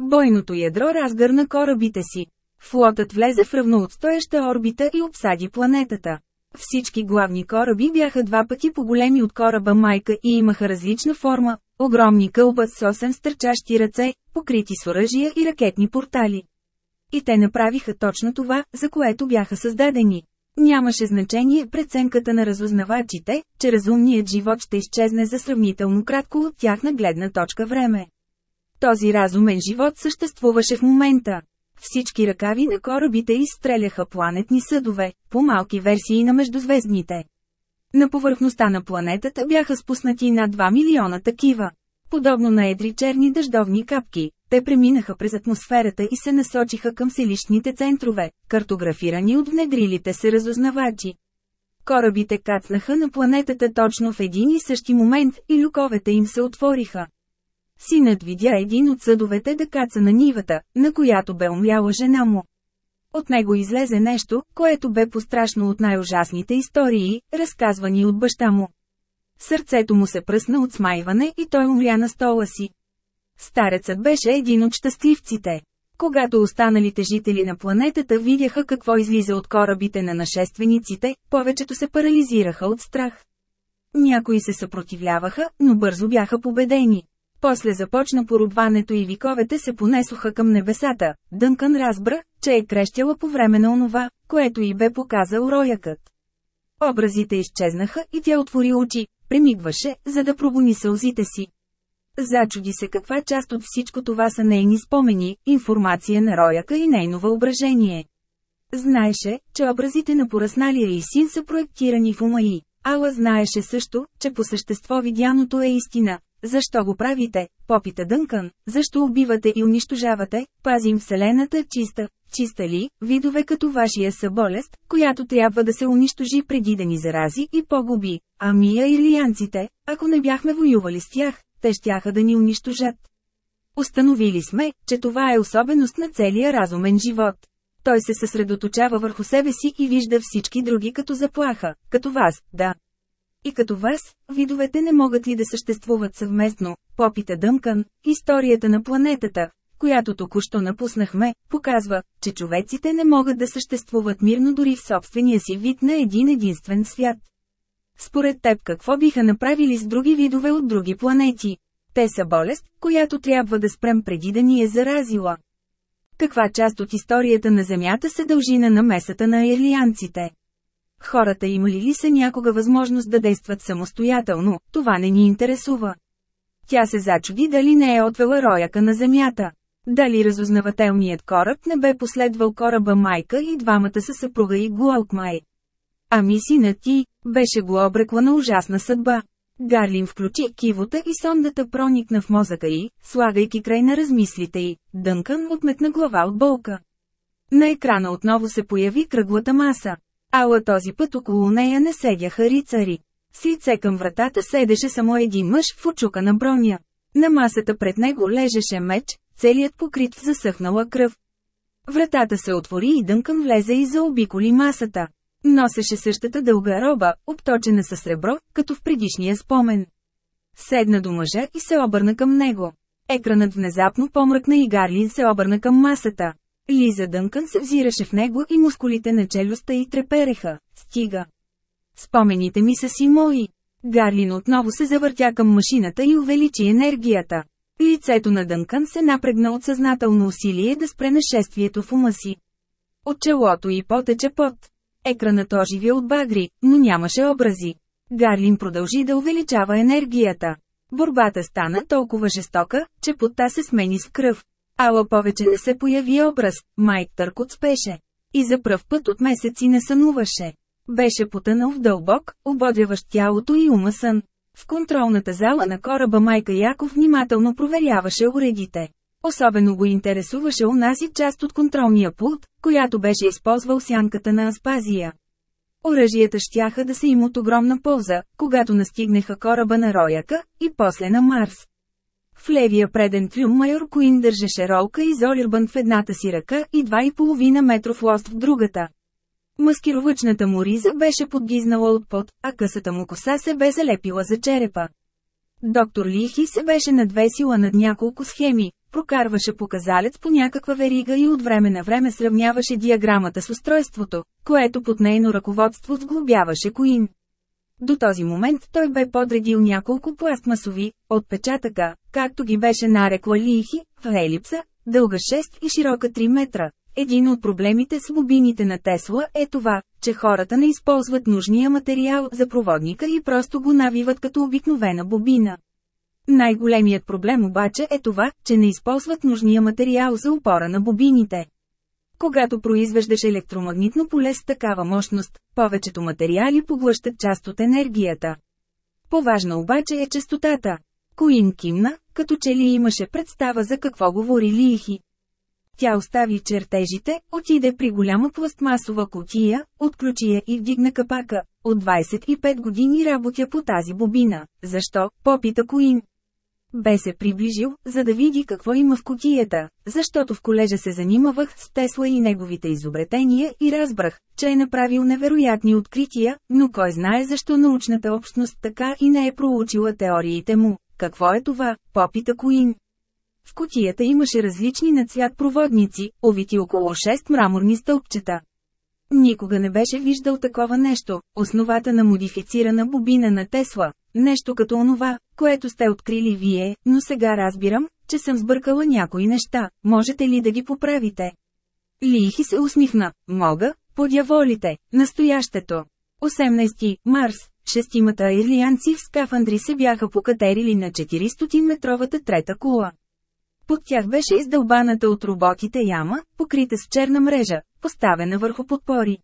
Бойното ядро разгърна корабите си. Флотът влезе в равноотстояща орбита и обсади планетата. Всички главни кораби бяха два пъти по-големи от кораба майка и имаха различна форма, огромни кълба с 8 стърчащи ръце, покрити с оръжия и ракетни портали. И те направиха точно това, за което бяха създадени. Нямаше значение преценката на разузнавачите, че разумният живот ще изчезне за сравнително кратко от тяхна гледна точка време. Този разумен живот съществуваше в момента. Всички ръкави на корабите изстреляха планетни съдове, по-малки версии на междузвездните. На повърхността на планетата бяха спуснати над 2 милиона такива. Подобно на едри черни дъждовни капки, те преминаха през атмосферата и се насочиха към селищните центрове, картографирани от внедрилите се разузнавачи. Корабите кацнаха на планетата точно в един и същи момент и люковете им се отвориха. Синът видя един от съдовете да каца на нивата, на която бе умляла жена му. От него излезе нещо, което бе пострашно от най-ужасните истории, разказвани от баща му. Сърцето му се пръсна от смайване и той умря на стола си. Старецът беше един от щастливците. Когато останалите жители на планетата видяха какво излиза от корабите на нашествениците, повечето се парализираха от страх. Някои се съпротивляваха, но бързо бяха победени. После започна порубването и виковете се понесоха към небесата. Дънкан разбра, че е крещяла по време на онова, което й бе показал роякът. Образите изчезнаха и тя отвори очи, премигваше, за да пробуни сълзите си. Зачуди се каква част от всичко това са нейни спомени, информация на рояка и нейно въображение. Знаеше, че образите на поръсналия и син са проектирани в ума й. Ала знаеше също, че по същество видяното е истина, защо го правите? Попита Дънкън. Защо убивате и унищожавате? Пазим Вселената чиста. чиста ли, видове като вашия са болест, която трябва да се унищожи преди да ни зарази и погуби, а мия ирлиянците, ако не бяхме воювали с тях, те щяха да ни унищожат. Установили сме, че това е особеност на целия разумен живот. Той се съсредоточава върху себе си и вижда всички други като заплаха, като вас, да. И като вас, видовете не могат ли да съществуват съвместно, попита Дъмкан, историята на планетата, която току-що напуснахме, показва, че човеците не могат да съществуват мирно дори в собствения си вид на един единствен свят. Според теб какво биха направили с други видове от други планети? Те са болест, която трябва да спрем преди да ни е заразила. Каква част от историята на Земята се дължи на намесата на ерлианците? Хората имали ли са някога възможност да действат самостоятелно, това не ни интересува. Тя се зачуди дали не е отвела рояка на Земята. Дали разузнавателният кораб не бе последвал кораба майка и двамата са съпруга и Гуалкмай. Ами синът ти, беше го обрекла на ужасна съдба. Гарлин включи кивота и сондата проникна в мозъка й, слагайки край на размислите й. Дънкън отметна глава от болка. На екрана отново се появи кръглата маса. Ала този път около нея не седяха рицари. С лице към вратата седеше само един мъж в очука на броня. На масата пред него лежеше меч, целият покрит в засъхнала кръв. Вратата се отвори и Дънкън влезе и заобиколи масата. Носеше същата дълга роба, обточена със сребро, като в предишния спомен. Седна до мъжа и се обърна към него. Екранът внезапно помръкна и Гарлин се обърна към масата. Лиза Дънкън се взираше в него и мускулите на челюстта й трепереха. Стига. Спомените ми са си мои. Гарлин отново се завъртя към машината и увеличи енергията. Лицето на Дънкън се напрегна от съзнателно усилие да спре нашествието в ума си. От челото й потече пот. Екранът оживя от багри, но нямаше образи. Гарлин продължи да увеличава енергията. Борбата стана толкова жестока, че потта се смени с кръв. Ала повече не се появи образ, Майк Търкот спеше. И за пръв път от месеци не сънуваше. Беше потънал в дълбок, ободяващ тялото и ума сън. В контролната зала на кораба майка Яков внимателно проверяваше уредите. Особено го интересуваше унази част от контролния пулт, която беше използвал сянката на Аспазия. Оръжията щяха да са им от огромна полза, когато настигнеха кораба на Рояка, и после на Марс. В левия преден трюм майор Куин държеше ролка и золирбан в едната си ръка и 2,5 метров лост в другата. Маскировъчната му риза беше подгизнала от пот, а късата му коса се бе залепила за черепа. Доктор Лихи се беше надвесила над няколко схеми, прокарваше показалец по някаква верига и от време на време сравняваше диаграмата с устройството, което под нейно ръководство сглобяваше Коин. До този момент той бе подредил няколко пластмасови, отпечатъка, както ги беше нарекла Лихи, в елипса, дълга 6 и широка 3 метра. Един от проблемите с бобините на Тесла е това, че хората не използват нужния материал за проводника и просто го навиват като обикновена бобина. Най-големият проблем обаче е това, че не използват нужния материал за опора на бобините. Когато произвеждаш електромагнитно поле с такава мощност, повечето материали поглъщат част от енергията. Поважна обаче е частотата. Коин кимна, като че ли имаше представа за какво говори Лихи. Тя остави чертежите, отиде при голяма пластмасова котия, отключи я и вдигна капака. От 25 години работя по тази бобина. Защо? Попита Коин. Бе се приближил, за да види какво има в котията, защото в колежа се занимавах с Тесла и неговите изобретения и разбрах, че е направил невероятни открития, но кой знае защо научната общност така и не е проучила теориите му. Какво е това, попита Куин. В котията имаше различни на цвят проводници, овити около 6 мраморни стълбчета. Никога не беше виждал такова нещо, основата на модифицирана бобина на Тесла, нещо като онова, което сте открили вие, но сега разбирам, че съм сбъркала някои неща, можете ли да ги поправите? Лихи се усмихна, мога, подяволите, настоящето. 18 Марс, шестимата ирлианци в скафандри се бяха покатерили на 400-метровата трета кула. Под тях беше издълбаната от роботите яма, покрита с черна мрежа, поставена върху подпори.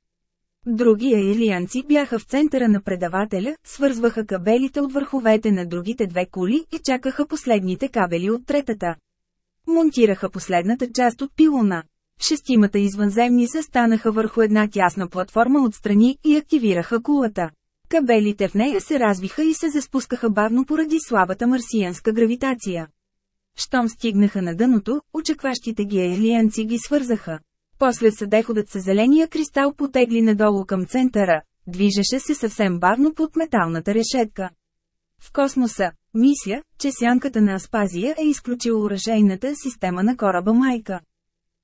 Други илианци бяха в центъра на предавателя, свързваха кабелите от върховете на другите две кули и чакаха последните кабели от третата. Монтираха последната част от пилона. Шестимата извънземни застанаха върху една тясна платформа отстрани и активираха кулата. Кабелите в нея се развиха и се заспускаха бавно поради слабата марсианска гравитация. Щом стигнаха на дъното, очакващите ги елианци ги свързаха. После съдеходът със зеления кристал потегли надолу към центъра, движеше се съвсем бавно под металната решетка. В космоса, мисля, че сянката на Аспазия е изключила оръжейната система на кораба Майка.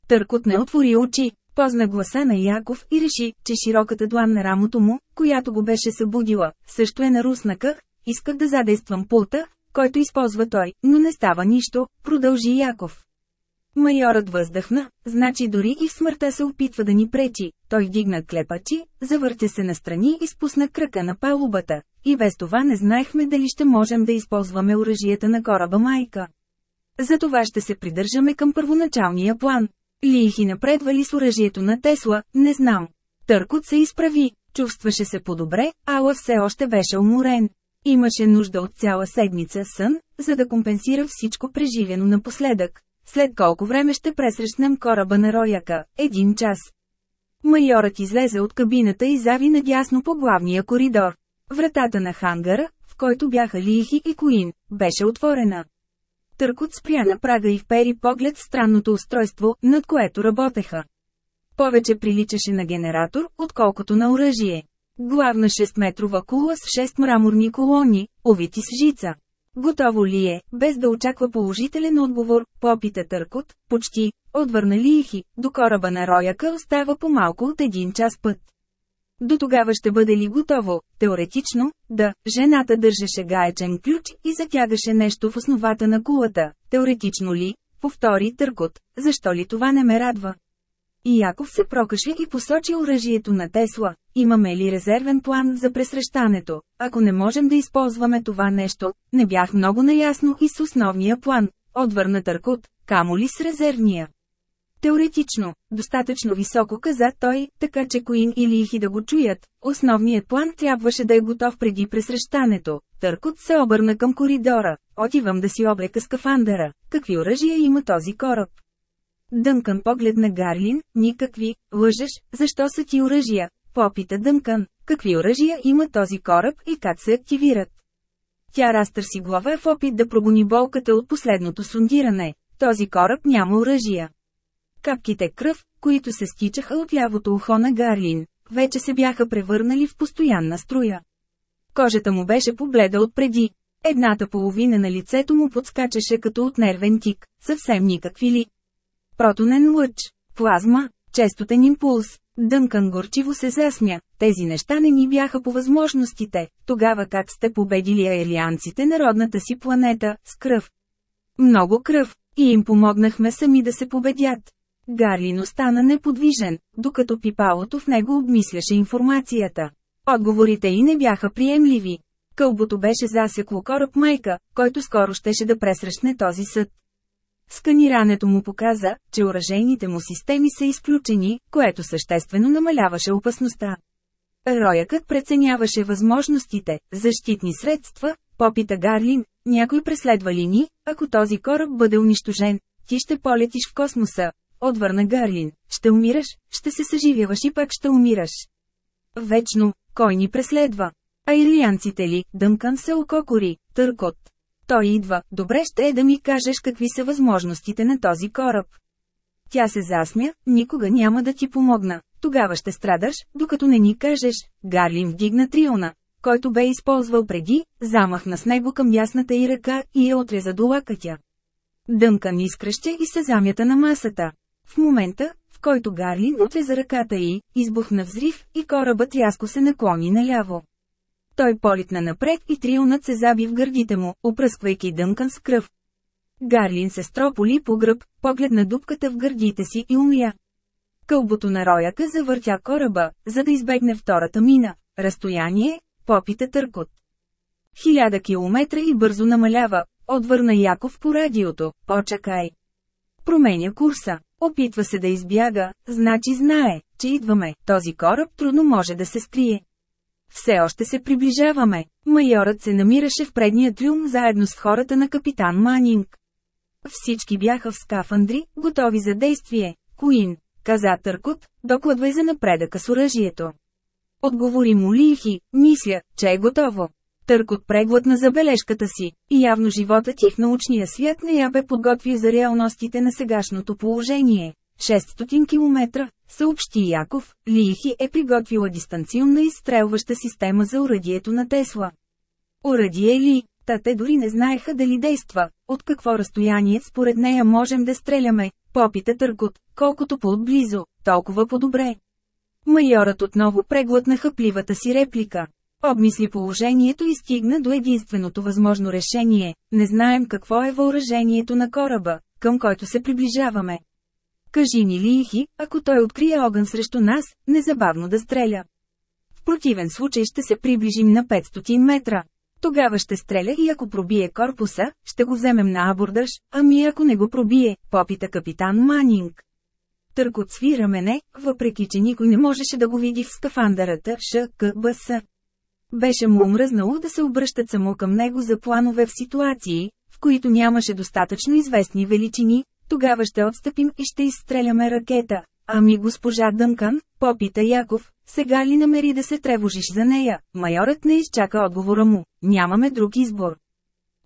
Търкот не отвори очи, позна гласа на Яков и реши, че широката длан на рамото му, която го беше събудила, също е на руснакъх, исках да задействам пулта, който използва той, но не става нищо, продължи Яков. Майорът въздъхна, значи дори и в смъртта се опитва да ни пречи. Той вдигна клепачи, завъртя се настрани и спусна кръка на палубата. И без това не знаехме дали ще можем да използваме оръжията на кораба Майка. Затова ще се придържаме към първоначалния план. Лихи напредвали с оръжието на Тесла, не знам. Търкот се изправи, чувстваше се по-добре, ала все още беше уморен. Имаше нужда от цяла седмица сън, за да компенсира всичко преживено напоследък. След колко време ще пресрещнем кораба на Рояка? Един час. Майорът излезе от кабината и зави надясно по главния коридор. Вратата на хангара, в който бяха Лихи и Коин, беше отворена. Търкот спря на прага и впери поглед в странното устройство, над което работеха. Повече приличаше на генератор, отколкото на оръжие. Главна 6-метрова кула с 6 мраморни колони, овити с жица. Готово ли е, без да очаква положителен отговор, попита Търкот, почти, отвърна Лихи, до кораба на Рояка остава по-малко от един час път. До тогава ще бъде ли готово? Теоретично, да, жената държеше гаечен ключ и затягаше нещо в основата на кулата. Теоретично ли? Повтори Търкот, защо ли това не ме радва? И Яков се прокаше и посочи оръжието на Тесла. Имаме ли резервен план за пресрещането? Ако не можем да използваме това нещо, не бях много наясно и с основния план. Отвърна Търкот, камо ли с резервния. Теоретично, достатъчно високо каза той, така че Коин или Ихи да го чуят. Основният план трябваше да е готов преди пресрещането. Търкот се обърна към коридора. Отивам да си облека скафандъра. Какви оръжия има този кораб? Дънкан погледна Гарлин, никакви, лъжеш, защо са ти оръжия? Попита Дънкан, какви оръжия има този кораб и как се активират? Тя разтърси глава в опит да прогони болката от последното сундиране. Този кораб няма оръжия. Капките кръв, които се стичаха от лявото ухо на Гарлин, вече се бяха превърнали в постоянна струя. Кожата му беше побледа отпреди. Едната половина на лицето му подскачаше като от нервен тик, съвсем никакви ли. Протонен лъч, плазма, честотен импулс. Дънкан горчиво се засмя, тези неща не ни бяха по възможностите, тогава как сте победили аелианците на родната си планета, с кръв. Много кръв, и им помогнахме сами да се победят. Гарлин остана неподвижен, докато пипалото в него обмисляше информацията. Отговорите и не бяха приемливи. Кълбото беше засекло кораб майка, който скоро щеше да пресрещне този съд. Сканирането му показа, че оръжейните му системи са изключени, което съществено намаляваше опасността. Роякът преценяваше възможностите, защитни средства, попита Гарлин, някой преследва ли ни, ако този кораб бъде унищожен, ти ще полетиш в космоса, отвърна Гарлин, ще умираш, ще се съживяваш и пак ще умираш. Вечно, кой ни преследва? А ирлианците ли, Дъмкан се ококори, търкот. Той идва, добре ще е да ми кажеш какви са възможностите на този кораб. Тя се засмя, никога няма да ти помогна. Тогава ще страдаш, докато не ни кажеш. Гарлин вдигна триона, който бе използвал преди, замахна с него към ясната й ръка и я отреза до лакътя. Дъмкан изкръща и се замята на масата. В момента, в който Гарлин отреза ръката й, избухна взрив и корабът рязко се наклони наляво. Той политна напред и трионът се заби в гърдите му, опръсквайки Дънкан с кръв. Гарлин се строполи по гръб, погледна дупката в гърдите си и умля. Кълбото на рояка завъртя кораба, за да избегне втората мина. Разстояние, попита търкот. Хиляда километра и бързо намалява, отвърна Яков по радиото, почакай. Променя курса. Опитва се да избяга, значи знае, че идваме, този кораб трудно може да се скрие. Все още се приближаваме. Майорът се намираше в предния трюм заедно с хората на капитан Манинг. Всички бяха в скафандри, готови за действие. Куин, каза Търкот, докладвай за напредъка с оръжието. Отговори му Лихи, мисля, че е готово. Търкот преглътна забележката си, и явно живота ти в научния свят не я бе подготвил за реалностите на сегашното положение. 600 км, съобщи Яков, Лихи е приготвила дистанционна изстрелваща система за урадието на Тесла. Урадие ли? Та те дори не знаеха дали действа, от какво разстояние според нея можем да стреляме, попита Търкот, колкото по-отблизо, толкова по-добре. Майорът отново преглътна хъпливата си реплика. Обмисли положението и стигна до единственото възможно решение. Не знаем какво е въоръжението на кораба, към който се приближаваме. Кажи ни Лихи, ако той открие огън срещу нас, незабавно да стреля. В противен случай ще се приближим на 500 метра. Тогава ще стреля и ако пробие корпуса, ще го вземем на абордаж, ами ако не го пробие, попита капитан Манинг. Търкот свира мене, въпреки че никой не можеше да го види в скафандърата ШКБС. Беше му омръзнало да се обръщат само към него за планове в ситуации, в които нямаше достатъчно известни величини, тогава ще отстъпим и ще изстреляме ракета. Ами госпожа Дънкан, попита Яков, сега ли намери да се тревожиш за нея? Майорът не изчака отговора му, нямаме друг избор.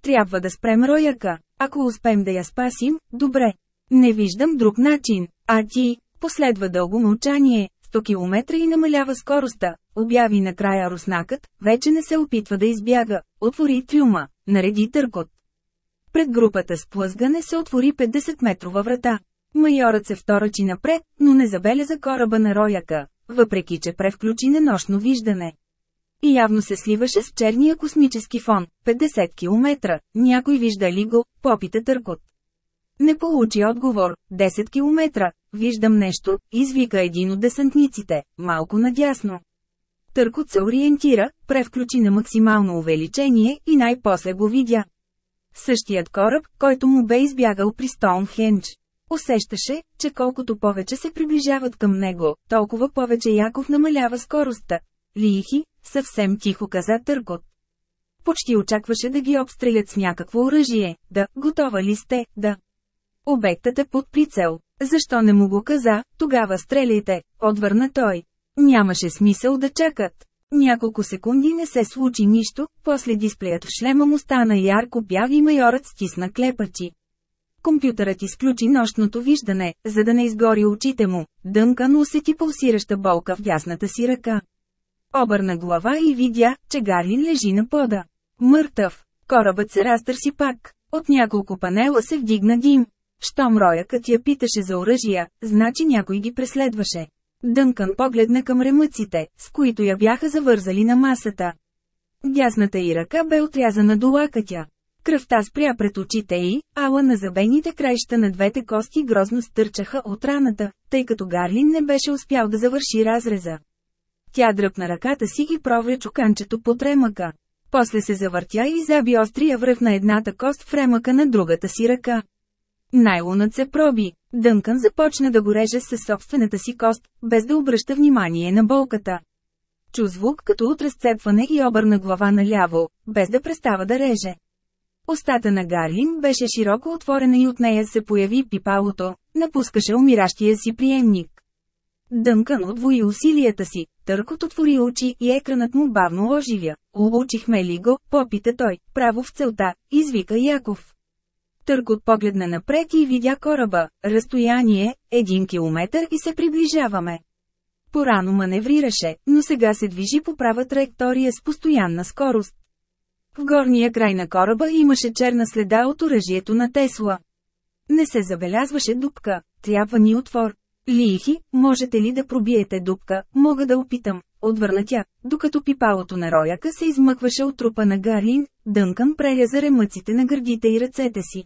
Трябва да спрем рояка, ако успеем да я спасим, добре. Не виждам друг начин, а ти, последва дълго мълчание, 100 км и намалява скоростта, обяви накрая руснакът, вече не се опитва да избяга, отвори трюма, нареди търкот. Пред групата с плъзгане се отвори 50-метрова врата. Майорът се вторачи напред, но не забеляза кораба на рояка, въпреки че превключи на нощно виждане. И явно се сливаше с черния космически фон, 50 км, някой вижда ли го, попита търкот. Не получи отговор, 10 км, виждам нещо, извика един от десантниците, малко надясно. Търкот се ориентира, превключи на максимално увеличение и най-после го видя. Същият кораб, който му бе избягал при Стоунхендж. Усещаше, че колкото повече се приближават към него, толкова повече Яков намалява скоростта. Лихи, съвсем тихо каза Търкот. Почти очакваше да ги обстрелят с някакво оръжие. Да, готова ли сте, да. Обектът е под прицел. Защо не му го каза, тогава стреляйте, отвърна той. Нямаше смисъл да чакат. Няколко секунди не се случи нищо, после дисплеят в шлема му стана ярко бял и майорът стисна клепачи. Компютърът изключи нощното виждане, за да не изгори очите му. Дънкан усети пулсираща болка в дясната си ръка. Обърна глава и видя, че Гарлин лежи на пода. Мъртъв. Корабът се разтърси пак. От няколко панела се вдигна дим. Щом роякът я питаше за оръжия, значи някой ги преследваше. Дънкан погледна към ремъците, с които я бяха завързали на масата. Дясната й ръка бе отрязана до лакътя. Кръвта спря пред очите й, ала на забените краища на двете кости грозно стърчаха от раната, тъй като Гарлин не беше успял да завърши разреза. Тя дръпна ръката си и провля чуканчето под ремъка. После се завъртя и заби острия връх на едната кост в ремъка на другата си ръка. Найлонът се проби. Дънкан започна да го реже със собствената си кост, без да обръща внимание на болката. Чу звук като от разцепване и обърна глава наляво, без да престава да реже. Остата на Гарлин беше широко отворена и от нея се появи пипалото, напускаше умиращия си приемник. Дънкан отвои усилията си, търкот отвори очи и екранът му бавно оживя. Улучихме ли го, попита той, право в целта, извика Яков. Търкот погледна напред и видя кораба, разстояние, един километър и се приближаваме. Порано маневрираше, но сега се движи по права траектория с постоянна скорост. В горния край на кораба имаше черна следа от оръжието на Тесла. Не се забелязваше дупка, трябва ни отвор. Лихи, можете ли да пробиете дупка, мога да опитам, отвърна тя, докато пипалото на рояка се измъкваше от трупа на Гарлин, Дънкан преляза ремъците на гърдите и ръцете си.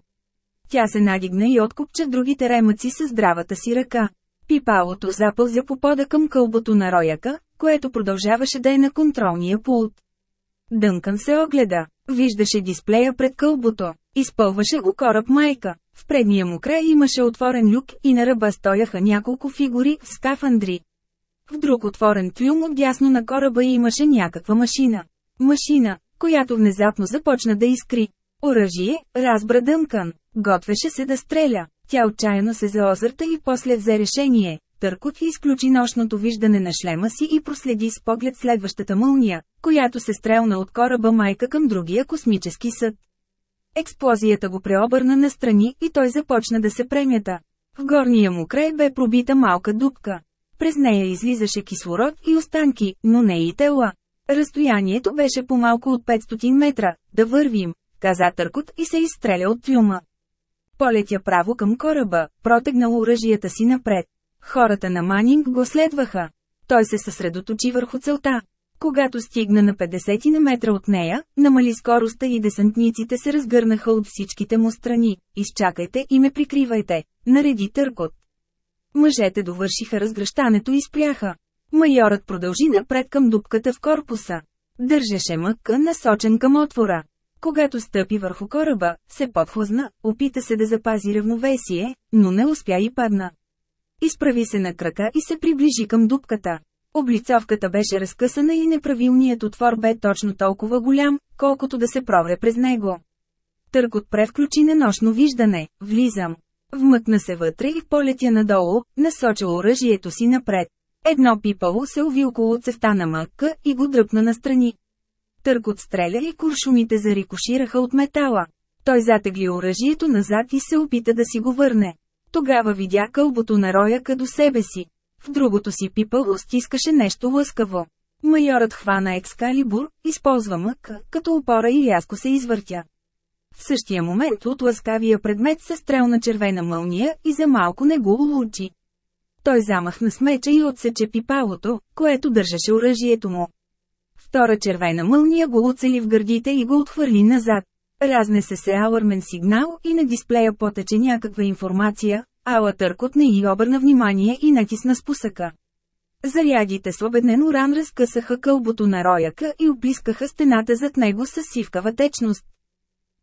Тя се надигна и откопча другите ремъци с здравата си ръка. Пипалото запълзя по пода към кълбото на рояка, което продължаваше да е на контролния пулт. Дънкан се огледа. Виждаше дисплея пред кълбото. Изпълваше го кораб майка. В предния му край имаше отворен люк и на ръба стояха няколко фигури в скафандри. В друг отворен трюм отдясно на кораба имаше някаква машина. Машина, която внезапно започна да изкри. Оръжие, разбра Дънкан. Готвеше се да стреля. Тя отчаяно се заозърта и после взе решение. Търкот изключи нощното виждане на шлема си и проследи с поглед следващата мълния, която се стрелна от кораба майка към другия космически съд. Експлозията го преобърна настрани и той започна да се премята. В горния му край бе пробита малка дупка. През нея излизаше кислород и останки, но не и тела. Разстоянието беше по-малко от 500 метра. Да вървим, каза Търкот и се изстреля от трюма. Полетя право към кораба, протегнал оръжията си напред. Хората на Манинг го следваха. Той се съсредоточи върху целта. Когато стигна на 50 на метра от нея, намали скоростта и десантниците се разгърнаха от всичките му страни. Изчакайте и ме прикривайте, нареди търкот. Мъжете довършиха разгръщането и спряха. Майорът продължи напред към дупката в корпуса. Държеше мъка насочен към отвора. Когато стъпи върху кораба, се подхлъзна, опита се да запази равновесие, но не успя и падна. Изправи се на крака и се приближи към дупката. Облицовката беше разкъсана и неправилният отвор бе точно толкова голям, колкото да се провре през него. Търкот превключи на нощно виждане, влизам. Вмъкна се вътре и полетя надолу, насочил оръжието си напред. Едно пипало се уви около цевта на мъкка и го дръпна настрани. Търкот стреля и куршумите зарикошираха от метала. Той затегли оръжието назад и се опита да си го върне. Тогава видя кълбото на рояка до себе си. В другото си пипало стискаше нещо лъскаво. Майорът хвана екскалибур, използва мък, като опора и рязко се извъртя. В същия момент от ласкавия предмет се стрелна червена мълния и за малко не го улучи. Той замахна с меча и отсече пипалото, което държаше оръжието му. Втора червена мълния го уцели в гърдите и го отхвърли назад. Разнесе се алармен сигнал и на дисплея потече някаква информация, ала търкот не й обърна внимание и натисна спусъка. Зарядите с обеднен уран разкъсаха кълбото на рояка и облискаха стената зад него с сивкава течност.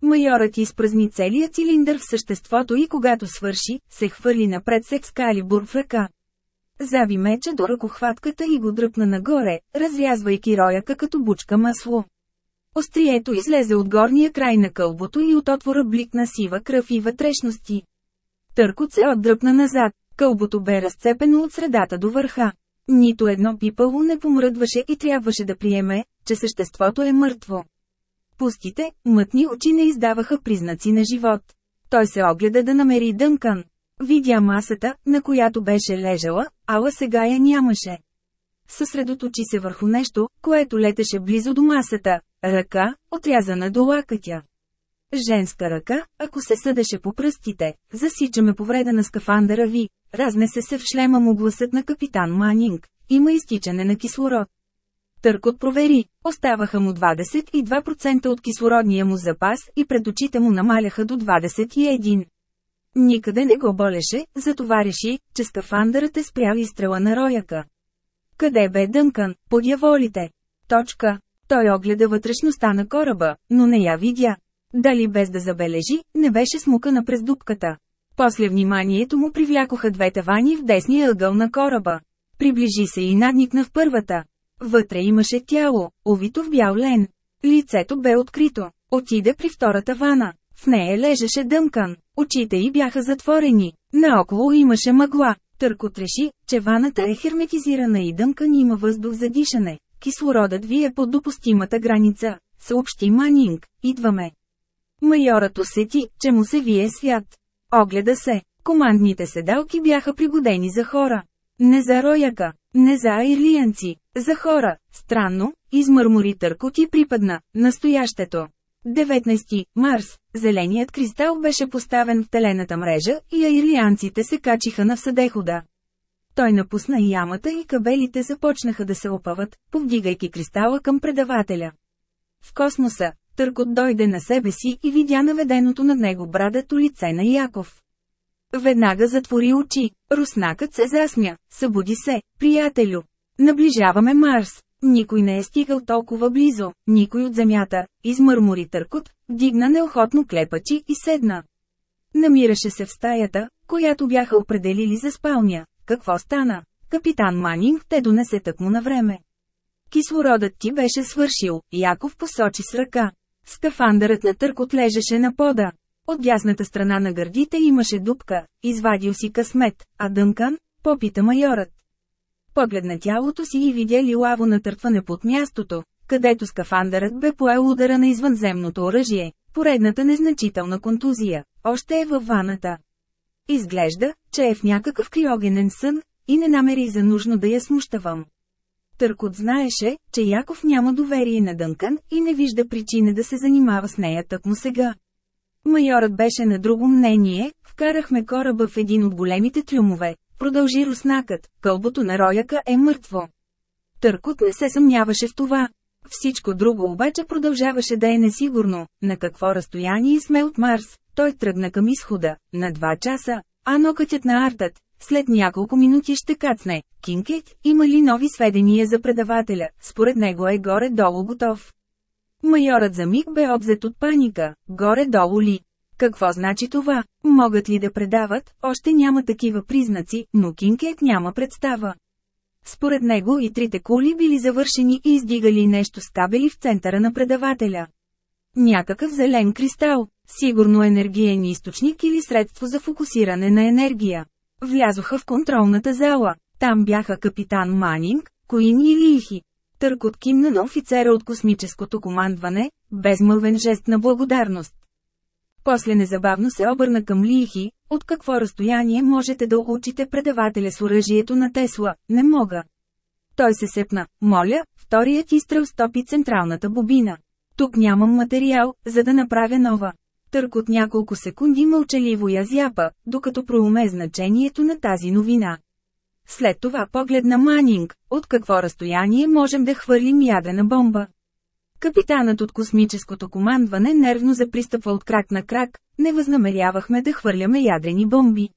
Майорът изпразни целият цилиндър в съществото и когато свърши, се хвърли напред с екскалибур в ръка. Зави меча до ръкохватката и го дръпна нагоре, разрязвайки рояка като бучка масло. Острието излезе от горния край на кълбото и от отвора бликна сива кръв и вътрешности. Търкот се отдръпна назад, кълбото бе разцепено от средата до върха. Нито едно пипало не помръдваше и трябваше да приеме, че съществото е мъртво. Пустите, мътни очи не издаваха признаци на живот. Той се огледа да намери Дънкан. Видя масата, на която беше лежала, ала сега я нямаше. Съсредоточи се върху нещо, което летеше близо до масата – ръка, отрязана до лакътя. Женска ръка, ако се съдеше по пръстите, засичаме повреда на скафандъра ви, разнесе се в шлема му гласът на капитан Манинг, има изтичане на кислород. Търкот провери, оставаха му 22% от кислородния му запас и пред очите му намаляха до 21. Никъде не го болеше, затова реши, че скафандърът е спрял изстрела на рояка. Къде бе Дънкан, подяволите? Точка. Той огледа вътрешността на кораба, но не я видя. Дали без да забележи, не беше смукана през дупката. После вниманието му привлякоха двете вани в десния ъгъл на кораба. Приближи се и надникна в първата. Вътре имаше тяло, увито в бял лен. Лицето бе открито. Отиде при втората вана. В нея лежеше дъмкан. Очите й бяха затворени. Наоколо имаше мъгла. Търкот реши, че ваната е херметизирана и дъмкан има въздух за дишане. Кислородът ви е под допустимата граница. Съобщи Манинг, идваме. Майорът усети, че му се вие свят. Огледа се. Командните седалки бяха пригодени за хора. Не за рояка, не за ирлиянци, за хора. Странно, измърмори търкот и припадна, настоящето. 19. Марс. Зеленият кристал беше поставен в телената мрежа и аирлианците се качиха на съдехода. Той напусна ямата и кабелите започнаха да се опават, повдигайки кристала към предавателя. В космоса, Търкот дойде на себе си и видя наведеното над него брадато лице на Яков. Веднага затвори очи, руснакът се засмя, събуди се, приятелю. Наближаваме Марс. Никой не е стигал толкова близо, никой от земята, измърмори търкот, дигна неохотно клепачи и седна. Намираше се в стаята, която бяха определили за спалня. Какво стана? Капитан Манинг те донесе тъкмо на време. Кислородът ти беше свършил, Яков посочи с ръка. Скафандърът на търкот лежеше на пода. От дясната страна на гърдите имаше дупка, извадил си късмет, а Дънкан, попита майорът. Погледна тялото си и видя лилаво натъртване под мястото, където скафандърът бе поел удара на извънземното оръжие, поредната незначителна контузия, още е във ваната. Изглежда, че е в някакъв криогенен сън, и не намери за нужно да я смущавам. Търкот знаеше, че Яков няма доверие на Дънкан и не вижда причина да се занимава с нея тъкмо сега. Майорът беше на друго мнение, вкарахме кораба в един от големите трюмове, продължи руснакът, кълбото на рояка е мъртво. Търкот не се съмняваше в това. Всичко друго обаче продължаваше да е несигурно, на какво разстояние сме от Марс, той тръгна към изхода, на два часа, а нокътят на артът, след няколко минути ще кацне. Кинкет, има ли нови сведения за предавателя? Според него е горе-долу готов. Майорът за миг бе обзет от паника. Горе-долу ли? Какво значи това? Могат ли да предават? Още няма такива признаци, но Кинкет няма представа. Според него и трите кули били завършени и издигали нещо с кабели в центъра на предавателя. Някакъв зелен кристал, сигурно енергиен източник или средство за фокусиране на енергия. Влязоха в контролната зала. Там бяха капитан Манинг, Коин и Лихи. Търкот кимна на офицера от космическото командване, безмълвен жест на благодарност. После незабавно се обърна към Лихи, от какво разстояние можете да учите предавателя с оръжието на Тесла, не мога. Той се сепна, моля, вторият изстрел стопи централната бобина. Тук нямам материал, за да направя нова. Търк от няколко секунди мълчаливо я зяпа, докато проуме значението на тази новина. След това поглед на Манинг, от какво разстояние можем да хвърлим ядрена бомба. Капитанът от космическото командване нервно запристъпва от крак на крак, не възнамерявахме да хвърляме ядрени бомби.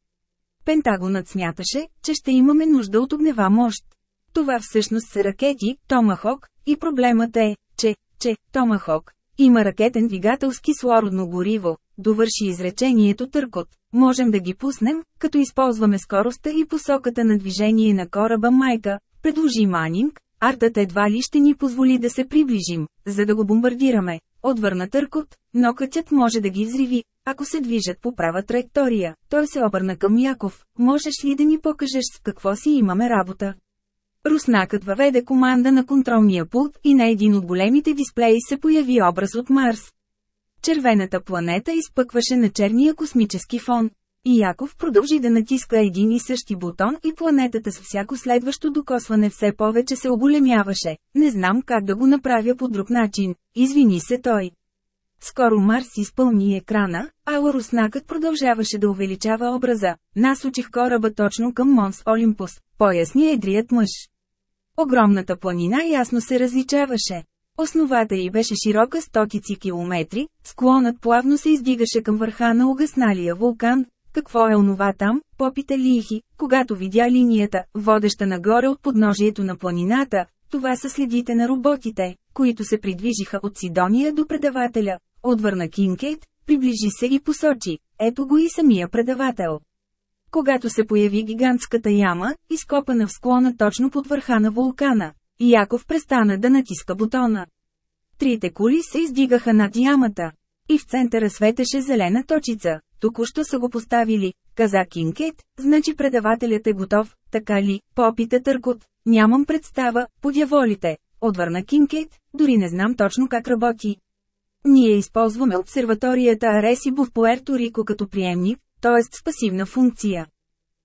Пентагонът смяташе, че ще имаме нужда от огнева мощ. Това всъщност са ракети, Томахок, и проблемът е, че, че, Томахок, има ракетен двигател с кислородно гориво, довърши изречението Търкот. Можем да ги пуснем, като използваме скоростта и посоката на движение на кораба Майка, предложи Манинг, артът едва ли ще ни позволи да се приближим, за да го бомбардираме. Отвърна Търкот, но кътят може да ги взриви, ако се движат по права траектория. Той се обърна към Яков, можеш ли да ни покажеш с какво си имаме работа? Руснакът въведе команда на контролния пулт и на един от големите дисплеи се появи образ от Марс. Червената планета изпъкваше на черния космически фон. И Яков продължи да натиска един и същи бутон и планетата с всяко следващо докосване все повече се оголемяваше. Не знам как да го направя по друг начин. Извини се той. Скоро Марс изпълни екрана, а руснакът продължаваше да увеличава образа. Насочих кораба точно към Монс Олимпус, поясни едрият мъж. Огромната планина ясно се различаваше. Основата й беше широка стотици километри, склонът плавно се издигаше към върха на угасналия вулкан. Какво е онова там, попита Лихи, когато видя линията, водеща нагоре от подножието на планината, това са следите на роботите, които се придвижиха от Сидония до предавателя. Отвърна Кинкейт, приближи се и посочи, ето го и самия предавател. Когато се появи гигантската яма, изкопана в склона точно под върха на вулкана, Яков престана да натиска бутона. Трите кули се издигаха над ямата. И в центъра светеше зелена точица. Току-що са го поставили, каза Кинкет, значи предавателят е готов, така ли, попита Търкот. Нямам представа, подяволите, отвърна Кинкет, дори не знам точно как работи. Ние използваме обсерваторията Аресибо в Пуерто Рико като приемник, т.е. с пасивна функция.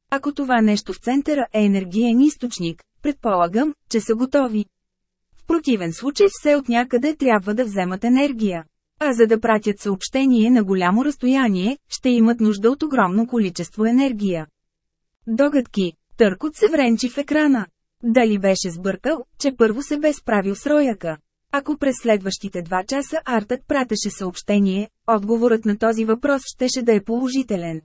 Ако това нещо в центъра е енергиен източник, предполагам, че са готови. В противен случай все от някъде трябва да вземат енергия. А за да пратят съобщение на голямо разстояние, ще имат нужда от огромно количество енергия. Догадки. Търкот се вренчи в екрана. Дали беше сбъркал, че първо се бе справил с рояка? Ако през следващите два часа артът пратеше съобщение, отговорът на този въпрос щеше да е положителен.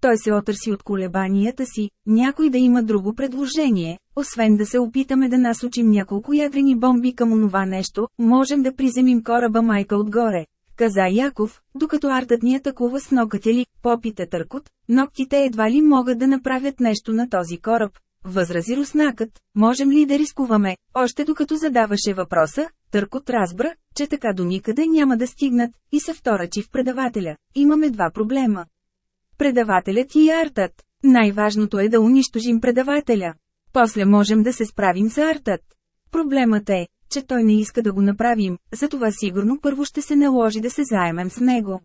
Той се отърси от колебанията си, някой да има друго предложение, освен да се опитаме да насочим няколко ядрени бомби към онова нещо, можем да приземим кораба майка отгоре. Каза Яков, докато артът ни атакува с ногътели, попите търкот, ногтите едва ли могат да направят нещо на този кораб. Възрази руснакът, можем ли да рискуваме? Още докато задаваше въпроса, Търкот разбра, че така до никъде няма да стигнат, и се вторачи в предавателя. Имаме два проблема. Предавателят и артът. Най-важното е да унищожим предавателя. После можем да се справим с артът. Проблемът е, че той не иска да го направим, затова сигурно първо ще се наложи да се заемем с него.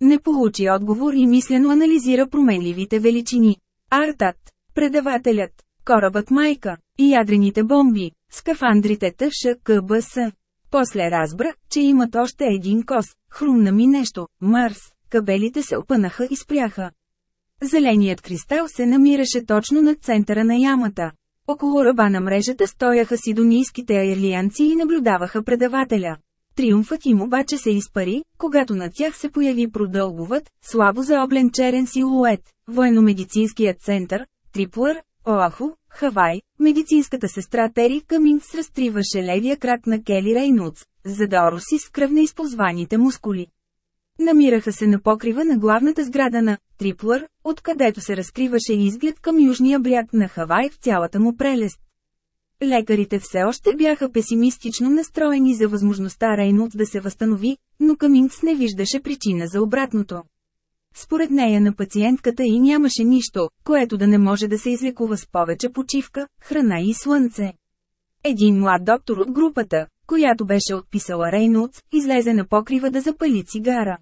Не получи отговор и мислено анализира променливите величини. Артът, предавателят, корабът майка, и ядрените бомби, скафандрите ТШКБС. После разбра, че имат още един кос, хрумна ми нещо, Марс, кабелите се опънаха и спряха. Зеленият кристал се намираше точно над центъра на ямата. Около ръба на мрежата стояха сидонийските аерлианци и наблюдаваха предавателя. Триумфът им обаче се изпари, когато над тях се появи продълговът, слабо заоблен черен силует, военномедицинският център, Триплър, Оаху, Хавай, медицинската сестра Тери Каминс разтриваше левия крак на Кели Рейнудс, за да ороси с кръв на използваните мускули. Намираха се на покрива на главната сграда на Триплър, откъдето се разкриваше изглед към южния бряг на Хавай в цялата му прелест. Лекарите все още бяха песимистично настроени за възможността Рейнолдс да се възстанови, но Каминкс не виждаше причина за обратното. Според нея на пациентката и нямаше нищо, което да не може да се излекува с повече почивка, храна и слънце. Един млад доктор от групата, която беше отписала Рейнолдс, излезе на покрива да запали цигара.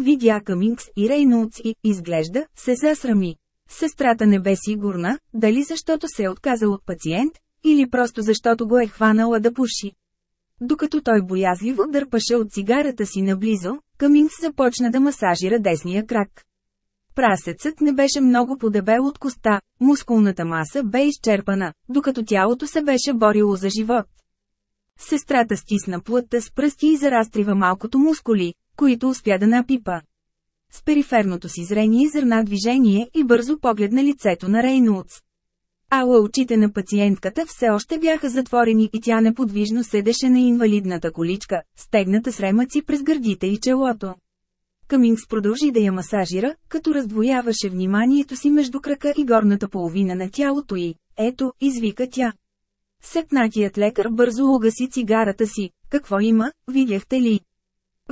Видя Каминкс и Рейнолдс и, изглежда, се засрами. Сестрата не бе сигурна, дали защото се е отказал от пациент, или просто защото го е хванала да пуши. Докато той боязливо дърпаше от цигарата си наблизо, Каминс започна да масажира десния крак. Прасецът не беше много подебел от коста, мускулната маса бе изчерпана, докато тялото се беше борило за живот. Сестрата стисна плътта с пръсти и зарастрива малкото мускули, които успя да напипа. С периферното си зрение зърна движение и бързо погледна лицето на Рейнолдс. Ала очите на пациентката все още бяха затворени и тя неподвижно седеше на инвалидната количка, стегната с ремъци през гърдите и челото. Каминкс продължи да я масажира, като раздвояваше вниманието си между крака и горната половина на тялото й. Ето, извика тя. Сепнатият лекар бързо угаси цигарата си. Какво има, видяхте ли?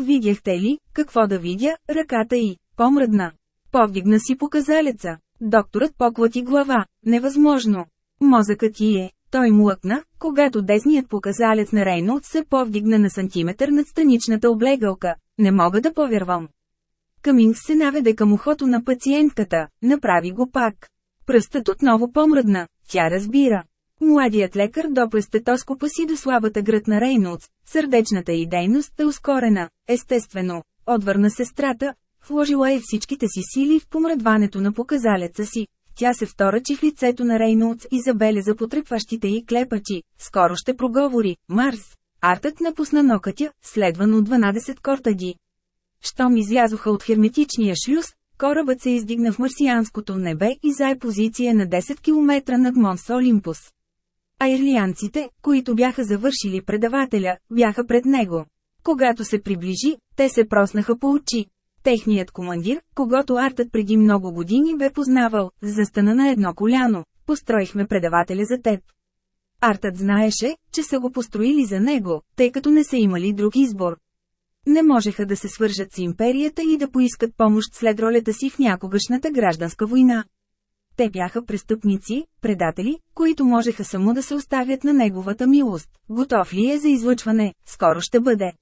Видяхте ли, какво да видя, ръката й, помръдна. Повдигна си показалеца. Докторът поклати глава. Невъзможно. Мозъкът ти е. Той млъкна, когато десният показалец на Рейнолд се повдигна на сантиметър над страничната облегалка. Не мога да повярвам. Каминг се наведе към ухото на пациентката, направи го пак. Пръстът отново помръдна, тя разбира. Младият лекар допре стетоскопа си до слабата гръд на Рейнолдс, сърдечната й дейност е ускорена, естествено, отвърна сестрата, Вложила е всичките си сили в помръдването на показалеца си. Тя се вторачи в лицето на Рейнолдс и забеляза потрепващите й клепачи. Скоро ще проговори. Марс. Артът напусна нокътя, следван от 12 кортади. Щом излязоха от херметичния шлюз, корабът се издигна в марсианското небе и зае позиция на 10 км над Монс Олимпус. А ирлианците, които бяха завършили предавателя, бяха пред него. Когато се приближи, те се проснаха по очи. Техният командир, когато артът преди много години бе познавал, застана на едно коляно. Построихме предавателя за теб. Артът знаеше, че са го построили за него, тъй като не са имали друг избор. Не можеха да се свържат с империята и да поискат помощ след ролята си в някогашната гражданска война. Те бяха престъпници, предатели, които можеха само да се оставят на неговата милост. Готов ли е за излъчване? Скоро ще бъде.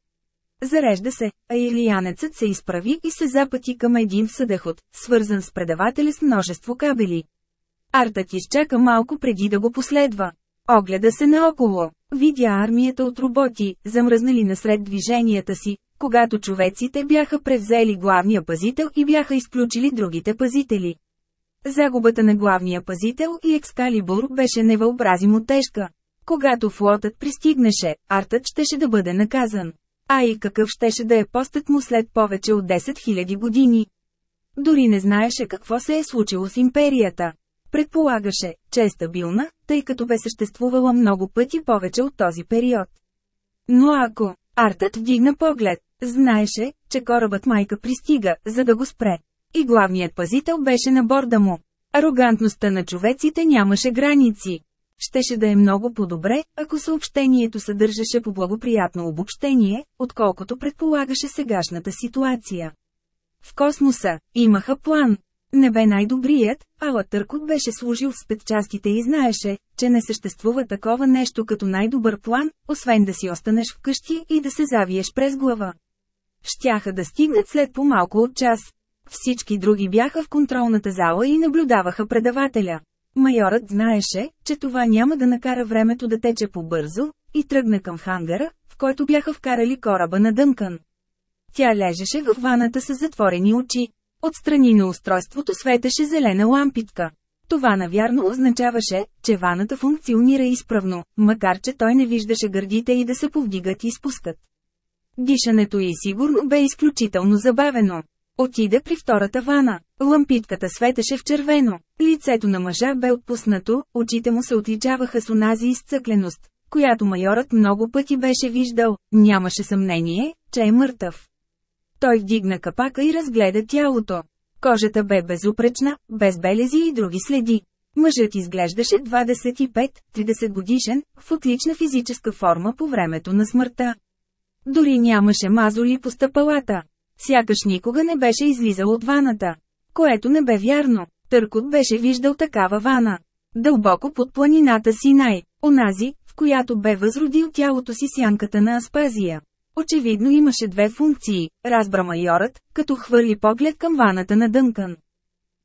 Зарежда се, а илиянецът се изправи и се запъти към един съдеход, свързан с предавателя с множество кабели. Артът изчака малко преди да го последва. Огледа се наоколо. Видя армията от роботи, замръзнали насред движенията си, когато човеците бяха превзели главния пазител и бяха изключили другите пазители. Загубата на главния пазител и Екскалибур беше невъобразимо тежка. Когато флотът пристигнеше, артът щеше да бъде наказан. А и какъв щеше да е постът му след повече от 10 000 години. Дори не знаеше какво се е случило с империята. Предполагаше, че е стабилна, тъй като бе съществувала много пъти повече от този период. Но ако Артът вдигна поглед, знаеше, че корабът майка пристига, за да го спре. И главният пазител беше на борда му. Арогантността на човеците нямаше граници. Щеше да е много по-добре, ако съобщението съдържаше по благоприятно обобщение, отколкото предполагаше сегашната ситуация. В космоса имаха план. Не бе най-добрият, ала Търкот беше служил в спецчастите и знаеше, че не съществува такова нещо като най-добър план, освен да си останеш вкъщи и да се завиеш през глава. Щяха да стигнат след по-малко от час. Всички други бяха в контролната зала и наблюдаваха предавателя. Майорът знаеше, че това няма да накара времето да тече по-бързо, и тръгна към хангара, в който бяха вкарали кораба на Дънкан. Тя лежеше в ваната с затворени очи. Отстрани на устройството светеше зелена лампитка. Това навярно означаваше, че ваната функционира изправно, макар че той не виждаше гърдите и да се повдигат и спускат. Дишането й сигурно бе изключително забавено. Отиде при втората вана. Лампитката светеше в червено. Лицето на мъжа бе отпуснато, очите му се отличаваха с онази изцъкленост, която майорът много пъти беше виждал, нямаше съмнение, че е мъртъв. Той вдигна капака и разгледа тялото. Кожата бе безупречна, без белези и други следи. Мъжът изглеждаше 25-30 годишен, в отлична физическа форма по времето на смъртта. Дори нямаше мазоли по стъпалата. Сякаш никога не беше излизал от ваната. Което не бе вярно. Търкот беше виждал такава вана. Дълбоко под планината Синай, онази, в която бе възродил тялото си сянката на Аспазия. Очевидно имаше две функции, разбра майорът, като хвърли поглед към ваната на Дънкан.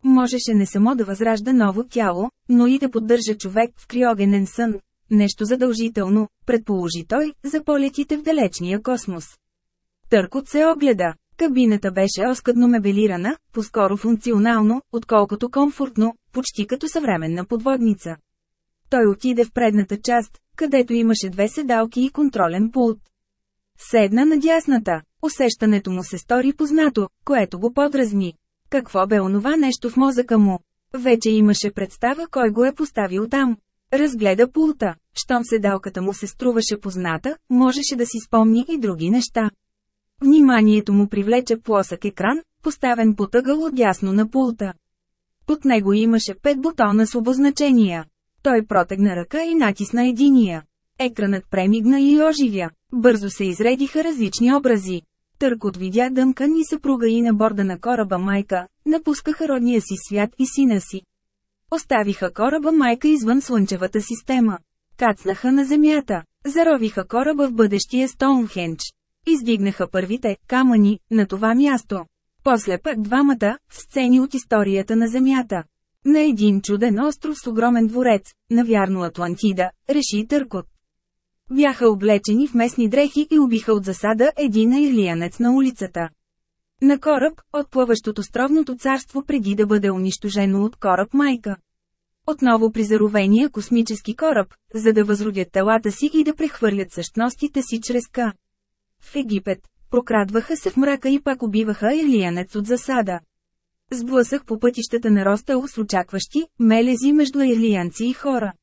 Можеше не само да възражда ново тяло, но и да поддържа човек в криогенен сън. Нещо задължително, предположи той, за полетите в далечния космос. Търкот се огледа. Кабината беше оскъдно мебелирана, по-скоро функционално, отколкото комфортно, почти като съвременна подводница. Той отиде в предната част, където имаше две седалки и контролен пулт. Седна на дясната. Усещането му се стори познато, което го подразни. Какво бе онова нещо в мозъка му? Вече имаше представа кой го е поставил там. Разгледа пулта. Щом седалката му се струваше позната, можеше да си спомни и други неща. Вниманието му привлече плосък екран, поставен по тъгъл дясно на пулта. Под него имаше пет бутона с обозначения. Той протегна ръка и натисна единия. Екранът премигна и оживя. Бързо се изредиха различни образи. Търкот видя дъмкан и съпруга и на борда на кораба майка, напускаха родния си свят и сина си. Оставиха кораба майка извън Слънчевата система. Кацнаха на земята. Заровиха кораба в бъдещия Стоунхендж. Издигнаха първите камъни на това място. После пък двамата, сцени от историята на Земята. На един чуден остров с огромен дворец, навярно Атлантида, реши Търкот. Бяха облечени в местни дрехи и убиха от засада един ирлиянец на улицата. На кораб, отплъващото стровното царство преди да бъде унищожено от кораб майка. Отново при заровения космически кораб, за да възродят телата си и да прехвърлят същностите си чрез К. В Египет, прокрадваха се в мрака и пак убиваха ирлиянец от засада. Сблъсъх по пътищата на Ростел с очакващи, мелези между ирлиянци и хора.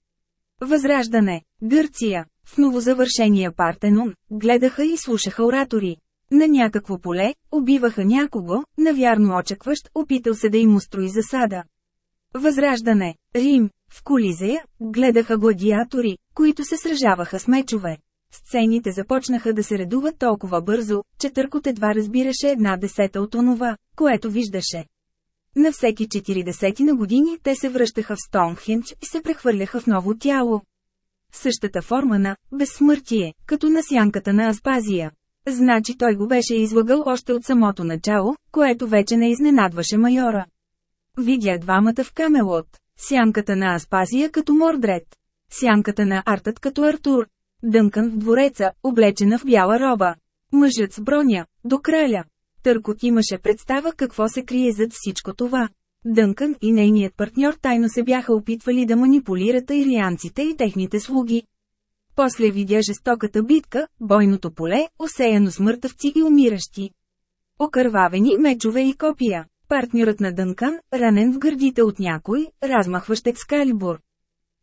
Възраждане, Гърция, в новозавършения Партенон, гледаха и слушаха оратори. На някакво поле, убиваха някого, навярно очакващ, опитал се да им устрои засада. Възраждане, Рим, в Колизея, гледаха гладиатори, които се сражаваха с мечове. Сцените започнаха да се редуват толкова бързо, че Търкот едва разбираше една десета от онова, което виждаше. На всеки 40 на години те се връщаха в Стоунхендж и се прехвърляха в ново тяло. Същата форма на безсмъртие, като на сянката на Аспазия. Значи той го беше излагал още от самото начало, което вече не изненадваше майора. Видя двамата в Камелот. Сянката на Аспазия като Мордред. Сянката на Артът като Артур. Дънкан в двореца, облечена в бяла роба. Мъжът с броня, до краля. Търкот имаше представа какво се крие зад всичко това. Дънкан и нейният партньор тайно се бяха опитвали да манипулират ирлианците и техните слуги. После видя жестоката битка, бойното поле, осеяно с мъртъвци и умиращи. Окървавени мечове и копия. Партньорът на Дънкан, ранен в гърдите от някой, размахващ екскалибур.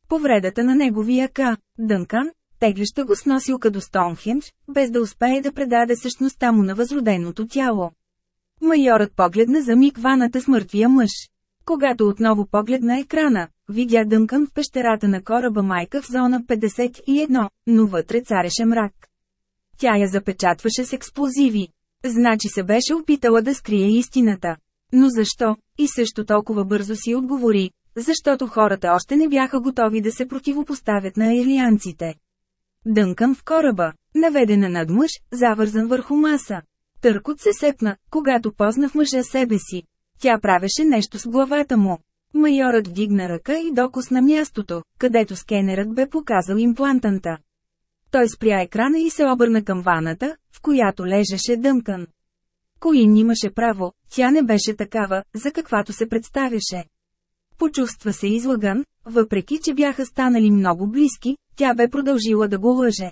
Повредата на неговия К. Дънкан, теглища го с носилка до Стоунхендж, без да успее да предаде същността му на възроденото тяло. Майорът погледна за миг ваната с мъртвия мъж. Когато отново погледна екрана, видя Дънкан в пещерата на кораба майка в зона 51, но вътре цареше мрак. Тя я запечатваше с експлозиви. Значи се беше опитала да скрие истината. Но защо? И също толкова бързо си отговори, защото хората още не бяха готови да се противопоставят на ирлианците. Дънкан в кораба, наведена над мъж, завързан върху маса. Търкот се сепна, когато позна в мъжа себе си. Тя правеше нещо с главата му. Майорът вдигна ръка и докосна мястото, където скенерът бе показал имплантанта. Той спря екрана и се обърна към ваната, в която лежеше Дънкан. Коин имаше право, тя не беше такава, за каквато се представяше. Почувства се излаган, въпреки че бяха станали много близки, тя бе продължила да го лъже.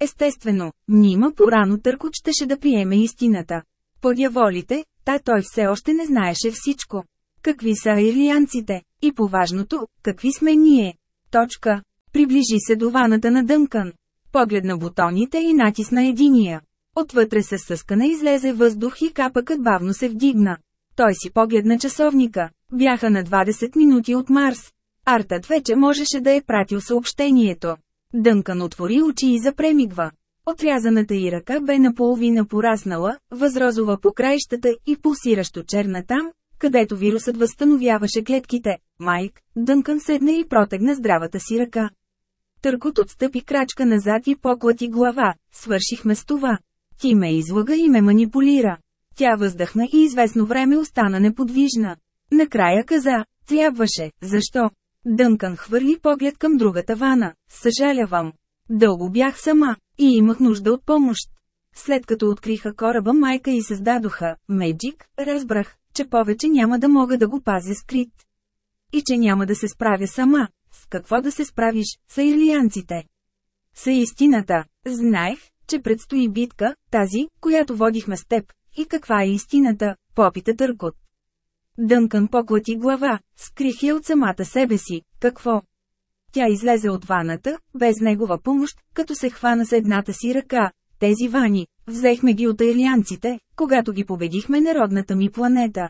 Естествено, нима порано Търкот щеше да приеме истината. По дяволите, та той все още не знаеше всичко. Какви са ирлианците? И поважното, какви сме ние? Точка. Приближи се до ваната на Дънкан. Погледна бутоните и натисна единия. Отвътре се съскана излезе въздух и капъкът бавно се вдигна. Той си погледна часовника. Бяха на 20 минути от Марс. Артът вече можеше да е пратил съобщението. Дънкан отвори очи и запремигва. Отрязаната й ръка бе наполовина пораснала, възрозова по краищата и пулсиращо черна там, където вирусът възстановяваше клетките. Майк, Дънкан седне и протегна здравата си ръка. Търкот отстъпи крачка назад и поклати глава. Свършихме с това. Ти ме излага и ме манипулира. Тя въздъхна и известно време остана неподвижна. Накрая каза, трябваше, защо? Дънкан хвърли поглед към другата вана. Съжалявам. Дълго бях сама, и имах нужда от помощ. След като откриха кораба майка и създадоха Меджик, разбрах, че повече няма да мога да го пазя скрит. И че няма да се справя сама. С какво да се справиш, са ирлианците? Са истината. Знаех, че предстои битка, тази, която водихме с теб. И каква е истината, попита Търкот. Дънкан поклати глава, скрих я от самата себе си, какво? Тя излезе от ваната, без негова помощ, като се хвана с едната си ръка. Тези вани, взехме ги от ирлианците, когато ги победихме народната ми планета.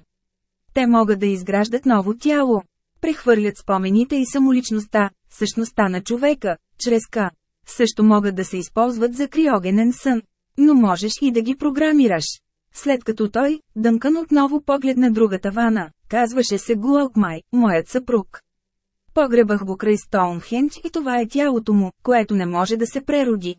Те могат да изграждат ново тяло. Прехвърлят спомените и самоличността, същността на човека, чрез К. Също могат да се използват за криогенен сън. Но можеш и да ги програмираш. След като той, Дънкан отново погледна другата вана, казваше се Гуалкмай, моят съпруг. Погребах го край Стоунхендж и това е тялото му, което не може да се прероди.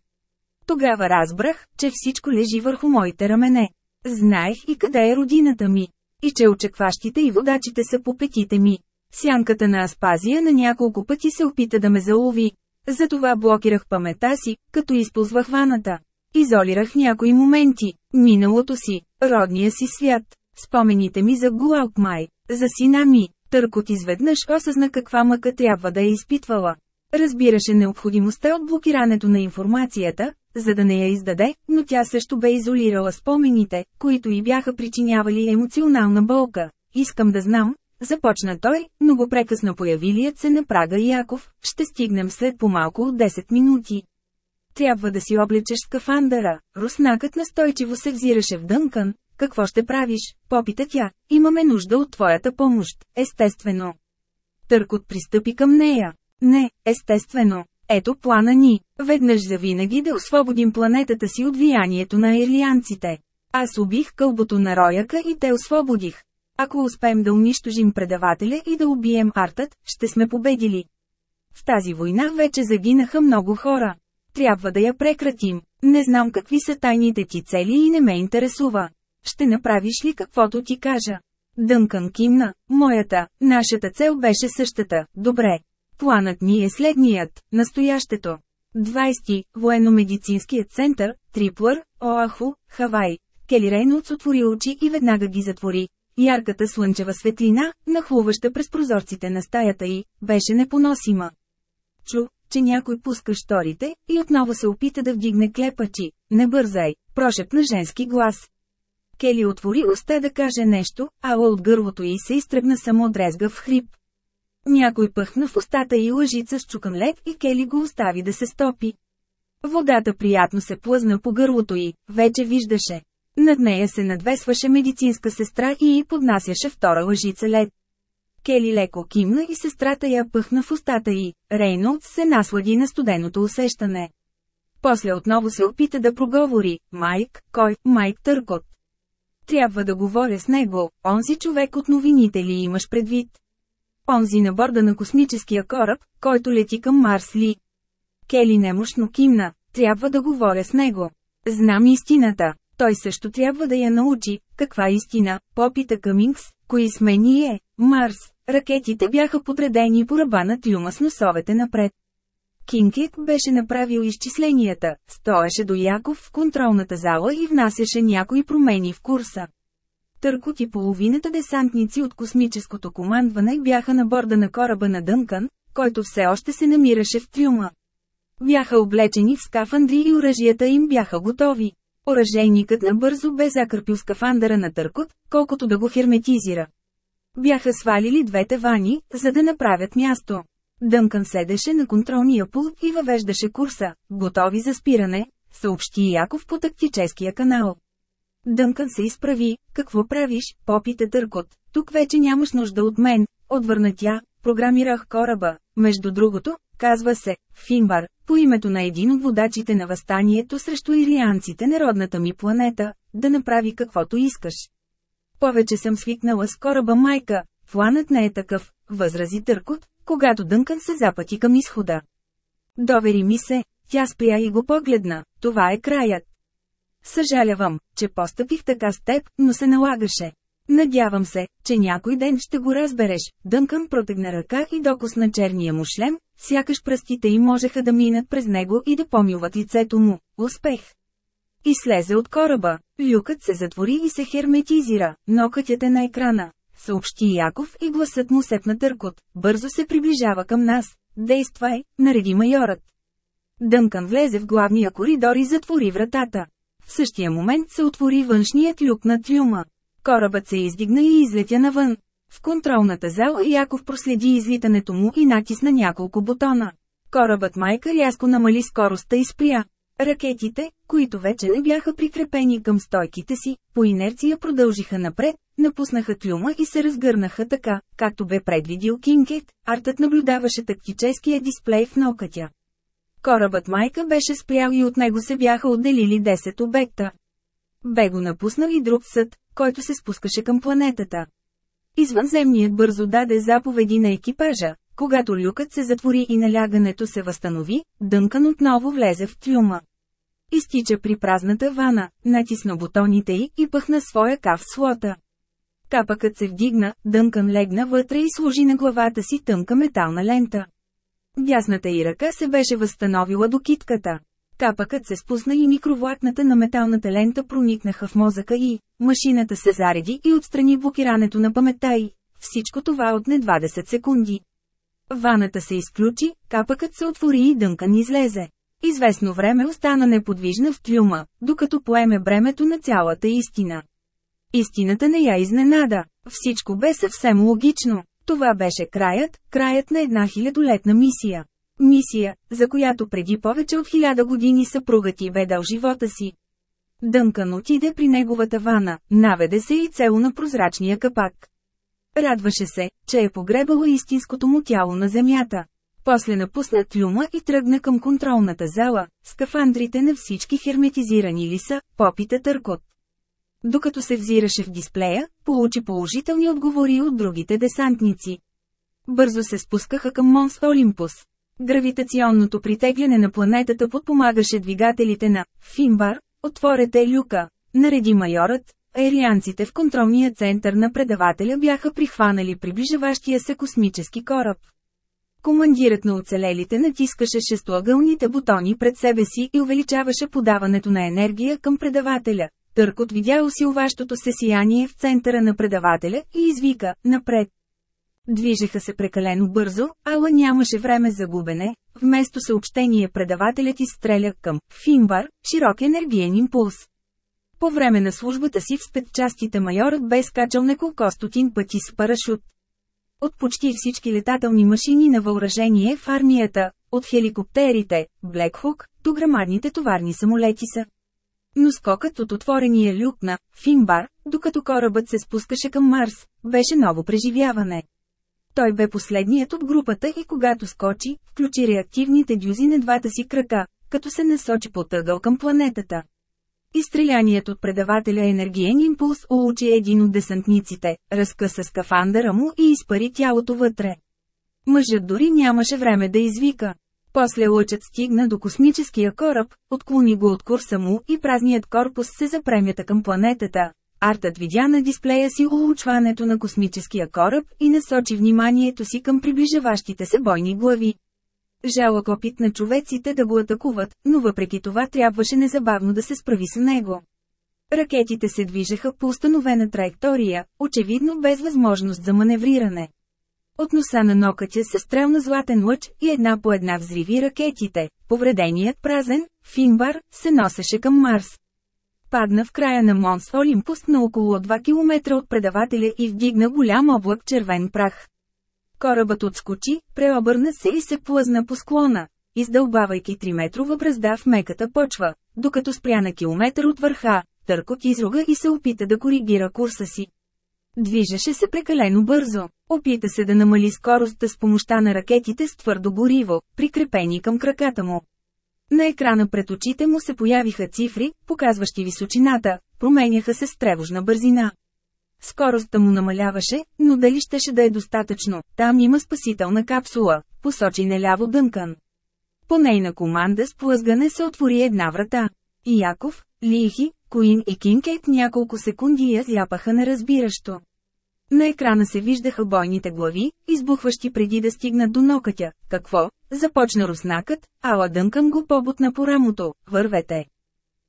Тогава разбрах, че всичко лежи върху моите рамене. Знаех и къде е родината ми. И че очекващите и водачите са по петите ми. Сянката на Аспазия на няколко пъти се опита да ме залови. Затова блокирах памета си, като използвах ваната. Изолирах някои моменти, миналото си, родния си свят, спомените ми за Гуалкмай, за сина ми. Търкот изведнъж осъзна каква мъка трябва да е изпитвала. Разбираше необходимостта от блокирането на информацията, за да не я издаде, но тя също бе изолирала спомените, които й бяха причинявали емоционална болка. Искам да знам, започна той, но го прекъсна появилият се на прага Яков, ще стигнем след по-малко от 10 минути. Трябва да си облечеш скафандъра. Руснакът настойчиво се взираше в Дънкан. Какво ще правиш? Попита тя. Имаме нужда от твоята помощ, естествено. Търкот пристъпи към нея. Не, естествено. Ето плана ни. Веднъж за винаги да освободим планетата си от влиянието на ирлианците. Аз убих кълбото на рояка и те освободих. Ако успеем да унищожим предавателя и да убием артът, ще сме победили. В тази война вече загинаха много хора. Трябва да я прекратим. Не знам какви са тайните ти цели и не ме интересува. Ще направиш ли каквото ти кажа? Дънкан кимна, моята, нашата цел беше същата, добре. Планът ни е следният, настоящето. 20. Военно-медицинският център, Триплър, Оаху, Хавай. Кели Рейнолдс отвори очи и веднага ги затвори. Ярката слънчева светлина, нахлуваща през прозорците на стаята й, беше непоносима. Чу, че някой пуска шторите, и отново се опита да вдигне клепачи. Не бързай, прошепна женски глас. Кели отвори уста да каже нещо, а от гърлото й се изтръгна само дрезгав хрип. Някой пъхна в устата и лъжица с чукан лед и Кели го остави да се стопи. Водата приятно се плъзна по гърлото й, вече виждаше. Над нея се надвесваше медицинска сестра и й поднасяше втора лъжица лед. Кели леко кимна и сестрата я пъхна в устата й. Рейнолдс се наслади на студеното усещане. После отново се опита да проговори. Майк, кой, Майк Търкот. Трябва да говоря с него, онзи човек от новините ли имаш предвид? Онзи на борда на космическия кораб, който лети към Марс ли? Кели немощно кимна, трябва да говоря с него. Знам истината. Той също трябва да я научи. Каква истина? Попита Къмингс. Кои сме ние? Марс. Ракетите бяха подредени по ръба на трюма с носовете напред. Кинкет беше направил изчисленията, стоеше до Яков в контролната зала и внасяше някои промени в курса. Търкот и половината десантници от космическото командване бяха на борда на кораба на Дънкан, който все още се намираше в трюма. Бяха облечени в скафандри и оръжията им бяха готови. Оръжейникът набързо бе закърпил скафандъра на Търкот, колкото да го херметизира. Бяха свалили двете вани, за да направят място. Дънкан седеше на контролния пулт и въвеждаше курса, готови за спиране, съобщи Яков по тактическия канал. Дънкан се изправи, какво правиш, попита Търкот, тук вече нямаш нужда от мен, отвърна тя, програмирах кораба, между другото, казва се, Финбар, по името на един от водачите на възстанието срещу ирианците на родната ми планета, да направи каквото искаш. Повече съм свикнала с кораба майка, планът не е такъв, възрази Търкот, когато Дънкан се запъти към изхода. Довери ми се, тя спря и го погледна, това е краят. Съжалявам, че постъпих така с теб, но се налагаше. Надявам се, че някой ден ще го разбереш. Дънкан протегна ръка и докосна черния му шлем, сякаш пръстите им можеха да минат през него и да помилват лицето му. Успех! И слезе от кораба. Люкът се затвори и се херметизира, нокътят е на екрана. Съобщи Яков и гласът му сепна търкот. Бързо се приближава към нас. Действай, нареди майорът. Дънкан влезе в главния коридор и затвори вратата. В същия момент се отвори външният люк на трюма. Корабът се издигна и излетя навън. В контролната зала Яков проследи излитането му и натисна няколко бутона. Корабът майка рязко намали скоростта и спря. Ракетите, които вече не бяха прикрепени към стойките си, по инерция продължиха напред, напуснаха трюма и се разгърнаха така, както бе предвидил Кинкет, артът наблюдаваше тактическия дисплей в нокътя. Корабът майка беше спрял и от него се бяха отделили 10 обекта. Бе го напуснал и друг съд, който се спускаше към планетата. Извънземният бързо даде заповеди на екипажа. Когато люкът се затвори и налягането се възстанови, Дънкан отново влезе в трюма. Изтича при празната вана, натисна бутоните й и пъхна своя кав слота. Капъкът се вдигна, Дънкан легна вътре и сложи на главата си тънка метална лента. Дясната й ръка се беше възстановила до китката. Капъкът се спусна и микровлакната на металната лента проникнаха в мозъка и, машината се зареди и отстрани блокирането на паметта й. Всичко това отне 20 секунди. Ваната се изключи, капъкът се отвори и дънкан излезе. Известно време остана неподвижна в трюма, докато поеме бремето на цялата истина. Истината не я изненада. Всичко бе съвсем логично. Това беше краят, краят на една хилядолетна мисия. Мисия, за която преди повече от хиляда години съпругът ти бе дал живота си. Дънкан отиде при неговата вана, наведе се и цело на прозрачния капак. Радваше се, че е погребала истинското му тяло на земята. После напусна трюма и тръгна към контролната зала, скафандрите на всички херметизирани ли са, попита търкот. Докато се взираше в дисплея, получи положителни отговори от другите десантници. Бързо се спускаха към Монс Олимпус. Гравитационното притегляне на планетата подпомагаше двигателите на «Финбар», отворете люка, нареди майорът, аерианците в контролния център на предавателя бяха прихванали приближаващия се космически кораб. Командирът на оцелелите натискаше шестоъгълните бутони пред себе си и увеличаваше подаването на енергия към предавателя. Търкот видя усилващото се сияние в центъра на предавателя и извика «Напред!». Движеха се прекалено бързо, ала нямаше време за губене. Вместо съобщение предавателят изстреля към Финбар, широк енергиен импулс. По време на службата си в спецчастите майорът бе скачал неколко стотин пъти с парашут. От почти всички летателни машини на въоръжение в армията, от хеликоптерите, Блекхук, до грамадните товарни самолети са. Но скокът от отворения люк на Финбар, докато корабът се спускаше към Марс, беше ново преживяване. Той бе последният от групата и когато скочи, включи реактивните дюзи на двата си крака, като се насочи по тъгъл към планетата. Изстреляният от предавателя енергиен импулс улучи един от десантниците, разкъса скафандъра му и изпари тялото вътре. Мъжът дори нямаше време да извика. После лъчът стигна до космическия кораб, отклони го от курса му и празният корпус се запремята към планетата. Артът видя на дисплея си улучването на космическия кораб и насочи вниманието си към приближаващите се бойни глави. Жалък опит на човеците да го атакуват, но въпреки това трябваше незабавно да се справи с него. Ракетите се движеха по установена траектория, очевидно без възможност за маневриране. От носа на нокътя се стрелна златен лъч и една по една взриви ракетите. Повреденият празен, Финбар, се носеше към Марс. Падна в края на Монс Олимпус на около 2 км от предавателя и вдигна голям облак червен прах. Корабът отскочи, преобърна се и се плъзна по склона, издълбавайки 3-метрова бръзда в меката почва, докато спря на километър от върха, търкот изруга и се опита да коригира курса си. Движеше се прекалено бързо. Опита се да намали скоростта с помощта на ракетите с твърдо гориво, прикрепени към краката му. На екрана пред очите му се появиха цифри, показващи височината, променяха се с тревожна бързина. Скоростта му намаляваше, но дали щеше да е достатъчно, там има спасителна капсула, посочи неляво Дънкан. По нейна команда с плъзгане се отвори една врата. И Яков, Лихи, Куин и Кинкейт няколко секунди я зяпаха неразбиращо. На екрана се виждаха бойните глави, избухващи преди да стигнат до нокътя. Какво? Започна руснакът, ала Дънкан го побутна по рамото. Вървете!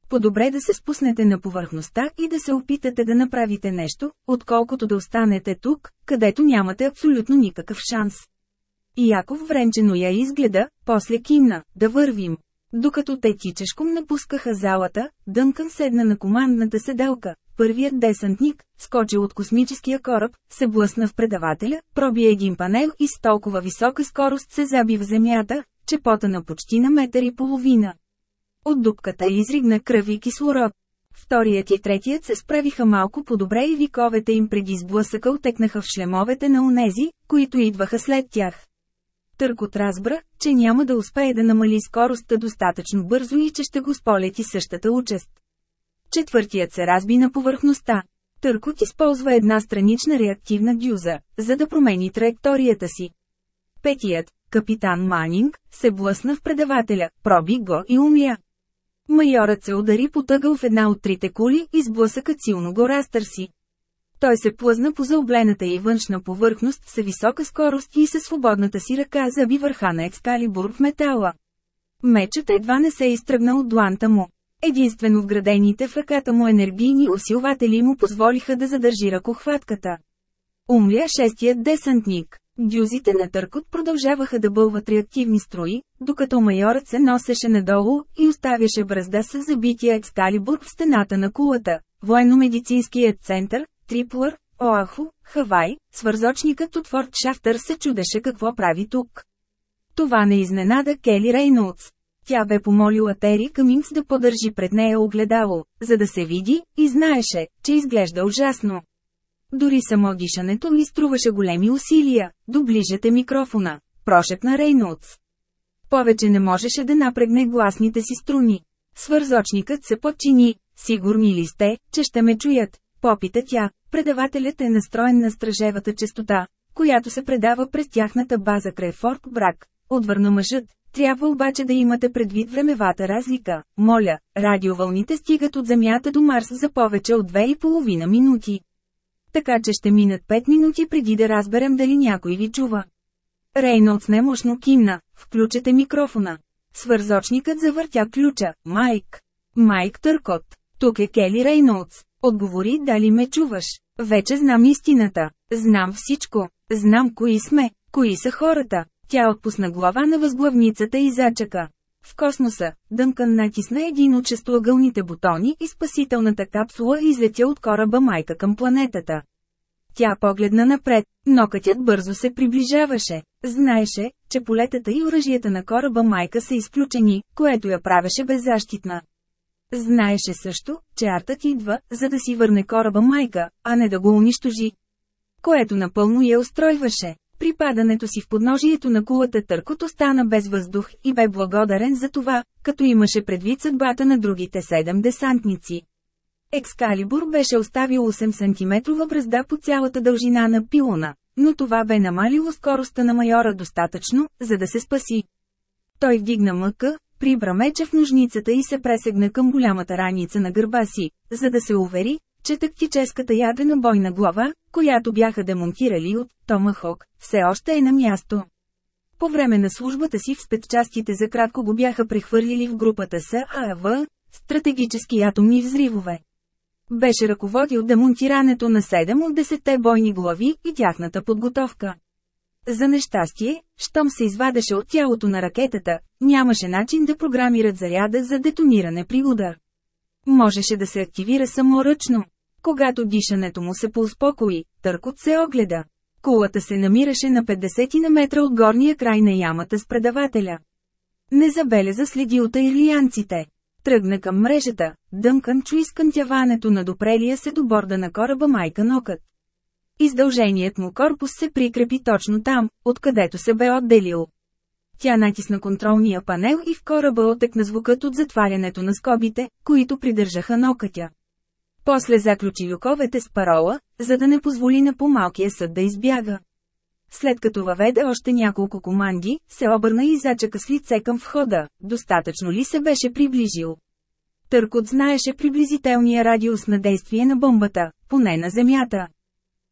По-добре да се спуснете на повърхността и да се опитате да направите нещо, отколкото да останете тук, където нямате абсолютно никакъв шанс. И Яков вренчено я изгледа, после кимна, да вървим. Докато те тичешком напускаха залата, Дънкън седна на командната седелка. Първият десантник, скочил от космическия кораб, се блъсна в предавателя, проби един панел и с толкова висока скорост се заби в земята, че потана почти на метър и половина. От дупката изригна кръв и кислород. Вторият и третият се справиха малко по-добре и виковете им преди сблъсъка отекнаха в шлемовете на онези, които идваха след тях. Търкот разбра, че няма да успее да намали скоростта достатъчно бързо и че ще го сполети същата участ. Четвъртият се разби на повърхността. Търкот използва една странична реактивна дюза, за да промени траекторията си. Петият, капитан Манинг, се блъсна в предавателя, проби го и умля. Майорът се удари по тъгъл в една от трите кули и сблъсъкът силно го разтърси. Той се плъзна по заоблената и външна повърхност с висока скорост и със свободната си ръка заби върха на екскалибур в метала. Мечът едва не се изтръгна от дланта му. Единствено вградените в ръката му енергийни усилватели му позволиха да задържи ръкохватката. Умля шестият десантник. Дюзите на търкот продължаваха да бълват реактивни строи, докато майорът се носеше надолу и оставяше бръзда с забития екскалибур в стената на кулата. Военно-медицинският център, Триплър, Оаху, Хавай, свързочникът от Форт Шафтър се чудеше какво прави тук. Това не изненада Кели Рейнолдс. Тя бе помолила Тери Каминс да подържи пред нея огледало, за да се види, и знаеше, че изглежда ужасно. Дори само дишането ми струваше големи усилия, доближете микрофона, прошепна Рейнолдс. Повече не можеше да напрегне гласните си струни. Свързочникът се подчини, сигурни ли сте, че ще ме чуят? Попита тя, предавателят е настроен на стражевата частота, която се предава през тяхната база край Форт Брак. Отвърна мъжът, трябва обаче да имате предвид времевата разлика. Моля, радиовълните стигат от Земята до Марс за повече от 2,5 минути. Така че ще минат 5 минути преди да разберем дали някой ви чува. Рейнолдс немощно кимна, включете микрофона. Свързочникът завъртя ключа, Майк. Майк Търкот. Тук е Кели Рейнолдс. Отговори дали ме чуваш. Вече знам истината. Знам всичко. Знам кои сме, кои са хората. Тя отпусна глава на възглавницата и зачака. В космоса, Дънкън натисна един от шестоъгълните бутони и спасителната капсула излетя от кораба майка към планетата. Тя погледна напред, нокътят бързо се приближаваше. Знаеше, че полетата и оръжията на кораба майка са изключени, което я правеше беззащитна. Знаеше също, че артът идва, за да си върне кораба майка, а не да го унищожи. Което напълно я устройваше. При падането си в подножието на кулата Търкот остана без въздух и бе благодарен за това, като имаше предвид съдбата на другите седем десантници. Екскалибур беше оставил 8 см бръзда по цялата дължина на пилона, но това бе намалило скоростта на майора достатъчно, за да се спаси. Той вдигна мъка, прибра меча в ножницата и се пресегна към голямата раница на гърба си, за да се увери, че тактическата ядрена бойна глава, която бяха демонтирали от Томахок, все още е на място. По време на службата си в спецчастите за кратко го бяха прехвърлили в групата САВ, стратегически атомни взривове. Беше ръководил демонтирането на 7 от 10 бойни глави и тяхната подготовка. За нещастие, щом се извадеше от тялото на ракетата, нямаше начин да програмират заряда за детониране при удар. Можеше да се активира саморъчно. Когато дишането му се поуспокои, Търкот се огледа. Кулата се намираше на 50 на метра от горния край на ямата с предавателя. Не забеляза следи от ирлианците. Тръгна към мрежата, дъмкан чу изкънтяването на допрелия се до борда на кораба майка Нокът. Издълженият му корпус се прикрепи точно там, откъдето се бе отделил. Тя натисна контролния панел и в кораба отекна звукът от затварянето на скобите, които придържаха нокътя. После заключи люковете с парола, за да не позволи на по-малкия съд да избяга. След като въведе още няколко команди, се обърна и зачака с лице към входа, достатъчно ли се беше приближил. Търкот знаеше приблизителния радиус на действие на бомбата, поне на Земята.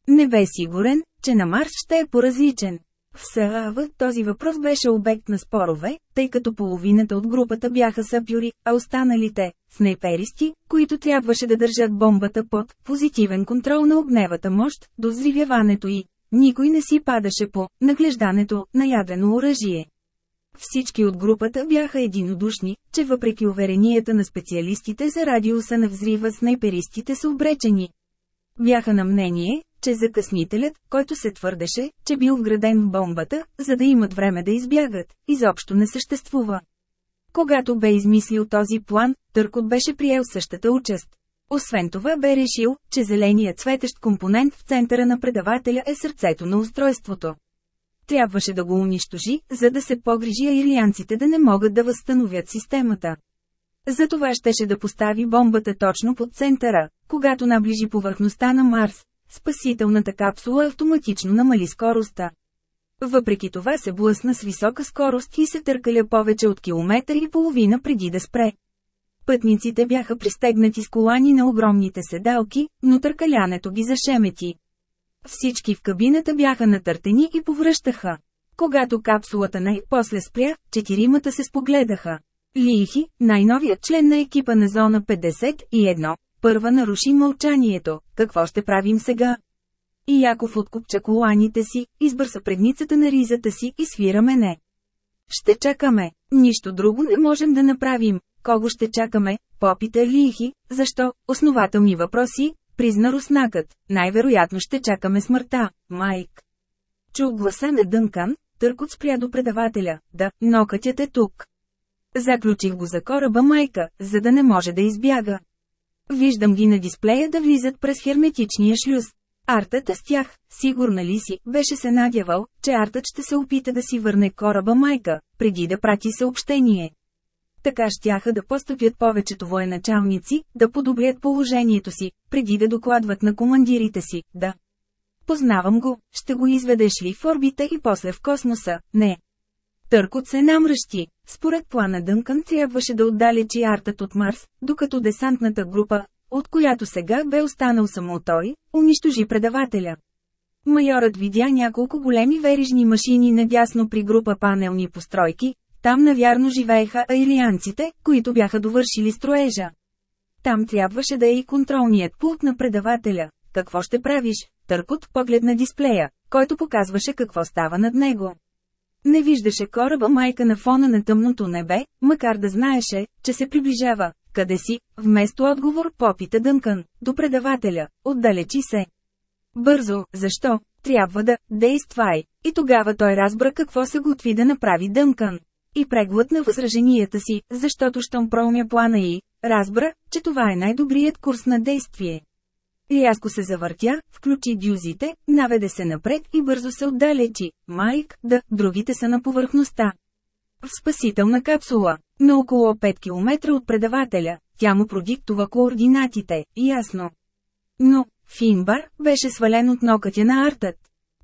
Не бе сигурен, че на Марс ще е поразличен. В САВ този въпрос беше обект на спорове, тъй като половината от групата бяха сапюри, а останалите – снайперисти, които трябваше да държат бомбата под позитивен контрол на огневата мощ до взривяването й. Никой не си падаше по наглеждането на ядрено оръжие. Всички от групата бяха единодушни, че въпреки уверенията на специалистите за радиуса на взрива снайперистите са обречени. Бяха на мнение, че закъснителят, който се твърдеше, че бил вграден в бомбата, за да имат време да избягат, изобщо не съществува. Когато бе измислил този план, Търкот беше приел същата участ. Освен това бе решил, че зеленият цветещ компонент в центъра на предавателя е сърцето на устройството. Трябваше да го унищожи, за да се погрижи ирианците да не могат да възстановят системата. Затова щеше да постави бомбата точно под центъра, когато наближи повърхността на Марс, спасителната капсула автоматично намали скоростта. Въпреки това се блъсна с висока скорост и се търкаля повече от километър и половина преди да спре. Пътниците бяха пристегнати с колани на огромните седалки, но търкалянето ги зашемети. Всички в кабината бяха натъртени и повръщаха. Когато капсулата най-после спря, четиримата се спогледаха. Лихи, най-новият член на екипа на зона 51, първа наруши мълчанието. Какво ще правим сега? И Яков откупча коланите си, избърса предницата на ризата си и свира мене. Ще чакаме. Нищо друго не можем да направим. Кого ще чакаме? Попита Лихи. Защо? Основателни въпроси, призна руснакът. Най-вероятно ще чакаме смъртта, Майк. Чух гласа на Дънкан, търкот спря до предавателя. Да, нокътят е тук. Заключих го за кораба майка, за да не може да избяга. Виждам ги на дисплея да влизат през херметичния шлюз. Артът е с тях, сигурна ли си, беше се надявал, че Артът ще се опита да си върне кораба майка, преди да прати съобщение. Така щяха да поступят повечето военачалници, да подобрят положението си, преди да докладват на командирите си, да. Познавам го, ще го изведеш ли в орбита и после в космоса, не. Търкот се намръщи. Според плана Дънкън трябваше да отдалечи артът от Марс, докато десантната група, от която сега бе останал само той, унищожи предавателя. Майорът видя няколко големи верижни машини надясно при група панелни постройки, там навярно живееха аилианците, които бяха довършили строежа. Там трябваше да е и контролният пулт на предавателя. Какво ще правиш? Търкот поглед на дисплея, който показваше какво става над него. Не виждаше кораба майка на фона на тъмното небе, макар да знаеше, че се приближава. Къде си? Вместо отговор попита Дънкън, до предавателя, отдалечи се. Бързо, защо? Трябва да, действай. И тогава той разбра какво се готви да направи Дънкън. И преглътна възраженията си, защото щом проумя плана и, разбра, че това е най-добрият курс на действие. Рязко се завъртя, включи дюзите, наведе се напред и бързо се отдалечи. Майк, да, другите са на повърхността. В спасителна капсула, на около 5 км от предавателя, тя му продиктува координатите, ясно. Но, Финбар, беше свален от нокътя на артът.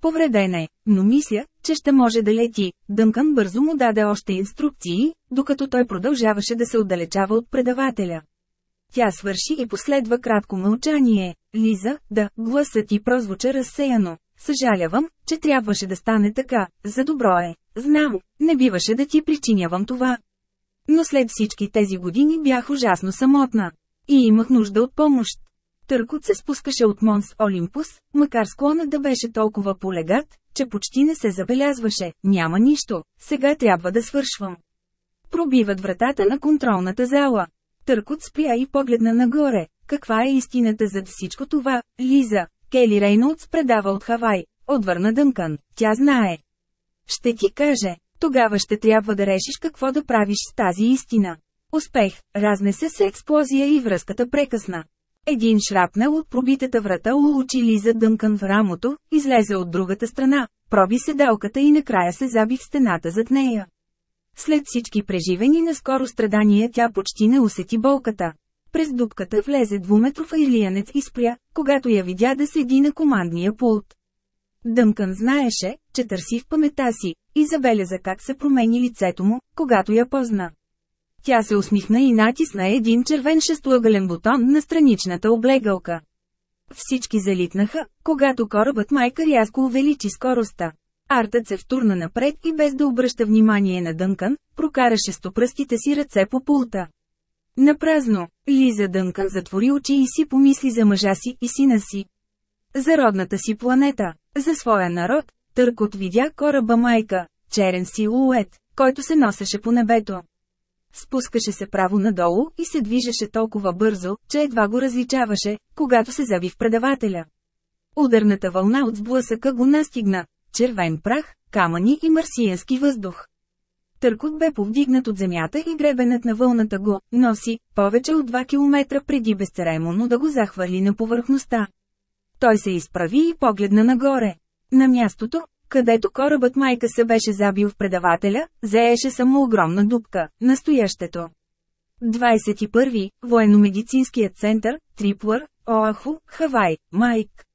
Повреден е, но мисля, че ще може да лети. Дънкан бързо му даде още инструкции, докато той продължаваше да се отдалечава от предавателя. Тя свърши и последва кратко мълчание. Лиза, да, гласът ти прозвуча разсеяно. Съжалявам, че трябваше да стане така, за добро е. Знам, не биваше да ти причинявам това. Но след всички тези години бях ужасно самотна. И имах нужда от помощ. Търкот се спускаше от Монс Олимпус, макар склонът да беше толкова полегат, че почти не се забелязваше. Няма нищо, сега трябва да свършвам. Пробиват вратата на контролната зала. Търкот спря и погледна нагоре. Каква е истината зад всичко това, Лиза? Кели Рейнолдс предава от Хавай. Отвърна Дънкан. Тя знае. Ще ти каже. Тогава ще трябва да решиш какво да правиш с тази истина. Успех, разнесе се експлозия и връзката прекъсна. Един шрапнел от пробитата врата улучи Лиза Дънкан в рамото, излезе от другата страна, проби седалката и накрая се заби в стената зад нея. След всички преживени на скоро страдания тя почти не усети болката. През дупката влезе двуметров ирлиянец и спря, когато я видя да седи на командния пулт. Дъмкан знаеше, че търси в памета си, и забеляза как се промени лицето му, когато я позна. Тя се усмихна и натисна един червен шестоъгълен бутон на страничната облегалка. Всички залитнаха, когато корабът майка рязко увеличи скоростта. Артът се втурна напред и без да обръща внимание на Дънкан, прокараше стопръстите си ръце по пулта. Напразно, Лиза Дънкан затвори очи и си помисли за мъжа си и сина си. За родната си планета, за своя народ, Търкот видя кораба майка, черен силует, който се носеше по небето. Спускаше се право надолу и се движеше толкова бързо, че едва го различаваше, когато се заби в предавателя. Ударната вълна от сблъсъка го настигна, червен прах, камъни и марсиянски въздух. Търкот бе повдигнат от земята и гребенът на вълната го носи повече от 2 км преди безцеремонно да го захвърли на повърхността. Той се изправи и погледна нагоре. На мястото, където корабът майка се беше забил в предавателя, заеше само огромна дупка, настоящето. 21. Военномедицинският център, Триплър, Оаху, Хавай, Майк.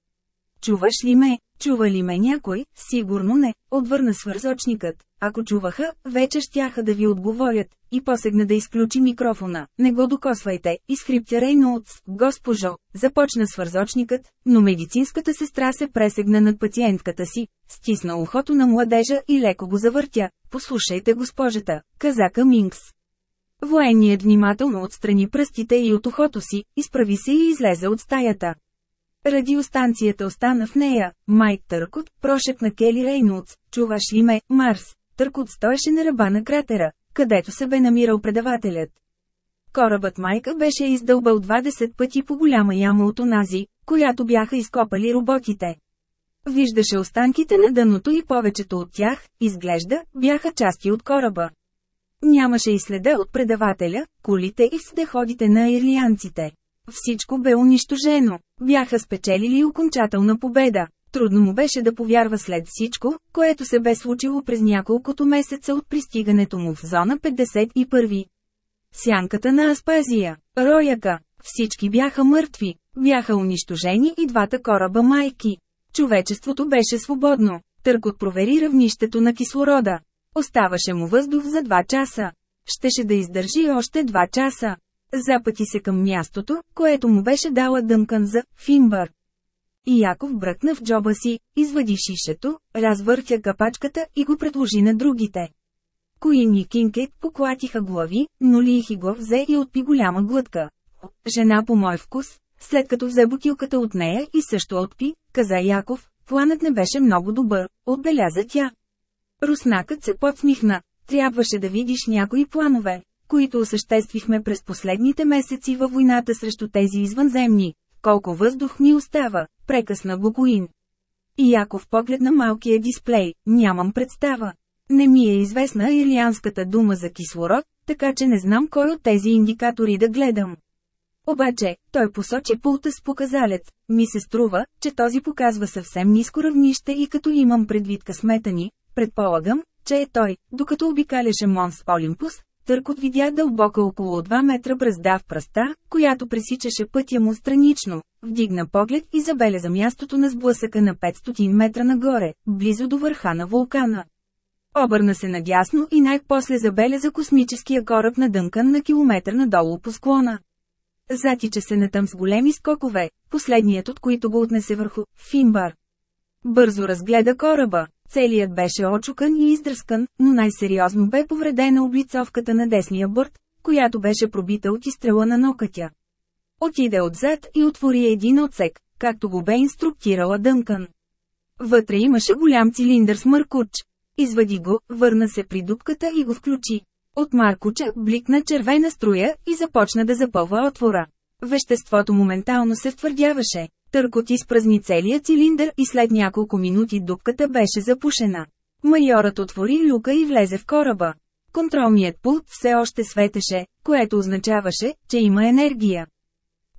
Чуваш ли ме? Чува ли ме някой? Сигурно не, отвърна свързочникът. Ако чуваха, вече щяха да ви отговорят. И посегна да изключи микрофона. Не го докосвайте, изхриптя Рейнолдс. Госпожо, започна свързочникът, но медицинската сестра се пресегна над пациентката си, стисна ухото на младежа и леко го завъртя. Послушайте госпожата, казака Минкс. Военният внимателно отстрани пръстите и от ухото си, изправи се и излезе от стаята. Радиостанцията остана в нея. Майк Търкот, прошепна Кели Рейнолдс, чуваш ли ме, Марс? Търкот стоеше на ръба на кратера, където се бе намирал предавателят. Корабът Майка беше издълбал 20 пъти по голяма яма от онази, която бяха изкопали роботите. Виждаше останките на дъното и повечето от тях, изглежда, бяха части от кораба. Нямаше и следа от предавателя, колите и вседеходите на ирлианците. Всичко бе унищожено. Бяха спечелили окончателна победа. Трудно му беше да повярва след всичко, което се бе случило през няколкото месеца от пристигането му в зона 51. Сянката на Аспазия, Рояка, всички бяха мъртви, бяха унищожени и двата кораба майки. Човечеството беше свободно. Търкот провери равнището на кислорода. Оставаше му въздух за 2 часа. Щеше да издържи още 2 часа. Запъти се към мястото, което му беше дала дъмкан за Финбър. И Яков бръкна в джоба си, извади шишето, развъртя капачката и го предложи на другите. Коин и Кинкейт поклатиха глави, но Лихи го взе и отпи голяма глътка. Жена по мой вкус, след като взе бутилката от нея и също отпи, каза Яков, планът не беше много добър, отбеляза тя. Руснакът се подсмихна. Трябваше да видиш някои планове които осъществихме през последните месеци във войната срещу тези извънземни. Колко въздух ми остава, прекъсна Глокоин. И Яков поглед на малкия дисплей, нямам представа. Не ми е известна ирлианската дума за кислород, така че не знам кой от тези индикатори да гледам. Обаче, той посочи пулта с показалец. Ми се струва, че този показва съвсем ниско равнище и като имам предвид късмета ни, предполагам, че е той, докато обикаляше Монс Олимпус, Търкот видя дълбока около 2 метра бръзда в пръста, която пресичаше пътя му странично, вдигна поглед и забеляза мястото на сблъсъка на 500 метра нагоре, близо до върха на вулкана. Обърна се надясно и най-после забеляза космическия кораб на Дънкан на километър надолу по склона. Затича се натъм с големи скокове, последният от които го отнесе върху Фимбар. Бързо разгледа кораба. Целият беше очукан и издръскан, но най-сериозно бе повредена облицовката на десния борт, която беше пробита от изстрела на нокътя. Отиде отзад и отвори един отсек, както го бе инструктирала Дънкън. Вътре имаше голям цилиндър с мъркуч. Извади го, върна се при дупката и го включи. От маркуча бликна червена струя и започна да запълва отвора. Веществото моментално се втвърдяваше. Търкот изпразни целия цилиндър и след няколко минути дупката беше запушена. Майорът отвори люка и влезе в кораба. Контролният пулт все още светеше, което означаваше, че има енергия.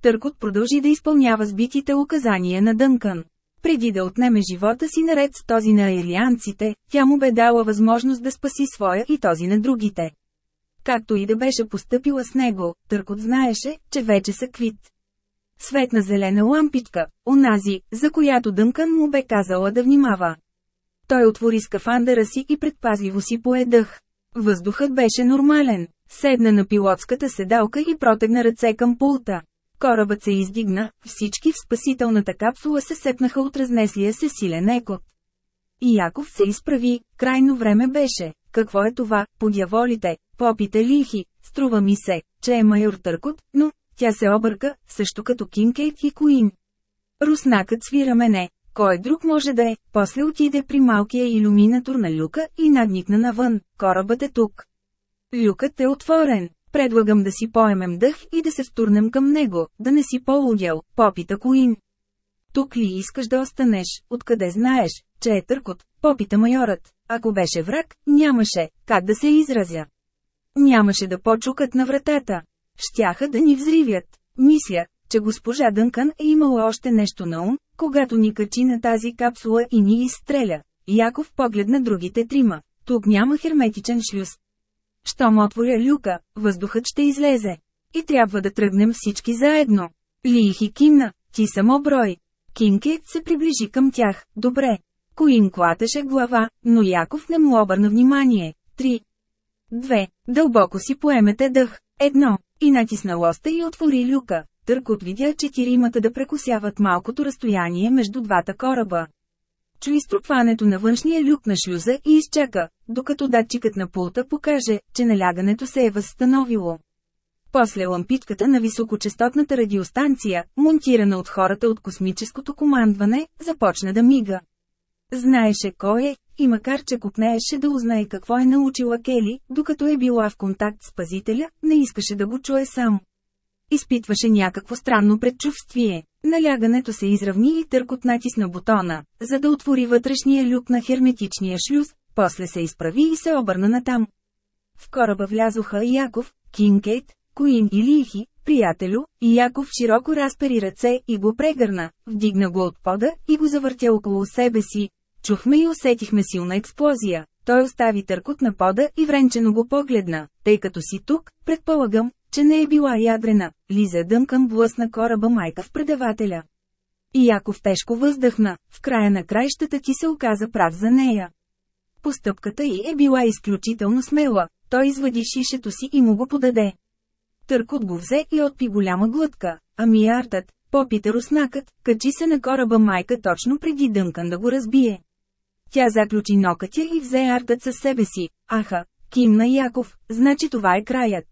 Търкот продължи да изпълнява сбитите указания на Дънкън. Преди да отнеме живота си наред с този на ирлианците, тя му бе дала възможност да спаси своя и този на другите. Както и да беше поступила с него, Търкот знаеше, че вече са квит. Светна зелена лампичка, онази, за която Дънкън му бе казала да внимава. Той отвори скафандъра си и предпазливо си поедъх. Въздухът беше нормален. Седна на пилотската седалка и протегна ръце към пулта. Корабът се издигна, всички в спасителната капсула се сепнаха от разнеслия се силен екот. И Яков се изправи, крайно време беше. Какво е това, подяволите, попите лихи, струва ми се, че е майор Търкот, но, тя се обърка, също като Кинкейт и Куин. Руснакът свира мене, кой друг може да е, после отиде при малкия иллюминатор на люка и надникна навън, корабът е тук. Люкът е отворен, предлагам да си поемем дъх и да се втурнем към него, да не си полудял, попита Куин. Тук ли искаш да останеш, откъде знаеш, че е търкот, попита майорът. Ако беше враг, нямаше, как да се изразя. Нямаше да почукат на вратата. Щяха да ни взривят. Мисля, че госпожа Дънкан е имала още нещо на ум, когато ни качи на тази капсула и ни изстреля. Яков погледна другите трима. Тук няма херметичен шлюз. Щом отворя люка, въздухът ще излезе. И трябва да тръгнем всички заедно. Лихи кимна, ти само брой. Кинкет се приближи към тях. Добре. Коин клатеше глава, но Яков не му обърна внимание. Три. Две. Дълбоко си поемете дъх. Едно. И натисна лоста и отвори люка. Търкот видя четиримата да прекусяват малкото разстояние между двата кораба. Чу изтрупването на външния люк на шлюза и изчака, докато датчикът на пулта покаже, че налягането се е възстановило. После лампичката на високочастотната радиостанция, монтирана от хората от космическото командване, започна да мига. Знаеше кой е, и макар че купнееше да узнае какво е научила Кели, докато е била в контакт с пазителя, не искаше да го чуе сам. Изпитваше някакво странно предчувствие. Налягането се изравни и търкот натисна бутона, за да отвори вътрешния люк на херметичния шлюз, после се изправи и се обърна натам. В кораба влязоха Яков, Кинкейт, Куин и Лихи, приятелю, и Яков широко разпери ръце и го прегърна, вдигна го от пода и го завъртя около себе си, Чухме и усетихме силна експлозия. Той остави търкот на пода и вренчено го погледна, тъй като си тук, предполагам, че не е била ядрена. Лиза Дънкън блъсна кораба майка в предавателя. И Яков тежко въздъхна, в края на краищата ти се оказа прав за нея. Постъпката й е била изключително смела, той извади шишето си и му го подаде. Търкот го взе и отпи голяма глътка, ами артът, попита руснакът, качи се на кораба майка точно преди Дънкан да го разбие. Тя заключи нокътя и взе артът със себе си. Аха, кимна Яков, значи това е краят.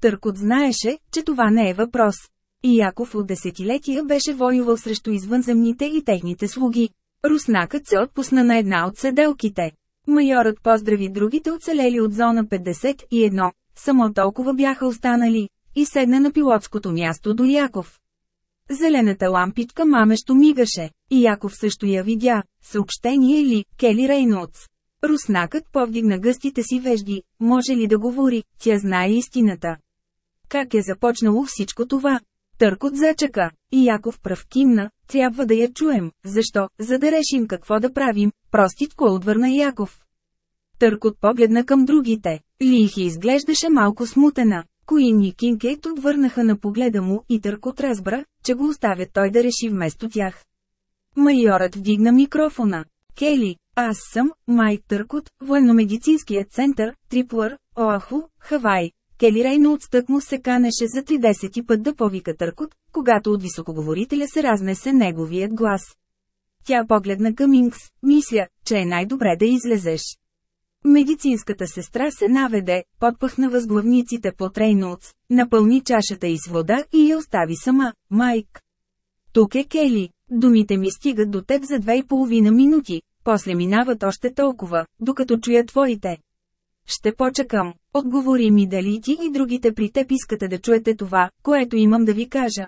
Търкот знаеше, че това не е въпрос. И Яков от десетилетия беше воювал срещу извънземните и техните слуги. Руснакът се отпусна на една от седелките. Майорът поздрави другите оцелели от зона 51, само толкова бяха останали, и седна на пилотското място до Яков. Зелената лампичка мамещо мигаше, и Яков също я видя. Съобщение ли, Кели Рейнолдс? Руснакът повдигна гъстите си вежди, може ли да говори, тя знае истината. Как е започнало всичко това? Търкот зачака, и Яков пръв кимна, трябва да я чуем, защо, за да решим какво да правим, проститко отвърна Яков. Търкот погледна към другите. Лихи изглеждаше малко смутена. Коин и Кинкейт отвърнаха на погледа му и Търкот разбра, че го оставят той да реши вместо тях. Майорът вдигна микрофона. Кели, аз съм, Майк Търкот, военномедицинският център, Триплър, Оаху, Хавай. Кели Рейнолдс му се канеше за 30 път да повика Търкот, когато от високоговорителя се разнесе неговият глас. Тя погледна към Инкс, мисля, че е най-добре да излезеш. Медицинската сестра се наведе, подпъхна възглавниците по Рейнолдс, напълни чашата и с вода и я остави сама, Майк. Тук е Кели, думите ми стигат до теб за две и половина минути, после минават още толкова, докато чуя твоите. Ще почакам, отговори ми дали ти и другите при теб искате да чуете това, което имам да ви кажа.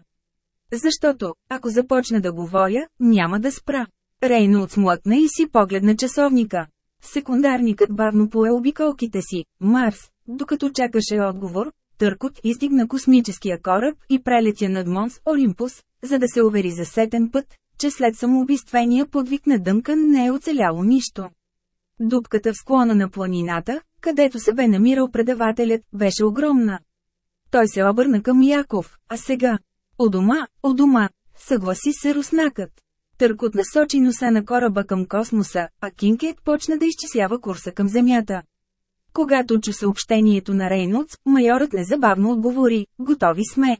Защото, ако започна да говоря, няма да спра. Рейнолдс млъкна и си погледна часовника. Секундарникът бавно пое обиколките си, Марс, докато чакаше отговор, Търкот издигна космическия кораб и прелетя над Монс Олимпус, за да се увери за сетен път, че след самоубийствения подвиг на Дънкън не е оцеляло нищо. Дупката в склона на планината, където се бе намирал предавателят, беше огромна. Той се обърна към Яков, а сега? У дома, у дома, съгласи се руснакът. Търкот насочи носа на кораба към космоса, а Кинкет почна да изчислява курса към Земята. Когато чу съобщението на Рейнолдс, майорът незабавно отговори, готови сме.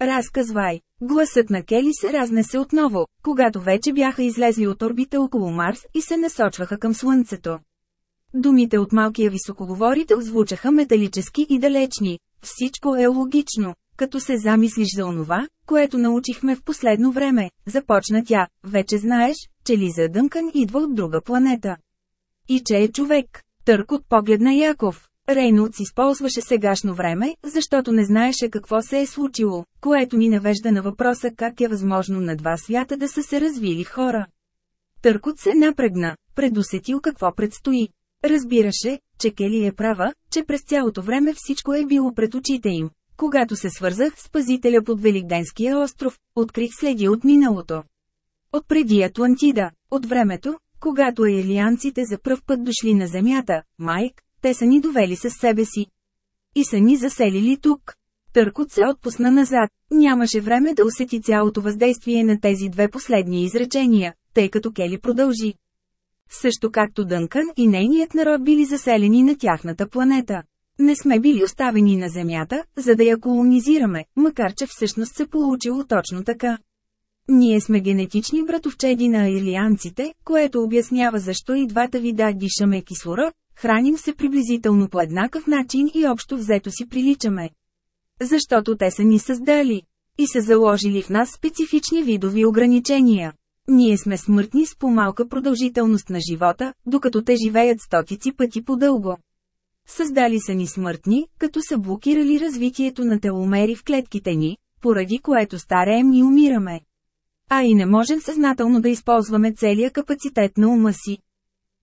Разказвай. Гласът на Кели се разнесе отново, когато вече бяха излезли от орбита около Марс и се насочваха към Слънцето. Думите от малкия високоговорител звучаха металически и далечни. Всичко е логично, като се замислиш за онова, което научихме в последно време, започна тя, вече знаеш, че Лиза Дънкан идва от друга планета. И че е човек. Търкот поглед на Яков. Рейнолдс използваше сегашно време, защото не знаеше какво се е случило, което ни навежда на въпроса как е възможно на два свята да са се развили хора. Търкот се напрегна, предусетил какво предстои. Разбираше, че Кели е права, че през цялото време всичко е било пред очите им. Когато се свързах с пазителя под Великденския остров, открих следи от миналото. От преди Атлантида, от времето, когато елианците за пръв път дошли на Земята, Майк, те са ни довели със себе си. И са ни заселили тук. Търкот се отпусна назад, нямаше време да усети цялото въздействие на тези две последни изречения, тъй като Кели продължи. Също както Дънкън и нейният народ били заселени на тяхната планета. Не сме били оставени на Земята, за да я колонизираме, макар че всъщност се получило точно така. Ние сме генетични братовчеди на илианците, което обяснява защо и двата вида дишаме кислород, храним се приблизително по еднакъв начин и общо взето си приличаме. Защото те са ни създали. И са заложили в нас специфични видови ограничения. Ние сме смъртни с по-малка продължителност на живота, докато те живеят стотици пъти по-дълго. Създали са ни смъртни, като са блокирали развитието на теломери в клетките ни, поради което стареем и умираме. А и не можем съзнателно да използваме целия капацитет на ума си.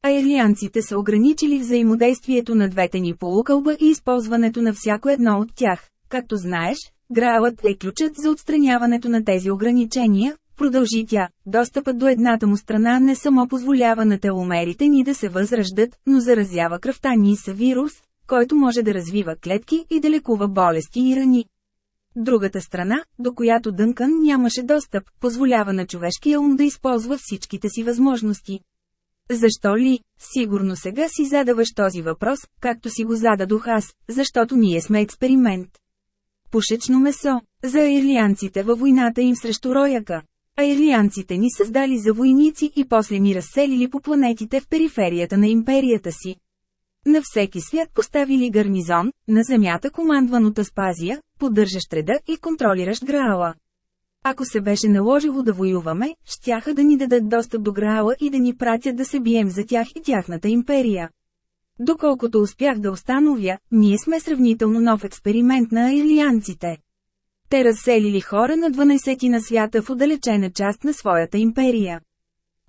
Аирлианците са ограничили взаимодействието на двете ни полукълба и използването на всяко едно от тях. Както знаеш, Граалът е ключът за отстраняването на тези ограничения, продължи тя. Достъпът до едната му страна не само позволява на теломерите ни да се възраждат, но заразява кръвта ни с вирус, който може да развива клетки и да лекува болести и рани. Другата страна, до която Дънкън нямаше достъп, позволява на човешкия ум да използва всичките си възможности. Защо ли? Сигурно сега си задаваш този въпрос, както си го зададох аз, защото ние сме експеримент. Пушечно месо. За ирлианците във войната им срещу рояка. А ирлианците ни създали за войници и после ни разселили по планетите в периферията на империята си. На всеки свят поставили гарнизон, на земята командван от Аспазия, поддържащ реда и контролиращ Граала. Ако се беше наложило да воюваме, щяха да ни дадат достъп до Граала и да ни пратят да се бием за тях и тяхната империя. Доколкото успях да установя, ние сме сравнително нов експеримент на илианците. Те разселили хора на 12 на свята в отдалечена част на своята империя.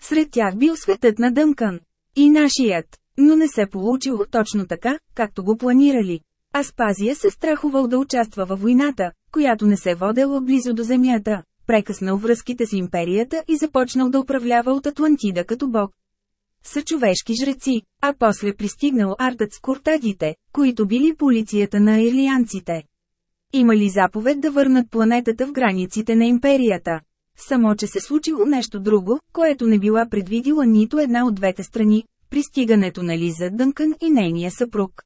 Сред тях бил светът на Дъмкан. И нашият. Но не се получило точно така, както го планирали. Аспазия се страхувал да участва във войната, която не се водела близо до земята, прекъснал връзките с империята и започнал да управлява от Атлантида като бог. Са човешки жреци, а после пристигнал артът с куртадите, които били полицията на ирлианците. Има ли заповед да върнат планетата в границите на империята? Само че се случило нещо друго, което не била предвидила нито една от двете страни – пристигането на Лиза Дънкън и нейния съпруг.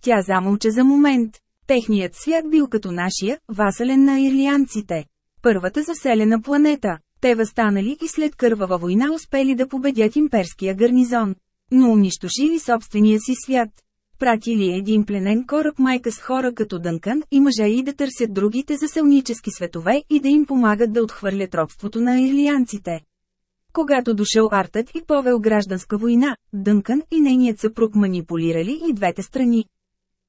Тя замълча за момент. Техният свят бил като нашия, васален на ирлианците. Първата заселена планета. Те възстанали и след кървава война успели да победят имперския гарнизон. Но унищожили собствения си свят. Пратили един пленен кораб майка с хора като Дънкан и мъже и да търсят другите заселнически светове и да им помагат да отхвърлят робството на ирлианците. Когато дошъл Артът и повел гражданска война, Дънкан и нейният съпруг манипулирали и двете страни.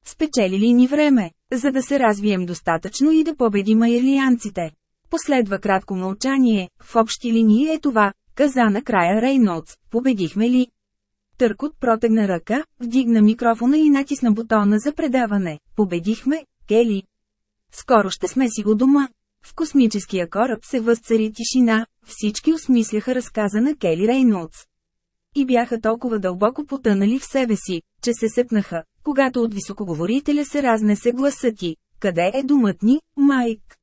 Спечелили ни време, за да се развием достатъчно и да победим ирлианците. Последва кратко мълчание, в общи линии е това, каза накрая Рейнолдс, победихме ли? Търкот протегна ръка, вдигна микрофона и натисна бутона за предаване. Победихме, Кели. Скоро ще сме си го дома. В космическия кораб се възцари тишина, всички осмисляха разказа на Кели Рейнолдс. И бяха толкова дълбоко потънали в себе си, че се сепнаха, когато от високоговорителя се разнесе гласът ти. Къде е думът ни, Майк?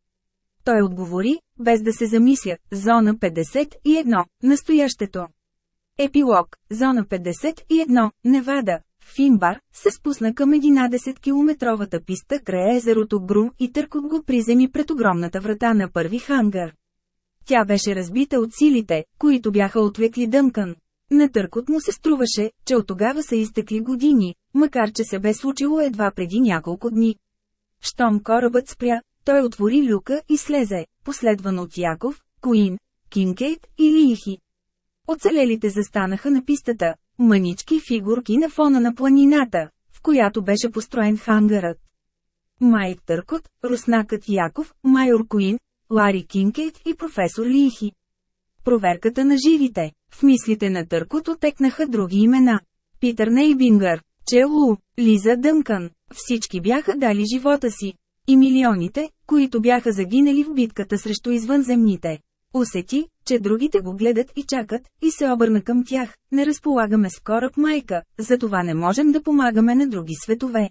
Той отговори, без да се замисля, зона 51, настоящето. Епилог, зона 51, Невада, Финбар, се спусна към 11-километровата писта край езерото Грум и търкот го приземи пред огромната врата на първи хангар. Тя беше разбита от силите, които бяха отвлекли Дъмкан. На търкот му се струваше, че от тогава са изтекли години, макар че се бе случило едва преди няколко дни. Щом корабът спря, той отвори люка и слезе, последван от Яков, Куин, Кинкейт и Лихи. Оцелелите застанаха на пистата, мънички фигурки на фона на планината, в която беше построен хангарът. Майк Търкот, руснакът Яков, майор Куин, Лари Кинкейт и професор Лихи. Проверката на живите. В мислите на Търкот отекнаха други имена. Питър Нейбингър, Челу, Лиза Дънкан. Всички бяха дали живота си. И милионите, които бяха загинали в битката срещу извънземните. Усети, че другите го гледат и чакат, и се обърна към тях. Не разполагаме с кораб майка, затова не можем да помагаме на други светове.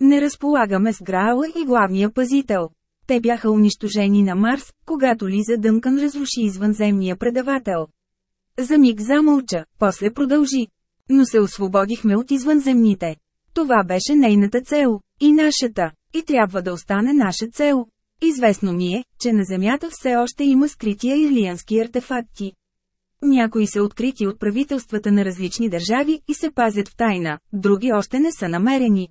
Не разполагаме с Граала и главния пазител. Те бяха унищожени на Марс, когато Лиза Дънкан разруши извънземния предавател. За миг замълча, после продължи. Но се освободихме от извънземните. Това беше нейната цел, и нашата, и трябва да остане наша цел. Известно ми е, че на Земята все още има скрития ирлиански артефакти. Някои са открити от правителствата на различни държави и се пазят в тайна, други още не са намерени.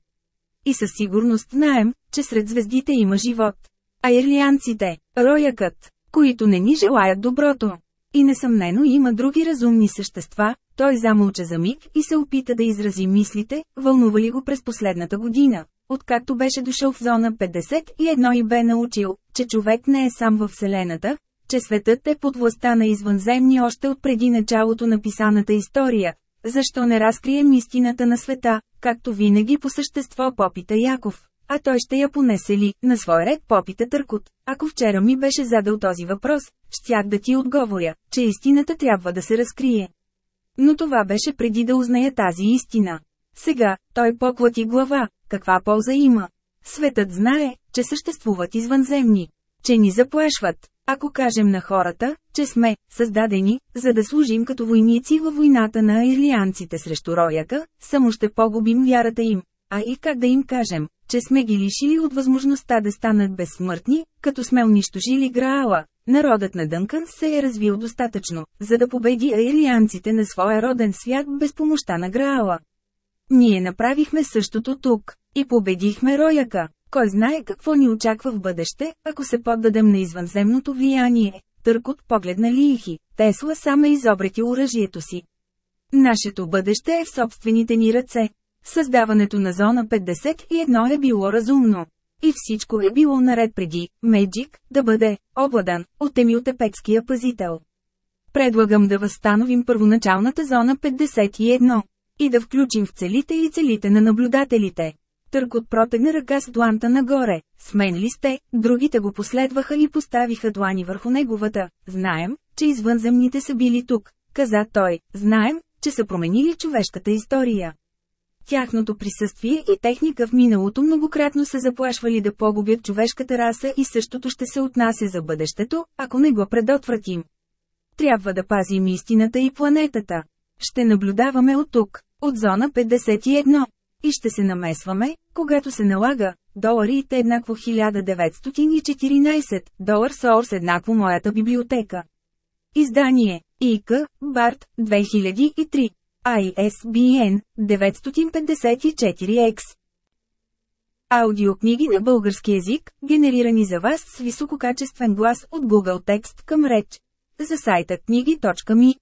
И със сигурност знаем, че сред звездите има живот. А ирлианците, роякът, които не ни желаят доброто. И несъмнено има други разумни същества, той замълча за миг и се опита да изрази мислите, вълнували го през последната година, откакто беше дошъл в зона 51 и бе научил, че човек не е сам във Вселената, че светът е под властта на извънземни още от преди началото на писаната история. Защо не разкрием истината на света, както винаги по същество попита Яков? А той ще я понесе ли, на свой ред попита Търкот. Ако вчера ми беше задал този въпрос, щях да ти отговоря, че истината трябва да се разкрие. Но това беше преди да узная тази истина. Сега, той поклати глава, каква полза има? Светът знае, че съществуват извънземни, че ни заплашват. Ако кажем на хората, че сме създадени, за да служим като войници във войната на ирлианците срещу рояка, само ще погубим вярата им. А и как да им кажем, че сме ги лишили от възможността да станат безсмъртни, като сме унищожили Граала. Народът на Дънкън се е развил достатъчно, за да победи аилианците на своя роден свят без помощта на Граала. Ние направихме същото тук. И победихме рояка. Кой знае какво ни очаква в бъдеще, ако се поддадем на извънземното влияние. Търкот поглед на Лихи. Тесла сам изобрети оръжието си. Нашето бъдеще е в собствените ни ръце. Създаването на зона 51 е било разумно. И всичко е било наред преди, Меджик, да бъде обладан от емилтепекския пазител. Предлагам да възстановим първоначалната зона 51 и да включим в целите и целите на наблюдателите. Търкот протегна ръка с дланта нагоре. С мен ли сте? Другите го последваха и поставиха длани върху неговата. Знаем, че извънземните са били тук, каза той. Знаем, че са променили човешката история. Тяхното присъствие и техника в миналото многократно са заплашвали да погубят човешката раса и същото ще се отнася за бъдещето, ако не го предотвратим. Трябва да пазим истината и планетата. Ще наблюдаваме от тук, от зона 51. И ще се намесваме, когато се налага. Доларите еднакво 1914, долар Соурс еднакво моята библиотека. Издание ИК, Барт, 2003. ISBN 954X. Аудиокниги на български език, генерирани за вас с висококачествен глас от Google Текст към реч. За сайта книги.ми